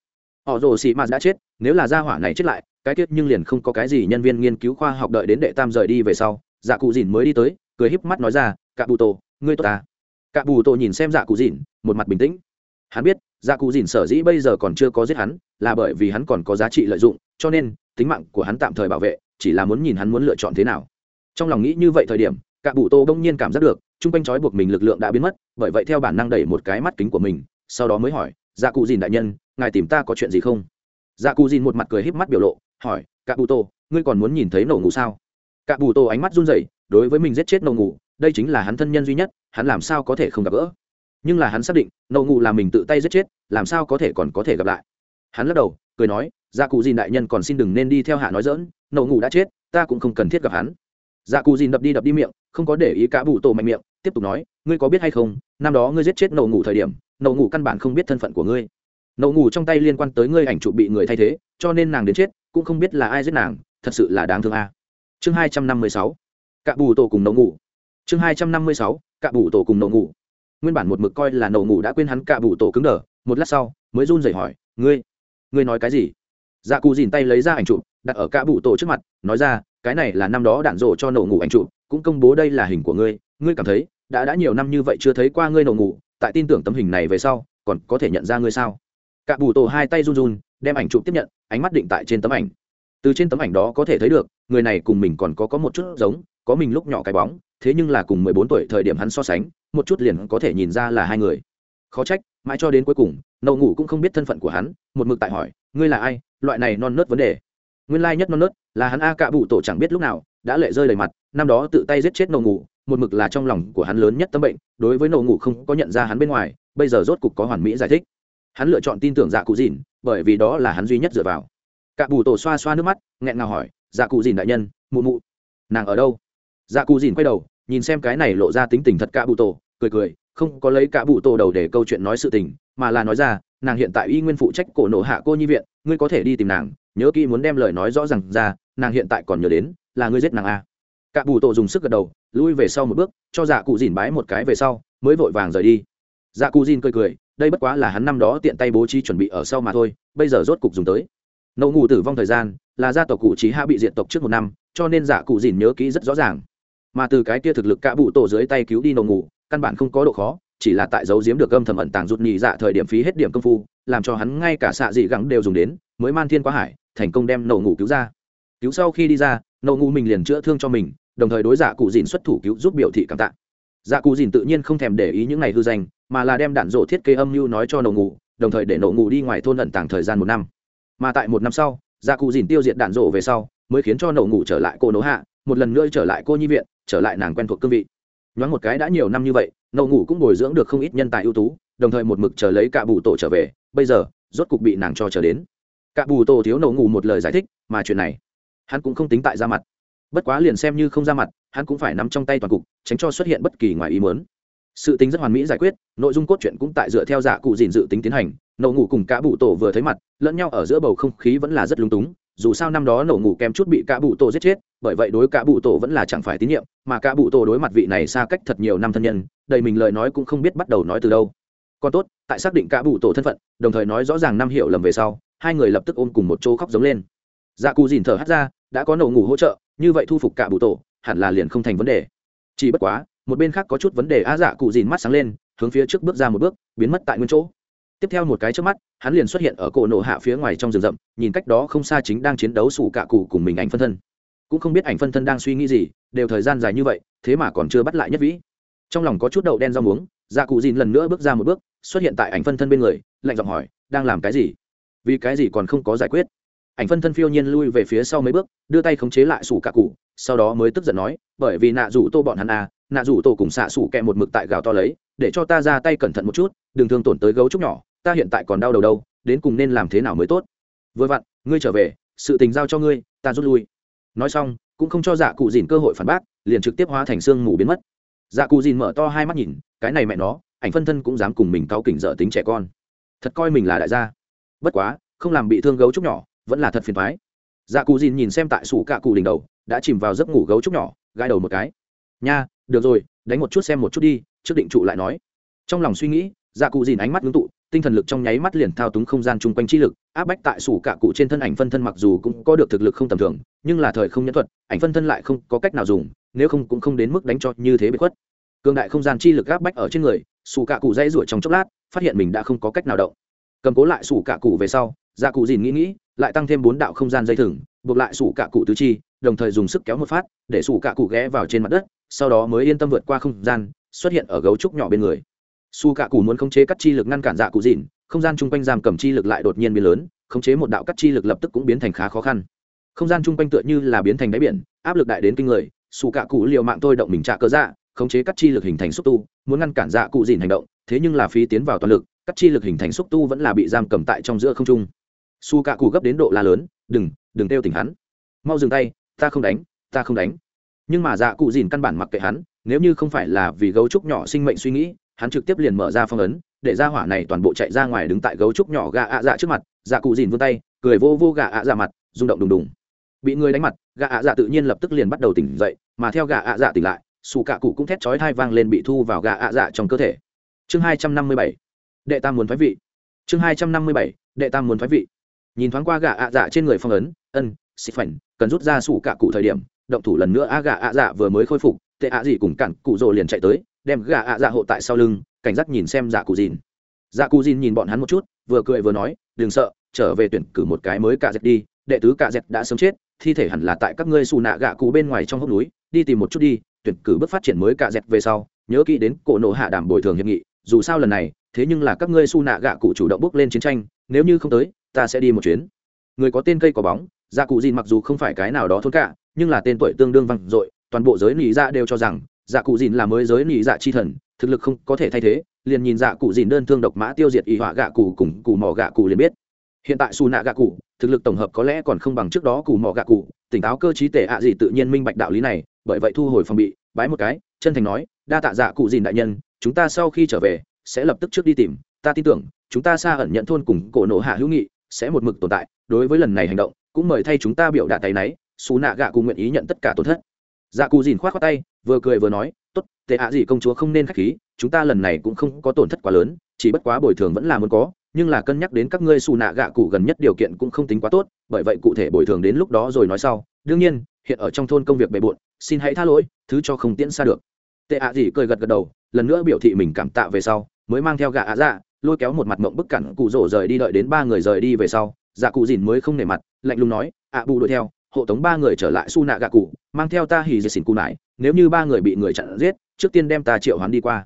Họ rồ xì ma đã chết, nếu là gia hỏa này chết lại cái tiết nhưng liền không có cái gì nhân viên nghiên cứu khoa học đợi đến đệ tam rời đi về sau dạ cụ dìn mới đi tới, cười híp mắt nói ra, cạ bù tổ, ngươi tốt ta. Cạ bù tổ nhìn xem dạ cụ dìn, một mặt bình tĩnh. Hắn biết dạ cụ dìn sở dĩ bây giờ còn chưa có giết hắn, là bởi vì hắn còn có giá trị lợi dụng, cho nên, tính mạng của hắn tạm thời bảo vệ, chỉ là muốn nhìn hắn muốn lựa chọn thế nào. Trong lòng nghĩ như vậy thời điểm, cạ bù tô đông nhiên cảm giác được, chung quanh trói buộc mình lực lượng đã biến mất, bởi vậy theo bản năng đẩy một cái mắt kính của mình, sau đó mới hỏi dạ cụ dìn đại nhân, ngài tìm ta có chuyện gì không? Dạ cụ dìn một mặt cười híp mắt biểu lộ hỏi cạ bù tô ngươi còn muốn nhìn thấy nổ ngủ sao? Cạ bù tô ánh mắt run rẩy, đối với mình giết chết nổ ngủ, đây chính là hắn thân nhân duy nhất, hắn làm sao có thể không gặp gỡ? Nhưng là hắn xác định, nổ ngủ là mình tự tay giết chết, làm sao có thể còn có thể gặp lại? Hắn lắc đầu, cười nói Gia cụ dìn đại nhân còn xin đừng nên đi theo hạ nói dỡn nổ ngủ đã chết, ta cũng không cần thiết gặp hắn. Dạ cụ dìn đập đi đập đi miệng, không có để ý cả bù tổ mạnh miệng, tiếp tục nói, ngươi có biết hay không, năm đó ngươi giết chết nổ ngủ thời điểm, nổ ngủ căn bản không biết thân phận của ngươi nổ ngủ trong tay liên quan tới ngươi ảnh trụ bị người thay thế, cho nên nàng đến chết, cũng không biết là ai giết nàng, thật sự là đáng thương a. Chương hai trăm năm mươi sáu, cạ bù tổ cùng nổ ngủ. Chương hai trăm năm mươi sáu, cạ bù tổ cùng nổ ngủ. Nguyên bản một mực coi là nổ ngủ đã quên hắn cạ bù tổ cứng đờ, một lát sau, mới run rẩy hỏi, ngươi ngươi nói cái gì? Dạ cụ dìn tay lấy ra ảnh chụp, đặt ở cạ bù tổ trước mặt, nói ra, cái này là năm đó đạn rổ cho nổ ngủ ảnh chụp, cũng công bố đây là hình của ngươi ngươi cảm thấy, đã đã nhiều năm như vậy chưa thấy qua ngươi nổ ngủ, tại tin tưởng tấm hình này về sau, còn có thể nhận ra ngươi sao? Cạ bù tổ hai tay run run, đem ảnh chụp tiếp nhận, ánh mắt định tại trên tấm ảnh. Từ trên tấm ảnh đó có thể thấy được, người này cùng mình còn có có một chút giống, có mình lúc nhỏ cái bóng, thế nhưng là cùng mười bốn tuổi thời điểm hắn so sánh, một chút liền có thể nhìn ra là hai người. Khó trách, mãi cho đến cuối cùng, nậu ngủ cũng không biết thân phận của hắn, một mực tại hỏi, ngươi là ai? Loại này non nớt vấn đề. Nguyên lai nhất non nớt là hắn a cạ bụ tổ chẳng biết lúc nào đã lệ rơi đầy mặt, năm đó tự tay giết chết nậu ngủ, một mực là trong lòng của hắn lớn nhất tâm bệnh, đối với nậu ngủ không có nhận ra hắn bên ngoài, bây giờ rốt cục có hoàn mỹ giải thích hắn lựa chọn tin tưởng dạ cụ dìn, bởi vì đó là hắn duy nhất dựa vào. Cả bù tổ xoa xoa nước mắt, nghẹn ngào hỏi dạ cụ dìn đại nhân, mụ mụ, nàng ở đâu? Dạ cụ dìn quay đầu, nhìn xem cái này lộ ra tính tình thật Cả bù tổ, cười cười, không có lấy Cả bù tổ đầu để câu chuyện nói sự tình, mà là nói ra, nàng hiện tại y nguyên phụ trách cổ nộ hạ cô nhi viện, ngươi có thể đi tìm nàng, nhớ kỹ muốn đem lời nói rõ ràng ra, nàng hiện tại còn nhớ đến, là ngươi giết nàng à. a Cả bù tổ dùng sức gật đầu, lui về sau một bước, cho dạ cụ dìn bái một cái về sau, mới vội vàng rời đi. Dạ cụ dìn cười cười đây bất quá là hắn năm đó tiện tay bố trí chuẩn bị ở sau mà thôi, bây giờ rốt cục dùng tới. Nậu ngủ tử vong thời gian, là gia tộc cụ trí hạ bị diệt tộc trước một năm, cho nên giả cụ dìn nhớ kỹ rất rõ ràng. Mà từ cái kia thực lực cả bụ tổ dưới tay cứu đi nậu ngủ, căn bản không có độ khó, chỉ là tại giấu giếm được âm thầm ẩn tàng rụt nhị dạ thời điểm phí hết điểm công phu, làm cho hắn ngay cả xạ dị gắng đều dùng đến, mới man thiên quá hải, thành công đem nậu ngủ cứu ra. Cứu sau khi đi ra nậu ngủ mình liền chữa thương cho mình, đồng thời đối giả cụ dìn xuất thủ cứu giúp biểu thị cảm tạ dạ cụ dìn tự nhiên không thèm để ý những ngày hư danh, mà là đem đạn rổ thiết kế âm mưu nói cho Nổ ngủ, đồng thời để Nổ ngủ đi ngoài thôn lận tàng thời gian một năm. Mà tại một năm sau dạ gia cụ dìn tiêu diệt đạn rổ về sau, mới khiến cho nổ ngủ trở lại cô nỗ hạ, một lần nữa trở lại cô nhi viện, trở lại nàng quen thuộc cương vị. Nhoáng một cái đã nhiều năm như vậy, nổ ngủ cũng bồi dưỡng được không ít nhân tài ưu tú, đồng thời một mực chờ lấy cả bù tổ trở về, bây giờ, rốt cục bị nàng cho trở đến. Cả bù tổ thiếu nổ ngủ một lời giải thích, mà chuyện này, hắn cũng không tính tại ra mặt bất quá liền xem như không ra mặt, hắn cũng phải nắm trong tay toàn cục, tránh cho xuất hiện bất kỳ ngoài ý muốn. sự tính rất hoàn mỹ giải quyết, nội dung cốt truyện cũng tại dựa theo giả cụ dìn dự tính tiến hành. Nổ ngủ cùng cả bụ tổ vừa thấy mặt, lẫn nhau ở giữa bầu không khí vẫn là rất lung túng. Dù sao năm đó nổ ngủ kém chút bị cả bụ tổ giết chết, bởi vậy đối cả bụ tổ vẫn là chẳng phải tín nhiệm, mà cả bụ tổ đối mặt vị này xa cách thật nhiều năm thân nhân, đầy mình lời nói cũng không biết bắt đầu nói từ đâu. Còn tốt, tại xác định cả bụ tổ thân phận, đồng thời nói rõ ràng năm hiểu lầm về sau, hai người lập tức ôm cùng một chỗ khóc giống lên. Dạ cụ dìn thở hắt ra, đã có nổ ngủ hỗ trợ như vậy thu phục cả bụ tổ, hẳn là liền không thành vấn đề. Chỉ bất quá, một bên khác có chút vấn đề á dạ cụ dìn mắt sáng lên, hướng phía trước bước ra một bước, biến mất tại nguyên chỗ. Tiếp theo một cái trước mắt, hắn liền xuất hiện ở cổ nổ hạ phía ngoài trong rừng rậm, nhìn cách đó không xa chính đang chiến đấu sủ cạ cụ cùng mình ảnh phân thân. Cũng không biết ảnh phân thân đang suy nghĩ gì, đều thời gian dài như vậy, thế mà còn chưa bắt lại nhất vĩ. Trong lòng có chút đậu đen rau muống dạ cụ dìn lần nữa bước ra một bước, xuất hiện tại ảnh phân thân bên người, lạnh giọng hỏi, đang làm cái gì? Vì cái gì còn không có giải quyết? Ảnh phân thân phiêu nhiên lui về phía sau mấy bước, đưa tay khống chế lại sủ cạ cụ, sau đó mới tức giận nói, bởi vì nạ rủ tô bọn hắn à nạ rủ tô cùng xạ sủ kẹ một mực tại gào to lấy, để cho ta ra tay cẩn thận một chút, đừng thương tổn tới gấu trúc nhỏ, ta hiện tại còn đau đầu đâu, đến cùng nên làm thế nào mới tốt? Vừa vặn, ngươi trở về, sự tình giao cho ngươi, ta rút lui. Nói xong, cũng không cho dạ cụ dìn cơ hội phản bác, liền trực tiếp hóa thành xương mù biến mất. Dạ cụ dìn mở to hai mắt nhìn, cái này mẹ nó, ảnh phân thân cũng dám cùng mình cáu kỉnh dở tính trẻ con. Thật coi mình là đại gia. Bất quá, không làm bị thương gấu trúc nhỏ vẫn là thật phiền thoái. Dạ cụ dìn nhìn xem tại sủ cạ cụ đỉnh đầu, đã chìm vào giấc ngủ gấu trúc nhỏ gai đầu một cái. Nha, được rồi, đánh một chút xem một chút đi, trước định trụ lại nói. Trong lòng suy nghĩ dạ cụ dìn ánh mắt ngưng tụ, tinh thần lực trong nháy mắt liền thao túng không gian chung quanh chi lực, áp bách tại sủ cạ cụ trên thân ảnh phân thân mặc dù cũng có được thực lực không tầm thường, nhưng là thời không nhân thuật, ảnh phân thân lại không có cách nào dùng, nếu không cũng không đến mức đánh cho như thế bị khuất. Cường đại không gian chi lực áp bách ở trên người, sủ cạ cụ dãy ruổi trong chốc lát, phát hiện mình đã không có cách nào động. Cầm cố lại sủ cạ cụ về sau dạ cụ dìn nghĩ nghĩ, lại tăng thêm bốn đạo không gian dây thừng, buộc lại sủ cạ cụ tứ chi, đồng thời dùng sức kéo một phát, để sủ cạ cụ ghé vào trên mặt đất, sau đó mới yên tâm vượt qua không gian, xuất hiện ở gấu trúc nhỏ bên người. Su cạ cụ muốn khống chế cắt chi lực ngăn cản dạ cụ dìn, không gian chung quanh giam cầm chi lực lại đột nhiên biến lớn, khống chế một đạo cắt chi lực lập tức cũng biến thành khá khó khăn. Không gian chung quanh tựa như là biến thành đáy biển, áp lực đại đến kinh người su cạ cụ liều mạng tôi động mình trả cơ dạ khống chế cắt chi lực hình thành xúc tu, muốn ngăn cản dạ cụ dìn hành động, thế nhưng là phí tiến vào toàn lực, cắt chi lực hình thành xúc tu vẫn là bị giam cầm tại trong giữa không trung su cạ cụ gấp đến độ la lớn, đừng đừng kêu tỉnh hắn. Mau dừng tay, ta không đánh, ta không đánh. Nhưng mà dạ cụ dìn căn bản mặc kệ hắn, nếu như không phải là vì gấu trúc nhỏ sinh mệnh suy nghĩ, hắn trực tiếp liền mở ra phong ấn, để ra hỏa này toàn bộ chạy ra ngoài đứng tại gấu trúc nhỏ gà ạ dạ trước mặt. Dạ cụ dìn vươn tay, cười vô vô gà ạ dạ mặt, rung động đùng đùng. Bị người đánh mặt gà ạ dạ tự nhiên lập tức liền bắt đầu tỉnh dậy, mà theo gà ạ dạ tỉnh lại xù cạ cụ cũng thét chói thai vang lên bị thu vào gà ạ dạ trong cơ thể. Chương hai trăm năm mươi bảy, đệ tam muốn thoái vị. Chương hai trăm năm mươi bảy, đệ tam muốn thoái vị nhìn thoáng qua gà ạ dạ trên người phong ấn, ân xịt phảnh cần rút ra sủ cạ cụ thời điểm, động thủ lần nữa. A gà ạ dạ vừa mới khôi phục, tệ ạ gì cùng cản cụ rồ liền chạy tới, đem gà ạ dạ hộ tại sau lưng, cảnh giác nhìn xem dạ cụ dìn. Dạ cụ dìn nhìn bọn hắn một chút, vừa cười vừa nói, đừng sợ, trở về tuyển cử một cái mới cạ dẹp đi, đệ tứ cạ dẹp đã sớm chết, thi thể hẳn là tại các ngươi xù nạ gạ cụ bên ngoài trong hốc núi, đi tìm một chút đi, tuyển cử bước phát triển mới cạ dẹp về sau, nhớ kỹ đến cổ nộ hạ đảm bồi thường hiệp nghị, dù sao lần này, thế nhưng là các ngươi xù nạ gạ cụ chủ động bước lên chiến tranh, nếu như không tới ta sẽ đi một chuyến. Người có tên cây có bóng gia cụ dìn mặc dù không phải cái nào đó thôn cả, nhưng là tên tuổi tương đương vang dội, toàn bộ giới nỉ dạ đều cho rằng dạ cụ dìn là mới giới nỉ dạ chi thần, thực lực không có thể thay thế, liền nhìn dạ cụ dìn đơn thương độc mã tiêu diệt y họa gạ cụ cùng cụ mỏ gạ cụ liền biết. Hiện tại xù nạ gạ cụ, thực lực tổng hợp có lẽ còn không bằng trước đó cụ mỏ gạ cụ, tỉnh táo cơ trí tệ ạ gì tự nhiên minh bạch đạo lý này, bởi vậy thu hồi phòng bị, bái một cái, chân thành nói, đa tạ dạ cụ dìn đại nhân, chúng ta sau khi trở về, sẽ lập tức trước đi tìm, ta tin tưởng, chúng ta xa ẩn nhận thôn cùng cổ nổ hạ hữu nghị sẽ một mực tồn tại, đối với lần này hành động, cũng mời thay chúng ta biểu đạt tay náy, xù nạ gạ cụ nguyện ý nhận tất cả tổn thất. Dạ cụ dìn khoát khoác tay, vừa cười vừa nói, tốt, tệ ạ gì công chúa không nên k h á c h khí, chúng ta lần này cũng không có tổn thất quá lớn, chỉ bất quá bồi thường vẫn là muốn có, nhưng là cân nhắc đến các ngươi xù nạ gạ cụ gần nhất điều kiện cũng không tính quá tốt, bởi vậy cụ thể bồi thường đến lúc đó rồi nói sau. Đương nhiên, hiện ở trong thôn công việc bề bộn, xin hãy tha lỗi, thứ cho không tiễn xa được. Tệ ạ gì cười gật gật đầu, lần nữa biểu thị mình cảm tạ về sau, mới mang theo gạ ạ dạ lôi kéo một mặt mộng bức cản cụ rổ rời đi đợi đến ba người rời đi về sau dạ cụ dìn mới không nể mặt, lạnh lùng nói, ạ, bù đuổi theo, hộ tống ba người trở lại su nạ gạ cụ, mang theo ta hì dệt xỉn cụ nải, nếu như ba người bị người chặn giết, trước tiên đem ta triệu hoán đi qua.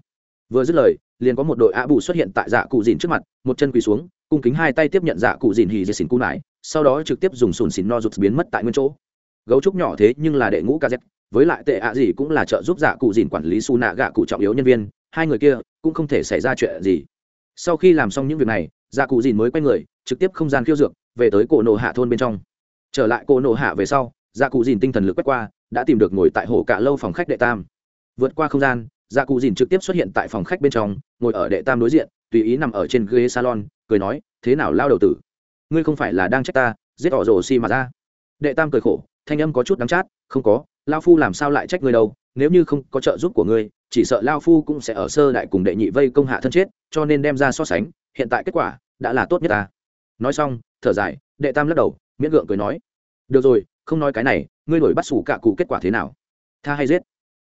Vừa dứt lời, liền có một đội ạ bù xuất hiện tại dạ cụ dìn trước mặt, một chân quỳ xuống, cung kính hai tay tiếp nhận dạ cụ dìn hì dệt xỉn cụ nải, sau đó trực tiếp dùng sùn xỉn no rụt biến mất tại nguyên chỗ. Gấu trúc nhỏ thế nhưng là đệ ngũ kz với lại tệ ạ gì cũng là trợ giúp dạ cụ dìn quản lý su nạ gạ cụ trọng yếu nhân viên, hai người kia cũng không thể xảy ra chuyện gì sau khi làm xong những việc này dạ cụ dìn mới quay người, trực tiếp không gian khiêu dược, về tới cổ nổ hạ thôn bên trong. Trở lại cổ nổ hạ về sau dạ cụ dìn tinh thần lực quét qua, đã tìm được ngồi tại hồ cả lâu phòng khách đệ tam. Vượt qua không gian dạ cụ dìn trực tiếp xuất hiện tại phòng khách bên trong, ngồi ở đệ tam đối diện, tùy ý nằm ở trên ghế salon, cười nói, thế nào lao đầu tử? Ngươi không phải là đang trách ta, giết họ rồ xi mà ra. Đệ tam cười khổ, thanh âm có chút đắng chát, không có, lao phu làm sao lại trách ngươi đâu, nếu như không có trợ giúp của ngươi, chỉ sợ lao phu cũng sẽ ở sơ đại cùng đệ nhị vây công hạ thân chết cho nên đem ra so sánh, hiện tại kết quả đã là tốt nhất ta. Nói xong, thở dài, đệ tam lắc đầu, miễn gượng cười nói, được rồi, không nói cái này, ngươi đổi bắt xù cạ cụ kết quả thế nào? Tha hay giết?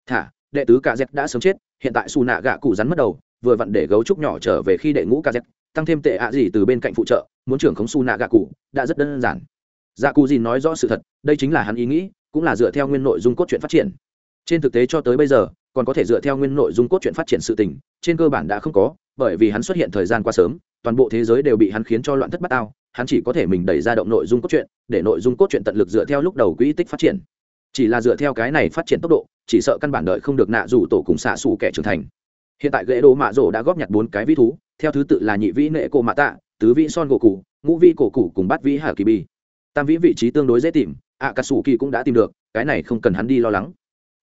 Thả, đệ tứ cạ dẹp đã sớm chết, hiện tại xù nạ gạ cụ rắn mất đầu, vừa vặn để gấu trúc nhỏ trở về khi đệ ngũ cạ dẹp tăng thêm tệ ạ gì từ bên cạnh phụ trợ, muốn trưởng khống xù nạ gạ cụ, đã rất đơn giản. Dạ cụ gì nói rõ sự thật, đây chính là hắn ý nghĩ, cũng là dựa theo nguyên nội dung cốt truyện phát triển trên thực tế cho tới bây giờ, còn có thể dựa theo nguyên nội dung cốt truyện phát triển sự tình, trên cơ bản đã không có, bởi vì hắn xuất hiện thời gian quá sớm, toàn bộ thế giới đều bị hắn khiến cho loạn thất bát ao, hắn chỉ có thể mình đẩy ra động nội dung cốt truyện, để nội dung cốt truyện tận lực dựa theo lúc đầu quỹ tích phát triển. Chỉ là dựa theo cái này phát triển tốc độ, chỉ sợ căn bản đợi không được nạ rủ tổ cùng xạ xù kẻ trưởng thành. Hiện tại ghế đồ mạ rổ đã góp nhặt bốn cái vĩ thú, theo thứ tự là nhị vĩ nệ cổ mạ tạ, tứ vĩ son gỗ cụ ngũ vĩ cổ cụ cùng bát vĩ hà kỳ bi. Tam vĩ vị trí tương đối dễ tìm ạ cà sủ kỳ cũng đã tìm được, cái này không cần hắn đi lo lắng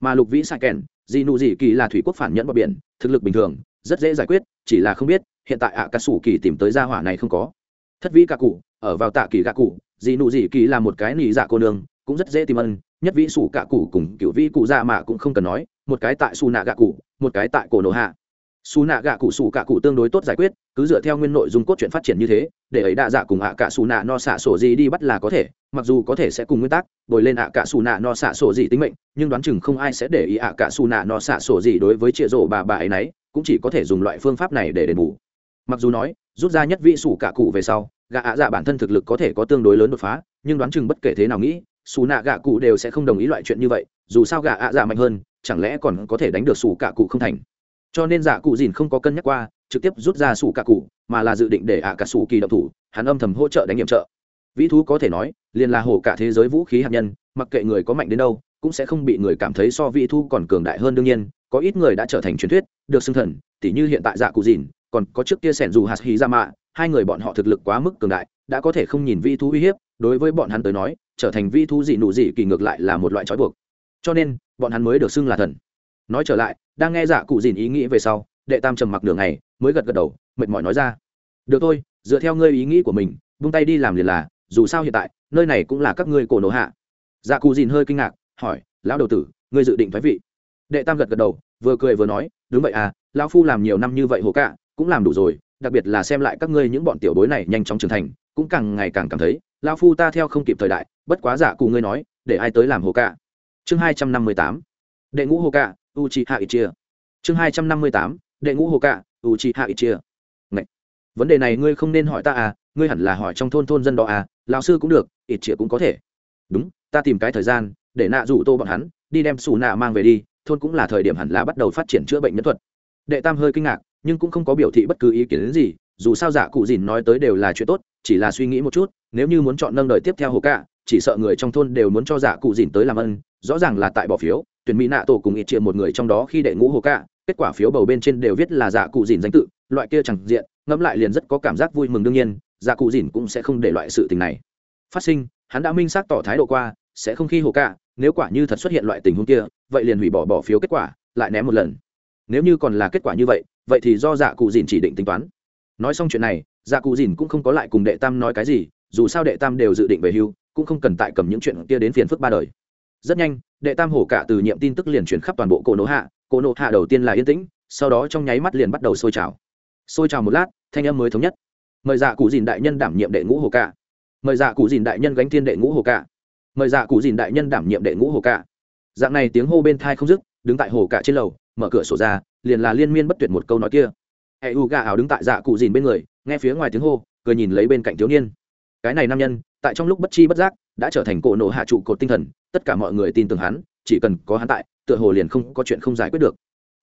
mà lục vĩ sai kèn dị nụ dị kỳ là thủy quốc phản nhẫn bờ biển, thực lực bình thường, rất dễ giải quyết, chỉ là không biết, hiện tại ạ cà sủ kỳ tìm tới gia hỏa này không có. Thất vĩ cà cụ, ở vào tạ kỳ gạ cụ dị nụ dị kỳ là một cái nỉ dạ cô nương, cũng rất dễ tìm ân, nhất vĩ sủ cà cụ cùng cựu vĩ cụ dạ mạ cũng không cần nói, một cái tại su nạ gạ cụ, một cái tại cổ nổ hạ xù nạ gạ cụ xù cả cụ tương đối tốt giải quyết, cứ dựa theo nguyên nội dung cốt truyện phát triển như thế, để ấy đạ dạ cùng ạ cả xù nạ no xạ sổ gì đi bắt là có thể, mặc dù có thể sẽ cùng nguyên tắc bồi lên ạ cả xù nạ no xạ sổ gì tính mệnh, nhưng đoán chừng không ai sẽ để ý ạ cả xù nạ no xạ sổ gì đối với chịa rổ bà bà ấy nấy, cũng chỉ có thể dùng loại phương pháp này để đền bù. Mặc dù nói, rút ra nhất vị xù cả cụ về sau gạ ạ dạ bản thân thực lực có thể có tương đối lớn đột phá, nhưng đoán chừng bất kể thế nào nghĩ xù nạ gạ cụ đều sẽ không đồng ý loại chuyện như vậy, dù sao gạ ạ dạ mạnh hơn, chẳng lẽ còn có thể đánh được xù cả cụ không thành? Cho nên dạ cụ dìn không có cân nhắc qua, trực tiếp rút ra sủ cả cụ, mà là dự định để ạ cả sủ kỳ động thủ, hắn âm thầm hỗ trợ đánh nhiệm trợ. Vĩ thú có thể nói, liền là hổ cả thế giới vũ khí hạt nhân, mặc kệ người có mạnh đến đâu, cũng sẽ không bị người cảm thấy so vĩ thú còn cường đại hơn đương nhiên, có ít người đã trở thành truyền thuyết, được xưng thần, tỉ như hiện tại dạ cụ dìn, còn có trước kia sẻn dù hạt hí ra mạ, hai người bọn họ thực lực quá mức cường đại, đã có thể không nhìn vĩ thú uy hiếp, đối với bọn hắn tới nói, trở thành vĩ thú dị nụ dị kỳ ngược lại là một loại trói buộc. Cho nên, bọn hắn mới được xưng là thần. Nói trở lại đang nghe dạ cụ dìn ý nghĩ về sau, đệ tam trầm mặc đường này mới gật gật đầu, mệt mỏi nói ra. Được thôi, dựa theo ngươi ý nghĩ của mình, vung tay đi làm liền là, dù sao hiện tại, nơi này cũng là các ngươi cổ nổ hạ. Dạ cụ dìn hơi kinh ngạc, hỏi, lão đầu tử, ngươi dự định thoái vị? Đệ tam gật gật đầu, vừa cười vừa nói, đúng vậy à lão phu làm nhiều năm như vậy hồ cả cũng làm đủ rồi, đặc biệt là xem lại các ngươi những bọn tiểu bối này nhanh chóng trưởng thành, cũng càng ngày càng cảm thấy, lão phu ta theo không kịp thời đại, bất quá giả cụ ngươi nói, để ai tới làm hồ cả chương hai trăm năm mươi tám. Đệ ngũ hồ cả u chi hạ ít chia chương hai trăm năm mươi tám, đệ ngũ hồ cả u chi hạ ít chia Ngậy! vấn đề này ngươi không nên hỏi ta à ngươi hẳn là hỏi trong thôn thôn dân đó à lão sư cũng được ít chia cũng có thể. Đúng, ta tìm cái thời gian, để nạ rủ tô bọn hắn, đi đem xù nạ mang về đi, thôn cũng là thời điểm hẳn là bắt đầu phát triển chữa bệnh nhân thuật. Đệ tam hơi kinh ngạc, nhưng cũng không có biểu thị bất cứ ý kiến đến gì, dù sao giả cụ dìn nói tới đều là chuyện tốt, chỉ là suy nghĩ một chút, nếu như muốn chọn nâng đời tiếp theo hồ cạ, chỉ sợ người trong thôn đều muốn cho giả cụ dìn tới làm ân, rõ ràng là tại bỏ phiếu tuyển mỹ nạ tổ cùng ít triệu một người trong đó khi đệ ngũ hồ cạ kết quả phiếu bầu bên trên đều viết là dạ cụ dìn danh tự, loại kia chẳng diện, ngẫm lại liền rất có cảm giác vui mừng đương nhiên dạ cụ dìn cũng sẽ không để loại sự tình này. Phát sinh, hắn đã minh xác tỏ thái độ qua, sẽ không khi hồ cạ nếu quả như thật xuất hiện loại tình huống kia, vậy liền hủy bỏ bỏ phiếu kết quả, lại ném một lần. Nếu như còn là kết quả như vậy vậy thì do dạ cụ dìn chỉ định tính toán. Nói xong chuyện này dạ cụ dìn cũng không có lại cùng đệ tam nói cái gì, dù sao đệ tam đều dự định về hưu, cũng không cần tại cầm những chuyện kia đến phiền phức ba đời rất nhanh, đệ tam hổ cả từ nhiệm tin tức liền chuyển khắp toàn bộ cổ nổ hạ, cổ nổ hạ đầu tiên là yên tĩnh, sau đó trong nháy mắt liền bắt đầu sôi trào. Sôi trào một lát, thanh âm mới thống nhất. Mời dạ cụ dìn đại nhân đảm nhiệm đệ ngũ hồ cả. Mời dạ cụ dìn đại nhân gánh thiên đệ ngũ hồ cả. Mời dạ cụ dìn đại nhân đảm nhiệm đệ ngũ hồ cả. Dạng này tiếng hô bên thai không dứt, đứng tại hồ cả trên lầu, mở cửa sổ ra, liền là liên miên bất tuyệt một câu nói kia. Hệ u gà áo đứng tại dạ cụ dìn bên người, nghe phía ngoài tiếng hô, cười nhìn lấy bên cạnh thiếu niên. Cái này nam nhân, tại trong lúc bất chi bất giác đã trở thành cổ nộ hạ trụ cột tinh thần, tất cả mọi người tin tưởng hắn, chỉ cần có hắn tại, tựa hồ liền không có chuyện không giải quyết được.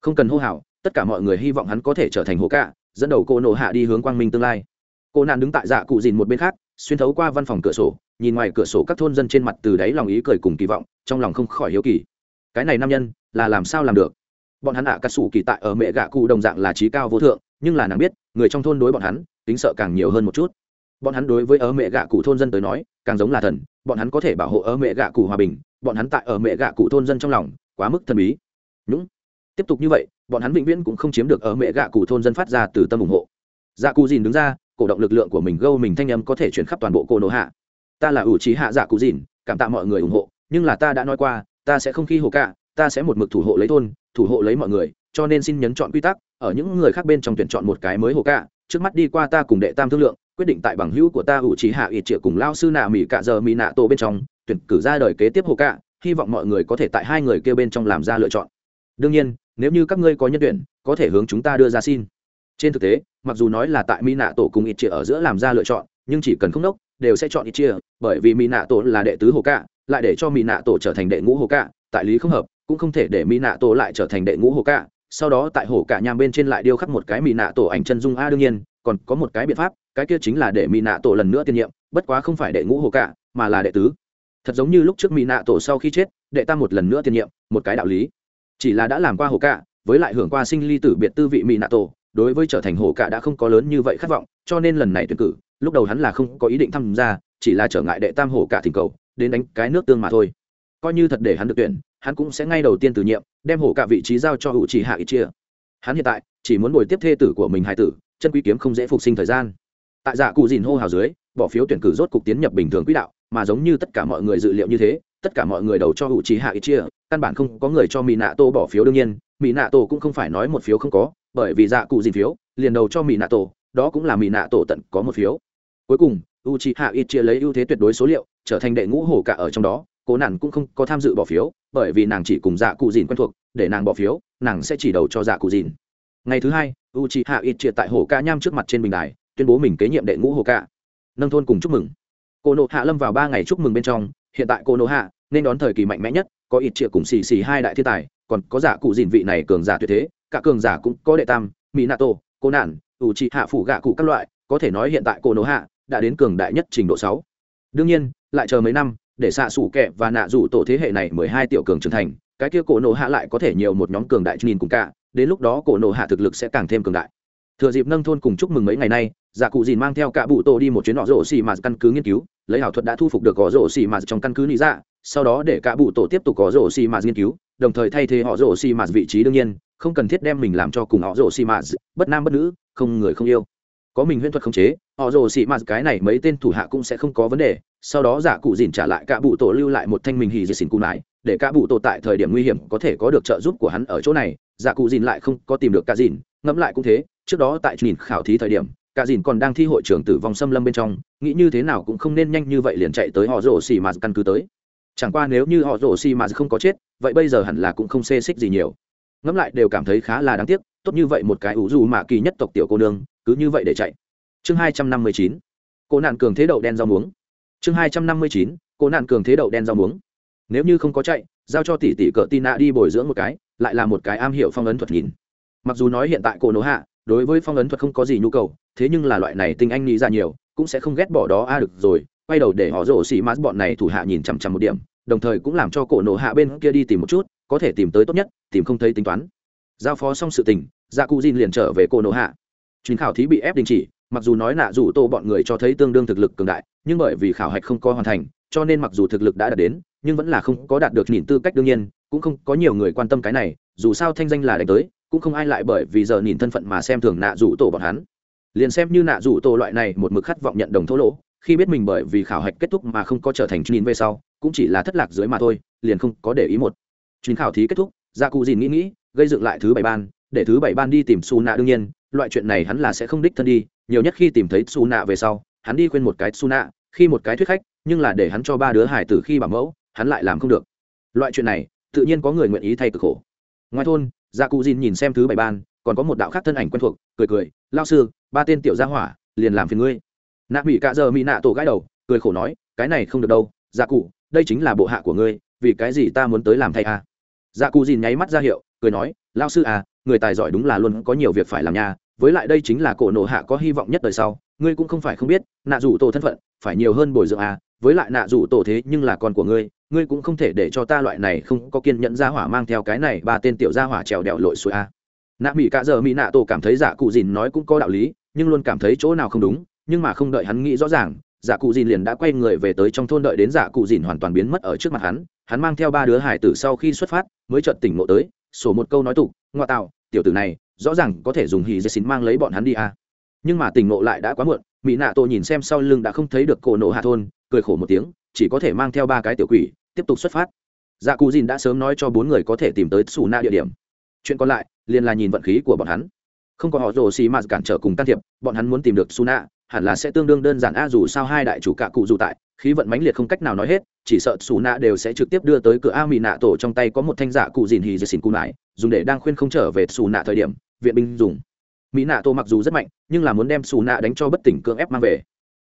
Không cần hô hào, tất cả mọi người hy vọng hắn có thể trở thành hồ cạ, dẫn đầu cô nộ hạ đi hướng quang minh tương lai. Cô nạn đứng tại dạ cụ dìn một bên khác, xuyên thấu qua văn phòng cửa sổ, nhìn ngoài cửa sổ các thôn dân trên mặt từ đáy lòng ý cười cùng kỳ vọng, trong lòng không khỏi hiếu kỳ. Cái này nam nhân, là làm sao làm được? Bọn hắn ạ à cắt xù kỳ tại ở mẹ gạ cụ đồng dạng là trí cao vô thượng, nhưng là nàng biết, người trong thôn đối bọn hắn, tính sợ càng nhiều hơn một chút bọn hắn đối với ở mẹ gạ cụ thôn dân tới nói, càng giống là thần, bọn hắn có thể bảo hộ ở mẹ gạ cụ hòa bình, bọn hắn tại ở mẹ gạ cụ thôn dân trong lòng, quá mức thần bí. Đúng tiếp tục như vậy, bọn hắn vĩnh viễn cũng không chiếm được ở mẹ gạ cụ thôn dân phát ra từ tâm ủng hộ. Dạ cụ dìn đứng ra, cổ động lực lượng của mình gâu mình thanh âm có thể chuyển khắp toàn bộ cô nổ hạ. Ta là ủ trí hạ dạ cụ dìn, cảm tạ mọi người ủng hộ, nhưng là ta đã nói qua, ta sẽ không khi hồ cả ta sẽ một mực thủ hộ lấy thôn, thủ hộ lấy mọi người, cho nên xin nhấn chọn quy tắc, ở những người khác bên trong tuyển chọn một cái mới hồ cả trước mắt đi qua ta cùng đệ tam thương lượng quyết định tại bằng hữu của ta ủ trí hạ ít triệu cùng lao sư nạ mỹ cạ giờ mỹ nạ tổ bên trong tuyển cử ra đời kế tiếp hồ cạ, hy vọng mọi người có thể tại hai người kêu bên trong làm ra lựa chọn. Đương nhiên nếu như các ngươi có nhân tuyển có thể hướng chúng ta đưa ra xin. Trên thực tế mặc dù nói là tại mỹ nạ tổ cùng ít chia ở giữa làm ra lựa chọn nhưng chỉ cần không đốc đều sẽ chọn ít chia bởi vì mỹ nạ tổ là đệ tứ hồ cạ lại để cho mỹ nạ tổ trở thành đệ ngũ hồ cạ tại lý không hợp cũng không thể để mỹ nạ tổ lại trở thành đệ ngũ hồ cạ. Sau đó tại hồ cạ nham bên trên lại điêu khắc một cái mỹ nạ tổ ảnh chân dung a. Đương nhiên còn có một cái biện pháp cái kia chính là để mỹ nạ tổ lần nữa tiên nhiệm bất quá không phải đệ ngũ hồ cả, mà là đệ tứ. Thật giống như lúc trước mỹ nạ tổ sau khi chết đệ tam một lần nữa tiên nhiệm một cái đạo lý. Chỉ là đã làm qua hồ cả, với lại hưởng qua sinh ly tử biệt tư vị mỹ nạ tổ đối với trở thành hồ cả đã không có lớn như vậy khát vọng cho nên lần này tuyển cử lúc đầu hắn là không có ý định tham gia chỉ là trở ngại đệ tam hồ cả thỉnh cầu đến đánh cái nước tương mà thôi. Coi như thật để hắn được tuyển hắn cũng sẽ ngay đầu tiên từ nhiệm đem hồ cả vị trí giao cho hữu chỉ hạ ít chia hắn hiện tại chỉ muốn bồi tiếp thê tử của mình hai tử chân quý kiếm không dễ phục sinh thời gian tại dạ cụ dìn hô hào dưới, bỏ phiếu tuyển cử rốt cục tiến nhập bình thường quỹ đạo, mà giống như tất cả mọi người dự liệu như thế, tất cả mọi người đầu cho hữu trí hạ ít chia căn bản không có người cho mỹ nạ tô bỏ phiếu đương nhiên mỹ nạ tổ cũng không phải nói một phiếu không có, bởi vì dạ cụ dìn phiếu, liền đầu cho mỹ nạ tổ đó cũng là mỹ nạ tổ tận có một phiếu. Cuối cùng u c h i hạ ít chia lấy ưu thế tuyệt đối số liệu, trở thành đệ ngũ hổ cả ở trong đó, cố nản cũng không có tham dự bỏ phiếu, bởi vì nàng chỉ cùng dạ cụ dìn quen thuộc, để nàng bỏ phiếu, nàng sẽ chỉ đầu cho dạ cụ dìn. Ngày thứ hai u c h i hạ ít chia tại hổ ca nham trước mặt trên bình đài tuyên bố mình kế nhiệm đệ ngũ hồ cạ. Nâng thôn cùng chúc mừng. Cô nộ hạ lâm vào ba ngày chúc mừng bên trong, hiện tại cô nộ hạ nên đón thời kỳ mạnh mẽ nhất, có ít triệu cùng xì xì hai đại thiên tài, còn có giả cụ dìn vị này cường giả tuyệt thế, cả cường giả cũng có đệ tam mỹ nato cô nạn ủ trị hạ phủ gạ cụ các loại, có thể nói hiện tại cô nộ hạ đã đến cường đại nhất trình độ sáu. Đương nhiên, lại chờ mấy năm, để xạ sủ kẹ và nạ rủ tổ thế hệ này mười hai tiểu cường trưởng thành, cái kia cổ nộ hạ lại có thể nhiều một nhóm cường đại nhìn cùng cả, đến lúc đó cổ nộ hạ thực lực sẽ càng thêm cường đại thừa dịp nâng thôn cùng chúc mừng mấy ngày nay giả cụ dìn mang theo cả bụ tổ đi một chuyến họ rổ xì mà căn cứ nghiên cứu, lấy ảo thuật đã thu phục được gõ rổ xì mà trong căn cứ lý dạ sau đó để cả bụ tổ tiếp tục có rổ xì mà nghiên cứu, đồng thời thay thế họ rổ xì mà vị trí đương nhiên, không cần thiết đem mình làm cho cùng họ rổ xì mà bất nam bất nữ, không người không yêu. Có mình huyễn thuật khống chế họ rồ xì mạt cái này mấy tên thủ hạ cũng sẽ không có vấn đề, sau đó giả cụ dìn trả lại cả bụ tổ lưu lại một thanh mình hì dì xỉn cung lại để cả bụ tổ tại thời điểm nguy hiểm có thể có được trợ giúp của hắn ở chỗ này giả cụ dìn lại không có tìm được cả dìn, ngẫm lại cũng thế trước đó tại nhìn khảo thí thời điểm, cả dìn còn đang thi hội trưởng tử vong xâm lâm bên trong, nghĩ như thế nào cũng không nên nhanh như vậy liền chạy tới họ rổ xì mà căn cứ tới. Chẳng qua nếu như họ rổ xì mà không có chết, vậy bây giờ hẳn là cũng không xê xích gì nhiều. Ngẫm lại đều cảm thấy khá là đáng tiếc, tốt như vậy một cái ủ dù mạ kỳ nhất tộc tiểu cô nương, cứ như vậy để chạy. Chương hai trăm năm mươi chín, cô nạn cường thế đậu đen rau muống. Chương hai trăm năm mươi chín, cô nạn cường thế đậu đen rau muống. Nếu như không có chạy, giao cho tỷ tỷ cỡ tin nạ đi bồi dưỡng một cái, lại là một cái am hiểu phong ấn thuật nhìn. Mặc dù nói hiện tại cô nỗ hạ đối với phong ấn thuật không có gì nhu cầu, thế nhưng là loại này tinh anh nghĩ ra nhiều, cũng sẽ không ghét bỏ đó. A được rồi, quay đầu để họ rổ xì mát bọn này thủ hạ nhìn chằm chằm một điểm, đồng thời cũng làm cho cổ nổ hạ bên kia đi tìm một chút, có thể tìm tới tốt nhất, tìm không thấy tính toán. Giao phó xong sự tình gia cụ dìn liền trở về cổ nổ hạ. Chuyến khảo thí bị ép đình chỉ, mặc dù nói nạ rủ tô bọn người cho thấy tương đương thực lực cường đại, nhưng bởi vì khảo hạch không có hoàn thành, cho nên mặc dù thực lực đã đạt đến, nhưng vẫn là không có đạt được nhìn tư cách đương nhiên, cũng không có nhiều người quan tâm cái này, dù sao thanh danh là đánh tới cũng không ai lại bởi vì giờ nhìn thân phận mà xem thường nạ rủ tổ bọn hắn. Liền xem như nạ rủ tổ loại này một mực khát vọng nhận đồng thô lỗ, khi biết mình bởi vì khảo hạch kết thúc mà không có trở thành nhìn về sau, cũng chỉ là thất lạc dưới mà thôi, liền không có để ý một. Chuyến khảo thí kết thúc gia cụ dìn nghĩ nghĩ, gây dựng lại thứ bảy ban, để thứ bảy ban đi tìm su nạ đương nhiên, loại chuyện này hắn là sẽ không đích thân đi, nhiều nhất khi tìm thấy su nạ về sau, hắn đi khuyên một cái su nạ khi một cái thuyết khách, nhưng là để hắn cho ba đứa hải tử khi bảo mẫu, hắn lại làm không được. Loại chuyện này, tự nhiên có người nguyện ý thay cực khổ. Ngoài thôn gia cụ dìn nhìn xem thứ bảy ban, còn có một đạo khác thân ảnh quen thuộc, cười cười lao sư, ba tên tiểu gia hỏa, liền làm phiền ngươi nạ mỹ cạ giờ mỹ nạ tổ gãi đầu, cười khổ nói, cái này không được đâu gia cụ, đây chính là bộ hạ của ngươi, vì cái gì ta muốn tới làm thay à? gia cụ dìn nháy mắt ra hiệu, cười nói lao sư à người tài giỏi đúng là luôn có nhiều việc phải làm nha, với lại đây chính là cổ nổ hạ có hy vọng nhất đời sau, ngươi cũng không phải không biết, nạ rủ tổ thân phận, phải nhiều hơn bồi dưỡng à với lại nạ rủ tổ thế nhưng là con của ngươi ngươi cũng không thể để cho ta loại này không có kiên nhẫn ra hỏa mang theo cái này ba tên tiểu gia hỏa trèo đèo lội suối a nạ mỹ cả giờ mỹ nạ tổ cảm thấy giả cụ dìn nói cũng có đạo lý, nhưng luôn cảm thấy chỗ nào không đúng, nhưng mà không đợi hắn nghĩ rõ ràng giả cụ dìn liền đã quay người về tới trong thôn đợi đến giả cụ dìn hoàn toàn biến mất ở trước mặt hắn hắn mang theo ba đứa hải tử sau khi xuất phát, mới chợt tỉnh ngộ tới, sổ một câu nói tục ngoại tạo, tiểu tử này, rõ ràng có thể dùng hì dê xin mang lấy bọn hắn đi à. nhưng mà tỉnh ngộ lại đã quá muộn mỹ nạ tổ nhìn xem sau lưng đã không thấy được cổ nộ hạ thôn, cười khổ một tiếng, chỉ có thể mang theo ba cái tiểu quỷ tiếp tục xuất phát. Dạ cù dìn đã sớm nói cho bốn người có thể tìm tới xù na địa điểm. Chuyện còn lại, liền là nhìn vận khí của bọn hắn. Không có họ rồ xì mà cản trở cùng can thiệp, bọn hắn muốn tìm được xù na, hẳn là sẽ tương đương đơn giản. A, dù sao hai đại chủ cạ cụ dù tại, khí vận mãnh liệt không cách nào nói hết, chỉ sợ xù nạ đều sẽ trực tiếp đưa tới cửa a mỹ nạ tổ trong tay có một thanh dạ cụ dìn hì dì xìn cụ nải, dùng để đang khuyên không trở về xù nạ thời điểm, viện binh dùng. Mỹ nạ tổ mặc dù rất mạnh, nhưng là muốn đem xù nạ đánh cho bất tỉnh cưỡng ép mang về.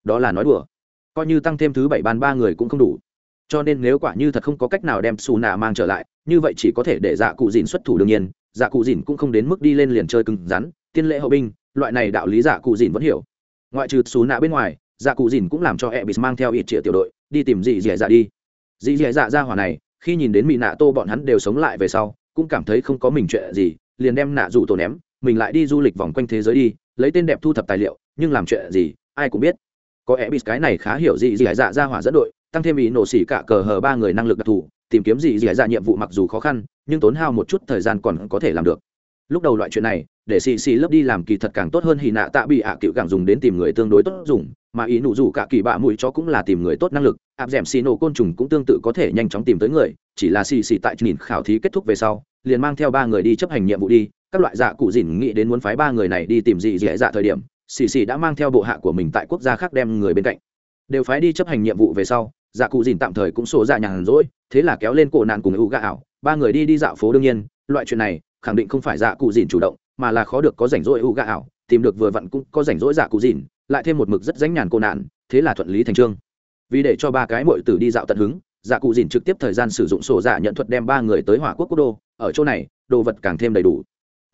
Đó là nói đùa. Coi như tăng thêm thứ bảy ban ba người cũng không đủ cho nên nếu quả như thật không có cách nào đem xù nạ mang trở lại, như vậy chỉ có thể để dạ cụ dìn xuất thủ đương nhiên dạ cụ dìn cũng không đến mức đi lên liền chơi cứng rắn, tiên lễ hậu binh, loại này đạo lý dạ cụ dìn vẫn hiểu. Ngoại trừ xù nạ bên ngoài dạ cụ dìn cũng làm cho e b mang theo ít triệu tiểu đội, đi tìm dì dì dạ đi. Dì dì dạ ra hỏa này, khi nhìn đến mỹ nạ tô bọn hắn đều sống lại về sau, cũng cảm thấy không có mình chuyện gì, liền đem nạ rủ tổ ném, mình lại đi du lịch vòng quanh thế giới đi, lấy tên đẹp thu thập tài liệu, nhưng làm chuyện gì, ai cũng biết có e b cái này khá hiểu gì dì dạ ra hỏa dẫn đội, tăng thêm ý nổ xỉ cả cờ hờ ba người năng lực đặc thù, tìm kiếm gì dì dạ nhiệm vụ mặc dù khó khăn, nhưng tốn hao một chút thời gian còn có thể làm được. Lúc đầu loại chuyện này, để xì xì lớp đi làm kỳ thật càng tốt hơn hì nạ tạ bị ạ cựu càng dùng đến tìm người tương đối tốt dùng, mà ý nụ dù cả kỳ bạ mũi cho cũng là tìm người tốt năng lực, áp d ẻ m xì nổ côn trùng cũng tương tự có thể nhanh chóng tìm tới người, chỉ là xì xì tại nhìn khảo thí kết thúc về sau, liền mang theo ba người đi chấp hành nhiệm vụ đi, các loại dạ cụ dỉn nghĩ đến muốn phái ba người này đi tìm gì dễ dạ thời điểm xì xì đã mang theo bộ hạ của mình tại quốc gia khác đem người bên cạnh. Đều phái đi chấp hành nhiệm vụ về sau dạ cụ dìn tạm thời cũng sổ dạ nhàn rỗi, thế là kéo lên cổ nạn cùng ưu gà ảo. Ba người đi đi dạo phố đương nhiên, loại chuyện này khẳng định không phải dạ cụ dìn chủ động, mà là khó được có rảnh rỗi ưu gà ảo, tìm được vừa vặn cũng có rảnh rỗi dạ cụ dìn, lại thêm một mực rất ránh nhàn cô nạn, thế là thuận lý thành trương. Vì để cho ba cái mội tử đi dạo tận hứng dạ cụ dìn trực tiếp thời gian sử dụng sổ dạ nhận thuật đem ba người tới hỏa quốc quốc đô, ở chỗ này, đồ vật càng thêm đầy đủ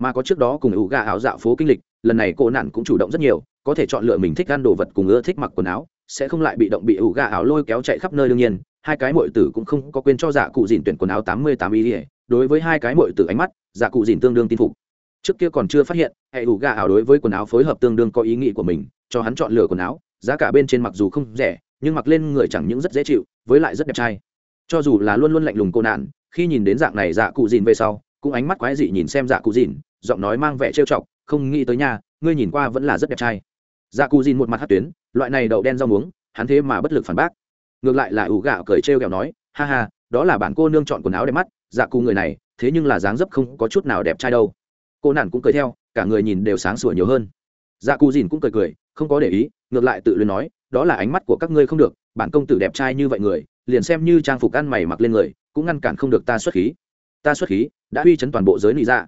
mà có trước đó cùng ủ gà áo dạo phố kinh lịch, lần này cô nạn cũng chủ động rất nhiều, có thể chọn lựa mình thích ăn đồ vật cùng ưa thích mặc quần áo, sẽ không lại bị động bị ủ gà áo lôi kéo chạy khắp nơi đương nhiên, hai cái mội tử cũng không có quên cho giả cụ dìn tuyển quần áo tám mươi tám ý ỉa đối với hai cái mội tử ánh mắt giả cụ dìn tương đương tin phục. Trước kia còn chưa phát hiện, hệ ủ gà áo đối với quần áo phối hợp tương đương có ý nghĩ của mình, cho hắn chọn lựa quần áo, giá cả bên trên mặc dù không rẻ, nhưng mặc lên người chẳng những rất dễ chịu, với lại rất đẹp trai. Cho dù là luôn luôn lạnh lùng cô nạn, khi nhìn đến dạng này dạ cụ dìn về sau, cũng ánh mắt quái dị nhìn xem dạ cụ dìn giọng nói mang vẻ trêu chọc, không nghĩ tới nhà ngươi nhìn qua vẫn là rất đẹp trai. Dạ cù dìn một mặt hát tuyến, loại này đậu đen rau muống, hắn thế mà bất lực phản bác. Ngược lại là ủ gạo cởi trêu kẹo nói, ha ha, đó là bản cô nương chọn quần áo đẹp mắt dạ cù người này, thế nhưng là dáng dấp không có chút nào đẹp trai đâu. Cô nản cũng cười theo, cả người nhìn đều sáng sủa nhiều hơn. Dạ cù dìn cũng cười cười, không có để ý, ngược lại tự luyến nói, đó là ánh mắt của các ngươi không được bản công tử đẹp trai như vậy người, liền xem như trang phục ăn mày mặc lên người, cũng ngăn cản không được ta xuất khí. Ta xuất khí, đã uy chấn toàn bộ giới nị dạ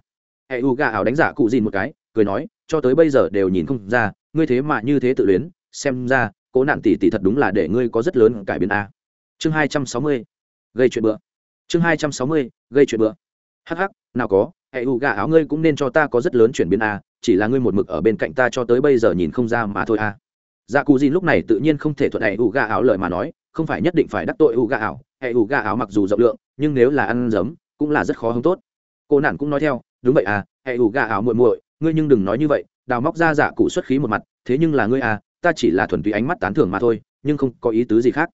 hệ u gà ảo đánh giả cụ dìn một cái, cười nói, cho tới bây giờ đều nhìn không ra, ngươi thế mà như thế tự luyến, xem ra, cố nạn tỷ tỷ thật đúng là để ngươi có rất lớn cải biến a. Chương hai trăm sáu mươi, gây chuyện bữa chương hai trăm sáu mươi, gây chuyện bữa hh nào có hệ u gà áo ngươi cũng nên cho ta có rất lớn chuyển biến a, chỉ là ngươi một mực ở bên cạnh ta cho tới bây giờ nhìn không ra mà thôi a. dạ cụ dìn lúc này tự nhiên không thể thuận hệ U gà ảo lời mà nói, không phải nhất định phải đắc tội U gà ảo. Hệ U gà ảo mặc dù rộng lượng, nhưng nếu là ăn giấm, cũng là rất khó hứng tốt. Cô nản cũng nói theo đúng vậy à hệ ủ gà ảo muội muội, ngươi nhưng đừng nói như vậy, đào móc ra giả cụ xuất khí một mặt, thế nhưng là ngươi à ta chỉ là thuần túy ánh mắt tán thưởng mà thôi, nhưng không có ý tứ gì khác.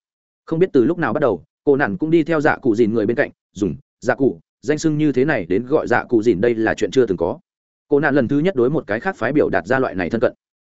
Không biết từ lúc nào bắt đầu, cô nản cũng đi theo dạ cụ dìn người bên cạnh, dùng dạ cụ danh sưng như thế này đến gọi dạ cụ dìn đây là chuyện chưa từng có. Cô nạn lần thứ nhất đối một cái khác phái biểu đạt ra loại này thân cận.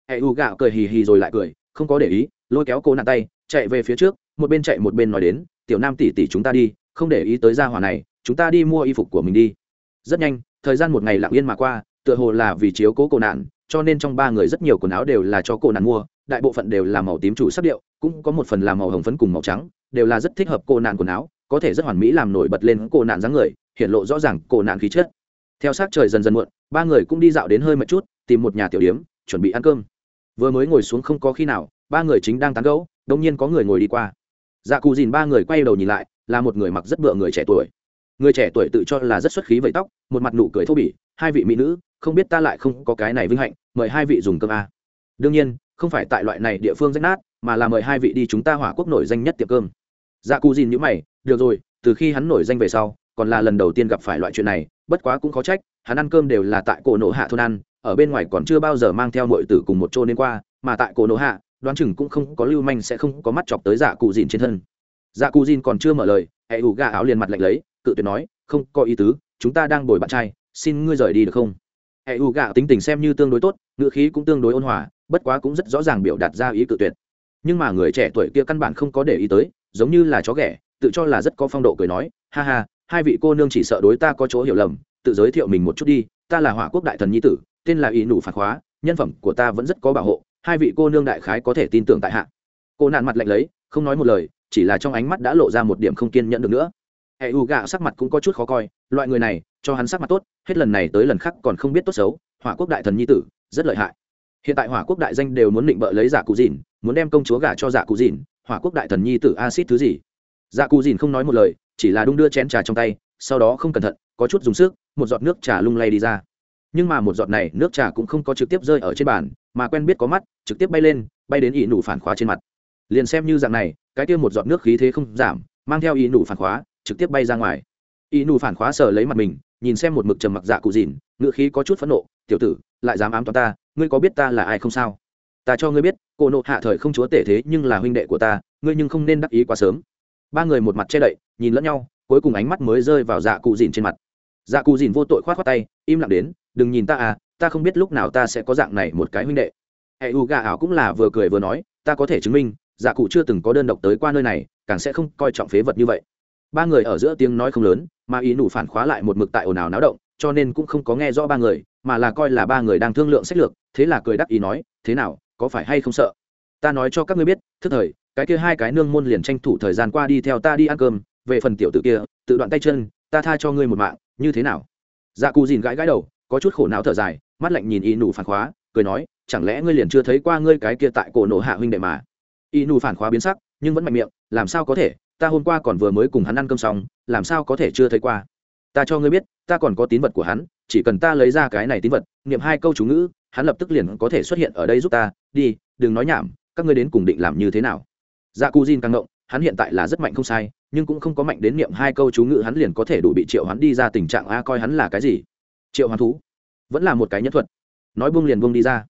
Hệ u gạo cười hì hì rồi lại cười, không có để ý, lôi kéo cô nạn tay, chạy về phía trước, một bên chạy một bên nói đến, tiểu nam tỷ tỷ chúng ta đi, không để ý tới gia hỏa này, chúng ta đi mua y phục của mình đi. Rất nhanh thời gian một ngày lặng yên mà qua, tựa hồ là vì chiếu cố cô nạn, cho nên trong ba người rất nhiều quần áo đều là cho cô nạn mua, đại bộ phận đều là màu tím chủ sắc điệu, cũng có một phần là màu hồng phấn cùng màu trắng, đều là rất thích hợp cô nạn quần áo, có thể rất hoàn mỹ làm nổi bật lên cô nạn dáng người, hiện lộ rõ ràng cô nạn khí chất. Theo sát trời dần dần muộn, ba người cũng đi dạo đến hơi một chút, tìm một nhà tiểu điếm, chuẩn bị ăn cơm. Vừa mới ngồi xuống không có khi nào, ba người chính đang tán gẫu, đông nhiên có người ngồi đi qua. Dạ cù dìn ba người quay đầu nhìn lại, là một người mặc rất bựa người trẻ tuổi người trẻ tuổi tự cho là rất xuất khí vẫy tóc, một mặt nụ cười thô bỉ, hai vị mỹ nữ, không biết ta lại không có cái này vinh hạnh, mời hai vị dùng cơm a. Đương nhiên, không phải tại loại này địa phương rách nát, mà là mời hai vị đi chúng ta hỏa quốc nổi danh nhất tiệm cơm. Dạ cù dìn nhữ mày, được rồi, từ khi hắn nổi danh về sau, còn là lần đầu tiên gặp phải loại chuyện này, bất quá cũng khó trách, hắn ăn cơm đều là tại cổ nổ hạ thôn ăn, ở bên ngoài còn chưa bao giờ mang theo mọi tử cùng một chỗ nên qua, mà tại cổ nổ hạ, đoán chừng cũng không có lưu manh sẽ không có mắt chọc tới dạ cụ dìn trên thân. Dạ cụ dìn còn chưa mở lời e hệ ủ gà áo liền mặt lạnh lấy cự tuyệt nói, không có ý tứ, chúng ta đang bồi bạn trai, xin ngươi rời đi được không? Hệ u gạ tính tình xem như tương đối tốt ngựa khí cũng tương đối ôn hòa, bất quá cũng rất rõ ràng biểu đạt ra ý cự tuyệt. Nhưng mà người trẻ tuổi kia căn bản không có để ý tới, giống như là chó ghẻ, tự cho là rất có phong độ cười nói, ha ha, hai vị cô nương chỉ sợ đối ta có chỗ hiểu lầm, tự giới thiệu mình một chút đi, ta là hỏa quốc đại thần nhi tử, tên là ý nụ phản khóa, nhân phẩm của ta vẫn rất có bảo hộ, hai vị cô nương đại khái có thể tin tưởng tại hạ. Cô nạn mặt lạnh lấy, không nói một lời, chỉ là trong ánh mắt đã lộ ra một điểm không kiên nhẫn được nữa hệ u gạ sắc mặt cũng có chút khó coi, loại người này, cho hắn sắc mặt tốt, hết lần này tới lần khác còn không biết tốt xấu, hỏa quốc đại thần nhi tử, rất lợi hại. Hiện tại hỏa quốc đại danh đều muốn định bợ lấy giả cụ dìn, muốn đem công chúa gả cho giả cụ dìn, hỏa quốc đại thần nhi tử acid thứ gì? Giả cụ dìn không nói một lời, chỉ là đung đưa chén trà trong tay, sau đó không cẩn thận, có chút dùng sức, một giọt nước trà lung lay đi ra. Nhưng mà một giọt này nước trà cũng không có trực tiếp rơi ở trên bàn, mà quen biết có mắt, trực tiếp bay lên, bay đến ỷ nụ phản khóa trên mặt. Liền xem như dạng này, cái kia một giọt nước khí thế không giảm, mang theo ỷ nụ phản khóa trực tiếp bay ra ngoài. Y nù phản khóa sờ lấy mặt mình, nhìn xem một mực trầm mặc dạ cụ dìn ngựa khí có chút phẫn nộ, tiểu tử, lại dám ám toán ta, ngươi có biết ta là ai không sao? Ta cho ngươi biết, cô nộ hạ thời không chúa tể thế nhưng là huynh đệ của ta, ngươi nhưng không nên đắc ý quá sớm. Ba người một mặt che đậy, nhìn lẫn nhau, cuối cùng ánh mắt mới rơi vào dạ cụ dìn trên mặt. Dạ cụ dìn vô tội k h o á t khoác tay, im lặng đến, đừng nhìn ta à ta không biết lúc nào ta sẽ có dạng này một cái huynh đệ. Hệ u gà ảo cũng là vừa cười vừa nói, ta có thể chứng minh dạ cụ chưa từng có đơn độc tới qua nơi này, càng sẽ không coi trọng phế vật như vậy ba người ở giữa tiếng nói không lớn, mà ý nủ phản khóa lại một mực tại ồn ào náo động, cho nên cũng không có nghe rõ ba người, mà là coi là ba người đang thương lượng sách lược, thế là cười đắc ý nói, thế nào, có phải hay không sợ? Ta nói cho các ngươi biết, thức thời, cái kia hai cái nương môn liền tranh thủ thời gian qua đi theo ta đi ăn cơm, về phần tiểu tử kia, tự đoạn tay chân, ta tha cho ngươi một mạng, như thế nào? Dạ cù dìn gãi gãi đầu, có chút khổ não thở dài, mắt lạnh nhìn y nụ phản khóa, cười nói, chẳng lẽ ngươi liền chưa thấy qua ngươi cái kia tại cổ nổ hạ huynh đệ mà? Y nụ phản khóa biến sắc, nhưng vẫn mạnh miệng, làm sao có thể? Ta hôm qua còn vừa mới cùng hắn ăn cơm xong, làm sao có thể chưa thấy qua? Ta cho ngươi biết, ta còn có tín vật của hắn, chỉ cần ta lấy ra cái này tín vật, niệm hai câu chú ngữ, hắn lập tức liền có thể xuất hiện ở đây giúp ta. Đi, đừng nói nhảm, các ngươi đến cùng định làm như thế nào? Dạ cù Jin càng ngộng, hắn hiện tại là rất mạnh không sai, nhưng cũng không có mạnh đến niệm hai câu chú ngữ, hắn liền có thể đủ bị triệu hắn đi ra tình trạng, a, coi hắn là cái gì? Triệu hoán thú, vẫn là một cái nhất thuật. Nói buông liền buông đi ra.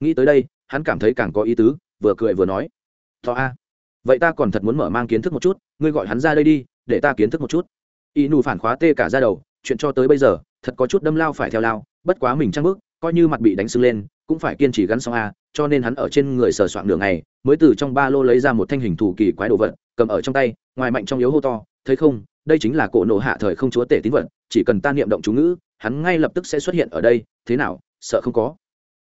Nghĩ tới đây, hắn cảm thấy càng có ý tứ, vừa cười vừa nói thọ a vậy ta còn thật muốn mở mang kiến thức một chút, ngươi gọi hắn ra đây đi, để ta kiến thức một chút. Y nù phản khóa tê cả ra đầu, chuyện cho tới bây giờ, thật có chút đâm lao phải theo lao, bất quá mình trăng bước, coi như mặt bị đánh sưng lên, cũng phải kiên trì gắn xong a, cho nên hắn ở trên người sờ soạn đường này mới từ trong ba lô lấy ra một thanh hình thủ kỳ quái đồ vật, cầm ở trong tay, ngoài mạnh trong yếu hô to, thấy không, đây chính là cổ nổ hạ thời không chúa tể tín vật, chỉ cần ta niệm động chú ngữ, hắn ngay lập tức sẽ xuất hiện ở đây, thế nào, sợ không có.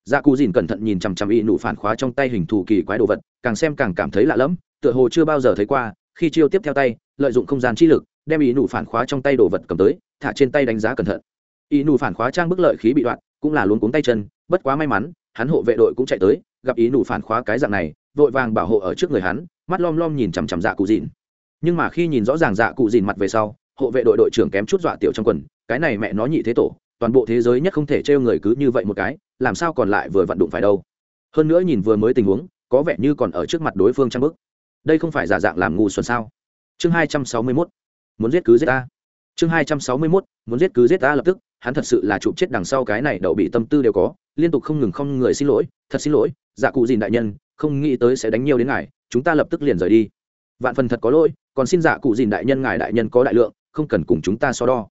Dạ cù dìn cẩn thận nhìn chằm chằm y nụ phản khóa trong tay hình thủ kỳ quái đồ vật, càng xem càng cảm thấy lạ lẫm tựa hồ chưa bao giờ thấy qua, khi chiêu tiếp theo tay, lợi dụng không gian chi lực, đem ý nụ phản khóa trong tay đồ vật cầm tới, thả trên tay đánh giá cẩn thận. Ý nụ phản khóa trang bức lợi khí bị đoạn, cũng là luôn cuống tay chân, bất quá may mắn, hắn hộ vệ đội cũng chạy tới, gặp ý nụ phản khóa cái dạng này, vội vàng bảo hộ ở trước người hắn, mắt lom lom nhìn chằm chằm dạ cụ dìn. Nhưng mà khi nhìn rõ ràng dạ cụ dìn mặt về sau, hộ vệ đội đội trưởng kém chút dọa tiểu trong quần, cái này mẹ nó nhị thế tổ, toàn bộ thế giới nhất không thể trêu người cứ như vậy một cái, làm sao còn lại vừa vặn đụng phải đâu. Hơn nữa nhìn vừa mới tình huống, có vẻ như còn ở trước mặt đối phương trang bức đây không phải giả dạng làm ngu xuẩn sao? Chương hai trăm sáu mươi mốt, muốn giết cứ giết ta. Chương hai trăm sáu mươi mốt, muốn giết cứ giết ta lập tức, hắn thật sự là chụp chết đằng sau cái này đậu bị tâm tư đều có, liên tục không ngừng không người xin lỗi, thật xin lỗi dạ cụ dìn đại nhân, không nghĩ tới sẽ đánh nhiều đến ngài, chúng ta lập tức liền rời đi. Vạn phần thật có lỗi, còn xin dạ cụ dìn đại nhân ngài đại nhân có đại lượng, không cần cùng chúng ta so đo.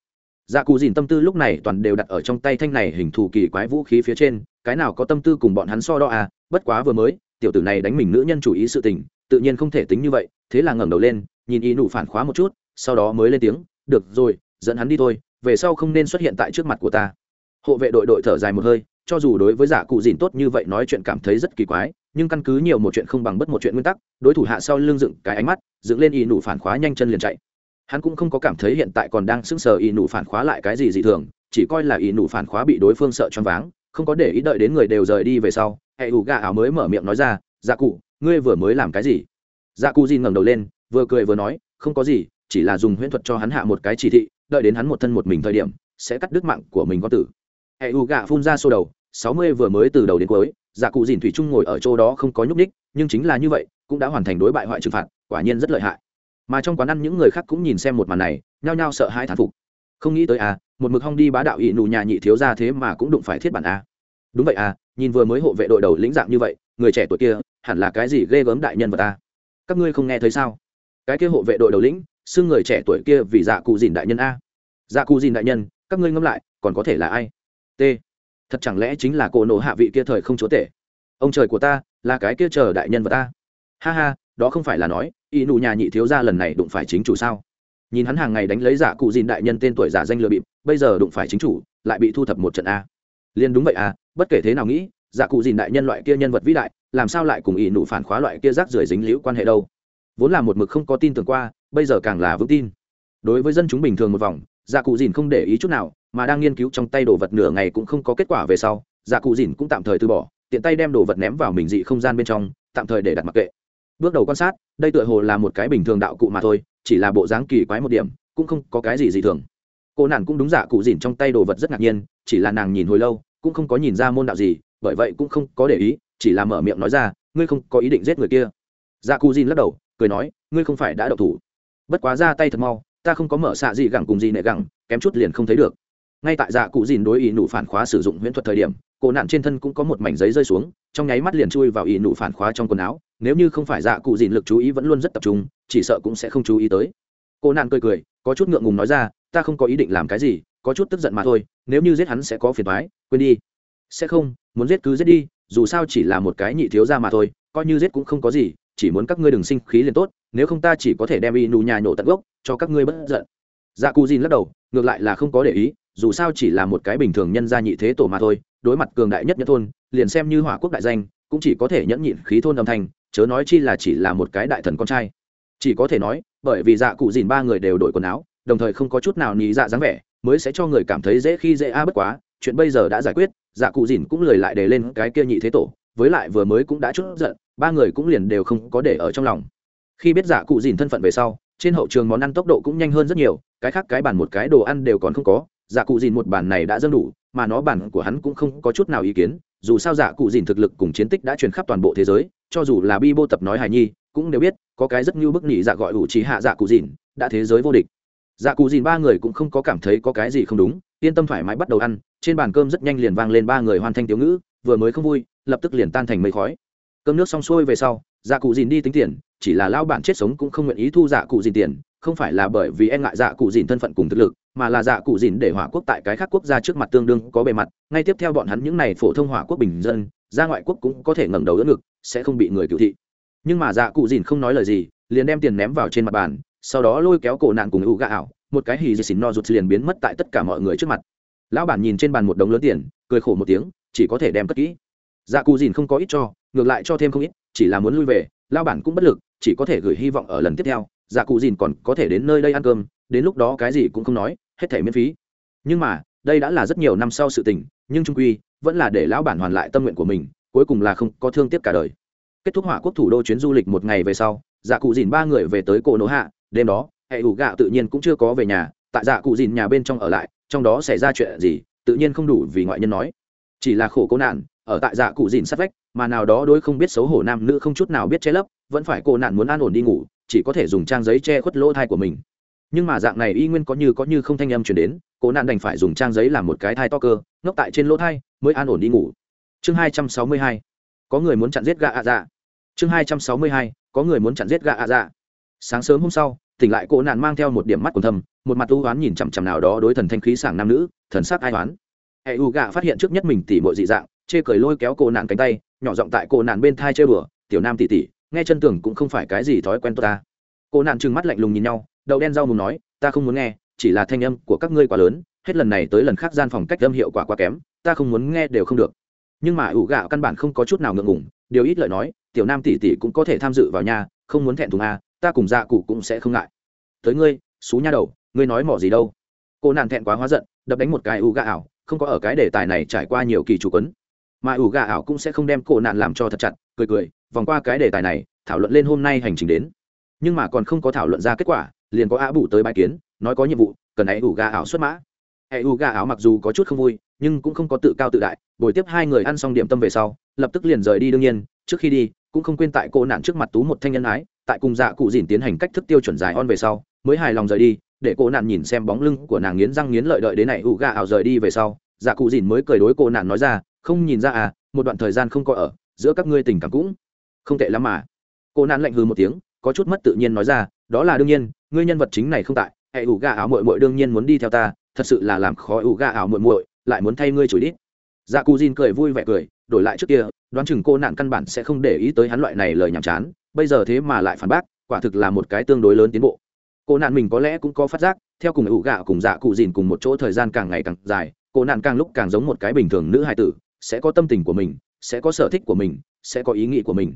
Dạ cụ dìn tâm tư lúc này toàn đều đặt ở trong tay thanh này hình thù kỳ quái vũ khí phía trên, cái nào có tâm tư cùng bọn hắn so đo à bất quá vừa mới, tiểu tử này đánh mình nữ nhân chủ ý sự tình tự nhiên không thể tính như vậy, thế là ngẩng đầu lên, nhìn y nụ phản khóa một chút, sau đó mới lên tiếng, được rồi, dẫn hắn đi thôi, về sau không nên xuất hiện tại trước mặt của ta. Hộ vệ đội đội thở dài một hơi, cho dù đối với giả cụ dìn tốt như vậy nói chuyện cảm thấy rất kỳ quái, nhưng căn cứ nhiều một chuyện không bằng bất một chuyện nguyên tắc, đối thủ hạ sau lưng dựng cái ánh mắt, dựng lên y nụ phản khóa nhanh chân liền chạy. Hắn cũng không có cảm thấy hiện tại còn đang sững sờ y nụ phản khóa lại cái gì dị thường, chỉ coi là y nụ phản khóa bị đối phương sợ choáng váng, không có để ý đợi đến người đều rời đi về sau, hệ ủ gà ảo mới mở miệng nói ra, giả cụ ngươi vừa mới làm cái gì? Dạ cụ dìn ngẩng đầu lên, vừa cười vừa nói, không có gì, chỉ là dùng huyễn thuật cho hắn hạ một cái chỉ thị, đợi đến hắn một thân một mình thời điểm, sẽ cắt đứt mạng của mình có tử. Hệ u gà phun ra xô đầu, sáu mươi vừa mới từ đầu đến cuối dạ cụ dìn thủy trung ngồi ở chỗ đó không có nhúc ních nhưng chính là như vậy, cũng đã hoàn thành đối bại hoại trừng phạt, quả nhiên rất lợi hại. Mà trong quán ăn những người khác cũng nhìn xem một màn này, nhao nhao sợ hai thán phục. Không nghĩ tới à một mực hong đi bá đạo ỵ nụ nhà nhị thiếu ra thế mà cũng đụng phải thiết bản à? đúng vậy à nhìn vừa mới hộ vệ đội đầu lĩnh dạng như vậy, người trẻ tuổi kia hẳn là cái gì ghê gớm đại nhân vật ta? Các ngươi không nghe thấy sao? Cái kia hộ vệ đội đầu lĩnh, xưng người trẻ tuổi kia vì dạ cụ dìn đại nhân a. Dạ cụ dìn đại nhân, các ngươi ngẫm lại, còn có thể là ai? T. Thật chẳng lẽ chính là cổ nổ hạ vị kia thời không chúa tể? Ông trời của ta, là cái kia chờ đại nhân vật ta. Ha ha, đó không phải là nói, y nụ nhà nhị thiếu gia lần này đụng phải chính chủ sao? Nhìn hắn hàng ngày đánh lấy giả cụ dìn đại nhân tên tuổi giả danh lừa bịp, bây giờ đụng phải chính chủ, lại bị thu thập một trận a. Liên đúng vậy à bất kể thế nào nghĩ giả cụ dìn đại nhân loại kia nhân vật vĩ đại làm sao lại cùng ỷ nụ phản khóa loại kia rác rưởi dính liễu quan hệ đâu? Vốn là một mực không có tin tưởng qua, bây giờ càng là vững tin. Đối với dân chúng bình thường một vòng gia cụ dìn không để ý chút nào, mà đang nghiên cứu trong tay đồ vật nửa ngày cũng không có kết quả về sau gia cụ dìn cũng tạm thời từ bỏ, tiện tay đem đồ vật ném vào mình dị không gian bên trong, tạm thời để đặt mặc kệ. Bước đầu quan sát, đây tựa hồ là một cái bình thường đạo cụ mà thôi, chỉ là bộ dáng kỳ quái một điểm, cũng không có cái gì dị thường. Cô nàng cũng đúng giả cụ dìn trong tay đồ vật rất ngạc nhiên, chỉ là nàng nhìn hồi lâu, cũng không có nhìn ra môn đạo gì, bởi vậy cũng không có để ý chỉ là mở miệng nói ra, ngươi không có ý định giết người kia. Dạ cụ dìn lắc đầu, cười nói, ngươi không phải đã độc thủ. Bất quá ra tay thật mau, ta không có mở xạ gì gẳng cùng gì nệ gẳng, kém chút liền không thấy được. Ngay tại dạ cụ dìn đối ý nụ phản khóa sử dụng huyễn thuật thời điểm, cổ nạn trên thân cũng có một mảnh giấy rơi xuống, trong nháy mắt liền chui vào ý nụ phản khóa trong quần áo, nếu như không phải dạ cụ dìn lực chú ý vẫn luôn rất tập trung, chỉ sợ cũng sẽ không chú ý tới. Cô nạn cười cười, có chút ngượng ngùng nói ra, ta không có ý định làm cái gì, có chút tức giận mà thôi, nếu như giết hắn sẽ có phiền thoái quên đi. Sẽ không, muốn giết cứ giết đi dù sao chỉ là một cái nhị thiếu ra mà thôi, coi như giết cũng không có gì, chỉ muốn các ngươi đừng sinh khí liền tốt, nếu không ta chỉ có thể đem y nù nhà nhổ tận gốc, cho các ngươi bất giận. Dạ cù dìn lắc đầu, ngược lại là không có để ý, dù sao chỉ là một cái bình thường nhân gia nhị thế tổ mà thôi, đối mặt cường đại nhất nhất thôn, liền xem như hỏa quốc đại danh, cũng chỉ có thể nhẫn nhịn khí thôn âm thanh, chớ nói chi là chỉ là một cái đại thần con trai. Chỉ có thể nói, bởi vì dạ cụ dìn ba người đều đổi quần áo, đồng thời không có chút nào nhị dạ dáng vẻ, mới sẽ cho người cảm thấy dễ khi dễ a bất quá chuyện bây giờ đã giải quyết dạ cụ dìn cũng lời lại để lên cái kia nhị thế tổ, với lại vừa mới cũng đã chút giận, ba người cũng liền đều không có để ở trong lòng. Khi biết dạ cụ dìn thân phận về sau, trên hậu trường món ăn tốc độ cũng nhanh hơn rất nhiều, cái khác cái bàn một cái đồ ăn đều còn không có dạ cụ dìn một bàn này đã dâng đủ, mà nó bản của hắn cũng không có chút nào ý kiến, dù sao dạ cụ dìn thực lực cùng chiến tích đã truyền khắp toàn bộ thế giới, cho dù là bi bô tập nói hài nhi, cũng đều biết, có cái rất như bức nhị dạ gọi ủ trí hạ dạ cụ dìn, đã thế giới vô địch. Dạ cụ dìn ba người cũng không có cảm thấy có cái gì không đúng, yên tâm thoải mái bắt đầu ăn trên bàn cơm rất nhanh liền vang lên ba người hoàn thành tiểu ngữ, vừa mới không vui, lập tức liền tan thành mây khói. Cơm nước xong xuôi về sau dạ cụ dìn đi tính tiền, chỉ là lao bản chết sống cũng không nguyện ý thu dạ cụ dìn tiền, không phải là bởi vì e ngại dạ cụ dìn thân phận cùng thực lực, mà là dạ cụ dìn để hỏa quốc tại cái khác quốc gia trước mặt tương đương có bề mặt, ngay tiếp theo bọn hắn những này phổ thông hỏa quốc bình dân, ra ngoại quốc cũng có thể ngẩng đầu đỡ ngực, sẽ không bị người cựu thị. Nhưng mà dạ cụ dìn không nói lời gì, liền đem tiền ném vào trên mặt bàn, sau đó lôi kéo cổ nạn cùng ưu gà ảo, một cái hì dì xỉn no rụt liền biến mất tại tất cả mọi người trước mặt lão bản nhìn trên bàn một đống lớn tiền, cười khổ một tiếng, chỉ có thể đem cất kỹ. Dạ cụ dìn không có ít cho, ngược lại cho thêm không ít, chỉ là muốn lui về, lão bản cũng bất lực, chỉ có thể gửi hy vọng ở lần tiếp theo. Dạ cụ dìn còn có thể đến nơi đây ăn cơm, đến lúc đó cái gì cũng không nói, hết thể miễn phí. Nhưng mà, đây đã là rất nhiều năm sau sự tình, nhưng trung quy, vẫn là để lão bản hoàn lại tâm nguyện của mình, cuối cùng là không có thương tiếc cả đời. Kết thúc hỏa quốc thủ đô chuyến du lịch một ngày về sau dạ cụ dìn ba người về tới cổ nỗ hạ, đêm đó, hệ ủ gạo tự nhiên cũng chưa có về nhà, tại dạ cụ dìn nhà bên trong ở lại trong đó xảy ra chuyện gì, tự nhiên không đủ vì ngoại nhân nói. Chỉ là khổ cô nạn, ở tại dạ cụ dìn sát vách, mà nào đó đôi không biết xấu hổ nam nữ không chút nào biết che lấp, vẫn phải cô nạn muốn an ổn đi ngủ, chỉ có thể dùng trang giấy che khuất lỗ thai của mình. Nhưng mà dạng này y nguyên có như có như không thanh âm chuyển đến, cô nạn đành phải dùng trang giấy làm một cái thai to cơ, ngốc tại trên lỗ thai, mới an ổn đi ngủ. Chương hai trăm sáu mươi hai. Có người muốn chặn giết gà ạ dạ. Chương hai trăm sáu mươi hai. Có người muốn chặn giết gà ạ dạ. Sáng sớm hôm sau, tỉnh lại, cô nạn mang theo một điểm mắt còn thầm một mặt ưu oán nhìn chằm chằm nào đó đối thần thanh khí sảng nam nữ, thần sắc ai oán. Hệ u gạ phát hiện trước nhất mình tỉ mọi dị dạng, chê cười lôi kéo cô nạn cánh tay, nhỏ giọng tại cô nạn bên thai chơi bừa, tiểu nam tỉ tỉ nghe chân tưởng cũng không phải cái gì thói quen tốt ta. Cô nạn trừng mắt lạnh lùng nhìn nhau, đầu đen rau mùng nói, ta không muốn nghe, chỉ là thanh âm của các ngươi quá lớn, hết lần này tới lần khác gian phòng cách âm hiệu quả quá kém, ta không muốn nghe đều không được. Nhưng mà ủ gạo căn bản không có chút nào ngượng ngùng, điều ít lợi nói, tiểu nam tỷ tỷ cũng có thể tham dự vào nhà không muốn thẹn thùng a ta cùng dạ cụ cũng sẽ không ngại. Tới ngươi, xú nha đầu ngươi nói mỏ gì đâu? Cô nạn thẹn quá hóa giận, đập đánh một cái ủ gà ảo, không có ở cái đề tài này trải qua nhiều kỳ chủ quấn. Mà ủ gà ảo cũng sẽ không đem cô nạn làm cho thật chặt, cười cười, vòng qua cái đề tài này, thảo luận lên hôm nay hành trình đến. Nhưng mà còn không có thảo luận ra kết quả, liền có á bụ tới bài kiến, nói có nhiệm vụ, cần ấy ủ gà ảo xuất mã. Hệ ủ gà ảo mặc dù có chút không vui, nhưng cũng không có tự cao tự đại, buổi tiếp hai người ăn xong điểm tâm về sau, lập tức liền rời đi đương nhiên, trước khi đi, cũng không quên tại cô nạn trước mặt tú một thanh nhân ái, tại cùng dạ cụ dìn tiến hành cách thức tiêu chuẩn dài on về sau, mới hài lòng rời đi để cô nạn nhìn xem bóng lưng của nàng nghiến răng nghiến lợi đợi đến này ủ gà ảo rời đi về sau dạ cụ dìn mới cười đối cô nạn nói ra, không nhìn ra à một đoạn thời gian không có ở, giữa các ngươi tình cảm cũng không tệ lắm mà. Cô nạn lạnh hư một tiếng, có chút mất tự nhiên nói ra, đó là đương nhiên, ngươi nhân vật chính này không tại, hệ ủ gà ảo mội mội đương nhiên muốn đi theo ta, thật sự là làm khó ủ gà ảo mội mội lại muốn thay ngươi chửi đít. Dạ cụ dìn cười vui vẻ cười, đổi lại trước kia, đoán chừng cô nạn căn bản sẽ không để ý tới hắn loại này lời nhàm chán, bây giờ thế mà lại phản bác, quả thực là một cái tương đối lớn tiến bộ cô nạn mình có lẽ cũng có phát giác, theo cùng ủ gạ cùng dạ cụ dìn cùng một chỗ thời gian càng ngày càng dài, cô nạn càng lúc càng giống một cái bình thường nữ hài tử, sẽ có tâm tình của mình, sẽ có sở thích của mình, sẽ có ý nghĩ của mình.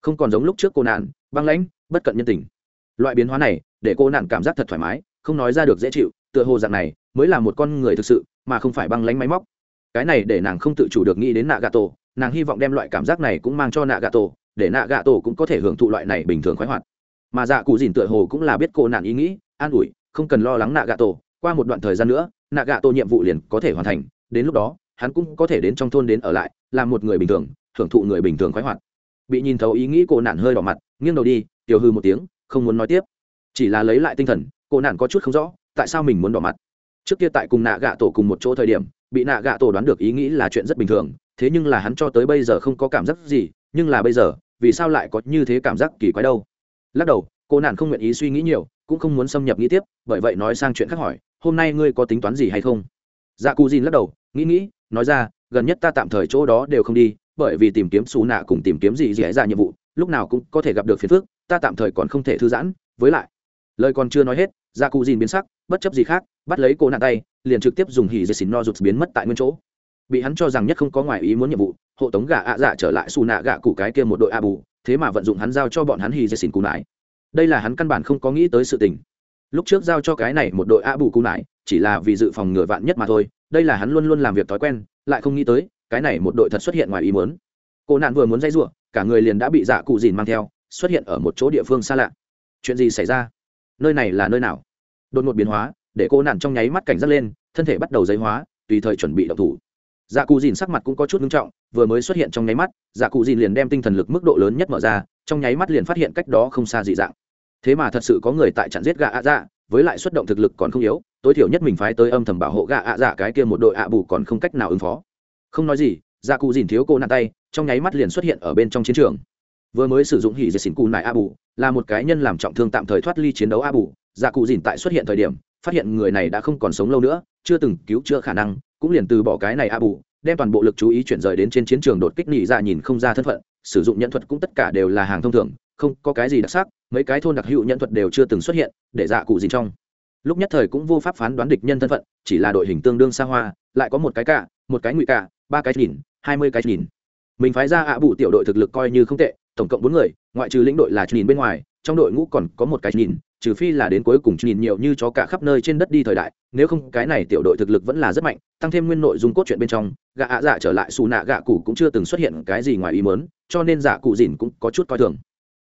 Không còn giống lúc trước cô nạn, băng lãnh, bất cận nhân tình. Loại biến hóa này, để cô nạn cảm giác thật thoải mái, không nói ra được dễ chịu, tựa hồ dạng này mới là một con người thực sự, mà không phải băng lánh máy móc. Cái này để nàng không tự chủ được nghĩ đến nạ gà tổ nàng hy vọng đem loại cảm giác này cũng mang cho nạ gà tổ để nạ gà tổ cũng có thể hưởng thụ loại này bình thường khoái hoạt mà dạ cụ dìn tựa hồ cũng là biết cô nạn ý nghĩ, an ủi, không cần lo lắng nạ gạ tổ qua một đoạn thời gian nữa nạ gạ tổ nhiệm vụ liền có thể hoàn thành, đến lúc đó, hắn cũng có thể đến trong thôn đến ở lại, làm một người bình thường, hưởng thụ người bình thường khoái hoạt. Bị nhìn thấu ý nghĩ cô nạn hơi đỏ mặt, nghiêng đầu đi, tiểu hư một tiếng, không muốn nói tiếp. Chỉ là lấy lại tinh thần, cô nạn có chút không rõ, tại sao mình muốn đỏ mặt. Trước kia tại cùng nạ gạ tổ cùng một chỗ thời điểm, bị nạ gạ tổ đoán được ý nghĩ là chuyện rất bình thường, thế nhưng là hắn cho tới bây giờ không có cảm giác gì, nhưng là bây giờ, vì sao lại có như thế cảm giác kỳ quái đâu? Lắc đầu, cô nạn không nguyện ý suy nghĩ nhiều, cũng không muốn xâm nhập nghĩ tiếp, bởi vậy nói sang chuyện khác hỏi, hôm nay ngươi có tính toán gì hay không? Dạ cù dìn lắc đầu, nghĩ nghĩ, nói ra, gần nhất ta tạm thời chỗ đó đều không đi, bởi vì tìm kiếm xù nạ cùng tìm kiếm gì dễ ra nhiệm vụ, lúc nào cũng có thể gặp được phiền phức, ta tạm thời còn không thể thư giãn. Với lại, lời còn chưa nói hết dạ cù dìn biến sắc, bất chấp gì khác, bắt lấy cô nạn tay, liền trực tiếp dùng hỉ dây xỉn no rụt biến mất tại nguyên chỗ. Bị hắn cho rằng nhất không có ngoài ý muốn nhiệm vụ, hộ tống gà ạ dạ trở lại xù nạ gạ cụ cái kia một đội a bù thế mà vận dụng hắn giao cho bọn hắn hì dây xỉn cù nải. Đây là hắn căn bản không có nghĩ tới sự tình. Lúc trước giao cho cái này một đội a bù cù nải, chỉ là vì dự phòng ngừa vạn nhất mà thôi, đây là hắn luôn luôn làm việc thói quen, lại không nghĩ tới, cái này một đội thật xuất hiện ngoài ý muốn. Cô nạn vừa muốn dây giụa cả người liền đã bị dạ cụ dìn mang theo, xuất hiện ở một chỗ địa phương xa lạ. Chuyện gì xảy ra? Nơi này là nơi nào? Đột ngột biến hóa, để cô nạn trong nháy mắt cảnh giác lên, thân thể bắt đầu giấy hóa, tùy thời chuẩn bị đậu thủ dạ cụ dìn sắc mặt cũng có chút nghiêm trọng, vừa mới xuất hiện trong nháy mắt dạ cụ dìn liền đem tinh thần lực mức độ lớn nhất mở ra, trong nháy mắt liền phát hiện cách đó không xa dị dạng. Thế mà thật sự có người tại chặn giết gà ạ dạ với lại xuất động thực lực còn không yếu, tối thiểu nhất mình phái tới âm thầm bảo hộ gà ạ dạ cái kia một đội ạ bù còn không cách nào ứng phó. Không nói gì dạ cụ dìn thiếu cô nạn tay, trong nháy mắt liền xuất hiện ở bên trong chiến trường. Vừa mới sử dụng hỉ dệt xỉn cù nải a bù, là một cái nhân làm trọng thương tạm thời thoát ly chiến đấu a bù. Dạ cụ dìn tại xuất hiện thời điểm, phát hiện người này đã không còn sống lâu nữa, chưa từng cứu chữa khả năng cũng liền từ bỏ cái này a bù đem toàn bộ lực chú ý chuyển rời đến trên chiến trường đột kích nỉ dạ nhìn không ra thân phận, sử dụng nhận thuật cũng tất cả đều là hàng thông thường, không có cái gì đặc sắc, mấy cái thôn đặc hữu nhận thuật đều chưa từng xuất hiện, để dạ cụ gì trong. Lúc nhất thời cũng vô pháp phán đoán địch nhân thân phận, chỉ là đội hình tương đương xa hoa, lại có một cái cả, một cái ngụy cả, ba cái nhìn, hai mươi cái nhìn. Mình phái ra ạ bù tiểu đội thực lực coi như không tệ, tổng cộng bốn người, ngoại trừ lĩnh đội là nhìn bên ngoài trong đội ngũ còn có một cái nhìn, trừ phi là đến cuối cùng nhìn nhiều như chó cả khắp nơi trên đất đi thời đại, nếu không cái này tiểu đội thực lực vẫn là rất mạnh, tăng thêm nguyên nội dung cốt truyện bên trong gạ ạ dạ trở lại xù nạ gạ cụ cũng chưa từng xuất hiện cái gì ngoài ý mớn cho nên dạ cụ dìn cũng có chút coi thường.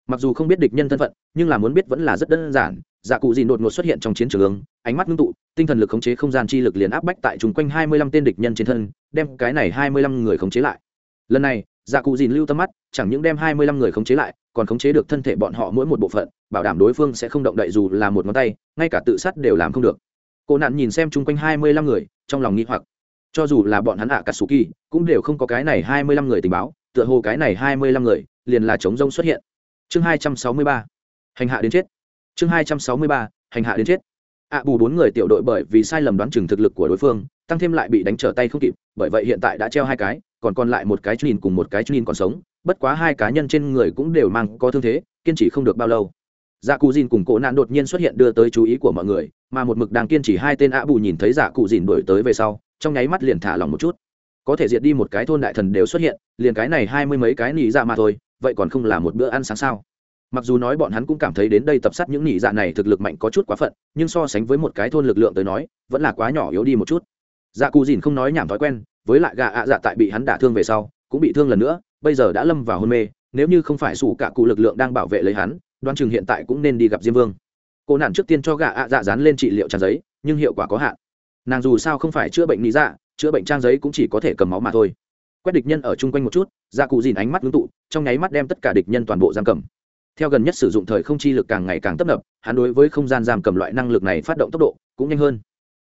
Mặc dù không biết địch nhân thân phận, nhưng là muốn biết vẫn là rất đơn giản dạ cụ dìn đột ngột xuất hiện trong chiến trường, ánh mắt ngưng tụ, tinh thần lực khống chế không gian chi lực liền áp bách tại chung quanh hai mươi lăm tên địch nhân trên thân, đem cái này hai mươi lăm người khống chế lại. Lần này dạ cụ dìn lưu tâm mắt, chẳng những đem hai mươi lăm người khống chế lại còn khống chế được thân thể bọn họ mỗi một bộ phận, bảo đảm đối phương sẽ không động đậy dù là một ngón tay, ngay cả tự sát đều làm không được. Cô nạn nhìn xem chung quanh hai mươi lăm người, trong lòng nghĩ hoặc. Cho dù là bọn hắn ạ cả sù kỳ cũng đều không có cái này hai mươi lăm người tình báo, tựa hồ cái này hai mươi lăm người, liền là chống rông xuất hiện. Chương hai trăm sáu mươi ba. Hành hạ đến chết. Chương hai trăm sáu mươi ba. Hành hạ đến chết. Ạ bù bốn người tiểu đội bởi vì sai lầm đoán chừng thực lực của đối phương, tăng thêm lại bị đánh trở tay không kịp, bởi vậy hiện tại đã treo hai cái, còn còn lại một cái nhìn cùng một cái nhìn còn sống bất quá hai cá nhân trên người cũng đều mang có thương thế, kiên trì không được bao lâu. Dạ cụ dìn cùng cổ nạn đột nhiên xuất hiện đưa tới chú ý của mọi người, mà một mực đang kiên trì hai tên ạ bù nhìn thấy dạ cụ dìn đuổi tới về sau, trong nháy mắt liền thả lòng một chút. Có thể diệt đi một cái thôn đại thần đều xuất hiện, liền cái này hai mươi mấy cái nỉ dạ mà thôi, vậy còn không là một bữa ăn sáng sao? Mặc dù nói bọn hắn cũng cảm thấy đến đây tập sát những nỉ dạ này thực lực mạnh có chút quá phận, nhưng so sánh với một cái thôn lực lượng tới nói, vẫn là quá nhỏ yếu đi một chút. Dạ cụ dìn không nói nhảm thói quen, với lại gà ạ dạ tại bị hắn đả thương về sau, cũng bị thương lần nữa bây giờ đã lâm vào hôn mê, nếu như không phải sủ cả cụ lực lượng đang bảo vệ lấy hắn đoan chừng hiện tại cũng nên đi gặp diêm vương. Cô nạn trước tiên cho gà ạ dạ dán lên trị liệu trang giấy, nhưng hiệu quả có hạn. Nàng dù sao không phải chữa bệnh lý dạ chữa bệnh trang giấy cũng chỉ có thể cầm máu mà thôi. Quét địch nhân ở chung quanh một chút dạ cụ dìn ánh mắt ngưng tụ, trong nháy mắt đem tất cả địch nhân toàn bộ giam cầm. Theo gần nhất sử dụng thời không chi lực càng ngày càng tấp nập, hắn đối với không gian giam cầm loại năng lực này phát động tốc độ cũng nhanh hơn.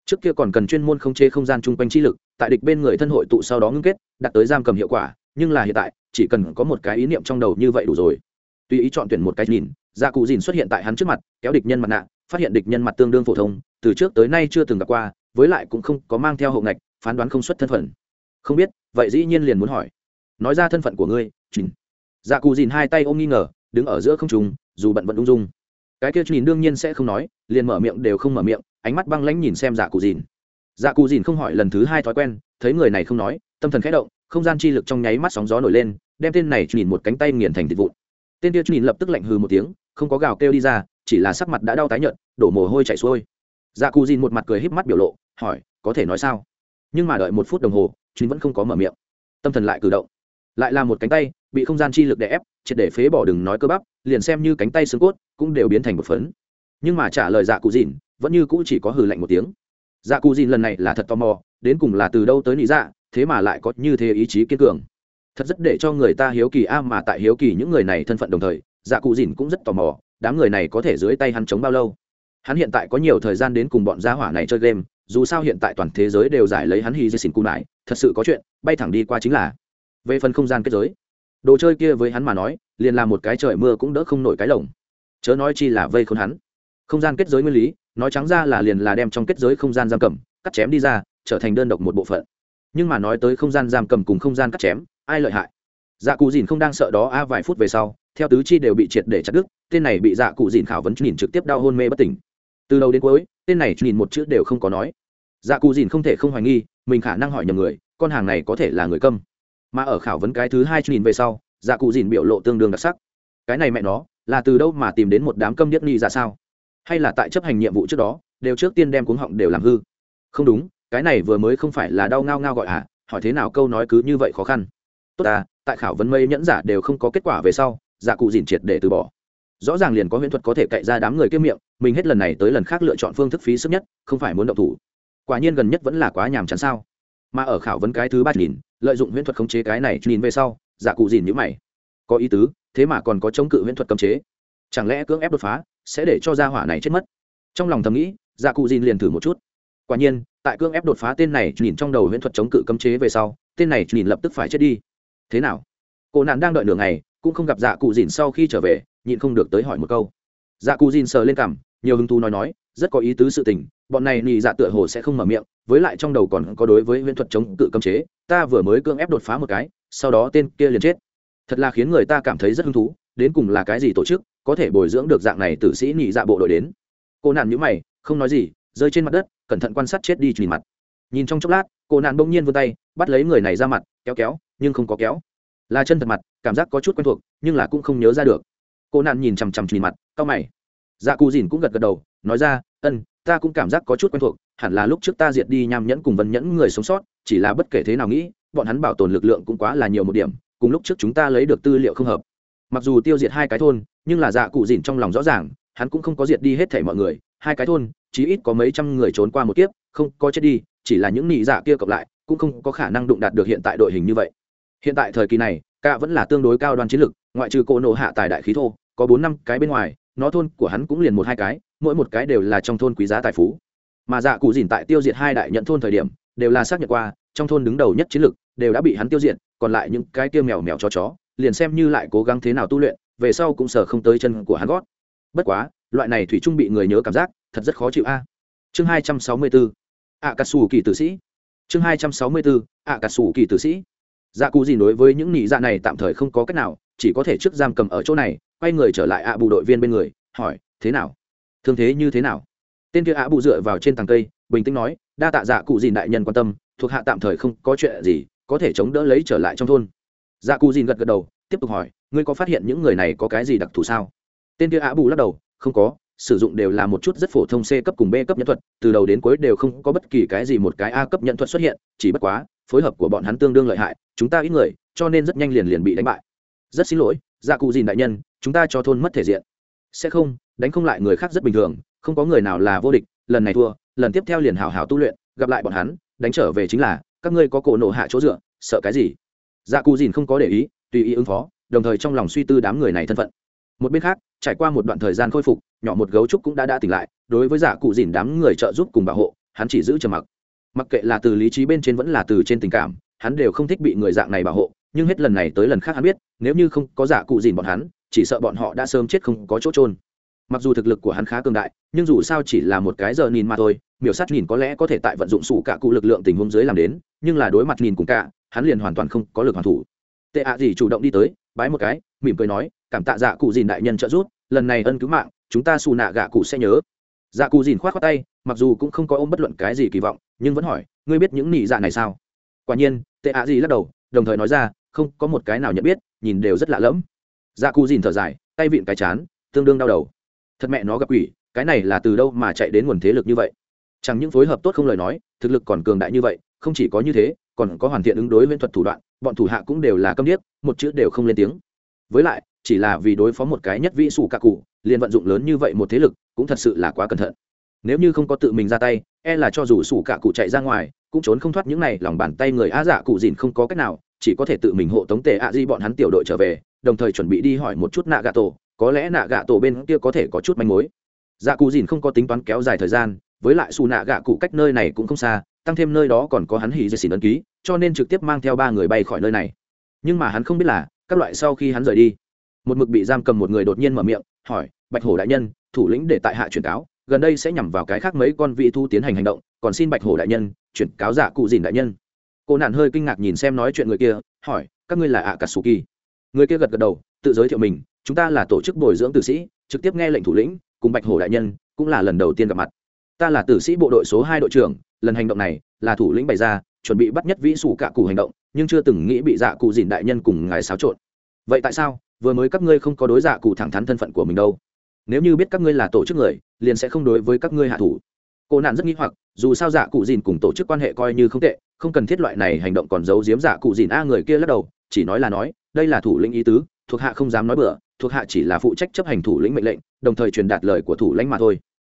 Trước kia còn cần chuyên môn không chế không gian chung quanh chi lực, tại địch bên người thân hội tụ sau đó ngưng kết, đạt tới giam cầm hiệu quả nhưng là hiện tại, chỉ cần có một cái ý niệm trong đầu như vậy đủ rồi. Tùy ý chọn tuyển một cái nhìn gia cụ dìn xuất hiện tại hắn trước mặt, kéo địch nhân mặt nạ, phát hiện địch nhân mặt tương đương phổ thông, từ trước tới nay chưa từng gặp qua, với lại cũng không có mang theo hậu ngạch, phán đoán không xuất thân phận. Không biết, vậy dĩ nhiên liền muốn hỏi. Nói ra thân phận của ngươi chỉnh dạ cụ dìn hai tay ôm nghi ngờ, đứng ở giữa không trùng dù bận vẫn ung dung. Cái kia nhìn đương nhiên sẽ không nói, liền mở miệng đều không mở miệng, ánh mắt băng lãnh nhìn xem dạ cụ dìn. Dạ cụ dìn không hỏi lần thứ hai thói quen, thấy người này không nói, tâm thần khẽ động không gian chi lực trong nháy mắt sóng gió nổi lên, đem tên này nhìn một cánh tay nghiền thành thịt vụn. Tên kia nhìn lập tức lạnh hừ một tiếng, không có gào kêu đi ra, chỉ là sắc mặt đã đau tái nhợt, đổ mồ hôi chảy xuôi. Dạ cù dìn một mặt cười híp mắt biểu lộ, hỏi, có thể nói sao? Nhưng mà đợi một phút đồng hồ chính vẫn không có mở miệng. Tâm thần lại cử động. Lại là một cánh tay, bị không gian chi lực đè ép, triệt để phế bỏ đừng nói cơ bắp, liền xem như cánh tay xương cốt cũng đều biến thành một phấn. Nhưng mà trả lời dạ cụ dìn, vẫn như cũ chỉ có hừ lạnh một tiếng. Dạ cụ dìn lần này là thật tò mò, đến cùng là từ đâu tới lý dạ thế mà lại có như thế ý chí kiên cường. Thật rất để cho người ta hiếu kỳ a mà tại hiếu kỳ những người này thân phận đồng thời dạ cụ dìn cũng rất tò mò, đám người này có thể dưới tay hắn chống bao lâu? Hắn hiện tại có nhiều thời gian đến cùng bọn gia hỏa này chơi game, dù sao hiện tại toàn thế giới đều giải lấy hắn hy di xin cù nải thật sự có chuyện, bay thẳng đi qua chính là. Về phần không gian kết giới, đồ chơi kia với hắn mà nói, liền là một cái trời mưa cũng đỡ không nổi cái lồng. Chớ nói chi là vây khốn hắn. Không gian kết giới nguyên lý, nói trắng ra là liền là đem trong kết giới không gian giam cầm, cắt chém đi ra, trở thành đơn độc một bộ phận nhưng mà nói tới không gian giam cầm cùng không gian cắt chém, ai lợi hại? Dạ cụ dìn không đang sợ đó, a, vài phút về sau, theo tứ chi đều bị triệt để chặt đứt, tên này bị dạ cụ dìn khảo vấn nhìn trực tiếp đau hôn mê bất tỉnh. Từ đầu đến cuối, tên này nhìn một chữ đều không có nói. Dạ cụ dìn không thể không hoài nghi, mình khả năng hỏi nhầm người, con hàng này có thể là người câm. Mà ở khảo vấn cái thứ hai nhìn về sau dạ cụ dìn biểu lộ tương đương đặc sắc. Cái này mẹ nó, là từ đâu mà tìm đến một đám câm điếc ni ra sao? Hay là tại chấp hành nhiệm vụ trước đó, đều trước tiên đem cuống họng đều làm hư? Không đúng cái này vừa mới không phải là đau ngao ngao gọi à hỏi thế nào câu nói cứ như vậy khó khăn. Tốt à tại khảo vấn mây nhẫn giả đều không có kết quả về sau, giả cụ dìn triệt để từ bỏ. Rõ ràng liền có huyễn thuật có thể cậy ra đám người kiếm miệng, mình hết lần này tới lần khác lựa chọn phương thức phí sức nhất, không phải muốn động thủ. Quả nhiên gần nhất vẫn là quá nhàm chán sao. Mà ở khảo vấn cái thứ ba nhìn, lợi dụng huyễn thuật khống chế cái này, nhìn về sau, giả cụ dìn nhữ mày. Có ý tứ, thế mà còn có chống cự huyễn thuật cấm chế. Chẳng lẽ cưỡng ép đột phá sẽ để cho gia hỏa này chết mất? Trong lòng thầm nghĩ, giả cụ dìn liền thử một chút. Quả nhiên tại cương ép đột phá tên này nhìn trong đầu huyễn thuật chống cự cấm chế về sau, tên này nhìn lập tức phải chết đi. Thế nào? Cô nạn đang đợi nửa ngày, cũng không gặp dạ cụ dìn sau khi trở về, nhịn không được tới hỏi một câu. Dạ cụ dìn sờ lên cằm, nhiều hứng thú nói nói, rất có ý tứ sự tình, bọn này nhị dạ tựa hồ sẽ không mở miệng, với lại trong đầu còn có đối với huyễn thuật chống cự cấm chế, ta vừa mới cương ép đột phá một cái, sau đó tên kia liền chết. Thật là khiến người ta cảm thấy rất hứng thú, đến cùng là cái gì tổ chức, có thể bồi dưỡng được dạng này tử sĩ nhị dạ bộ đội đến. Cô nạn nhữ mày, không nói gì rơi trên mặt đất, cẩn thận quan sát chết đi trùy mặt. Nhìn trong chốc lát, cô nạn bỗng nhiên vươn tay, bắt lấy người này ra mặt, kéo kéo, nhưng không có kéo. Là chân thật mặt, cảm giác có chút quen thuộc, nhưng là cũng không nhớ ra được. Cô nạn nhìn chằm chằm trùy mặt, cau mày. Dạ cù dìn cũng gật gật đầu, nói ra, ân, ta cũng cảm giác có chút quen thuộc, hẳn là lúc trước ta diệt đi nham nhẫn cùng vân nhẫn người sống sót, chỉ là bất kể thế nào nghĩ, bọn hắn bảo tồn lực lượng cũng quá là nhiều một điểm, cùng lúc trước chúng ta lấy được tư liệu không hợp. Mặc dù tiêu diệt hai cái thôn, nhưng là dạ cụ dìn trong lòng rõ ràng, hắn cũng không có diệt đi hết thảy mọi người hai cái thôn, chí ít có mấy trăm người trốn qua một kiếp, không có chết đi, chỉ là những nị dạ kia cộng lại, cũng không có khả năng đụng đạt được hiện tại đội hình như vậy. Hiện tại thời kỳ này cả vẫn là tương đối cao đoan chiến lực, ngoại trừ cô nổ hạ tài đại khí thô, có bốn năm cái bên ngoài, nó thôn của hắn cũng liền một hai cái, mỗi một cái đều là trong thôn quý giá tài phú. Mà dạ cụ dìn tại tiêu diệt hai đại nhận thôn thời điểm, đều là xác nhận qua, trong thôn đứng đầu nhất chiến lực, đều đã bị hắn tiêu diệt, còn lại những cái tiêu mèo mèo chó chó, liền xem như lại cố gắng thế nào tu luyện, về sau cũng sợ không tới chân của hắn gót. Bất quá loại này thủy trung bị người nhớ cảm giác, thật rất khó chịu a. Chương hai trăm sáu mươi bốn ạ cà sù kỳ tử sĩ. Chương hai trăm sáu mươi bốn ạ cà sù kỳ tử sĩ. Dạ cụ gì đối với những nị dạ này tạm thời không có cách nào, chỉ có thể trước giam cầm ở chỗ này, quay người trở lại ạ bù đội viên bên người, hỏi, thế nào? Thương thế như thế nào? Tên kia ạ bù dựa vào trên tàng cây, bình tĩnh nói, đa tạ dạ cụ dìn đại nhân quan tâm, thuộc hạ tạm thời không có chuyện gì, có thể chống đỡ lấy trở lại trong thôn. Dạ cụ dìn gật gật đầu, tiếp tục hỏi, ngươi có phát hiện những người này có cái gì đặc thù sao? Tên kia ạ bù lắc đầu không có, sử dụng đều là một chút rất phổ thông c cấp cùng b cấp nhân thuật, từ đầu đến cuối đều không có bất kỳ cái gì một cái a cấp nhân thuật xuất hiện, chỉ bất quá, phối hợp của bọn hắn tương đương lợi hại, chúng ta ít người, cho nên rất nhanh liền liền bị đánh bại. Rất xin lỗi dạ cụ dìn đại nhân, chúng ta cho thôn mất thể diện. Sẽ không, đánh không lại người khác rất bình thường, không có người nào là vô địch, lần này thua, lần tiếp theo liền hào hào tu luyện, gặp lại bọn hắn, đánh trở về chính là, các ngươi có cổ nộ hạ chỗ dựa, sợ cái gì? Dạ cụ dìn không có để ý, tùy ý ứng phó, đồng thời trong lòng suy tư đám người này thân phận một bên khác, trải qua một đoạn thời gian khôi phục, nhỏ một gấu trúc cũng đã đã tỉnh lại, đối với giả cụ dìn đám người trợ giúp cùng bảo hộ, hắn chỉ giữ trầm mặc. Mặc kệ là từ lý trí bên trên vẫn là từ trên tình cảm, hắn đều không thích bị người dạng này bảo hộ, nhưng hết lần này tới lần khác hắn biết, nếu như không có giả cụ dìn bọn hắn, chỉ sợ bọn họ đã sớm chết không có chỗ trôn mặc dù thực lực của hắn khá cường đại, nhưng dù sao chỉ là một cái giờ nhìn mà thôi, miểu sát nhìn có lẽ có thể tại vận dụng sủ cả cụ lực lượng tình huống dưới làm đến, nhưng là đối mặt nhìn cùng cả, hắn liền hoàn toàn không có lực hoàn thủ. Tệ ạ gì chủ động đi tới, bái một cái mỉm cười nói, cảm tạ dạ cụ dìn đại nhân trợ giúp, lần này ân cứu mạng, chúng ta xù nạ gạ cụ sẽ nhớ. Dạ cụ dìn k h o á t khoác tay, mặc dù cũng không có ôm bất luận cái gì kỳ vọng, nhưng vẫn hỏi, ngươi biết những nị dạ này sao? Quả nhiên, tệ ạ gì lắc đầu, đồng thời nói ra, không, có một cái nào nhận biết, nhìn đều rất lạ lẫm. Dạ cụ dìn thở dài, tay vịn cái chán, tương đương đau đầu. Thật mẹ nó gặp quỷ, cái này là từ đâu mà chạy đến nguồn thế lực như vậy? Chẳng những phối hợp tốt không lời nói, thực lực còn cường đại như vậy, không chỉ có như thế, còn có hoàn thiện ứng đối viễn thuật thủ đoạn, bọn thủ hạ cũng đều là câm điếc, một chữ đều không lên tiếng với lại, chỉ là vì đối phó một cái nhất vĩ sủ cả cụ, liền vận dụng lớn như vậy một thế lực, cũng thật sự là quá cẩn thận. Nếu như không có tự mình ra tay e là cho dù sủ cả cụ chạy ra ngoài, cũng trốn không thoát những này lòng bàn tay người á dạ cụ dìn không có cách nào, chỉ có thể tự mình hộ tống tề ạ di bọn hắn tiểu đội trở về, đồng thời chuẩn bị đi hỏi một chút nạ gạ tổ có lẽ nạ gạ tổ bên kia có thể có chút manh mối. Dạ cụ dìn không có tính toán kéo dài thời gian, với lại xù nạ gạ cụ cách nơi này cũng không xa, tăng thêm nơi đó còn có hắn hỉ dây xỉn ấn ký, cho nên trực tiếp mang theo ba người bay khỏi nơi này. Nhưng mà hắn không biết là các loại sau khi hắn rời đi. Một mực bị giam cầm một người đột nhiên mở miệng, hỏi, bạch hổ đại nhân, thủ lĩnh để tại hạ chuyển cáo, gần đây sẽ nhằm vào cái khác mấy con vị thu tiến hành hành động, còn xin bạch hổ đại nhân, chuyển cáo giả cụ dìn đại nhân. Cô nạn hơi kinh ngạc nhìn xem nói chuyện người kia, hỏi, các ngươi là ạ cà sù kỳ? Người kia gật gật đầu, tự giới thiệu mình, chúng ta là tổ chức bồi dưỡng tử sĩ, trực tiếp nghe lệnh thủ lĩnh, cùng bạch hổ đại nhân, cũng là lần đầu tiên gặp mặt. Ta là tử sĩ bộ đội số hai đội trưởng, lần hành động này là thủ lĩnh bày ra, chuẩn bị bắt nhất vĩ sủ cạ cụ hành động nhưng chưa từng nghĩ bị dạ cụ dìn đại nhân cùng ngài xáo trộn. Vậy tại sao? Vừa mới các ngươi không có đối dạ cụ thẳng thắn thân phận của mình đâu. Nếu như biết các ngươi là tổ chức người, liền sẽ không đối với các ngươi hạ thủ. Cô nạn rất nghĩ hoặc, dù sao dạ cụ dìn cùng tổ chức quan hệ coi như không tệ, không cần thiết loại này hành động còn giấu giếm dạ cụ dìn a người kia lắc đầu, chỉ nói là nói, đây là thủ lĩnh ý tứ, thuộc hạ không dám nói bừa, thuộc hạ chỉ là phụ trách chấp hành thủ lĩnh mệnh lệnh, đồng thời truyền đạt lời của thủ lãnh mà thôi.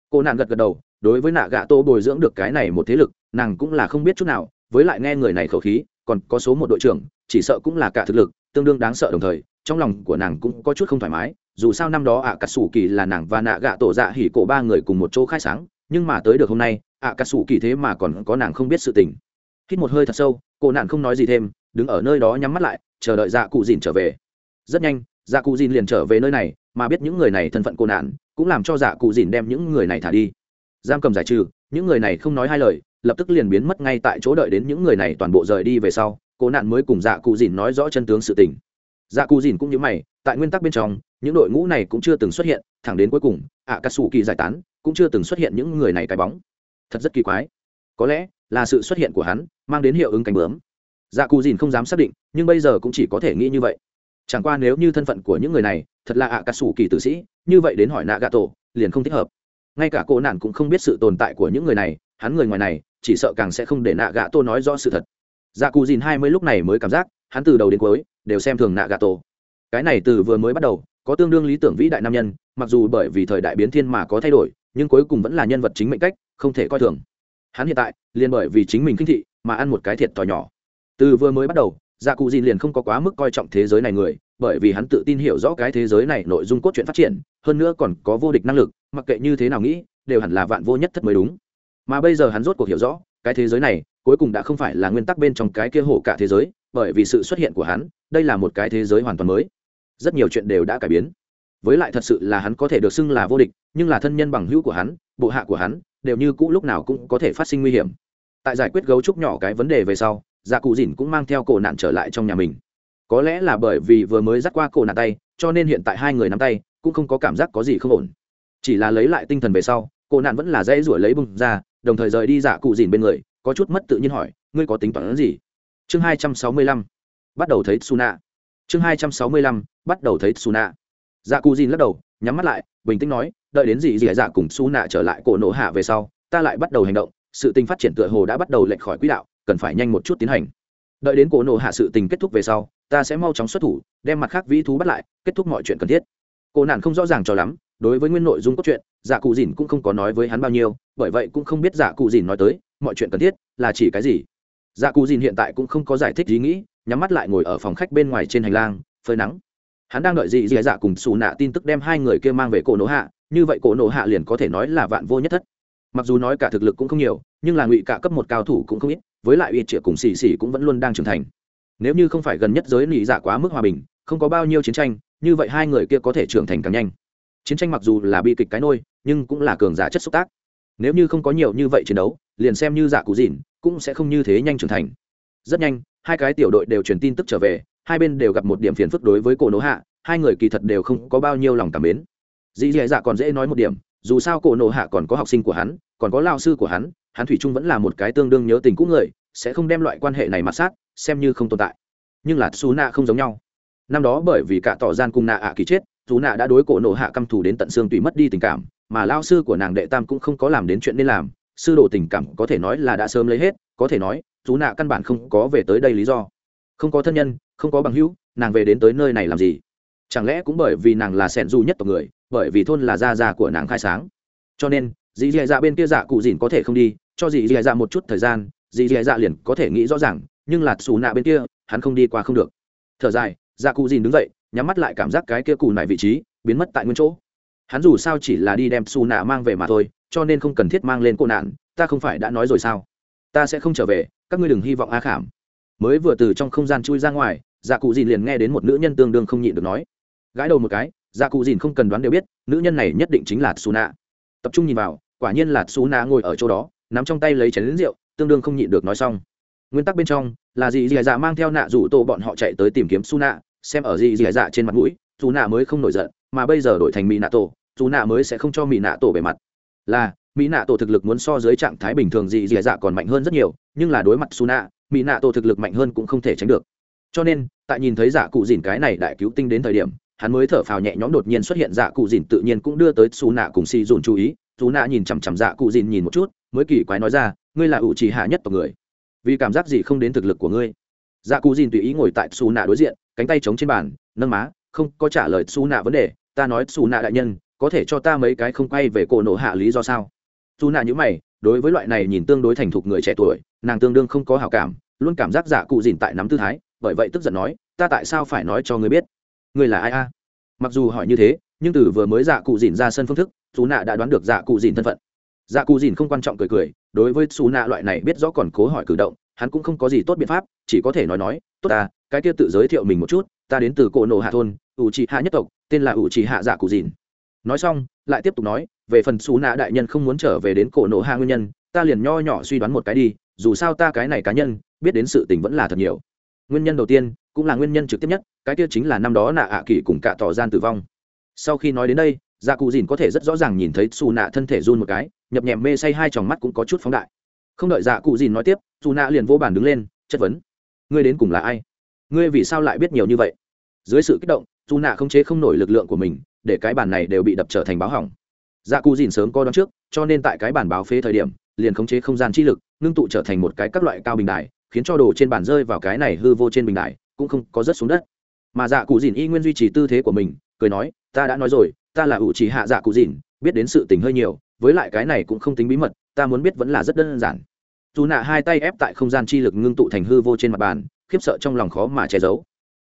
Cô nạn gật gật đầu, đối với nạ gạ tô bồi dưỡng được cái này một thế lực, nàng cũng là không biết chút nào, với lại nghe người này khẩu khí còn có số một đội trưởng, chỉ sợ cũng là cả thực lực, tương đương đáng sợ đồng thời, trong lòng của nàng cũng có chút không thoải mái, dù sao năm đó ạ à cà sủ kỳ là nàng và nạ gạ tổ dạ hỉ cổ ba người cùng một chỗ khai sáng, nhưng mà tới được hôm nay ạ à cà sủ kỳ thế mà còn có nàng không biết sự tình. Hít một hơi thật sâu, cô nạn không nói gì thêm, đứng ở nơi đó nhắm mắt lại, chờ đợi dạ cụ dìn trở về. Rất nhanh dạ cụ dìn liền trở về nơi này, mà biết những người này thân phận cô nạn, cũng làm cho dạ cụ dìn đem những người này thả đi. Giam cầm giải trừ, những người này không nói hai lời lập tức liền biến mất ngay tại chỗ đợi đến những người này toàn bộ rời đi về sau, cô nạn mới cùng dạ cụ dìn nói rõ chân tướng sự tình. Dạ cụ dìn cũng như mày, tại nguyên tắc bên trong, những đội ngũ này cũng chưa từng xuất hiện, thẳng đến cuối cùng ạ cà sủ kỳ giải tán, cũng chưa từng xuất hiện những người này cái bóng. Thật rất kỳ quái. Có lẽ là sự xuất hiện của hắn mang đến hiệu ứng cánh bướm. Dạ cụ dìn không dám xác định, nhưng bây giờ cũng chỉ có thể nghĩ như vậy. Chẳng qua nếu như thân phận của những người này thật là ạ cà sủ kỳ tử sĩ, như vậy đến hỏi nạ gà tổ liền không thích hợp. Ngay cả cô nạn cũng không biết sự tồn tại của những người này, hắn người ngoài này chỉ sợ càng sẽ không để nạ gạ tô nói rõ sự thật. Dạ cù dìn hai mươi lúc này mới cảm giác, hắn từ đầu đến cuối đều xem thường nạ gạ tổ cái này từ vừa mới bắt đầu, có tương đương lý tưởng vĩ đại nam nhân, mặc dù bởi vì thời đại biến thiên mà có thay đổi, nhưng cuối cùng vẫn là nhân vật chính mệnh cách, không thể coi thường. Hắn hiện tại, liền bởi vì chính mình kinh thị mà ăn một cái thiệt thòi nhỏ. Từ vừa mới bắt đầu dạ cụ dìn liền không có quá mức coi trọng thế giới này người, bởi vì hắn tự tin hiểu rõ cái thế giới này nội dung cốt truyện phát triển, hơn nữa còn có vô địch năng lực, mặc kệ như thế nào nghĩ, đều hẳn là vạn vô nhất thất mới đúng mà bây giờ hắn rốt cuộc hiểu rõ, cái thế giới này, cuối cùng đã không phải là nguyên tắc bên trong cái kia hổ cả thế giới, bởi vì sự xuất hiện của hắn, đây là một cái thế giới hoàn toàn mới. Rất nhiều chuyện đều đã cải biến. Với lại thật sự là hắn có thể được xưng là vô địch, nhưng là thân nhân bằng hữu của hắn, bộ hạ của hắn, đều như cũ lúc nào cũng có thể phát sinh nguy hiểm. Tại giải quyết gấu trúc nhỏ cái vấn đề về sau gia cụ dìn cũng mang theo cổ nạn trở lại trong nhà mình. Có lẽ là bởi vì vừa mới dắt qua cổ nạn tay, cho nên hiện tại hai người nắm tay, cũng không có cảm giác có gì không ổn. Chỉ là lấy lại tinh thần về sau, cổ nạn vẫn là dễ rủi lấy bùng ra đồng thời rời đi giả cụ dìn bên người, có chút mất tự nhiên hỏi, ngươi có tính toán gì? Chương hai trăm sáu mươi lăm, bắt đầu thấy suna chương hai trăm sáu mươi lăm, bắt đầu thấy suna dạ cụ dìn lắc đầu, nhắm mắt lại, bình tĩnh nói, đợi đến gì gì dạ cùng suna trở lại cổ nổ hạ về sau, ta lại bắt đầu hành động, sự tình phát triển tựa hồ đã bắt đầu lệch khỏi quỹ đạo, cần phải nhanh một chút tiến hành. Đợi đến cổ nổ hạ sự tình kết thúc về sau, ta sẽ mau chóng xuất thủ, đem mặt khác vĩ thú bắt lại, kết thúc mọi chuyện cần thiết. Cô nạn không rõ ràng cho lắm đối với nguyên nội dung cốt truyện dạ cụ dìn cũng không có nói với hắn bao nhiêu, bởi vậy cũng không biết dạ cụ dìn nói tới, mọi chuyện cần thiết là chỉ cái gì. Dạ cụ dìn hiện tại cũng không có giải thích ý nghĩ, nhắm mắt lại ngồi ở phòng khách bên ngoài trên hành lang, phơi nắng. Hắn đang đợi dị dị dạ cùng xù nạ tin tức đem hai người kia mang về cổ nổ hạ, như vậy cổ nổ hạ liền có thể nói là vạn vô nhất thất. Mặc dù nói cả thực lực cũng không nhiều, nhưng là ngụy cả cấp một cao thủ cũng không ít, với lại uy triệu cùng xì xì cũng vẫn luôn đang trưởng thành. Nếu như không phải gần nhất giới nị dạ quá mức hòa bình, không có bao nhiêu chiến tranh, như vậy hai người kia có thể trưởng thành càng nhanh chiến tranh mặc dù là bi kịch cái nôi, nhưng cũng là cường giả chất xúc tác. Nếu như không có nhiều như vậy chiến đấu, liền xem như giả cú dìn cũng sẽ không như thế nhanh trưởng thành. Rất nhanh, hai cái tiểu đội đều truyền tin tức trở về, hai bên đều gặp một điểm phiền phức đối với cổ nỗ hạ, hai người kỳ thật đều không có bao nhiêu lòng cảm mến. Dĩ dạ dạ còn dễ nói một điểm, dù sao cổ nộ hạ còn có học sinh của hắn, còn có lao sư của hắn hắn thủy trung vẫn là một cái tương đương nhớ tình cũ người, sẽ không đem loại quan hệ này mặt sát, xem như không tồn tại. Nhưng là su nạ không giống nhau. Năm đó bởi vì cả tỏ gian cùng nạ ạ kỳ chết dù nạ đã đối cổ nộ hạ căm thù đến tận xương tùy mất đi tình cảm, mà lao sư của nàng đệ tam cũng không có làm đến chuyện nên làm, sư đồ tình cảm có thể nói là đã sớm lấy hết, có thể nói, dù nạ căn bản không có về tới đây lý do. Không có thân nhân, không có bằng hữu, nàng về đến tới nơi này làm gì? Chẳng lẽ cũng bởi vì nàng là sẻn du nhất tộc người, bởi vì thôn là gia già của nàng khai sáng? Cho nên, dì dì dạ bên kia dạ cụ dìn có thể không đi, cho dì dì dạ một chút thời gian, dì dì dạ liền có thể nghĩ rõ ràng, nhưng là xù nạ bên kia, hắn không đi qua không được. Thở dài dạ cụ dìn đứng dậy nhắm mắt lại cảm giác cái kia cù nải vị trí, biến mất tại nguyên chỗ. Hắn dù sao chỉ là đi đem xù nạ mang về mà thôi, cho nên không cần thiết mang lên cô nạn, ta không phải đã nói rồi sao? Ta sẽ không trở về, các ngươi đừng hy vọng a khảm. Mới vừa từ trong không gian chui ra ngoài dạ cụ dìn liền nghe đến một nữ nhân tương đương không nhịn được nói. Gãi đầu một cái dạ cụ dìn không cần đoán đều biết, nữ nhân này nhất định chính là xù nạ. Tập trung nhìn vào, quả nhiên là xù nạ ngồi ở chỗ đó, nắm trong tay lấy chén lính rượu, tương đương không nhịn được nói xong. Nguyên tắc bên trong, là gì dì dạ mang theo nạ rủ tổ bọn họ chạy tới tìm kiếm su nạ xem ở gì gì dạ trên mặt mũi, dù nạ mới không nổi giận, mà bây giờ đổi thành mỹ nạ tổ dù nạ mới sẽ không cho mỹ nạ tổ bề mặt. Là mỹ nạ tổ thực lực muốn so dưới trạng thái bình thường gì dì dạ còn mạnh hơn rất nhiều, nhưng là đối mặt su nạ mỹ nạ tổ thực lực mạnh hơn cũng không thể tránh được. Cho nên, tại nhìn thấy giả cụ dìn cái này đại cứu tinh đến thời điểm, hắn mới thở phào nhẹ nhõm đột nhiên xuất hiện giả cụ dìn tự nhiên cũng đưa tới xù nạ cùng xì dùn chú ý. Xù nạ nhìn chằm chằm giả cụ dìn nhìn một chút, mới kỳ quái nói ra, ngươi là ủ trì hạ nhất tộc người. Vì cảm giác gì không đến thực lực của ngươi? Giả cụ dìn tùy ý ngồi tại xù nạ đối diện cánh tay chống trên bàn, nâng má, không có trả lời xù nạ vấn đề. Ta nói xù nạ đại nhân, có thể cho ta mấy cái không quay về cổ nổ hạ lý do sao? Xù nạ nhữ mày, đối với loại này nhìn tương đối thành thục người trẻ tuổi, nàng tương đương không có hào cảm, luôn cảm giác giả cụ dìn tại nắm tư thái, bởi vậy tức giận nói, ta tại sao phải nói cho ngươi biết? Ngươi là ai a? Mặc dù hỏi như thế, nhưng từ vừa mới dạ cụ dìn ra sân phương thức xù nạ đã đoán được dạ cụ dìn thân phận. Dạ cụ dìn không quan trọng cười cười, đối với xù nạ loại này biết rõ còn cố hỏi cử động, hắn cũng không có gì tốt biện pháp, chỉ có thể nói nói, tốt ta cái kia tự giới thiệu mình một chút, ta đến từ cổ nộ hạ thôn ủ trì hạ nhất tộc, tên là ủ trì hạ dạ cụ dìn. Nói xong, lại tiếp tục nói, về phần xú nạ đại nhân không muốn trở về đến cổ nộ hạ nguyên nhân, ta liền nho nhỏ suy đoán một cái đi, dù sao ta cái này cá nhân, biết đến sự tình vẫn là thật nhiều. Nguyên nhân đầu tiên, cũng là nguyên nhân trực tiếp nhất, cái kia chính là năm đó nạ ạ à kỳ cùng cả tỏ gian tử vong. Sau khi nói đến đây dạ cụ dìn có thể rất rõ ràng nhìn thấy xù nạ thân thể run một cái, nhập nhèm mê say hai tròng mắt cũng có chút phóng đại. Không đợi dạ cụ dìn nói tiếp xù nạ liền vô bàn đứng lên, chất vấn. Ngươi đến cùng là ai? Ngươi vì sao lại biết nhiều như vậy? Dưới sự kích động dù nạ không chế không nổi lực lượng của mình, để cái bàn này đều bị đập trở thành báo hỏng. Dạ cụ dìn sớm co đón trước, cho nên tại cái bàn báo phế thời điểm, liền khống chế không gian chi lực, ngưng tụ trở thành một cái các loại cao bình đài, khiến cho đồ trên bàn rơi vào cái này hư vô trên bình đài, cũng không có rớt xuống đất. Mà dạ cụ dìn y nguyên duy trì tư thế của mình, cười nói, ta đã nói rồi, ta là ủ chỉ hạ dạ cụ dìn, biết đến sự tình hơi nhiều, với lại cái này cũng không tính bí mật, ta muốn biết vẫn là rất đơn giản. Dù nạ hai tay ép tại không gian chi lực ngưng tụ thành hư vô trên mặt bàn khiếp sợ trong lòng khó mà che giấu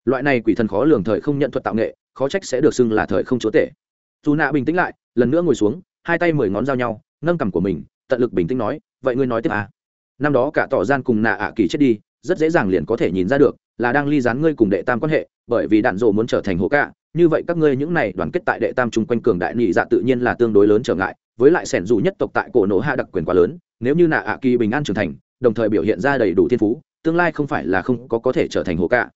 loại này quỷ thần khó lường thời không nhận thuật tạo nghệ, khó trách sẽ được xưng là thời không chúa tể dù nạ bình tĩnh lại, lần nữa ngồi xuống, hai tay mười ngón giao nhau, nâng cằm của mình, tận lực bình tĩnh nói, vậy ngươi nói tiếp à. năm đó cả tỏ gian cùng nạ ạ kỳ chết đi, rất dễ dàng liền có thể nhìn ra được là đang ly gián ngươi cùng đệ tam quan hệ, bởi vì đạn dộ muốn trở thành hố cả như vậy các ngươi những này đoàn kết tại đệ tam chung quanh cường đại nhị dạ tự nhiên là tương đối lớn trở ngại, với lại sẻn dù nhất tộc tại cổ nổ hạ đặc quyền quá lớn, nếu như nạ ạ kỳ bình an trưởng thành, đồng thời biểu hiện ra đầy đủ thiên phú tương lai không phải là không có có thể trở thành hồ cả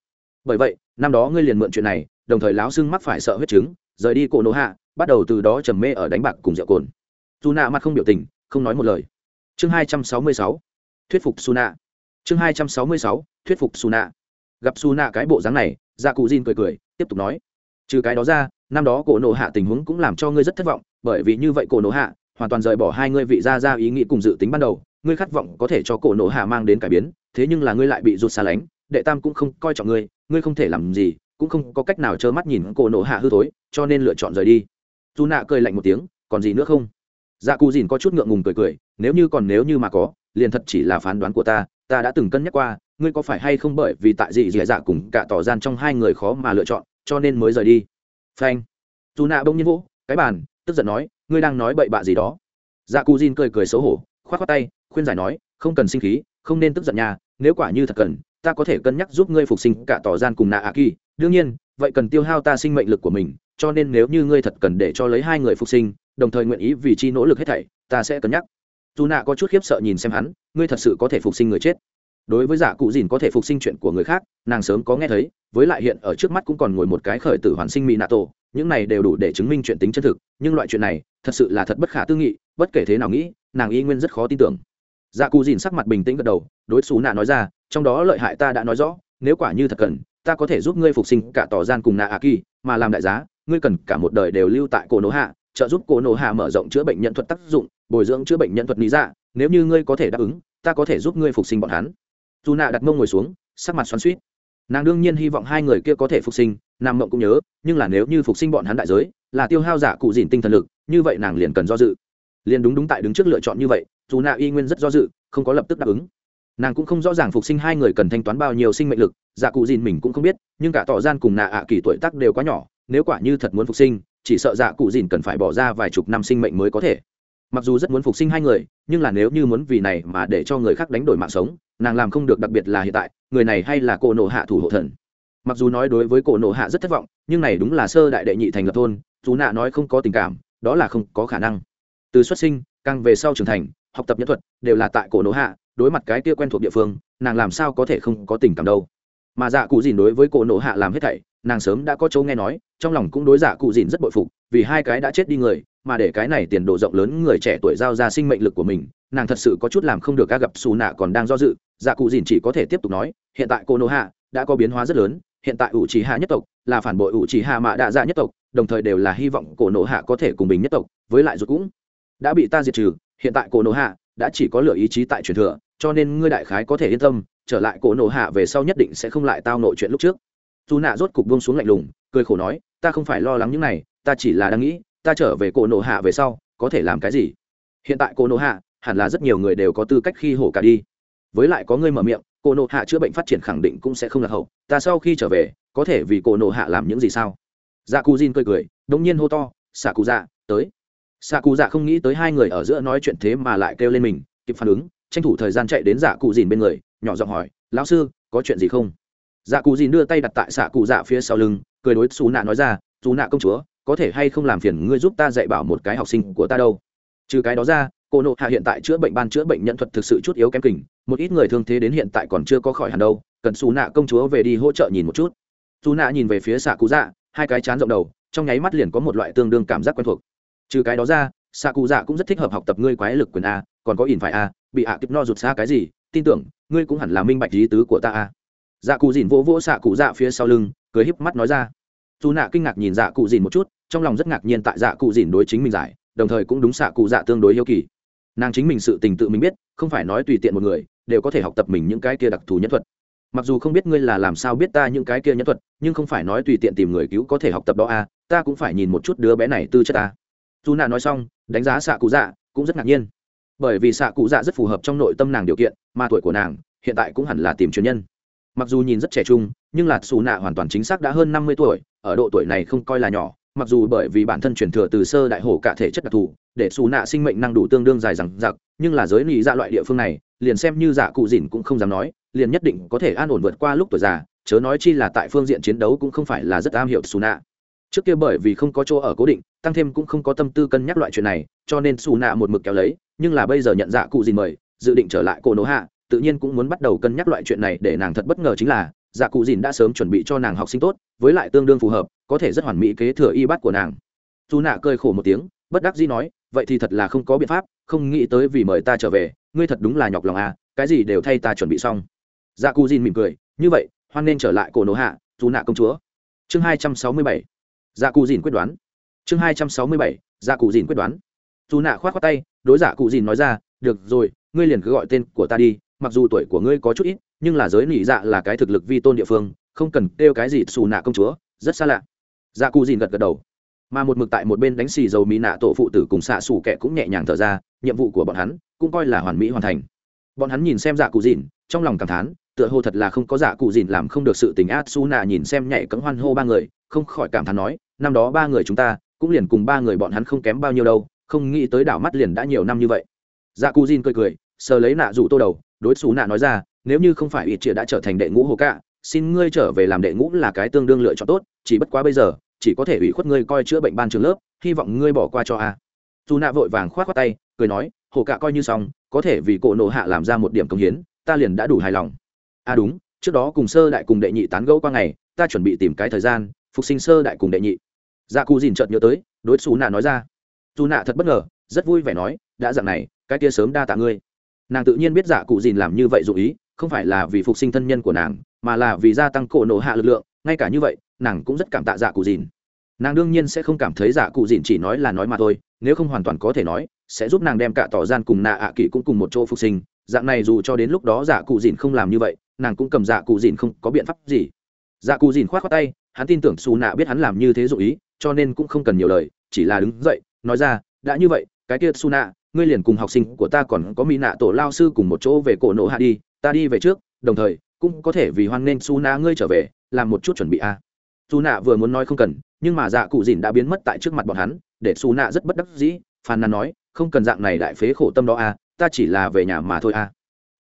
bởi vậy, năm đó ngươi liền mượn chuyện này, đồng thời láo xưng mắc phải sợ huyết chứng, rời đi cổ nổ hạ, bắt đầu từ đó trầm mê ở đánh bạc cùng rượu cồn. Dù nạ mặt không biểu tình, không nói một lời. Chương hai trăm sáu mươi sáu, thuyết phục su nạ chương hai trăm sáu mươi sáu, thuyết phục su nạ gặp su nạ cái bộ dáng này dạ cụ Jin cười cười, tiếp tục nói. Trừ cái đó ra, năm đó cổ nổ hạ tình huống cũng làm cho ngươi rất thất vọng, bởi vì như vậy cổ nổ hạ hoàn toàn rời bỏ hai ngươi vị gia ra ý nghĩ cùng dự tính ban đầu, ngươi khát vọng có thể cho cổ nổ hạ mang đến cải biến thế nhưng là ngươi lại bị rụt xa lánh, đệ tam cũng không coi trọng ngươi ngươi không thể làm gì, cũng không có cách nào trơ mắt nhìn cổ nổ hạ hư thối, cho nên lựa chọn rời đi. Dù nạ cười lạnh một tiếng, còn gì nữa không? Dạ cù dìn có chút ngượng ngùng cười cười, nếu như còn nếu như mà có, liền thật chỉ là phán đoán của ta ta đã từng cân nhắc qua, ngươi có phải hay không bởi vì tại gì dì dạ cùng cả tỏ gian trong hai người khó mà lựa chọn, cho nên mới rời đi. Phanh. Dù nạ bỗng nhiên vỗ cái bàn, tức giận nói, ngươi đang nói bậy bạ gì đó. Dạ cù dìn cười cười xấu hổ k h o á t khoác tay, khuyên giải nói không cần sinh khí, không nên tức giận nhà nếu quả như thật cần, ta có thể cân nhắc giúp ngươi phục sinh cả tỏ gian cùng nạ ạ kỳ. Đương nhiên, vậy cần tiêu hao ta sinh mệnh lực của mình, cho nên nếu như ngươi thật cần để cho lấy hai người phục sinh, đồng thời nguyện ý vì chi nỗ lực hết thảy, ta sẽ cân nhắc. Dù nạ có chút khiếp sợ nhìn xem hắn, ngươi thật sự có thể phục sinh người chết. Đối với giả cụ dìn có thể phục sinh chuyện của người khác, nàng sớm có nghe thấy, với lại hiện ở trước mắt cũng còn ngồi một cái khởi tử hoàn sinh mỹ nạ tổ, những này đều đủ để chứng minh chuyện tính chân thực, nhưng loại chuyện này, thật sự là thật bất khả tư nghị, bất kể thế nào nghĩ, nàng y nguyên rất khó tin tưởng dạ cụ dìn sắc mặt bình tĩnh gật đầu, đối xù nạ nói ra, trong đó lợi hại ta đã nói rõ, nếu quả như thật cần, ta có thể giúp ngươi phục sinh cả tỏ gian cùng nạ a kỳ mà làm đại giá, ngươi cần cả một đời đều lưu tại cổ nổ hạ, trợ giúp cổ nổ hạ mở rộng chữa bệnh nhân thuật tác dụng, bồi dưỡng chữa bệnh nhân thuật lý dạ nếu như ngươi có thể đáp ứng, ta có thể giúp ngươi phục sinh bọn hắn. Dù nạ đặt mông ngồi xuống, sắc mặt xoắn suýt nàng đương nhiên hy vọng hai người kia có thể phục sinh, nam mộng cũng nhớ, nhưng là nếu như phục sinh bọn hắn đại giới, là tiêu hao dạ giả cụ dìn tinh thần lực, như vậy nàng liền cần do dự liền đúng đúng tại đứng trước lựa chọn như vậy, dù nạ y nguyên rất do dự, không có lập tức đáp ứng. Nàng cũng không rõ ràng phục sinh hai người cần thanh toán bao nhiêu sinh mệnh lực dạ cụ dìn mình cũng không biết, nhưng cả tỏ gian cùng nạ ạ kỳ tuổi tác đều quá nhỏ, nếu quả như thật muốn phục sinh, chỉ sợ dạ cụ dìn cần phải bỏ ra vài chục năm sinh mệnh mới có thể. Mặc dù rất muốn phục sinh hai người, nhưng là nếu như muốn vì này mà để cho người khác đánh đổi mạng sống, nàng làm không được đặc biệt là hiện tại, người này hay là cổ nộ hạ thủ hộ thần. Mặc dù nói đối với cổ nộ hạ rất thất vọng, nhưng này đúng là sơ đại đệ nhị thành lập thôn, dù nạ nói không có tình cảm, đó là không có khả năng từ xuất sinh, càng về sau trưởng thành, học tập nhân thuật đều là tại cổ nổ hạ, đối mặt cái kia quen thuộc địa phương, nàng làm sao có thể không có tình cảm đâu. Mà dạ cụ dìn đối với cổ nổ hạ làm hết thảy, nàng sớm đã có chỗ nghe nói, trong lòng cũng đối dạ cụ dìn rất bội phục, vì hai cái đã chết đi người, mà để cái này tiền độ rộng lớn người trẻ tuổi giao ra sinh mệnh lực của mình, nàng thật sự có chút làm không được ca gặp xù nạ còn đang do dự dạ cụ dìn chỉ có thể tiếp tục nói, hiện tại cô nô hạ đã có biến hóa rất lớn, hiện tại ủ trì hạ nhất tộc là phản bội ủ trì hạ mạ đạ dạ nhất tộc, đồng thời đều là hy vọng cổ nộ hạ có thể cùng bình nhất tộc, với lại rụt cũng đã bị ta diệt trừ, hiện tại cổ nổ hạ đã chỉ có lựa ý chí tại truyền thừa, cho nên ngươi đại khái có thể yên tâm, trở lại cổ nổ hạ về sau nhất định sẽ không lại tao nội chuyện lúc trước. Dù nạ rốt cục buông xuống lạnh lùng, cười khổ nói, ta không phải lo lắng những này, ta chỉ là đang nghĩ, ta trở về cổ nổ hạ về sau, có thể làm cái gì? Hiện tại cổ nổ hạ, hẳn là rất nhiều người đều có tư cách khi hổ cả đi. Với lại có ngươi mở miệng, cổ nổ hạ chữa bệnh phát triển khẳng định cũng sẽ không là hậu, ta sau khi trở về, có thể vì cổ nổ hạ làm những gì sao? Dạ cù Jin cười cười, đống nhiên hô to, xạ cụ dạ tới xạ cụ dạ không nghĩ tới hai người ở giữa nói chuyện thế mà lại kêu lên mình, kịp phản ứng, tranh thủ thời gian chạy đến dạ cụ dìn bên người, nhỏ giọng hỏi, lão sư, có chuyện gì không? Dạ cụ dìn đưa tay đặt tại xạ cụ dạ phía sau lưng, cười đối xù nạ nói ra dù nạ công chúa, có thể hay không làm phiền ngươi giúp ta dạy bảo một cái học sinh của ta đâu? Trừ cái đó ra, cô nộ hạ hiện tại chữa bệnh ban chữa bệnh nhận thuật thực sự chút yếu kém kình một ít người thương thế đến hiện tại còn chưa có khỏi hẳn đâu, cần xù nạ công chúa về đi hỗ trợ nhìn một chút. Dù nạ nhìn về phía xạ cụ dạ hai cái chán rộng đầu, trong nháy mắt liền có một loại tương đương cảm giác quen thuộc trừ cái đó ra xạ cụ dạ cũng rất thích hợp học tập ngươi quái lực quyền a, còn có ỉn phải a, bị ạ à kịp no rụt xa cái gì, tin tưởng, ngươi cũng hẳn là minh bạch lý tứ của ta a. Dạ cụ dìn vỗ vỗ xạ cụ dạ phía sau lưng, cười híp mắt nói ra. Dù nạ kinh ngạc nhìn dạ cụ dìn một chút, trong lòng rất ngạc nhiên tại dạ cụ dìn đối chính mình giải, đồng thời cũng đúng xạ cụ dạ tương đối yêu kỳ. Nàng chính mình sự tình tự mình biết, không phải nói tùy tiện một người, đều có thể học tập mình những cái kia đặc thù nhân thuật. Mặc dù không biết ngươi là làm sao biết ta những cái kia nhân thuật, nhưng không phải nói tùy tiện tìm người cứu có thể học tập đó a, ta cũng phải nhìn một chút đứa bé này tư chất ta dù nạ nói xong, đánh giá xạ cụ dạ cũng rất ngạc nhiên. Bởi vì xạ cụ dạ rất phù hợp trong nội tâm nàng điều kiện, mà tuổi của nàng hiện tại cũng hẳn là tìm truyền nhân. Mặc dù nhìn rất trẻ trung, nhưng là xù nạ hoàn toàn chính xác đã hơn năm mươi tuổi, ở độ tuổi này không coi là nhỏ, mặc dù bởi vì bản thân truyền thừa từ sơ đại hổ cả thể chất đặc thù, để xù nạ sinh mệnh năng đủ tương đương dài rằng giặc nhưng là giới lý ra dạ loại địa phương này, liền xem như giả cụ dìn cũng không dám nói, liền nhất định có thể an ổn vượt qua lúc tuổi già, chớ nói chi là tại phương diện chiến đấu cũng không phải là rất am hiểu xù nạ trước kia bởi vì không có chỗ ở cố định, tăng thêm cũng không có tâm tư cân nhắc loại chuyện này, cho nên xù nạ một mực kéo lấy, nhưng là bây giờ nhận dạ cụ dìn mời, dự định trở lại cổ nỗ hạ, tự nhiên cũng muốn bắt đầu cân nhắc loại chuyện này để nàng thật bất ngờ chính là dạ cụ dìn đã sớm chuẩn bị cho nàng học sinh tốt, với lại tương đương phù hợp, có thể rất hoàn mỹ kế thừa y bát của nàng. Dù nạ cười khổ một tiếng, bất đắc dĩ nói, vậy thì thật là không có biện pháp, không nghĩ tới vì mời ta trở về, ngươi thật đúng là nhọc lòng à cái gì đều thay ta chuẩn bị xong. Dạ cụ dìn mỉm cười, như vậy, hoan nên trở lại cổ nổ hạ dù nạ công chúa. Chương hai trăm sáu mươi bảy dạ cụ dìn quyết đoán. Chương hai trăm sáu mươi bảy dạ cụ dìn quyết đoán. Dù nạ k h o á t khoác tay, đối dạ cụ dìn nói ra, được rồi, ngươi liền cứ gọi tên của ta đi, mặc dù tuổi của ngươi có chút ít, nhưng là giới nỉ dạ là cái thực lực vi tôn địa phương, không cần kêu cái gì xù nạ công chúa, rất xa lạ. Dạ cụ dìn gật gật đầu. Mà một mực tại một bên đánh xì dầu mỹ nạ tổ phụ tử cùng xạ xù kẻ cũng nhẹ nhàng thở ra, nhiệm vụ của bọn hắn cũng coi là hoàn mỹ hoàn thành. Bọn hắn nhìn xem dạ cụ dìn, trong lòng cảm thán tựa hồ thật là không có giả cụ dìn làm không được sự tình át su nạ nhìn xem nhảy cấm hoan hô ba người, không khỏi cảm thán nói, năm đó ba người chúng ta, cũng liền cùng ba người bọn hắn không kém bao nhiêu đâu, không nghĩ tới đảo mắt liền đã nhiều năm như vậy. Dạ cụ dìn cười cười, sờ lấy nạ rủ tô đầu, đối xù nạ nói ra, nếu như không phải ít chĩa đã trở thành đệ ngũ hồ cạ, xin ngươi trở về làm đệ ngũ là cái tương đương lựa chọn tốt, chỉ bất quá bây giờ, chỉ có thể ủy khuất ngươi coi chữa bệnh ban trường lớp, hy vọng ngươi bỏ qua cho a. Dù nạ vội vàng k h o á t khoác tay, cười nói, hồ cạ coi như xong, có thể vì cổ nộ hạ làm ra một điểm công hiến, ta liền đã đủ hài lòng à đúng, trước đó cùng sơ đại cùng đệ nhị tán gẫu qua ngày, ta chuẩn bị tìm cái thời gian, phục sinh sơ đại cùng đệ nhị. Dạ cù dìn chợt nhớ tới, đối xù nạ nói ra. Dù nạ thật bất ngờ, rất vui vẻ nói, đã dặn này, cái kia sớm đa tạ ngươi. Nàng tự nhiên biết dạ cụ dìn làm như vậy dụ ý, không phải là vì phục sinh thân nhân của nàng, mà là vì gia tăng cổ nổ hạ lực lượng, ngay cả như vậy, nàng cũng rất cảm tạ dạ cụ dìn. Nàng đương nhiên sẽ không cảm thấy dạ cụ dìn chỉ nói là nói mà thôi, nếu không hoàn toàn có thể nói, sẽ giúp nàng đem cả tỏ gian cùng nạ ạ à cũng cùng một chỗ phục sinh. Dạng này dù cho đến lúc đó dạ cụ dìn không làm như vậy nàng cũng cầm dạ cụ dìn không có biện pháp gì. Dạ cụ dìn k h o á t khoác tay, hắn tin tưởng xù nạ biết hắn làm như thế dụ ý, cho nên cũng không cần nhiều lời, chỉ là đứng dậy, nói ra, đã như vậy, cái kia xù nạ, ngươi liền cùng học sinh của ta còn có mỹ nạ tổ lao sư cùng một chỗ về cổ nộ hạ đi, ta đi về trước, đồng thời, cũng có thể vì hoan nghênh xù nạ ngươi trở về, làm một chút chuẩn bị a. Xù nạ vừa muốn nói không cần, nhưng mà dạ cụ dìn đã biến mất tại trước mặt bọn hắn, để xù nạ rất bất đắc dĩ, phàn nàn nói, không cần dạng này đại phế khổ tâm đó a, ta chỉ là về nhà mà thôi a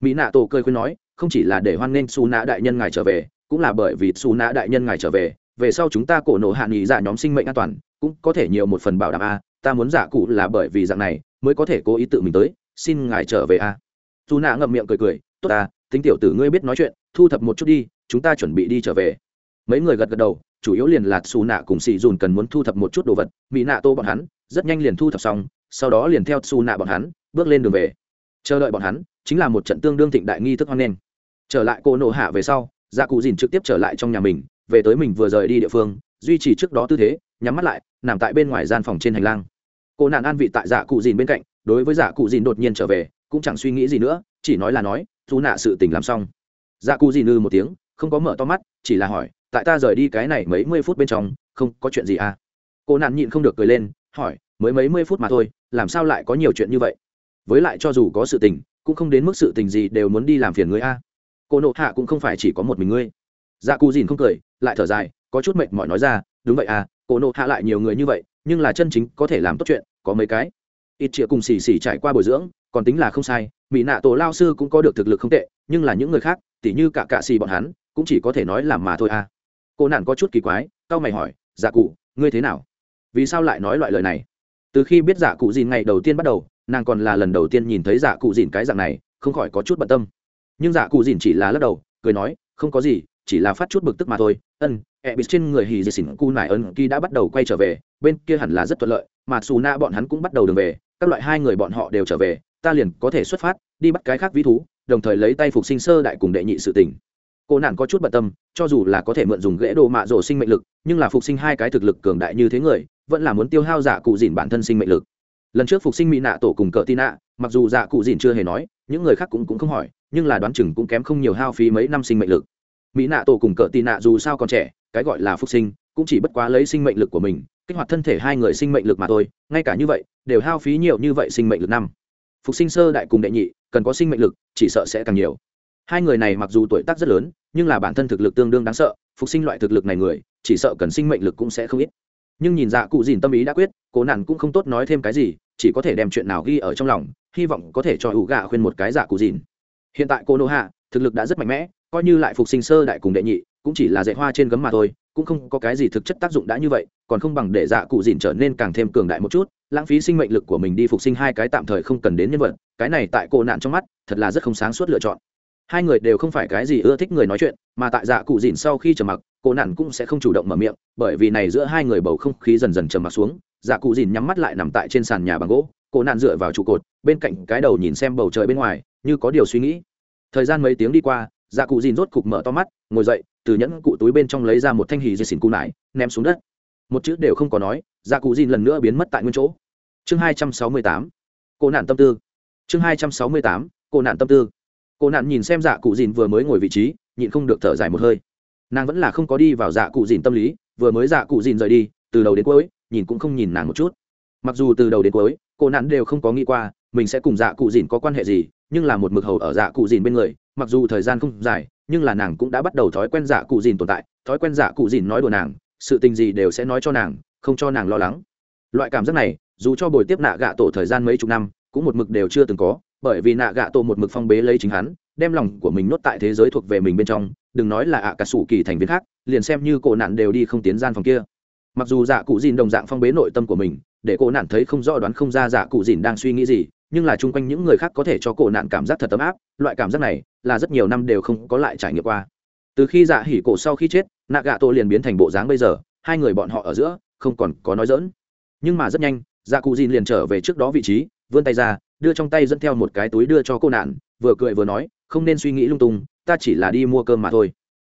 mỹ nạ tổ cười khuyên nói, không chỉ là để hoan nghênh xù nạ đại nhân ngài trở về, cũng là bởi vì xù nạ đại nhân ngài trở về về sau chúng ta cổ nổ hạ nghỉ dạ nhóm sinh mệnh an toàn, cũng có thể nhiều một phần bảo đảm a, ta muốn giả cụ là bởi vì dạng này, mới có thể cố ý tự mình tới, xin ngài trở về a. Dù nạ ngậm miệng cười cười, tốt ta tính tiểu tử ngươi biết nói chuyện, thu thập một chút đi, chúng ta chuẩn bị đi trở về. Mấy người gật gật đầu, chủ yếu liền là xù nạ cùng xì dùn cần muốn thu thập một chút đồ vật, mỹ nạ tô bọn hắn, rất nhanh liền thu thập xong, sau đó liền theo xù nạ bọn hắn, bước lên đường về. Chờ đợi bọn hắn chính là một trận tương đương thịnh đại nghi thức hoan nghênh. Trở lại cô nộ hạ về sau dạ cụ dìn trực tiếp trở lại trong nhà mình, về tới mình vừa rời đi địa phương, duy trì trước đó tư thế, nhắm mắt lại, nằm tại bên ngoài gian phòng trên hành lang. Cô nạn an vị tại dạ cụ dìn bên cạnh, đối với dạ cụ dìn đột nhiên trở về, cũng chẳng suy nghĩ gì nữa, chỉ nói là nói dù nạ sự tình làm xong. Dạ cụ dìn ư một tiếng, không có mở to mắt, chỉ là hỏi, tại ta rời đi cái này mấy mươi phút bên trong, không có chuyện gì à? Cô nạn nhịn không được cười lên, hỏi, mới mấy mươi phút mà thôi, làm sao lại có nhiều chuyện như vậy? Với lại cho dù có sự tình cũng không đến mức sự tình gì đều muốn đi làm phiền ngươi a. Cô nộ hạ cũng không phải chỉ có một mình ngươi. Dạ cù dìn không cười, lại thở dài, có chút mệt mỏi nói ra, đúng vậy à cô nộ hạ lại nhiều người như vậy, nhưng là chân chính có thể làm tốt chuyện, có mấy cái. Ít chĩa cùng xì xì trải qua bồi dưỡng, còn tính là không sai mỹ nạ tổ lao sư cũng có được thực lực không tệ, nhưng là những người khác, tỉ như cả cạ xì bọn hắn, cũng chỉ có thể nói làm mà thôi à. Cô nạn có chút kỳ quái tao mày hỏi dạ cụ ngươi thế nào? Vì sao lại nói loại lời này? Từ khi biết dạ cụ dìn ngày đầu tiên bắt đầu nàng còn là lần đầu tiên nhìn thấy dạ cụ dìn cái dạng này, không khỏi có chút bận tâm. Nhưng dạ cụ dìn chỉ là lắc đầu, cười nói, không có gì, chỉ là phát chút bực tức mà thôi. Ân, ẹ bịt trên người hì dì xỉn cu nải ân kỳ đã bắt đầu quay trở về, bên kia hẳn là rất thuận lợi, mà xù na bọn hắn cũng bắt đầu đường về, các loại hai người bọn họ đều trở về, ta liền có thể xuất phát, đi bắt cái khác ví thú, đồng thời lấy tay phục sinh sơ đại cùng đệ nhị sự tỉnh cô nạn có chút bận tâm, cho dù là có thể mượn dùng ghế đồ mạ rổ sinh mệnh lực, nhưng là phục sinh hai cái thực lực cường đại như thế người, vẫn là muốn tiêu hao giả cụ dìn bản thân sinh mệnh lực lần trước phục sinh mỹ nạ tổ cùng cờ tin nạ mặc dù dạ cụ dìn chưa hề nói những người khác cũng, cũng không hỏi nhưng là đoán chừng cũng kém không nhiều hao phí mấy năm sinh mệnh lực. Mỹ nạ tổ cùng cờ tin nạ dù sao còn trẻ cái gọi là phục sinh cũng chỉ bất quá lấy sinh mệnh lực của mình kích hoạt thân thể hai người sinh mệnh lực mà thôi ngay cả như vậy đều hao phí nhiều như vậy sinh mệnh lực năm. Phục sinh sơ đại cùng đệ nhị cần có sinh mệnh lực chỉ sợ sẽ càng nhiều. Hai người này mặc dù tuổi tác rất lớn nhưng là bản thân thực lực tương đương đáng sợ phục sinh loại thực lực này người chỉ sợ cần sinh mệnh lực cũng sẽ không ít. Nhưng nhìn dạ cụ dìn tâm ý đã quyết cố nạn cũng không tốt nói thêm cái gì, chỉ có thể đem chuyện nào ghi ở trong lòng, hy vọng có thể cho ủ gạ khuyên một cái giả cụ dìn. Hiện tại cô nô hạ, thực lực đã rất mạnh mẽ, coi như lại phục sinh sơ đại cùng đệ nhị, cũng chỉ là dạy hoa trên gấm mà thôi, cũng không có cái gì thực chất tác dụng đã như vậy, còn không bằng để dạ cụ dìn trở nên càng thêm cường đại một chút, lãng phí sinh mệnh lực của mình đi phục sinh hai cái tạm thời không cần đến nhân vật, cái này tại cô nạn trong mắt, thật là rất không sáng suốt lựa chọn hai người đều không phải cái gì ưa thích người nói chuyện, mà tại dạ cụ dìn sau khi trầm mặc, cô nạn cũng sẽ không chủ động mở miệng, bởi vì này giữa hai người bầu không khí dần dần trầm mặc xuống dạ cụ dìn nhắm mắt lại nằm tại trên sàn nhà bằng gỗ, cô nạn dựa vào trụ cột, bên cạnh cái đầu nhìn xem bầu trời bên ngoài, như có điều suy nghĩ. Thời gian mấy tiếng đi qua dạ cụ dìn rốt cục mở to mắt, ngồi dậy, từ nhẫn cụ túi bên trong lấy ra một thanh hì dì xỉn cụ nải, ném xuống đất. Một chữ đều không có nói dạ cụ dìn lần nữa biến mất tại nguyên chỗ. Chương hai trăm sáu mươi tám, cô nạn tâm tư. Chương hai trăm sáu mươi tám, cô nạn tâm tư cô nạn nhìn xem dạ cụ dìn vừa mới ngồi vị trí, nhịn không được thở dài một hơi. Nàng vẫn là không có đi vào dạ cụ dìn tâm lý, vừa mới dạ cụ dìn rời đi, từ đầu đến cuối, nhìn cũng không nhìn nàng một chút. Mặc dù từ đầu đến cuối, cô nạn đều không có nghĩ qua, mình sẽ cùng dạ cụ dìn có quan hệ gì, nhưng là một mực hầu ở dạ cụ dìn bên người, mặc dù thời gian không dài, nhưng là nàng cũng đã bắt đầu thói quen dạ cụ dìn tồn tại, thói quen dạ cụ dìn nói đùa nàng, sự tình gì đều sẽ nói cho nàng, không cho nàng lo lắng. Loại cảm giác này, dù cho buổi tiếp nạ gạ tổ thời gian mấy chục năm, cũng một mực đều chưa từng có bởi vì nạ gạ tổ một mực phong bế lấy chính hắn, đem lòng của mình nốt tại thế giới thuộc về mình bên trong, đừng nói là ạ cả sủ kỳ thành viên khác, liền xem như cổ nạn đều đi không tiến gian phòng kia. Mặc dù dạ cụ dìn đồng dạng phong bế nội tâm của mình, để cổ nạn thấy không rõ đoán không ra dạ cụ dìn đang suy nghĩ gì, nhưng là chung quanh những người khác có thể cho cổ nạn cảm giác thật ấm áp, loại cảm giác này là rất nhiều năm đều không có lại trải nghiệm qua. Từ khi dạ hỉ cổ sau khi chết, nạ gạ tổ liền biến thành bộ dáng bây giờ, hai người bọn họ ở giữa không còn có nói dỡn nhưng mà rất nhanh dạ cụ dìn liền trở về trước đó vị trí, vươn tay ra đưa trong tay dẫn theo một cái túi đưa cho cô nạn, vừa cười vừa nói, không nên suy nghĩ lung tung, ta chỉ là đi mua cơm mà thôi.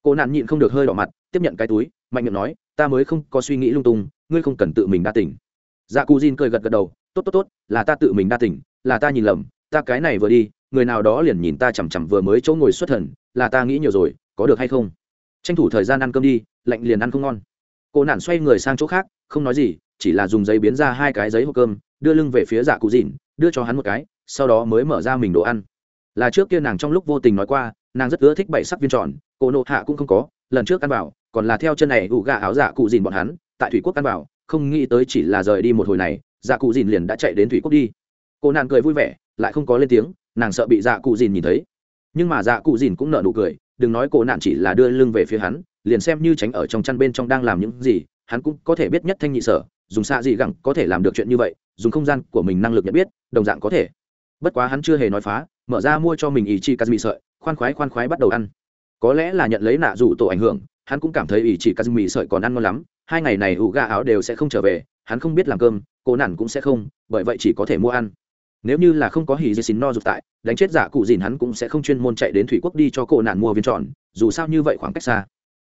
Cô nạn nhịn không được hơi đỏ mặt, tiếp nhận cái túi, mạnh miệng nói, ta mới không có suy nghĩ lung tung, ngươi không cần tự mình đa tỉnh. Dạ cụ dìn cười gật gật đầu, tốt tốt tốt, là ta tự mình đa tỉnh, là ta nhìn lầm, ta cái này vừa đi, người nào đó liền nhìn ta chằm chằm vừa mới chỗ ngồi xuất thần, là ta nghĩ nhiều rồi, có được hay không? Tranh thủ thời gian ăn cơm đi, lạnh liền ăn không ngon. Cô nạn xoay người sang chỗ khác, không nói gì, chỉ là dùng giấy biến ra hai cái giấy hộp cơm đưa lưng về phía dạ cụ dìn, đưa cho hắn một cái, sau đó mới mở ra mình đồ ăn. Là trước kia nàng trong lúc vô tình nói qua, nàng rất ưa thích bảy sắc viên tròn cô nộ hạ cũng không có, lần trước ăn vào, còn là theo chân này ủ gà áo dạ cụ dìn bọn hắn, tại thủy quốc ăn vào, không nghĩ tới chỉ là rời đi một hồi này dạ cụ dìn liền đã chạy đến thủy quốc đi. Cô nàng cười vui vẻ, lại không có lên tiếng, nàng sợ bị dạ cụ dìn nhìn thấy. Nhưng mà dạ cụ dìn cũng nợ nụ cười, đừng nói cô nạn chỉ là đưa lưng về phía hắn, liền xem như tránh ở trong chăn bên trong đang làm những gì, hắn cũng có thể biết nhất thanh nhị sở, dùng xạ gì gẳng có thể làm được chuyện như vậy dùng không gian của mình năng lực nhận biết, đồng dạng có thể. Bất quá hắn chưa hề nói phá, mở ra mua cho mình ý chi cà mì sợi, khoan khoái khoan khoái bắt đầu ăn. Có lẽ là nhận lấy nạ rủ tổ ảnh hưởng, hắn cũng cảm thấy ý chí cà mì sợi còn ăn ngon lắm, hai ngày này ủ Ga áo đều sẽ không trở về, hắn không biết làm cơm, cô nản cũng sẽ không, bởi vậy chỉ có thể mua ăn. Nếu như là không có hỉ dì xin no dục tại, đánh chết giả cụ dìn hắn cũng sẽ không chuyên môn chạy đến thủy quốc đi cho cô nản mua viên tròn, dù sao như vậy khoảng cách xa.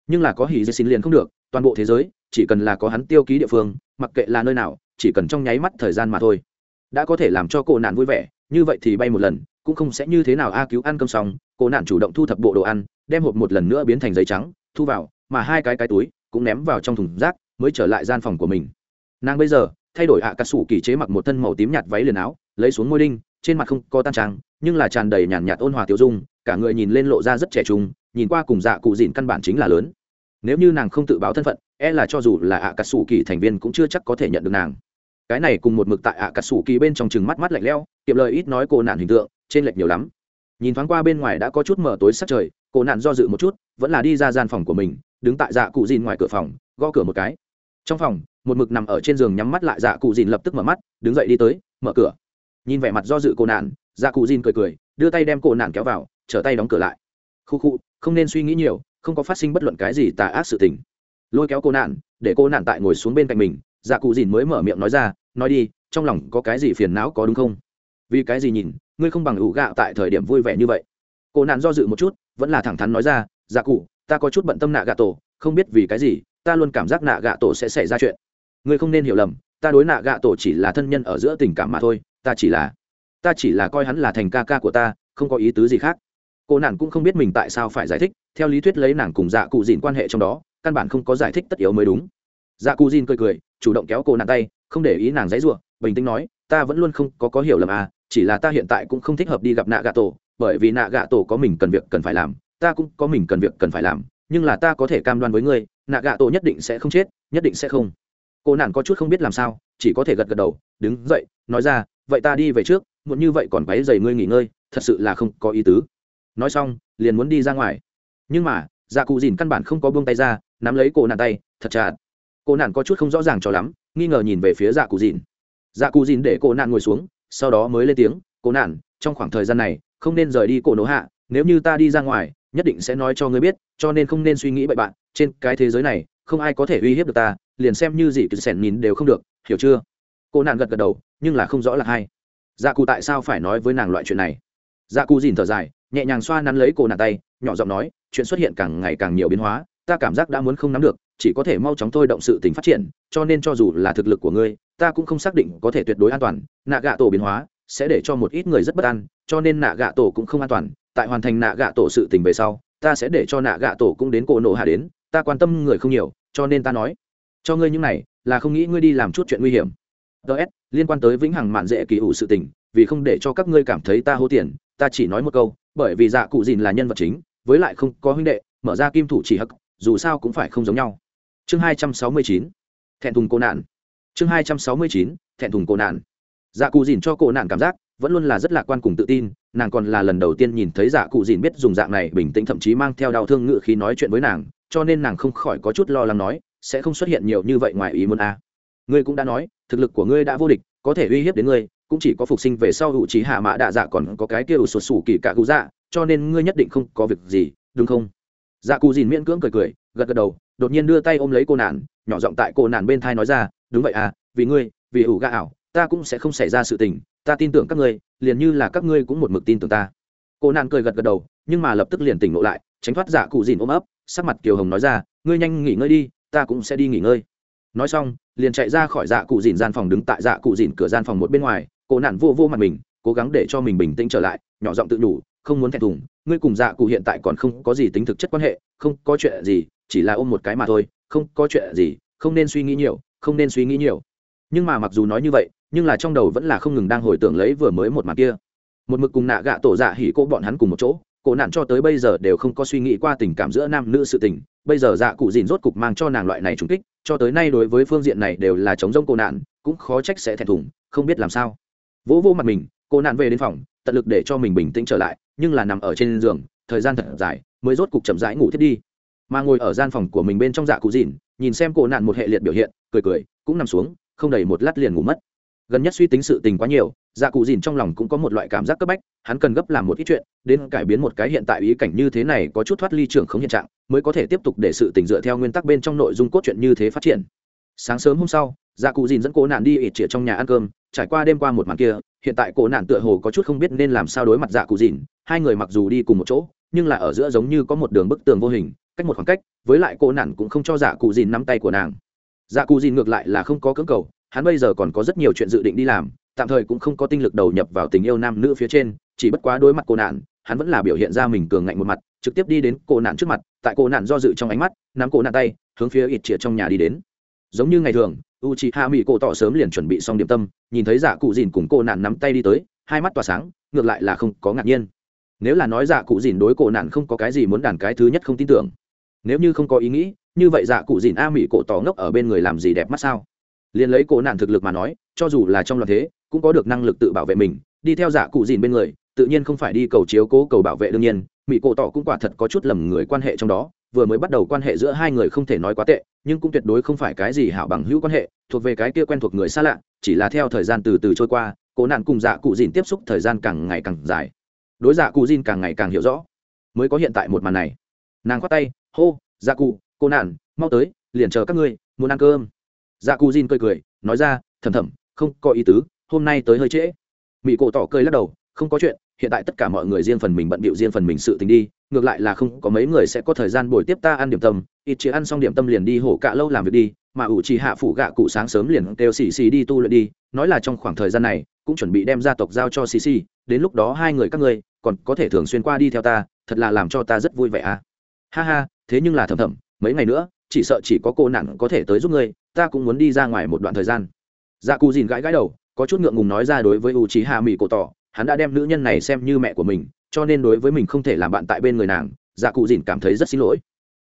Nhưng là có hỉ dì xin liền không được, toàn bộ thế giới, chỉ cần là có hắn tiêu ký địa phương, mặc kệ là nơi nào chỉ cần trong nháy mắt thời gian mà thôi. Đã có thể làm cho cô nạn vui vẻ, như vậy thì bay một lần, cũng không sẽ như thế nào a cứu ăn cơm xong, cô nạn chủ động thu thập bộ đồ ăn, đem hộp một lần nữa biến thành giấy trắng, thu vào, mà hai cái cái túi cũng ném vào trong thùng rác, mới trở lại gian phòng của mình. Nàng bây giờ thay đổi hạ cà sủ kỳ chế mặc một thân màu tím nhạt váy liền áo, lấy xuống môi đinh, trên mặt không có tan trang nhưng là tràn đầy nhàn nhạt ôn hòa tiêu dung, cả người nhìn lên lộ ra rất trẻ trung, nhìn qua cùng dạ cụ dịn căn bản chính là lớn. Nếu như nàng không tự báo thân phận e là cho dù là ạ cà sủ kỳ thành viên cũng chưa chắc có thể nhận được nàng. Cái này cùng một mực tại ạ cà sủ kỳ bên trong chừng mắt mắt lạnh leo kiệm lời ít nói cô nạn hình tượng, trên lệch nhiều lắm. Nhìn thoáng qua bên ngoài đã có chút mở tối sắc trời, cô nạn do dự một chút, vẫn là đi ra gian phòng của mình, đứng tại dạ cụ dìn ngoài cửa phòng, gõ cửa một cái. Trong phòng, một mực nằm ở trên giường nhắm mắt lại dạ cụ dìn lập tức mở mắt, đứng dậy đi tới, mở cửa. Nhìn vẻ mặt do dự cô nạn dạ cụ dìn cười cười, đưa tay đem cô nạn kéo vào, trở tay đóng cửa lại. Khu khu, không nên suy nghĩ nhiều, không có phát sinh bất luận cái gì tà ác sự tình lôi kéo cô nạn, để cô nạn tại ngồi xuống bên cạnh mình dạ cụ dìn mới mở miệng nói ra, nói đi, trong lòng có cái gì phiền não có đúng không? Vì cái gì nhìn, ngươi không bằng ủ gạo tại thời điểm vui vẻ như vậy? Cô nạn do dự một chút, vẫn là thẳng thắn nói ra dạ cụ, ta có chút bận tâm nạ gạ tổ, không biết vì cái gì, ta luôn cảm giác nạ gạ tổ sẽ xảy ra chuyện. Ngươi không nên hiểu lầm, ta đối nạ gạ tổ chỉ là thân nhân ở giữa tình cảm mà thôi, ta chỉ là, ta chỉ là coi hắn là thành ca ca của ta, không có ý tứ gì khác. Cô nạn cũng không biết mình tại sao phải giải thích, theo lý thuyết lấy nàng cùng dạ cụ dìn quan hệ trong đó căn bản không có giải thích tất yếu mới đúng. Dạ cù dìn cười cười, chủ động kéo cô nàng tay, không để ý nàng dãy ruộng bình tĩnh nói, ta vẫn luôn không có có hiểu lầm à chỉ là ta hiện tại cũng không thích hợp đi gặp nạ gạ tổ bởi vì nạ gạ tổ có mình cần việc cần phải làm, ta cũng có mình cần việc cần phải làm, nhưng là ta có thể cam đoan với ngươi nạ gạ tổ nhất định sẽ không chết, nhất định sẽ không. Cô nàng có chút không biết làm sao, chỉ có thể gật gật đầu, đứng dậy, nói ra, vậy ta đi về trước, muộn như vậy còn váy dày ngươi nghỉ ngơi, thật sự là không có ý tứ. Nói xong, liền muốn đi ra ngoài. Nhưng mà dạ cụ dìn căn bản không có buông tay ra nắm lấy cổ nạn tay, thật chặt cô nạn có chút không rõ ràng cho lắm, nghi ngờ nhìn về phía dạ cụ dìn. Dạ cụ dìn để cô nạn ngồi xuống, sau đó mới lên tiếng cô nạn, trong khoảng thời gian này, không nên rời đi cổ nổ hạ, nếu như ta đi ra ngoài, nhất định sẽ nói cho ngươi biết, cho nên không nên suy nghĩ bậy bạn, trên cái thế giới này, không ai có thể uy hiếp được ta, liền xem như gì cứ sẻn nhìn đều không được, hiểu chưa? Cô nạn gật gật đầu, nhưng là không rõ là hay dạ cụ tại sao phải nói với nàng loại chuyện này? Dạ cụ dìn thở dài, nhẹ nhàng xoa nắn lấy cổ nạn tay, nhỏ giọng nói, chuyện xuất hiện càng ngày càng nhiều biến hóa ta cảm giác đã muốn không nắm được, chỉ có thể mau chóng thôi động sự tình phát triển, cho nên cho dù là thực lực của ngươi, ta cũng không xác định có thể tuyệt đối an toàn. Nạ gạ tổ biến hóa sẽ để cho một ít người rất bất an, cho nên nạ gạ tổ cũng không an toàn. Tại hoàn thành nạ gạ tổ sự tình về sau, ta sẽ để cho nạ gạ tổ cũng đến cổ nổ hạ đến, ta quan tâm người không nhiều, cho nên ta nói, cho ngươi những này là không nghĩ ngươi đi làm chút chuyện nguy hiểm. Ts liên quan tới vĩnh hằng mạn dễ kỳ ủ sự tình, vì không để cho các ngươi cảm thấy ta hô tiền, ta chỉ nói một câu, bởi vì dạ cụ dìn là nhân vật chính, với lại không có huynh đệ, mở ra kim thủ chỉ hắc dù sao cũng phải không giống nhau. Chương hai trăm sáu mươi chín, thẹn thùng cô nạn. Chương hai trăm sáu mươi chín, thẹn thùng cô nạn. Dạ cụ dìn cho cô nạn cảm giác, vẫn luôn là rất lạc quan cùng tự tin, nàng còn là lần đầu tiên nhìn thấy dạ cụ dìn biết dùng dạng này bình tĩnh thậm chí mang theo đau thương ngự khi nói chuyện với nàng, cho nên nàng không khỏi có chút lo lắng nói, sẽ không xuất hiện nhiều như vậy ngoài ý muốn a à. ngươi cũng đã nói, thực lực của ngươi đã vô địch, có thể uy hiếp đến ngươi, cũng chỉ có phục sinh về sau hữu trí hạ mã đạ dạ còn có cái kia ủ sụt sủ kỳ cả cụ dạ cho nên ngươi nhất định không có việc gì, đúng không? Dạ cụ dìn miễn cưỡng cười cười gật gật đầu đột nhiên đưa tay ôm lấy cô nàn, nhỏ giọng tại cô nàn bên thai nói ra đúng vậy à vì ngươi vì ủ gà ảo ta cũng sẽ không xảy ra sự tình ta tin tưởng các ngươi liền như là các ngươi cũng một mực tin tưởng ta. Cô nàn cười gật gật đầu nhưng mà lập tức liền tỉnh ngộ lại tránh thoát dạ cụ dìn ôm ấp sắc mặt kiều hồng nói ra ngươi nhanh nghỉ ngơi đi ta cũng sẽ đi nghỉ ngơi. Nói xong liền chạy ra khỏi dạ cụ dìn gian phòng đứng tại dạ cụ dìn cửa gian phòng một bên ngoài cô nản vô vô mặt mình cố gắng để cho mình bình tĩnh trở lại nhỏ giọng tự nhủ không muốn thẹn thùng, ngươi cùng dạ cụ hiện tại còn không có gì tính thực chất quan hệ, không có chuyện gì, chỉ là ôm một cái mà thôi, không có chuyện gì, không nên suy nghĩ nhiều, không nên suy nghĩ nhiều. Nhưng mà mặc dù nói như vậy, nhưng là trong đầu vẫn là không ngừng đang hồi tưởng lấy vừa mới một mặt kia. Một mực cùng nạ gạ tổ dạ hỉ cô bọn hắn cùng một chỗ, cổ nạn cho tới bây giờ đều không có suy nghĩ qua tình cảm giữa nam nữ sự tình. Bây giờ dạ cụ dìn rốt cục mang cho nàng loại này trùng kích, cho tới nay đối với phương diện này đều là chống rông cổ nạn, cũng khó trách sẽ thẹn thùng, không biết làm sao. Vỗ vô mặt mình cô nạn về đến phòng, tận lực để cho mình bình tĩnh trở lại nhưng là nằm ở trên giường, thời gian thật dài, mới rốt cục chậm rãi ngủ thiết đi. Mà ngồi ở gian phòng của mình bên trong dạ cụ dìn nhìn xem cổ nạn một hệ liệt biểu hiện, cười cười, cũng nằm xuống, không đầy một lát liền ngủ mất. Gần nhất suy tính sự tình quá nhiều dạ cụ dìn trong lòng cũng có một loại cảm giác cấp bách, hắn cần gấp làm một ít chuyện, đến cải biến một cái hiện tại ý cảnh như thế này có chút thoát ly trưởng không hiện trạng, mới có thể tiếp tục để sự tình dựa theo nguyên tắc bên trong nội dung cốt truyện như thế phát triển. Sáng sớm hôm sau dạ cụ dìn dẫn cố nạn đi ít chĩa trong nhà ăn cơm, trải qua đêm qua một màn kia, hiện tại cổ nạn tựa hồ có chút không biết nên làm sao đối mặt dạ cụ dìn. Hai người mặc dù đi cùng một chỗ, nhưng là ở giữa giống như có một đường bức tường vô hình, cách một khoảng cách, với lại cổ nạn cũng không cho dạ cụ dìn nắm tay của nàng. Dạ cụ dìn ngược lại là không có cưỡng cầu, hắn bây giờ còn có rất nhiều chuyện dự định đi làm, tạm thời cũng không có tinh lực đầu nhập vào tình yêu nam nữ phía trên, chỉ bất quá đối mặt cô nạn, hắn vẫn là biểu hiện ra mình cường ngạnh một mặt, trực tiếp đi đến cô nạn trước mặt, tại cô nạn do dự trong ánh mắt, nắm cô nạn tay, hướng phía ít chĩa trong nhà đi đến. Giống như ngày thường u chị hạ mỹ cổ tỏ sớm liền chuẩn bị xong điểm tâm, nhìn thấy dạ cụ dìn cùng cô nạn nắm tay đi tới, hai mắt tỏa sáng, ngược lại là không có ngạc nhiên. Nếu là nói dạ cụ dìn đối cổ nạn không có cái gì muốn đàn cái thứ nhất không tin tưởng. Nếu như không có ý nghĩ, như vậy dạ cụ dìn a mỹ cổ tỏ ngốc ở bên người làm gì đẹp mắt sao? Liền lấy cổ nạn thực lực mà nói, cho dù là trong loạn thế, cũng có được năng lực tự bảo vệ mình, đi theo dạ cụ dìn bên người, tự nhiên không phải đi cầu chiếu cố, cầu bảo vệ đương nhiên mỹ cổ tỏ cũng quả thật có chút lầm người quan hệ trong đó vừa mới bắt đầu quan hệ giữa hai người không thể nói quá tệ, nhưng cũng tuyệt đối không phải cái gì hảo bằng hữu quan hệ, thuộc về cái kia quen thuộc người xa lạ, chỉ là theo thời gian từ từ trôi qua, cố nạn cùng dạ cụ dìn tiếp xúc thời gian càng ngày càng dài. Đối dạ cụ dìn càng ngày càng hiểu rõ. Mới có hiện tại một màn này. Nàng khoát tay, hô dạ cụ, cô nạn, mau tới, liền chờ các ngươi, muốn ăn cơm. Dạ cụ dìn cười cười, nói ra, thầm thầm, không có ý tứ, hôm nay tới hơi trễ. Mỹ cổ tỏ cười lắc đầu, không có chuyện hiện tại tất cả mọi người riêng phần mình bận bịu riêng phần mình sự tình đi, ngược lại là không có mấy người sẽ có thời gian buổi tiếp ta ăn điểm tâm, ít chỉ ăn xong điểm tâm liền đi hổ cạ lâu làm việc đi, mà ủ chỉ hạ phủ gạ cụ sáng sớm liền kêu xì xì đi tu luyện đi, nói là trong khoảng thời gian này, cũng chuẩn bị đem gia tộc giao cho xì xì, đến lúc đó hai người các ngươi còn có thể thường xuyên qua đi theo ta, thật là làm cho ta rất vui vẻ à. Ha ha, thế nhưng là thầm thầm, mấy ngày nữa, chỉ sợ chỉ có cô nạn có thể tới giúp ngươi, ta cũng muốn đi ra ngoài một đoạn thời gian. Dạ cù dìn gãi gãi đầu, có chút ngượng ngùng nói ra đối với u trí hạ mỹ cổ tỏ hắn đã đem nữ nhân này xem như mẹ của mình, cho nên đối với mình không thể làm bạn tại bên người nàng dạ cụ dìn cảm thấy rất xin lỗi.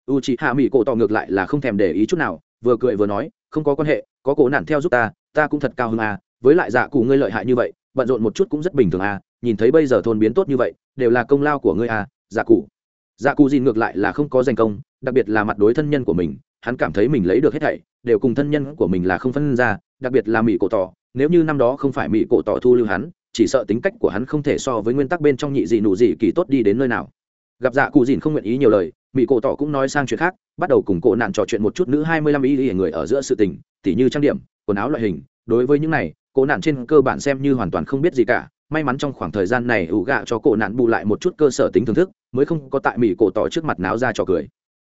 U chị hạ mỹ cổ tỏ ngược lại là không thèm để ý chút nào, vừa cười vừa nói, không có quan hệ, có cổ nạn theo giúp ta ta cũng thật cao hơn à với lại dạ cụ ngươi lợi hại như vậy, bận rộn một chút cũng rất bình thường à nhìn thấy bây giờ thôn biến tốt như vậy, đều là công lao của ngươi à dạ cụ. Dạ cụ dìn ngược lại là không có danh công, đặc biệt là mặt đối thân nhân của mình, hắn cảm thấy mình lấy được hết thảy, đều cùng thân nhân của mình là không phân ra, đặc biệt là mỹ cổ tỏ, nếu như năm đó không phải mỹ cổ tỏ thu lưu hắn chỉ sợ tính cách của hắn không thể so với nguyên tắc bên trong nhị dị nụ dị kỳ tốt đi đến nơi nào. Gặp dạ cụ dìn không nguyện ý nhiều lời mỹ cổ tỏ cũng nói sang chuyện khác, bắt đầu cùng cổ nạn trò chuyện một chút nữ hai mươi lăm ý người ở giữa sự tình, tỉ như trang điểm, quần áo loại hình. Đối với những này, cổ nạn trên cơ bản xem như hoàn toàn không biết gì cả. May mắn trong khoảng thời gian này ủ gạ cho cổ nạn bù lại một chút cơ sở tính thưởng thức, mới không có tại mỹ cổ tỏ trước mặt náo ra trò cười.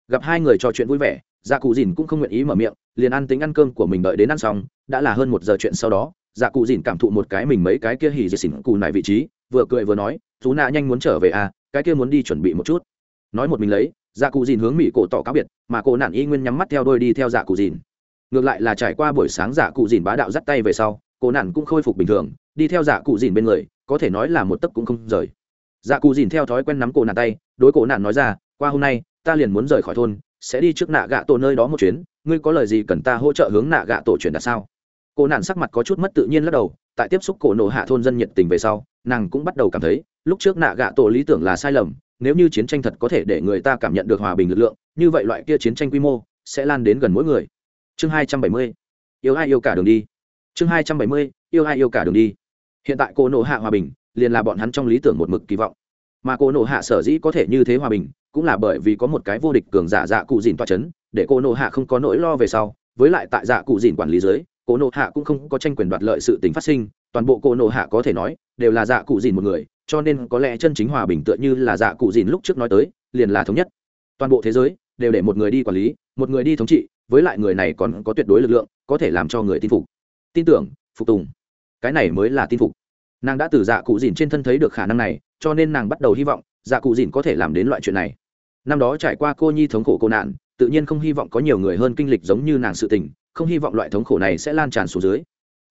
Gặp hai người trò chuyện vui vẻ dạ cụ dìn cũng không nguyện ý mở miệng, liền ăn tính ăn cơm của mình đợi đến ăn xong, đã là hơn một giờ chuyện sau đó dạ cụ dìn cảm thụ một cái mình mấy cái kia hỉ dì xỉn cụ này vị trí, vừa cười vừa nói, chú nạ nhanh muốn trở về à cái kia muốn đi chuẩn bị một chút. Nói một mình lấy dạ cụ dìn hướng mỹ cổ tỏ cáo biệt, mà cổ nạn y nguyên nhắm mắt theo đôi đi theo dạ cụ dìn ngược lại là trải qua buổi sáng dạ cụ dìn bá đạo dắt tay về sau cổ nạn cũng khôi phục bình thường, đi theo dạ cụ dìn bên người, có thể nói là một tấc cũng không rời. Dạ cụ dìn theo thói quen nắm cổ nạn tay, đối cổ nạn nói ra, qua hôm nay, ta liền muốn rời khỏi thôn, sẽ đi trước nạ gạ tổ nơi đó một chuyến, ngươi có lời gì cần ta hỗ trợ hướng nạ gạ tổ chuyển đặt sao? Cô nạn sắc mặt có chút mất tự nhiên lắc đầu, tại tiếp xúc cổ nổ hạ thôn dân nhiệt tình về sau, nàng cũng bắt đầu cảm thấy, lúc trước nạ gạ tổ lý tưởng là sai lầm, nếu như chiến tranh thật có thể để người ta cảm nhận được hòa bình lực lượng, như vậy loại kia chiến tranh quy mô sẽ lan đến gần mỗi người. Chương hai trăm bảy mươi, yêu ai yêu cả đường đi. Chương hai trăm bảy mươi, yêu ai yêu cả đường đi. Hiện tại cô nổ hạ hòa bình liền là bọn hắn trong lý tưởng một mực kỳ vọng. Mà cô nổ hạ sở dĩ có thể như thế hòa bình cũng là bởi vì có một cái vô địch cường giả dạ cụ dìn toa c h ấ n để cô nộ hạ không có nỗi lo về sau, với lại tại dạ cụ dìn quản lý dưới cổ nộ hạ cũng không có tranh quyền đoạt lợi sự tình phát sinh, toàn bộ cổ nộ hạ có thể nói, đều là dạ cụ dìn một người, cho nên có lẽ chân chính hòa bình tựa như là dạ cụ dìn lúc trước nói tới, liền là thống nhất. Toàn bộ thế giới đều để một người đi quản lý, một người đi thống trị, với lại người này còn có tuyệt đối lực lượng, có thể làm cho người tin phục. Tin tưởng, phục tùng. Cái này mới là tin phục. Nàng đã từ dạ cụ dìn trên thân thấy được khả năng này, cho nên nàng bắt đầu hy vọng dạ cụ dìn có thể làm đến loại chuyện này. Năm đó trải qua cô nhi thống khổ cô nạn, tự nhiên không hy vọng có nhiều người hơn kinh lịch giống như nàng sự tình không hy vọng loại thống khổ này sẽ lan tràn xuống dưới.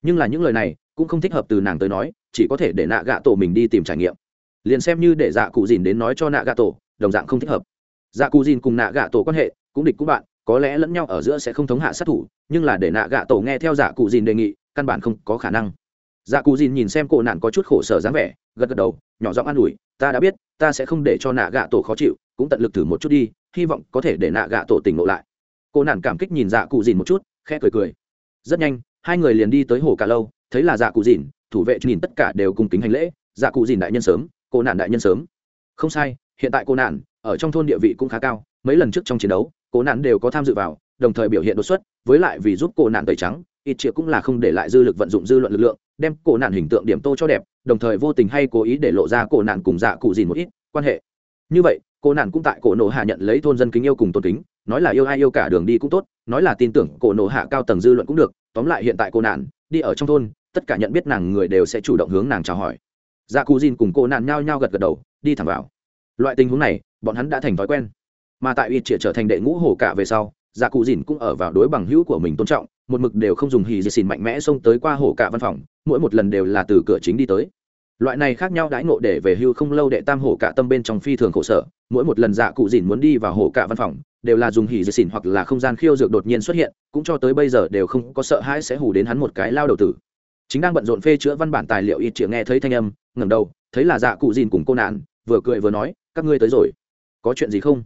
Nhưng là những lời này cũng không thích hợp từ nàng tới nói, chỉ có thể để nạ gạ tổ mình đi tìm trải nghiệm. Liền xem như để dạ cụ dìn đến nói cho nạ gạ tổ, đồng dạng không thích hợp. Dạ cụ dìn cùng nạ gạ tổ quan hệ, cũng địch cũng bạn, có lẽ lẫn nhau ở giữa sẽ không thống hạ sát thủ, nhưng là để nạ gạ tổ nghe theo dạ cụ dìn đề nghị, căn bản không có khả năng. Dạ cụ dìn nhìn xem cổ nạn có chút khổ sở dáng vẻ, gật gật đầu, nhỏ giọng an ủi, ta đã biết, ta sẽ không để cho nạ gạ tổ khó chịu, cũng tận lực thử một chút đi, hy vọng có thể để nạ gạ tổ tỉnh ngộ lại. Cô nạn cảm kích nhìn dạ cụ dìn một chút khẽ cười cười. Rất nhanh, hai người liền đi tới hồ cả lâu, thấy là dạ cụ dìn, thủ vệ nhìn tất cả đều cùng kính hành lễ dạ cụ dìn đại nhân sớm, cô nạn đại nhân sớm. Không sai, hiện tại cô nạn ở trong thôn địa vị cũng khá cao, mấy lần trước trong chiến đấu, cô nạn đều có tham dự vào, đồng thời biểu hiện đột xuất, với lại vì giúp cô nạn tẩy trắng, ít triệu cũng là không để lại dư lực vận dụng dư luận lực lượng, đem cổ nạn hình tượng điểm tô cho đẹp, đồng thời vô tình hay cố ý để lộ ra cổ nạn cùng dạ cụ dìn một ít quan hệ. Như vậy, cô nạn cũng tại cổ nổ hạ nhận lấy thôn dân kính yêu cùng tôn kính nói là yêu ai yêu cả đường đi cũng tốt, nói là tin tưởng cổ nộ hạ cao tầng dư luận cũng được, tóm lại hiện tại cô nạn, đi ở trong thôn, tất cả nhận biết nàng người đều sẽ chủ động hướng nàng chào hỏi. Dạ cù dìn cùng cô nạn nhao nhao gật gật đầu, đi thẳng vào. Loại tình huống này, bọn hắn đã thành thói quen. Mà tại ít triệt trở thành đệ ngũ hổ cả về sau dạ cụ dìn cũng ở vào đối bằng hữu của mình tôn trọng, một mực đều không dùng hì dì xìn mạnh mẽ xông tới qua hổ cả văn phòng, mỗi một lần đều là từ cửa chính đi tới loại này khác nhau đãi ngộ để về hưu không lâu đệ tam hổ cả tâm bên trong phi thường khổ sở, mỗi một lần dạ cụ dìn muốn đi vào hổ cả văn phòng, đều là dùng hỉ dì xỉn hoặc là không gian khiêu dược đột nhiên xuất hiện, cũng cho tới bây giờ đều không có sợ hãi sẽ hù đến hắn một cái lao đầu tử. Chính đang bận rộn phê chữa văn bản tài liệu ít chĩa nghe thấy thanh âm, ngẩng đầu, thấy là dạ cụ dìn cùng cô nạn, vừa cười vừa nói, các ngươi tới rồi. Có chuyện gì không?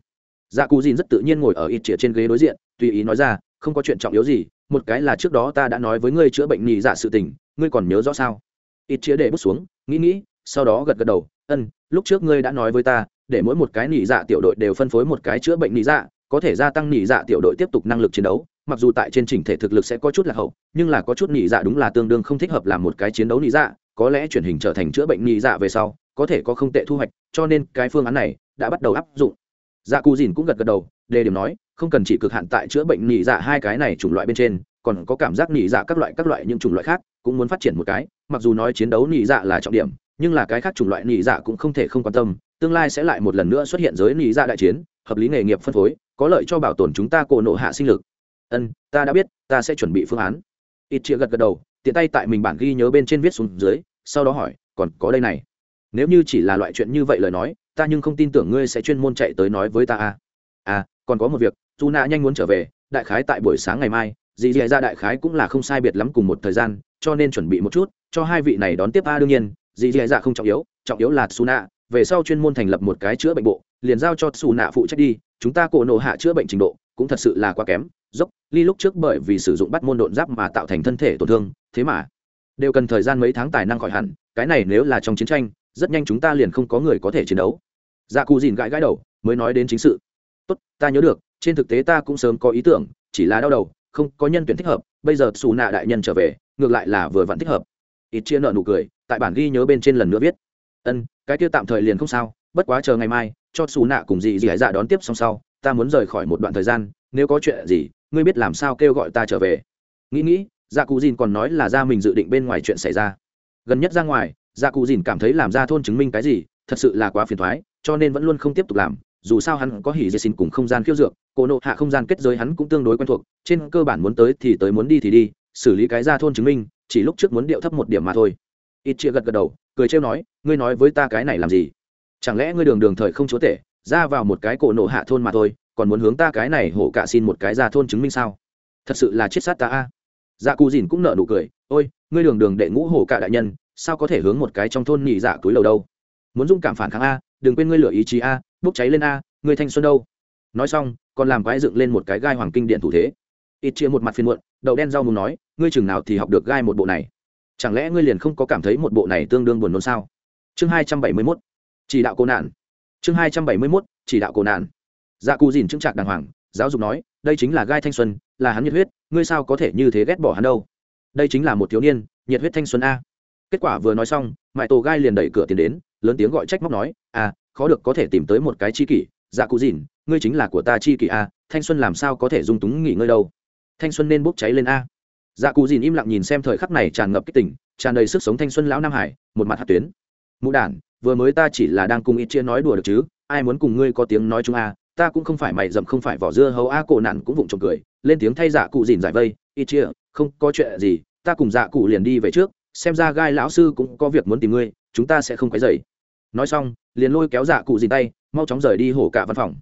Dạ cụ dìn rất tự nhiên ngồi ở ít chĩa trên ghế đối diện, tùy ý nói ra, không có chuyện trọng yếu gì, một cái là trước đó ta đã nói với ngươi chữa bệnh nhì dạ sự tình, ngươi còn nhớ rõ sao? Ít chĩa để bút xuống nghĩ nghĩ, sau đó gật gật đầu, ân, lúc trước ngươi đã nói với ta, để mỗi một cái nỉ dạ tiểu đội đều phân phối một cái chữa bệnh nỉ dạ có thể gia tăng nỉ dạ tiểu đội tiếp tục năng lực chiến đấu, mặc dù tại trên trình thể thực lực sẽ có chút là hậu, nhưng là có chút nỉ dạ đúng là tương đương không thích hợp làm một cái chiến đấu nỉ dạ có lẽ chuyển hình trở thành chữa bệnh nỉ dạ về sau, có thể có không tệ thu hoạch, cho nên cái phương án này đã bắt đầu áp dụng. Dạ cù dìn cũng gật gật đầu, đề điểm nói, không cần chỉ cực hạn tại chữa bệnh nỉ dạ hai cái này chủng loại bên trên, còn có cảm giác nỉ dạ các loại các loại những chủng loại khác, cũng muốn phát triển một cái mặc dù nói chiến đấu nhị dạ là trọng điểm, nhưng là cái khác chủng loại nhị dạ cũng không thể không quan tâm, tương lai sẽ lại một lần nữa xuất hiện giới nhị dạ đại chiến, hợp lý nghề nghiệp phân phối, có lợi cho bảo tồn chúng ta cổ nộ hạ sinh lực. Ân, ta đã biết, ta sẽ chuẩn bị phương án. Ít chia gật gật đầu, tiện tay tại mình bản ghi nhớ bên trên viết xuống dưới, sau đó hỏi, còn có đây này. Nếu như chỉ là loại chuyện như vậy lời nói, ta nhưng không tin tưởng ngươi sẽ chuyên môn chạy tới nói với ta à. À còn có một việc dù nạ nhanh muốn trở về, đại khái tại buổi sáng ngày mai dì dì ra đại khái cũng là không sai biệt lắm cùng một thời gian, cho nên chuẩn bị một chút, cho hai vị này đón tiếp a đương nhiên, dì dì Ra không trọng yếu trọng yếu là su nạ về sau chuyên môn thành lập một cái chữa bệnh bộ, liền giao cho su nạ phụ trách đi, chúng ta cổ nộ hạ chữa bệnh trình độ cũng thật sự là quá kém, dốc, ly lúc trước bởi vì sử dụng bắt môn độn giáp mà tạo thành thân thể tổn thương, thế mà đều cần thời gian mấy tháng tài năng khỏi hẳn, cái này nếu là trong chiến tranh, rất nhanh chúng ta liền không có người có thể chiến đấu. Dạ cù dìn gãi gãi đầu, mới nói đến chính sự. Tốt, ta nhớ được, trên thực tế ta cũng sớm có ý tưởng, chỉ là đau đầu không có nhân tuyển thích hợp, bây giờ xù nạ đại nhân trở về, ngược lại là vừa vặn thích hợp. Ít chia nợ nụ cười, tại bản ghi nhớ bên trên lần nữa viết. Ân, cái kia tạm thời liền không sao, bất quá chờ ngày mai, cho xù nạ cùng dì dì dạ đón tiếp xong sau, ta muốn rời khỏi một đoạn thời gian, nếu có chuyện gì, ngươi biết làm sao kêu gọi ta trở về. Nghĩ nghĩ dạ cụ dìn còn nói là ra mình dự định bên ngoài chuyện xảy ra. Gần nhất ra ngoài dạ cụ dìn cảm thấy làm ra thôn chứng minh cái gì, thật sự là quá phiền thoái cho nên vẫn luôn không tiếp tục làm dù sao hắn có hỉ dê xin cùng không gian khiêu dược cổ nộ hạ không gian kết giới hắn cũng tương đối quen thuộc, trên cơ bản muốn tới thì tới muốn đi thì đi, xử lý cái ra thôn chứng minh, chỉ lúc trước muốn điệu thấp một điểm mà thôi. Ít chia gật gật đầu, cười trêu nói, ngươi nói với ta cái này làm gì? Chẳng lẽ ngươi đường đường thời không chúa tể, ra vào một cái cổ nộ hạ thôn mà thôi, còn muốn hướng ta cái này hổ cả xin một cái ra thôn chứng minh sao? Thật sự là chết sát ta a. Dạ cù dìn cũng nợ nụ cười, ôi, ngươi đường đường đệ ngũ hổ cả đại nhân, sao có thể hướng một cái trong thôn nhị dạ túi lầu đâu? Muốn dung cảm phản kháng a, đừng quên ngươi lửa ý chí a bốc cháy lên a, người thanh xuân đâu? Nói xong, còn làm quái dựng lên một cái gai hoàng kinh điện thủ thế. Ít chia một mặt phiền muộn, đậu đen rau mùng nói, ngươi chừng nào thì học được gai một bộ này? Chẳng lẽ ngươi liền không có cảm thấy một bộ này tương đương buồn nôn sao? Chương hai trăm bảy mươi mốt, chỉ đạo cô nạn. Chương hai trăm bảy mươi mốt, chỉ đạo cô nạn. Dạ cù dìn chứng trạc đàng hoàng, giáo dục nói, đây chính là gai thanh xuân, là hắn nhiệt huyết, ngươi sao có thể như thế ghét bỏ hắn đâu? Đây chính là một thiếu niên, nhiệt huyết thanh xuân a. Kết quả vừa nói xong mãi tổ gai liền đẩy cửa tiến đến, lớn tiếng gọi trách móc nói à khó được có thể tìm tới một cái chi kỷ dạ cụ dìn, ngươi chính là của ta chi kỷ a, thanh xuân làm sao có thể dung túng nghỉ ngơi đâu? Thanh xuân nên bốc cháy lên a. Dạ cụ dìn im lặng nhìn xem thời khắc này tràn ngập kích tỉnh tràn đầy sức sống thanh xuân lão nam hải, một mặt hạt tuyến. Mũ đản, vừa mới ta chỉ là đang cùng ít chia nói đùa được chứ, ai muốn cùng ngươi có tiếng nói chung a? Ta cũng không phải mày dậm, không phải vỏ dưa hấu a, cổ nạn cũng vụng trộm cười, lên tiếng thay dạ cụ dìn giải vây ít chia, không có chuyện gì, ta cùng dạ cụ liền đi về trước, xem ra gai lão sư cũng có việc muốn tìm ngươi, chúng ta sẽ không quấy dày nói xong, liền lôi kéo dạ cụ dìn tay, mau chóng rời đi hổ cả văn phòng.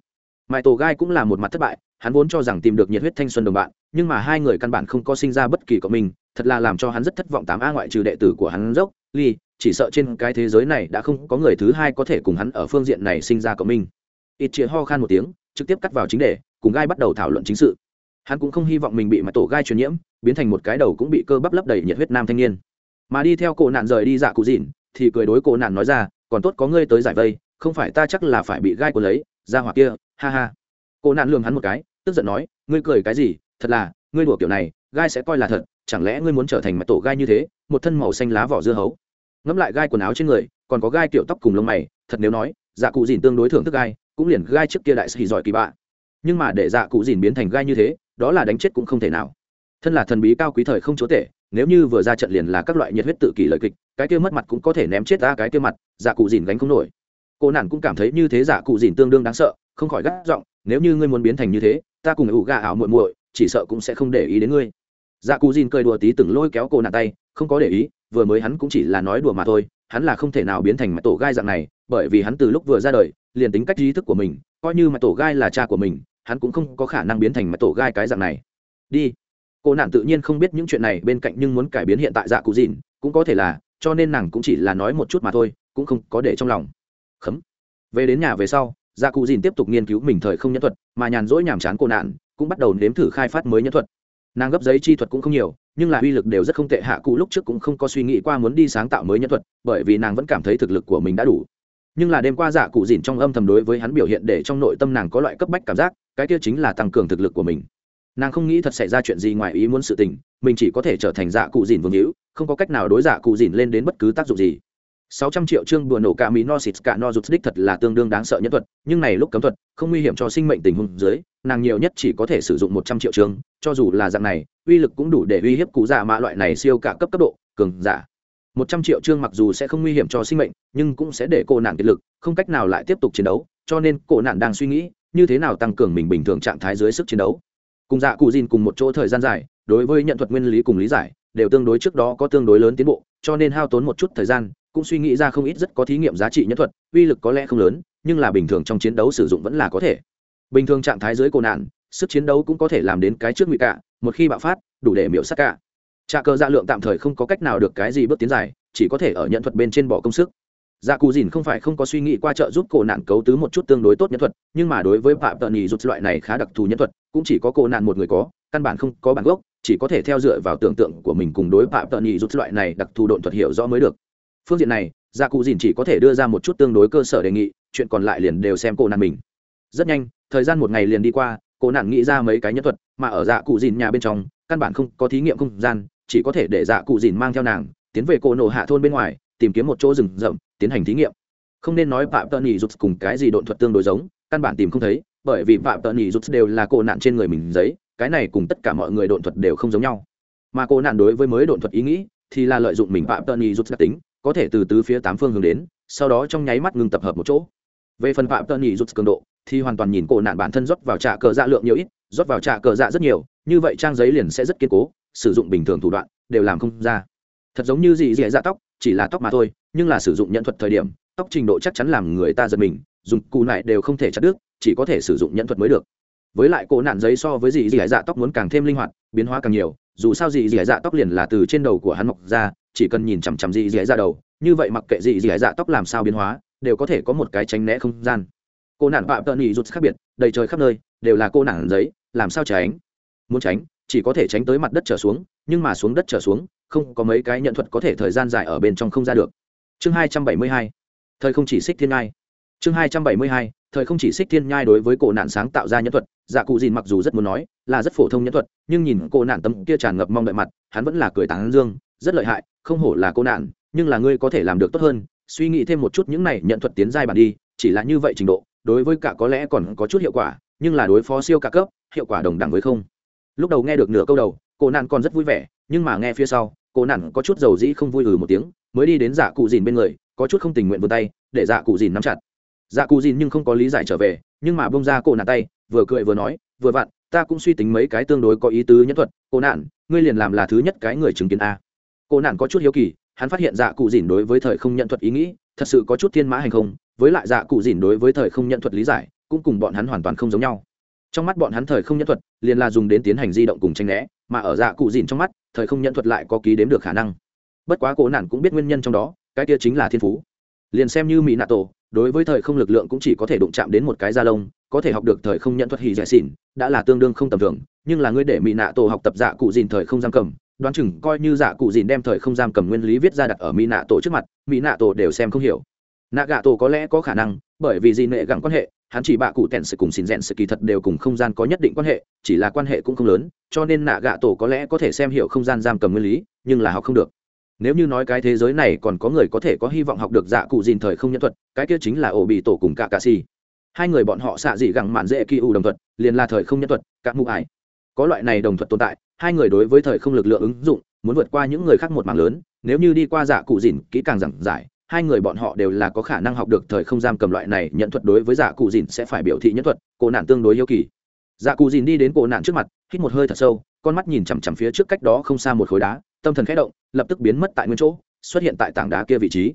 Mãi tổ gai cũng là một mặt thất bại, hắn vốn cho rằng tìm được nhiệt huyết thanh xuân đồng bạn, nhưng mà hai người căn bản không có sinh ra bất kỳ cộng mình, thật là làm cho hắn rất thất vọng tám a ngoại trừ đệ tử của hắn dốc, ly, chỉ sợ trên cái thế giới này đã không có người thứ hai có thể cùng hắn ở phương diện này sinh ra cộng minh ít chĩa ho khan một tiếng, trực tiếp cắt vào chính đề, cùng gai bắt đầu thảo luận chính sự. Hắn cũng không hy vọng mình bị mặt tổ gai truyền nhiễm, biến thành một cái đầu cũng bị cơ bắp lấp đầy nhiệt huyết nam thanh niên. Mà đi theo cổ nạn rời đi dạ cụ dịn, thì cười đối cổ nạn nói ra còn tốt có ngươi tới giải vây, không phải ta chắc là phải bị gai của lấy, ra hoặc kia, ha ha. Cô nạn lường hắn một cái, tức giận nói, ngươi cười cái gì? Thật là, ngươi đùa kiểu này, gai sẽ coi là thật, chẳng lẽ ngươi muốn trở thành mặt tổ gai như thế, một thân màu xanh lá vỏ dưa hấu? Ngẫm lại gai quần áo trên người, còn có gai kiểu tóc cùng lông mày, thật nếu nói dạ cụ dìn tương đối thưởng thức gai, cũng liền gai trước kia đại sĩ giỏi kỳ bạ. Nhưng mà để dạ cụ dìn biến thành gai như thế, đó là đánh chết cũng không thể nào. Thân là thần bí cao quý thời không chúa tể nếu như vừa ra trận liền là các loại nhiệt huyết tự kỷ lời kịch, cái kia mất mặt cũng có thể ném chết ta cái kia mặt dạ cụ dìn gánh không nổi. Cô nản cũng cảm thấy như thế dạ cụ dìn tương đương đáng sợ, không khỏi gắt giọng, nếu như ngươi muốn biến thành như thế, ta cùng ủ gà ảo muội muội, chỉ sợ cũng sẽ không để ý đến ngươi. Dạ cụ dìn cười đùa tí từng lôi kéo cô nản tay, không có để ý, vừa mới hắn cũng chỉ là nói đùa mà thôi, hắn là không thể nào biến thành mặt tổ gai dạng này, bởi vì hắn từ lúc vừa ra đời, liền tính cách trí thức của mình, coi như mặt tổ gai là cha của mình, hắn cũng không có khả năng biến thành mặt tổ gai cái dạng này. Đi cô nạn tự nhiên không biết những chuyện này bên cạnh nhưng muốn cải biến hiện tại dạ cụ dìn cũng có thể là, cho nên nàng cũng chỉ là nói một chút mà thôi, cũng không có để trong lòng. Khấm. Về đến nhà về sau dạ cụ dìn tiếp tục nghiên cứu mình thời không nhân thuật, mà nhàn rỗi nhàm chán cô nạn, cũng bắt đầu nếm thử khai phát mới nhân thuật. Nàng gấp giấy chi thuật cũng không nhiều, nhưng là uy lực đều rất không tệ, hạ cụ lúc trước cũng không có suy nghĩ qua muốn đi sáng tạo mới nhân thuật, bởi vì nàng vẫn cảm thấy thực lực của mình đã đủ. Nhưng là đêm qua dạ cụ dìn trong âm thầm đối với hắn biểu hiện để trong nội tâm nàng có loại cấp bách cảm giác, cái kia chính là tăng cường thực lực của mình nàng không nghĩ thật xảy ra chuyện gì ngoài ý muốn sự tình, mình chỉ có thể trở thành dạ cụ dìn vương hữu, không có cách nào đối dạ cụ dìn lên đến bất cứ tác dụng gì. Sáu trăm triệu chương đùa nổ cả mỹ no xịt, cả no rụt đích thật là tương đương đáng sợ nhân thuật, nhưng này lúc cấm thuật, không nguy hiểm cho sinh mệnh tình huống dưới, nàng nhiều nhất chỉ có thể sử dụng một trăm triệu chương, cho dù là dạng này, uy lực cũng đủ để uy hiếp cụ giả dạ mã loại này siêu cả cấp cấp độ, cường giả. Một trăm triệu chương mặc dù sẽ không nguy hiểm cho sinh mệnh, nhưng cũng sẽ để cô nạn kiệt lực, không cách nào lại tiếp tục chiến đấu, cho nên cô nạn đang suy nghĩ, như thế nào tăng cường mình bình thường trạng thái dưới sức chiến đấu cùng dạ cụ dìn cùng một chỗ thời gian dài, đối với nhận thuật nguyên lý cùng lý giải, đều tương đối trước đó có tương đối lớn tiến bộ, cho nên hao tốn một chút thời gian, cũng suy nghĩ ra không ít rất có thí nghiệm giá trị nhân thuật, uy lực có lẽ không lớn, nhưng là bình thường trong chiến đấu sử dụng vẫn là có thể. Bình thường trạng thái dưới cổ nạn, sức chiến đấu cũng có thể làm đến cái trước nguy cả một khi bạo phát, đủ để miễu sát cả. Trà cơ dạ lượng tạm thời không có cách nào được cái gì bước tiến dài, chỉ có thể ở nhận thuật bên trên bỏ công sức dạ cù dìn không phải không có suy nghĩ qua trợ giúp cổ nạn cấu tứ một chút tương đối tốt nhân thuật, nhưng mà đối với phạm tợn nhì rút loại này khá đặc thù nhân thuật, cũng chỉ có cổ nạn một người có, căn bản không có bản gốc, chỉ có thể theo dựa vào tưởng tượng của mình cùng đối phạm tợn nhì rút loại này đặc thù độn thuật hiểu rõ mới được. Phương diện này dạ cụ dìn chỉ có thể đưa ra một chút tương đối cơ sở đề nghị, chuyện còn lại liền đều xem cổ nạn mình. Rất nhanh, thời gian một ngày liền đi qua, cổ nạn nghĩ ra mấy cái nhân thuật, mà ở dạ cụ dìn nhà bên trong, căn bản không có thí nghiệm không gian, chỉ có thể để dạ cụ dìn mang theo nàng, tiến về cổ nổ hạ thôn bên ngoài, tìm kiếm một chỗ rừng rậm tiến hành thí nghiệm. Không nên nói phạm tợn nhì rút cùng cái gì độn thuật tương đối giống, căn bản tìm không thấy, bởi vì phạm tợn nhì rút đều là cổ nạn trên người mình giấy, cái này cùng tất cả mọi người độn thuật đều không giống nhau. Mà cổ nạn đối với mới độn thuật ý nghĩ, thì là lợi dụng mình phạm tợn nhì rút đặc tính, có thể từ tứ phía tám phương hướng đến, sau đó trong nháy mắt ngừng tập hợp một chỗ. Về phần phạm tợn nhì rút cường độ, thì hoàn toàn nhìn cổ nạn bản thân rót vào trà cờ dạ lượng nhiều ít, rót vào trà cờ dạ rất nhiều, như vậy trang giấy liền sẽ rất kiên cố, sử dụng bình thường thủ đoạn, đều làm không ra. Thật giống như gì dì dạ tóc chỉ là tóc mà thôi, nhưng là sử dụng nhận thuật thời điểm, tóc trình độ chắc chắn làm người ta giật mình, dùng cù nại đều không thể chặt đứt, chỉ có thể sử dụng nhận thuật mới được. Với lại cổ nạn giấy so với gì dì dạ tóc muốn càng thêm linh hoạt, biến hóa càng nhiều, dù sao gì dì dạ tóc liền là từ trên đầu của hắn mọc ra, chỉ cần nhìn chằm chằm gì dì dạ đầu, như vậy mặc kệ gì dì dạ tóc làm sao biến hóa, đều có thể có một cái tránh né không gian. Cô nạn phạm tợn nhị rút khác biệt, đầy trời khắp nơi, đều là cô nạn giấy, làm sao tránh? Muốn tránh, chỉ có thể tránh tới mặt đất trở xuống, nhưng mà xuống đất trở xuống không có mấy cái nhận thuật có thể thời gian dài ở bên trong không ra được. Chương hai trăm bảy mươi hai, thời không chỉ xích thiên nhai. Chương hai trăm bảy mươi hai, thời không chỉ xích thiên nhai đối với cổ nạn sáng tạo ra nhân thuật dạ cụ dìn mặc dù rất muốn nói là rất phổ thông nhân thuật, nhưng nhìn cô nạn tấm kia tràn ngập mong đợi mặt, hắn vẫn là cười tán dương, rất lợi hại, không hổ là cô nạn, nhưng là ngươi có thể làm được tốt hơn, suy nghĩ thêm một chút những này nhận thuật tiến giai bản đi, chỉ là như vậy trình độ, đối với cả có lẽ còn có chút hiệu quả, nhưng là đối phó siêu cả cấp, hiệu quả đồng đẳng với không. Lúc đầu nghe được nửa câu đầu cô nạn còn rất vui vẻ, nhưng mà nghe phía sau cô nản có chút dầu dĩ không vui ừ một tiếng, mới đi đến dạ cụ dìn bên người, có chút không tình nguyện vươn tay, để dạ cụ dìn nắm chặt. Dạ cụ dìn nhưng không có lý giải trở về, nhưng mà bông ra cô nạn tay, vừa cười vừa nói, vừa vặn, ta cũng suy tính mấy cái tương đối có ý tứ nhân thuật. Cô nạn ngươi liền làm là thứ nhất cái người chứng kiến a. Cô nạn có chút hiếu kỳ, hắn phát hiện dạ cụ dìn đối với thời không nhận thuật ý nghĩ, thật sự có chút thiên mã hành không, với lại dạ cụ dìn đối với thời không nhận thuật lý giải, cũng cùng bọn hắn hoàn toàn không giống nhau. Trong mắt bọn hắn thời không nhận thuật, liền là dùng đến tiến hành di động cùng tranh né, mà ở dạ cụ dìn trong mắt thời không nhận thuật lại có ký đếm được khả năng. Bất quá cổ nạn cũng biết nguyên nhân trong đó, cái kia chính là thiên phú. Liền xem như mỹ nạ tổ, đối với thời không lực lượng cũng chỉ có thể đụng chạm đến một cái da lông, có thể học được thời không nhận thuật hì dẻ xỉn, đã là tương đương không tầm thường, nhưng là ngươi để mỹ nạ tổ học tập dạ cụ dìn thời không giam cầm, đoán chừng coi như dạ cụ dìn đem thời không giam cầm nguyên lý viết ra đặt ở mỹ nạ tổ trước mặt mỹ nạ tổ đều xem không hiểu. Nạ gạ tổ có lẽ có khả năng, bởi vì gì nệ gặng quan hệ hắn chỉ bạ cụ tèn sự cùng xin rèn sự kỳ thật đều cùng không gian có nhất định quan hệ, chỉ là quan hệ cũng không lớn, cho nên nạ gạ tổ có lẽ có thể xem hiểu không gian giam cầm nguyên lý, nhưng là học không được. Nếu như nói cái thế giới này còn có người có thể có hy vọng học được dạ cụ dìn thời không nhân thuật, cái kia chính là ổ bị tổ cùng cả cà xì. Hai người bọn họ xạ dị gẳng mạn dễ kỳ u đồng thuật, liền là thời không nhân thuật các mụ ải. Có loại này đồng thuật tồn tại, hai người đối với thời không lực lượng ứng dụng, muốn vượt qua những người khác một mảng lớn, nếu như đi qua dạ cụ dìn, kỹ càng giảng giải hai người bọn họ đều là có khả năng học được thời không giam cầm loại này, nhận thuật đối với dạ cụ dìn sẽ phải biểu thị nhân thuật cổ nạn tương đối yêu kỳ. Dạ cụ dìn đi đến cổ nạn trước mặt, hít một hơi thật sâu, con mắt nhìn chằm chằm phía trước cách đó không xa một khối đá, tâm thần khẽ động, lập tức biến mất tại nguyên chỗ, xuất hiện tại tảng đá kia vị trí.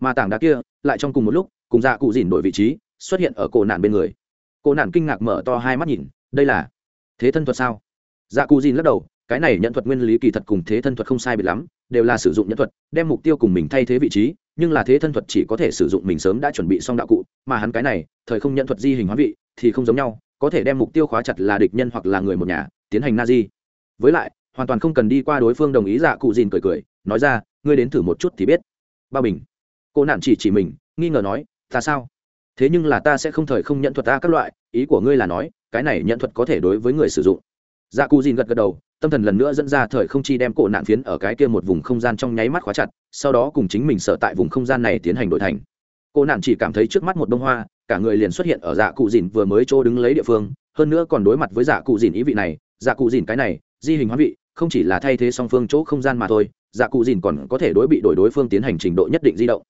Mà tảng đá kia, lại trong cùng một lúc, cùng dạ cụ dìn đổi vị trí, xuất hiện ở cổ nạn bên người. Cổ nạn kinh ngạc mở to hai mắt nhìn, đây là thế thân thuật sao? Dạ cụ dìn lắc đầu, cái này nhận thuật nguyên lý kỳ thật cùng thế thân thuật không sai biệt lắm đều là sử dụng nhân thuật, đem mục tiêu cùng mình thay thế vị trí, nhưng là thế thân thuật chỉ có thể sử dụng mình sớm đã chuẩn bị xong đạo cụ, mà hắn cái này, thời không nhận thuật di hình hóa vị, thì không giống nhau, có thể đem mục tiêu khóa chặt là địch nhân hoặc là người một nhà, tiến hành na di với lại, hoàn toàn không cần đi qua đối phương đồng ý dạ cụ dìn cười cười, nói ra, ngươi đến thử một chút thì biết. Ba bình. Cô nạn chỉ chỉ mình, nghi ngờ nói, ta sao? Thế nhưng là ta sẽ không thời không nhận thuật ta các loại, ý của ngươi là nói, cái này nhận thuật có thể đối với người sử dụng. Dạ cụ dìn gật gật đầu tâm thần lần nữa dẫn ra thời không chi đem cổ nạn phiến ở cái kia một vùng không gian trong nháy mắt khóa chặt, sau đó cùng chính mình sở tại vùng không gian này tiến hành đổi thành. Cô nạn chỉ cảm thấy trước mắt một bông hoa, cả người liền xuất hiện ở dạ cụ dìn vừa mới chỗ đứng lấy địa phương, hơn nữa còn đối mặt với dạ cụ dìn ý vị này dạ cụ dìn cái này, di hình hóa vị, không chỉ là thay thế song phương chỗ không gian mà thôi dạ cụ dìn còn có thể đối bị đổi đối phương tiến hành trình độ nhất định di động.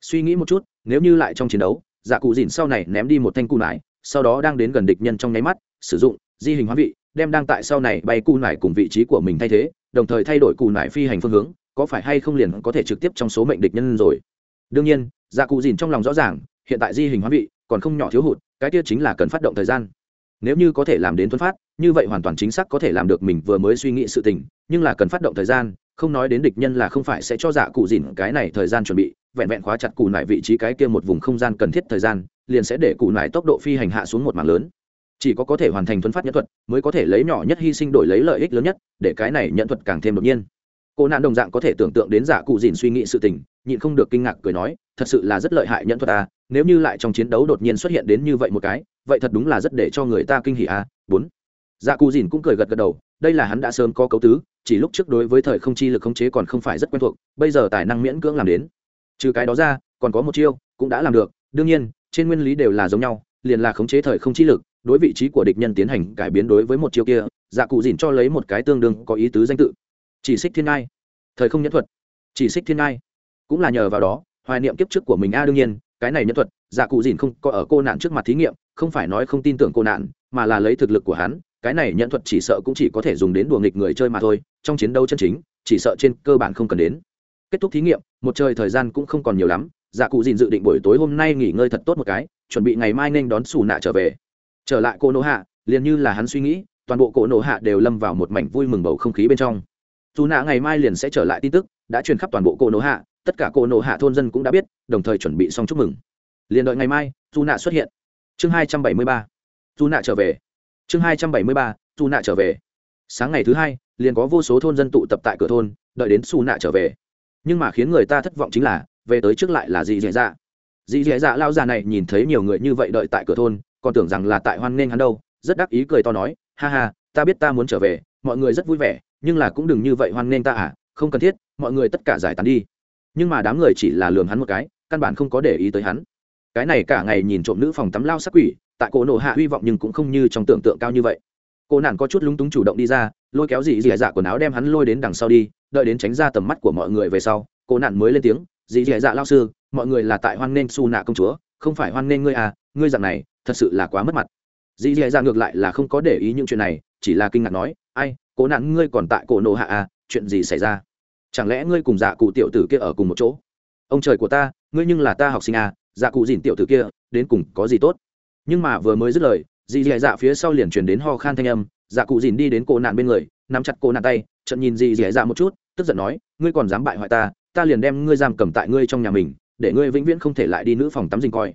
Suy nghĩ một chút, nếu như lại trong chiến đấu dạ cụ dìn sau này ném đi một thanh cụ nải, sau đó đang đến gần địch nhân trong nháy mắt, sử dụng di hình hóa vị đem đang tại sau này bay cù nải cùng vị trí của mình thay thế, đồng thời thay đổi cù nải phi hành phương hướng, có phải hay không liền có thể trực tiếp trong số mệnh địch nhân rồi? Đương nhiên dạ cụ dìn trong lòng rõ ràng, hiện tại di hình hóa vị còn không nhỏ thiếu hụt, cái kia chính là cần phát động thời gian. Nếu như có thể làm đến thuấn phát, như vậy hoàn toàn chính xác có thể làm được mình vừa mới suy nghĩ sự tình, nhưng là cần phát động thời gian, không nói đến địch nhân là không phải sẽ cho dạ cụ dìn cái này thời gian chuẩn bị, vẹn vẹn khóa chặt cụ nải vị trí cái kia một vùng không gian cần thiết thời gian, liền sẽ để cụ nải tốc độ phi hành hạ xuống một mảng lớn chỉ có có thể hoàn thành thuấn phát nhẫn thuật, mới có thể lấy nhỏ nhất hy sinh đổi lấy lợi ích lớn nhất, để cái này nhận thuật càng thêm đột nhiên. Cô nạn đồng dạng có thể tưởng tượng đến giả cụ dìn suy nghĩ sự tình, nhịn không được kinh ngạc cười nói, thật sự là rất lợi hại nhận thuật à nếu như lại trong chiến đấu đột nhiên xuất hiện đến như vậy một cái, vậy thật đúng là rất để cho người ta kinh hỉ à. Bốn. Dạ cụ dìn cũng cười gật gật đầu, đây là hắn đã sớm có cấu tứ, chỉ lúc trước đối với thời không chi lực khống chế còn không phải rất quen thuộc, bây giờ tài năng miễn cưỡng làm đến. Trừ cái đó ra, còn có một chiêu cũng đã làm được, đương nhiên, trên nguyên lý đều là giống nhau, liền là khống chế thời không chi lực đối vị trí của địch nhân tiến hành cải biến đối với một chiêu kia dạ cụ dìn cho lấy một cái tương đương có ý tứ danh tự. Chỉ xích thiên ngai. Thời không nhẫn thuật. Chỉ xích thiên ngai. Cũng là nhờ vào đó, hoài niệm kiếp trước của mình a à đương nhiên, cái này nhẫn thuật dạ cụ dìn không có ở cô nạn trước mặt thí nghiệm, không phải nói không tin tưởng cô nạn, mà là lấy thực lực của hắn, cái này nhẫn thuật chỉ sợ cũng chỉ có thể dùng đến đùa nghịch người chơi mà thôi, trong chiến đấu chân chính, chỉ sợ trên cơ bản không cần đến. Kết thúc thí nghiệm, một trời thời gian cũng không còn nhiều lắm dạ cụ dìn dự định buổi tối hôm nay nghỉ ngơi thật tốt một cái, chuẩn bị ngày mai nên đón xù nạ trở về trở lại cô nô hạ, liền như là hắn suy nghĩ, toàn bộ cổ nổ hạ đều lâm vào một mảnh vui mừng bầu không khí bên trong. Dù nạ ngày mai liền sẽ trở lại tin tức, đã truyền khắp toàn bộ cổ nổ hạ, tất cả cổ nổ hạ thôn dân cũng đã biết, đồng thời chuẩn bị xong chúc mừng. Liền đợi ngày mai, dù nạ xuất hiện. Chương hai trăm bảy mươi ba. Dù nạ trở về. Chương hai trăm bảy mươi ba, dù nạ trở về. Sáng ngày thứ hai, liền có vô số thôn dân tụ tập tại cửa thôn, đợi đến xù nạ trở về. Nhưng mà khiến người ta thất vọng chính là, về tới trước lại là dì dì dạ. Dì dì dạ lao già này nhìn thấy nhiều người như vậy đợi tại cửa thôn còn tưởng rằng là tại hoan nghênh hắn đâu, rất đắc ý cười to nói, ha ha, ta biết ta muốn trở về, mọi người rất vui vẻ, nhưng là cũng đừng như vậy hoan nghênh ta à không cần thiết, mọi người tất cả giải tán đi. Nhưng mà đám người chỉ là lường hắn một cái, căn bản không có để ý tới hắn. Cái này cả ngày nhìn trộm nữ phòng tắm lao sắc quỷ, tại cổ nổ hạ hy vọng nhưng cũng không như trong tưởng tượng cao như vậy. Cô nạn có chút lúng túng chủ động đi ra, lôi kéo dì dì dạ quần áo đem hắn lôi đến đằng sau đi, đợi đến tránh ra tầm mắt của mọi người về sau cô nạn mới lên tiếng, dì dì dạ lao sư, mọi người là tại hoan nghênh su nạ công chúa không phải hoan nghênh ngươi à ngươi dạng này, thật sự là quá mất mặt. Dì dì dạ ngược lại là không có để ý những chuyện này, chỉ là kinh ngạc nói, ai, cố nạn ngươi còn tại cổ nộ hạ à chuyện gì xảy ra? Chẳng lẽ ngươi cùng dạ cụ tiểu tử kia ở cùng một chỗ? Ông trời của ta, ngươi nhưng là ta học sinh à dạ cụ dìn tiểu tử kia, đến cùng có gì tốt? Nhưng mà vừa mới dứt lời dì dì dạ phía sau liền truyền đến ho khan thanh âm dạ cụ dìn đi đến cổ nạn bên người, nắm chặt cổ nạn tay trận nhìn dì dì dạ một chút, tức giận nói, ngươi còn dám bại hoại ta ta liền đem ngươi giam cầm tại ngươi trong nhà mình để ngươi vĩnh viễn không thể lại đi nữ phòng tắm dình coi.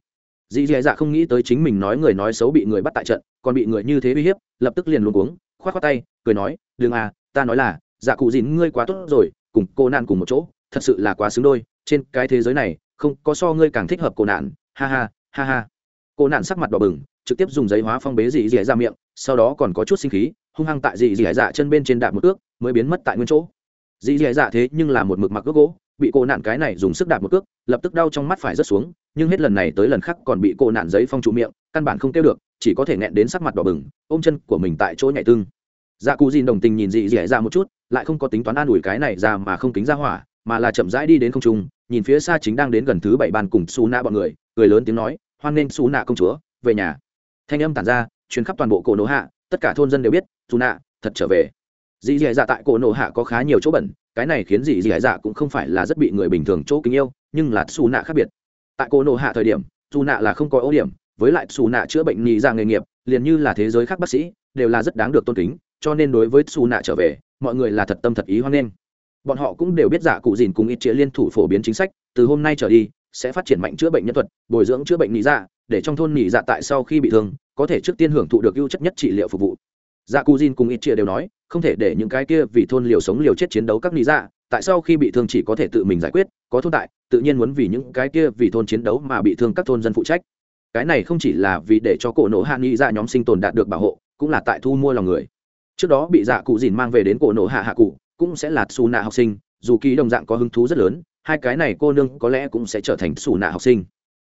Dì dì dạ không nghĩ tới chính mình nói người nói xấu bị người bắt tại trận, còn bị người như thế uy hiếp, lập tức liền luôn cuống k h o á t k tay, cười nói, đừng à ta nói là dạ cụ dìn ngươi quá tốt rồi, cùng cô nạn cùng một chỗ, thật sự là quá xứng đôi, trên cái thế giới này, không có so ngươi càng thích hợp cô nạn. Ha ha ha ha. Cô nạn sắc mặt đỏ bừng, trực tiếp dùng giấy hóa phong bế dì dì dạ miệng, sau đó còn có chút sinh khí, hung hăng tại dì dì dạ chân bên trên đạp một ước, mới biến mất tại nguyên chỗ. Dì dì dạ thế nhưng là một mực mặc ước gỗ bị cô nạn cái này dùng sức đạp một cước, lập tức đau trong mắt phải rớt xuống nhưng hết lần này tới lần khác còn bị cô nạn giấy phong trụ miệng căn bản không kêu được chỉ có thể nghẹn đến sắc mặt đỏ bừng ôm chân của mình tại chỗ nhảy tưng. Dạ cụ dìn đồng tình nhìn dị dẻ ra dạ một chút lại không có tính toán an ủi cái này ra mà không tính ra hỏa mà là chậm rãi đi đến không trung nhìn phía xa chính đang đến gần thứ bảy bàn cùng xù nạ bọn người người lớn tiếng nói hoan nghênh xù nạ công chúa về nhà. Thanh âm tản ra chuyến khắp toàn bộ cổ nổ hạ tất cả thôn dân đều biết dù nạ thật trở về. Dì dì dạ tại cổ nổ hạ có khá nhiều chỗ bẩn cái này khiến dì dì dạ cũng không phải là rất bị người bình thường chỗ kính yêu, nhưng là xù nạ khác biệt. Tại cô nổ hạ thời điểm dù nạ là không có ưu điểm, với lại xù nạ chữa bệnh nhị ra nghề nghiệp, liền như là thế giới khác bác sĩ, đều là rất đáng được tôn kính, cho nên đối với xù nạ trở về, mọi người là thật tâm thật ý hoan nghênh. Bọn họ cũng đều biết giả cụ dìn cùng ít chĩa liên thủ phổ biến chính sách, từ hôm nay trở đi, sẽ phát triển mạnh chữa bệnh nhân thuật, bồi dưỡng chữa bệnh nhị dạ để trong thôn nhị dạ tại sau khi bị thương, có thể trước tiên hưởng thụ được ưu chất nhất trị liệu phục vụ. Dạ cụ dìn cùng ít chia đều nói không thể để những cái kia vì thôn liều sống liều chết chiến đấu các lý dạ tại sao khi bị thương chỉ có thể tự mình giải quyết, có thôn tại, tự nhiên muốn vì những cái kia vì thôn chiến đấu mà bị thương các thôn dân phụ trách. Cái này không chỉ là vì để cho cổ nổ hạ nghĩ dạ nhóm sinh tồn đạt được bảo hộ, cũng là tại thu mua lòng người. Trước đó bị dạ cụ dìn mang về đến cổ nổ hạ hạ cụ, cũng sẽ là xù nạ học sinh, dù kỳ đồng dạng có hứng thú rất lớn, hai cái này cô nương có lẽ cũng sẽ trở thành xù nạ học sinh.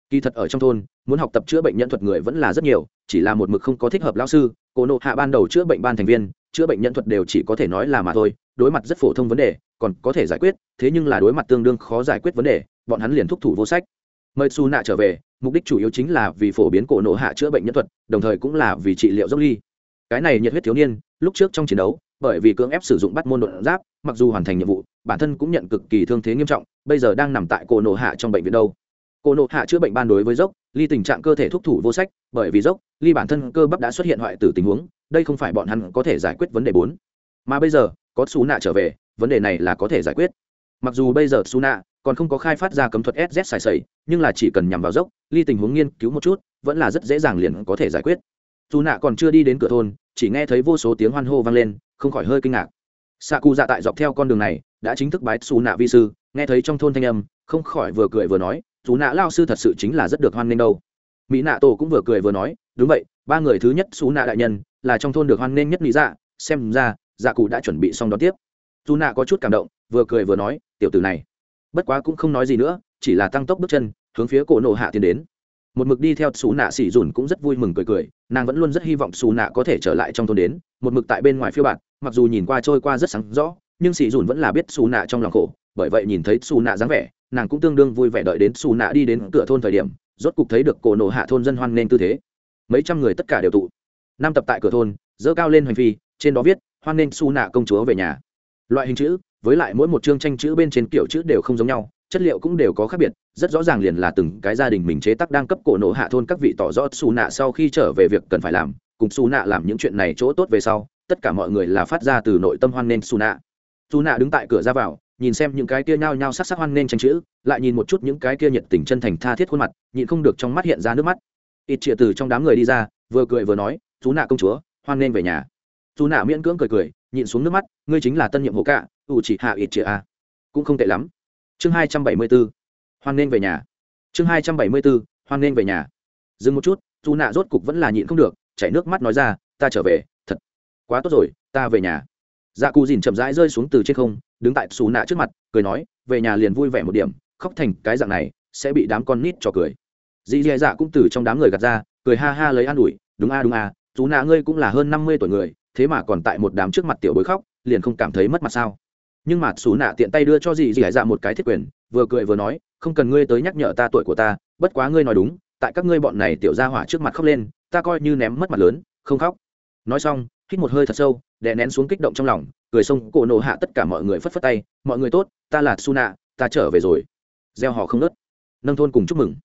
Kỳ thật ở trong thôn, muốn học tập chữa bệnh nhân thuật người vẫn là rất nhiều, chỉ là một mực không có thích hợp lao sư, cổ nộ hạ ban đầu chữa bệnh ban thành viên chữa bệnh nhân thuật đều chỉ có thể nói là mà thôi, đối mặt rất phổ thông vấn đề, còn có thể giải quyết, thế nhưng là đối mặt tương đương khó giải quyết vấn đề, bọn hắn liền thúc thủ vô sách. Mời su nạ trở về, mục đích chủ yếu chính là vì phổ biến cổ nộ hạ chữa bệnh nhân thuật, đồng thời cũng là vì trị liệu dốc ly. Cái này nhiệt huyết thiếu niên, lúc trước trong chiến đấu, bởi vì cưỡng ép sử dụng bắt môn đột giáp, mặc dù hoàn thành nhiệm vụ, bản thân cũng nhận cực kỳ thương thế nghiêm trọng, bây giờ đang nằm tại cổ nộ hạ trong bệnh viện đâu. Cổ nộ hạ chữa bệnh ban đối với dốc, ly tình trạng cơ thể thúc thủ vô sách, bởi vì dốc, ly bản thân cơ bắp đã xuất hiện hoại tử tình huống đây không phải bọn hắn có thể giải quyết vấn đề bốn. Mà bây giờ, có xú nạ trở về, vấn đề này là có thể giải quyết. Mặc dù bây giờ xú nạ còn không có khai phát ra cấm thuật sz xài sẩy, nhưng là chỉ cần nhằm vào dốc, ly tình huống nghiên cứu một chút, vẫn là rất dễ dàng liền có thể giải quyết. Dù nạ còn chưa đi đến cửa thôn, chỉ nghe thấy vô số tiếng hoan hô vang lên, không khỏi hơi kinh ngạc. Xạ cụ dạ tại dọc theo con đường này, đã chính thức bái xù nạ vi sư, nghe thấy trong thôn thanh âm, không khỏi vừa cười vừa nói dù nạ lao sư thật sự chính là rất được hoan nghênh đâu. Mỹ nạ tổ cũng vừa cười vừa nói, đúng vậy ba người thứ nhất xú nạ đại nhân là trong thôn được hoan nghênh nhất lý dạ xem ra dạ cụ đã chuẩn bị xong đón tiếp. Dù nạ có chút cảm động, vừa cười vừa nói, tiểu tử này, bất quá cũng không nói gì nữa, chỉ là tăng tốc bước chân, hướng phía cổ nộ hạ tiến đến. Một mực đi theo xú nạ xỉ dùn cũng rất vui mừng cười cười, nàng vẫn luôn rất hy vọng xù nạ có thể trở lại trong thôn đến, một mực tại bên ngoài phiêu bạt, mặc dù nhìn qua trôi qua rất sáng rõ, nhưng xỉ dùn vẫn là biết xù nạ trong lòng khổ, bởi vậy nhìn thấy xù nạ dáng vẻ, nàng cũng tương đương vui vẻ đợi đến xù nạ đi đến cửa thôn thời điểm, rốt cục thấy được cổ nổ hạ thôn dân hoan nên tư thế mấy trăm người tất cả đều tụ. Năm tập tại cửa thôn dỡ cao lên hành phi, trên đó viết, hoan nghênh su nạ công chúa về nhà. Loại hình chữ, với lại mỗi một chương tranh chữ bên trên kiểu chữ đều không giống nhau, chất liệu cũng đều có khác biệt, rất rõ ràng liền là từng cái gia đình mình chế tác đang cấp cổ nổ hạ thôn các vị tỏ rõ xù nạ sau khi trở về việc cần phải làm, cùng xù nạ làm những chuyện này chỗ tốt về sau, tất cả mọi người là phát ra từ nội tâm hoan nên xù nạ xù nạ đứng tại cửa ra vào, nhìn xem những cái kia nhao nhao sắc sắc hoan nên tranh chữ, lại nhìn một chút những cái kia nhiệt tình chân thành tha thiết khuôn mặt, nhịn không được trong mắt hiện ra nước mắt ít chia từ trong đám người đi ra, vừa cười vừa nói, chú nạ công chúa, hoan nên về nhà. Chú nạ miễn cưỡng cười cười, nhịn xuống nước mắt, ngươi chính là tân nhiệm hộ cạ, ủ chỉ hạ ít chia a. Cũng không tệ lắm. Chương hai trăm bảy mươi b ố hoan nên về nhà. Chương hai trăm bảy mươi b ố hoan nên về nhà. Dừng một chút, chú nạ rốt cục vẫn là nhịn không được, chảy nước mắt nói ra, ta trở về, thật quá tốt rồi, ta về nhà. Dạ cù dìn chậm rãi rơi xuống từ trên không, đứng tại xù nạ trước mặt, cười nói, về nhà liền vui vẻ một điểm, khóc thành cái dạng này, sẽ bị đám con nít cho cười dì dì dạ cũng từ trong đám người gạt ra, cười ha ha lấy an ủi, đúng a đúng a dù nạ ngươi cũng là hơn năm mươi tuổi người, thế mà còn tại một đám trước mặt tiểu bối khóc, liền không cảm thấy mất mặt sao? Nhưng mà xù nạ tiện tay đưa cho dì dì dạ một cái thiết quyền, vừa cười vừa nói, không cần ngươi tới nhắc nhở ta tuổi của ta, bất quá ngươi nói đúng, tại các ngươi bọn này tiểu ra hỏa trước mặt khóc lên, ta coi như ném mất mặt lớn, không khóc. Nói xong, hít một hơi thật sâu, đè nén xuống kích động trong lòng, cười xông cổ nổ hạ tất cả mọi người phất phất tay, mọi người tốt, ta là su nạ ta trở về rồi. Gieo họ không nớt. Nâng thôn cùng chúc mừng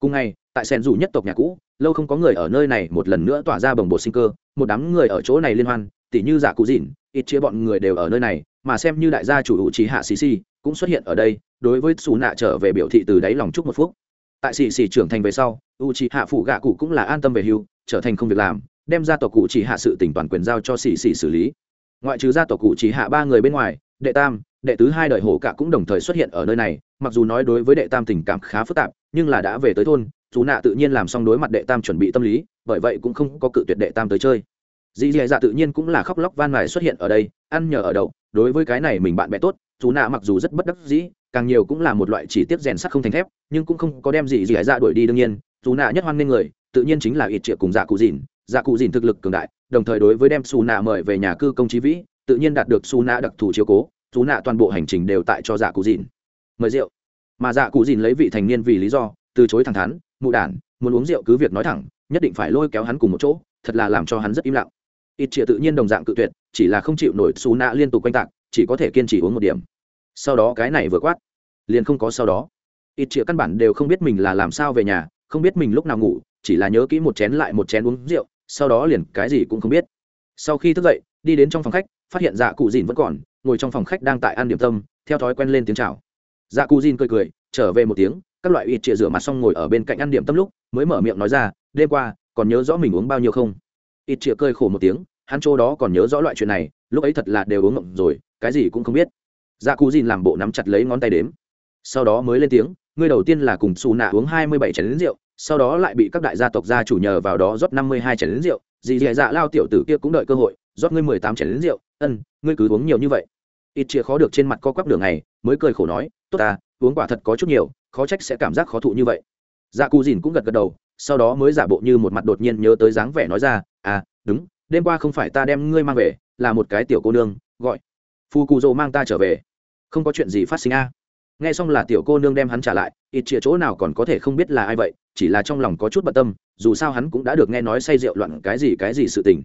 cùng ngày, tại sen dù nhất tộc nhà cũ, lâu không có người ở nơi này một lần nữa tỏa ra bồng bột sinh cơ, một đám người ở chỗ này liên hoan, tỉ như giả cụ dịn, ít chia bọn người đều ở nơi này, mà xem như đại gia chủ hữu trí hạ xì xì cũng xuất hiện ở đây, đối với xù nạ trở về biểu thị từ đáy lòng chúc một phút tại xì xì trưởng thành về sau, u trí hạ phụ gạ cụ cũng là an tâm về hưu, trở thành không việc làm, đem ra tộc cụ chỉ hạ sự tỉnh toàn quyền giao cho xì xì xử lý. Ngoại trừ gia tộc cụ chỉ hạ ba người bên ngoài đệ tam, đệ tứ hai đời hổ cả cũng đồng thời xuất hiện ở nơi này, mặc dù nói đối với đệ tam tình cảm khá phức tạp, nhưng là đã về tới thôn chú nạ tự nhiên làm xong đối mặt đệ tam chuẩn bị tâm lý, bởi vậy cũng không có cự tuyệt đệ tam tới chơi. Dì dì dạ tự nhiên cũng là khóc lóc van mài xuất hiện ở đây, ăn nhờ ở đậu, đối với cái này mình bạn bè tốt chú nạ mặc dù rất bất đắc dĩ, càng nhiều cũng là một loại chỉ tiếp rèn sắt không thành thép, nhưng cũng không có đem gì dì dạ đuổi đi đương nhiên chú nạ nhất hoan nên người, tự nhiên chính là ít triệu cùng dạ cụ dìn. Dạ cụ dìn thực lực cường đại, đồng thời đối với đem xù nạ mời về nhà cư công trí vĩ tự nhiên đạt được su nạ đặc thù chiếu cố, su nạ toàn bộ hành trình đều tại cho dạ cụ dìn. Mời rượu. Mà dạ cụ dìn lấy vị thành niên vì lý do, từ chối thẳng thắn, mụ đản, muốn uống rượu cứ việc nói thẳng, nhất định phải lôi kéo hắn cùng một chỗ, thật là làm cho hắn rất im lặng. Ít chĩa tự nhiên đồng dạng cự tuyệt, chỉ là không chịu nổi su nạ liên tục quanh tạc, chỉ có thể kiên trì uống một điểm. Sau đó cái này vừa quát, liền không có sau đó. Ít chĩa căn bản đều không biết mình là làm sao về nhà, không biết mình lúc nào ngủ, chỉ là nhớ kỹ một chén lại một chén uống rượu, sau đó liền cái gì cũng không biết. Sau khi thức dậy, đi đến trong phòng khách phát hiện dạ cụ dìn vẫn còn, ngồi trong phòng khách đang tại ăn điểm tâm, theo thói quen lên tiếng chào. Dạ cụ dìn cười cười, trở về một tiếng, các loại ít chĩa rửa mặt xong ngồi ở bên cạnh ăn điểm tâm lúc, mới mở miệng nói ra, đêm qua, còn nhớ rõ mình uống bao nhiêu không? Ít chĩa cười khổ một tiếng, hắn chỗ đó còn nhớ rõ loại chuyện này, lúc ấy thật là đều uống ngậm rồi, cái gì cũng không biết. Dạ cụ dìn làm bộ nắm chặt lấy ngón tay đếm. Sau đó mới lên tiếng, ngươi đầu tiên là cùng xù nạ uống hai mươi bảy chén rượu, sau đó lại bị các đại gia tộc gia chủ nhờ vào đó rót năm mươi hai chén rượu dì dì dạ lao tiểu tử kia cũng đợi cơ hội, rót ngươi mười tám chén lính rượu, ân, ngươi cứ uống nhiều như vậy. Ít chia khó được trên mặt co quắp đường này, mới cười khổ nói, tốt ta, uống quả thật có chút nhiều, khó trách sẽ cảm giác khó thụ như vậy. Dạ cù dìn cũng gật gật đầu, sau đó mới giả bộ như một mặt đột nhiên nhớ tới dáng vẻ nói ra à đúng, đêm qua không phải ta đem ngươi mang về, là một cái tiểu cô nương, gọi, phu cù dô mang ta trở về. Không có chuyện gì phát sinh a nghe xong là tiểu cô nương đem hắn trả lại, ít chĩa chỗ nào còn có thể không biết là ai vậy, chỉ là trong lòng có chút bận tâm, dù sao hắn cũng đã được nghe nói say rượu loạn cái gì cái gì sự tình.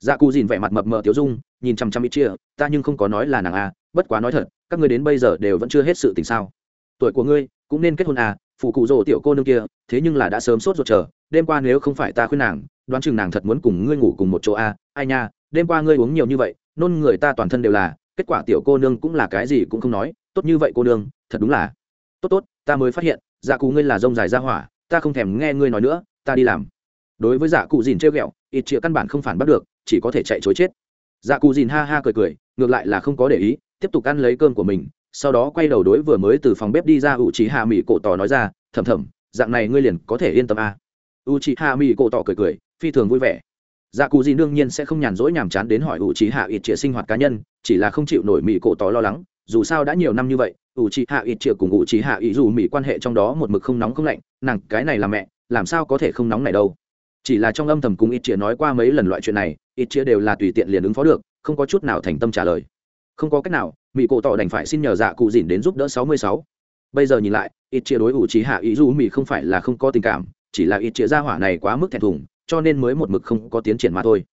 Dạ cù dìn vẻ mặt mập mờ tiểu dung, nhìn chăm chăm ít chia ta nhưng không có nói là nàng a bất quá nói thật, các ngươi đến bây giờ đều vẫn chưa hết sự tình sao. Tuổi của ngươi cũng nên kết hôn à phụ cụ rỗ tiểu cô nương kia, thế nhưng là đã sớm sốt ruột chờ, đêm qua nếu không phải ta khuyên nàng, đoán chừng nàng thật muốn cùng ngươi ngủ cùng một chỗ à ai nha, đêm qua ngươi uống nhiều như vậy, nôn người ta toàn thân đều là, kết quả tiểu cô nương cũng là cái gì cũng không nói, tốt như vậy cô nương thật đúng là. Tốt tốt, ta mới phát hiện dạ cụ ngươi là rông dài ra hỏa, ta không thèm nghe ngươi nói nữa, ta đi làm. Đối với dạ cụ dìn trêu ghẹo, ít chĩa căn bản không phản bắt được, chỉ có thể chạy chối chết. Dạ cụ dìn ha ha cười cười, ngược lại là không có để ý, tiếp tục ăn lấy cơm của mình, sau đó quay đầu đối vừa mới từ phòng bếp đi ra u trí hạ mỹ cổ tỏ nói ra, thầm thầm, dạng này ngươi liền có thể yên tâm à. u trí hạ mỹ cổ tỏ cười cười, phi thường vui vẻ. Dạ cụ dìn đương nhiên sẽ không nhàn rỗi nhàm chán đến hỏi u trí hạ ít chĩa sinh hoạt cá nhân, chỉ là không chịu nổi mỹ cổ tỏ lo lắng dù sao đã nhiều năm như vậy u trí hạ ít Triệu cùng u trí hạ ý dù mỹ quan hệ trong đó một mực không nóng không lạnh, nàng cái này là mẹ, làm sao có thể không nóng này đâu? Chỉ là trong âm thầm cùng ít Triệu nói qua mấy lần loại chuyện này ít Triệu đều là tùy tiện liền ứng phó được, không có chút nào thành tâm trả lời. Không có cách nào mỹ cổ tỏ đành phải xin nhờ dạ cụ dìn đến giúp đỡ sáu mươi sáu. Bây giờ nhìn lại ít chia đối ủ trí hạ ý dù mỹ không phải là không có tình cảm, chỉ là ít chia ra hỏa này quá mức thẹn thùng, cho nên mới một mực không có tiến triển mà thôi.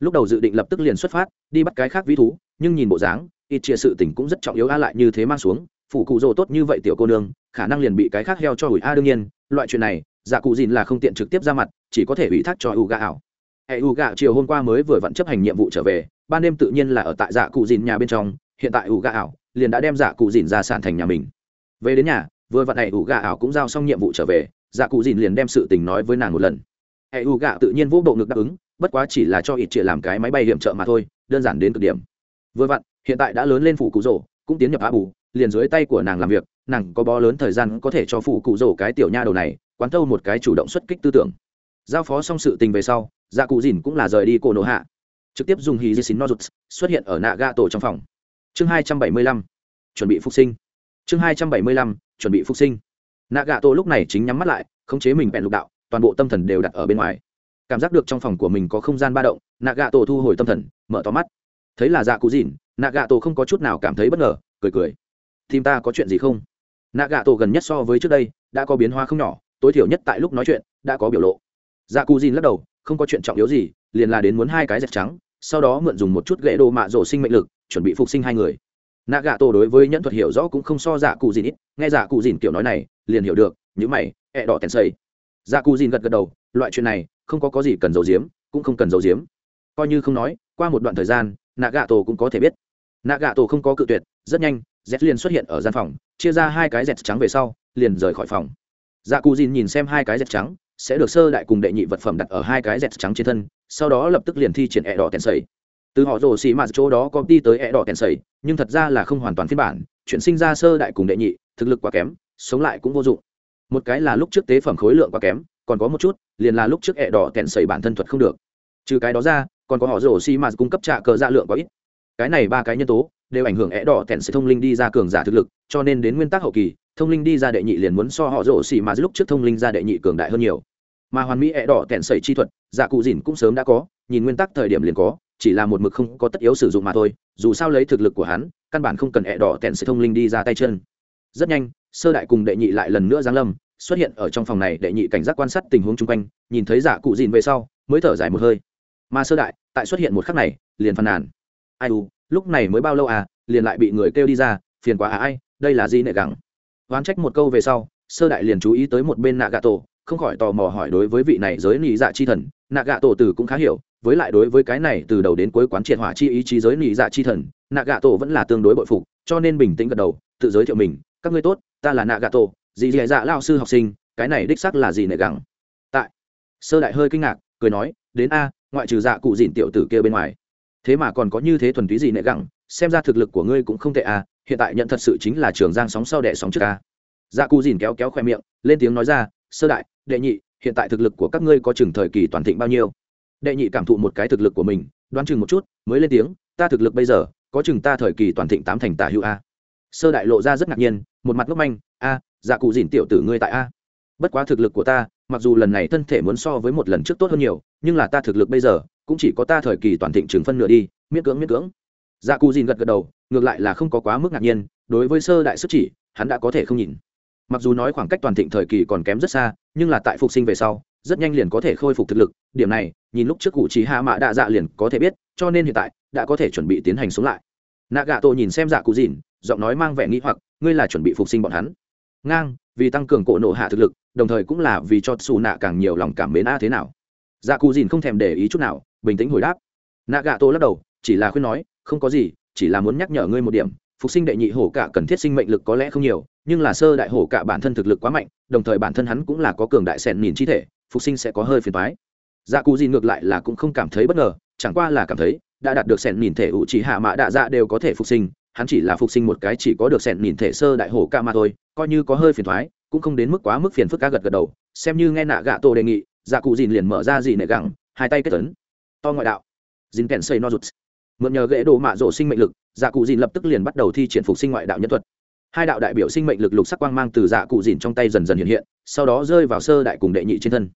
Lúc đầu dự định lập tức liền xuất phát, đi bắt cái khác ví thú, nhưng nhìn bộ dáng ít chia sự tình cũng rất trọng yếu a lại như thế mang xuống, phủ cụ rồ tốt như vậy tiểu cô nương, khả năng liền bị cái khác heo cho ủi a đương nhiên, loại chuyện này dạ cụ dìn là không tiện trực tiếp ra mặt, chỉ có thể ủy thác cho u gà ảo. Hệ u gà chiều hôm qua mới vừa vẫn chấp hành nhiệm vụ trở về, ban đêm tự nhiên là ở tại dạ cụ dìn nhà bên trong, hiện tại u gà ảo liền đã đem dạ cụ dìn ra sản thành nhà mình. Về đến nhà, vừa vặn hệ u gà ảo cũng giao xong nhiệm vụ trở về dạ cụ dìn liền đem sự tình nói với nàng một lần. Hệ u gà tự nhiên vô bộ ngực đáp ứng, bất quá chỉ là cho ít chia làm cái máy bay điểm trợ mà thôi, đơn giản đến cực điểm vừa vặn, hiện tại đã lớn lên phụ cụ rổ, cũng tiến nhập á bù, liền dưới tay của nàng làm việc, nàng có bó lớn thời gian có thể cho phụ cụ rổ cái tiểu nha đầu này quán thâu một cái chủ động xuất kích tư tưởng. Giao phó xong sự tình về sau dạ cụ dìn cũng là rời đi cổ nổ hạ, trực tiếp dùng hì di xin nozuts xuất hiện ở nạ ga tổ trong phòng. Chương hai trăm bảy mươi lăm, chuẩn bị phục sinh. Chương hai trăm bảy mươi lăm, chuẩn bị phục sinh. Nạ gà tổ lúc này chính nhắm mắt lại, khống chế mình bẹn lục đạo, toàn bộ tâm thần đều đặt ở bên ngoài. Cảm giác được trong phòng của mình có không gian ba động nạ gà tổ thu hồi tâm thần, mở to mắt thấy là dạ cụ dìn nạ gà tổ không có chút nào cảm thấy bất ngờ, cười cười. Tim ta có chuyện gì không? Nạ gà tổ gần nhất so với trước đây, đã có biến hóa không nhỏ, tối thiểu nhất tại lúc nói chuyện, đã có biểu lộ. Dạ cụ dìn lắc đầu, không có chuyện trọng yếu gì, liền là đến muốn hai cái dẹp trắng, sau đó mượn dùng một chút gậy đồ mạ rổ sinh mệnh lực, chuẩn bị phục sinh hai người. Nạ gạ tổ đối với nhẫn thuật hiểu rõ cũng không so dạ cụ dìn ít, nghe dạ cụ dìn kiểu nói này, liền hiểu được những mày, ẹ đỏ tèn xây dạ cụ dìn gật gật đầu, loại chuyện này, không có có gì cần giấu giếm, cũng không cần giấu giếm. Coi như không nói, qua một đoạn thời gian nạ gạ tổ cũng có thể biết. Nạ gạ tổ không có cự tuyệt, rất nhanh, z liền xuất hiện ở gian phòng, chia ra hai cái z trắng về sau, liền rời khỏi phòng. Dạ cù dìn nhìn xem hai cái z trắng, sẽ được sơ đại cùng đệ nhị vật phẩm đặt ở hai cái z trắng trên thân, sau đó lập tức liền thi triển ẹ đỏ tèn sầy. Từ họ rồ xì mạt chỗ đó có đi tới ẹ đỏ tèn sầy, nhưng thật ra là không hoàn toàn phiên bản, chuyển sinh ra sơ đại cùng đệ nhị, thực lực quá kém, sống lại cũng vô dụng. Một cái là lúc trước tế phẩm khối lượng quá kém, còn có một chút, liền là lúc trước ẹ đỏ tèn sầy bản thân thuật không được. Trừ cái đó ra còn có họ rổ xì mạt cung cấp trạ cờ dạ lượng quá ít. Cái này ba cái nhân tố đều ảnh hưởng é đỏ tèn sẽ thông linh đi ra cường giả thực lực, cho nên đến nguyên tắc hậu kỳ, thông linh đi ra đệ nhị liền muốn so họ rổ xì mạt lúc trước thông linh ra đệ nhị cường đại hơn nhiều. Mà hoàn mỹ é đỏ tèn sẩy chi thuật giả cụ dìn cũng sớm đã có, nhìn nguyên tắc thời điểm liền có, chỉ là một mực không có tất yếu sử dụng mà thôi, dù sao lấy thực lực của hắn, căn bản không cần é đỏ tèn sẽ thông linh đi ra tay chân. Rất nhanh, sơ đại cùng đệ nhị lại lần nữa giáng lâm, xuất hiện ở trong phòng này, đệ nhị cảnh giác quan sát tình huống chung quanh, nhìn thấy giả cụ dìn về sau, mới thở dài một hơi mà sơ đại, tại xuất hiện một khắc này, liền phàn nàn. Ai u, lúc này mới bao lâu à liền lại bị người kêu đi ra, phiền quá à ai, đây là gì nệ gắng oán trách một câu về sau, sơ đại liền chú ý tới một bên nạ gà tổ không khỏi tò mò hỏi đối với vị này giới nị dạ chi thần nạ gà tổ tử cũng khá hiểu, với lại đối với cái này từ đầu đến cuối quán triệt hỏa chi ý chí giới nị dạ chi thần nạ gà tổ vẫn là tương đối bội phục, cho nên bình tĩnh gật đầu, tự giới thiệu mình, các ngươi tốt, ta là nạ gà tổ dì dì dạ lao sư học sinh, cái này đích xác là gì nệ gắng tại, sơ đại hơi kinh ngạc, cười nói, đến a ngoại trừ dạ cụ dìn tiểu tử kia bên ngoài thế mà còn có như thế thuần túy gì nệ gẳng, xem ra thực lực của ngươi cũng không tệ à? hiện tại nhận thật sự chính là trường giang sóng sau đẻ sóng trước à? dạ cụ dìn kéo kéo khoe miệng, lên tiếng nói ra, sơ đại, đệ nhị, hiện tại thực lực của các ngươi có chừng thời kỳ toàn thịnh bao nhiêu đệ nhị cảm thụ một cái thực lực của mình, đoán chừng một chút, mới lên tiếng, ta thực lực bây giờ, có chừng ta thời kỳ toàn thịnh tám thành tả hữu a sơ đại lộ ra rất ngạc nhiên, một mặt ngốc manh, a dạ cụ dìn tiểu tử ngươi tại a bất quá thực lực của ta mặc dù lần này thân thể muốn so với một lần trước tốt hơn nhiều, nhưng là ta thực lực bây giờ, cũng chỉ có ta thời kỳ toàn thịnh trường phân nửa đi, miễn cưỡng miễn cưỡng. Dạ cù dìn gật gật đầu, ngược lại là không có quá mức ngạc nhiên, đối với sơ đại sức chỉ, hắn đã có thể không nhìn. Mặc dù nói khoảng cách toàn thịnh thời kỳ còn kém rất xa, nhưng là tại phục sinh về sau, rất nhanh liền có thể khôi phục thực lực, điểm này, nhìn lúc trước cụ trí hạ mạ đạ dạ liền có thể biết, cho nên hiện tại, đã có thể chuẩn bị tiến hành xuống lại. Nạ gạ tổ nhìn xem dạ cụ dìn, giọng nói mang vẻ nghĩ hoặc, ngươi là chuẩn bị phục sinh bọn hắn. Ngang vì tăng cường cổ nộ hạ thực lực, đồng thời cũng là vì cho xù nạ càng nhiều lòng cảm mến a thế nào. Dạ cù dìn không thèm để ý chút nào, bình tĩnh hồi đáp. Nạ gạ tô lắc đầu, chỉ là khuyên nói, không có gì, chỉ là muốn nhắc nhở ngươi một điểm, phục sinh đệ nhị hổ cả cần thiết sinh mệnh lực có lẽ không nhiều, nhưng là sơ đại hổ cả bản thân thực lực quá mạnh, đồng thời bản thân hắn cũng là có cường đại sẻn nhìn chi thể, phục sinh sẽ có hơi phiền thoái dạ cù dìn ngược lại là cũng không cảm thấy bất ngờ, chẳng qua là cảm thấy, đã đạt được sẻn nhìn thể ủ chỉ hạ mạ đạ dạ đều có thể phục sinh, hắn chỉ là phục sinh một cái chỉ có được sẻn nhìn thể sơ đại hổ ca mà thôi coi như có hơi phiền thoái, cũng không đến mức quá mức phiền phức ca gật gật đầu, xem như nghe nạ gạ tổ đề nghị dạ cụ dìn liền mở ra dì nệ gẳng, hai tay kết tấn to ngoại đạo. Dìn kèn xây no rụt. Mượn nhờ ghế đồ mạ rổ sinh mệnh lực dạ cụ dìn lập tức liền bắt đầu thi triển phục sinh ngoại đạo nhân thuật. Hai đạo đại biểu sinh mệnh lực lục sắc quang mang từ dạ cụ dìn trong tay dần dần hiện hiện, sau đó rơi vào sơ đại cùng đệ nhị trên thân.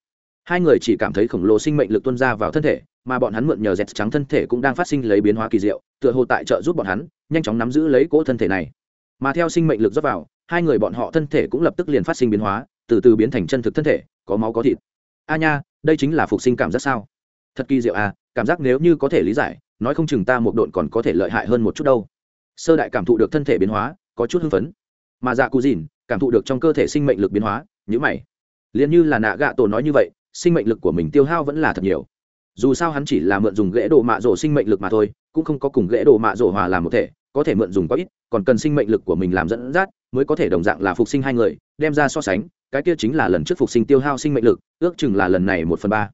Hai người chỉ cảm thấy khổng lồ sinh mệnh lực tuân ra vào thân thể, mà bọn hắn mượn nhờ dẹt trắng thân thể cũng đang phát sinh lấy biến hóa kỳ diệu, tựa hồ tại trợ giúp bọn hắn, nhanh chóng nắm giữ lấy cỗ thân thể này. Mà theo sinh mệnh lực rót vào hai người bọn họ thân thể cũng lập tức liền phát sinh biến hóa, từ từ biến thành chân thực thân thể, có máu có thịt. A nha, đây chính là phục sinh cảm giác sao? Thật kỳ diệu à cảm giác nếu như có thể lý giải, nói không chừng ta một độn còn có thể lợi hại hơn một chút đâu. Sơ đại cảm thụ được thân thể biến hóa, có chút hưng phấn. Mà dạ cù dìn, cảm thụ được trong cơ thể sinh mệnh lực biến hóa nhữ mày. Liền như là nạ gạ tổ nói như vậy, sinh mệnh lực của mình tiêu hao vẫn là thật nhiều. Dù sao hắn chỉ là mượn dùng ghế đồ mạ rổ sinh mệnh lực mà thôi, cũng không có cùng ghế đồ mạ rổ hòa làm một thể có thể mượn dùng có ít, còn cần sinh mệnh lực của mình làm dẫn dắt, mới có thể đồng dạng là phục sinh hai người, đem ra so sánh, cái kia chính là lần trước phục sinh tiêu hao sinh mệnh lực, ước chừng là lần này một phần ba.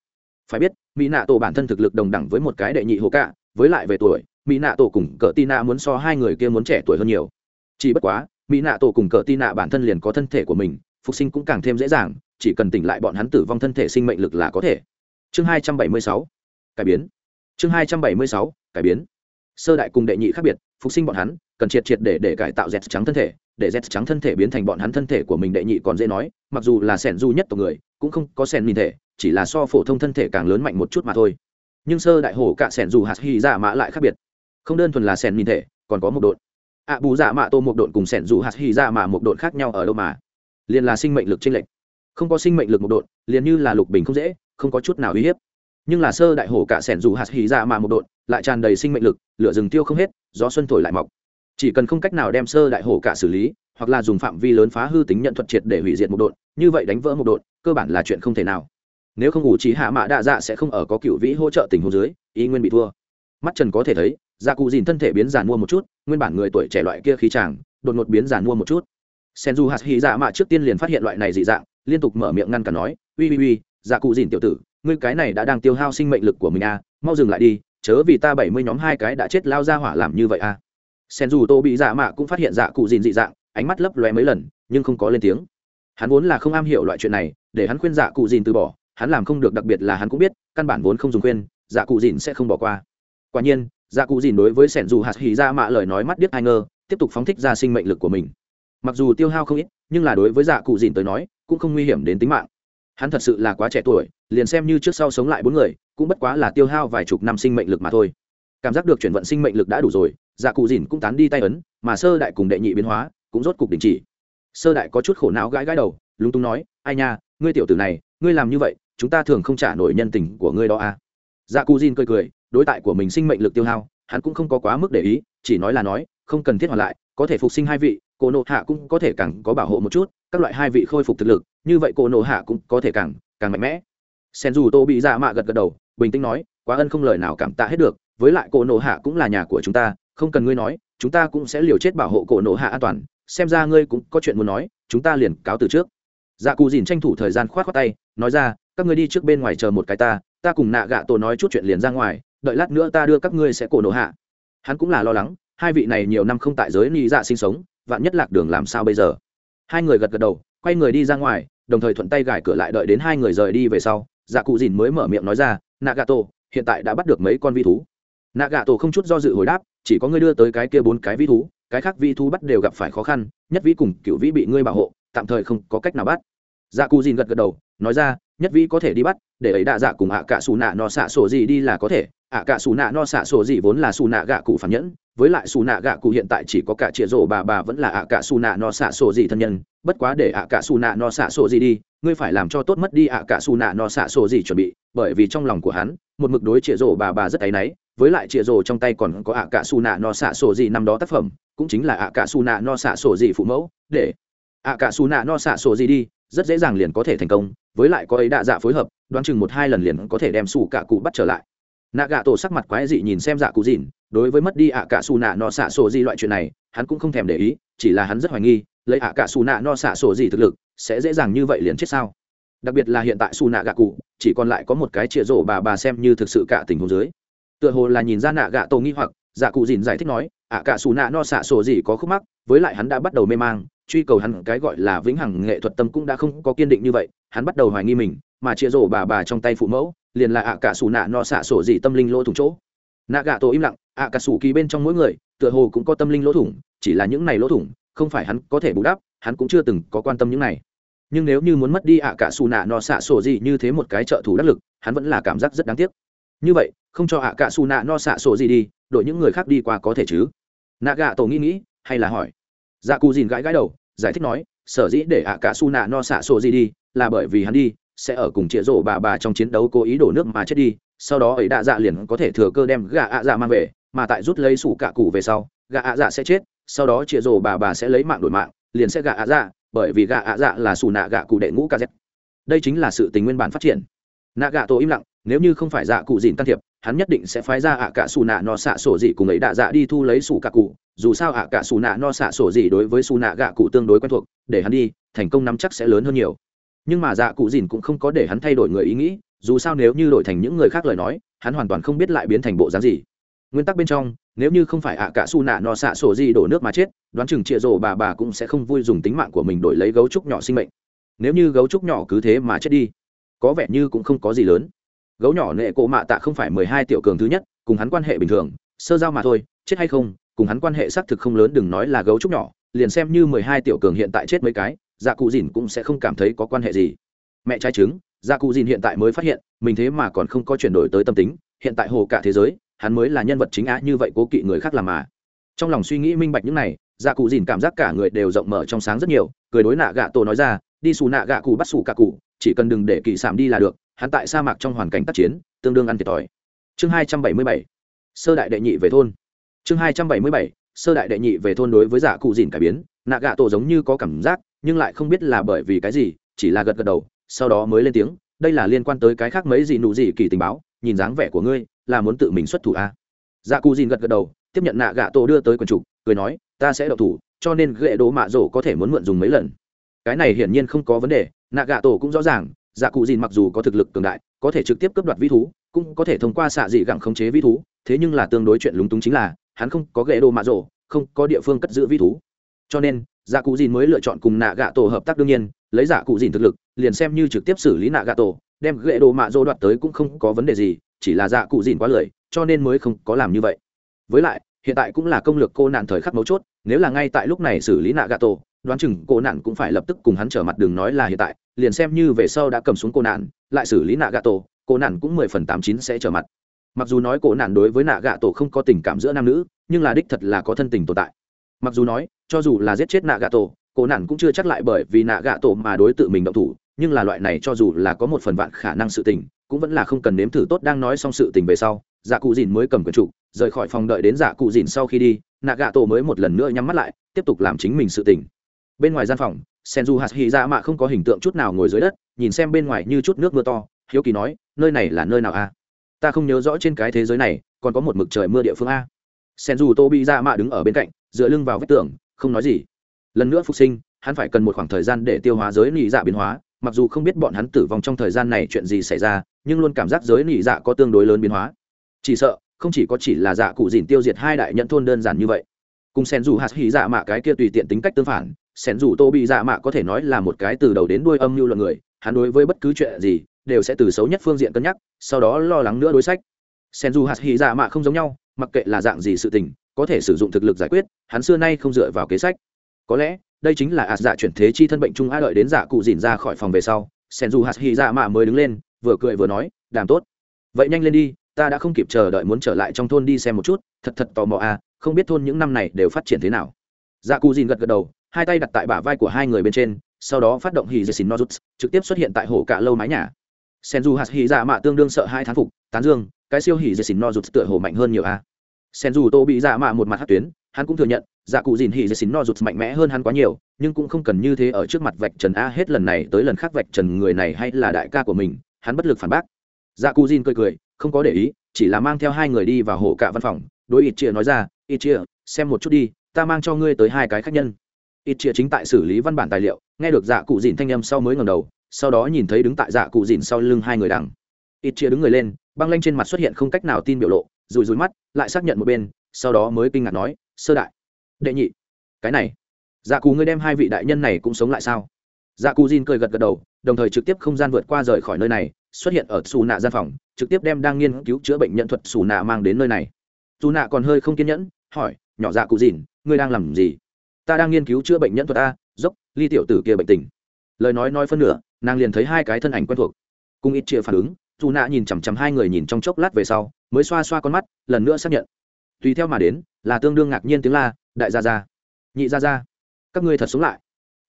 Phải biết, mỹ nạ tổ bản thân thực lực đồng đẳng với một cái đệ nhị hồ cạ với lại về tuổi, mỹ nạ tổ cùng cờ tina muốn so hai người kia muốn trẻ tuổi hơn nhiều. Chỉ bất quá, mỹ nạ tổ cùng cờ tina bản thân liền có thân thể của mình, phục sinh cũng càng thêm dễ dàng, chỉ cần tỉnh lại bọn hắn tử vong thân thể sinh mệnh lực là có thể. Chương hai trăm bảy mươi sáu, cải biến. Chương hai trăm bảy mươi sáu, cải biến. Sơ đại cùng đệ nhị khác biệt phục sinh bọn hắn, cần triệt triệt để để cải tạo dẹt trắng thân thể, để dẹt trắng thân thể biến thành bọn hắn thân thể của mình đệ nhị còn dễ nói, mặc dù là sẻn du nhất tộc người, cũng không có sẻn nhìn thể, chỉ là so phổ thông thân thể càng lớn mạnh một chút mà thôi. Nhưng sơ đại hổ cả sẻn dù hạt hy dạ mã lại khác biệt. Không đơn thuần là sẻn nhìn thể, còn có một đội ạ à, bù dạ mạ tô một đội cùng sẻn dù hạt hy dạ mã một đội khác nhau ở đâu mà? Liền là sinh mệnh lực chênh lệch. Không có sinh mệnh lực một đội liền như là lục bình không dễ, không có chút nào uy hiếp. Nhưng là sơ đại hổ cả sẻn dù hạt hy dạ mã một đội lại tràn đầy sinh mệnh lực lửa rừng tiêu không hết gió xuân thổi lại mọc. Chỉ cần không cách nào đem sơ đại hổ cả xử lý hoặc là dùng phạm vi lớn phá hư tính nhận thuật triệt để hủy diệt một đột, như vậy đánh vỡ một đột, cơ bản là chuyện không thể nào. Nếu không ngủ trí hạ mạ đạ dạ sẽ không ở có cựu vĩ hỗ trợ tình huống dưới ý nguyên bị thua. Mắt trần có thể thấy dạ cụ dìn thân thể biến giàn mua một chút nguyên bản người tuổi trẻ loại kia khí chàng đột ngột biến giàn mua một chút. Sen du hạt hy dạ mạ trước tiên liền phát hiện loại này dị dạng liên tục mở miệng ngăn cả nói uy uy uy dạ cụ dìn tiểu tử ngươi cái này đã đang tiêu hao sinh mệnh lực của mình à mau dừng lại đi chớ vì ta bảy mươi nhóm hai cái đã chết lao ra hỏa làm như vậy à. Sen dù tô bị dạ mạ cũng phát hiện dạ cụ dìn dị dạng, ánh mắt lấp lóe mấy lần, nhưng không có lên tiếng. Hắn vốn là không am hiểu loại chuyện này, để hắn khuyên dạ cụ dìn từ bỏ, hắn làm không được đặc biệt là hắn cũng biết, căn bản vốn không dùng khuyên dạ cụ dìn sẽ không bỏ qua. Quả nhiên dạ cụ dìn đối với sẻn dù hạt hì ra dạ mạ lời nói mắt điếc ai ngơ tiếp tục phóng thích ra sinh mệnh lực của mình. Mặc dù tiêu hao không ít, nhưng là đối với dạ cụ dìn tới nói, cũng không nguy hiểm đến tính mạng. Hắn thật sự là quá trẻ tuổi, liền xem như trước sau sống lại bốn người cũng bất quá là tiêu hao vài chục năm sinh mệnh lực mà thôi. Cảm giác được chuyển vận sinh mệnh lực đã đủ rồi dạ cụ dìn cũng tán đi tay ấn, mà sơ đại cùng đệ nhị biến hóa cũng rốt cục đình chỉ. Sơ đại có chút khổ não gãi gãi đầu, lúng túng nói, ai nha, ngươi tiểu tử này, ngươi làm như vậy, chúng ta thường không trả nổi nhân tình của ngươi đó à? Dạ cụ dìn cười cười, đối tại của mình sinh mệnh lực tiêu hao, hắn cũng không có quá mức để ý, chỉ nói là nói, không cần thiết hoàn lại, có thể phục sinh hai vị cô nộ hạ cũng có thể càng có bảo hộ một chút, các loại hai vị khôi phục thực lực, như vậy cô nộ hạ cũng có thể càng càng mạnh mẽ. Sen dù tô bị dạ mạ gật gật đầu bình tĩnh nói, quá ân không lời nào cảm tạ hết được, với lại Cổ nộ hạ cũng là nhà của chúng ta, không cần ngươi nói, chúng ta cũng sẽ liều chết bảo hộ Cổ nộ hạ an toàn, xem ra ngươi cũng có chuyện muốn nói, chúng ta liền cáo từ trước. Dạ cù dìn tranh thủ thời gian k h o á t khoác tay, nói ra, các ngươi đi trước bên ngoài chờ một cái ta ta cùng nạ gạ tổ nói chút chuyện liền ra ngoài, đợi lát nữa ta đưa các ngươi sẽ cổ nộ hạ. Hắn cũng là lo lắng, hai vị này nhiều năm không tại giới ni dạ sinh sống, vạn nhất lạc đường làm sao bây giờ? Hai người gật gật đầu, quay người đi ra ngoài, đồng thời thuận tay gài cửa lại đợi đến hai người rời đi về sau dạ cụ dìn mới mở miệng nói ra nagato, hiện tại đã bắt được mấy con vi thú? Nagato không chút do dự hồi đáp, chỉ có ngươi đưa tới cái kia bốn cái vi thú, cái khác vi thú bắt đều gặp phải khó khăn, nhất vĩ cùng cựu vĩ bị ngươi bảo hộ, tạm thời không có cách nào bắt. Dạ cụ dìn gật gật đầu, nói ra, nhất vĩ có thể đi bắt, để ấy đạ dạ cùng ạ cả xù nạ no xạ sổ gì đi là có thể. Ạ cả xù nạ no xạ sổ gì vốn là xù nạ gạ cụ phản nhẫn, với lại xù nạ gạ cụ hiện tại chỉ có cả chĩa rổ bà bà vẫn là ạ cả xù nạ no xạ sổ gì thân nhân bất quá để ạ cả xù nạ no xạ sổ gì đi, ngươi phải làm cho tốt mất đi ạ cả xù nạ no xạ sổ gì chuẩn bị, bởi vì trong lòng của hắn, một mực đối chĩa rổ bà bà rất áy náy, với lại chĩa rổ trong tay còn có ạ cả xù nạ no xạ sổ gì năm đó tác phẩm, cũng chính là ạ cả xù nạ no xạ sổ gì phụ mẫu, để ạ cả xù nạ no xạ sổ gì đi, rất dễ dàng liền có thể thành công, với lại có ấy đạ dạ phối hợp, đoán chừng một hai lần liền có thể đem xù cả cụ bắt trở lại. Nạ gạ tổ sắc mặt quái dị nhìn xem dạ cụ dịn, đối với mất đi ạ cả xù nạ no xạ sổ gì loại chuyện này, hắn cũng không thèm để ý, chỉ là hắn rất hoài nghi lấy ạ cả xù nạ no xạ sổ gì thực lực, sẽ dễ dàng như vậy liền chết sao? Đặc biệt là hiện tại xù nạ gạ cụ, chỉ còn lại có một cái chĩa rổ bà bà xem như thực sự cả tình huống dưới. Tựa hồ là nhìn ra nạ gạ tổ nghi hoặc dạ cụ dìn giải thích nói, ạ cả xù nạ no xạ sổ gì có khúc mắc, với lại hắn đã bắt đầu mê mang, truy cầu hắn cái gọi là vĩnh hằng nghệ thuật tâm cũng đã không có kiên định như vậy, hắn bắt đầu hoài nghi mình, mà chia rổ bà bà trong tay phụ mẫu, liền là ạ cả xù nạ no xạ sổ gì tâm linh lỗ thủng chỗ. Nạ gạ tổ im lặng, ạ cả xù kỳ bên trong mỗi người, tựa hồ cũng có tâm linh lỗ thủng, chỉ là những này lỗ thủng không phải hắn có thể bù đắp, hắn cũng chưa từng có quan tâm những này. Nhưng nếu như muốn mất đi ạ cả xù nạ no xạ sổ gì như thế một cái trợ thủ đắc lực, hắn vẫn là cảm giác rất đáng tiếc. Như vậy, không cho ạ cả xù nạ no xạ sổ gì đi đội những người khác đi qua có thể chứ? Nạ gạ tổ nghĩ nghĩ, hay là hỏi. Dạ cù dìn gãi gãi đầu, giải thích nói, sở dĩ để ạ cả xù nạ no xạ sổ gì đi, là bởi vì hắn đi, sẽ ở cùng chĩa rổ bà bà trong chiến đấu cố ý đổ nước mà chết đi, sau đó ấy đạ dạ liền có thể thừa cơ đem gà ạ dạ mang về, mà tại rút lấy sủ cả cụ về sau gà ạ dạ sẽ chết sau đó chia rổ bà bà sẽ lấy mạng đổi mạng, liền sẽ gạ ạ dạ bởi vì gạ ạ dạ là xù nạ gạ cụ đệ ngũ kz đây chính là sự tình nguyên bản phát triển. Nạ gạ tổ im lặng, nếu như không phải dạ cụ dìn can thiệp, hắn nhất định sẽ phái ra ạ cả xù nạ no xạ sổ dị cùng ấy đạ dạ đi thu lấy sủ cả cụ. Dù sao ạ cả xù nạ no xạ sổ dị đối với xù nạ gạ cụ tương đối quen thuộc, để hắn đi, thành công nắm chắc sẽ lớn hơn nhiều. Nhưng mà dạ cụ dìn cũng không có để hắn thay đổi người ý nghĩ, dù sao nếu như đổi thành những người khác lời nói, hắn hoàn toàn không biết lại biến thành bộ dáng gì. Nguyên tắc bên trong nếu như không phải ạ cả su nạ no xạ sổ gì đổ nước mà chết, đoán chừng trịa rồ bà bà cũng sẽ không vui dùng tính mạng của mình đổi lấy gấu trúc nhỏ sinh mệnh. Nếu như gấu trúc nhỏ cứ thế mà chết đi, có vẻ như cũng không có gì lớn. Gấu nhỏ nệ cộ mạ tạ không phải mười hai tiểu cường thứ nhất, cùng hắn quan hệ bình thường, sơ giao mà thôi, chết hay không, cùng hắn quan hệ xác thực không lớn đừng nói là gấu trúc nhỏ, liền xem như mười hai tiểu cường hiện tại chết mấy cái dạ cụ dìn cũng sẽ không cảm thấy có quan hệ gì. Mẹ trái trứng dạ cụ dìn hiện tại mới phát hiện, mình thế mà còn không có chuyển đổi tới tâm tính, hiện tại hồ cả thế giới hắn mới là nhân vật chính á, như vậy cố kỵ người khác làm mà. Trong lòng suy nghĩ minh bạch những này dạ cụ dìn cảm giác cả người đều rộng mở trong sáng rất nhiều, cười đối nạ gạ tổ nói ra, đi xù nạ gạ cụ bắt xù cả cụ, chỉ cần đừng để kỳ sảm đi là được, hắn tại sa mạc trong hoàn cảnh tác chiến, tương đương ăn thiệt thòi. Chương hai trăm bảy mươi bảy, sơ đại đệ nhị về thôn. Chương hai trăm bảy mươi bảy, sơ đại đệ nhị về thôn đối với dạ cụ dìn cải biến, nạ gạ tổ giống như có cảm giác, nhưng lại không biết là bởi vì cái gì, chỉ là gật gật đầu, sau đó mới lên tiếng, đây là liên quan tới cái khác mấy gì nụ gì kỳ tình báo, nhìn dáng vẻ của ngươi là muốn tự mình xuất thủ a à? dạ cù dìn gật gật đầu, tiếp nhận nạ gạ tổ đưa tới quần trục cười nói, ta sẽ đậu thủ, cho nên ghệ đồ mạ rổ có thể muốn mượn dùng mấy lần cái này hiển nhiên không có vấn đề, nạ gạ tổ cũng rõ ràng dạ cụ dìn mặc dù có thực lực cường đại, có thể trực tiếp cướp đoạt vi thú, cũng có thể thông qua xạ dị gẳng khống chế vi thú, thế nhưng là tương đối chuyện lúng túng chính là, hắn không có ghệ đồ mạ rổ, không có địa phương cất giữ vi thú cho nên dạ cụ dìn mới lựa chọn cùng nạ gạ tổ hợp tác đương nhiên, lấy dạ cụ dìn thực lực, liền xem như trực tiếp xử lý nạ gạ tổ, đem ghệ đồ mạ rổ đoạt tới cũng không có vấn đề gì chỉ là dạ cụ dìn quá lười, cho nên mới không có làm như vậy. Với lại, hiện tại cũng là công lược cô nạn thời khắc mấu chốt, nếu là ngay tại lúc này xử lý nạ gạ tổ, đoán chừng cô nạn cũng phải lập tức cùng hắn trở mặt đường nói là hiện tại, liền xem như về sau đã cầm xuống cô nạn, lại xử lý nạ gạ tổ, cô nạn cũng mười phần tám chín sẽ trở mặt. Mặc dù nói cô nạn đối với nạ gạ tổ không có tình cảm giữa nam nữ, nhưng là đích thật là có thân tình tồn tại. Mặc dù nói, cho dù là giết chết nạ gạ tổ, cô nạn cũng chưa chắc lại bởi vì nạ gạ tổ mà đối tự mình động thủ, nhưng là loại này cho dù là có một phần vạn khả năng sự tình cũng vẫn là không cần nếm thử tốt đang nói xong sự tình về sau dạ cụ dìn mới cầm quyển trụ, rời khỏi phòng đợi đến dạ cụ dìn sau khi đi, nạ gạ tổ mới một lần nữa nhắm mắt lại, tiếp tục làm chính mình sự tình. Bên ngoài gian phòng sen du hạt hy ra mạ không có hình tượng chút nào ngồi dưới đất, nhìn xem bên ngoài như chút nước mưa to, hiếu kỳ nói, nơi này là nơi nào a? Ta không nhớ rõ trên cái thế giới này, còn có một mực trời mưa địa phương a. Sen du tô bị ra mạ đứng ở bên cạnh, dựa lưng vào vách tường, không nói gì. Lần nữa phục sinh, hắn phải cần một khoảng thời gian để tiêu hóa giới nị dạ biến hóa, mặc dù không biết bọn hắn tử vong trong thời gian này chuyện gì xảy ra nhưng luôn cảm giác giới nỉ dạ có tương đối lớn biến hóa. Chỉ sợ, không chỉ có chỉ là dạ cụ dìn tiêu diệt hai đại nhận thôn đơn giản như vậy. Cùng sen dù hạt hỉ dạ mạ cái kia tùy tiện tính cách tương phản, sen dù tô bị dạ mạ có thể nói là một cái từ đầu đến đuôi âm mưu luận người, hắn đối với bất cứ chuyện gì, đều sẽ từ xấu nhất phương diện cân nhắc, sau đó lo lắng nữa đối sách. Sen dù hạt hỉ dạ mạ không giống nhau, mặc kệ là dạng gì sự tình, có thể sử dụng thực lực giải quyết, hắn xưa nay không dựa vào kế sách. Có lẽ, đây chính là ạt dạ chuyển thế chi thân bệnh trung a đợi đến dạ cụ dìn ra khỏi phòng về sau, sen dù hạt hỉ dạ mạ mới đứng lên vừa cười vừa nói, đàm tốt. Vậy nhanh lên đi, ta đã không kịp chờ đợi muốn trở lại trong thôn đi xem một chút, thật thật tò mò à không biết thôn những năm này đều phát triển thế nào. Dạ cù dìn gật gật đầu, hai tay đặt tại bả vai của hai người bên trên, sau đó phát động hì dê dạ xin nozuts, trực tiếp xuất hiện tại hồ cả lâu mái nhà. Sen du hạt hì dạ mạ tương đương sợ hai thán phục, tán dương, cái siêu hì dê dạ xin nozuts tựa hồ mạnh hơn nhiều à. a sen du tô bị dạ mạ một mặt hát tuyến, hắn cũng thừa nhận dạ cụ dìn hì dì dạ xin nozuts mạnh mẽ hơn hắn quá nhiều, nhưng cũng không cần như thế ở trước mặt vạch trần a hết lần này tới lần khác vạch trần người này hay là đại ca của mình hắn bất lực phản bác. Dạ cụ dìn cười cười, không có để ý, chỉ là mang theo hai người đi vào hổ cả văn phòng, đối ít chia nói ra ít chia xem một chút đi, ta mang cho ngươi tới hai cái khách nhân. Ít chia chính tại xử lý văn bản tài liệu, nghe được dạ cụ dìn thanh âm sau mới ngầm đầu, sau đó nhìn thấy đứng tại dạ cụ dìn sau lưng hai người đằng. Ít chia đứng người lên, băng lanh trên mặt xuất hiện không cách nào tin biểu lộ rùi rùi mắt, lại xác nhận một bên, sau đó mới kinh ngạc nói, sơ đại, đệ nhị, cái này dạ cụ ngươi đem hai vị đại nhân này cũng sống lại sao? Dạ Cù dìn cười gật gật đầu, đồng thời trực tiếp không gian vượt qua rời khỏi nơi này, xuất hiện ở xù nạ gian phòng, trực tiếp đem đang nghiên cứu chữa bệnh nhân thuật xù nạ mang đến nơi này. Dù nạ còn hơi không kiên nhẫn, hỏi, nhỏ dạ cụ dìn ngươi đang làm gì? Ta đang nghiên cứu chữa bệnh nhân thuật a, dốc, ly tiểu tử kia bệnh tình. Lời nói nói phân nửa, nàng liền thấy hai cái thân ảnh quen thuộc. Cùng ít chia phản ứng dù nạ nhìn chằm chằm hai người nhìn trong chốc lát về sau, mới xoa xoa con mắt, lần nữa xác nhận. Tùy theo mà đến, là tương đương ngạc nhiên tiếng la, đại gia gia, nhị gia gia, các ngươi thật sống lại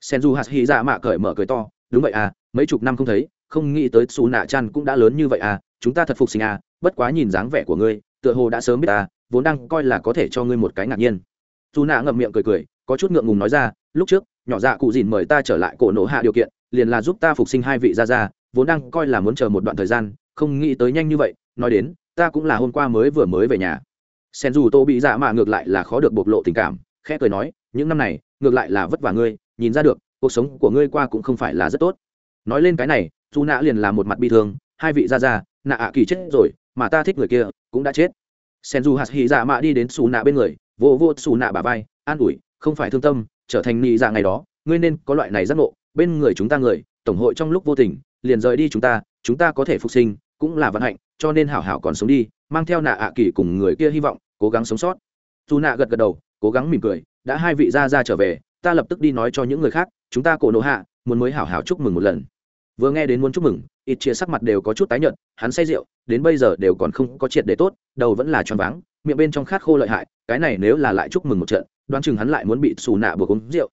sen du hạt hy dạ mạ cởi mở cười to, đúng vậy à mấy chục năm không thấy, không nghĩ tới xù nạ chan cũng đã lớn như vậy à chúng ta thật phục sinh à bất quá nhìn dáng vẻ của ngươi, tựa hồ đã sớm biết ta vốn đang coi là có thể cho ngươi một cái ngạc nhiên. Dù nạ ngậm miệng cười cười, có chút ngượng ngùng nói ra, lúc trước, nhỏ dạ cụ dìn mời ta trở lại cổ nổ hạ điều kiện, liền là giúp ta phục sinh hai vị gia gia, vốn đang coi là muốn chờ một đoạn thời gian, không nghĩ tới nhanh như vậy, nói đến, ta cũng là hôm qua mới vừa mới về nhà. Sen dù tô bị dạ mạ ngược lại là khó được bộc lộ tình cảm, khẽ cười nói, những năm này, ngược lại là vất vả ngươi nhìn ra được, cuộc sống của ngươi qua cũng không phải là rất tốt. Nói lên cái này dù nạ liền là một mặt bi thương, hai vị gia gia, nạ ạ kỳ chết rồi, mà ta thích người kia, cũng đã chết. Sen du hạt hy dạ mạ đi đến xù nạ bên người, vô vô xù nạ bà vai, an ủi, không phải thương tâm, trở thành nị dạ ngày đó, ngươi nên có loại này giác ngộ, bên người chúng ta người, tổng hội trong lúc vô tình, liền rời đi chúng ta chúng ta có thể phục sinh, cũng là vận hạnh, cho nên hảo hảo còn sống đi, mang theo nạ ạ kỳ cùng người kia hy vọng, cố gắng sống sót. Dù nạ gật gật đầu, cố gắng mỉm cười, đã hai vị gia ra trở về ta lập tức đi nói cho những người khác, chúng ta cổ nộ hạ, muốn mới hảo hảo chúc mừng một lần. Vừa nghe đến muốn chúc mừng, ít chia sắc mặt đều có chút tái nhợt, hắn say rượu, đến bây giờ đều còn không có triệt để tốt, đầu vẫn là choáng váng, miệng bên trong khát khô lợi hại, cái này nếu là lại chúc mừng một trận, đoán chừng hắn lại muốn bị xù nạ buộc uống rượu.